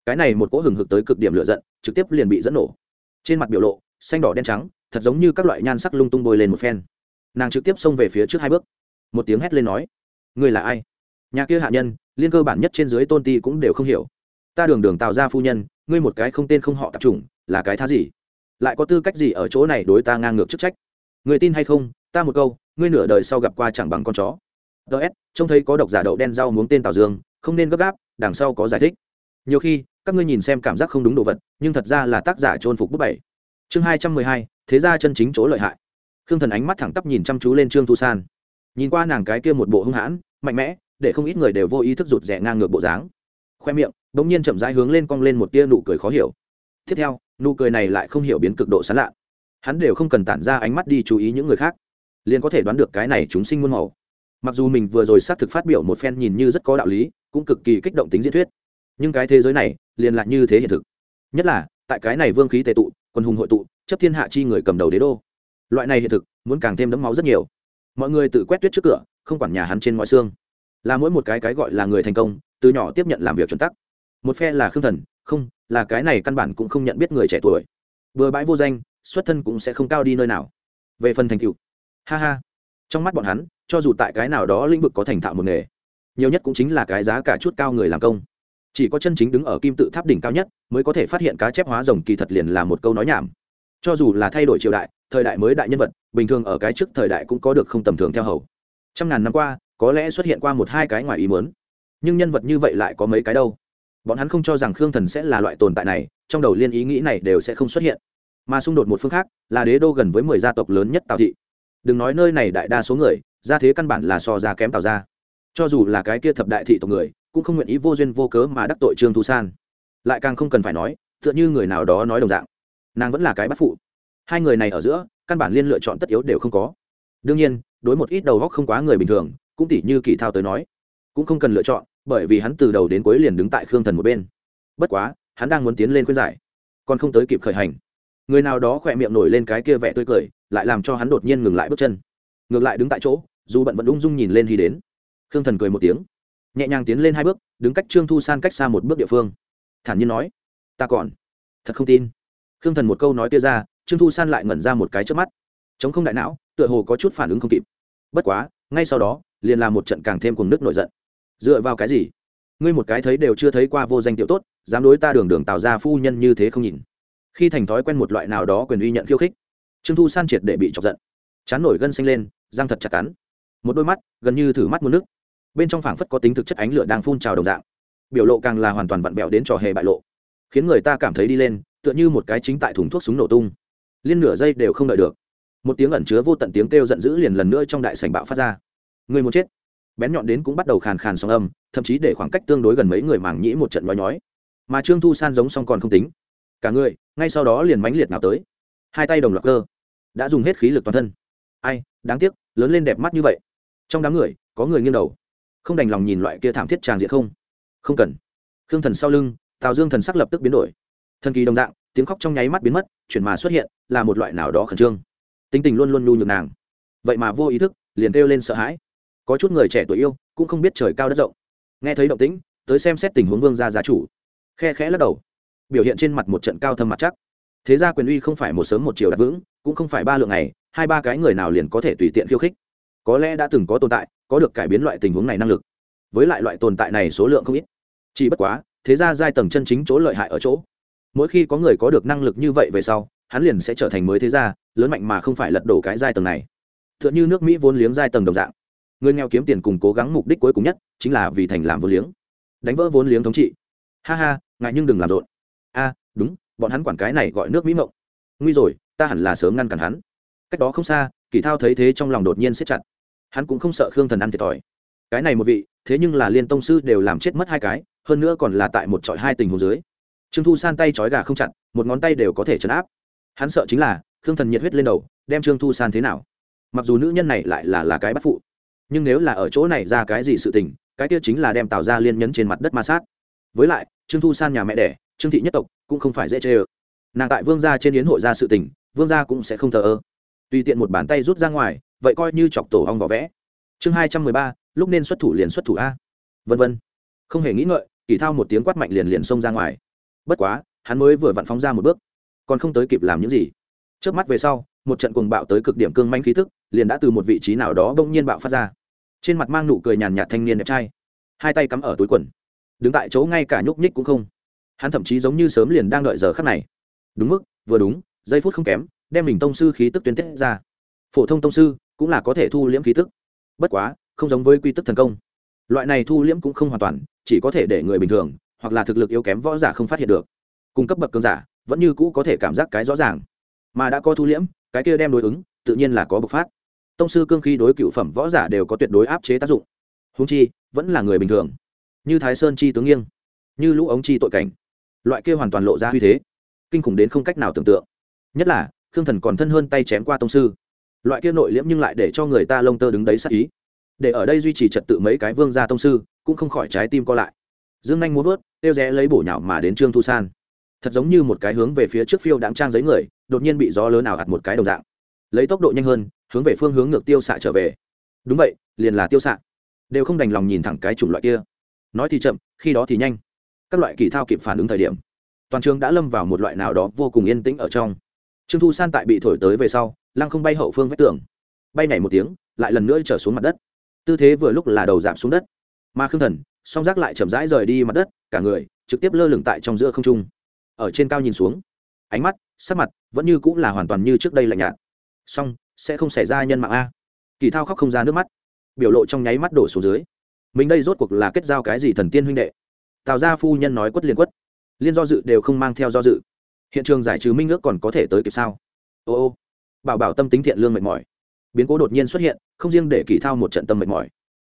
cái này một cỗ hừng hực tới cực điểm lựa giận, trực tiếp liền bị dẫn nổ. Trên mặt biểu lộ, xanh đỏ đen trắng, thật giống như các loại nhan sắc lung tung bôi lên một phen nàng trực tiếp xông về phía trước hai bước. Một tiếng hét lên nói người là ai? Nhà kia hạ nhân, liên cơ bản nhất trên dưới tôn ti cũng đều không hiểu. Ta đường đường tạo ra phu nhân, ngươi một cái không tên không họ tập trung là cái thá gì? Lại có tư cách gì ở chỗ này đối ta ngang ngược chức trách? Người tin hay không? Ta một câu, ngươi nửa đời sau gặp qua chẳng bằng con chó. Ts trông thấy có độc giả đậu đen rau muốn tên tào dương, không nên gấp gáp, đằng sau có giải thích. Nhiều khi, các ngươi nhìn xem cảm giác không đúng đồ vật, nhưng thật ra là tác giả trôn phục bức bảy. Chương hai trăm mười hai, thế ra chân chính chỗ lợi hại khương thần ánh mắt thẳng tắp nhìn chăm chú lên trương thu san. Nhìn qua nàng cái kia một bộ hung hãn, mạnh mẽ, để không ít người đều vô ý thức rụt rè ngang ngược bộ dáng. Khoe miệng đ ỗ n g nhiên chậm rãi hướng lên cong lên một tia nụ cười khó hiểu. Tiếp theo, nụ cười này lại không hiểu biến cực độ sán lạ. Hắn đều không cần tản ra ánh mắt đi chú ý những người khác, liền có thể đoán được cái này chúng sinh muôn màu. Mặc dù mình vừa rồi xác thực phát biểu một phen nhìn như rất có đạo lý, cũng cực kỳ kích động tính diễn thuyết. Nhưng cái thế giới này, liền lại như thế hiện thực. Nhất là, tại cái này vương khí tệ tụ, quân hùng hội tụ, chấp thiên hạ chi người cầm đầu đế đô loại này hiện thực, muốn càng thêm đấm máu rất nhiều. Mọi người tự quét tuyết trước cửa, không quản nhà hắn trên mọi xương. Là mỗi một cái cái gọi là người thành công, từ nhỏ tiếp nhận làm việc chuẩn tắc. Một phe là khương thần, không, là cái này căn bản cũng không nhận biết người trẻ tuổi. Vừa bãi vô danh, xuất thân cũng sẽ không cao đi nơi nào. Về phần thành tựu, ha ha. Trong mắt bọn hắn, cho dù tại cái nào đó lĩnh vực có thành thạo một nghề, nhiều nhất cũng chính là cái giá cả chút cao người làm công. Chỉ có chân chính đứng ở kim tự tháp đỉnh cao nhất, mới có thể phát hiện cá chép hóa rồng kỳ thật liền là một câu nói nhảm cho dù là thay đổi triều đại, thời đại mới đại nhân vật, bình thường ở cái trước thời đại cũng có được không tầm thường theo hầu. Trăm ngàn năm qua, có lẽ xuất hiện qua một hai cái ngoài ý muốn. Nhưng nhân vật như vậy lại có mấy cái đâu? Bọn hắn không cho rằng khương thần sẽ là loại tồn tại này, trong đầu liên ý nghĩ này đều sẽ không xuất hiện. Mà xung đột một phương khác, là đế đô gần với mười gia tộc lớn nhất tào thị. Đừng nói nơi này đại đa số người ra thế căn bản là so ra kém tào ra cho dù là cái kia thập đại thị tộc người, cũng không nguyện ý vô duyên vô cớ mà đắc tội trương thu san. Lại càng không cần phải nói, tựa như người nào đó nói đồng dạng nàng vẫn là cái bắt phụ. Hai người này ở giữa, căn bản liên lựa chọn tất yếu đều không có. Đương nhiên, đối một ít đầu góc không quá người bình thường, cũng tỉ như kỳ thao tới nói, cũng không cần lựa chọn, bởi vì hắn từ đầu đến cuối liền đứng tại khương thần một bên. Bất quá, hắn đang muốn tiến lên khuyên giải, còn không tới kịp khởi hành. Người nào đó khỏe miệng nổi lên cái kia vẻ tươi cười, lại làm cho hắn đột nhiên ngừng lại bước chân. Ngược lại đứng tại chỗ, dù bận vẫn ung dung nhìn lên hy đến. Khương thần cười một tiếng, nhẹ nhàng tiến lên hai bước, đứng cách trương thu san cách xa một bước địa phương. Thản nhiên nói, ta còn thật không tin khương thần một câu nói kia ra, trương thu san lại ngẩn ra một cái trước mắt. Chống không đại não, tựa hồ có chút phản ứng không kịp. Bất quá, ngay sau đó, liền là một trận càng thêm cùng nước nổi giận. Dựa vào cái gì? Ngươi một cái thấy đều chưa thấy qua vô danh tiểu tốt, dám đối ta đường đường tạo ra phu nhân như thế không nhìn. Khi thành thói quen một loại nào đó quyền uy nhận khiêu khích, trương thu san triệt để bị chọc giận. Chán nổi gân xanh lên, răng thật chặt cắn. Một đôi mắt, gần như thử mắt một nước bên trong phảng phất có tính thực chất ánh lửa đang phun trào đồng dạng. Biểu lộ càng là hoàn toàn vặn vẹo đến trò hề bại lộ, khiến người ta cảm thấy đi lên tựa như một cái chính tại thùng thuốc súng nổ tung. Liên nửa giây đều không đợi được. Một tiếng ẩn chứa vô tận tiếng kêu giận dữ liền lần nữa trong đại sảnh bạo phát ra. Người muốn chết. Bén nhọn đến cũng bắt đầu khàn khàn song âm, thậm chí để khoảng cách tương đối gần mấy người màng nhĩ một trận nói nhói. Mà trương thu san giống xong còn không tính. Cả người, ngay sau đó liền mãnh liệt nào tới. Hai tay đồng loạt cơ, đã dùng hết khí lực toàn thân. Ai, đáng tiếc, lớn lên đẹp mắt như vậy. Trong đám người, có người nghiêng đầu. Không đành lòng nhìn loại kia thảm thiết tràng diện không? Không cần. Khương thần sau lưng, tào dương thần sắc lập tức biến đổi thần kỳ đồng dạng tiếng khóc trong nháy mắt biến mất chuyển mà xuất hiện là một loại nào đó khẩn trương. Tính tình luôn luôn nhu nhược nàng. Vậy mà vô ý thức liền kêu lên sợ hãi. Có chút người trẻ tuổi yêu cũng không biết trời cao đất rộng. Nghe thấy động tĩnh tới xem xét tình huống vương gia gia chủ. Khe khẽ lắc đầu. Biểu hiện trên mặt một trận cao thâm mặt chắc. Thế ra quyền uy không phải một sớm một chiều đặt vững cũng không phải ba lượng này, hai ba cái người nào liền có thể tùy tiện khiêu khích. Có lẽ đã từng có tồn tại có được cải biến loại tình huống này năng lực. Với lại loại tồn tại này số lượng không ít. Chỉ bất quá thế ra giai tầng chân chính chỗ lợi hại ở chỗ mỗi khi có người có được năng lực như vậy về sau, hắn liền sẽ trở thành mới thế gia, lớn mạnh mà không phải lật đổ cái giai tầng này. T h ư ợ n h ư nước mỹ vốn liếng giai tầng đồng dạng. Người nghèo kiếm tiền cùng cố gắng mục đích cuối cùng nhất chính là vì thành làm vốn liếng. Đánh vỡ vốn liếng thống trị. Ha ha, ngại nhưng đừng làm rộn. A, đúng, bọn hắn quản cái này gọi nước mỹ mộng. Nguy rồi, ta hẳn là sớm ngăn cản hắn. Cách đó không xa, kỳ thao thấy thế trong lòng đột nhiên siết chặt. Hắn cũng không sợ khương thần ăn thiệt thòi. Cái này một vị, thế nhưng là liên tông sư đều làm chết mất hai cái, hơn nữa còn là tại một trọi hai tình hồ dưới trương thu san tay trói gà không chặt, một ngón tay đều có thể chấn áp. Hắn sợ chính là, khương thần nhiệt huyết lên đầu, đem trương thu san thế nào? Mặc dù nữ nhân này lại là là cái bắt phụ, nhưng nếu là ở chỗ này ra cái gì sự tình, cái kia chính là đem tạo ra liên nhấn trên mặt đất ma sát. Với lại, trương thu san nhà mẹ đẻ, trương thị nhất tộc, cũng không phải dễ chê ơ. Nàng tại vương gia trên yến hội ra sự tình, vương gia cũng sẽ không thờ ơ. Tùy tiện một bàn tay rút ra ngoài, vậy coi như chọc tổ hong vỏ vẽ. Chương hai trăm mười ba, lúc nên xuất thủ liền xuất thủ a. Vân vân. Không hề nghĩ ngợi kỳ thao một tiếng quát mạnh liền liền xông ra ngoài bất quá, hắn mới vừa vặn phóng ra một bước, còn không tới kịp làm những gì. Trước mắt về sau, một trận cuồng bạo tới cực điểm cương manh khí thức liền đã từ một vị trí nào đó bỗng nhiên bạo phát ra. Trên mặt mang nụ cười nhàn nhạt thanh niên đẹp trai, hai tay cắm ở túi quần, đứng tại chỗ ngay cả nhúc nhích cũng không. Hắn thậm chí giống như sớm liền đang đợi giờ khắc này. Đúng mức, vừa đúng, giây phút không kém, đem mình tông sư khí tức tuyên tiết ra. Phổ thông tông sư cũng là có thể thu liễm khí tức. Bất quá, không giống với quy tức thần công. Loại này thu liễm cũng không hoàn toàn, chỉ có thể để người bình thường hoặc là thực lực yếu kém võ giả không phát hiện được. Cung cấp bậc cường giả, vẫn như cũ có thể cảm giác cái rõ ràng. Mà đã có thu liễm, cái kia đem đối ứng, tự nhiên là có bộc phát. Tông sư cương khí đối cựu phẩm võ giả đều có tuyệt đối áp chế tác dụng. Húng chi, vẫn là người bình thường. Như thái sơn chi tướng nghiêng, như lũ ống chi tội cảnh. Loại kia hoàn toàn lộ ra uy thế, kinh khủng đến không cách nào tưởng tượng. Nhất là, khương thần còn thân hơn tay chém qua tông sư. Loại kia nội liễm nhưng lại để cho người ta lông tơ đứng đấy sắc ý. Để ở đây duy trì trật tự mấy cái vương gia tông sư, cũng không khỏi trái tim co lại dương anh muốn vớt tiêu rẽ lấy bổ nhạo mà đến trương thu san. Thật giống như một cái hướng về phía trước phiêu đáng trang giấy người, đột nhiên bị gió lớn ảo ạt một cái đồng dạng. Lấy tốc độ nhanh hơn, hướng về phương hướng ngược tiêu xạ trở về. Đúng vậy, liền là tiêu xạ. Đều không đành lòng nhìn thẳng cái chủng loại kia. Nói thì chậm, khi đó thì nhanh. Các loại kỳ thao kịp phản ứng thời điểm, toàn trường đã lâm vào một loại nào đó vô cùng yên tĩnh ở trong. Trương thu san tại bị thổi tới về sau, lăng không bay hậu phương vách tường. Bay nhảy một tiếng, lại lần nữa trở xuống mặt đất. Tư thế vừa lúc là đầu giảm xuống đất mà khương thần, song giác lại chậm rãi rời đi mặt đất, cả người trực tiếp lơ lửng tại trong giữa không trung. Ở trên cao nhìn xuống, ánh mắt, sắc mặt vẫn như cũng là hoàn toàn như trước đây lạnh nhạt. Song, sẽ không xảy ra nhân mạng a. Kỳ thao khóc không ra nước mắt, biểu lộ trong nháy mắt đổ xuống dưới. Mình đây rốt cuộc là kết giao cái gì thần tiên huynh đệ? Tào gia phu nhân nói quất liền quất. Liên do dự đều không mang theo do dự. Hiện trường giải trừ minh ước còn có thể tới kịp sao? Ô ô. Bảo bảo tâm tính thiện lương mệt mỏi. Biến cố đột nhiên xuất hiện, không riêng để kỳ thao một trận tâm mệt mỏi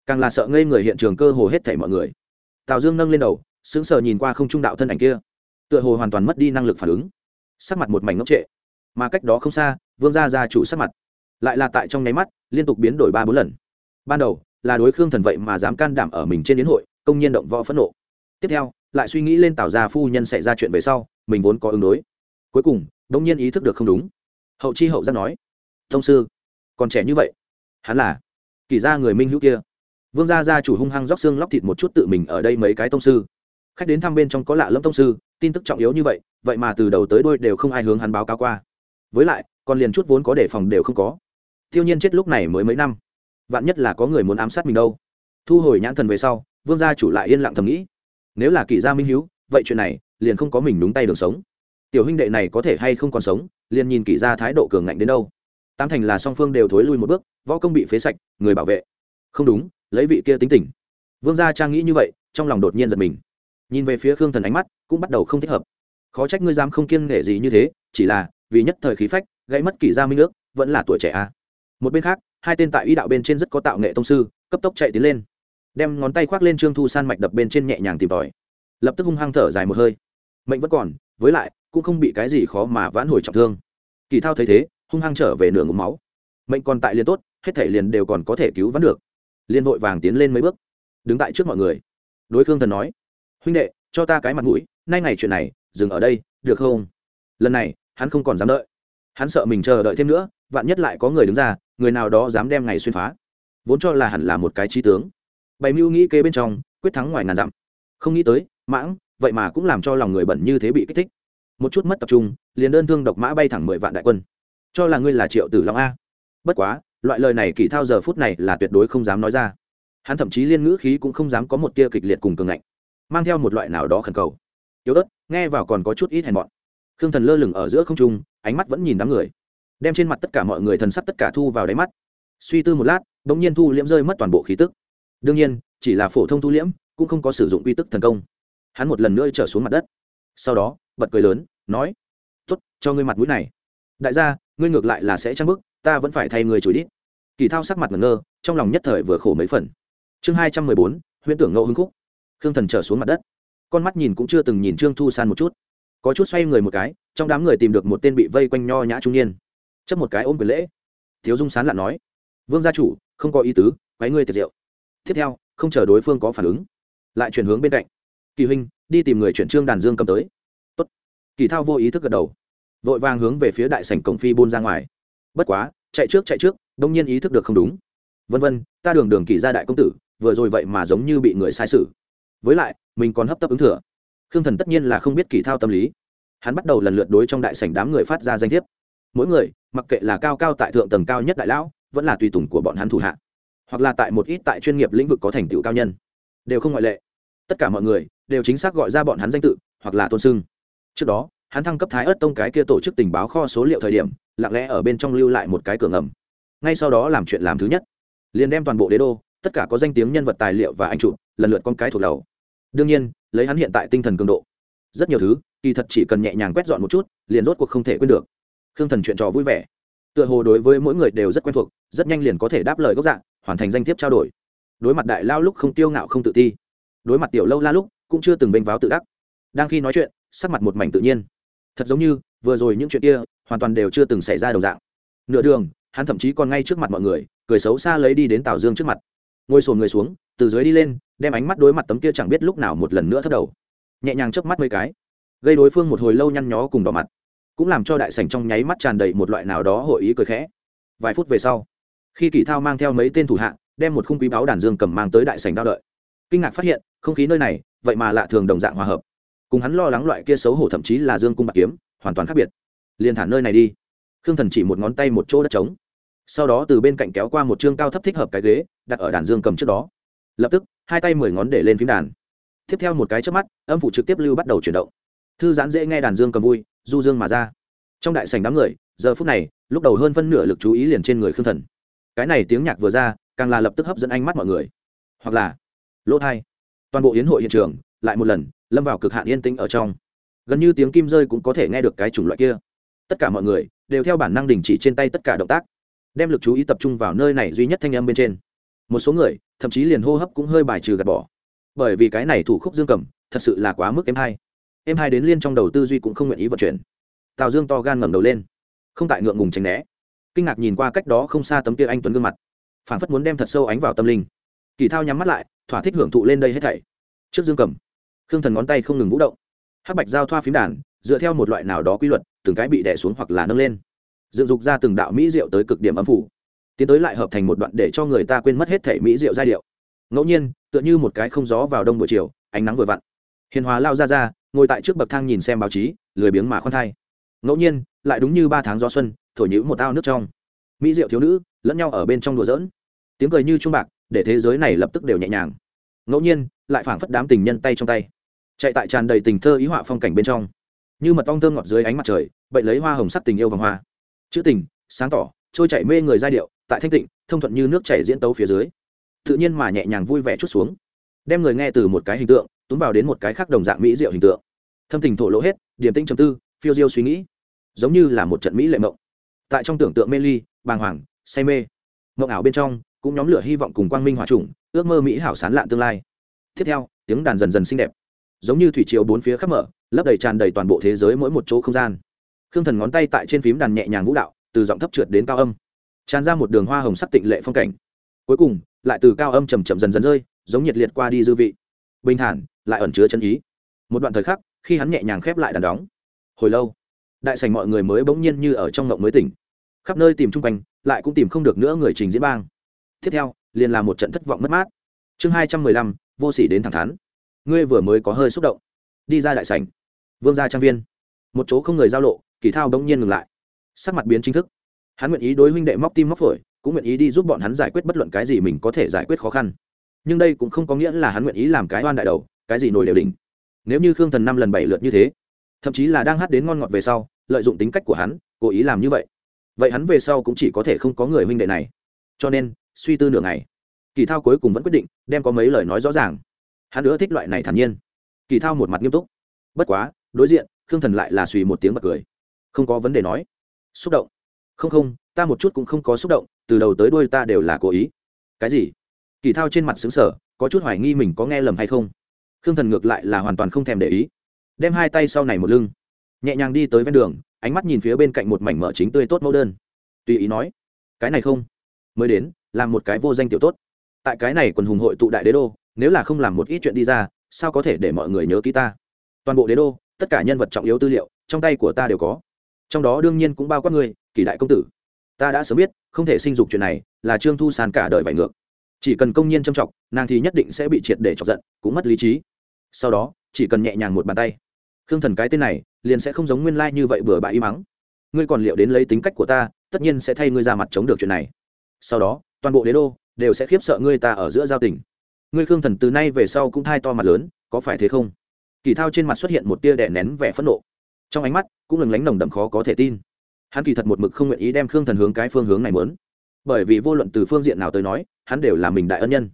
càng là sợ ngây người hiện trường cơ hồ hết thảy mọi người. Tào dương nâng lên đầu, sững sờ nhìn qua không trung đạo thân ảnh kia. Tựa hồ hoàn toàn mất đi năng lực phản ứng. Sắc mặt một mảnh ngốc trệ. Mà cách đó không xa, vương gia gia chủ sắc mặt lại là tại trong nháy mắt, liên tục biến đổi ba bốn lần. Ban đầu, là đối khương thần vậy mà dám can đảm ở mình trên đến hội, công nhiên động võ phẫn nộ. Tiếp theo, lại suy nghĩ lên tào gia phu nhân xảy ra chuyện về sau, mình vốn có ứng đối. Cuối cùng đông nhiên ý thức được không đúng. Hậu chi hậu giác nói thông sư, còn trẻ như vậy hắn là kỳ gia người minh hữu kia vương gia gia chủ hung hăng róc xương lóc thịt một chút tự mình ở đây mấy cái tông sư. Khách đến thăm bên trong có lạ lâm tông sư, tin tức trọng yếu như vậy vậy mà từ đầu tới đôi đều không ai hướng hắn báo cáo qua. Với lại, còn liền chút vốn có đề phòng đều không có. Tiêu nhiên chết lúc này mới mấy năm. Vạn nhất là có người muốn ám sát mình đâu. Thu hồi nhãn thần về sau, vương gia chủ lại yên lặng thầm nghĩ. Nếu là kỷ gia minh hiếu, vậy chuyện này, liền không có mình đúng tay đường sống. Tiểu huynh đệ này có thể hay không còn sống, liền nhìn kỷ gia thái độ cường ngạnh đến đâu. Tam thành là song phương đều thối lui một bước, võ công bị phế sạch, người bảo vệ. Không đúng lấy vị kia tính tình. Vương gia trang nghĩ như vậy, trong lòng đột nhiên giật mình. Nhìn về phía khương thần ánh mắt, cũng bắt đầu không thích hợp. Khó trách ngươi dám không kiêng nể gì như thế, chỉ là, vì nhất thời khí phách, gãy mất kỷ gia minh ước, vẫn là tuổi trẻ a. À. một bên khác, hai tên tại y đạo bên trên rất có tạo nghệ tông sư, cấp tốc chạy tiến lên. Đem ngón tay khoác lên trương thu san mạch đập bên trên nhẹ nhàng tìm tòi. Lập tức hung hăng thở dài một hơi. Mệnh vẫn còn, với lại, cũng không bị cái gì khó mà vãn hồi trọng thương. Kỳ thao thấy thế, hung hăng trở về nửa ngụm máu. Mệnh còn tại liền tốt, hết thể liền đều còn có thể cứu vãn được liên vội vàng tiến lên mấy bước, đứng tại trước mọi người. Đối khương thần nói, huynh đệ, cho ta cái mặt mũi, nay ngày chuyện này, dừng ở đây, được không? Lần này, hắn không còn dám đợi. Hắn sợ mình chờ đợi thêm nữa, vạn nhất lại có người đứng ra, người nào đó dám đem ngày xuyên phá. Vốn cho là hẳn là một cái trí tướng. Bày mưu nghĩ kế bên trong, quyết thắng ngoài ngàn dặm. Không nghĩ tới, mãng, vậy mà cũng làm cho lòng người bẩn như thế bị kích thích. Một chút mất tập trung, liền đơn thương độc mã bay thẳng mười vạn đại quân. Cho là ngươi là triệu tử long a. Bất quá loại lời này kỳ thao giờ phút này là tuyệt đối không dám nói ra. Hắn thậm chí liên ngữ khí cũng không dám có một tia kịch liệt cùng cường ngạnh, mang theo một loại nào đó khẩn cầu. Yếu ớt, nghe vào còn có chút ít hèn mọn. Khương thần lơ lửng ở giữa không trung, ánh mắt vẫn nhìn đám người, đem trên mặt tất cả mọi người thần sắc tất cả thu vào đáy mắt. Suy tư một lát đ ỗ n g nhiên thu liễm rơi mất toàn bộ khí tức. Đương nhiên, chỉ là phổ thông thu liễm, cũng không có sử dụng quy tức thần công. Hắn một lần nữa trở xuống mặt đất. Sau đó, bật cười lớn, nói t ố t cho ngươi mặt mũi này. Đại gia, ngươi ngược lại là sẽ trang bức ta vẫn phải thay người chửi đít. Kỳ thao sắc mặt ngẩn ngơ, trong lòng nhất thời vừa khổ mấy phần. Chương hai trăm mười bốn, huyễn tưởng ngẫu hưng khúc. Khương thần trở xuống mặt đất. Con mắt nhìn cũng chưa từng nhìn trương thu san một chút. Có chút xoay người một cái, trong đám người tìm được một tên bị vây quanh nho nhã trung niên. Chấp một cái ôm quyền lễ. Thiếu dung sán lặn nói, vương gia chủ, không có ý tứ quái ngươi tiệt rượu tiếp theo, không chờ đối phương có phản ứng, lại chuyển hướng bên cạnh. Kỳ huynh, đi tìm người chuyển trương đàn dương cầm tới. Tốt. kỳ thao vô ý thức gật đầu, vội vàng hướng về phía đại sảnh cổng phi buôn ra ngoài bất quá, chạy trước chạy trước, đông nhiên ý thức được không đúng. Vân vân, ta đường đường kỳ ra đại công tử, vừa rồi vậy mà giống như bị người sai sử với lại, mình còn hấp tấp ứng thừa. Khương thần tất nhiên là không biết kỳ thao tâm lý. Hắn bắt đầu lần lượt đối trong đại sảnh đám người phát ra danh thiếp. Mỗi người, mặc kệ là cao cao tại thượng tầng cao nhất đại lão, vẫn là tùy tùng của bọn hắn thủ hạ, hoặc là tại một ít tại chuyên nghiệp lĩnh vực có thành tựu cao nhân, đều không ngoại lệ. Tất cả mọi người đều chính xác gọi ra bọn hắn danh tự, hoặc là tôn sưng trước đó hắn thăng cấp thái ớt tông cái kia tổ chức tình báo kho số liệu thời điểm, lặng lẽ ở bên trong lưu lại một cái cửa ngầm. Ngay sau đó làm chuyện làm thứ nhất. Liền đem toàn bộ đế đô, tất cả có danh tiếng nhân vật tài liệu và anh chụp, lần lượt con cái thuộc đầu. Đương nhiên, lấy hắn hiện tại tinh thần cường độ, rất nhiều thứ, kỳ thật chỉ cần nhẹ nhàng quét dọn một chút, liền rốt cuộc không thể quên được. Khương thần chuyện trò vui vẻ. Tựa hồ đối với mỗi người đều rất quen thuộc, rất nhanh liền có thể đáp lời gốc dạng, hoàn thành danh thiếp trao đổi. Đối mặt đại lao lúc không tiêu ngạo không tự ti. Đối mặt tiểu lâu la lúc, cũng chưa từng vênh váo tự đắc. Đang khi nói chuyện, sắc mặt một mảnh tự nhiên thật giống như vừa rồi những chuyện kia hoàn toàn đều chưa từng xảy ra đồng dạng. Nửa đường, hắn thậm chí còn ngay trước mặt mọi người, cười xấu xa lấy đi đến tào dương trước mặt. Ngồi sồn người xuống, từ dưới đi lên, đem ánh mắt đối mặt tấm kia chẳng biết lúc nào một lần nữa thất đầu. Nhẹ nhàng chớp mắt mấy cái, gây đối phương một hồi lâu nhăn nhó cùng đỏ mặt, cũng làm cho đại sảnh trong nháy mắt tràn đầy một loại nào đó hội ý cười khẽ. Vài phút về sau, khi kỷ thao mang theo mấy tên thủ hạ, đem một khung quý báo đàn dương cầm mang tới đại sảnh đao đợi. Kinh ngạc phát hiện, không khí nơi này, vậy mà lạ thường đồng dạng hòa hợp cùng hắn lo lắng loại kia xấu hổ thậm chí là dương cung bạc kiếm, hoàn toàn khác biệt. Liền thả nơi này đi. Khương thần chỉ một ngón tay một chỗ đất trống. Sau đó từ bên cạnh kéo qua một chương cao thấp thích hợp cái ghế, đặt ở đàn dương cầm trước đó. Lập tức, hai tay mười ngón để lên phím đàn. Tiếp theo một cái trước mắt, âm phụ trực tiếp lưu bắt đầu chuyển động. Thư giãn dễ nghe đàn dương cầm vui, du dương mà ra. Trong đại sảnh đám người, giờ phút này, lúc đầu hơn phân nửa lực chú ý liền trên người khương thần. Cái này tiếng nhạc vừa ra, càng là lập tức hấp dẫn ánh mắt mọi người. Hoặc là, lỗ thai. Toàn bộ hiến hội hiện trường, lại một lần lâm vào cực hạn yên tĩnh ở trong. Gần như tiếng kim rơi cũng có thể nghe được cái chủng loại kia. Tất cả mọi người đều theo bản năng đình chỉ trên tay tất cả động tác, đem lực chú ý tập trung vào nơi này duy nhất thanh âm bên trên. Một số người, thậm chí liền hô hấp cũng hơi bài trừ gạt bỏ. Bởi vì cái này thủ khúc dương cầm, thật sự là quá mức em hai em hai đến liên trong đầu tư duy cũng không nguyện ý vận chuyển. Tào dương to gan ngẩng đầu lên, không tại ngượng ngùng tránh né. Kinh ngạc nhìn qua cách đó không xa tấm kia anh tuấn gương mặt phản phất muốn đem thật sâu ánh vào tâm linh. Kỳ thao nhắm mắt lại, thỏa thích hưởng thụ lên đây hết thảy. Trước dương cầm khương thần ngón tay không ngừng vũ động. Hắc bạch giao thoa phím đàn, dựa theo một loại nào đó quy luật, từng cái bị đè xuống hoặc là nâng lên. Dựng dục ra từng đạo mỹ diệu tới cực điểm âm phủ. Tiến tới lại hợp thành một đoạn để cho người ta quên mất hết thể mỹ diệu giai điệu. Ngẫu nhiên, tựa như một cái không gió vào đông buổi chiều, ánh nắng vừa vặn. Hiền hòa lao ra ra, ngồi tại trước bậc thang nhìn xem báo chí, lười biếng mà khoan thai. Ngẫu nhiên, lại đúng như ba tháng gió xuân, thổi nhữ một ao nước trong. Mỹ diệu thiếu nữ, lẫn nhau ở bên trong đùa giỡn. Tiếng cười như trung bạc, để thế giới này lập tức đều nhẹ nhàng. Ngẫu nhiên, lại phảng phất đám tình nhân tay trong tay chạy tại tràn đầy tình thơ ý họa phong cảnh bên trong. Như mật ong thơm ngọt dưới ánh mặt trời, bậy lấy hoa hồng sắc tình yêu vòng hoa. Chữ tình, sáng tỏ, trôi chảy mê người giai điệu, tại thanh tịnh, thông thuận như nước chảy diễn tấu phía dưới. Tự nhiên mà nhẹ nhàng vui vẻ chút xuống. Đem người nghe từ một cái hình tượng, túm vào đến một cái khác đồng dạng mỹ diệu hình tượng. Thâm tình thổ lỗ hết, điểm tinh trầm tư, phiêu diêu suy nghĩ. Giống như là một trận mỹ lệ mộng. Tại trong tưởng tượng mê ly, bàng hoàng, say mê. Mộng ảo bên trong, cũng nhóm lửa hy vọng cùng quang minh hòa trùng, ước mơ mỹ hảo sán lạn tương lai. Tiếp theo, tiếng đàn dần dần xinh đẹp giống như thủy triều bốn phía khắp mở, lấp đầy tràn đầy toàn bộ thế giới mỗi một chỗ không gian. Khương thần ngón tay tại trên phím đàn nhẹ nhàng vũ đạo, từ giọng thấp trượt đến cao âm. Tràn ra một đường hoa hồng sắc tịnh lệ phong cảnh. Cuối cùng, lại từ cao âm chầm chậm dần dần rơi, giống nhiệt liệt qua đi dư vị. Bình thản, lại ẩn chứa chân ý. Một đoạn thời khắc, khi hắn nhẹ nhàng khép lại đàn đóng. Hồi lâu, đại sành mọi người mới bỗng nhiên như ở trong ngộng mới tỉnh. Khắp nơi tìm chung quanh, lại cũng tìm không được nữa người trình diễn bang. Tiếp theo, liền là một trận thất vọng mất mát. Chương hai trăm mười lăm, vô s ỉ đến thẳng thắn ngươi vừa mới có hơi xúc động. Đi ra đại sảnh. Vương gia trang viên. Một chỗ không người giao lộ, kỳ thao đông nhiên ngừng lại. Sắc mặt biến chính thức. Hắn nguyện ý đối huynh đệ móc tim móc phổi, cũng nguyện ý đi giúp bọn hắn giải quyết bất luận cái gì mình có thể giải quyết khó khăn. Nhưng đây cũng không có nghĩa là hắn nguyện ý làm cái oan đại đầu, cái gì nổi đều đỉnh. Nếu như khương thần năm lần bảy lượt như thế, thậm chí là đang hát đến ngon ngọt về sau, lợi dụng tính cách của hắn, cố ý làm như vậy vậy hắn về sau cũng chỉ có thể không có người huynh đệ này. Cho nên, suy tư nửa ngày, kỳ thao cuối cùng vẫn quyết định đem có mấy lời nói rõ ràng hắn nữa thích loại này thản nhiên. Kỳ thao một mặt nghiêm túc. Bất quá, đối diện, khương thần lại là suy một tiếng bật cười. Không có vấn đề nói. Xúc động. Không không, ta một chút cũng không có xúc động, từ đầu tới đuôi ta đều là cố ý. Cái gì? Kỳ thao trên mặt xứng sở có chút hoài nghi mình có nghe lầm hay không. Khương thần ngược lại là hoàn toàn không thèm để ý. Đem hai tay sau này một lưng, nhẹ nhàng đi tới ven đường, ánh mắt nhìn phía bên cạnh một mảnh mở chính tươi tốt mẫu đơn. Tùy ý nói, cái này không? Mới đến, làm một cái vô danh tiểu tốt. Tại cái này quần hùng hội tụ đại đế đô nếu là không làm một ít chuyện đi ra, sao có thể để mọi người nhớ ký ta? Toàn bộ đế đô, tất cả nhân vật trọng yếu tư liệu, trong tay của ta đều có. Trong đó đương nhiên cũng bao quát người kỳ đại công tử. Ta đã sớm biết, không thể sinh dục chuyện này, là trương thu sàn cả đời vải ngược. Chỉ cần công nhiên châm trọng nàng thì nhất định sẽ bị triệt để chọc giận, cũng mất lý trí. Sau đó, chỉ cần nhẹ nhàng một bàn tay. Khương thần cái tên này, liền sẽ không giống nguyên lai như vậy bừa bãi y mắng. Ngươi còn liệu đến lấy tính cách của ta, tất nhiên sẽ thay ngươi ra mặt chống được chuyện này. Sau đó, toàn bộ đế đô đều sẽ khiếp sợ ngươi ta ở giữa giao tình ngươi khương thần từ nay về sau cũng thai to mặt lớn, có phải thế không? Kỳ thao trên mặt xuất hiện một tia đè nén vẻ phẫn nộ. Trong ánh mắt cũng lừng lánh nồng đậm khó có thể tin. Hắn kỳ thật một mực không nguyện ý đem khương thần hướng cái phương hướng này mớn bởi vì vô luận từ phương diện nào tới nói, hắn đều là mình đại ân nhân.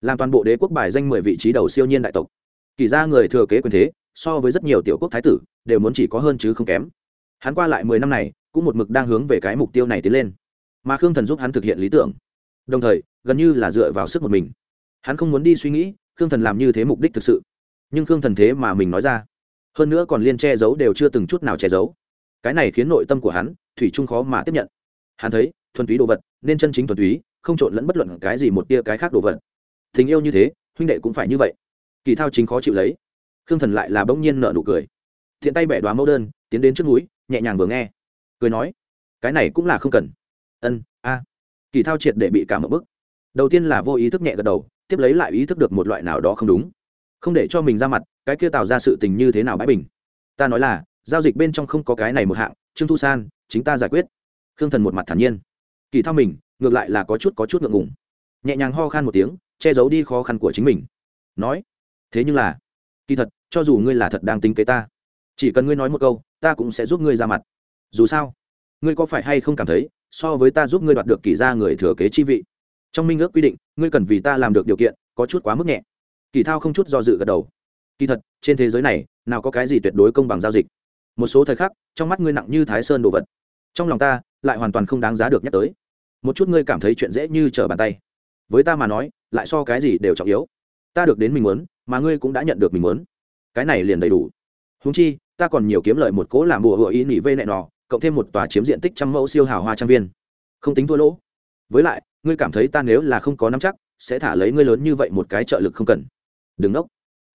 Làm toàn bộ đế quốc bài danh mười vị trí đầu siêu nhiên đại tộc. Kỳ ra người thừa kế quyền thế, so với rất nhiều tiểu quốc thái tử, đều muốn chỉ có hơn chứ không kém. Hắn qua lại mười năm này, cũng một mực đang hướng về cái mục tiêu này tiến lên. Mà khương thần giúp hắn thực hiện lý tưởng. Đồng thời, gần như là dựa vào sức một mình hắn không muốn đi suy nghĩ, khương thần làm như thế mục đích thực sự. Nhưng khương thần thế mà mình nói ra. Hơn nữa còn liên che giấu đều chưa từng chút nào che giấu. Cái này khiến nội tâm của hắn, thủy chung khó mà tiếp nhận. Hắn thấy, thuần túy đồ vật, nên chân chính thuần túy, không trộn lẫn bất luận cái gì một tia cái khác đồ vật. Tình yêu như thế, huynh đệ cũng phải như vậy. Kỳ thao chính khó chịu lấy. Khương thần lại là bỗng nhiên nợ nụ cười. Thiện tay bẻ đoá mẫu đơn, tiến đến trước núi, nhẹ nhàng vừa nghe. Cười nói, cái này cũng là không cần. Ân, a. Kỳ thao triệt để bị cả một bức. Đầu tiên là vô ý thức nhẹ gật đầu tiếp lấy lại ý thức được một loại nào đó không đúng. Không để cho mình ra mặt, cái kia tạo ra sự tình như thế nào bãi bình? Ta nói là, giao dịch bên trong không có cái này một hạng, trương thu san, chính ta giải quyết. Khương thần một mặt thản nhiên. Kỳ thao mình, ngược lại là có chút có chút ngượng ngùng. Nhẹ nhàng ho khan một tiếng, che giấu đi khó khăn của chính mình. Nói, thế nhưng là, kỳ thật, cho dù ngươi là thật đang tính kế ta, chỉ cần ngươi nói một câu, ta cũng sẽ giúp ngươi ra mặt. Dù sao, ngươi có phải hay không cảm thấy, so với ta giúp ngươi đoạt được kỳ ra người thừa kế chi vị? Trong minh ước quy định, ngươi cần vì ta làm được điều kiện, có chút quá mức nhẹ. Kỳ thao không chút do dự gật đầu. Kỳ thật, trên thế giới này, nào có cái gì tuyệt đối công bằng giao dịch. Một số thời khắc, trong mắt ngươi nặng như thái sơn đồ vật. Trong lòng ta, lại hoàn toàn không đáng giá được nhắc tới. Một chút ngươi cảm thấy chuyện dễ như trở bàn tay. Với ta mà nói, lại so cái gì đều trọng yếu. Ta được đến mình muốn, mà ngươi cũng đã nhận được mình muốn. Cái này liền đầy đủ. Húng chi, ta còn nhiều kiếm lợi một cố làm bùa hựa ý nỉ vê nẹ nọ, cộng thêm một tòa chiếm diện tích trăm mẫu siêu hào hoa trang viên. Không tính thua lỗ với lại, ngươi cảm thấy ta nếu là không có nắm chắc, sẽ thả lấy ngươi lớn như vậy một cái trợ lực không cần. Đừng nốc.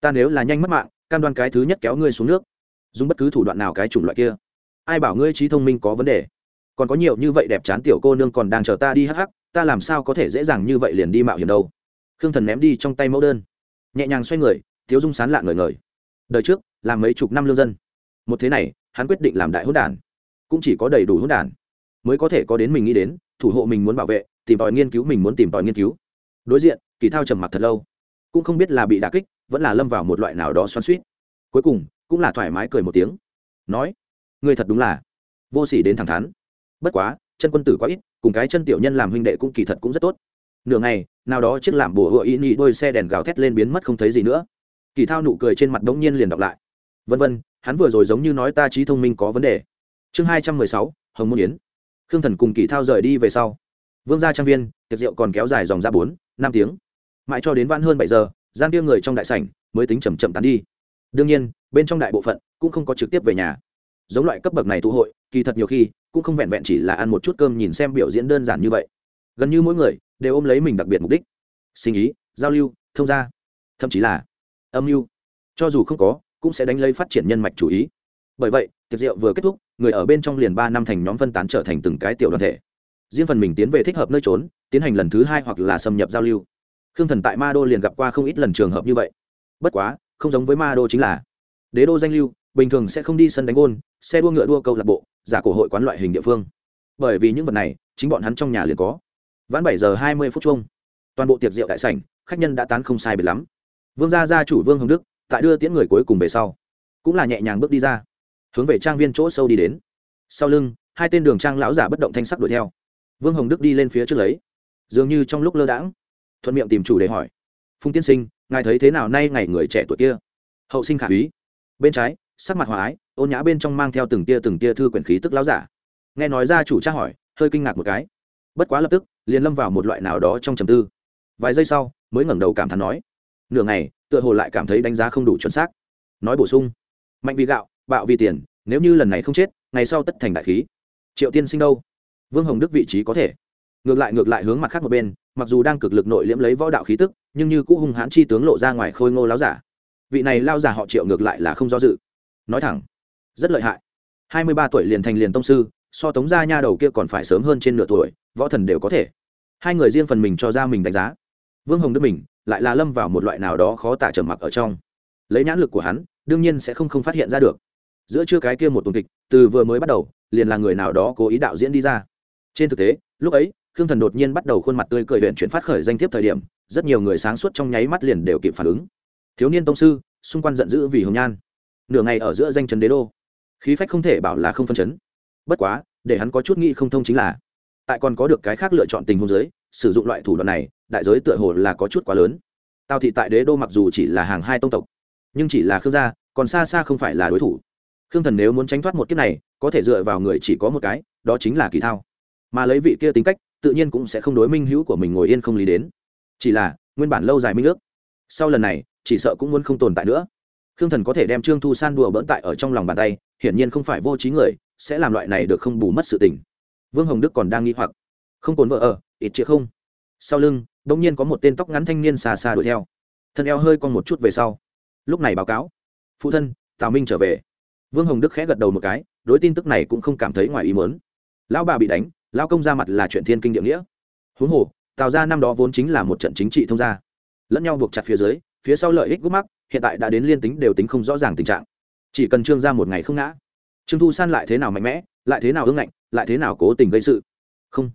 Ta nếu là nhanh mất mạng, cam đoan cái thứ nhất kéo ngươi xuống nước. Dùng bất cứ thủ đoạn nào cái chủng loại kia. Ai bảo ngươi trí thông minh có vấn đề? Còn có nhiều như vậy đẹp chán tiểu cô nương còn đang chờ ta đi hắc hắc, ta làm sao có thể dễ dàng như vậy liền đi mạo hiểm đâu? Khương thần ném đi trong tay mẫu đơn. Nhẹ nhàng xoay người thiếu dung sán lạ ngời ngời. Đời trước, làm mấy chục năm lương dân. Một thế này, hắn quyết định làm đại hỗn đản. Cũng chỉ có đầy đủ hỗn đản, mới có thể có đến mình nghĩ đến thủ hộ mình muốn bảo vệ, tìm tòi nghiên cứu mình muốn tìm tòi nghiên cứu. Đối diện, kỳ thao trầm mặc thật lâu. Cũng không biết là bị đà kích, vẫn là lâm vào một loại nào đó xoắn suýt cuối cùng, cũng là thoải mái cười một tiếng. Nói người thật đúng là vô s ỉ đến thẳng thắn. Bất quá, chân quân tử quá ít, cùng cái chân tiểu nhân làm huynh đệ cũng kỳ thật cũng rất tốt. Nửa ngày, nào đó chiếc làm bùa hựa ý nhị đôi xe đèn gào thét lên biến mất không thấy gì nữa. Kỳ thao nụ cười trên mặt đống nhiên liền đọc lại. Vân vân, hắn vừa rồi giống như nói ta trí thông minh có vấn đề. Chương hai trăm mười sáu, hồng môn yến khương thần cùng kỳ thao rời đi về sau. Vương gia trang viên, tiệc rượu còn kéo dài dòng ra bốn, năm tiếng. Mãi cho đến vãn hơn bảy giờ, gian kia người trong đại sảnh mới tính chầm chậm tán đi. Đương nhiên, bên trong đại bộ phận cũng không có trực tiếp về nhà. Giống loại cấp bậc này tụ hội, kỳ thật nhiều khi cũng không vẹn vẹn chỉ là ăn một chút cơm nhìn xem biểu diễn đơn giản như vậy. Gần như mỗi người đều ôm lấy mình đặc biệt mục đích. Sinh ý, giao lưu, thông gia. Thậm chí là âm mưu. Cho dù không có, cũng sẽ đánh lấy phát triển nhân mạch chủ ý. Bởi vậy tiệc rượu vừa kết thúc, người ở bên trong liền ba năm thành nhóm phân tán trở thành từng cái tiểu đoàn thể. Riêng phần mình tiến về thích hợp nơi trốn, tiến hành lần thứ hai hoặc là xâm nhập giao lưu. Khương thần tại ma đô liền gặp qua không ít lần trường hợp như vậy. Bất quá, không giống với ma đô chính là, đế đô danh lưu, bình thường sẽ không đi sân đánh ôn xe đua ngựa đua câu lạc bộ, giả cổ hội quán loại hình địa phương. Bởi vì những vật này, chính bọn hắn trong nhà liền có. Vãn bảy giờ hai mươi phút chung, toàn bộ tiệc rượu đại sảnh, khách nhân đã tán không sai biệt lắm. Vương gia gia chủ vương hồng đức, tại đưa tiễn người cuối cùng về sau, cũng là nhẹ nhàng bước đi ra hướng về trang viên chỗ sâu đi đến. Sau lưng, hai tên đường trang lão giả bất động thanh sắc đuổi theo. Vương hồng đức đi lên phía trước lấy. Dường như trong lúc lơ đãng, thuận miệng tìm chủ để hỏi. Phùng tiên sinh, ngài thấy thế nào nay ngày người trẻ tuổi kia? Hậu sinh khả úy. Bên trái, sắc mặt hòa ái, ôn nhã bên trong mang theo từng tia từng tia thư quyển khí tức lão giả. Nghe nói ra chủ tra hỏi, hơi kinh ngạc một cái. Bất quá lập tức, liền lâm vào một loại nào đó trong trầm tư. Vài giây sau, mới ngẩng đầu cảm thán nói, nửa ngày, tựa hồ lại cảm thấy đánh giá không đủ chuẩn xác. Nói bổ sung, mạnh vì gạo bạo vì tiền, nếu như lần này không chết, ngày sau tất thành đại khí. Triệu tiên sinh đâu? Vương hồng đức vị trí có thể. Ngược lại ngược lại hướng mặt khác một bên, mặc dù đang cực lực nội liễm lấy võ đạo khí tức, nhưng như cũ hung hãn chi tướng lộ ra ngoài khôi ngô láo giả. Vị này lao giả họ triệu ngược lại là không do dự. Nói thẳng, rất lợi hại. Hai mươi ba tuổi liền thành liền tông sư, so tống gia nha đầu kia còn phải sớm hơn trên nửa tuổi, võ thần đều có thể. Hai người riêng phần mình cho ra mình đánh giá. Vương hồng đức mình, lại là lâm vào một loại nào đó khó tả trầm mặc ở trong. Lấy nhãn lực của hắn, đương nhiên sẽ không không phát hiện ra được giữa chưa cái kia một tuần kịch, từ vừa mới bắt đầu, liền là người nào đó cố ý đạo diễn đi ra. Trên thực tế, lúc ấy, khương thần đột nhiên bắt đầu khuôn mặt tươi cười huyện chuyển phát khởi danh thiếp thời điểm, rất nhiều người sáng suốt trong nháy mắt liền đều kịp phản ứng. Thiếu niên tông sư, xung quanh giận dữ vì hồng nhan. Nửa ngày ở giữa danh trấn đế đô. Khí phách không thể bảo là không phân chấn. Bất quá, để hắn có chút nghĩ không thông chính là, tại còn có được cái khác lựa chọn tình huống giới sử dụng loại thủ đoạn này, đại giới tựa hồ là có chút quá lớn. Tao thị tại đế đô mặc dù chỉ là hàng hai tông tộc, nhưng chỉ là khương gia, còn xa xa không phải là đối thủ khương thần nếu muốn tránh thoát một kiếp này, có thể dựa vào người chỉ có một cái, đó chính là kỳ thao. Mà lấy vị kia tính cách, tự nhiên cũng sẽ không đối minh hữu của mình ngồi yên không lý đến. Chỉ là, nguyên bản lâu dài minh ước. Sau lần này, chỉ sợ cũng muốn không tồn tại nữa. Khương thần có thể đem trương thu san đùa bỡn tại ở trong lòng bàn tay, hiển nhiên không phải vô trí người, sẽ làm loại này được không bù mất sự tình. Vương hồng đức còn đang nghi hoặc. Không cồn vợ ở, ít chĩa không. Sau lưng đ ỗ n g nhiên có một tên tóc ngắn thanh niên xa xa đuổi theo. Thân eo hơi con một chút về sau. Lúc này báo cáo. Phụ thân, tào minh trở về vương hồng đức khẽ gật đầu một cái, đối tin tức này cũng không cảm thấy ngoài ý mớn lão bà bị đánh lao công ra mặt là chuyện thiên kinh địa nghĩa. Huống hồ, tào ra năm đó vốn chính là một trận chính trị thông gia. Lẫn nhau buộc chặt phía dưới, phía sau lợi ích gút mắc, hiện tại đã đến liên tính đều tính không rõ ràng tình trạng. Chỉ cần trương ra một ngày không ngã, trương thu san lại thế nào mạnh mẽ, lại thế nào ưng ngạnh, lại thế nào cố tình gây sự? Không.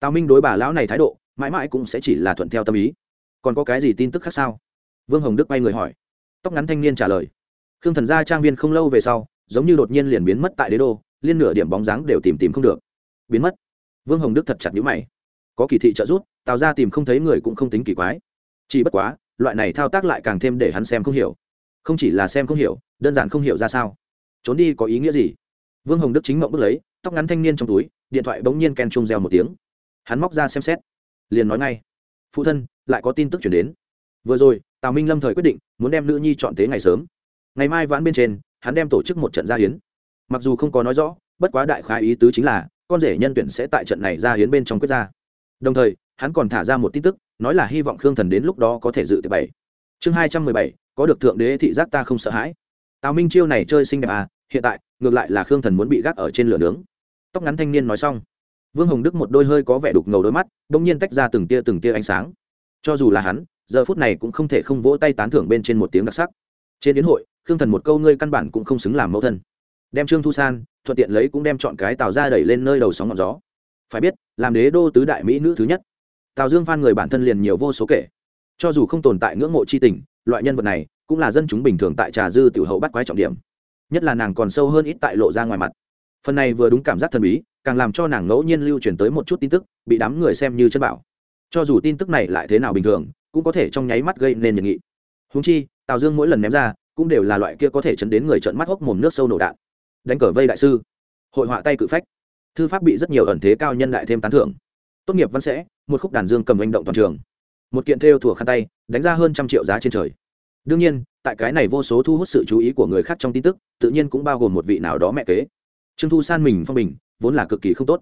Tào minh đối bà lão này thái độ, mãi mãi cũng sẽ chỉ là thuận theo tâm ý. Còn có cái gì tin tức khác sao? Vương hồng đức bay người hỏi. Tóc ngắn thanh niên trả lời. Khương thần gia trang viên không lâu về sau giống như đột nhiên liền biến mất tại đế đô liên nửa điểm bóng dáng đều tìm tìm không được. Biến mất. Vương hồng đức thật chặt nhữ mày. Có kỳ thị trợ rút, tào ra tìm không thấy người cũng không tính kỳ quái. Chỉ bất quá loại này thao tác lại càng thêm để hắn xem không hiểu. Không chỉ là xem không hiểu đơn giản không hiểu ra sao. Trốn đi có ý nghĩa gì? Vương hồng đức chính mộng bước lấy tóc ngắn thanh niên trong túi điện thoại bỗng nhiên ken chung reo một tiếng. Hắn móc ra xem xét. Liền nói ngay. Phụ thân lại có tin tức chuyển đến. Vừa rồi tào minh lâm thời quyết định muốn đem nữ nhi chọn tế ngày sớm. Ngày mai vãn bên trên hắn đem tổ chức một trận gia hiến. Mặc dù không có nói rõ, bất quá đại khái ý tứ chính là, con rể nhân tuyển sẽ tại trận này gia hiến bên trong quyết ra. Đồng thời, hắn còn thả ra một tin tức, nói là hy vọng khương thần đến lúc đó có thể dự tiệc bảy. Chương hai trăm mười bảy, có được thượng đế thị giác ta không sợ hãi. Tào minh chiêu này chơi xinh đẹp à hiện tại, ngược lại là khương thần muốn bị gác ở trên lửa nướng. Tóc ngắn thanh niên nói xong. Vương hồng đức một đôi hơi có vẻ đục ngầu đôi mắt đ ỗ n g nhiên tách ra từng tia từng tia ánh sáng. Cho dù là hắn, giờ phút này cũng không thể không vỗ tay tán thưởng bên trên một tiếng đặc sắc. Trên đến hội khương thần một câu ngươi căn bản cũng không xứng làm mẫu thân. Đem trương thu san, thuận tiện lấy cũng đem chọn cái tào ra đẩy lên nơi đầu sóng ngọn gió. Phải biết, làm đế đô tứ đại mỹ nữ thứ nhất. Tào dương phan người bản thân liền nhiều vô số kể. Cho dù không tồn tại ngưỡng mộ c h i tình, loại nhân vật này cũng là dân chúng bình thường tại trà dư tiểu hậu bắt quái trọng điểm. Nhất là nàng còn sâu hơn ít tại lộ ra ngoài mặt. Phần này vừa đúng cảm giác thần bí, càng làm cho nàng ngẫu nhiên lưu truyền tới một chút tin tức, bị đám người xem như chân bảo. Cho dù tin tức này lại thế nào bình thường, cũng có thể trong nháy mắt gây nên nhiệt nghị. Húng chi, tào dương mỗi lần ném ra cũng đều là loại kia có thể chấn đến người trợn mắt hốc mồm nước sâu nổ đạn. Đánh cờ vây đại sư. Hội họa tay cự phách. Thư pháp bị rất nhiều ẩn thế cao nhân lại thêm tán thưởng. Tốt nghiệp văn sẽ, một khúc đàn dương cầm hành động toàn trường. Một kiện thêu thủa khăn tay, đánh ra hơn trăm triệu giá trên trời. Đương nhiên, tại cái này vô số thu hút sự chú ý của người khác trong tin tức, tự nhiên cũng bao gồm một vị nào đó mẹ kế. Trương thu san mình phong bình, vốn là cực kỳ không tốt.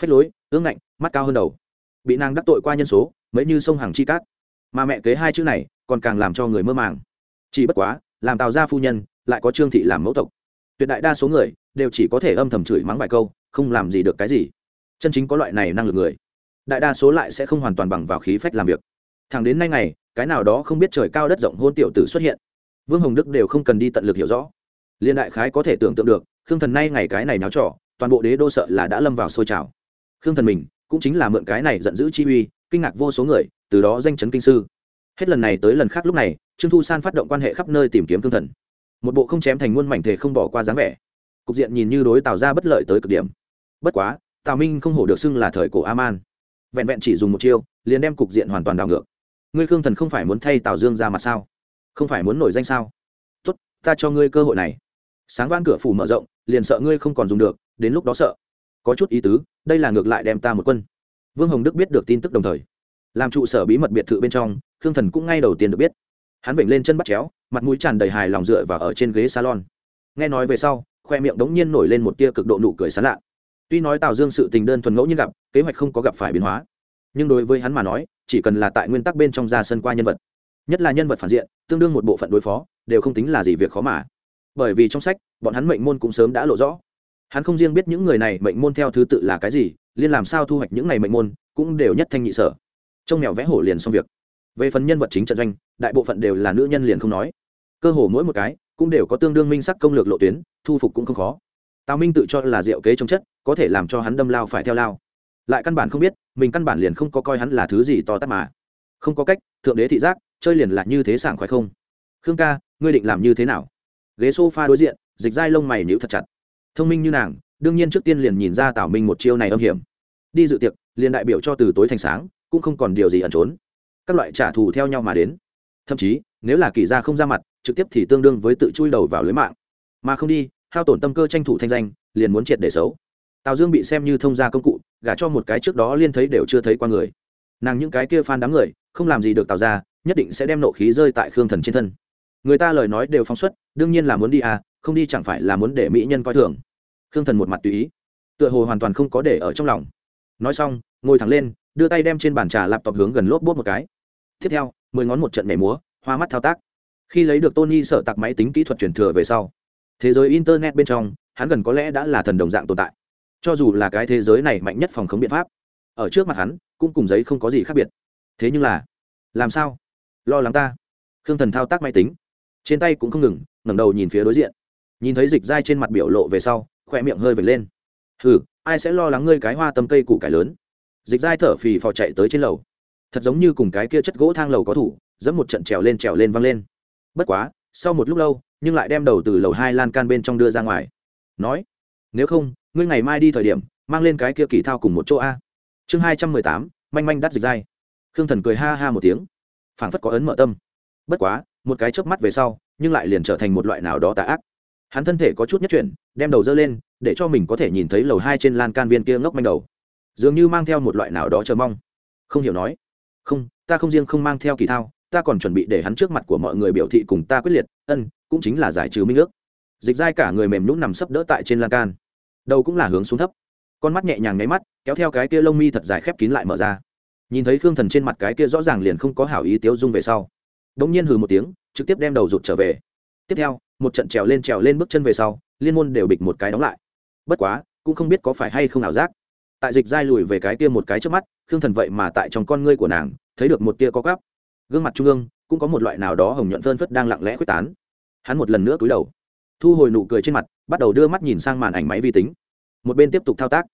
Phách lối, ương ngạnh, mắt cao hơn đầu. Bị nàng đắc tội qua nhân số, mấy như sông hàng chi cát. Mà mẹ kế hai chữ này, còn càng làm cho người mơ màng. Chỉ bất quá làm tào gia phu nhân, lại có trương thị làm mẫu tộc. Tuyệt đại đa số người đều chỉ có thể âm thầm chửi mắng vài câu, không làm gì được cái gì. Chân chính có loại này năng lực người, đại đa số lại sẽ không hoàn toàn bằng vào khí phách làm việc. Thẳng đến nay ngày, cái nào đó không biết trời cao đất rộng hôn tiểu tử xuất hiện. Vương hồng đức đều không cần đi tận lực hiểu rõ. Liên đại khái có thể tưởng tượng được, khương thần nay ngày cái này náo trọ toàn bộ đế đô sợ là đã lâm vào sôi trào. Khương thần mình cũng chính là mượn cái này giận dữ chi uy, kinh ngạc vô số người, từ đó danh chấn kinh sư hết lần này tới lần khác lúc này, trương thu san phát động quan hệ khắp nơi tìm kiếm cương thần. Một bộ không chém thành muôn mảnh thể không bỏ qua dáng vẻ. Cục diện nhìn như đối tạo ra bất lợi tới cực điểm. Bất quá, tào minh không hổ được xưng là thời cổ a man vẹn vẹn chỉ dùng một chiêu, liền đem cục diện hoàn toàn đảo ngược. Ngươi khương thần không phải muốn thay tào dương ra mặt sao? Không phải muốn nổi danh sao? Tốt, ta cho ngươi cơ hội này. Sáng van cửa phủ mở rộng, liền sợ ngươi không còn dùng được, đến lúc đó sợ. Có chút ý tứ, đây là ngược lại đem ta một quân. Vương hồng đức biết được tin tức đồng thời. Làm trụ sở bí mật biệt thự bên trong khương thần cũng ngay đầu tiên được biết. Hắn vểnh lên chân bắt chéo, mặt mũi tràn đầy hài lòng dựa và ở trên ghế salon. Nghe nói về sau, khoe miệng đống nhiên nổi lên một tia cực độ nụ cười sán lạ. Tuy nói tào dương sự tình đơn thuần ngẫu nhiên gặp, kế hoạch không có gặp phải biến hóa, nhưng đối với hắn mà nói, chỉ cần là tại nguyên tắc bên trong ra sân qua nhân vật, nhất là nhân vật phản diện, tương đương một bộ phận đối phó, đều không tính là gì việc khó mà. Bởi vì trong sách, bọn hắn mệnh môn cũng sớm đã lộ rõ. Hắn không riêng biết những người này mệnh môn theo thứ tự là cái gì, liên làm sao thu hoạch những này mệnh môn, cũng đều nhất thanh nhị sở. Trong mèo vẽ hổ liền xong việc về phần nhân vật chính trận doanh, đại bộ phận đều là nữ nhân liền không nói. Cơ hồ mỗi một cái cũng đều có tương đương minh sắc công lược lộ tuyến, thu phục cũng không khó. Tào minh tự cho là diệu kế trong chất, có thể làm cho hắn đâm lao phải theo lao. Lại căn bản không biết, mình căn bản liền không có coi hắn là thứ gì to tát mà. Không có cách, thượng đế thị giác, chơi liền là như thế sảng khoái không? Khương ca, ngươi định làm như thế nào? Ghế s o f a đối diện, dịch dai lông mày níu thật chặt. Thông minh như nàng, đương nhiên trước tiên liền nhìn ra tào minh một chiêu này âm hiểm. Đi dự tiệc, liền đại biểu cho từ tối thành sáng, cũng không còn điều gì ẩn trốn các loại trả thù theo nhau mà đến. Thậm chí, nếu là kỳ gia không ra mặt, trực tiếp thì tương đương với tự chui đầu vào lưới mạng. Mà không đi, hao tổn tâm cơ tranh thủ thanh danh, liền muốn triệt để xấu. Tào dương bị xem như thông gia công cụ, gả cho một cái trước đó liên thấy đều chưa thấy qua người. Nàng những cái kia phan đám người, không làm gì được tào ra nhất định sẽ đem nộ khí rơi tại khương thần trên thân. Người ta lời nói đều phóng xuất, đương nhiên là muốn đi à không đi chẳng phải là muốn để mỹ nhân coi thường. Khương thần một mặt tùy ý. Tựa hồ hoàn toàn không có để ở trong lòng. Nói xong, ngồi thẳng lên, đưa tay đem trên bàn trà lạp tọc hướng gần lốp bốt một cái tiếp theo, mười ngón một trận nhảy múa, hoa mắt thao tác. Khi lấy được tony sợ tặc máy tính kỹ thuật truyền thừa về sau, thế giới internet bên trong, hắn gần có lẽ đã là thần đồng dạng tồn tại. Cho dù là cái thế giới này mạnh nhất phòng khống biện pháp, ở trước mặt hắn, cũng cùng giấy không có gì khác biệt. Thế nhưng là, làm sao? Lo lắng ta. Khương thần thao tác máy tính, trên tay cũng không ngừng, ngẩng đầu nhìn phía đối diện. Nhìn thấy dịch dai trên mặt biểu lộ về sau khoe miệng hơi vệt lên. Hừ, ai sẽ lo lắng ngươi cái hoa tầm cây củ cải lớn? Dịch dai thở phì phò chạy tới trên lầu thật giống như cùng cái kia chất gỗ thang lầu có thủ dẫn một trận trèo lên trèo lên văng lên. Bất quá, sau một lúc lâu, nhưng lại đem đầu từ lầu hai lan can bên trong đưa ra ngoài. Nói, nếu không, ngươi ngày mai đi thời điểm, mang lên cái kia kỳ thao cùng một chỗ a. Chương hai trăm mười tám, manh manh đắt dịch dai. Khương thần cười ha ha một tiếng, phảng phất có ấn mở tâm. Bất quá, một cái chớp mắt về sau, nhưng lại liền trở thành một loại nào đó tà ác. Hắn thân thể có chút nhất chuyển, đem đầu dơ lên, để cho mình có thể nhìn thấy lầu hai trên lan can viên kia ngốc manh đầu. Dường như mang theo một loại nào đó chờ mong. Không hiểu nói không, ta không riêng không mang theo kỳ thao, ta còn chuẩn bị để hắn trước mặt của mọi người biểu thị cùng ta quyết liệt, ân, cũng chính là giải trừ minh ước. Dịch dai cả người mềm nhũng nằm sấp đỡ tại trên lan can. Đầu cũng là hướng xuống thấp. Con mắt nhẹ nhàng nháy mắt, kéo theo cái kia lông mi thật dài khép kín lại mở ra. Nhìn thấy khương thần trên mặt cái kia rõ ràng liền không có hảo ý tiếu dung về sau đ ỗ n g nhiên hừ một tiếng, trực tiếp đem đầu rụt trở về. Tiếp theo, một trận trèo lên trèo lên bước chân về sau, liên môn đều bịch một cái đóng lại. Bất quá, cũng không biết có phải hay không ảo giác. Tại dịch dai lùi về cái kia một cái trước mắt khương thần vậy mà tại trong con ngươi của nàng, thấy được một tia co cắp gương mặt trung ương, cũng có một loại nào đó hồng nhuận phơn phất đang lặng lẽ quyết tán. Hắn một lần nữa cúi đầu, thu hồi nụ cười trên mặt, bắt đầu đưa mắt nhìn sang màn ảnh máy vi tính. Một bên tiếp tục thao tác,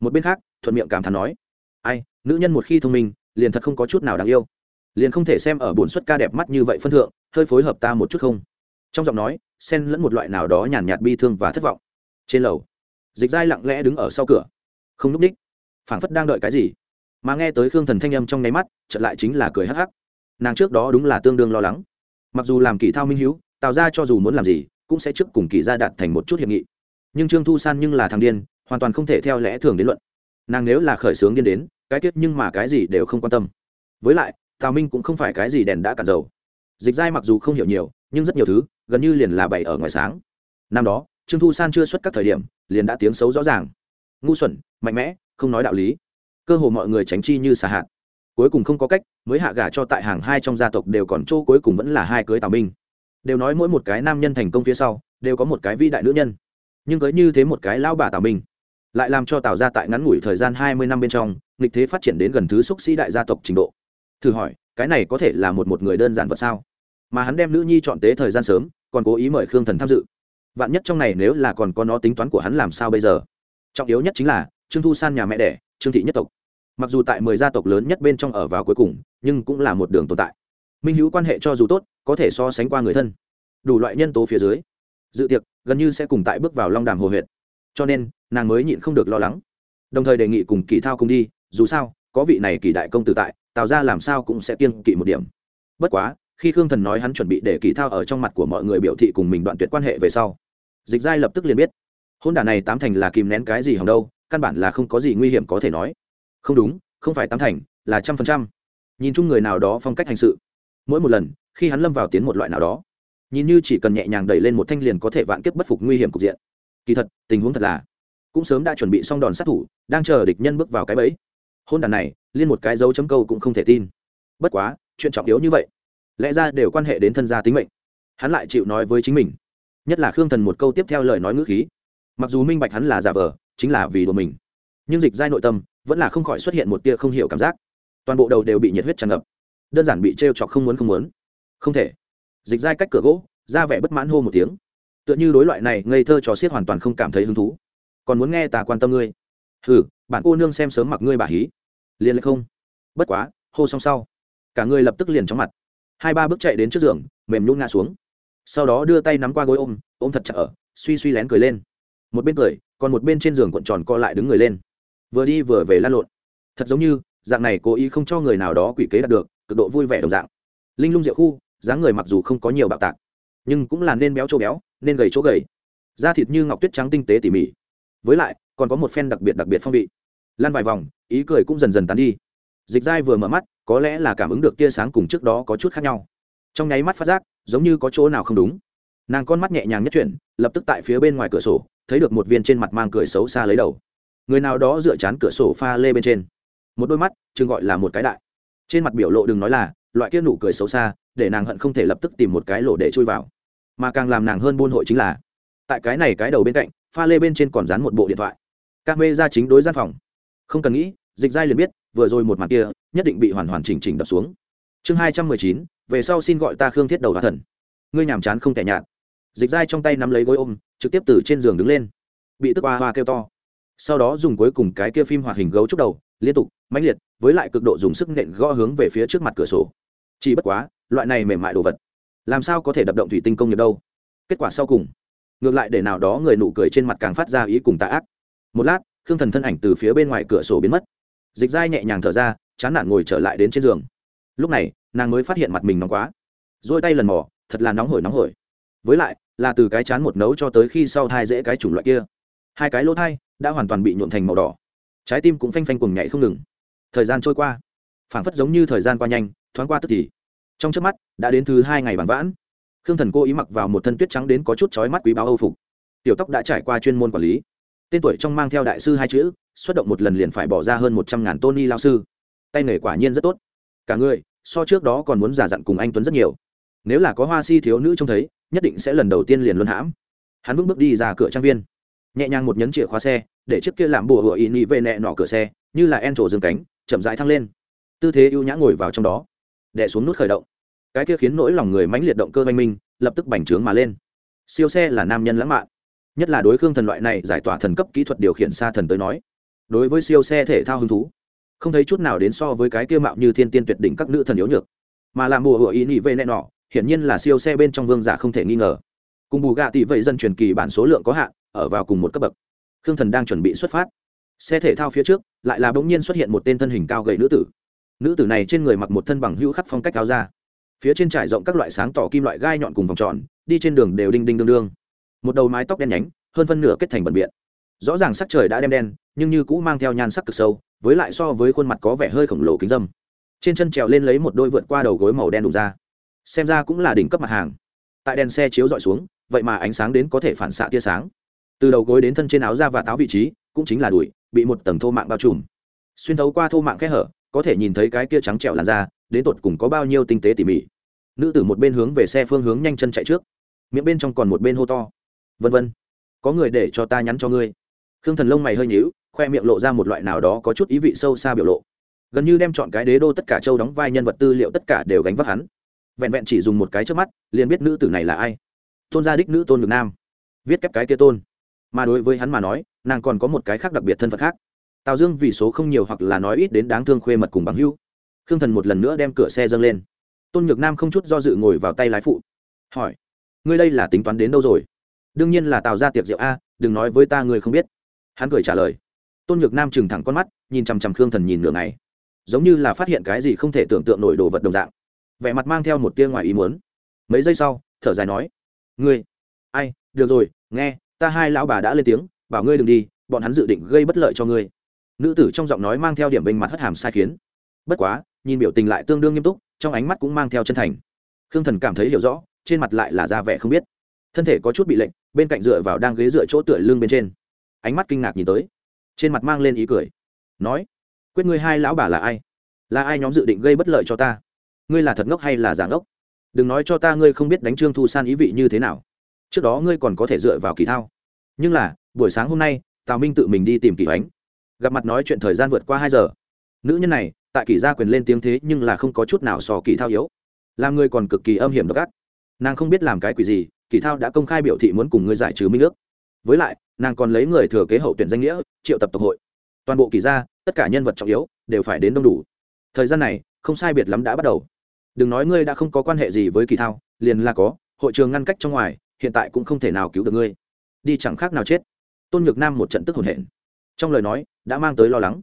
một bên khác, thuận miệng cảm thán nói, ai, nữ nhân một khi thông minh, liền thật không có chút nào đáng yêu. Liền không thể xem ở bổn suất ca đẹp mắt như vậy phân thượng, hơi phối hợp ta một chút không? Trong giọng nói, xen lẫn một loại nào đó nhàn nhạt bi thương và thất vọng. Trên lầu, dịch dai lặng lẽ đứng ở sau cửa. Không núp đích phảng phất đang đợi cái gì mà nghe tới khương thần thanh âm trong nháy mắt, chợt lại chính là cười hắc hắc. Nàng trước đó đúng là tương đương lo lắng. Mặc dù làm kỳ thao minh hữu tạo ra cho dù muốn làm gì, cũng sẽ trước cùng kỳ ra đạt thành một chút hiệp nghị. Nhưng trương thu san nhưng là thằng điên, hoàn toàn không thể theo lẽ thường đến luận. Nàng nếu là khởi xướng điên đến, cái tiết nhưng mà cái gì đều không quan tâm. Với lại, tào minh cũng không phải cái gì đèn đã cạn dầu. Dịch giai mặc dù không hiểu nhiều, nhưng rất nhiều thứ, gần như liền là bày ở ngoài sáng. Năm đó, trương thu san chưa xuất các thời điểm, liền đã tiếng xấu rõ ràng. Ngu xuẩn, mạnh mẽ, không nói đạo lý cơ hồ mọi người tránh chi như xà hạt. Cuối cùng không có cách, mới hạ gả cho tại hàng hai trong gia tộc đều còn chỗ cuối cùng vẫn là hai cưới tào minh. Đều nói mỗi một cái nam nhân thành công phía sau, đều có một cái vĩ đại nữ nhân. Nhưng cưới như thế một cái lão bà tào minh, lại làm cho tào gia tại ngắn ngủi thời gian hai mươi năm bên trong, nghịch thế phát triển đến gần thứ xúc sĩ đại gia tộc trình độ. Thử hỏi, cái này có thể là một một người đơn giản vật sao? Mà hắn đem nữ nhi chọn tế thời gian sớm, còn cố ý mời khương thần tham dự. Vạn nhất trong này nếu là còn có nó tính toán của hắn làm sao bây giờ? Trọng yếu nhất chính là, trương thu san nhà mẹ đẻ trương thị nhất tộc. Mặc dù tại mười gia tộc lớn nhất bên trong ở vào cuối cùng, nhưng cũng là một đường tồn tại. Minh hữu quan hệ cho dù tốt, có thể so sánh qua người thân. Đủ loại nhân tố phía dưới, dự tiệc gần như sẽ cùng tại bước vào long đàm hồ huyện cho nên, nàng mới nhịn không được lo lắng. Đồng thời đề nghị cùng kỳ thao cùng đi, dù sao, có vị này kỳ đại công tử tại tạo ra làm sao cũng sẽ kiên kỵ một điểm. Bất quá, khi khương thần nói hắn chuẩn bị để kỳ thao ở trong mặt của mọi người biểu thị cùng mình đoạn tuyệt quan hệ về sau, dịch giai lập tức liền biết. Hôn đả này tám thành là kìm nén cái gì hòng đâu căn bản là không có gì nguy hiểm có thể nói. Không đúng, không phải tám thành, là trăm phần trăm. Nhìn chung người nào đó phong cách hành sự, mỗi một lần, khi hắn lâm vào tiến một loại nào đó, nhìn như chỉ cần nhẹ nhàng đẩy lên một thanh liền có thể vạn kiếp bất phục nguy hiểm cục diện. Kỳ thật, tình huống thật là, cũng sớm đã chuẩn bị xong đòn sát thủ, đang chờ địch nhân bước vào cái bẫy. Hôn đàn này, liên một cái dấu chấm câu cũng không thể tin. Bất quá, chuyện trọng yếu như vậy, lẽ ra đều quan hệ đến thân gia tính mệnh. Hắn lại chịu nói với chính mình, nhất là khương thần một câu tiếp theo lời nói ngữ khí. Mặc dù minh bạch hắn là giả vờ chính là vì đồ mình. Nhưng dịch giai nội tâm vẫn là không khỏi xuất hiện một tia không hiểu cảm giác. Toàn bộ đầu đều bị nhiệt huyết tràn ngập. Đơn giản bị t r e o chọc không muốn không muốn. Không thể. Dịch giai cách cửa gỗ, ra vẻ bất mãn hô một tiếng. Tựa như đối loại này ngây thơ trò xiết hoàn toàn không cảm thấy hứng thú. Còn muốn nghe ta quan tâm ngươi? Hừ, bạn cô nương xem sớm mặc ngươi bà hí. Liền lại không? Bất quá, hô xong sau, cả người lập tức liền chóng mặt. Hai ba bước chạy đến trước giường, mềm nhún ngã xuống. Sau đó đưa tay nắm qua gối ôm ôm thật chặt ở, suy suy lén cười lên một bên cười, còn một bên trên giường cuộn tròn co lại đứng người lên. Vừa đi vừa về lan lộn. Thật giống như, dạng này cố ý không cho người nào đó quỷ kế đạt được, cực độ vui vẻ đồng dạng. Linh lung Diệu khu, dáng người mặc dù không có nhiều bạo tạc, nhưng cũng là nên béo chỗ béo, nên gầy chỗ gầy. Da thịt như ngọc tuyết trắng tinh tế tỉ mỉ. Với lại, còn có một phen đặc biệt đặc biệt phong vị. Lan vài vòng, ý cười cũng dần dần tán đi. Dịch dai vừa mở mắt, có lẽ là cảm ứng được tia sáng cùng trước đó có chút khác nhau. Trong nháy mắt phát giác, giống như có chỗ nào không đúng. Nàng con mắt nhẹ nhàng nhất chuyển, lập tức tại phía bên ngoài cửa sổ thấy được một viên trên mặt mang cười xấu xa lấy đầu. Người nào đó dựa chán cửa sổ pha lê bên trên. Một đôi mắt, chừng gọi là một cái đại. Trên mặt biểu lộ đừng nói là, loại kia nụ cười xấu xa, để nàng hận không thể lập tức tìm một cái lỗ để chui vào. Mà càng làm nàng hơn buôn hội chính là, tại cái này cái đầu bên cạnh, pha lê bên trên còn dán một bộ điện thoại. Các mê ra chính đối gian phòng. Không cần nghĩ, dịch giai liền biết, vừa rồi một mặt kia, nhất định bị hoàn hoàn chỉnh chỉnh đập xuống. Chương hai trăm mười chín, về sau xin gọi ta khương thiết đầu hòa thần. Ngươi nhàm chán không tẻ nhạt dịch dai trong tay nắm lấy gối ôm, trực tiếp từ trên giường đứng lên. Bị tức hoa hoa kêu to. Sau đó dùng cuối cùng cái kia phim hoạt hình gấu trúc đầu, liên tục, mãnh liệt, với lại cực độ dùng sức nện gõ hướng về phía trước mặt cửa sổ. Chỉ bất quá, loại này mềm mại đồ vật, làm sao có thể đập động thủy tinh công nghiệp đâu? Kết quả sau cùng, ngược lại để nào đó người nụ cười trên mặt càng phát ra ý cùng tạ ác. Một lát, khương thần thân ảnh từ phía bên ngoài cửa sổ biến mất. Dịch dai nhẹ nhàng thở ra, chán nản ngồi trở lại đến trên giường. Lúc này, nàng mới phát hiện mặt mình nóng quá. Dôi tay lần mò, thật là nóng hổi nóng hổi. Với lại là từ cái chán một nấu cho tới khi sau thai dễ cái chủng loại kia. Hai cái lỗ thai đã hoàn toàn bị nhuộm thành màu đỏ. Trái tim cũng phanh phanh cùng nhảy không ngừng. Thời gian trôi qua. Phảng phất giống như thời gian qua nhanh, thoáng qua tức thì. Trong trước mắt, đã đến thứ hai ngày bằng vãn. Khương thần cô ý mặc vào một thân tuyết trắng đến có chút chói mắt quý báo âu phục. Tiểu tóc đã trải qua chuyên môn quản lý. Tên tuổi trong mang theo đại sư hai chữ, xuất động một lần liền phải bỏ ra hơn một trăm ngàn Tony lao sư. Tay nghề quả nhiên rất tốt. Cả người, so trước đó còn muốn giả dặn cùng anh tuấn rất nhiều nếu là có hoa si thiếu nữ trông thấy, nhất định sẽ lần đầu tiên liền luân hãm. Hắn vững bước đi ra cửa trang viên. Nhẹ nhàng một nhấn chìa khóa xe, để chiếc kia làm bùa hựa ý nhị về nẹ nọ cửa xe, như là en trổ dương cánh, chậm rãi thăng lên. Tư thế ưu nhã ngồi vào trong đó. Đẻ xuống nút khởi động. Cái kia khiến nỗi lòng người mãnh liệt động cơ oanh minh, lập tức bành trướng mà lên. Siêu xe là nam nhân lãng mạn. Nhất là đối khương thần loại này giải tỏa thần cấp kỹ thuật điều khiển xa thần tới nói. Đối với siêu xe thể thao hứng thú, không thấy chút nào đến so với cái kia mạo như thiên tiên tuyệt đỉnh các nữ thần yếu nhược. Mà làm bùa hựa ý nhị về nẹ nọ hiển nhiên là siêu xe bên trong vương giả không thể nghi ngờ. Cùng bù gạ tỷ vậy dân truyền kỳ bản số lượng có hạn, ở vào cùng một cấp bậc. Khương thần đang chuẩn bị xuất phát. Xe thể thao phía trước, lại là bỗng nhiên xuất hiện một tên thân hình cao gầy nữ tử. Nữ tử này trên người mặc một thân bằng hữu khắc phong cách áo ra phía trên trải rộng các loại sáng tỏ kim loại gai nhọn cùng vòng tròn, đi trên đường đều đinh đinh đương đương. Một đầu mái tóc đen nhánh, hơn phân nửa kết thành bẩn biện. Rõ ràng sắc trời đã đem đen, nhưng như cũ mang theo nhan sắc cực sâu, với lại so với khuôn mặt có vẻ hơi khổng lồ kính dâm. Trên chân trèo lên lấy một đôi vượt qua đầu gối màu đen đụng ra xem ra cũng là đỉnh cấp mặt hàng. Tại đèn xe chiếu dọi xuống, vậy mà ánh sáng đến có thể phản xạ tia sáng. Từ đầu gối đến thân trên áo da và táo vị trí, cũng chính là đùi, bị một tầng thô mạng bao trùm. Xuyên thấu qua thô mạng kẽ hở, có thể nhìn thấy cái kia trắng trẹo làn da, đến tột cùng có bao nhiêu tinh tế tỉ mỉ. Nữ tử một bên hướng về xe phương hướng nhanh chân chạy trước, miệng bên trong còn một bên hô to. Vân vân, có người để cho ta nhắn cho ngươi. Khương thần lông mày hơi nhíu, khoe miệng lộ ra một loại nào đó có chút ý vị sâu xa biểu lộ. Gần như đem chọn cái đế đô tất cả châu đóng vai nhân vật tư liệu tất cả đều gánh vác hắn vẹn vẹn chỉ dùng một cái trước mắt, liền biết nữ tử này là ai. Tôn gia đích nữ tôn ngược nam. Viết kép cái kia tôn. Mà đối với hắn mà nói, nàng còn có một cái khác đặc biệt thân phận khác. Tào dương vì số không nhiều hoặc là nói ít đến đáng thương khuê mật cùng bằng hưu khương thần một lần nữa đem cửa xe dâng lên. Tôn nhược nam không chút do dự ngồi vào tay lái phụ. Hỏi, ngươi đây là tính toán đến đâu rồi? Đương nhiên là tào ra tiệc rượu a, đừng nói với ta ngươi không biết. Hắn cười trả lời. Tôn nhược nam trừng thẳng con mắt, nhìn chằm chằm khương thần nhìn nửa ngày. Giống như là phát hiện cái gì không thể tưởng tượng nổi đồ vật đồng dạng vẻ mặt mang theo một tia ngoài ý muốn. Mấy giây sau, thở dài nói, ngươi, ai? Được rồi, nghe, ta hai lão bà đã lên tiếng, bảo ngươi đừng đi, bọn hắn dự định gây bất lợi cho ngươi. Nữ tử trong giọng nói mang theo điểm bình mặt hất hàm sai khiến. Bất quá, nhìn biểu tình lại tương đương nghiêm túc, trong ánh mắt cũng mang theo chân thành. Khương thần cảm thấy hiểu rõ, trên mặt lại là ra vẻ không biết. Thân thể có chút bị lệnh bên cạnh dựa vào đang ghế dựa chỗ tựa lưng bên trên. Ánh mắt kinh ngạc nhìn tới. Trên mặt mang lên ý cười. Nói, quyết ngươi hai lão bà là ai? Là ai nhóm dự định gây bất lợi cho ta? Ngươi là thật ngốc hay là giả ngốc? Đừng nói cho ta ngươi không biết đánh trương thu san ý vị như thế nào. Trước đó ngươi còn có thể dựa vào kỳ thao. Nhưng là, buổi sáng hôm nay, tào minh tự mình đi tìm kỳ ánh. Gặp mặt nói chuyện thời gian vượt qua hai giờ. Nữ nhân này, tại kỳ gia quyền lên tiếng thế nhưng là không có chút nào so kỳ thao yếu. Làm ngươi còn cực kỳ âm hiểm độc ác. Nàng không biết làm cái quỷ gì, kỳ thao đã công khai biểu thị muốn cùng ngươi giải trừ minh ước. Với lại, nàng còn lấy người thừa kế hậu tuyển danh nghĩa, triệu tập tộc hội. Toàn bộ kỳ gia, tất cả nhân vật trọng yếu, đều phải đến đông đủ. Thời gian này, không sai biệt lắm đã bắt đầu đừng nói ngươi đã không có quan hệ gì với kỳ thao, liền là có, hội trường ngăn cách trong ngoài, hiện tại cũng không thể nào cứu được ngươi. Đi chẳng khác nào chết. Tôn nhược nam một trận tức hồn hển. Trong lời nói, đã mang tới lo lắng.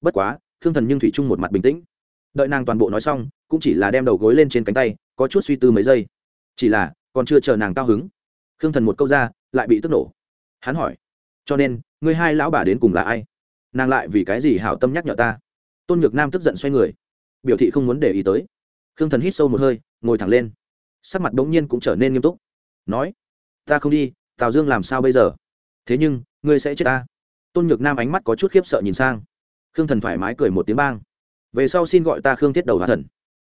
Bất quá thương thần nhưng thủy chung một mặt bình tĩnh. Đợi nàng toàn bộ nói xong, cũng chỉ là đem đầu gối lên trên cánh tay, có chút suy tư mấy giây. Chỉ là, còn chưa chờ nàng cao hứng, khương thần một câu ra, lại bị tức nổ. Hắn hỏi, cho nên, ngươi hai lão bà đến cùng là ai? Nàng lại vì cái gì hảo tâm nhắc nhở ta? Tôn nhược nam tức giận xoay người. Biểu thị không muốn để ý tới khương thần hít sâu một hơi, ngồi thẳng lên. Sắc mặt bỗng nhiên cũng trở nên nghiêm túc. Nói, ta không đi, tào dương làm sao bây giờ? Thế nhưng, ngươi sẽ chết ta. Tôn nhược nam ánh mắt có chút khiếp sợ nhìn sang. Khương thần thoải mái cười một tiếng bang. Về sau xin gọi ta khương thiết đầu hòa thần.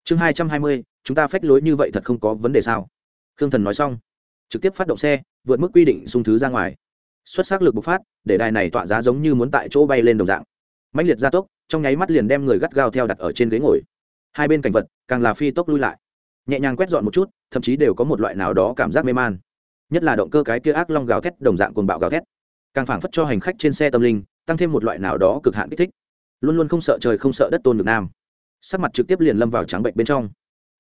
Chương hai trăm hai mươi, chúng ta phách lối như vậy thật không có vấn đề sao? Khương thần nói xong, trực tiếp phát động xe, vượt mức quy định xung thứ ra ngoài. Xuất sắc lực bộc phát, để đài này tọa giá giống như muốn tại chỗ bay lên đồng dạng. Mạnh liệt gia tốc, trong nháy mắt liền đem người gắt gao theo đặt ở trên ghế ngồi hai bên cảnh vật, càng là phi tốc lui lại. Nhẹ nhàng quét dọn một chút, thậm chí đều có một loại nào đó cảm giác mê man. Nhất là động cơ cái kia ác long gào thét, đồng dạng cuồng bạo gào thét. Càng phảng phất cho hành khách trên xe tâm linh, tăng thêm một loại nào đó cực hạn kích thích. Luôn luôn không sợ trời không sợ đất tôn được nam. Sắc mặt trực tiếp liền lâm vào trắng bệnh bên trong.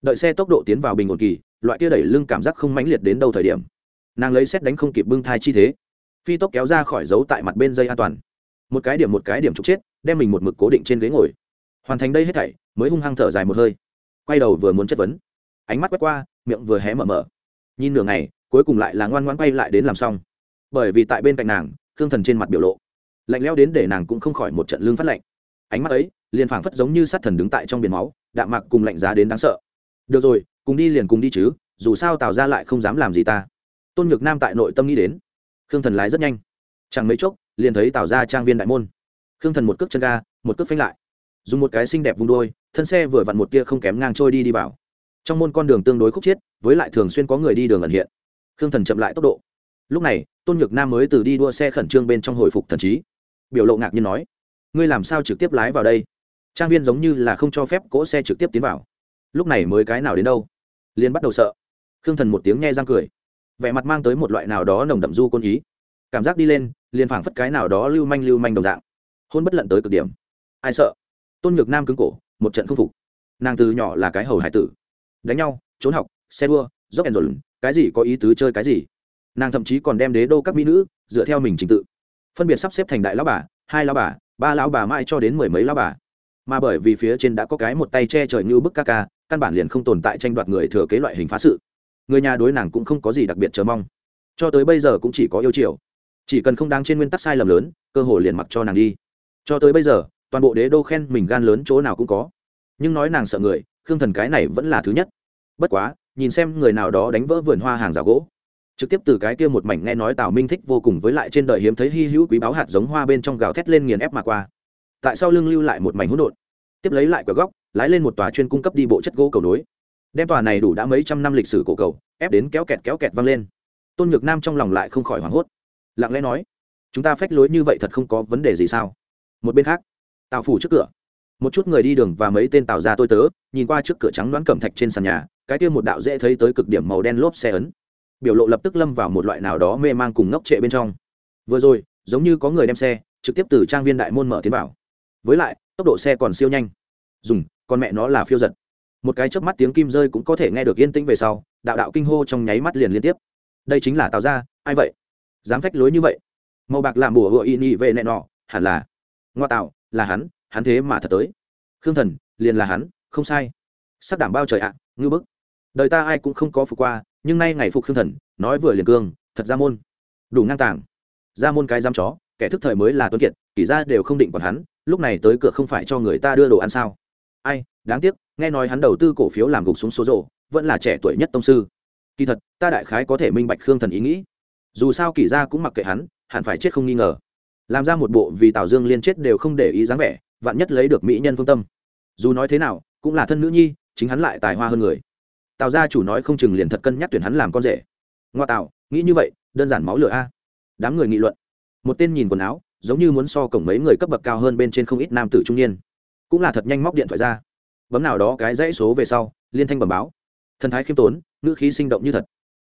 Đợi xe tốc độ tiến vào bình ổn kỳ, loại kia đẩy lưng cảm giác không mãnh liệt đến đâu thời điểm. Nàng lấy xét đánh không kịp bưng thai chi thế. Phi tốc kéo ra khỏi dấu tại mặt bên dây an toàn. Một cái điểm một cái điểm trục chết, đem mình một mực cố định trên ghế ngồi hoàn thành đây hết thảy, mới hung hăng thở dài một hơi. Quay đầu vừa muốn chất vấn, ánh mắt quét qua, miệng vừa hé mở mở. Nhìn nửa ngày, cuối cùng lại là ngoan ngoan quay lại đến làm xong. Bởi vì tại bên cạnh nàng thương thần trên mặt biểu lộ, lạnh leo đến để nàng cũng không khỏi một trận lương phát lạnh. Ánh mắt ấy, liền phảng phất giống như sát thần đứng tại trong biển máu, đạm mạc cùng lạnh giá đến đáng sợ. Được rồi, cùng đi liền cùng đi chứ, dù sao tào ra lại không dám làm gì ta. Tôn nhược nam tại nội tâm nghĩ đến. Khương thần lái rất nhanh. Chẳng mấy chốc, liền thấy tào ra trang viên đại môn. Khương thần một cước chân ga, một cước phanh lại dùng một cái xinh đẹp vung đôi, thân xe vừa vặn một tia không kém ngang trôi đi đi vào. Trong môn con đường tương đối khúc chiết, với lại thường xuyên có người đi đường ẩn hiện. Khương thần chậm lại tốc độ. Lúc này, tôn nhược nam mới từ đi đua xe khẩn trương bên trong hồi phục thần trí. Biểu lộ ngạc nhiên nói, ngươi làm sao trực tiếp lái vào đây? Trang viên giống như là không cho phép cỗ xe trực tiếp tiến vào. Lúc này mới cái nào đến đâu? Liền bắt đầu sợ. Khương thần một tiếng nghe răng cười. Vẻ mặt mang tới một loại nào đó nồng đậm du côn ý. Cảm giác đi lên, liền phảng phất cái nào đó lưu manh lưu manh đồng dạng. Hôn bất lận tới cực điểm. Ai sợ? Tôn nhược nam cứng cổ, một trận không phục. Nàng từ nhỏ là cái hầu hải tử. Đánh nhau, trốn học, xe đua, dốc ẻn dồn, cái gì có ý tứ chơi cái gì? Nàng thậm chí còn đem đế đô các mỹ nữ dựa theo mình trình tự. Phân biệt sắp xếp thành đại lão bà, hai lão bà, ba lão bà mãi cho đến mười mấy lão bà. Mà bởi vì phía trên đã có cái một tay che trời như bức ca ca, căn bản liền không tồn tại tranh đoạt người thừa kế loại hình phá sự. Người nhà đối nàng cũng không có gì đặc biệt chờ mong. Cho tới bây giờ cũng chỉ có yêu chiều. Chỉ cần không đáng trên nguyên tắc sai lầm lớn, cơ hội liền mặc cho nàng đi. Cho tới bây giờ toàn bộ đế đô khen mình gan lớn chỗ nào cũng có. Nhưng nói nàng sợ người, khương thần cái này vẫn là thứ nhất. Bất quá, nhìn xem người nào đó đánh vỡ vườn hoa hàng rào gỗ, trực tiếp từ cái kia một mảnh nghe nói tào minh thích vô cùng với lại trên đời hiếm thấy hy hữu quý báo hạt giống hoa bên trong gào thét lên nghiền ép mà qua. Tại sao lưng lưu lại một mảnh hỗn độn, tiếp lấy lại quả góc, lái lên một tòa chuyên cung cấp đi bộ chất gỗ cầu nối. Đem tòa này đủ đã mấy trăm năm lịch sử cổ cầu, ép đến kéo kẹt kéo kẹt văng lên. Tôn nhược nam trong lòng lại không khỏi hoảng hốt. Lặng lẽ nói, chúng ta phách lối như vậy thật không có vấn đề gì sao? Một bên khác tàu phủ trước cửa. Một chút người đi đường và mấy tên tàu ra tôi tớ, nhìn qua trước cửa trắng đoán cẩm thạch trên sàn nhà, cái kia một đạo dễ thấy tới cực điểm màu đen lốp xe ấn. Biểu lộ lập tức lâm vào một loại nào đó mê mang cùng ngốc trệ bên trong. Vừa rồi, giống như có người đem xe, trực tiếp từ trang viên đại môn mở tiến vào. Với lại, tốc độ xe còn siêu nhanh. Dùng, con mẹ nó là phiêu giật. Một cái chớp mắt tiếng kim rơi cũng có thể nghe được yên tĩnh về sau, đạo đạo kinh hô trong nháy mắt liền liên tiếp. Đây chính là tào ra ai vậy? Dám phách lối như vậy? Màu bạc làm bùa hựa y nhị về nẹ nọ, hẳn là. Ngoa tạo là hắn hắn thế mà thật tới. Khương thần liền là hắn không sai. Sắc đảm bao trời ạ à, ngư bức. Đời ta ai cũng không có phục qua nhưng nay ngày phục khương thần nói vừa liền cương thật ra môn. Đủ ngang tàng. Ra môn cái giam chó kẻ thức thời mới là tuấn kiệt kỷ ra đều không định còn hắn lúc này tới cửa không phải cho người ta đưa đồ ăn sao? Ai đáng tiếc nghe nói hắn đầu tư cổ phiếu làm gục xuống số rộ vẫn là trẻ tuổi nhất tông sư. Kỳ thật ta đại khái có thể minh bạch khương thần ý nghĩ. Dù sao kỷ ra cũng mặc kệ hắn hẳn phải chết không nghi ngờ làm ra một bộ vì tào dương liên chết đều không để ý dáng vẻ, vạn nhất lấy được mỹ nhân phương tâm. Dù nói thế nào, cũng là thân nữ nhi, chính hắn lại tài hoa hơn người. Tào gia chủ nói không chừng liền thật cân nhắc tuyển hắn làm con rể. Ngoa tạo, nghĩ như vậy, đơn giản máu lửa a. Đám người nghị luận. Một tên nhìn quần áo, giống như muốn so cổng mấy người cấp bậc cao hơn bên trên không ít nam tử trung niên. Cũng là thật nhanh móc điện thoại ra. Bấm nào đó cái dãy số về sau, liên thanh bẩm báo. Thần thái khiêm tốn, ngữ khí sinh động như thật.